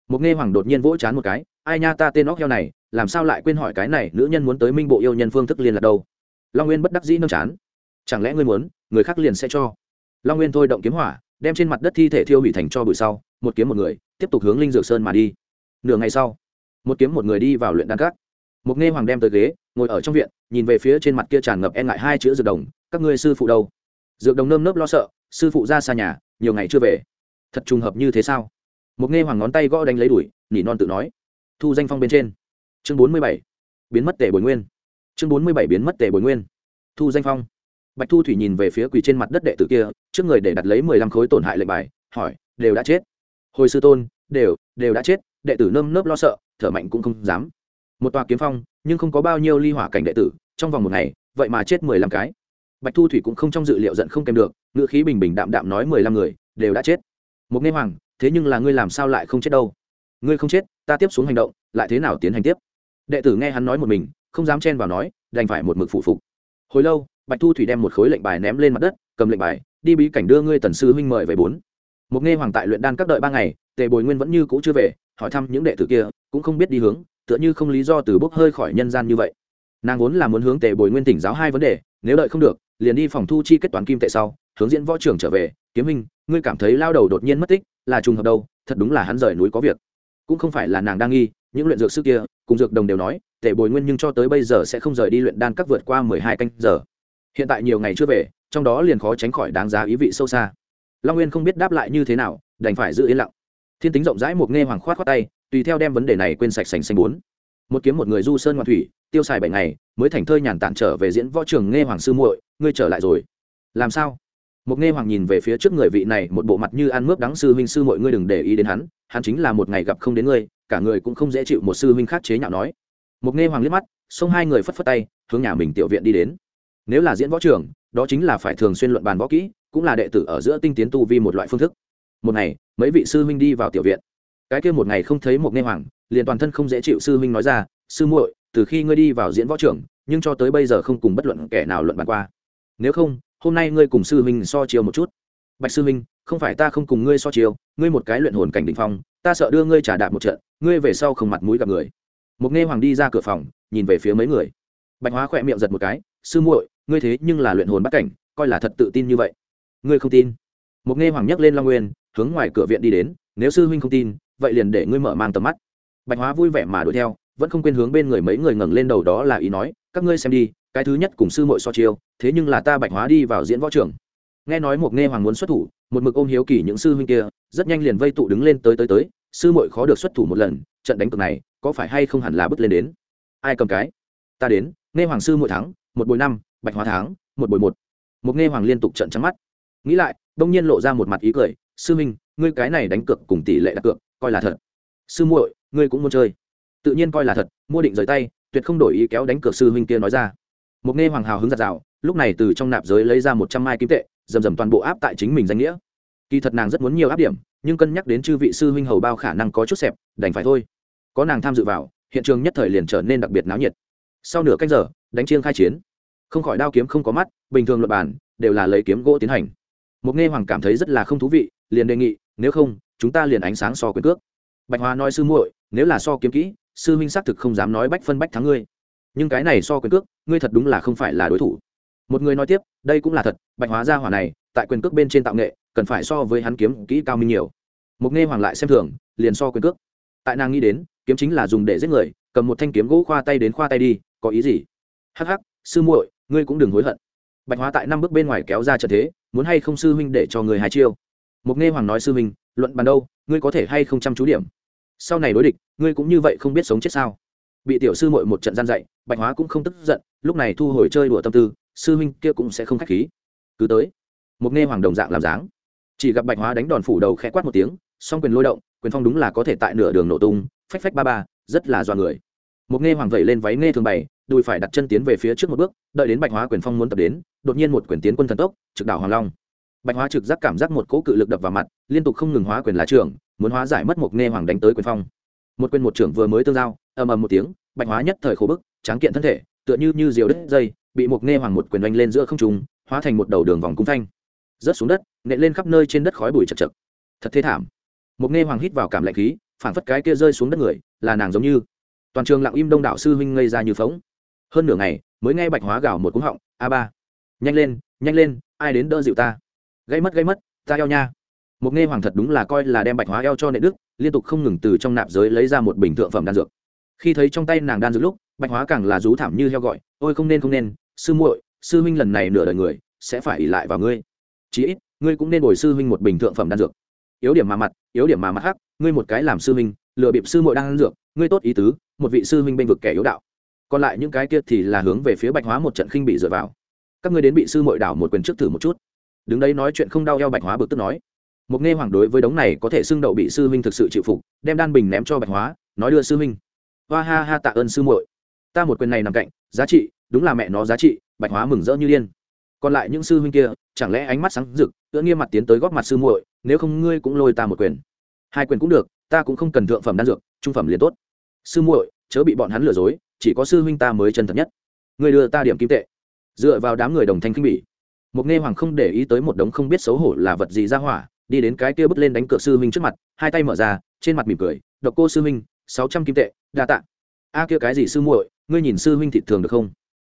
Một nghe hoàng đột nhiên vỗ chán một cái, ai nha, ta tên óc heo này, làm sao lại quên hỏi cái này, nữ nhân muốn tới minh bộ yêu nhân phương thức liên lạc đâu? Long nguyên bất đắc dĩ nâng chán. Chẳng lẽ ngươi muốn, người khác liền sẽ cho? Long nguyên thôi động kiếm hỏa, đem trên mặt đất thi thể thiêu hủy thành cho bụi sau, một kiếm một người, tiếp tục hướng linh dược sơn mà đi. Nửa ngày sau, một kiếm một người đi vào luyện đan cát một nghe hoàng đem tới ghế, ngồi ở trong viện, nhìn về phía trên mặt kia tràn ngập e ngại hai chữ dược đồng, các ngươi sư phụ đâu? Dược đồng nơm nớp lo sợ, sư phụ ra xa nhà, nhiều ngày chưa về thật trùng hợp như thế sao? Một nghe hoàng ngón tay gõ đánh lấy đuổi nỉ non tự nói. Thu danh phong bên trên. Chương bốn mươi bảy. Biến mất tề bồi nguyên. Chương bốn mươi bảy biến mất tề bồi nguyên. Thu danh phong. Bạch thu thủy nhìn về phía quỳ trên mặt đất đệ tử kia, trước người để đặt lấy mười lăm khối tổn hại lệnh bài, hỏi, đều đã chết? Hồi sư tôn, đều đều đã chết. Đệ tử nơm nớp lo sợ, thở mạnh cũng không dám. Một tòa kiếm phong, nhưng không có bao nhiêu ly hỏa cảnh đệ tử, trong vòng một ngày, vậy mà chết mười lăm cái. Bạch thu thủy cũng không trong dự liệu giận không kèm được ngựa khí bình bình đạm đạm nói mười lăm người, đều đã chết một nghe hoàng, thế nhưng là ngươi làm sao lại không chết đâu? Ngươi không chết, ta tiếp xuống hành động, lại thế nào tiến hành tiếp? Đệ tử nghe hắn nói một mình, không dám chen vào nói, đành phải một mực phụ phục. Hồi lâu, bạch thu thủy đem một khối lệnh bài ném lên mặt đất, cầm lệnh bài, đi bí cảnh đưa ngươi tần sư huynh mời về bốn. Một nghe hoàng tại luyện đan các đợi ba ngày, tề bồi nguyên vẫn như cũ chưa về, hỏi thăm những đệ tử kia, cũng không biết đi hướng, tựa như không lý do từ bốc hơi khỏi nhân gian như vậy. Nàng vốn là muốn hướng tề bồi nguyên tỉnh giáo hai vấn đề, nếu đợi không được, liền đi phòng thu chi kết toán kim tệ sau, hướng diễn võ trưởng trở về kiếm hình ngươi cảm thấy lao đầu đột nhiên mất tích là trùng hợp đâu, thật đúng là hắn rời núi có việc. Cũng không phải là nàng đang nghi, những luyện dược sư kia, cùng dược đồng đều nói, tể bồi nguyên nhưng cho tới bây giờ sẽ không rời đi luyện đan các vượt qua mười hai canh giờ. Hiện tại nhiều ngày chưa về, trong đó liền khó tránh khỏi đáng giá ý vị sâu xa. Long nguyên không biết đáp lại như thế nào, đành phải giữ yên lặng. Thiên tính rộng rãi một nghe hoàng khoát khoát tay, tùy theo đem vấn đề này quên sạch sành xanh bốn. Một kiếm một người du sơn ngoan thủy, tiêu xài bảy ngày, mới thành thơi nhàn tản trở về diễn võ trường nghe hoàng sư muội, ngươi trở lại rồi. Làm sao? Một nghe hoàng nhìn về phía trước người vị này, một bộ mặt như ăn mướp đắng sư huynh sư muội, ngươi đừng để ý đến hắn hắn chính là một ngày gặp không đến ngươi, cả người cũng không dễ chịu, một sư huynh khác chế nhạo nói. Một nghe hoàng liếc mắt, xông hai người phất phất tay, hướng nhà mình tiểu viện đi đến. Nếu là diễn võ trường, đó chính là phải thường xuyên luận bàn võ kỹ, cũng là đệ tử ở giữa tinh tiến tu vi một loại phương thức. Một ngày, mấy vị sư huynh đi vào tiểu viện. Cái kia một ngày không thấy một nghe hoàng, liền toàn thân không dễ chịu sư huynh nói ra, sư muội, từ khi ngươi đi vào diễn võ trưởng nhưng cho tới bây giờ không cùng bất luận kẻ nào luận bàn qua. Nếu không hôm nay ngươi cùng sư huynh so chiều một chút. Bạch sư huynh, không phải ta không cùng ngươi so chiều ngươi một cái luyện hồn cảnh đ ỉ n h phong, ta sợ đưa ngươi trả đạp một trận, ngươi về sau không mặt mũi gặp người. Một nghe hoàng đi ra cửa phòng, nhìn về phía mấy người. Bạch hóa khỏe miệng giật một cái, sư muội, ngươi thế nhưng là luyện hồn bắt cảnh, coi là thật tự tin như vậy. Ngươi không tin? Một nghe hoàng nhấc lên long nguyên, hướng ngoài cửa viện đi đến, nếu sư huynh không tin, vậy liền để ngươi mở mang tầm mắt. Bạch hóa vui vẻ mà đuổi theo, vẫn không quên hướng bên người mấy người ngẩng lên đầu đó là ý nói, các ngươi xem đi cái thứ nhất cùng sư muội so chiêu, thế nhưng là ta bạch hóa đi vào diễn võ trường. Nghe nói một nghe hoàng muốn xuất thủ, một mực ôm hiếu kỳ những sư huynh kia, rất nhanh liền vây tụ đứng lên tới tới tới, sư muội khó được xuất thủ một lần, trận đánh cược này, có phải hay không hẳn là bước lên đến? Ai cầm cái? Ta đến nghe hoàng sư muội thắng, một bồi năm, bạch hóa thắng, một bồi một. Một nghe hoàng liên tục trận trắng mắt. Nghĩ lại, đông nhiên lộ ra một mặt ý cười, sư minh ngươi cái này đánh cược cùng tỷ lệ đặt cược, coi là thật. Sư muội, ngươi cũng muốn chơi. Tự nhiên coi là thật, mua định rời tay, tuyệt không đổi ý kéo đánh cược sư huynh kia nói ra một nghe hoàng hào hứng giặt rào lúc này từ trong nạp giới lấy ra một trăm mai kim tệ, dầm dầm toàn bộ áp tại chính mình danh nghĩa. Kỳ thật nàng rất muốn nhiều áp điểm, nhưng cân nhắc đến chư vị sư huynh hầu bao khả năng có chút xẹp, đành phải thôi. Có nàng tham dự vào, hiện trường nhất thời liền trở nên đặc biệt náo nhiệt. Sau nửa canh giờ, đánh chiêng khai chiến. Không khỏi đao kiếm không có mắt, bình thường luật bản đều là lấy kiếm gỗ tiến hành. Một nghe hoàng cảm thấy rất là không thú vị, liền đề nghị, nếu không, chúng ta liền ánh sáng so quyền cước. Bạch hoa nói sư muội, nếu là so kiếm kỹ, sư huynh xác thực không dám nói bách phân bách thắng ngươi nhưng cái này so quyền cước, ngươi thật đúng là không phải là đối thủ. Một người nói tiếp, đây cũng là thật, bạch hóa gia hỏa này, tại quyền cước bên trên tạo nghệ, cần phải so với hắn kiếm kỹ cao minh nhiều. Mục nghe hoàng lại xem thường, liền so quyền cước. Tại nàng nghĩ đến, kiếm chính là dùng để giết người, cầm một thanh kiếm gỗ khoa tay đến khoa tay đi, có ý gì? Hắc hắc, sư muội, ngươi cũng đừng hối hận. Bạch hóa tại năm bước bên ngoài kéo ra trận thế, muốn hay không sư huynh để cho người hai chiêu? Mục nghe hoàng nói sư huynh, luận bàn đâu, ngươi có thể hay không chăm chú điểm? Sau này đối địch, ngươi cũng như vậy không biết sống chết sao? Bị tiểu sư mội một trận gian dạy bạch hóa cũng không tức giận lúc này thu hồi chơi đùa tâm tư sư huynh kia cũng sẽ không k h á c h khí. Cứ tới. Một nghe hoàng đồng dạng làm dáng. Chỉ gặp bạch hóa đánh đòn phủ đầu khẽ quát một tiếng song quyền lôi động quyền phong đúng là có thể tại nửa đường nổ tung phách phách ba ba rất là do người. Một nghe hoàng vẩy lên váy nghe thường bày đùi phải đặt chân tiến về phía trước một bước đợi đến bạch hóa quyền phong muốn tập đến đột nhiên một quyền tiến quân thần tốc trực đảo hoàng long. Bạch hóa trực giác cảm giác một cỗ cự lực đập vào mặt liên tục không ngừng hóa quyền lá trưởng, muốn hóa giải mất một nghe hoàng đánh tới quyền phong. Một quyền một trưởng vừa mới tương giao ầm ầm một tiếng, bạch hóa nhất thời khổ bức, tráng kiện thân thể, tựa như như diều đứt dây, bị một nghe hoàng một quyền đánh lên giữa không trung, hóa thành một đầu đường vòng cung thanh rớt xuống đất, nện lên khắp nơi trên đất khói bụi chật chật. Thật thế thảm. Một nghe hoàng hít vào cảm lạnh khí phản phất cái kia rơi xuống đất người, là nàng giống như. Toàn trường lặng im đông đảo sư huynh ngây ra như phóng hơn nửa ngày, mới nghe bạch hóa gào một cúng họng, a ba, nhanh lên nhanh lên, ai đến đỡ dịu ta? Gây mất gây mất, ta eo nha. Một nghe hoàng thật đúng là coi là đem bạch hóa eo cho nệ đức liên tục không ngừng từ trong nạp giới lấy ra một bình thượng phẩm đan dược khi thấy trong tay nàng đan dược lúc, bạch hóa càng là rú thảm như heo gọi, ôi, không nên không nên, sư muội, sư huynh lần này nửa đời người, sẽ phải ỉ lại vào ngươi. Chí ít, ngươi cũng nên bồi sư huynh một bình thượng phẩm đan dược. Yếu điểm mà mặt, yếu điểm mà mặt hắc ngươi một cái làm sư huynh lựa bịp sư muội đang ăn dược, ngươi tốt ý tứ, một vị sư huynh bênh vực kẻ yếu đạo. Còn lại những cái kia thì là hướng về phía bạch hóa một trận khinh bị dựa vào. Các ngươi đến bị sư muội đảo một quyền trước thử một chút. Đứng đấy nói chuyện không đau eo, bạch hóa bực tức nói. Một nghe hoàng đối với đống này có thể xưng đậu bị sư huynh thực sự chịu phục, đem đan bình ném cho bạch hóa, nói đưa sư huynh hoa ha ha tạ ơn sư muội. Ta một quyền này nằm cạnh, giá trị, đúng là mẹ nó giá trị, bạch hóa mừng rỡ như điên. Còn lại những sư huynh kia, chẳng lẽ ánh mắt sáng rực, tựa nghiêm mặt tiến tới góp mặt sư muội, nếu không ngươi cũng lôi ta một quyền. Hai quyền cũng được, ta cũng không cần thượng phẩm đan dược, trung phẩm liền tốt. Sư muội, chớ bị bọn hắn lừa dối, chỉ có sư huynh ta mới chân thật nhất. Ngươi đưa ta điểm kim tệ. Dựa vào đám người đồng thanh kinh bỉ. Một nghe hoàng không để ý tới một đống không biết xấu hổ là vật gì ra hỏa, đi đến cái kia bước lên đánh cược sư huynh trước mặt, hai tay mở ra, trên mặt mỉm cười, độc cô sư huynh sáu trăm kim tệ, đa tạ. A kia cái gì sư muội, ngươi nhìn sư huynh thị thường được không?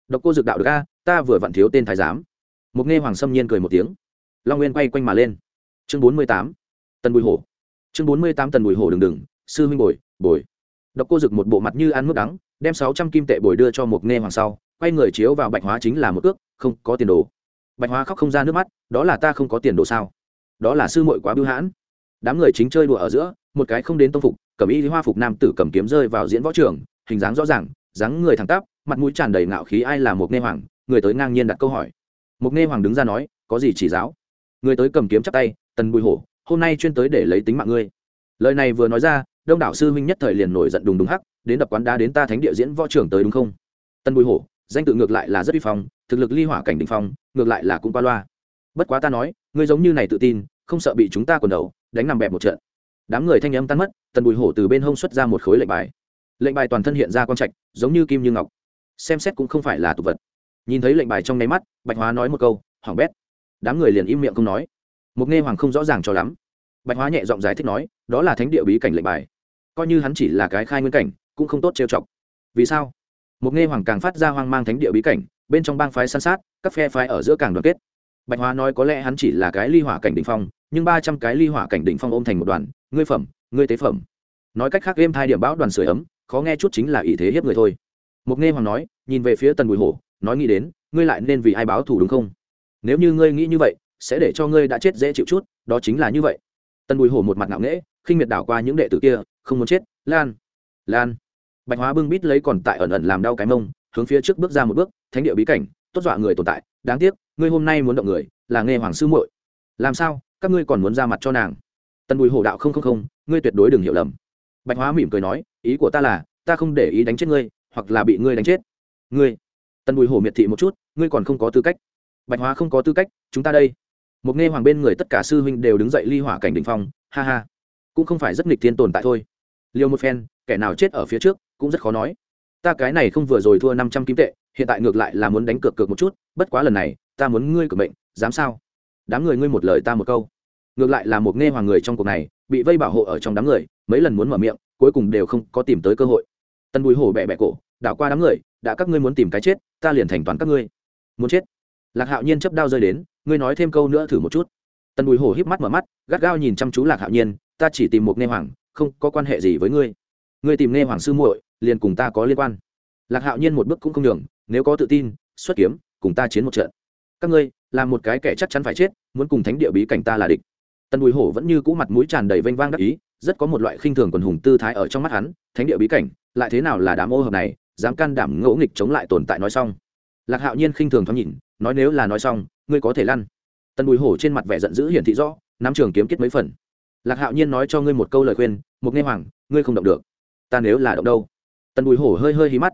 Độc cô dược đạo được a, ta vừa vặn thiếu tên thái giám. Mục nghe hoàng sâm nhiên cười một tiếng. Long nguyên quay quanh mà lên. Chương bốn mươi tám, tần bùi hổ. Chương bốn mươi tám, tần bùi hổ đừng đừng, sư huynh bồi bồi. Độc cô dực một bộ mặt như ăn mướp đắng, đem sáu trăm kim tệ bồi đưa cho mục nghe hoàng sau, quay người chiếu vào bạch hóa chính là một ước, không có tiền đồ. Bạch hóa khóc không ra nước mắt, đó là ta không có tiền đồ sao? Đó là sư muội quá bưu hãn. Đám người chính chơi đùa ở giữa, một cái không đến tông phục cầm y hoa phục nam tử cầm kiếm rơi vào diễn võ trường, hình dáng rõ ràng, dáng người thẳng tắp, mặt mũi tràn đầy ngạo khí ai là một nghe hoàng, người tới ngang nhiên đặt câu hỏi. Một nghe hoàng đứng ra nói, có gì chỉ giáo? Người tới cầm kiếm chắp tay, tần bùi hổ, hôm nay chuyên tới để lấy tính mạng ngươi. Lời này vừa nói ra, đông đảo sư huynh nhất thời liền nổi giận đùng đùng hắc, đến đập quán đá đến ta thánh địa diễn võ trưởng tới đúng không? Tần bùi hổ, danh tự ngược lại là rất uy phong, thực lực ly hỏa cảnh đình phong, ngược lại là cũng qua loa. Bất quá ta nói, ngươi giống như này tự tin, không sợ bị chúng ta quần đầu, đánh nằm bẹp một trận đám người thanh âm tan mất, tần bùi hổ từ bên hông xuất ra một khối lệnh bài. Lệnh bài toàn thân hiện ra quang trạch, giống như kim như ngọc. Xem xét cũng không phải là tục vật. Nhìn thấy lệnh bài trong nháy mắt, bạch hóa nói một câu hỏng bét. Đám người liền im miệng không nói. Một nghe hoàng không rõ ràng cho lắm. Bạch hóa nhẹ giọng giải thích nói, đó là thánh địa bí cảnh lệnh bài. Coi như hắn chỉ là cái khai nguyên cảnh, cũng không tốt trêu chọc. Vì sao? Một nghe hoàng càng phát ra hoang mang thánh địa bí cảnh, bên trong bang phái san sát, các phe phái ở giữa càng đoàn kết. Bạch hóa nói có lẽ hắn chỉ là cái ly hỏa cảnh đ ỉ n h phong, nhưng ba trăm cái ly hỏa cảnh đ ỉ n h phong ôm thành một đoàn ngươi phẩm, ngươi tế phẩm. Nói cách khác, game thai điểm bão đoàn sửa ấm, khó nghe chút chính là ý thế hiếp người thôi. Mục nghe hoàng nói, nhìn về phía tần bùi hổ, nói nghĩ đến, ngươi lại nên vì ai báo thù đúng không? Nếu như ngươi nghĩ như vậy, sẽ để cho ngươi đã chết dễ chịu chút, đó chính là như vậy. Tần bùi hổ một mặt ngạo nghễ, khinh miệt đảo qua những đệ tử kia, không muốn chết. Lan lan. Bạch hóa bưng bít lấy còn tại ẩn ẩn làm đau cái mông, hướng phía trước bước ra một bước, thánh địa bí cảnh, tốt dọa người tồn tại, đáng tiếc, ngươi hôm nay muốn động người, là nghe hoàng sư muội. Làm sao, các ngươi còn muốn ra mặt cho nàng? Tần bùi hổ đạo không không không, ngươi tuyệt đối đừng hiểu lầm. Bạch hóa mỉm cười nói, ý của ta là, ta không để ý đánh chết ngươi, hoặc là bị ngươi đánh chết. Ngươi. Tần bùi hổ miệt thị một chút, ngươi còn không có tư cách. Bạch hóa không có tư cách, chúng ta đây. Một nghe hoàng bên người tất cả sư huynh đều đứng dậy ly hỏa cảnh đ ỉ n h phong, ha ha. Cũng không phải rất nghịch thiên tồn tại thôi. Liều một phen, kẻ nào chết ở phía trước, cũng rất khó nói. Ta cái này không vừa rồi thua năm trăm kim tệ, hiện tại ngược lại là muốn đánh cược cược một chút, bất quá lần này, ta muốn ngươi cược mệnh, dám sao? Đám người ngươi một lời ta một câu ngược lại là một nghe hoàng người trong cuộc này, bị vây bảo hộ ở trong đám người, mấy lần muốn mở miệng, cuối cùng đều không có tìm tới cơ hội. Tân bùi hổ bẹ bẹ cổ, đảo qua đám người, đã các ngươi muốn tìm cái chết, ta liền thành toán các ngươi. Muốn chết? Lạc hạo nhiên chấp đao rơi đến, ngươi nói thêm câu nữa thử một chút. Tân bùi hổ híp mắt mở mắt, gắt gao nhìn chăm chú lạc hạo nhiên, ta chỉ tìm một nghe hoàng, không có quan hệ gì với ngươi. Ngươi tìm nghe hoàng sư muội, liền cùng ta có liên quan. Lạc hạo nhiên một bước cũng không đường nếu có tự tin, xuất kiếm, cùng ta chiến một trận. Các ngươi là một cái kẻ chắc chắn phải chết, muốn cùng thánh địa bí cảnh ta là địch tần bùi hổ vẫn như cũ mặt mũi tràn đầy vênh vang đắc ý, rất có một loại khinh thường quần hùng tư thái ở trong mắt hắn, thánh địa bí cảnh, lại thế nào là đám ô hợp này, dám can đảm ngỗ nghịch chống lại tồn tại nói xong. Lạc hạo nhiên khinh thường thoáng nhìn, nói nếu là nói xong, ngươi có thể lăn. Tần bùi hổ trên mặt vẻ giận dữ hiển thị rõ, nắm trường kiếm kết mấy phần. Lạc hạo nhiên nói cho ngươi một câu lời khuyên một nghe hoàng, ngươi không động được. Ta nếu là động đâu? Tần bùi hổ hơi hơi hí mắt.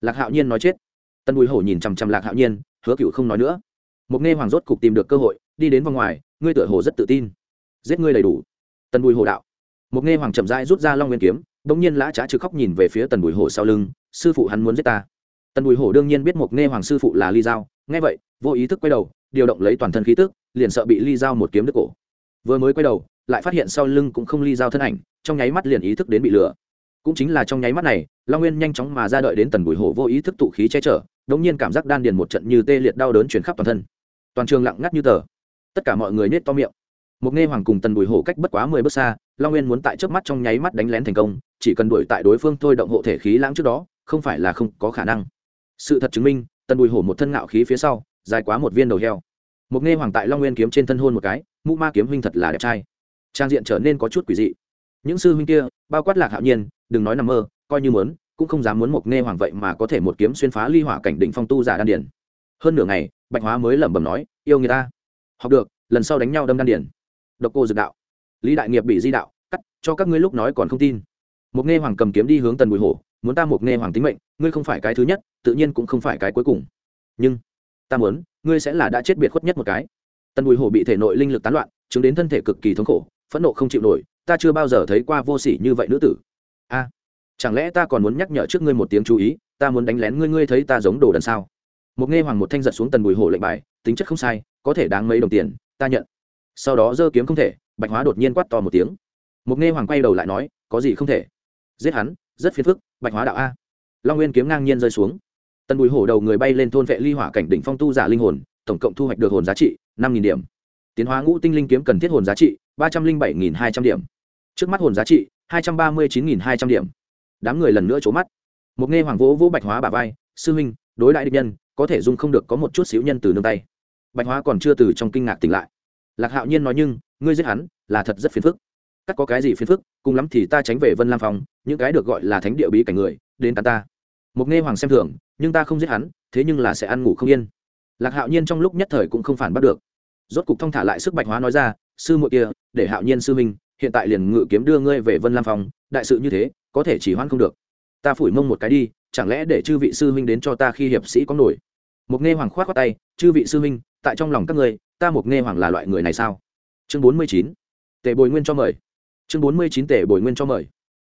Lạc hạo nhiên nói chết. Tần bùi hổ nhìn chằm chằm lạc hạo nhiên, hứa cựu không nói nữa. Một nghe hoàng rốt cục tìm được cơ hội, đi đến vòng ngoài, ngươi tựa hồ rất tự tin giết ngươi đầy đủ. Tần bùi hồ đạo. Một nghe hoàng chậm rãi rút ra long nguyên kiếm, bỗng nhiên lã trá trừ khóc nhìn về phía tần bùi hồ sau lưng, sư phụ hắn muốn giết ta. Tần bùi hồ đương nhiên biết một nghe hoàng sư phụ là ly dao. nghe vậy, vô ý thức quay đầu, điều động lấy toàn thân khí tức, liền sợ bị ly dao một kiếm đứt cổ. Vừa mới quay đầu, lại phát hiện sau lưng cũng không ly dao thân ảnh, trong nháy mắt liền ý thức đến bị lừa. Cũng chính là trong nháy mắt này, long nguyên nhanh chóng mà ra đợi đến tần bùi hổ vô ý thức tụ khí che chở đống nhiên cảm giác đan điền một trận như tê liệt đau đớn chuyển khắp toàn thân. Toàn trường lặng ngắt như tờ. Tất cả mọi người nết to miệng một nghe hoàng cùng tần bùi hổ cách bất quá mười bước xa, long nguyên muốn tại trước mắt trong nháy mắt đánh lén thành công, chỉ cần đuổi tại đối phương thôi động hộ thể khí lãng trước đó, không phải là không có khả năng. Sự thật chứng minh, tần bùi hổ một thân ngạo khí phía sau, dài quá một viên đầu heo. Một nghe hoàng tại long nguyên kiếm trên thân hôn một cái mũ ma kiếm huynh thật là đẹp trai. Trang diện trở nên có chút quỷ dị. Những sư huynh kia, bao quát lạc hạo nhiên, đừng nói nằm mơ, coi như muốn, cũng không dám muốn một nghe hoàng vậy mà có thể một kiếm xuyên phá ly hỏa cảnh đỉnh phong tu giả đan điển. Hơn nửa ngày, bạch hóa mới lẩm bẩm nói, yêu người ta. Học được, lần sau đánh nhau đâm đan điển độc cô dược đạo. Lý đại nghiệp bị di đạo, cắt, cho các ngươi lúc nói còn không tin. Một nghe hoàng cầm kiếm đi hướng tần bùi hổ, muốn ta một nghe hoàng tính mệnh, ngươi không phải cái thứ nhất, tự nhiên cũng không phải cái cuối cùng. Nhưng, ta muốn, ngươi sẽ là đã chết biệt khuất nhất một cái. Tần bùi hổ bị thể nội linh lực tán loạn, chứng đến thân thể cực kỳ thống khổ, phẫn nộ không chịu nổi, ta chưa bao giờ thấy qua vô sỉ như vậy nữ tử. A, chẳng lẽ ta còn muốn nhắc nhở trước ngươi một tiếng chú ý, ta muốn đánh lén ngươi ngươi thấy ta giống đồ đần sao? Một nghe hoàng một thanh giật xuống tần bùi hổ lệnh bài, tính chất không sai, có thể đáng mấy đồng tiền, ta nhận sau đó giơ kiếm không thể, bạch hóa đột nhiên quát to một tiếng. Một nghe hoàng quay đầu lại nói, có gì không thể? Giết hắn, rất phiền phức, bạch hóa đạo a. Long nguyên kiếm ngang nhiên rơi xuống. Tần bùi hổ đầu người bay lên thôn vệ ly hỏa cảnh đỉnh phong tu giả linh hồn, tổng cộng thu hoạch được hồn giá trị năm nghìn điểm. Tiến hóa ngũ tinh linh kiếm cần thiết hồn giá trị ba trăm linh bảy hai trăm điểm. Trước mắt hồn giá trị hai trăm ba mươi chín hai trăm điểm. Đám người lần nữa trố mắt. Một nghe hoàng vỗ vỗ bạch hóa bà vai, sư huynh, đối đại địch nhân, có thể dung không được có một chút xíu nhân từ nương tay. Bạch hóa còn chưa từ trong kinh ngạc tỉnh lại lạc hạo nhiên nói nhưng, ngươi giết hắn là thật rất phiền phức. Cắt có cái gì phiền phức, cùng lắm thì ta tránh về vân lam phong, những cái được gọi là thánh địa bí cảnh người, đến tán ta. Mục nghe hoàng xem thường, nhưng ta không giết hắn, thế nhưng là sẽ ăn ngủ không yên. Lạc hạo nhiên trong lúc nhất thời cũng không phản bắt được. Rốt cục thông thả lại sức bạch hóa nói ra, sư muội kia, để hạo nhiên sư minh hiện tại liền ngự kiếm đưa ngươi về vân lam phong, đại sự như thế, có thể chỉ hoan không được. Ta phủi mông một cái đi, chẳng lẽ để chư vị sư huynh đến cho ta khi hiệp sĩ có nổi? Mục nghe hoàng khoát khoát tay, chư vị sư huynh, tại trong lòng các ngươi, ta Mục nghe hoàng là loại người này sao? Chương bốn mươi chín. Tề bồi nguyên cho mời. Chương bốn mươi chín Tề bồi nguyên cho mời.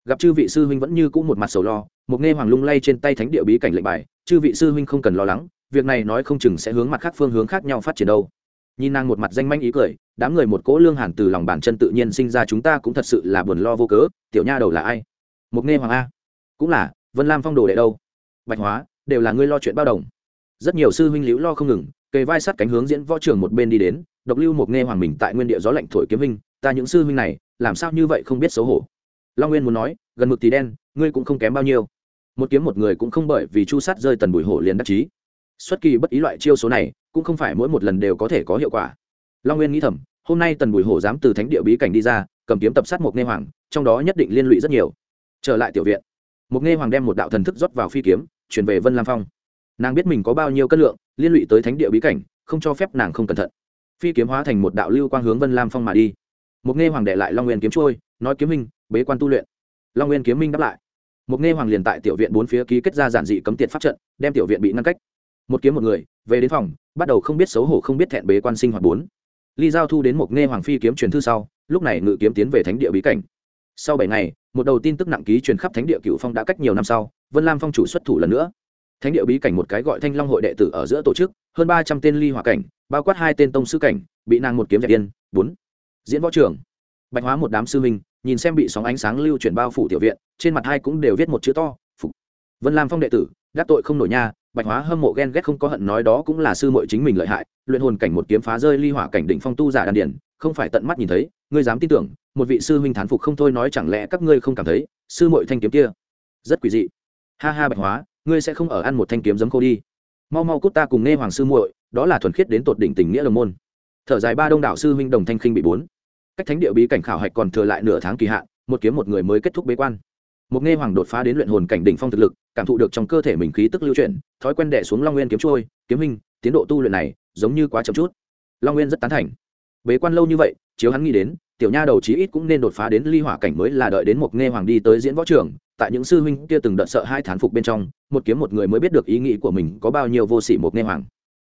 Gặp chư vị sư huynh vẫn như cũ một mặt sầu lo, Mục nghe hoàng lung lay trên tay thánh địa bí cảnh lệnh bài, chư vị sư huynh không cần lo lắng, việc này nói không chừng sẽ hướng mặt khác phương hướng khác nhau phát triển đâu. Nhìn nàng một mặt danh manh ý cười, đám người một cỗ lương hàn từ lòng bàn chân tự nhiên sinh ra chúng ta cũng thật sự là buồn lo vô cớ, tiểu nha đầu là ai? Mục nghe hoàng a. Cũng là, vân lam phong đồ đệ đâu? Bạch hóa, đều là ngươi lo chuyện bao đồng rất nhiều sư huynh liễu lo không ngừng, kề vai sát cánh hướng diễn võ trường một bên đi đến, độc lưu một nghe hoàng mình tại nguyên địa gió lạnh thổi kiếm huynh, ta những sư huynh này, làm sao như vậy không biết xấu hổ. Long nguyên muốn nói, gần mực thì đen, ngươi cũng không kém bao nhiêu. Một kiếm một người cũng không bởi vì chu sát rơi tần bùi hổ liền đắc chí. Xuất kỳ bất ý loại chiêu số này, cũng không phải mỗi một lần đều có thể có hiệu quả. Long nguyên nghĩ thầm, hôm nay tần bùi hổ dám từ thánh địa bí cảnh đi ra, cầm kiếm tập sát một nghe hoàng, trong đó nhất định liên lụy rất nhiều. Trở lại tiểu viện, một nghe hoàng đem một đạo thần thức rót vào phi kiếm, chuyển về vân lam phong nàng biết mình có bao nhiêu cân lượng, liên lụy tới thánh địa bí cảnh, không cho phép nàng không cẩn thận. Phi kiếm hóa thành một đạo lưu quang hướng vân lam phong mà đi. Một nghe hoàng đệ lại long nguyên kiếm trôi, nói kiếm minh, bế quan tu luyện. Long nguyên kiếm minh đáp lại. Một nghe hoàng liền tại tiểu viện bốn phía ký kết ra giản dị cấm tiệt pháp trận, đem tiểu viện bị ngăn cách. Một kiếm một người, về đến phòng, bắt đầu không biết xấu hổ không biết thẹn bế quan sinh hoạt bốn. Ly giao thu đến một nghe hoàng phi kiếm truyền thư sau, lúc này ngự kiếm tiến về thánh địa bí cảnh. Sau bảy ngày, một đầu tin tức nặng ký truyền khắp thánh địa cựu phong đã cách nhiều năm sau, vân lam phong chủ xuất thủ lần nữa thánh địa bí cảnh một cái gọi thanh long hội đệ tử ở giữa tổ chức, hơn ba trăm tên ly hỏa cảnh, bao quát hai tên tông sư cảnh, bị nàng một kiếm dẹp tiên bốn. Diễn võ trưởng bạch hóa một đám sư minh nhìn xem bị sóng ánh sáng lưu chuyển bao phủ tiểu viện, trên mặt hai cũng đều viết một chữ to, phục. Vân lam phong đệ tử, đắc tội không nổi nha, bạch hóa hâm mộ ghen ghét không có hận nói đó cũng là sư muội chính mình lợi hại, luyện hồn cảnh một kiếm phá rơi ly hỏa cảnh đỉnh phong tu giả đan điển không phải tận mắt nhìn thấy, ngươi dám tin tưởng, một vị sư huynh thán phục không thôi nói chẳng lẽ các ngươi không cảm thấy, sư muội thanh kiếm kia, rất quỷ dị. Ha ha bạch hóa ngươi sẽ không ở ăn một thanh kiếm giấm khô đi. Mau mau cút ta cùng nghe hoàng sư muội, đó là thuần khiết đến tột đỉnh tình nghĩa đồng môn. Thở dài ba đông đảo sư huynh đồng thanh khinh bị bốn. Cách thánh địa bí cảnh khảo hạch còn thừa lại nửa tháng kỳ hạn, một kiếm một người mới kết thúc bế quan. Một nghe hoàng đột phá đến luyện hồn cảnh đỉnh phong thực lực, cảm thụ được trong cơ thể mình khí tức lưu chuyển, thói quen đẻ xuống long nguyên kiếm trôi, kiếm hình tiến độ tu luyện này, giống như quá chậm chút. Long nguyên rất tán thành. Bế quan lâu như vậy, chiếu hắn nghĩ đến, tiểu nha đầu chí ít cũng nên đột phá đến ly hỏa cảnh mới là đợi đến một nghe hoàng đi tới diễn võ trường tại những sư huynh kia từng đợt sợ hai thán phục bên trong, một kiếm một người mới biết được ý nghĩ của mình có bao nhiêu vô sỉ một nghe hoàng.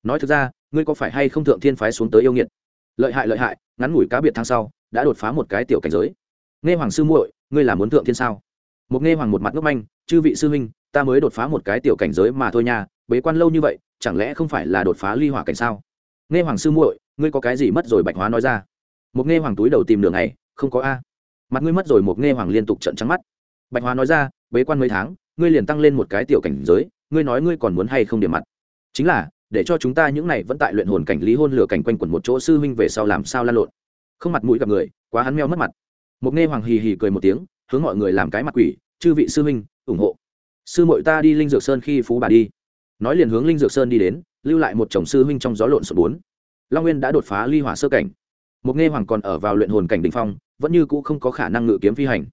Nói thực ra, ngươi có phải hay không thượng thiên phái xuống tới yêu nghiệt? Lợi hại lợi hại, ngắn ngủi cá biệt tháng sau, đã đột phá một cái tiểu cảnh giới. Nghe hoàng sư muội, ngươi là muốn thượng thiên sao? Một nghe hoàng một mặt ngốc manh, chư vị sư huynh, ta mới đột phá một cái tiểu cảnh giới mà thôi nha, bế quan lâu như vậy, chẳng lẽ không phải là đột phá ly hỏa cảnh sao? Nghe hoàng sư muội, ngươi có cái gì mất rồi bạch hóa nói ra? Một nghe hoàng túi đầu tìm đường này không có a. Mặt ngươi mất rồi, một nghe hoàng liên tục trận trắng mắt bạch hóa nói ra, bế quan mấy tháng, ngươi liền tăng lên một cái tiểu cảnh giới, ngươi nói ngươi còn muốn hay không điểm mặt? Chính là, để cho chúng ta những này vẫn tại luyện hồn cảnh lý hôn lửa cảnh quanh quẩn một chỗ sư huynh về sau làm sao lan lộn. Không mặt mũi gặp người, quá hắn meo mất mặt. Một nghe hoàng hì hì cười một tiếng, hướng mọi người làm cái mặt quỷ, chư vị sư huynh, ủng hộ. Sư Mội ta đi linh dược sơn khi phú bà đi. Nói liền hướng linh dược sơn đi đến, lưu lại một chồng sư huynh trong gió lộn sụt bốn. Long nguyên đã đột phá ly hỏa sơ cảnh. Một nghe hoàng còn ở vào luyện hồn cảnh đình phong, vẫn như cũ không có khả năng ngự kiếm phi hành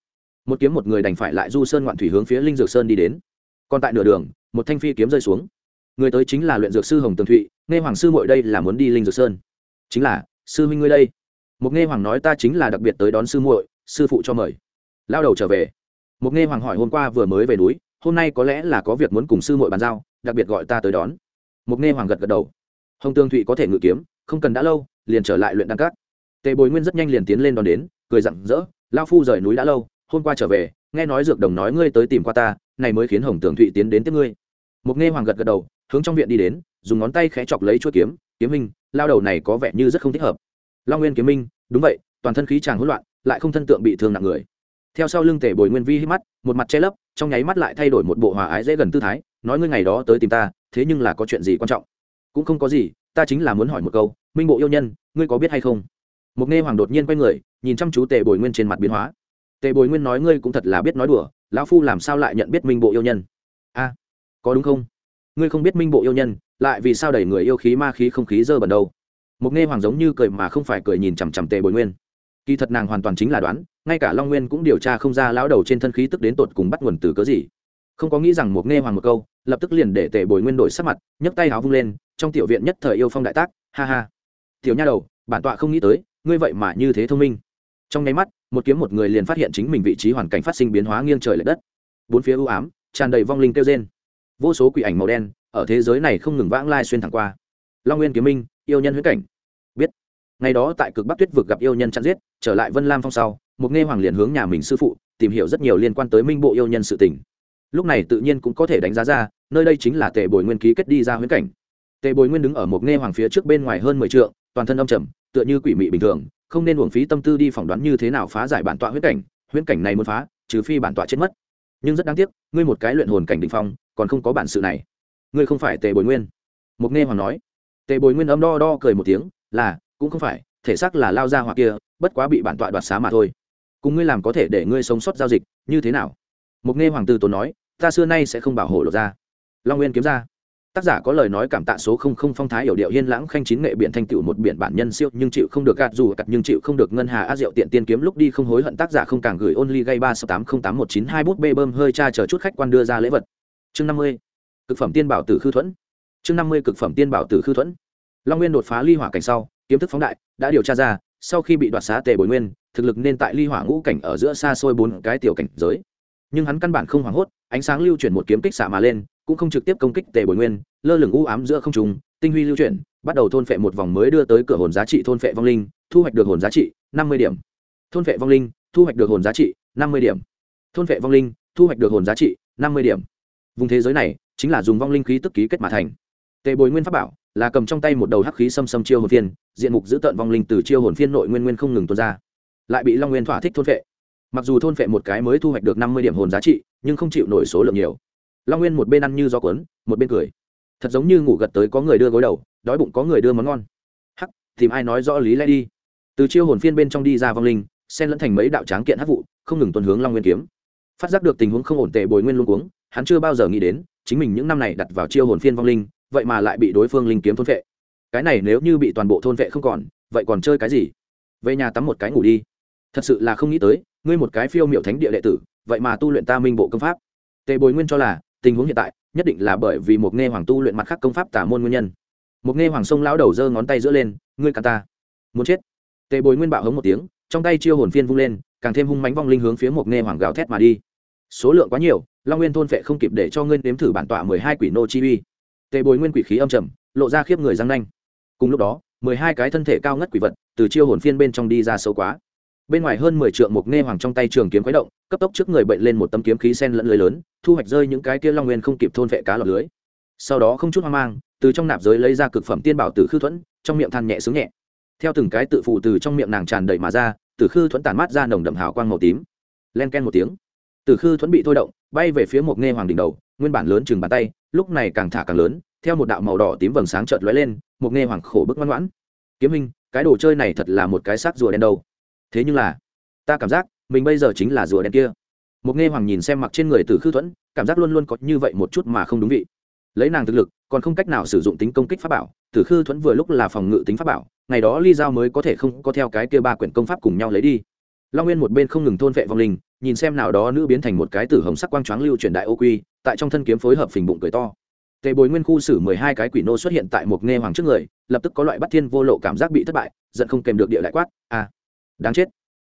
một kiếm một người đành phải lại du sơn ngoạn thủy hướng phía linh dược sơn đi đến. Còn tại nửa đường, một thanh phi kiếm rơi xuống. Người tới chính là luyện dược sư hồng tường thụy, nghe hoàng sư mội đây là muốn đi linh dược sơn. Chính là, sư huynh ngươi đây. Một nghe hoàng nói ta chính là đặc biệt tới đón sư muội, sư phụ cho mời. Lao đầu trở về. Một nghe hoàng hỏi hôm qua vừa mới về núi, hôm nay có lẽ là có việc muốn cùng sư muội bàn giao, đặc biệt gọi ta tới đón. Một nghe hoàng gật gật đầu. Hồng tương thụy có thể ngự kiếm, không cần đã lâu, liền trở lại luyện đăng cát tề bồi nguyên rất nhanh liền tiến lên đón đến, cười rặng rỡ lao phu rời núi đã lâu hôm qua trở về, nghe nói dược đồng nói ngươi tới tìm qua ta, này mới khiến hồng tường thụy tiến đến tiếp ngươi. Mục nghe hoàng gật gật đầu, hướng trong viện đi đến, dùng ngón tay khẽ chọc lấy chuỗi kiếm kiếm minh, lao đầu này có vẻ như rất không thích hợp. Long nguyên kiếm minh, đúng vậy, toàn thân khí tràng hỗn loạn, lại không thân tượng bị thương nặng người. Theo sau lưng tề bồi nguyên vi hít mắt, một mặt che lấp, trong nháy mắt lại thay đổi một bộ hòa ái dễ gần tư thái, nói ngươi ngày đó tới tìm ta, thế nhưng là có chuyện gì quan trọng? Cũng không có gì, ta chính là muốn hỏi một câu, minh bộ yêu nhân, ngươi có biết hay không? Mục nghe hoàng đột nhiên quay người, nhìn chăm chú tề bồi nguyên trên mặt biến hóa tề bồi nguyên nói ngươi cũng thật là biết nói đùa, lão phu làm sao lại nhận biết minh bộ yêu nhân? A, có đúng không? Ngươi không biết minh bộ yêu nhân, lại vì sao đẩy người yêu khí ma khí không khí dơ bẩn đâu? Mục nghe hoàng giống như cười mà không phải cười nhìn chằm chằm tề bồi nguyên. Kỳ thật nàng hoàn toàn chính là đoán, ngay cả long nguyên cũng điều tra không ra lão đầu trên thân khí tức đến tột cùng bắt nguồn từ cớ gì. Không có nghĩ rằng Mục nghe hoàng một câu, lập tức liền để tề bồi nguyên đổi sắc mặt, nhấc tay háo vung lên, trong tiểu viện nhất thời yêu phong đại tác, ha ha. Tiểu nha đầu, bản tọa không nghĩ tới, ngươi vậy mà như thế thông minh. Trong nháy mắt một kiếm một người liền phát hiện chính mình vị trí hoàn cảnh phát sinh biến hóa nghiêng trời lệch đất. Bốn phía ưu ám, tràn đầy vong linh kêu trên vô số quỷ ảnh màu đen ở thế giới này không ngừng vãng lai xuyên thẳng qua. Long nguyên kiếm minh, yêu nhân huyễn cảnh. Biết. Ngày đó tại cực bắc tuyết vực gặp yêu nhân chặn giết, trở lại vân lam phong sau, một nghe hoàng liền hướng nhà mình sư phụ, tìm hiểu rất nhiều liên quan tới minh bộ yêu nhân sự tình. Lúc này tự nhiên cũng có thể đánh giá ra, nơi đây chính là tề bồi nguyên ký kết đi ra huyễn cảnh. Tề bồi nguyên đứng ở một nghe hoàng phía trước bên ngoài hơn mười t toàn thân âm trầm, tựa như quỷ mị bình thường không nên uổng phí tâm tư đi phỏng đoán như thế nào phá giải bản tọa huyễn cảnh huyễn cảnh này muốn phá, trừ phi bản tọa chết mất. Nhưng rất đáng tiếc, ngươi một cái luyện hồn cảnh đ ỉ n h phong, còn không có bản sự này. Ngươi không phải tề bồi nguyên. Mục nghe hoàng nói. Tề bồi nguyên âm đo đo cười một tiếng, là, cũng không phải, thể xác là lao ra hoặc kia, bất quá bị bản tọa đoạt xá mà thôi. Cùng ngươi làm có thể để ngươi sống sót giao dịch, như thế nào? Mục nghe hoàng tư tốn nói, ta xưa nay sẽ không bảo hộ lột ra long nguyên kiếm ra tác giả có lời nói cảm tạ số không không phong thái hiểu điệu hiên lãng khanh chín nghệ biện thanh tựu một biển bản nhân siêu nhưng chịu không được gạt dù cặt nhưng chịu không được ngân hà á diệu tiện tiên kiếm lúc đi không hối hận tác giả không càng gửi only gay ba sáu tám không tám một chín hai bút bê bơm hơi cha chờ chút khách quan đưa ra lễ vật. Chương năm mươi, cực phẩm tiên bảo tử khư thuẫn. Chương năm mươi, cực phẩm tiên bảo tử khư thuẫn. Long nguyên đột phá ly hỏa cảnh sau, kiếm thức phóng đại, đã điều tra ra, sau khi bị đoạt xá tề bồi nguyên, thực lực nên tại ly hỏa ngũ cảnh ở giữa xa xôi bốn cái tiểu cảnh giới. Nhưng hắn căn bản không hoảng hốt, ánh sáng lưu chuyển một kiếm kích xạ mà lên cũng không trực tiếp công kích tề bồi nguyên, lơ lửng u ám giữa không trùng tinh huy lưu chuyển, bắt đầu thôn phệ một vòng mới đưa tới cửa hồn giá trị thôn phệ vong linh, thu hoạch được hồn giá trị năm mươi điểm. Thôn phệ vong linh, thu hoạch được hồn giá trị năm mươi điểm. Thôn phệ vong linh, thu hoạch được hồn giá trị năm mươi điểm. Vùng thế giới này chính là dùng vong linh khí tức ký kết mà thành. Tề bồi nguyên pháp bảo là cầm trong tay một đầu hắc khí xâm xâm chiêu hồn phiên, diện mục giữ tợn vong linh từ chiêu hồn phiên nội nguyên nguyên không ngừng tuôn ra. Lại bị long nguyên thỏa thích thôn phệ. Mặc dù thôn phệ một cái mới thu hoạch được năm mươi điểm hồn giá trị, nhưng không chịu nổi số lượng nhiều long nguyên một bên ăn như gió cuốn, một bên cười. Thật giống như ngủ gật tới có người đưa gối đầu, đói bụng có người đưa món ngon. Hắc, tìm ai nói rõ lý lẽ đi. Từ chiêu hồn phiên bên trong đi ra vong linh, xen lẫn thành mấy đạo tráng kiện hắc vụ, không ngừng tuần hướng long nguyên kiếm. Phát giác được tình huống không ổn tệ bồi nguyên luôn cuống, hắn chưa bao giờ nghĩ đến, chính mình những năm này đặt vào chiêu hồn phiên vong linh, vậy mà lại bị đối phương linh kiếm thôn vệ cái này nếu như bị toàn bộ thôn vệ không còn, vậy còn chơi cái gì? Về nhà tắm một cái ngủ đi. Thật sự là không nghĩ tới, ngươi một cái phiêu miệu thánh địa đệ tử, vậy mà tu luyện ta minh bộ công pháp. Tề bồi nguyên cho là tình huống hiện tại, nhất định là bởi vì một nghe hoàng tu luyện mặt khác công pháp tả môn nguyên nhân. Một nghe hoàng sông lão đầu giơ ngón tay giữa lên, ngươi cả ta. Muốn chết. Tề bồi nguyên bạo hống một tiếng, trong tay chiêu hồn phiên vung lên, càng thêm hung mánh vong linh hướng phía một nghe hoàng gào thét mà đi. Số lượng quá nhiều, long nguyên thôn vệ không kịp để cho ngươi nếm thử bản tọa mười hai quỷ nô chi uy. Tề bồi nguyên quỷ khí âm trầm, lộ ra khiếp người răng nanh. Cùng lúc đó, mười hai cái thân thể cao ngất quỷ vật từ chiêu hồn phiên bên trong đi ra sâu quá bên ngoài hơn mười trượng mục nghe hoàng trong tay trường kiếm quái động, cấp tốc trước người bệnh lên một tấm kiếm khí sen lẫn lưới lớn, thu hoạch rơi những cái kia long nguyên không kịp thôn vệ cá lọt lưới. Sau đó không chút hoang mang, từ trong nạp giới lấy ra cực phẩm tiên bảo tử khư thuẫn, trong miệng than nhẹ sướng nhẹ. Theo từng cái tự phụ từ trong miệng nàng tràn đầy mà ra, tử khư thuẫn tàn mát ra nồng đậm hào quang màu tím. Len ken một tiếng. Tử khư thuẫn bị thôi động, bay về phía một nghe hoàng đỉnh đầu, nguyên bản lớn chừng bàn tay, lúc này càng thả càng lớn, theo một đạo màu đỏ tím vầng sáng chợt lóe lên, một nghe hoàng khổ bức ngoan ngoãn. Kiếm hình cái đồ chơi này thật là một cái xác rùa đen đầu thế nhưng là, ta cảm giác mình bây giờ chính là rùa đen kia. Một nghe hoàng nhìn xem mặc trên người tử khư thuẫn, cảm giác luôn luôn có như vậy một chút mà không đúng vị. Lấy nàng thực lực, còn không cách nào sử dụng tính công kích pháp bảo, tử khư thuẫn vừa lúc là phòng ngự tính pháp bảo, ngày đó ly giao mới có thể không có theo cái kia ba quyển công pháp cùng nhau lấy đi. Long nguyên một bên không ngừng thôn vệ vong linh, nhìn xem nào đó nữ biến thành một cái tử hồng sắc quang choáng lưu truyền đại ô quy, tại trong thân kiếm phối hợp phình bụng cười to. Tề bồi nguyên khu xử mười hai cái quỷ nô xuất hiện tại một nghe hoàng trước người, lập tức có loại bắt thiên vô lộ cảm giác bị thất bại, giận không kèm được địa đại quát à đáng chết.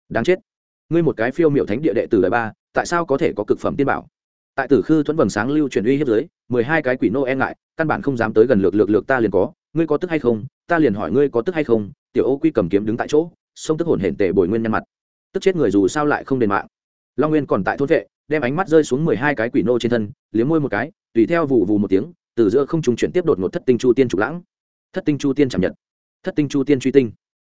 Đáng chết. Ngươi một cái phiêu miệu thánh địa đệ tử đời ba, tại sao có thể có cực phẩm tiên bảo? Tại tử khư thuẫn vầng sáng lưu truyền uy hiếp dưới mười hai cái quỷ nô e ngại, căn bản không dám tới gần lược lược lược ta liền có. Ngươi có tức hay không? Ta liền hỏi ngươi có tức hay không? Tiểu ô quy cầm kiếm đứng tại chỗ, sông tức hồn hển tề bồi nguyên nhân mặt. Tức chết người dù sao lại không đền mạng. Long nguyên còn tại thôn vệ, đem ánh mắt rơi xuống mười hai cái quỷ nô trên thân, liếm môi một cái, tùy theo vụ vù một tiếng, từ giữa không trùng chuyển tiếp đột ngột thất tinh chu tiên trục lãng. Thất tinh chu tiên chạm nhật thất tinh chu tiên truy tinh.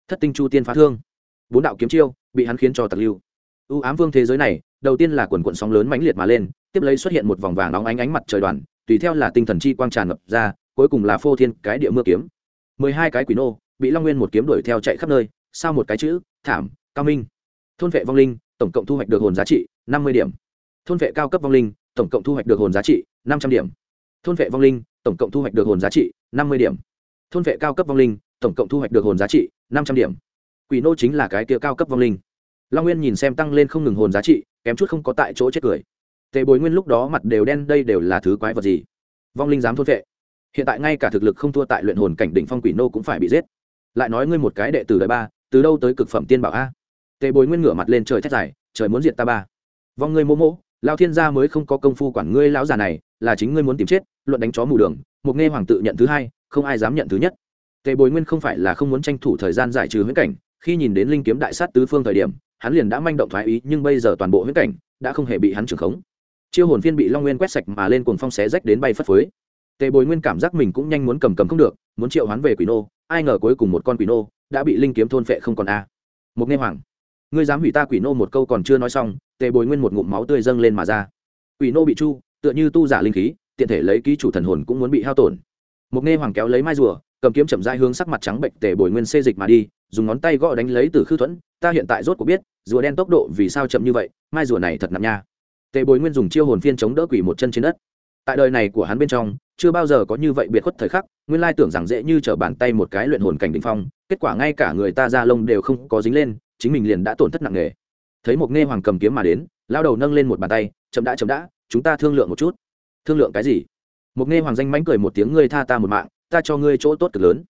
Thất tinh chu tiên phá thương bốn đạo kiếm chiêu bị hắn khiến cho tặc lưu. Ưu ám vương thế giới này, đầu tiên là quần quận sóng lớn mãnh liệt mà lên, tiếp lấy xuất hiện một vòng vàng nóng ánh ánh mặt trời đoàn, tùy theo là tinh thần chi quang tràn ngập ra, cuối cùng là phô thiên cái địa mưa kiếm. Mười hai cái quỷ nô bị long nguyên một kiếm đuổi theo chạy khắp nơi sau một cái chữ, thảm, cao minh. Thôn vệ vong linh, tổng cộng thu hoạch được hồn giá trị năm mươi điểm. Thôn vệ cao cấp vong linh, tổng cộng thu hoạch được hồn giá trị năm trăm điểm. Thôn vệ vong linh, tổng cộng thu hoạch được hồn giá trị năm mươi điểm. Thôn vệ cao cấp vong linh, tổng cộng thu hoạch được hồn giá trị năm trăm điểm quỷ nô chính là cái kia cao cấp vong linh. Long nguyên nhìn xem tăng lên không ngừng hồn giá trị, kém chút không có tại chỗ chết cười. Tề bồi nguyên lúc đó mặt đều đen, đây đều là thứ quái vật gì? Vong linh dám thôn vệ. Hiện tại ngay cả thực lực không thua tại luyện hồn cảnh đỉnh phong quỷ nô cũng phải bị giết. Lại nói ngươi một cái đệ tử đời ba, từ đâu tới cực phẩm tiên bảo a? Tề bồi nguyên ngửa mặt lên trời thét dài, trời muốn diệt ta ba. Vong ngươi mô mô, lao thiên gia mới không có công phu quản ngươi lão già này, là chính ngươi muốn tìm chết, luận đánh chó mù đường, một nghe hoàng tự nhận thứ hai, không ai dám nhận thứ nhất. Tề bồi nguyên không phải là không muốn tranh thủ thời gian giải trừ huyễn cảnh khi nhìn đến linh kiếm đại sát tứ phương thời điểm, hắn liền đã manh động thoái ý, nhưng bây giờ toàn bộ huyết cảnh đã không hề bị hắn trưởng khống. Chiêu hồn phiên bị long nguyên quét sạch mà lên cuồng phong xé rách đến bay phất phới. Tề bồi nguyên cảm giác mình cũng nhanh muốn cầm cầm không được, muốn triệu hoán về quỷ nô, ai ngờ cuối cùng một con quỷ nô đã bị linh kiếm thôn phệ không còn a. À. một nghe hoàng ngươi dám hủy ta quỷ nô một câu còn chưa nói xong, tề bồi nguyên một ngụm máu tươi dâng lên mà ra. Quỷ nô bị chu, tựa như tu giả linh khí, tiện thể lấy ký chủ thần hồn cũng muốn bị hao tổn. Một nghe hoàng kéo lấy mai rùa cầm kiếm chậm rãi hướng sắc mặt trắng bệnh tề bồi nguyên xê dịch mà đi, dùng ngón tay gõ đánh lấy từ khư thuẫn, ta hiện tại rốt cuộc biết, rùa đen tốc độ vì sao chậm như vậy, mai rùa này thật nặng nha. Tề bồi nguyên dùng chiêu hồn phiên chống đỡ quỷ một chân trên đất. Tại đời này của hắn bên trong, chưa bao giờ có như vậy biệt khuất thời khắc, nguyên lai tưởng rằng dễ như trở bàn tay một cái luyện hồn cảnh đ ỉ n h phong, kết quả ngay cả người ta ra lông đều không có dính lên, chính mình liền đã tổn thất nặng nề. Thấy một nghe hoàng cầm kiếm mà đến, lao đầu nâng lên một bàn tay, chậm đã chậm đã, chúng ta thương lượng một chút. Thương lượng cái gì? Một nghe hoàng danh mánh cười một tiếng, ngươi tha ta một mạng ta cho ngươi chỗ tốt cực lớn.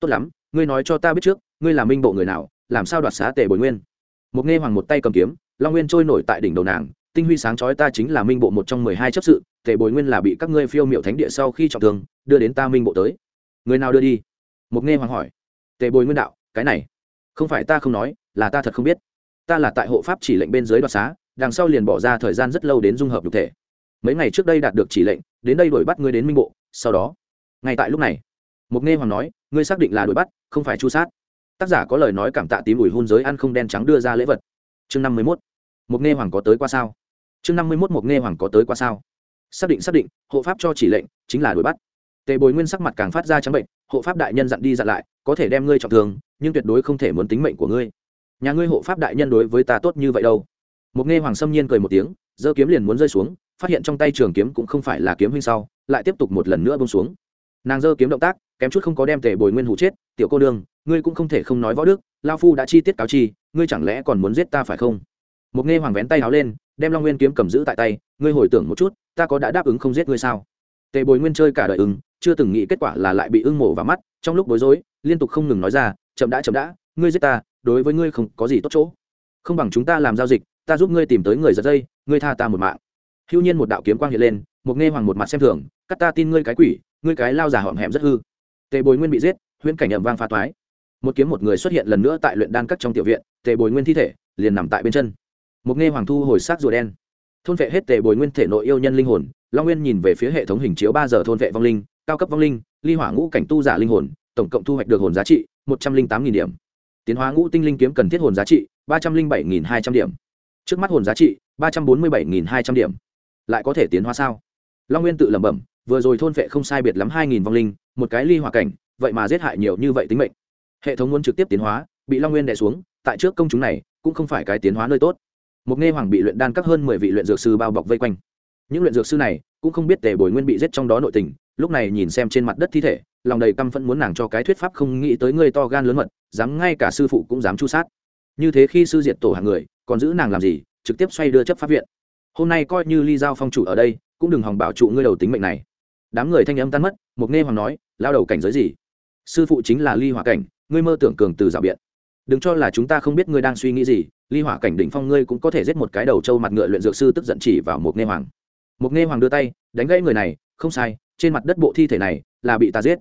Tốt lắm, ngươi nói cho ta biết trước, ngươi là minh bộ người nào, làm sao đoạt xá tề bồi nguyên? Một nghe hoàng một tay cầm kiếm, long nguyên trôi nổi tại đỉnh đầu nàng, tinh huy sáng chói ta chính là minh bộ một trong mười hai chấp sự, tề bồi nguyên là bị các ngươi phiêu miệu thánh địa sau khi trọng thương, đưa đến ta minh bộ tới. Người nào đưa đi? Mục nghe hoàng hỏi. Tề bồi nguyên đạo, cái này, không phải ta không nói, là ta thật không biết. Ta là tại hộ pháp chỉ lệnh bên dưới đoạt xá, đằng sau liền bỏ ra thời gian rất lâu đến dung hợp nhục thể. Mấy ngày trước đây đạt được chỉ lệnh, đến đây đuổi bắt ngươi đến minh bộ, sau đó ngay tại lúc này mục nghe hoàng nói, ngươi xác định là đuổi bắt, không phải chu sát. Tác giả có lời nói cảm tạ tím ủi hôn giới ăn không đen trắng đưa ra lễ vật. Chương năm mươi mốt mục nghe hoàng có tới qua sao? Chương năm mươi mốt mục nghe hoàng có tới qua sao? Xác định xác định, hộ pháp cho chỉ lệnh, chính là đuổi bắt. Tề bồi nguyên sắc mặt càng phát ra trắng bệnh, hộ pháp đại nhân dặn đi dặn lại, có thể đem ngươi trọng thương, nhưng tuyệt đối không thể muốn tính mệnh của ngươi. Nhà ngươi hộ pháp đại nhân đối với ta tốt như vậy đâu? Mục nghe hoàng sâm nhiên cười một tiếng, giơ kiếm liền muốn rơi xuống, phát hiện trong tay trường kiếm cũng không phải là kiếm huynh sau, lại tiếp tục một lần nữa bông xuống nàng giơ kiếm động tác, kém chút không có đem tề bồi nguyên hủ chết, tiểu cô đương ngươi cũng không thể không nói võ đức lao phu đã chi tiết cáo chi, ngươi chẳng lẽ còn muốn giết ta phải không? Mục nghe hoàng vén tay áo lên, đem long nguyên kiếm cầm giữ tại tay, ngươi hồi tưởng một chút, ta có đã đáp ứng không giết ngươi sao? Tề bồi nguyên chơi cả đời ứng, chưa từng nghĩ kết quả là lại bị ưng mổ vào mắt, trong lúc bối rối, liên tục không ngừng nói ra, chậm đã chậm đã, ngươi giết ta, đối với ngươi không có gì tốt chỗ. Không bằng chúng ta làm giao dịch, ta giúp ngươi tìm tới người giật dây, ngươi tha ta một mạng. Hưu nhiên một đạo kiếm quang hiện lên, một nghe hoàng một mặt xem thường cắt ta tin ngươi cái quỷ ngươi cái lao già hõm hẹm rất hư. Tề bồi nguyên bị giết, huyễn cảnh ẩm vang pha toái. Một kiếm một người xuất hiện lần nữa tại luyện đan các trong tiểu viện, tề bồi nguyên thi thể liền nằm tại bên chân. Một nghe hoàng thu hồi xác rùa đen. Thôn vệ hết tề bồi nguyên thể nội yêu nhân linh hồn, long nguyên nhìn về phía hệ thống hình chiếu ba giờ thôn vệ vong linh, cao cấp vong linh, ly hỏa ngũ cảnh tu giả linh hồn, tổng cộng thu hoạch được hồn giá trị một trăm linh tám điểm. Tiến hóa ngũ tinh linh kiếm cần thiết hồn giá trị ba trăm linh bảy hai trăm điểm. Trước mắt hồn giá trị ba trăm bốn mươi bảy hai trăm điểm. Lại có thể tiến hóa sao? Long nguyên tự lẩm bẩm vừa rồi thôn vệ không sai biệt lắm hai nghìn vong linh, một cái ly hỏa cảnh, vậy mà giết hại nhiều như vậy tính mệnh. Hệ thống muốn trực tiếp tiến hóa, bị long nguyên đè xuống, tại trước công chúng này, cũng không phải cái tiến hóa nơi tốt. Một nghe hoàng bị luyện đan các hơn mười vị luyện dược sư bao bọc vây quanh. Những luyện dược sư này, cũng không biết tề bồi nguyên bị giết trong đó nội tình, lúc này nhìn xem trên mặt đất thi thể, lòng đầy căm phẫn muốn nàng cho cái thuyết pháp không nghĩ tới người to gan lớn mật, dám ngay cả sư phụ cũng dám chu sát. Như thế khi sư diệt tổ hàng người, còn giữ nàng làm gì, trực tiếp xoay đưa chấp pháp viện. Hôm nay coi như ly giao phong chủ ở đây, cũng đừng hòng bảo trụ ngươi đầu tính mệnh này đám người thanh âm tan mất Mục nghe hoàng nói, lao đầu cảnh giới gì? Sư phụ chính là ly hỏa cảnh, ngươi mơ tưởng cường từ rào biện. Đừng cho là chúng ta không biết ngươi đang suy nghĩ gì, ly hỏa cảnh đỉnh phong ngươi cũng có thể giết một cái đầu trâu mặt ngựa luyện dược sư tức giận chỉ vào Mục nghe hoàng. Mục nghe hoàng đưa tay, đánh gãy người này, không sai, trên mặt đất bộ thi thể này là bị ta giết.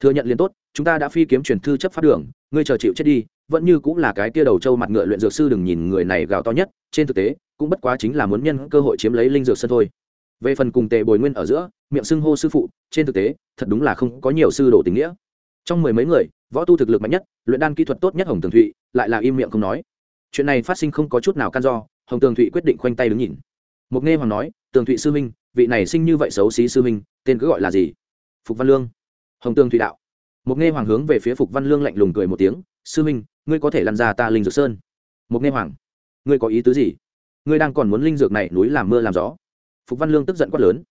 Thừa nhận liền tốt, chúng ta đã phi kiếm truyền thư chấp pháp đường, ngươi chờ chịu chết đi, vẫn như cũng là cái kia đầu trâu mặt ngựa luyện dược sư đừng nhìn người này gào to nhất, trên thực tế, cũng bất quá chính là muốn nhân cơ hội chiếm lấy linh dược sân thôi. Về phần cùng tề bồi nguyên ở giữa miệng xưng hô sư phụ, trên thực tế, thật đúng là không có nhiều sư đồ tình nghĩa. Trong mười mấy người, võ tu thực lực mạnh nhất, luyện đan kỹ thuật tốt nhất hồng tường thụy, lại là im miệng không nói. Chuyện này phát sinh không có chút nào can do, hồng tường thụy quyết định khoanh tay đứng nhìn. Mục nghe hoàng nói, tường thụy sư minh vị này sinh như vậy xấu xí sư minh tên cứ gọi là gì? Phục văn lương. Hồng tường thụy đạo. Mục nghe hoàng hướng về phía phục văn lương lạnh lùng cười một tiếng, sư minh ngươi có thể lăn ra ta linh dược sơn. Mục nghe hoàng, ngươi có ý tứ gì? Ngươi đang còn muốn linh dược này núi làm mưa làm gió. Phục văn lương tức giận quát lớn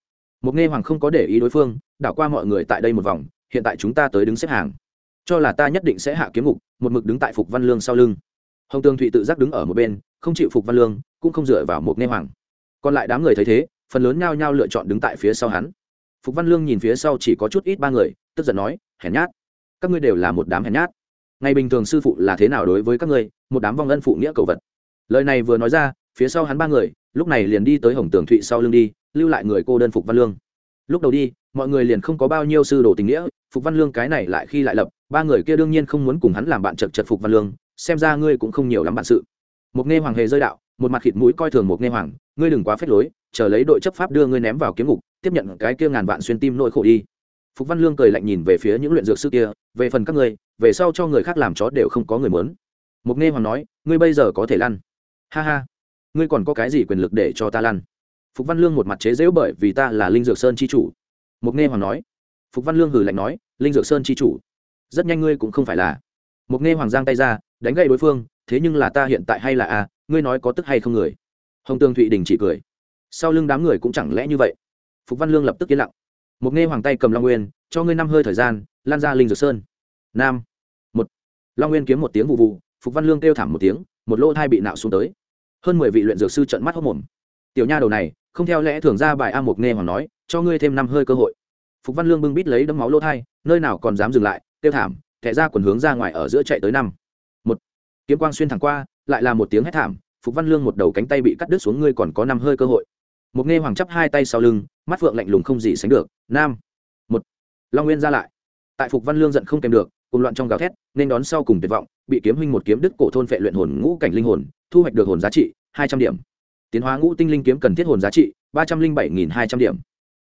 mục nghe hoàng không có để ý đối phương, đảo qua mọi người tại đây một vòng, hiện tại chúng ta tới đứng xếp hàng. Cho là ta nhất định sẽ hạ kiếm ngục, một mực đứng tại phục văn lương sau lưng. Hồng tường thụy tự giác đứng ở một bên, không chịu phục văn lương, cũng không dựa vào một nghe hoàng. Còn lại đám người thấy thế, phần lớn nhao nhao lựa chọn đứng tại phía sau hắn. Phục văn lương nhìn phía sau chỉ có chút ít ba người, tức giận nói, hèn nhát. Các ngươi đều là một đám hèn nhát. Ngày bình thường sư phụ là thế nào đối với các ngươi, một đám vong ân phụ nghĩa cầu vật. Lời này vừa nói ra, phía sau hắn ba người, lúc này liền đi tới hồng tường thụy sau lưng đi lưu lại người cô đơn phục văn lương. Lúc đầu đi, mọi người liền không có bao nhiêu sư đồ tình nghĩa, phục văn lương cái này lại khi lại lập, ba người kia đương nhiên không muốn cùng hắn làm bạn chật chật phục văn lương, xem ra ngươi cũng không nhiều lắm bạn sự. Một nghe hoàng hề rơi đạo, một mặt khịt mũi coi thường một nghe hoàng, ngươi đừng quá phết lối, chờ lấy đội chấp pháp đưa ngươi ném vào kiếm ngục, tiếp nhận cái kia ngàn vạn xuyên tim nỗi khổ đi. Phục văn lương cười lạnh nhìn về phía những luyện dược sư kia, về phần các ngươi, về sau cho người khác làm chó đều không có người muốn. Một nghe hoàng nói, ngươi bây giờ có thể lăn. Ha ha, ngươi còn có cái gì quyền lực để cho ta lăn? Phục văn lương một mặt chế dễu bởi vì ta là linh dược sơn c h i chủ. Mục nghe hoàng nói. Phục văn lương hử lạnh nói, linh dược sơn c h i chủ? Rất nhanh ngươi cũng không phải là. Mục nghe hoàng giang tay ra, đánh gậy đối phương, thế nhưng là ta hiện tại hay là a ngươi nói có tức hay không người? Hồng tương thụy đình chỉ cười. Sau lưng đám người cũng chẳng lẽ như vậy? Phục văn lương lập tức yên lặng. Mục nghe hoàng tay cầm long nguyên, cho ngươi năm hơi thời gian, lan ra linh dược sơn. Nam. Một. Long nguyên kiếm một tiếng vụ vụ, phục văn lương kêu thảm một tiếng, một lỗ thai bị nạo xuống tới. Hơn mười vị luyện dược sư trận mắt hốc mồm. Tiểu nha đầu này không theo lẽ thường ra bài a mục nghe hoàng nói, cho ngươi thêm năm hơi cơ hội. Phục văn lương bưng bít lấy đấm máu lỗ thai, nơi nào còn dám dừng lại tiêu thảm, thẻ ra quần hướng ra ngoài ở giữa chạy tới năm. Một, kiếm quang xuyên thẳng qua, lại là một tiếng hét thảm, phục văn lương một đầu cánh tay bị cắt đứt xuống, ngươi còn có năm hơi cơ hội. Một nghe hoàng chắp hai tay sau lưng, mắt phượng lạnh lùng không gì sánh được nam một, long nguyên ra lại. Tại phục văn lương giận không kèm được, cùng loạn trong gào thét, nên đón sau cùng tuyệt vọng, bị kiếm huynh một kiếm đứt cổ thôn phệ luyện hồn ngũ cảnh linh hồn, thu hoạch được hồn giá trị hai trăm điểm tiến hóa ngũ tinh linh kiếm cần thiết hồn giá trị, ba trăm linh bảy nghìn hai trăm điểm.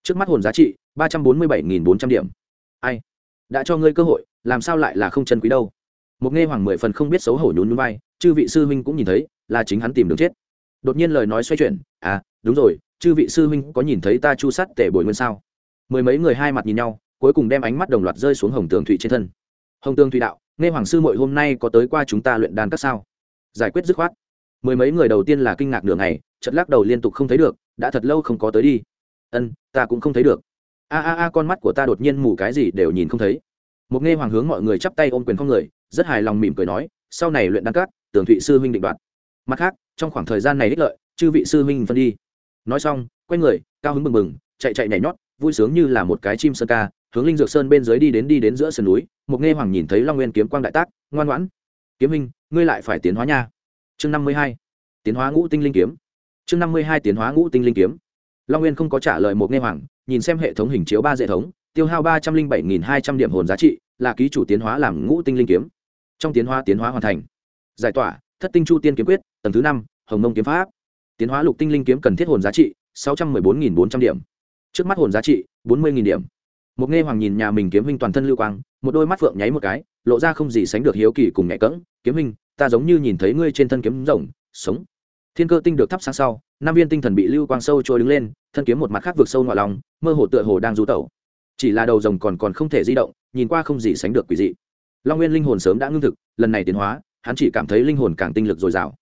Trước mắt hồn giá trị, ba trăm bốn mươi bảy nghìn bốn trăm điểm. Ai? Đã cho ngươi cơ hội, làm sao lại là không chân quý đâu? Một nghe hoàng mười phần không biết xấu hổ nhún nhún vai, chư vị sư huynh cũng nhìn thấy, là chính hắn tìm đường chết. Đột nhiên lời nói xoay chuyển à đúng rồi, chư vị sư huynh có nhìn thấy ta chu sắt tể bồi nguyên sao? Mười mấy người hai mặt nhìn nhau, cuối cùng đem ánh mắt đồng loạt rơi xuống hồng tường thụy trên thân. Hồng tường thụy đạo, nghe hoàng sư mội hôm nay có tới qua chúng ta luyện đàn các sao? Giải quyết dứt khoát mười mấy người đầu tiên là kinh ngạc nửa ngày chật lắc đầu liên tục không thấy được, đã thật lâu không có tới đi. Ân, ta cũng không thấy được. A a a, con mắt của ta đột nhiên mù cái gì đều nhìn không thấy. Một nghe hoàng hướng mọi người chắp tay ôm quyền không người, rất hài lòng mỉm cười nói, sau này luyện đan cát tường thụy sư huynh định đoạt. Mặt khác, trong khoảng thời gian này ích lợi, chư vị sư huynh phân đi. Nói xong, quay người, cao hứng mừng mừng chạy chạy nhảy nhót, vui sướng như là một cái chim sơn ca, hướng linh dược sơn bên dưới đi đến đi đến giữa sườn núi. Một nghe hoàng nhìn thấy long nguyên kiếm quang đại tác, ngoan ngoãn. Kiếm huynh, ngươi lại phải tiến hóa nha chương năm mươi hai, tiến hóa ngũ tinh linh kiếm. Chương năm mươi hai, tiến hóa ngũ tinh linh kiếm. Long nguyên không có trả lời một nghe hoàng, nhìn xem hệ thống hình chiếu ba hệ thống, tiêu hao ba trăm linh bảy nghìn hai trăm điểm hồn giá trị, là ký chủ tiến hóa làm ngũ tinh linh kiếm. Trong tiến hóa tiến hóa hoàn thành. Giải tỏa, thất tinh chu tiên kiếm quyết, tầng thứ năm, hồng mông kiếm pháp. Tiến hóa lục tinh linh kiếm cần thiết hồn giá trị, sáu trăm m ư ơ i bốn nghìn bốn trăm điểm. Trước mắt hồn giá trị, bốn mươi điểm. Một nghe hoàng nhìn nhà mình kiếm hình toàn thân lưu quang, một đôi mắt phượng nháy một cái, lộ ra không gì sánh được hiếu kỳ cùng nhẹ cỡng kiếm hình ta giống như nhìn thấy ngươi trên thân kiếm rồng, sống. Thiên cơ tinh được thắp sáng sau, năm viên tinh thần bị lưu quang sâu trôi đứng lên, thân kiếm một mặt khác vượt sâu ngoại lòng, mơ hồ tựa hồ đang rú tẩu. Chỉ là đầu rồng còn còn không thể di động, nhìn qua không gì sánh được quỷ dị. Long nguyên linh hồn sớm đã ngưng thực, lần này tiến hóa, hắn chỉ cảm thấy linh hồn càng tinh lực dồi dào.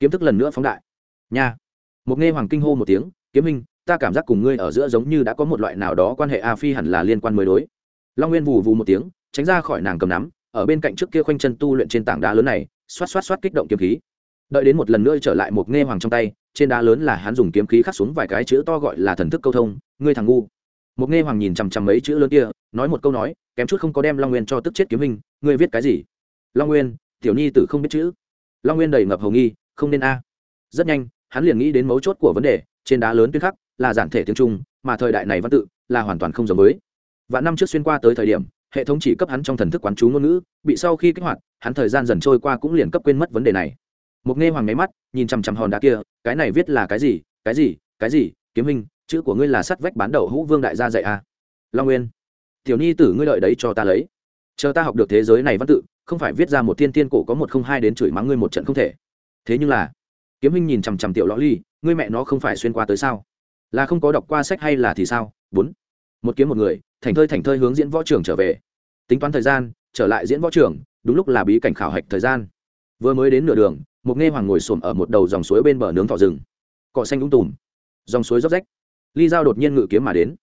Kiếm thức lần nữa phóng đại. Nha. Một nghe hoàng kinh hô một tiếng, kiếm minh, ta cảm giác cùng ngươi ở giữa giống như đã có một loại nào đó quan hệ a phi hẳn là liên quan mới đối. Long nguyên vù vù một tiếng, tránh ra khỏi nàng cầm nắm, ở bên cạnh trước kia khoanh chân tu luyện trên tảng đá lớn này xoát xoát xoát kích động kiếm khí. Đợi đến một lần nữa trở lại một nghe hoàng trong tay, trên đá lớn là hắn dùng kiếm khí khắc xuống vài cái chữ to gọi là thần thức câu thông, ngươi thằng ngu. Một nghe hoàng nhìn chằm chằm mấy chữ lớn kia, nói một câu nói, kém chút không có đem long nguyên cho tức chết kiếm hình, ngươi viết cái gì? Long nguyên, tiểu nhi tử không biết chữ. Long nguyên đầy ngập hầu nghi, không nên a. Rất nhanh, hắn liền nghĩ đến mấu chốt của vấn đề, trên đá lớn tuyên khắc là giản thể tiếng trung, mà thời đại này văn tự là hoàn toàn không giống với. Và năm trước xuyên qua tới thời điểm hệ thống chỉ cấp hắn trong thần thức quán chú ngôn ngữ, bị sau khi kích hoạt, hắn thời gian dần trôi qua cũng liền cấp quên mất vấn đề này. Một nghe hoàng nháy mắt, nhìn chằm chằm hòn đá kia, cái này viết là cái gì cái gì cái gì, kiếm hình, chữ của ngươi là sắt vách bán đầu hũ vương đại gia dạy a. À? long nguyên, tiểu nhi tử ngươi lợi đấy cho ta lấy. Chờ ta học được thế giới này văn tự, không phải viết ra một thiên tiên cổ có một không hai đến chửi mắng ngươi một trận không thể. Thế nhưng là, kiếm hình nhìn chằm chằm tiểu lõ ly, ngươi mẹ nó không phải xuyên qua tới sao? Là không có đọc qua sách hay là thì sao? Bốn. Một kiếm một người thành thơi thành thơi hướng diễn võ trường trở về. Tính toán thời gian, trở lại diễn võ trường, đúng lúc là bí cảnh khảo hạch thời gian. Vừa mới đến nửa đường, một nghe hoàng ngồi xổm ở một đầu dòng suối bên bờ nướng thọ rừng. Cỏ xanh úng tùm. Dòng suối róc rách. Ly dao đột nhiên ngự kiếm mà đến.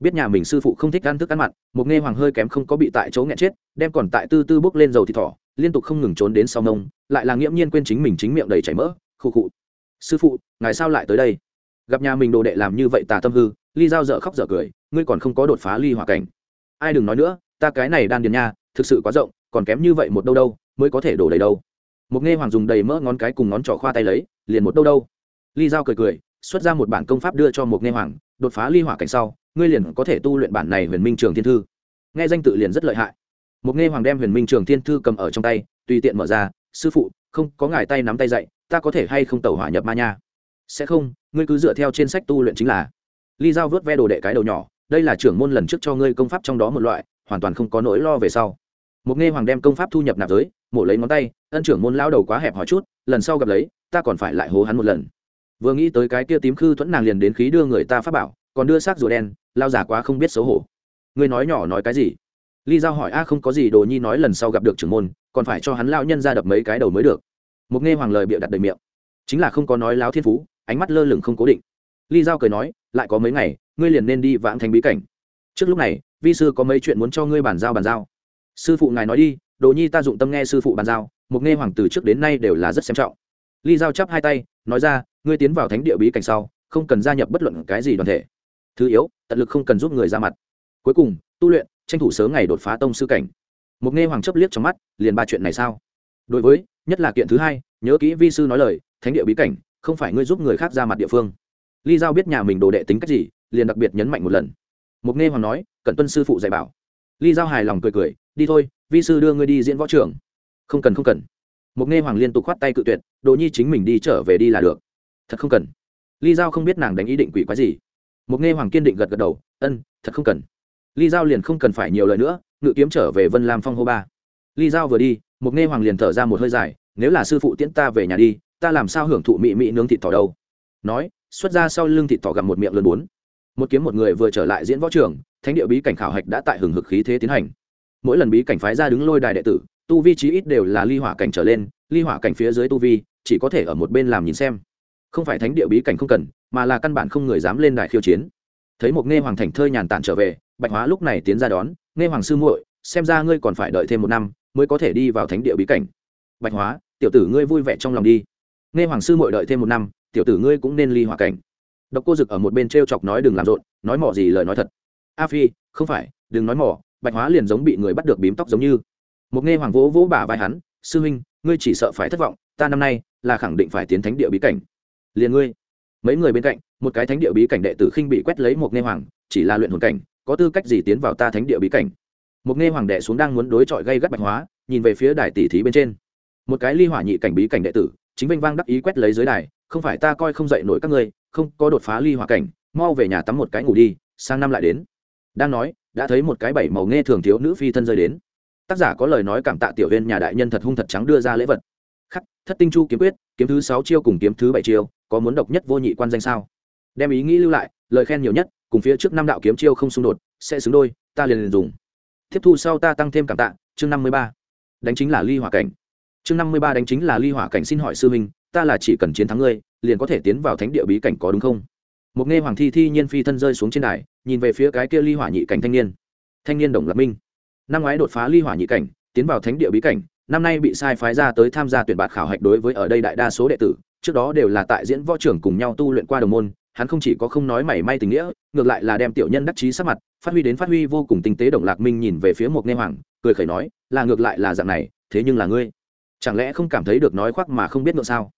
Biết nhà mình sư phụ không thích ăn thức ăn mặn, một nghe hoàng hơi kém không có bị tại chỗ nghẹn chết, đem còn tại tư tư bốc lên dầu thịt thỏ, liên tục không ngừng trốn đến sau nông lại là nghiễm nhiên quên chính mình chính miệng đầy chảy mỡ, khụ khụ. Sư phụ, ngài sao lại tới đây? Gặp nhà mình đồ đệ làm như vậy tà tâm hư, ly dao dở khóc dở cười ngươi còn không có đột phá ly hỏa cảnh. Ai đừng nói nữa, ta cái này đan điền nha, thực sự quá rộng, còn kém như vậy một đâu đâu, mới có thể đổ đầy đâu. Một nghe hoàng dùng đầy mỡ ngón cái cùng ngón trỏ khoa tay lấy, liền một đâu đâu. Ly dao cười cười, xuất ra một bản công pháp đưa cho một nghe hoàng, đột phá ly hỏa cảnh sau, ngươi liền có thể tu luyện bản này huyền minh trường thiên thư. Nghe danh tự liền rất lợi hại. Một nghe hoàng đem huyền minh trường thiên thư cầm ở trong tay, tùy tiện mở ra, sư phụ, không, có ngài tay nắm tay dạy, ta có thể hay không tẩu hỏa nhập ma nha? Sẽ không, ngươi cứ dựa theo trên sách tu luyện chính là. Ly dao vớt ve đồ đệ cái đầu nhỏ đây là trưởng môn lần trước cho ngươi công pháp trong đó một loại, hoàn toàn không có nỗi lo về sau. Một nghe hoàng đem công pháp thu nhập nạp giới, mổ lấy ngón tay, ân trưởng môn lao đầu quá hẹp hỏi chút, lần sau gặp lấy, ta còn phải lại hố hắn một lần. Vừa nghĩ tới cái kia tím khư thuẫn nàng liền đến khí đưa người ta phát bảo, còn đưa xác rùa đen, lao giả quá không biết xấu hổ. Ngươi nói nhỏ nói cái gì? Ly giao hỏi, a, không có gì, đồ nhi nói lần sau gặp được trưởng môn, còn phải cho hắn lao nhân ra đập mấy cái đầu mới được. Một nghe hoàng lời bịa đặt đầy miệng. Chính là không có nói láo thiên phú, ánh mắt lơ lửng không cố định. Ly giao cười nói, lại có mấy ngày ngươi liền nên đi vãng thành bí cảnh. Trước lúc này, vi sư có mấy chuyện muốn cho ngươi bàn giao bàn giao. Sư phụ ngài nói đi, đồ nhi ta dụng tâm nghe sư phụ bàn giao, một nghe hoàng từ trước đến nay đều là rất xem trọng. Ly giao chắp hai tay, nói ra, ngươi tiến vào thánh địa bí cảnh sau, không cần gia nhập bất luận cái gì đoàn thể. Thứ yếu, tận lực không cần giúp người ra mặt. Cuối cùng, tu luyện, tranh thủ sớm ngày đột phá tông sư cảnh. Một nghe hoàng chấp liếc trong mắt, liền ba chuyện này sao? Đối với, nhất là kiện thứ hai, nhớ kỹ vi sư nói lời, thánh địa bí cảnh, không phải ngươi giúp người khác ra mặt địa phương. Ly giao biết nhà mình đồ đệ tính cách gì liền đặc biệt nhấn mạnh một lần. Mục nghe hoàng nói cần tuân sư phụ dạy bảo. Ly giao hài lòng cười cười, đi thôi, vi sư đưa ngươi đi diễn võ trường. Không cần không cần. Mục nghe hoàng liên tục khoát tay cự tuyệt, đồ nhi chính mình đi trở về đi là được. Thật không cần. Ly giao không biết nàng đánh ý định quỷ quái gì. Mục nghe hoàng kiên định gật gật đầu, ân, thật không cần. Ly giao liền không cần phải nhiều lời nữa, ngự kiếm trở về vân lam phong hô ba. Ly giao vừa đi, mục nghe hoàng liền thở ra một hơi dài, nếu là sư phụ tiễn ta về nhà đi, ta làm sao hưởng thụ mị mị nướng thịt thỏ đâu? Nói, xuất ra sau lưng thịt thỏ gặm một miệng lớn bốn một kiếm một người vừa trở lại diễn võ trường, thánh địa bí cảnh khảo hạch đã tại hừng hực khí thế tiến hành. Mỗi lần bí cảnh phái ra đứng lôi đài đệ tử, tu vi chí ít đều là ly hỏa cảnh trở lên, ly hỏa cảnh phía dưới tu vi, chỉ có thể ở một bên làm nhìn xem. Không phải thánh địa bí cảnh không cần, mà là căn bản không người dám lên đài khiêu chiến. Thấy một nghe hoàng thành thơi nhàn tản trở về, bạch hóa lúc này tiến ra đón nghe hoàng sư muội, xem ra ngươi còn phải đợi thêm một năm mới có thể đi vào thánh địa bí cảnh. Bạch hóa, tiểu tử ngươi vui vẻ trong lòng đi. Nghe hoàng sư muội đợi thêm một năm, tiểu tử ngươi cũng nên ly hỏa cảnh độc cô dực ở một bên t r e o chọc nói đừng làm rộn, nói mỏ gì lời nói thật. A phi, không phải, đừng nói mỏ, bạch hóa liền giống bị người bắt được bím tóc giống như. Một nghe hoàng vỗ vỗ bả vai hắn, sư huynh, ngươi chỉ sợ phải thất vọng, ta năm nay là khẳng định phải tiến thánh địa bí cảnh. Liền ngươi. Mấy người bên cạnh, một cái thánh địa bí cảnh đệ tử khinh bị quét lấy một nghe hoàng, chỉ là luyện hồn cảnh, có tư cách gì tiến vào ta thánh địa bí cảnh? Một nghe hoàng đệ xuống đang muốn đối chọi gây gắt bạch hóa, nhìn về phía đài tỷ thí bên trên. Một cái ly hỏa nhị cảnh bí cảnh đệ tử, chính vinh vang đắc ý quét lấy dưới đài, không phải ta coi không dậy nổi các ngươi không có đột phá ly hỏa cảnh, mau về nhà tắm một cái ngủ đi, sang năm lại đến. Đang nói, đã thấy một cái bảy màu nghe thường thiếu nữ phi thân rơi đến. Tác giả có lời nói cảm tạ tiểu viên nhà đại nhân thật hung thật trắng đưa ra lễ vật. Khắc, thất tinh chu kiếm quyết, kiếm thứ sáu chiêu cùng kiếm thứ bảy chiêu, có muốn độc nhất vô nhị quan danh sao? Đem ý nghĩ lưu lại, lời khen nhiều nhất, cùng phía trước năm đạo kiếm chiêu không xung đột, sẽ xứng đôi, ta liền liền dùng. Tiếp thu sau ta tăng thêm cảm tạ, chương năm mươi ba. Đánh chính là ly hỏa cảnh. Chương năm mươi ba đánh chính là ly hỏa cảnh xin hỏi sư huynh ta là chỉ cần chiến thắng ngươi, liền có thể tiến vào thánh địa bí cảnh có đúng không? Một nghe hoàng thi thi nhiên phi thân rơi xuống trên đài, nhìn về phía cái kia ly hỏa nhị cảnh thanh niên. Thanh niên đồng lập minh. Năm ngoái đột phá ly hỏa nhị cảnh, tiến vào thánh địa bí cảnh, năm nay bị sai phái ra tới tham gia tuyển bạt khảo hạch đối với ở đây đại đa số đệ tử, trước đó đều là tại diễn võ trưởng cùng nhau tu luyện qua đồng môn, hắn không chỉ có không nói mảy may tình nghĩa, ngược lại là đem tiểu nhân đắc chí sắc mặt, phát huy đến phát huy vô cùng tinh tế đồng lạc minh nhìn về phía một nghe hoàng, cười khẩy nói, là ngược lại là dạng này, thế nhưng là ngươi. Chẳng lẽ không cảm thấy được nói khoác mà không biết ngược sao?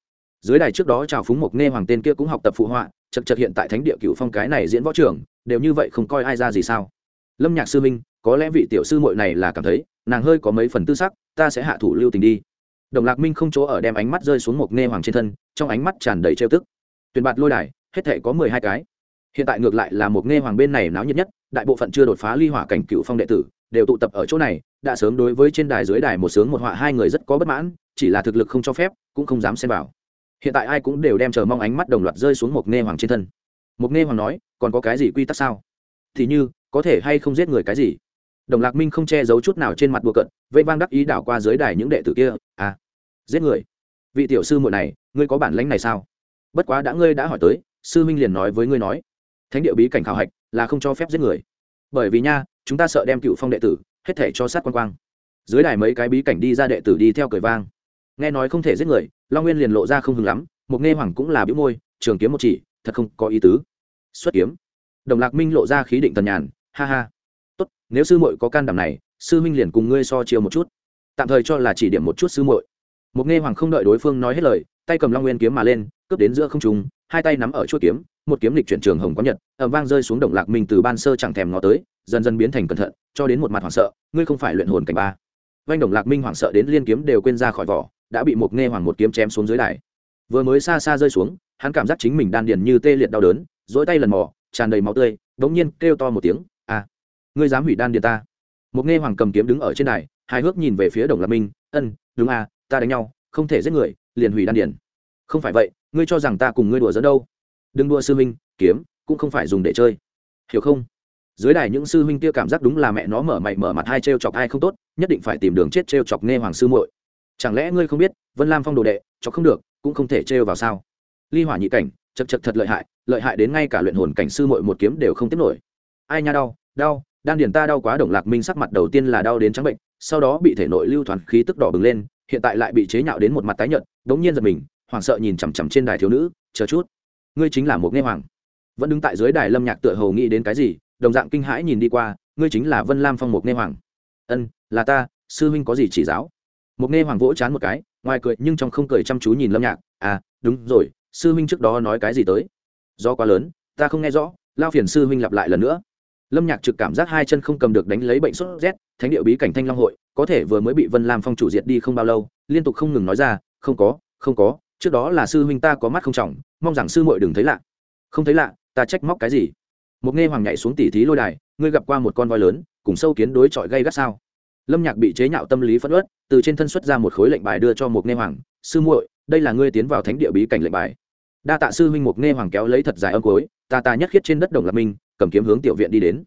Dưới đài trước đó chào phúng một nghe hoàng tên kia cũng học tập phụ họa, chật chật hiện tại thánh địa cựu phong cái này diễn võ trưởng, đều như vậy không coi ai ra gì sao? Lâm nhạc sư minh, có lẽ vị tiểu sư muội này là cảm thấy, nàng hơi có mấy phần tư sắc, ta sẽ hạ thủ lưu tình đi. Đồng lạc minh không chỗ ở đem ánh mắt rơi xuống một nghe hoàng trên thân, trong ánh mắt tràn đầy trêu tức. Tuyển bạt lôi đài, hết thể có mười hai cái. Hiện tại ngược lại là một nghe hoàng bên này náo nhiệt nhất, đại bộ phận chưa đột phá ly hỏa cảnh cựu phong đệ tử, đều tụ tập ở chỗ này, đã sớm đối với trên đài dưới đài một sướng một họa hai người rất có bất mãn, chỉ là thực lực không cho phép, cũng không dám xem vào hiện tại ai cũng đều đem chờ mong ánh mắt đồng loạt rơi xuống một nghe hoàng trên thân. Một nghe hoàng nói, còn có cái gì quy tắc sao? Thì như, có thể hay không giết người cái gì? Đồng lạc minh không che giấu chút nào trên mặt bùa cận vây vang đắc ý đảo qua dưới đài những đệ tử kia à giết người? Vị tiểu sư muội này, ngươi có bản lãnh này sao? Bất quá đã ngươi đã hỏi tới, sư minh liền nói với ngươi nói, thánh địa bí cảnh khảo hạch là không cho phép giết người. Bởi vì nha, chúng ta sợ đem cựu phong đệ tử, hết thể cho sát quan quang. Dưới đài mấy cái bí cảnh đi ra đệ tử đi theo cười vang nghe nói không thể giết người, long nguyên liền lộ ra không hứng lắm, một nghe hoàng cũng là biểu môi, trường kiếm một chỉ, thật không có ý tứ. Xuất kiếm. Đồng lạc minh lộ ra khí định tần nhàn, ha ha. Tốt, nếu sư muội có can đảm này, sư minh liền cùng ngươi so chiều một chút. Tạm thời cho là chỉ điểm một chút sư muội. Một nghe hoàng không đợi đối phương nói hết lời, tay cầm long nguyên kiếm mà lên, cướp đến giữa không trung, hai tay nắm ở chuỗi kiếm, một kiếm lịch chuyển trường hồng có nhật ẩm vang rơi xuống đồng lạc minh từ ban sơ chẳng thèm ngó tới, dần dần biến thành cẩn thận, cho đến một mặt hoảng sợ, ngươi không phải luyện hồn cảnh ba. Vanh đồng lạc minh hoảng sợ đến liên kiếm đều quên ra khỏi vỏ đã bị một nghe hoàng một kiếm chém xuống dưới đài. Vừa mới xa xa rơi xuống, hắn cảm giác chính mình đan điền như tê liệt đau đớn dỗi tay lần mò, tràn đầy máu tươi bỗng nhiên kêu to một tiếng à ngươi dám hủy đan điền ta? Một nghe hoàng cầm kiếm đứng ở trên đài, hài hước nhìn về phía đồng lạc minh, ân, đúng à ta đánh nhau, không thể giết người, liền hủy đan điền. Không phải vậy, ngươi cho rằng ta cùng ngươi đùa dẫn đâu? Đừng đua sư minh kiếm cũng không phải dùng để chơi. Hiểu không? Dưới đài những sư huynh kia cảm giác đúng là mẹ nó mở mày mở mặt hai t chọc ai không tốt, nhất định phải tìm đường chết t chọc nghe hoàng sư muội chẳng lẽ ngươi không biết, vân lam phong đồ đệ cho không được, cũng không thể trêu vào sao? Ly hỏa nhị cảnh, chật chật thật lợi hại lợi hại đến ngay cả luyện hồn cảnh sư muội một kiếm đều không tiếp nổi. Ai nha đau đau, đan điển ta đau quá đồng lạc minh sắc mặt đầu tiên là đau đến trắng bệnh, sau đó bị thể nội lưu thoản khí tức đỏ bừng lên, hiện tại lại bị chế nhạo đến một mặt tái nhợt đống nhiên giật mình, hoảng sợ nhìn chằm chằm trên đài thiếu nữ, chờ chút, ngươi chính là một nghe hoàng. Vẫn đứng tại dưới đài lâm nhạc tựa hầu nghĩ đến cái gì, đồng dạng kinh hãi nhìn đi qua, ngươi chính là vân lam phong một nghe hoàng. Ân, là ta, sư huynh có gì chỉ giáo? Một nghe hoàng vỗ chán một cái, ngoài cười nhưng trong không cười chăm chú nhìn lâm nhạc à đúng rồi, sư huynh trước đó nói cái gì tới? Do quá lớn, ta không nghe rõ, lao phiền sư huynh lặp lại lần nữa. Lâm nhạc trực cảm giác hai chân không cầm được đánh lấy bệnh sốt rét, thánh điệu bí cảnh thanh long hội, có thể vừa mới bị vân lam phong chủ diệt đi không bao lâu, liên tục không ngừng nói ra, không có không có, trước đó là sư huynh ta có mắt không trọng, mong rằng sư muội đừng thấy lạ. Không thấy lạ, ta trách móc cái gì? Một nghe hoàng nhảy xuống tỉ thí lôi đài, ngươi gặp qua một con voi lớn, cùng sâu kiến đối chọi gây gắt sao? Lâm nhạc bị chế nhạo tâm lý phẫn ớt từ trên thân xuất ra một khối lệnh bài đưa cho một nghe hoàng, sư muội, đây là ngươi tiến vào thánh địa bí cảnh lệnh bài. Đa tạ sư huynh một nghe hoàng kéo lấy thật dài âm cối ta ta nhất khiết trên đất đồng lạc minh, cầm kiếm hướng tiểu viện đi đến.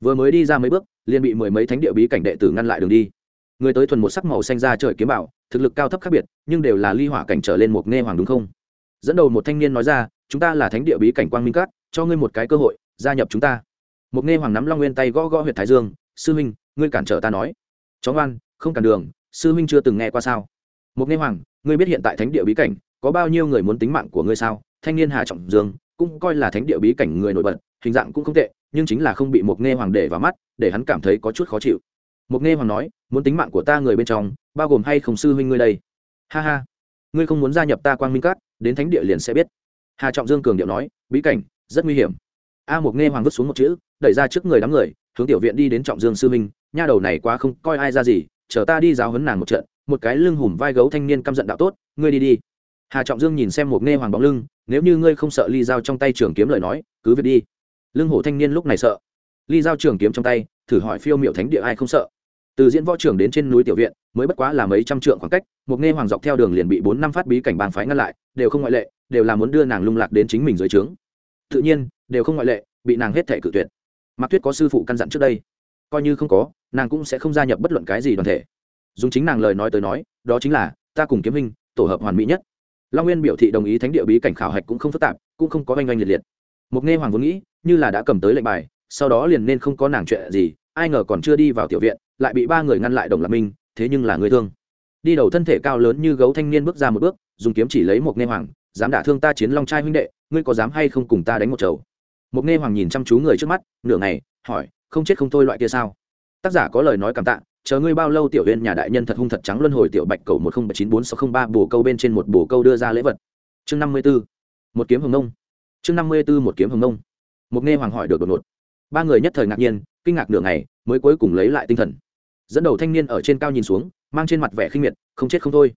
Vừa mới đi ra mấy bước, liền bị mười mấy thánh địa bí cảnh đệ tử ngăn lại đường đi. Người tới thuần một sắc màu xanh ra trời kiếm bảo, thực lực cao thấp khác biệt, nhưng đều là ly hỏa cảnh trở lên một nghe hoàng đúng không? Dẫn đầu một thanh niên nói ra, chúng ta là thánh địa bí cảnh quang minh cát cho ngươi một cái cơ hội, gia nhập chúng ta. Một nghe hoàng nắm long nguyên tay gõ gõ huyện thái dương, sư huynh, ngươi cản trở ta nói chó ngoan, không cản đường, sư huynh chưa từng nghe qua sao? Một nghe hoàng, ngươi biết hiện tại thánh địa bí cảnh, có bao nhiêu người muốn tính mạng của ngươi sao? Thanh niên hà trọng dương, cũng coi là thánh địa bí cảnh người nổi bật, hình dạng cũng không tệ, nhưng chính là không bị một nghe hoàng để vào mắt, để hắn cảm thấy có chút khó chịu. Một nghe hoàng nói, muốn tính mạng của ta người bên trong, bao gồm hay không sư huynh ngươi đây? Ha ha, ngươi không muốn gia nhập ta quang minh cát đến thánh địa liền sẽ biết. Hà trọng dương cường điệu nói, bí cảnh, rất nguy hiểm. A một nghe hoàng vứt xuống một chữ, đẩy ra trước người đám người, hướng tiểu viện đi đến trọng dương sư minh nha đầu này quá không coi ai ra gì, chờ ta đi giáo huấn nàng một trận, một cái lưng hùm vai gấu thanh niên căm giận đạo tốt, ngươi đi đi. Hà trọng dương nhìn xem một nghe hoàng bóng lưng, nếu như ngươi không sợ ly dao trong tay trường kiếm lời nói, cứ việc đi. Lưng hổ thanh niên lúc này sợ. Ly dao trường kiếm trong tay, thử hỏi phiêu miệu thánh địa ai không sợ. Từ diễn võ trường đến trên núi tiểu viện, mới bất quá là mấy trăm trượng khoảng cách, một nghe hoàng dọc theo đường liền bị bốn năm phát bí cảnh bang phái ngăn lại, đều không ngoại lệ, đều là muốn đưa nàng lung lạc đến chính mình dưới trướng. Tự nhiên, đều không ngoại lệ, bị nàng hết thể cự tuyệt. Mạc tuyết có sư phụ căn dặn trước đây coi như không có, nàng cũng sẽ không gia nhập bất luận cái gì đoàn thể. Dùng chính nàng lời nói tới nói, đó chính là, ta cùng kiếm hình tổ hợp hoàn mỹ nhất. Long nguyên biểu thị đồng ý thánh địa bí cảnh khảo hạch cũng không phức tạp, cũng không có oanh oanh liệt liệt. Mục nghe hoàng vốn nghĩ, như là đã cầm tới lệnh bài, sau đó liền nên không có nàng chuyện gì, ai ngờ còn chưa đi vào tiểu viện, lại bị ba người ngăn lại đồng lạc minh, thế nhưng là người thương. Đi đầu thân thể cao lớn như gấu thanh niên bước ra một bước, dùng kiếm chỉ lấy một nghe hoàng, dám đả thương ta chiến long trai huynh đệ, ngươi có dám hay không cùng ta đánh một chầu? Một nghe hoàng nhìn chăm chú người trước mắt, nửa ngày, hỏi không chết không thôi loại kia sao? Tác giả có lời nói cảm tạ, chờ ngươi bao lâu tiểu huyên nhà đại nhân thật hung thật trắng luân hồi tiểu bạch cầu một không bảy chín bốn sáu không ba bồ câu bên trên một bồ câu đưa ra lễ vật. Chương năm mươi b ố một kiếm hồng nông. Chương năm mươi b ố một kiếm hồng nông. Một nghe hoàng hỏi được đột ngột. Ba người nhất thời ngạc nhiên, kinh ngạc nửa ngày, mới cuối cùng lấy lại tinh thần. Dẫn đầu thanh niên ở trên cao nhìn xuống, mang trên mặt vẻ khinh miệt, không chết không thôi.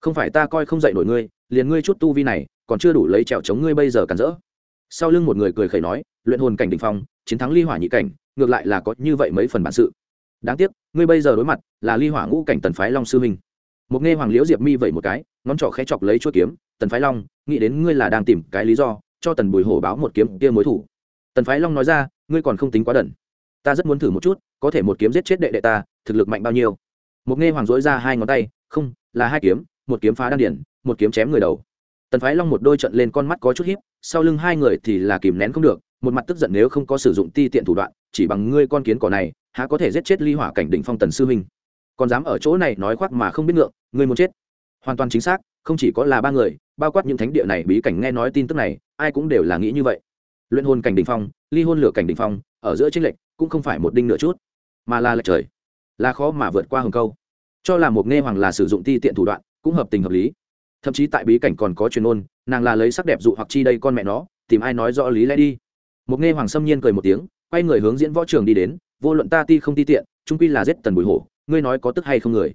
Không phải ta coi không dạy nổi ngươi, liền ngươi chút tu vi này, còn chưa đủ lấy trèo chống ngươi bây giờ cản rỡ. Sau lưng một người cười khẩy nói, luyện hồn cảnh đ ỉ n h phong, chiến thắng ly hỏa nhị cảnh ngược lại là có như vậy mấy phần bản sự. Đáng tiếc, ngươi bây giờ đối mặt là ly hỏa ngũ cảnh tần phái long sư huynh một nghe hoàng liễu diệp mi vậy một cái, ngón trỏ khẽ chọc lấy chuỗi kiếm, tần phái long, nghĩ đến ngươi là đang tìm cái lý do cho tần bùi hổ báo một kiếm kia mối thủ. Tần phái long nói ra, ngươi còn không tính quá đần. Ta rất muốn thử một chút, có thể một kiếm giết chết đệ đệ ta, thực lực mạnh bao nhiêu? Một nghe hoàng dối ra hai ngón tay, không, là hai kiếm, một kiếm phá đan điển, một kiếm chém người đầu. Tần phái long một đôi trận lên con mắt có chút hiếp sau lưng hai người thì là kìm nén không được một mặt tức giận nếu không có sử dụng ti tiện thủ đoạn, chỉ bằng ngươi con kiến cỏ này, há có thể giết chết ly hỏa cảnh đỉnh phong tần sư huynh. Còn dám ở chỗ này nói khoác mà không biết ngượng, ngươi muốn chết. Hoàn toàn chính xác, không chỉ có là ba người, bao quát những thánh địa này bí cảnh nghe nói tin tức này, ai cũng đều là nghĩ như vậy. Luyện hôn cảnh đỉnh phong, ly hôn lửa cảnh đỉnh phong, ở giữa tranh lệch cũng không phải một đinh nửa chút, mà là lệch trời. Là khó mà vượt qua hừng câu. Cho là một nghe hoàng là sử dụng ti tiện thủ đoạn, cũng hợp tình hợp lý. Thậm chí tại bí cảnh còn có truyền ôn, nàng là lấy sắc đẹp dụ hoặc chi đây con mẹ nó, tìm ai nói rõ lý lẽ đi một nghe hoàng sâm nhiên cười một tiếng, quay người hướng diễn võ trường đi đến, vô luận ta ti không ti tiện, trung quy là giết tần bùi hổ, ngươi nói có tức hay không người?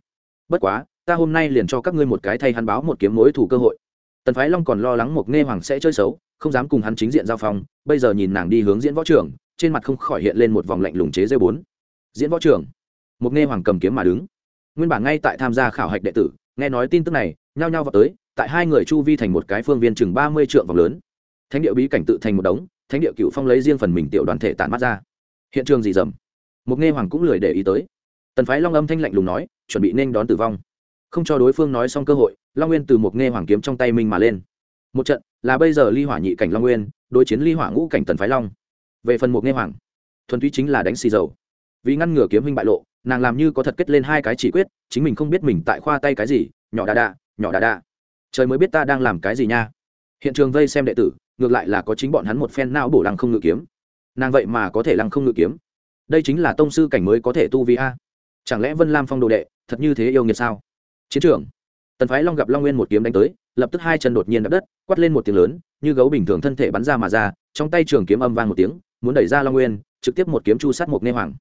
Bất quá, ta hôm nay liền cho các ngươi một cái thay hắn báo một kiếm mối thủ cơ hội. Tần phái long còn lo lắng một nghe hoàng sẽ chơi xấu, không dám cùng hắn chính diện giao phong, bây giờ nhìn nàng đi hướng diễn võ trường, trên mặt không khỏi hiện lên một vòng lạnh lùng chế dây bốn. Diễn võ trường? Một nghe hoàng cầm kiếm mà đứng. Nguyên bản ngay tại tham gia khảo hạch đệ tử, nghe nói tin tức này, nhao nhao vào tới, tại hai người chu vi thành một cái phương viên chừng ba mươi trượng vòng lớn. Thánh địa bí cảnh tự thành một đống thánh địa cựu phong lấy riêng phần mình tiểu đoàn thể tản mắt ra. Hiện trường gì dầm? Một nghe hoàng cũng lười để ý tới. Tần phái long âm thanh lạnh lùng nói, chuẩn bị nên đón tử vong. Không cho đối phương nói xong cơ hội, long nguyên từ một nghe hoàng kiếm trong tay mình mà lên. Một trận, là bây giờ ly hỏa nhị cảnh long nguyên, đối chiến ly hỏa ngũ cảnh tần phái long. Về phần một nghe hoàng, thuần túy chính là đánh xì dầu. Vì ngăn ngừa kiếm huynh bại lộ, nàng làm như có thật kết lên hai cái chỉ quyết, chính mình không biết mình tại khoa tay cái gì, nhỏ đà đà nhỏ đà đà trời mới biết ta đang làm cái gì nha. Hiện trường vây xem đệ tử ngược lại là có chính bọn hắn một phen não bổ lăng không ngự kiếm. Nàng vậy mà có thể lăng không ngự kiếm. Đây chính là tông sư cảnh mới có thể tu vi a. Chẳng lẽ vân lam phong đồ đệ thật như thế yêu nghiệt sao? Chiến trường tần phái long gặp long nguyên một kiếm đánh tới, lập tức hai chân đột nhiên đập đất, quát lên một tiếng lớn, như gấu bình thường thân thể bắn ra mà ra, trong tay trường kiếm âm vang một tiếng, muốn đẩy ra long nguyên, trực tiếp một kiếm chu sát một nghe hoàng.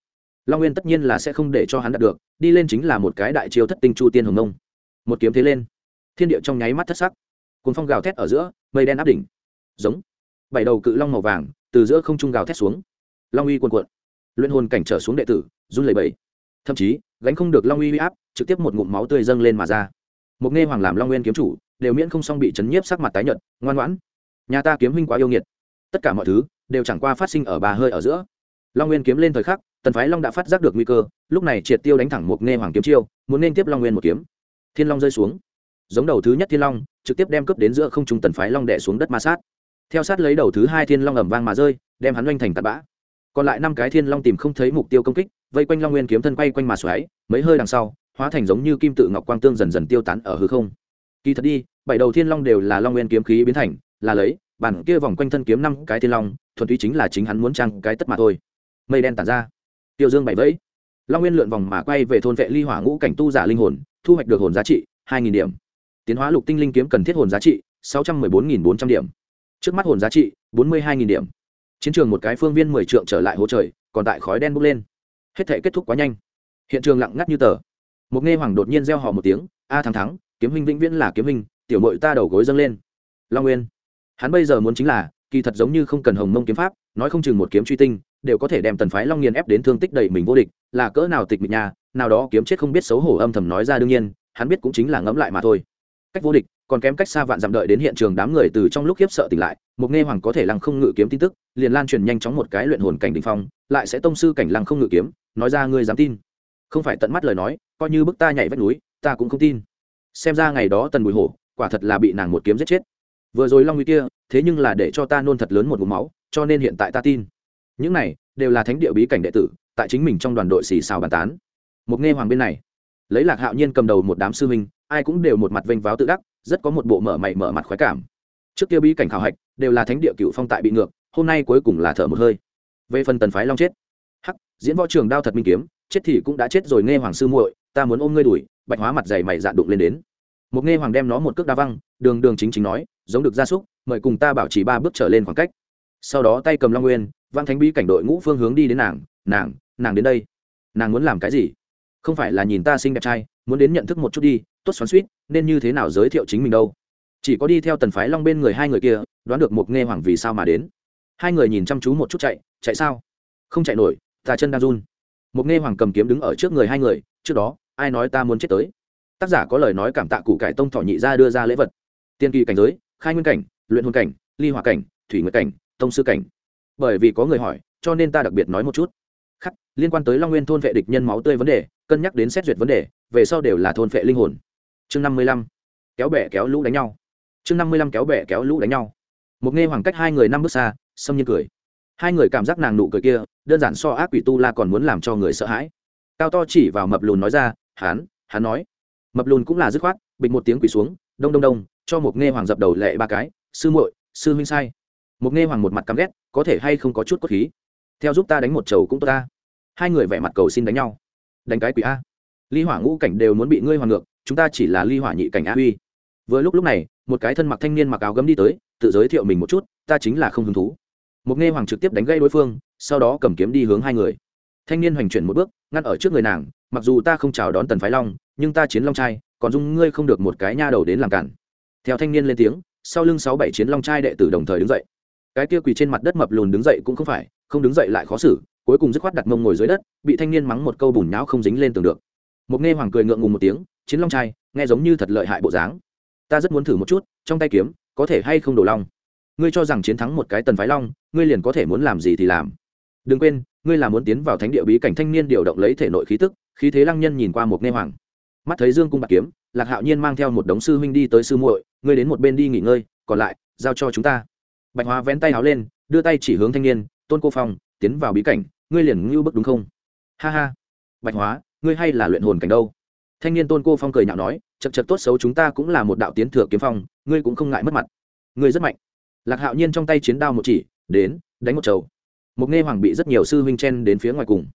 Long nguyên tất nhiên là sẽ không để cho hắn đạt được, đi lên chính là một cái đại chiêu thất tinh chu tiên hồng nông một kiếm thế lên. Thiên địa trong nháy mắt thất sắc. Cuốn phong gào thét ở giữa, mây đen áp đỉnh giống. Bảy đầu cự long màu vàng, từ giữa không trung gào thét xuống. Long uy cuồn cuộn. Luyện hồn cảnh trở xuống đệ tử, run lẩy bẩy. Thậm chí, gánh không được long uy uy áp, trực tiếp một ngụm máu tươi dâng lên mà ra. Một nghe hoàng làm long nguyên kiếm chủ, đều miễn không xong bị chấn nhiếp sắc mặt tái nhợt, ngoan ngoãn. Nhà ta kiếm huynh quá yêu nghiệt. Tất cả mọi thứ, đều chẳng qua phát sinh ở bà hơi ở giữa. Long nguyên kiếm lên thời khắc, tần phái long đã phát giác được nguy cơ, lúc này triệt tiêu đánh thẳng một nghe hoàng kiếm chiêu, muốn nên tiếp long nguyên một kiếm. Thiên long rơi xuống. Giống đầu thứ nhất thiên long, trực tiếp đem cướp đến giữa không trung tần phái long đẻ xuống đất ma sát theo sát lấy đầu thứ hai thiên long ẩm vang mà rơi, đem hắn oanh thành tạt bã. Còn lại năm cái thiên long tìm không thấy mục tiêu công kích, vây quanh long nguyên kiếm thân quay quanh mà xoáy, mấy hơi đằng sau, hóa thành giống như kim tự ngọc quang tương dần dần tiêu tán ở hư không. Kỳ thật đi, bảy đầu thiên long đều là long nguyên kiếm khí biến thành, là lấy, bản kia vòng quanh thân kiếm năm cái thiên long, thuần túy chính là chính hắn muốn trăng cái tất mà thôi. Mây đen tản ra. Tiêu dương bảy vẫy. Long nguyên lượn vòng mà quay về thôn vệ ly hỏa ngũ cảnh tu giả linh hồn, thu hoạch được hồn giá trị hai nghìn điểm. Tiến hóa lục tinh linh kiếm cần thiết hồn giá trị sáu trăm bốn nghìn bốn trăm điểm trước mắt hồn giá trị, bốn mươi hai nghìn điểm. Chiến trường một cái phương viên mười trượng trở lại hỗ trời, còn tại khói đen bốc lên. Hết thể kết thúc quá nhanh. Hiện trường lặng ngắt như tờ. Một nghe hoàng đột nhiên gieo họ một tiếng, a thắng thắng, kiếm huynh vĩnh viễn là kiếm huynh, tiểu mội ta đầu gối dâng lên. Long nguyên. Hắn bây giờ muốn chính là, kỳ thật giống như không cần hồng mông kiếm pháp, nói không chừng một kiếm truy tinh, đều có thể đem tần phái long nghiền ép đến thương tích đầy mình vô địch, là cỡ nào tịch mịch nhà nào đó kiếm chết không biết xấu hổ âm thầm nói ra đương nhiên, hắn biết cũng chính là ngẫm lại mà thôi. Cách vô địch còn kém cách xa vạn dặm đợi đến hiện trường đám người từ trong lúc khiếp sợ tỉnh lại một nghe hoàng có thể lăng không ngự kiếm tin tức, liền lan truyền nhanh chóng một cái luyện hồn cảnh đình phong, lại sẽ tông sư cảnh lăng không ngự kiếm, nói ra ngươi dám tin. Không phải tận mắt lời nói, coi như bức ta nhảy vách núi, ta cũng không tin. Xem ra ngày đó tần bùi hổ, quả thật là bị nàng một kiếm giết chết. Vừa rồi long nguy kia, thế nhưng là để cho ta nôn thật lớn một vùng máu, cho nên hiện tại ta tin. Những này, đều là thánh địa bí cảnh đệ tử, tại chính mình trong đoàn đội xì xào bàn tán. Một nghe hoàng bên này, lấy lạc hạo nhiên cầm đầu một đám sư huynh, ai cũng đều một mặt vênh váo tự đắc rất có một bộ mở mày mở mặt khoái cảm. Trước kia bí cảnh khảo hạch đều là thánh địa cựu phong tại bị ngược, hôm nay cuối cùng là thở một hơi. Về phần tần phái long chết, hắc, diễn võ trường đao thật minh kiếm, chết thì cũng đã chết rồi nghe hoàng sư muội, ta muốn ôm ngươi đuổi, bạch hóa mặt dày mày dạn đụng lên đến. Một nghe hoàng đem nó một cước đa văng, đường đường chính chính nói, giống được gia súc, mời cùng ta bảo trì ba bước trở lên khoảng cách. Sau đó tay cầm long nguyên văn thánh bí cảnh đội ngũ phương hướng đi đến nàng nàng nàng đến đây. Nàng muốn làm cái gì? Không phải là nhìn ta xinh đẹp trai, muốn đến nhận thức một chút đi tốt xoắn suýt nên như thế nào giới thiệu chính mình đâu? Chỉ có đi theo tần phái long bên người hai người kia, đoán được một nghe hoàng vì sao mà đến. Hai người nhìn chăm chú một chút chạy chạy sao? Không chạy nổi, ta chân đang run. Một nghe hoàng cầm kiếm đứng ở trước người hai người, trước đó, ai nói ta muốn chết tới? Tác giả có lời nói cảm tạ cụ cải tông thọ nhị ra đưa ra lễ vật. Tiên kỳ cảnh giới, khai nguyên cảnh, luyện hôn cảnh, ly hòa cảnh, thủy nguyệt cảnh, tông sư cảnh. Bởi vì có người hỏi, cho nên ta đặc biệt nói một chút. Khắc, liên quan tới long nguyên thôn vệ địch nhân máu tươi vấn đề, cân nhắc đến xét duyệt vấn đề, về sau đều là thôn vệ linh hồn chương năm mươi lăm, kéo bẻ kéo lũ đánh nhau. Chương năm mươi lăm, kéo bẻ kéo lũ đánh nhau. Một nghe hoàng cách hai người năm bước xa xâm nhiên cười. Hai người cảm giác nàng nụ cười kia, đơn giản so ác quỷ tu la còn muốn làm cho người sợ hãi. Cao to chỉ vào mập lùn nói ra, hán hắn nói. Mập lùn cũng là dứt khoát, bịch một tiếng quỷ xuống, đông đông đông, cho một nghe hoàng dập đầu lệ ba cái, sư muội, sư huynh sai. Một nghe hoàng một mặt căm ghét, có thể hay không có chút cốt khí? Theo giúp ta đánh một chầu cũng tốt ta. Hai người vẻ mặt cầu xin đánh nhau. Đánh cái quỷ a. Ly hỏa ngũ cảnh đều muốn bị ngươi hoàng ngược chúng ta chỉ là ly hỏa nhị cảnh a uy vừa lúc lúc này, một cái thân mặc thanh niên mặc áo gấm đi tới, tự giới thiệu mình một chút, ta chính là không hứng thú. Một nghe hoàng trực tiếp đánh gây đối phương, sau đó cầm kiếm đi hướng hai người. Thanh niên hoành chuyển một bước, ngăn ở trước người nàng, mặc dù ta không chào đón tần phái long, nhưng ta chiến long trai, còn dung ngươi không được một cái nha đầu đến làm cản. Theo thanh niên lên tiếng, sau lưng sáu bảy chiến long trai đệ tử đồng thời đứng dậy. Cái kia quỳ trên mặt đất mập lùn đứng dậy cũng không phải, không đứng dậy lại khó xử, cuối cùng dứt khoát đặt mông ngồi dưới đất, bị thanh niên mắng một câu bùn nhão không dính lên tường được. Một nghe hoàng cười ngượng ngùng một tiếng chiến long trai, nghe giống như thật lợi hại bộ dáng. Ta rất muốn thử một chút, trong tay kiếm, có thể hay không đổ long? Ngươi cho rằng chiến thắng một cái tần phái long, ngươi liền có thể muốn làm gì thì làm. Đừng quên, ngươi là muốn tiến vào thánh địa bí cảnh thanh niên điều động lấy thể nội khí tức, khí thế lăng nhân nhìn qua một nghe hoàng. Mắt thấy dương cung bạc kiếm, lạc hạo nhiên mang theo một đống sư huynh đi tới sư muội, ngươi đến một bên đi nghỉ ngơi, còn lại, giao cho chúng ta. Bạch hóa vén tay áo lên, đưa tay chỉ hướng thanh niên, tôn cô phong, tiến vào bí cảnh, ngươi liền ngưu bức đúng không? Ha ha. Bạch hóa, ngươi hay là luyện hồn cảnh đâu? Thanh niên tôn cô phong cười nhạo nói chật chật tốt xấu chúng ta cũng là một đạo tiến thừa kiếm phong, ngươi cũng không ngại mất mặt. Ngươi rất mạnh. Lạc hạo nhiên trong tay chiến đao một chỉ, đến, đánh một trầu. Mục nghe hoàng bị rất nhiều sư huynh chen đến phía ngoài cùng.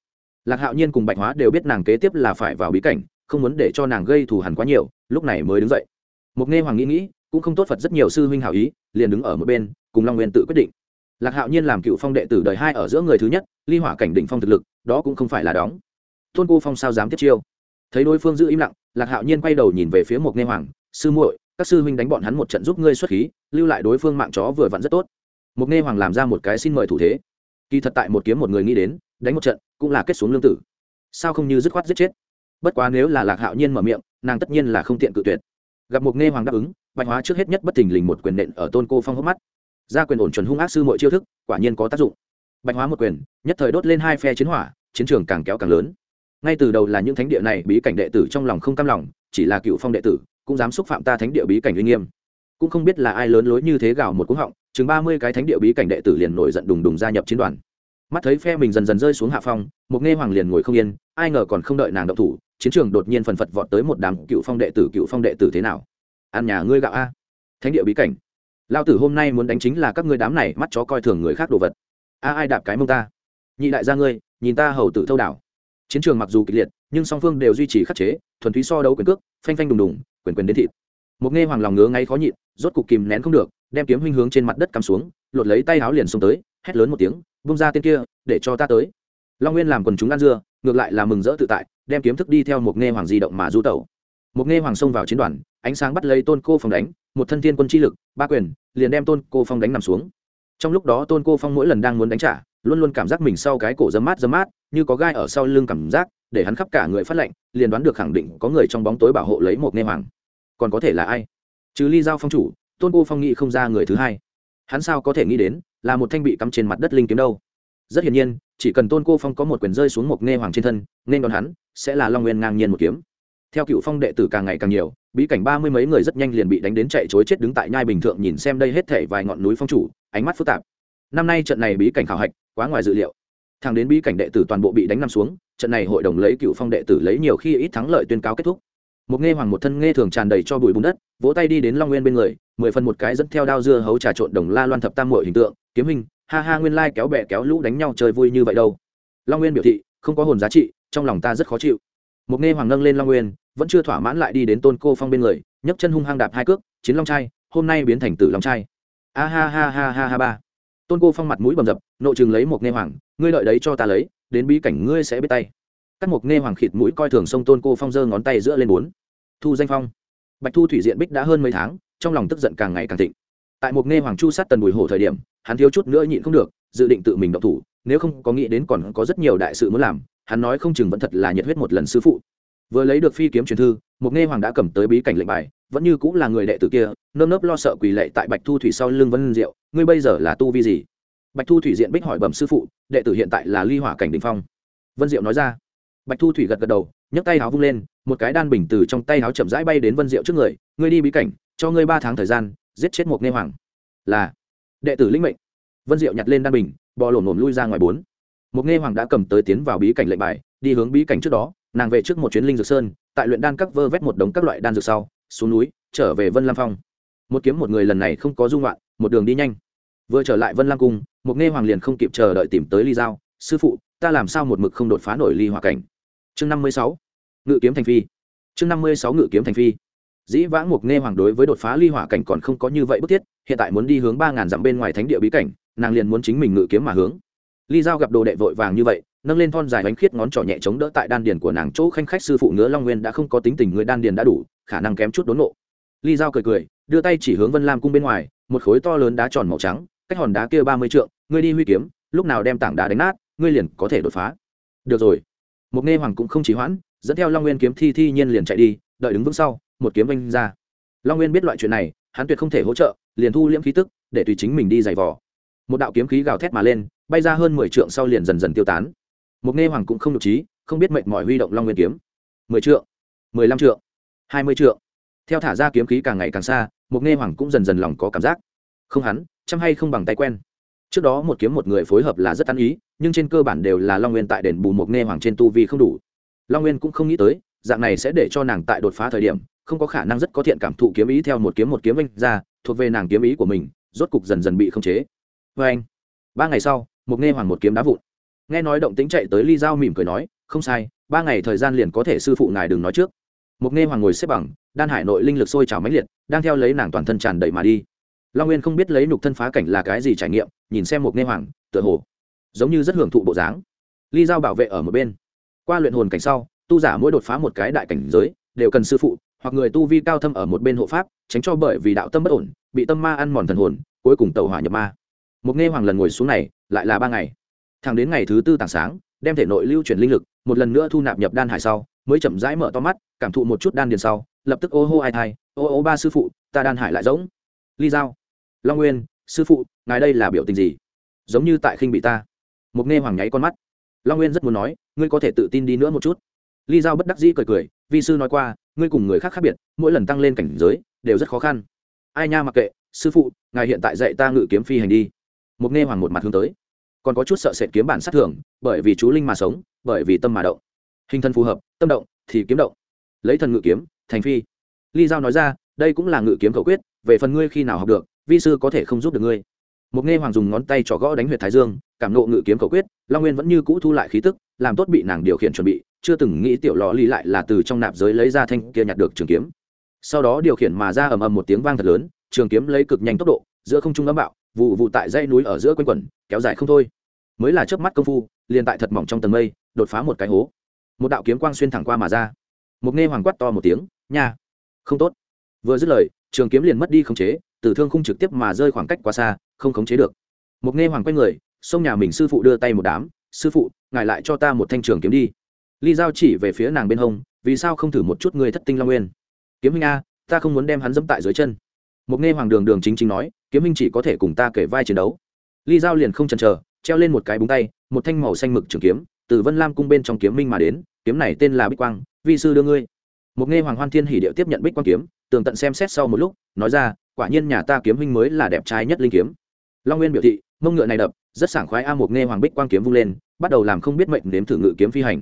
Lạc hạo nhiên cùng bạch hóa đều biết nàng kế tiếp là phải vào bí cảnh, không muốn để cho nàng gây thù hằn quá nhiều, lúc này mới đứng dậy. Mục nghe hoàng nghĩ nghĩ, cũng không tốt phật rất nhiều sư huynh hảo ý, liền đứng ở một bên, cùng long nguyên tự quyết định. Lạc hạo nhiên làm cựu phong đệ tử đời hai ở giữa người thứ nhất, ly hỏa cảnh đỉnh phong thực lực, đó cũng không phải là đóng. Tôn cô phong sao dám tiếp chiêu? Thấy đối phương giữ im lặng, lạc hạo nhiên quay đầu nhìn về phía một nghe hoàng, sư muội, các sư huynh đánh bọn hắn một trận giúp ngươi xuất khí, lưu lại đối phương mạng chó vừa vặn rất tốt. Một nghe hoàng làm ra một cái xin mời thủ thế. Kỳ thật tại một kiếm một người nghĩ đến, đánh một trận cũng là kết xuống lương tử. Sao không như dứt khoát giết chết? Bất quá nếu là lạc hạo nhiên mở miệng, nàng tất nhiên là không tiện cự tuyệt. Gặp một nghe hoàng đáp ứng, bạch hóa trước hết nhất bất thình lình một quyền nện ở tôn cô phong hốc mắt. Ra quyền ổn chuẩn hung ác sư mọi chiêu thức, quả nhiên có tác dụng. Bạch hóa một quyền, nhất thời đốt lên hai phe chiến hỏa, chiến trường càng kéo càng lớn ngay từ đầu là những thánh địa này bí cảnh đệ tử trong lòng không cam lòng, chỉ là cựu phong đệ tử, cũng dám xúc phạm ta thánh địa bí cảnh uy nghiêm. Cũng không biết là ai lớn lối như thế gào một cú họng, chừng ba mươi cái thánh địa bí cảnh đệ tử liền nổi giận đùng đùng gia nhập chiến đoàn. Mắt thấy phe mình dần dần rơi xuống hạ phong, một nghe hoàng liền ngồi không yên, ai ngờ còn không đợi nàng động thủ, chiến trường đột nhiên phần phật vọt tới một đám cựu phong đệ tử, cựu phong đệ tử thế nào? Ăn nhà ngươi gạo a. Thánh địa bí cảnh. Lao tử hôm nay muốn đánh chính là các ngươi đám này, mắt chó coi thường người khác đồ vật. A, ai đạp cái mông ta? Nhị đại gia ngươi, nhìn ta hầu tử thâu đảo chiến trường mặc dù kịch liệt, nhưng song phương đều duy trì khắc chế, thuần túy so đấu quyền cước, phanh phanh đùng đùng, quyền quyền đến thịt. Một nghe hoàng lòng ngứa ngay khó nhịn, rốt cục kìm nén không được, đem kiếm huynh hướng trên mặt đất cắm xuống, lột lấy tay áo liền xông tới, hét lớn một tiếng bung ra tên kia, để cho ta tới. Long nguyên làm quần chúng ăn dưa, ngược lại là mừng rỡ tự tại, đem kiếm thức đi theo một nghe hoàng di động mà du tẩu. Một nghe hoàng xông vào chiến đoàn, ánh sáng bắt lấy tôn cô phong đánh, một thân thiên quân chi lực, ba quyền, liền đem tôn cô phong đánh nằm xuống. Trong lúc đó tôn cô phong mỗi lần đang muốn đánh trả, luôn luôn cảm giác mình sau cái cổ dấm mát dấm mát như có gai ở sau lưng cảm giác, để hắn khắp cả người phát lệnh, liền đoán được khẳng định có người trong bóng tối bảo hộ lấy một nghe hoàng. Còn có thể là ai? Chứ ly giao phong chủ, tôn cô phong nghĩ không ra người thứ hai. Hắn sao có thể nghĩ đến, là một thanh bị cắm trên mặt đất linh kiếm đâu? Rất hiển nhiên, chỉ cần tôn cô phong có một quyền rơi xuống một nghe hoàng trên thân, nên đón hắn sẽ là long nguyên ngang nhiên một kiếm. Theo cựu phong đệ tử càng ngày càng nhiều, bí cảnh ba mươi mấy người rất nhanh liền bị đánh đến chạy chối chết đứng tại nhai bình thượng nhìn xem đây hết thể vài ngọn núi phong chủ, ánh mắt phức tạp. Năm nay trận này bí cảnh khảo hạch, quá ngoài dự liệu thằng đến bí cảnh đệ tử toàn bộ bị đánh nằm xuống, trận này hội đồng lấy cựu phong đệ tử lấy nhiều khi ít thắng lợi tuyên cáo kết thúc. Một nghe hoàng một thân nghe thường tràn đầy cho bụi bùn đất, vỗ tay đi đến long nguyên bên người, mười phần một cái dẫn theo đao dưa hấu trà trộn đồng la loan thập tam mội hình tượng, kiếm hình, ha ha nguyên lai kéo bẹ kéo lũ đánh nhau chơi vui như vậy đâu. Long nguyên biểu thị, không có hồn giá trị, trong lòng ta rất khó chịu. Một nghe hoàng nâng lên long nguyên, vẫn chưa thỏa mãn lại đi đến tôn cô phong bên người, nhấc chân hung hăng đạp hai cước, chiến long trai, hôm nay biến thành tử long trai. A ha ha ha ha ha ba. Tôn cô phong mặt mũi bầm dập nộ chừng lấy một nghe hoàng, ngươi đợi đấy cho ta lấy, đến bí cảnh ngươi sẽ biết tay. Cắt một nghe hoàng khịt mũi coi thường sông tôn cô phong giơ ngón tay giữa lên bốn. Thu danh phong. Bạch thu thủy diện bích đã hơn mấy tháng, trong lòng tức giận càng ngày càng thịnh. Tại một nghe hoàng chu sát tần bùi hổ thời điểm, hắn thiếu chút nữa nhịn không được, dự định tự mình động thủ, nếu không có nghĩ đến còn có rất nhiều đại sự muốn làm, hắn nói không chừng vẫn thật là nhiệt huyết một lần sư phụ. Vừa lấy được phi kiếm truyền thư một nghe hoàng đã cầm tới bí cảnh lệnh bài, vẫn như cũng là người đệ tử kia, nơm nớp lo sợ quỳ lệ tại bạch thu thủy sau lưng vân diệu, ngươi bây giờ là tu vi gì? Bạch thu thủy diện bích hỏi bẩm sư phụ, đệ tử hiện tại là ly hỏa cảnh đình phong. Vân diệu nói ra. Bạch thu thủy gật gật đầu, nhấc tay áo vung lên, một cái đan bình từ trong tay áo chậm rãi bay đến vân diệu trước người, ngươi đi bí cảnh, cho ngươi ba tháng thời gian, giết chết một nghe hoàng. Là. Đệ tử linh mệnh. Vân diệu nhặt lên đan bình, bò lổm lổm lui ra ngoài bốn. Một nghe hoàng đã cầm tới tiến vào bí cảnh lệnh bài, đi hướng bí cảnh trước đó, nàng về trước một chuyến linh dược sơn, tại luyện đan các vơ vét một đống các loại đan dược sau, xuống núi, trở về vân lam phong. Một kiếm một người lần này không có dung loạn, một đường đi nhanh vừa trở lại vân lam cung một nghe hoàng liền không kịp chờ đợi tìm tới ly giao. Sư phụ, ta làm sao một mực không đột phá nổi ly hỏa cảnh? Chương năm mươi sáu, ngự kiếm thành phi. Chương năm mươi sáu, ngự kiếm thành phi. Dĩ vãng mục nghe hoàng đối với đột phá ly hỏa cảnh còn không có như vậy bức thiết, hiện tại muốn đi hướng ba ngàn dặm bên ngoài thánh địa bí cảnh, nàng liền muốn chính mình ngự kiếm mà hướng. Ly giao gặp đồ đệ vội vàng như vậy, nâng lên thon dài bánh khiết ngón trỏ nhẹ chống đỡ tại đan điền của nàng chỗ khanh khách sư phụ ngứa long nguyên đã không có tính tình người đan điền đã đủ, khả năng kém chút đốn nộ. Ly giao cười cười, đưa tay chỉ hướng vân lam cung bên ngoài, một khối to lớn đá tròn màu trắng cách hòn đá kia ba mươi trượng, ngươi đi huy kiếm, lúc nào đem tảng đá đánh nát, ngươi liền có thể đột phá. Được rồi. Một nghe hoàng cũng không chỉ hoãn, dẫn theo long nguyên kiếm thi thi nhiên liền chạy đi, đợi đứng vững sau, một kiếm vanh ra. Long nguyên biết loại chuyện này, hắn tuyệt không thể hỗ trợ, liền thu liễm khí tức, để tùy chính mình đi giày vò. Một đạo kiếm khí gào thét mà lên, bay ra hơn mười trượng sau liền dần dần tiêu tán. Một nghe hoàng cũng không được trí, không biết mệnh mọi huy động long nguyên kiếm. mười trượng, mười lăm trượng, hai mươi trượng. Theo thả ra kiếm khí càng ngày càng xa một nghe hoàng cũng dần dần lòng có cảm giác. Không hắn chăm hay không bằng tay quen. Trước đó một kiếm một người phối hợp là rất ăn ý, nhưng trên cơ bản đều là long nguyên tại đền bù một nghe hoàng trên tu vi không đủ. Long nguyên cũng không nghĩ tới, dạng này sẽ để cho nàng tại đột phá thời điểm, không có khả năng rất có thiện cảm thụ kiếm ý theo một kiếm một kiếm vanh ra, thuộc về nàng kiếm ý của mình, rốt cục dần dần bị khống chế. Vê anh, ba ngày sau, một nghe hoàng một kiếm đá vụn. Nghe nói động tính chạy tới ly dao mỉm cười nói, không sai, ba ngày thời gian liền có thể sư phụ ngài đừng nói trước. Một nghe hoàng ngồi xếp bằng, đan hải nội linh lực sôi trào mãnh liệt, đang theo lấy nàng toàn thân tràn đầy mà đi long nguyên không biết lấy nhục thân phá cảnh là cái gì trải nghiệm, nhìn xem một nghe hoàng, tựa hồ giống như rất hưởng thụ bộ dáng. Ly Giao bảo vệ ở một bên. Qua luyện hồn cảnh sau, tu giả mỗi đột phá một cái đại cảnh giới, đều cần sư phụ hoặc người tu vi cao thâm ở một bên hộ pháp, tránh cho bởi vì đạo tâm bất ổn, bị tâm ma ăn mòn thần hồn, cuối cùng tàu hỏa nhập ma. Một nghe hoàng lần ngồi xuống này, lại là ba ngày. Thẳng đến ngày thứ tư tảng sáng, đem thể nội lưu chuyển linh lực, một lần nữa thu nạp nhập đan hải sau, mới chậm rãi mở to mắt, cảm thụ một chút đan điền sau, lập tức ô hô ai thai, ô ô ba sư phụ, ta đan hải lại giống ly giao. Long nguyên, sư phụ, ngài đây là biểu tình gì? Giống như tại khinh bị ta. Mục nghe hoàng nháy con mắt. Long nguyên rất muốn nói, ngươi có thể tự tin đi nữa một chút. Ly giao bất đắc dĩ cười cười, vi sư nói qua, ngươi cùng người khác khác biệt, mỗi lần tăng lên cảnh giới, đều rất khó khăn. Ai nha mặc kệ, sư phụ, ngài hiện tại dạy ta ngự kiếm phi hành đi. Mục nghe hoàng một mặt hướng tới. Còn có chút sợ sệt kiếm bản sát thường, bởi vì chú linh mà sống, bởi vì tâm mà động. Hình thân phù hợp, tâm động, thì kiếm động. Lấy thần ngự kiếm, thành phi. Ly giao nói ra, đây cũng là ngự kiếm khẩu quyết về phần ngươi khi nào học được, vi sư có thể không giúp được ngươi. Một nghe hoàng dùng ngón tay trỏ gõ đánh huyệt thái dương, cảm nộ ngự kiếm cầu quyết, long nguyên vẫn như cũ thu lại khí tức, làm tốt bị nàng điều khiển chuẩn bị, chưa từng nghĩ tiểu lò ly lại là từ trong nạp giới lấy ra thanh kia nhặt được trường kiếm. Sau đó điều khiển mà ra ầm ầm một tiếng vang thật lớn, trường kiếm lấy cực nhanh tốc độ, giữa không trung ấm bạo, vụ vụ tại dãy núi ở giữa quanh quẩn, kéo dài không thôi. Mới là chớp mắt công phu, liền tại thật mỏng trong tầng mây, đột phá một cái hố. Một đạo kiếm quang xuyên thẳng qua mà ra. Một nghe hoàng quát to một tiếng, nha, không tốt vừa dứt lời, trường kiếm liền mất đi khống chế, tử thương không trực tiếp mà rơi khoảng cách quá xa, không khống chế được. Một nghe hoàng quay người, xông nhà mình sư phụ đưa tay một đám, sư phụ, ngài lại cho ta một thanh trường kiếm đi. Ly giao chỉ về phía nàng bên hông, vì sao không thử một chút người thất tinh long nguyên? Kiếm huynh a, ta không muốn đem hắn dẫm tại dưới chân. Một nghe hoàng đường đường chính chính nói, kiếm huynh chỉ có thể cùng ta kể vai chiến đấu. Ly giao liền không chần chờ, treo lên một cái búng tay, một thanh màu xanh mực trường kiếm, từ vân lam cung bên trong kiếm minh mà đến, kiếm này tên là bích quang, vi sư đưa ngươi một nghe hoàng hoan thiên hỉ điệu tiếp nhận bích quang kiếm, tường tận xem xét sau một lúc, nói ra, quả nhiên nhà ta kiếm huynh mới là đẹp trai nhất linh kiếm. Long nguyên biểu thị, mông ngựa này đập, rất sảng khoái a một nghe hoàng bích quang kiếm vung lên, bắt đầu làm không biết mệnh nếm thử ngự kiếm phi hành.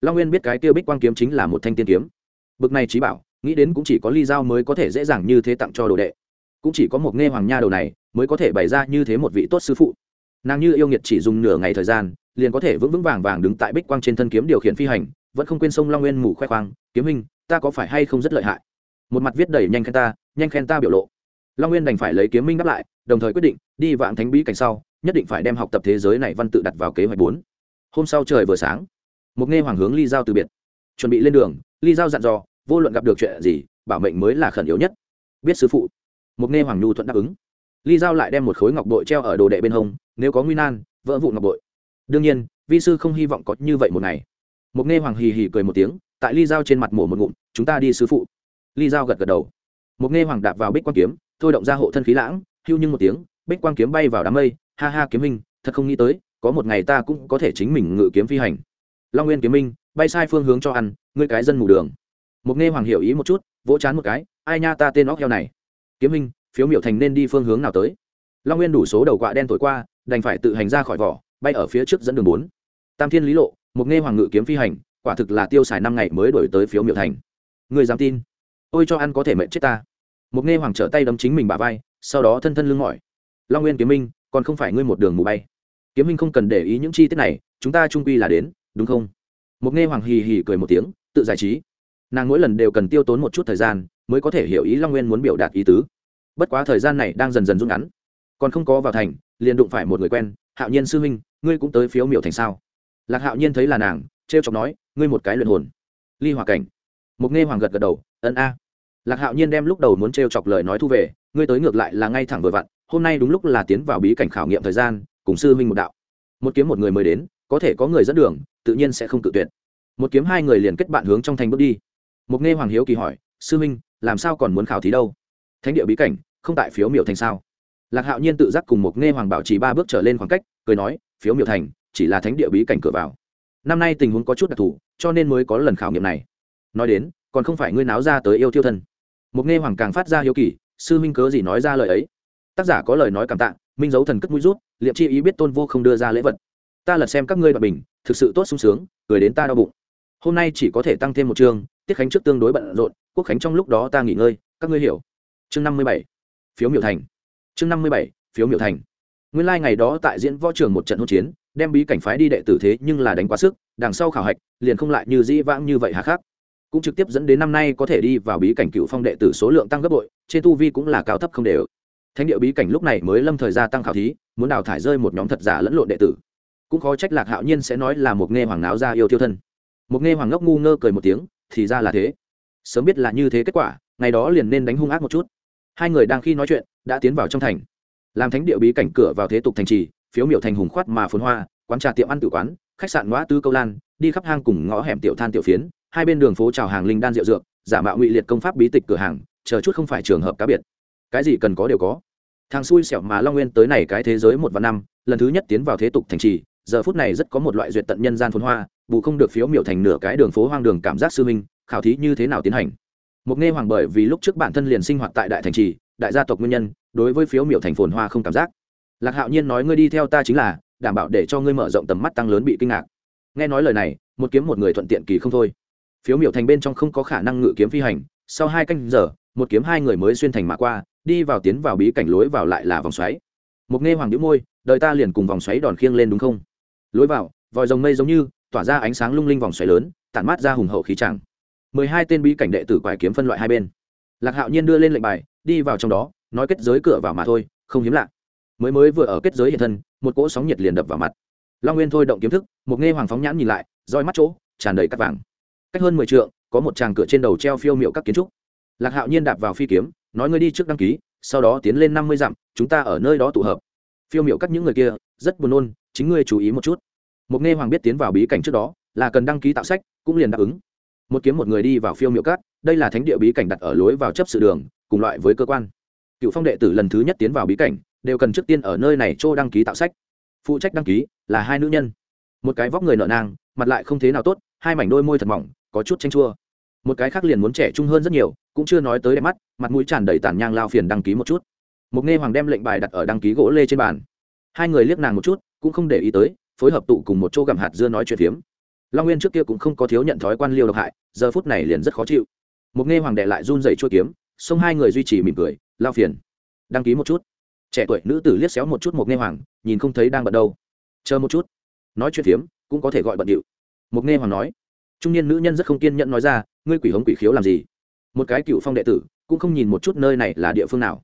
Long nguyên biết cái kia bích quang kiếm chính là một thanh tiên kiếm. Bực này trí bảo, nghĩ đến cũng chỉ có ly dao mới có thể dễ dàng như thế tặng cho đồ đệ. Cũng chỉ có một nghe hoàng nha đầu này, mới có thể bày ra như thế một vị tốt sư phụ. Nàng như yêu nghiệt chỉ dùng nửa ngày thời gian, liền có thể vững vững vàng vàng đứng tại bích quang trên thân kiếm điều khiển phi hành, vẫn không quên sông long nguyên mù khoe khoang, kiếm hình ta có phải hay không rất lợi hại? Một mặt viết đầy nhanh khen ta, nhanh khen ta biểu lộ. Long nguyên đành phải lấy kiếm minh đáp lại, đồng thời quyết định, đi vạn thánh bí cảnh sau, nhất định phải đem học tập thế giới này văn tự đặt vào kế hoạch bốn. Hôm sau trời vừa sáng, một nghe hoàng hướng ly giao từ biệt. Chuẩn bị lên đường, ly giao dặn dò, vô luận gặp được chuyện gì, bảo mệnh mới là khẩn yếu nhất. Biết sư phụ. Một nghe hoàng nhu thuận đáp ứng. Ly giao lại đem một khối ngọc bội treo ở đồ đệ bên hông, nếu có nguy nan, vỡ vụ ngọc bội. Đương nhiên, vi sư không hy vọng có như vậy một ngày. Một nghe hoàng hì hì cười một tiếng tại ly dao trên mặt mổ một ngụm, chúng ta đi sứ phụ. Ly dao gật gật đầu. Một nghe hoàng đạp vào bích quang kiếm, thôi động ra hộ thân khí lãng, hưu nhưng một tiếng, bích quang kiếm bay vào đám mây. Ha ha kiếm minh, thật không nghĩ tới, có một ngày ta cũng có thể chính mình ngự kiếm phi hành. Long nguyên kiếm minh, bay sai phương hướng cho ăn, ngươi cái dân mù đường. Một nghe hoàng hiểu ý một chút, vỗ chán một cái, ai nha ta tên óc heo này. Kiếm minh, phiếu miểu thành nên đi phương hướng nào tới? Long nguyên đủ số đầu quạ đen thổi qua, đành phải tự hành ra khỏi vỏ, bay ở phía trước dẫn đường bốn. Tam thiên lý lộ, một nghe hoàng ngự kiếm phi hành quả thực là tiêu xài năm ngày mới đổi tới phiếu miểu thành. Người dám tin? Ôi cho ăn có thể mệnh chết ta. Một nghe hoàng trở tay đấm chính mình bả vai, sau đó thân thân lưng mỏi. Long nguyên kiếm minh, còn không phải ngươi một đường mù bay. Kiếm minh không cần để ý những chi tiết này, chúng ta trung quy là đến, đúng không? Một nghe hoàng hì hì cười một tiếng, tự giải trí. Nàng mỗi lần đều cần tiêu tốn một chút thời gian, mới có thể hiểu ý long nguyên muốn biểu đạt ý tứ. Bất quá thời gian này đang dần dần rút ngắn. Còn không có vào thành, liền đụng phải một người quen, hạo nhiên sư huynh ngươi cũng tới phiếu miểu thành sao? Lạc hạo nhiên thấy là nàng trêu chọc nói, ngươi một cái luyện hồn. Ly hòa cảnh. Mục nghe hoàng gật gật đầu, ân a. Lạc hạo nhiên đem lúc đầu muốn trêu chọc lời nói thu về, ngươi tới ngược lại là ngay thẳng vừa vặn, hôm nay đúng lúc là tiến vào bí cảnh khảo nghiệm thời gian, cùng sư huynh một đạo. Một kiếm một người mới đến, có thể có người dẫn đường, tự nhiên sẽ không tự tuyệt. Một kiếm hai người liền kết bạn hướng trong thành bước đi. Mục nghe hoàng hiếu kỳ hỏi, sư huynh, làm sao còn muốn khảo thí đâu? Thánh địa bí cảnh, không tại phiếu miểu thành sao? Lạc hạo nhiên tự giác cùng một nghe hoàng bảo trì ba bước trở lên khoảng cách, cười nói, phiếu miểu thành, chỉ là thánh địa bí cảnh cửa vào năm nay tình huống có chút đặc thù, cho nên mới có lần khảo nghiệm này. Nói đến, còn không phải ngươi náo ra tới yêu tiêu thân. Mục nghe hoàng càng phát ra hiếu kỳ, sư minh cớ gì nói ra lời ấy? Tác giả có lời nói cảm tạ, minh dấu thần cất mũi rút, liệm chi ý biết tôn vô không đưa ra lễ vật. Ta lật xem các ngươi đoạn bình, thực sự tốt sung sướng, cười đến ta đau bụng. Hôm nay chỉ có thể tăng thêm một chương, tiết khánh trước tương đối bận rộn, quốc khánh trong lúc đó ta nghỉ ngơi, các ngươi hiểu. Chương năm mươi bảy, phiếu miểu thành. Chương năm mươi bảy, phiếu miểu thành. Nguyên lai、like、ngày đó tại diễn võ trường một trận hỗn chiến đem bí cảnh phái đi đệ tử thế nhưng là đánh quá sức, đằng sau khảo hạch, liền không lại như dĩ vãng như vậy hà khắc. Cũng trực tiếp dẫn đến năm nay có thể đi vào bí cảnh cựu phong đệ tử số lượng tăng gấp bội, trên tu vi cũng là cao thấp không đều. Thánh địa bí cảnh lúc này mới lâm thời gia tăng khảo thí, muốn đào thải rơi một nhóm thật giả lẫn lộn đệ tử. Cũng khó trách lạc hạo nhiên sẽ nói là một nghe hoàng náo ra yêu tiêu thân. Một nghe hoàng ngốc ngu ngơ cười một tiếng, thì ra là thế. Sớm biết là như thế kết quả, ngày đó liền nên đánh hung ác một chút. Hai người đang khi nói chuyện, đã tiến vào trong thành. Làm thánh địa bí cảnh cửa vào thế tục thành trì phiếu miểu thành hùng khoát mà phồn hoa, quán trà tiệm ăn tự quán, khách sạn ngõ tư câu lan, đi khắp hang cùng ngõ hẻm tiểu than tiểu phiến, hai bên đường phố chào hàng linh đan rượu dược, giả mạo ngụy liệt công pháp bí tịch cửa hàng, chờ chút không phải trường hợp cá biệt. Cái gì cần có đều có. Thằng xui xẻo mà long nguyên tới này cái thế giới một và năm, lần thứ nhất tiến vào thế tục thành trì, giờ phút này rất có một loại duyệt tận nhân gian phồn hoa, bù không được phiếu miểu thành nửa cái đường phố hoang đường cảm giác sư minh khảo thí như thế nào tiến hành. Một nghe hoàng bởi vì lúc trước bản thân liền sinh hoạt tại đại thành trì, đại gia tộc nguyên nhân, đối với phiếu miểu thành phồn hoa không cảm giác lạc hạo nhiên nói ngươi đi theo ta chính là, đảm bảo để cho ngươi mở rộng tầm mắt tăng lớn bị kinh ngạc. Nghe nói lời này, một kiếm một người thuận tiện kỳ không thôi. Phiếu miểu thành bên trong không có khả năng ngự kiếm phi hành, sau hai canh giờ, một kiếm hai người mới xuyên thành mạ qua, đi vào tiến vào bí cảnh lối vào lại là vòng xoáy. Một nghe hoàng đĩu môi đợi ta liền cùng vòng xoáy đòn khiêng lên đúng không? Lối vào, vòi rồng mây giống như, tỏa ra ánh sáng lung linh vòng xoáy lớn, tản mát ra hùng hậu khí tràng mười hai tên bí cảnh đệ tử quải kiếm phân loại hai bên. Lạc hạo nhiên đưa lên lệnh bài, đi vào trong đó, nói kết giới cửa vào mà thôi, không hiếm lạ mới mới vừa ở kết giới hiện thân, một cỗ sóng nhiệt liền đập vào mặt. Long nguyên thôi động kiếm thức, một nghe hoàng phóng nhãn nhìn lại, roi mắt chỗ, tràn đầy cắt vàng. Cách hơn mười t có một tràng cửa trên đầu treo phiêu miệu các kiến trúc. Lạc hạo nhiên đạp vào phi kiếm, nói ngươi đi trước đăng ký, sau đó tiến lên năm mươi dặm, chúng ta ở nơi đó tụ hợp. Phiêu miệu các những người kia, rất buồn nôn, chính ngươi chú ý một chút. Một nghe hoàng biết tiến vào bí cảnh trước đó, là cần đăng ký tạo sách, cũng liền đáp ứng. Một kiếm một người đi vào phiêu miệu các, đây là thánh địa bí cảnh đặt ở lối vào chấp sự đường, cùng loại với cơ quan. Cựu phong đệ tử lần thứ nhất tiến vào bí cảnh đều cần trước tiên ở nơi này chỗ đăng ký tạo sách. Phụ trách đăng ký là hai nữ nhân. Một cái vóc người nợ nang, mặt lại không thế nào tốt, hai mảnh đôi môi thật mỏng, có chút chanh chua. Một cái khác liền muốn trẻ trung hơn rất nhiều, cũng chưa nói tới đẹp mắt, mặt mũi tràn đầy tàn nhang lao phiền đăng ký một chút. Một nghe hoàng đem lệnh bài đặt ở đăng ký gỗ lê trên bàn. Hai người liếc nàng một chút, cũng không để ý tới, phối hợp tụ cùng một chỗ gặm hạt dưa nói chuyện phiếm. Long nguyên trước kia cũng không có thiếu nhận thói quan liêu độc hại, giờ phút này liền rất khó chịu. Một nghe hoàng đệ lại run dậy chua kiếm xông hai người duy trì mỉm cười, lao phiền. Đăng ký một chút trẻ tuổi nữ tử liếc xéo một chút một nghe hoàng, nhìn không thấy đang bận đâu. Chờ một chút. Nói chuyện phiếm, cũng có thể gọi bận điệu. Một nghe hoàng nói. Trung niên nữ nhân rất không kiên nhẫn nói ra, ngươi quỷ hống quỷ khiếu làm gì? Một cái cựu phong đệ tử, cũng không nhìn một chút nơi này là địa phương nào.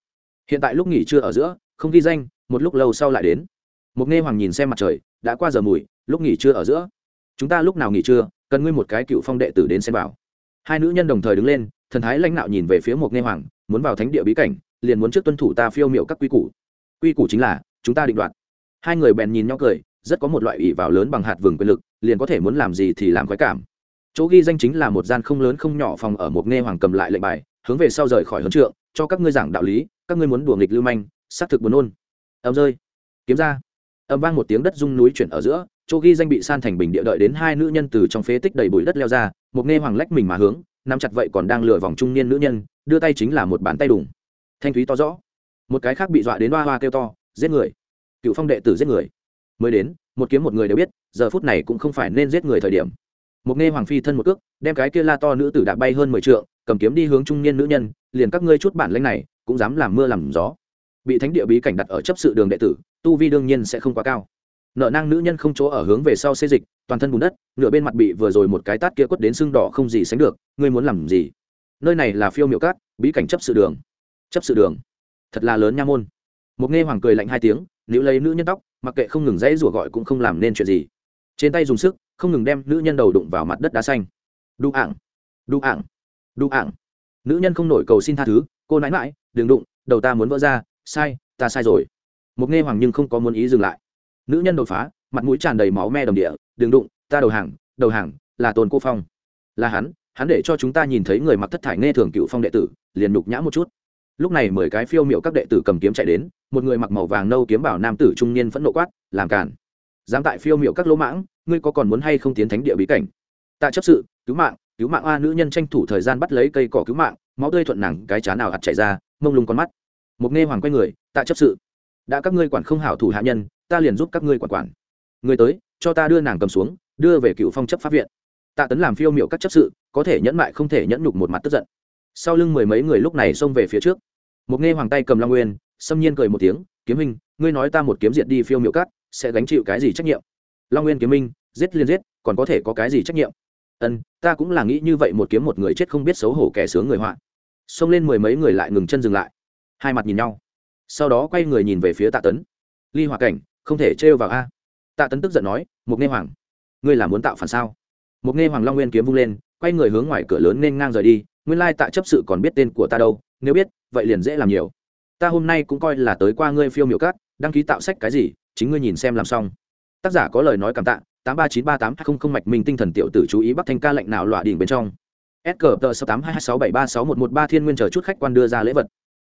Hiện tại lúc nghỉ trưa ở giữa, không ghi danh, một lúc lâu sau lại đến. Một nghe hoàng nhìn xem mặt trời, đã qua giờ mùi, lúc nghỉ trưa ở giữa. Chúng ta lúc nào nghỉ trưa, cần ngươi một cái cựu phong đệ tử đến xem vào hai nữ nhân đồng thời đứng lên, thần thái lãnh nạo nhìn về phía một nghe hoàng, muốn vào thánh địa bí cảnh, liền muốn trước tuân thủ ta phiêu miệu các quy củ quy củ chính là, chúng ta định đoạt. Hai người bèn nhìn nhau cười, rất có một loại ỷ vào lớn bằng hạt vừng quyền lực, liền có thể muốn làm gì thì làm khoái cảm. Chỗ ghi danh chính là một gian không lớn không nhỏ phòng ở một nghe hoàng cầm lại lệnh bài, hướng về sau rời khỏi huấn trượng, cho các ngươi giảng đạo lý, các ngươi muốn đùa nghịch lưu manh, xác thực buồn nôn. Ầm rơi. Kiếm ra. Âm vang một tiếng đất rung núi chuyển ở giữa, chỗ ghi danh bị san thành bình địa đợi đến hai nữ nhân từ trong phế tích đầy bụi đất leo ra, một nghe hoàng lách mình mà hướng, nắm chặt vậy còn đang lừa vòng trung niên nữ nhân, đưa tay chính là một bàn tay đùng. Thanh thúy to rõ một cái khác bị dọa đến hoa hoa kêu to, giết người. Cựu phong đệ tử giết người. Mới đến, một kiếm một người đều biết, giờ phút này cũng không phải nên giết người thời điểm. Một nghe hoàng phi thân một cước, đem cái kia la to nữ tử đạp bay hơn mười trượng, cầm kiếm đi hướng trung niên nữ nhân, liền các ngươi chút bản lanh này, cũng dám làm mưa làm gió. Bị thánh địa bí cảnh đặt ở chấp sự đường đệ tử, tu vi đương nhiên sẽ không quá cao. Nợ năng nữ nhân không chỗ ở hướng về sau xê dịch, toàn thân bùn đất, nửa bên mặt bị vừa rồi một cái tát kia quất đến sưng đỏ không gì sánh được, ngươi muốn làm gì? Nơi này là phiêu miệu cát, bí cảnh chấp sự đường. Chấp sự đường thật là lớn nha môn. Một nghe hoàng cười lạnh hai tiếng nữ lấy nữ nhân tóc, mặc kệ không ngừng dãy rủa gọi cũng không làm nên chuyện gì. Trên tay dùng sức, không ngừng đem nữ nhân đầu đụng vào mặt đất đá xanh. Đu ảng đu ảng đu ảng. Nữ nhân không nổi cầu xin tha thứ, cô nãi mãi đừng đụng, đầu ta muốn vỡ ra, sai, ta sai rồi. Một nghe hoàng nhưng không có muốn ý dừng lại. Nữ nhân đột phá, mặt mũi tràn đầy máu me đồng địa, đừng đụng, ta đầu hàng đầu hàng, là tôn cô phong. Là hắn hắn để cho chúng ta nhìn thấy người mặc thất thải nghe thường cựu phong đệ tử, liền nhục nhã một chút lúc này mười cái phiêu miệu các đệ tử cầm kiếm chạy đến, một người mặc màu vàng nâu kiếm bảo nam tử trung niên phẫn nộ quát, làm cản dám tại phiêu miệu các lỗ mãng, ngươi có còn muốn hay không tiến thánh địa bí cảnh? Tạ chấp sự, cứu mạng cứu mạng a nữ nhân tranh thủ thời gian bắt lấy cây cỏ cứu mạng, máu tươi thuận nặng, cái chá nào hạt chảy ra, mông lung con mắt. Một nghe hoàng quay người tạ chấp sự. Đã các ngươi quản không hảo thủ hạ nhân, ta liền giúp các ngươi quản quản. Người tới, cho ta đưa nàng cầm xuống, đưa về cựu phong chấp pháp viện. Tạ tấn làm phiêu miệu các chấp sự, có thể nhẫn mại không thể nhẫn nhục một mặt tức giận. Sau lưng mười mấy người lúc này xông về phía trước một nghe hoàng tay cầm long nguyên xâm nhiên cười một tiếng, kiếm minh ngươi nói ta một kiếm diệt đi phiêu miệu cắt sẽ gánh chịu cái gì trách nhiệm? Long nguyên kiếm minh, giết liền giết, còn có thể có cái gì trách nhiệm? Ân, ta cũng là nghĩ như vậy, một kiếm một người chết không biết xấu hổ kẻ sướng người họa. Xông lên mười mấy người lại ngừng chân dừng lại. Hai mặt nhìn nhau. Sau đó quay người nhìn về phía tạ tấn. Ly hòa cảnh, không thể trêu vào a. Tạ tấn tức giận nói, một nghe hoàng, ngươi là muốn tạo phản sao? Một nghe hoàng long nguyên kiếm vung lên, quay người hướng ngoài cửa lớn nên ngang rời đi, nguyên lai tạ chấp sự còn biết tên của ta đâu nếu biết, vậy liền dễ làm nhiều. Ta hôm nay cũng coi là tới qua ngươi phiêu miểu cát đăng ký tạo sách cái gì, chính ngươi nhìn xem làm xong. Tác giả có lời nói cảm tạ, tám ba chín ba tám hai không mạch mình tinh thần tiểu tử chú ý bắc thanh ca lệnh nào loại đỉnh bên trong. S sáu tám hai hai sáu bảy ba sáu một một ba thiên nguyên chờ chút khách quan đưa ra lễ vật.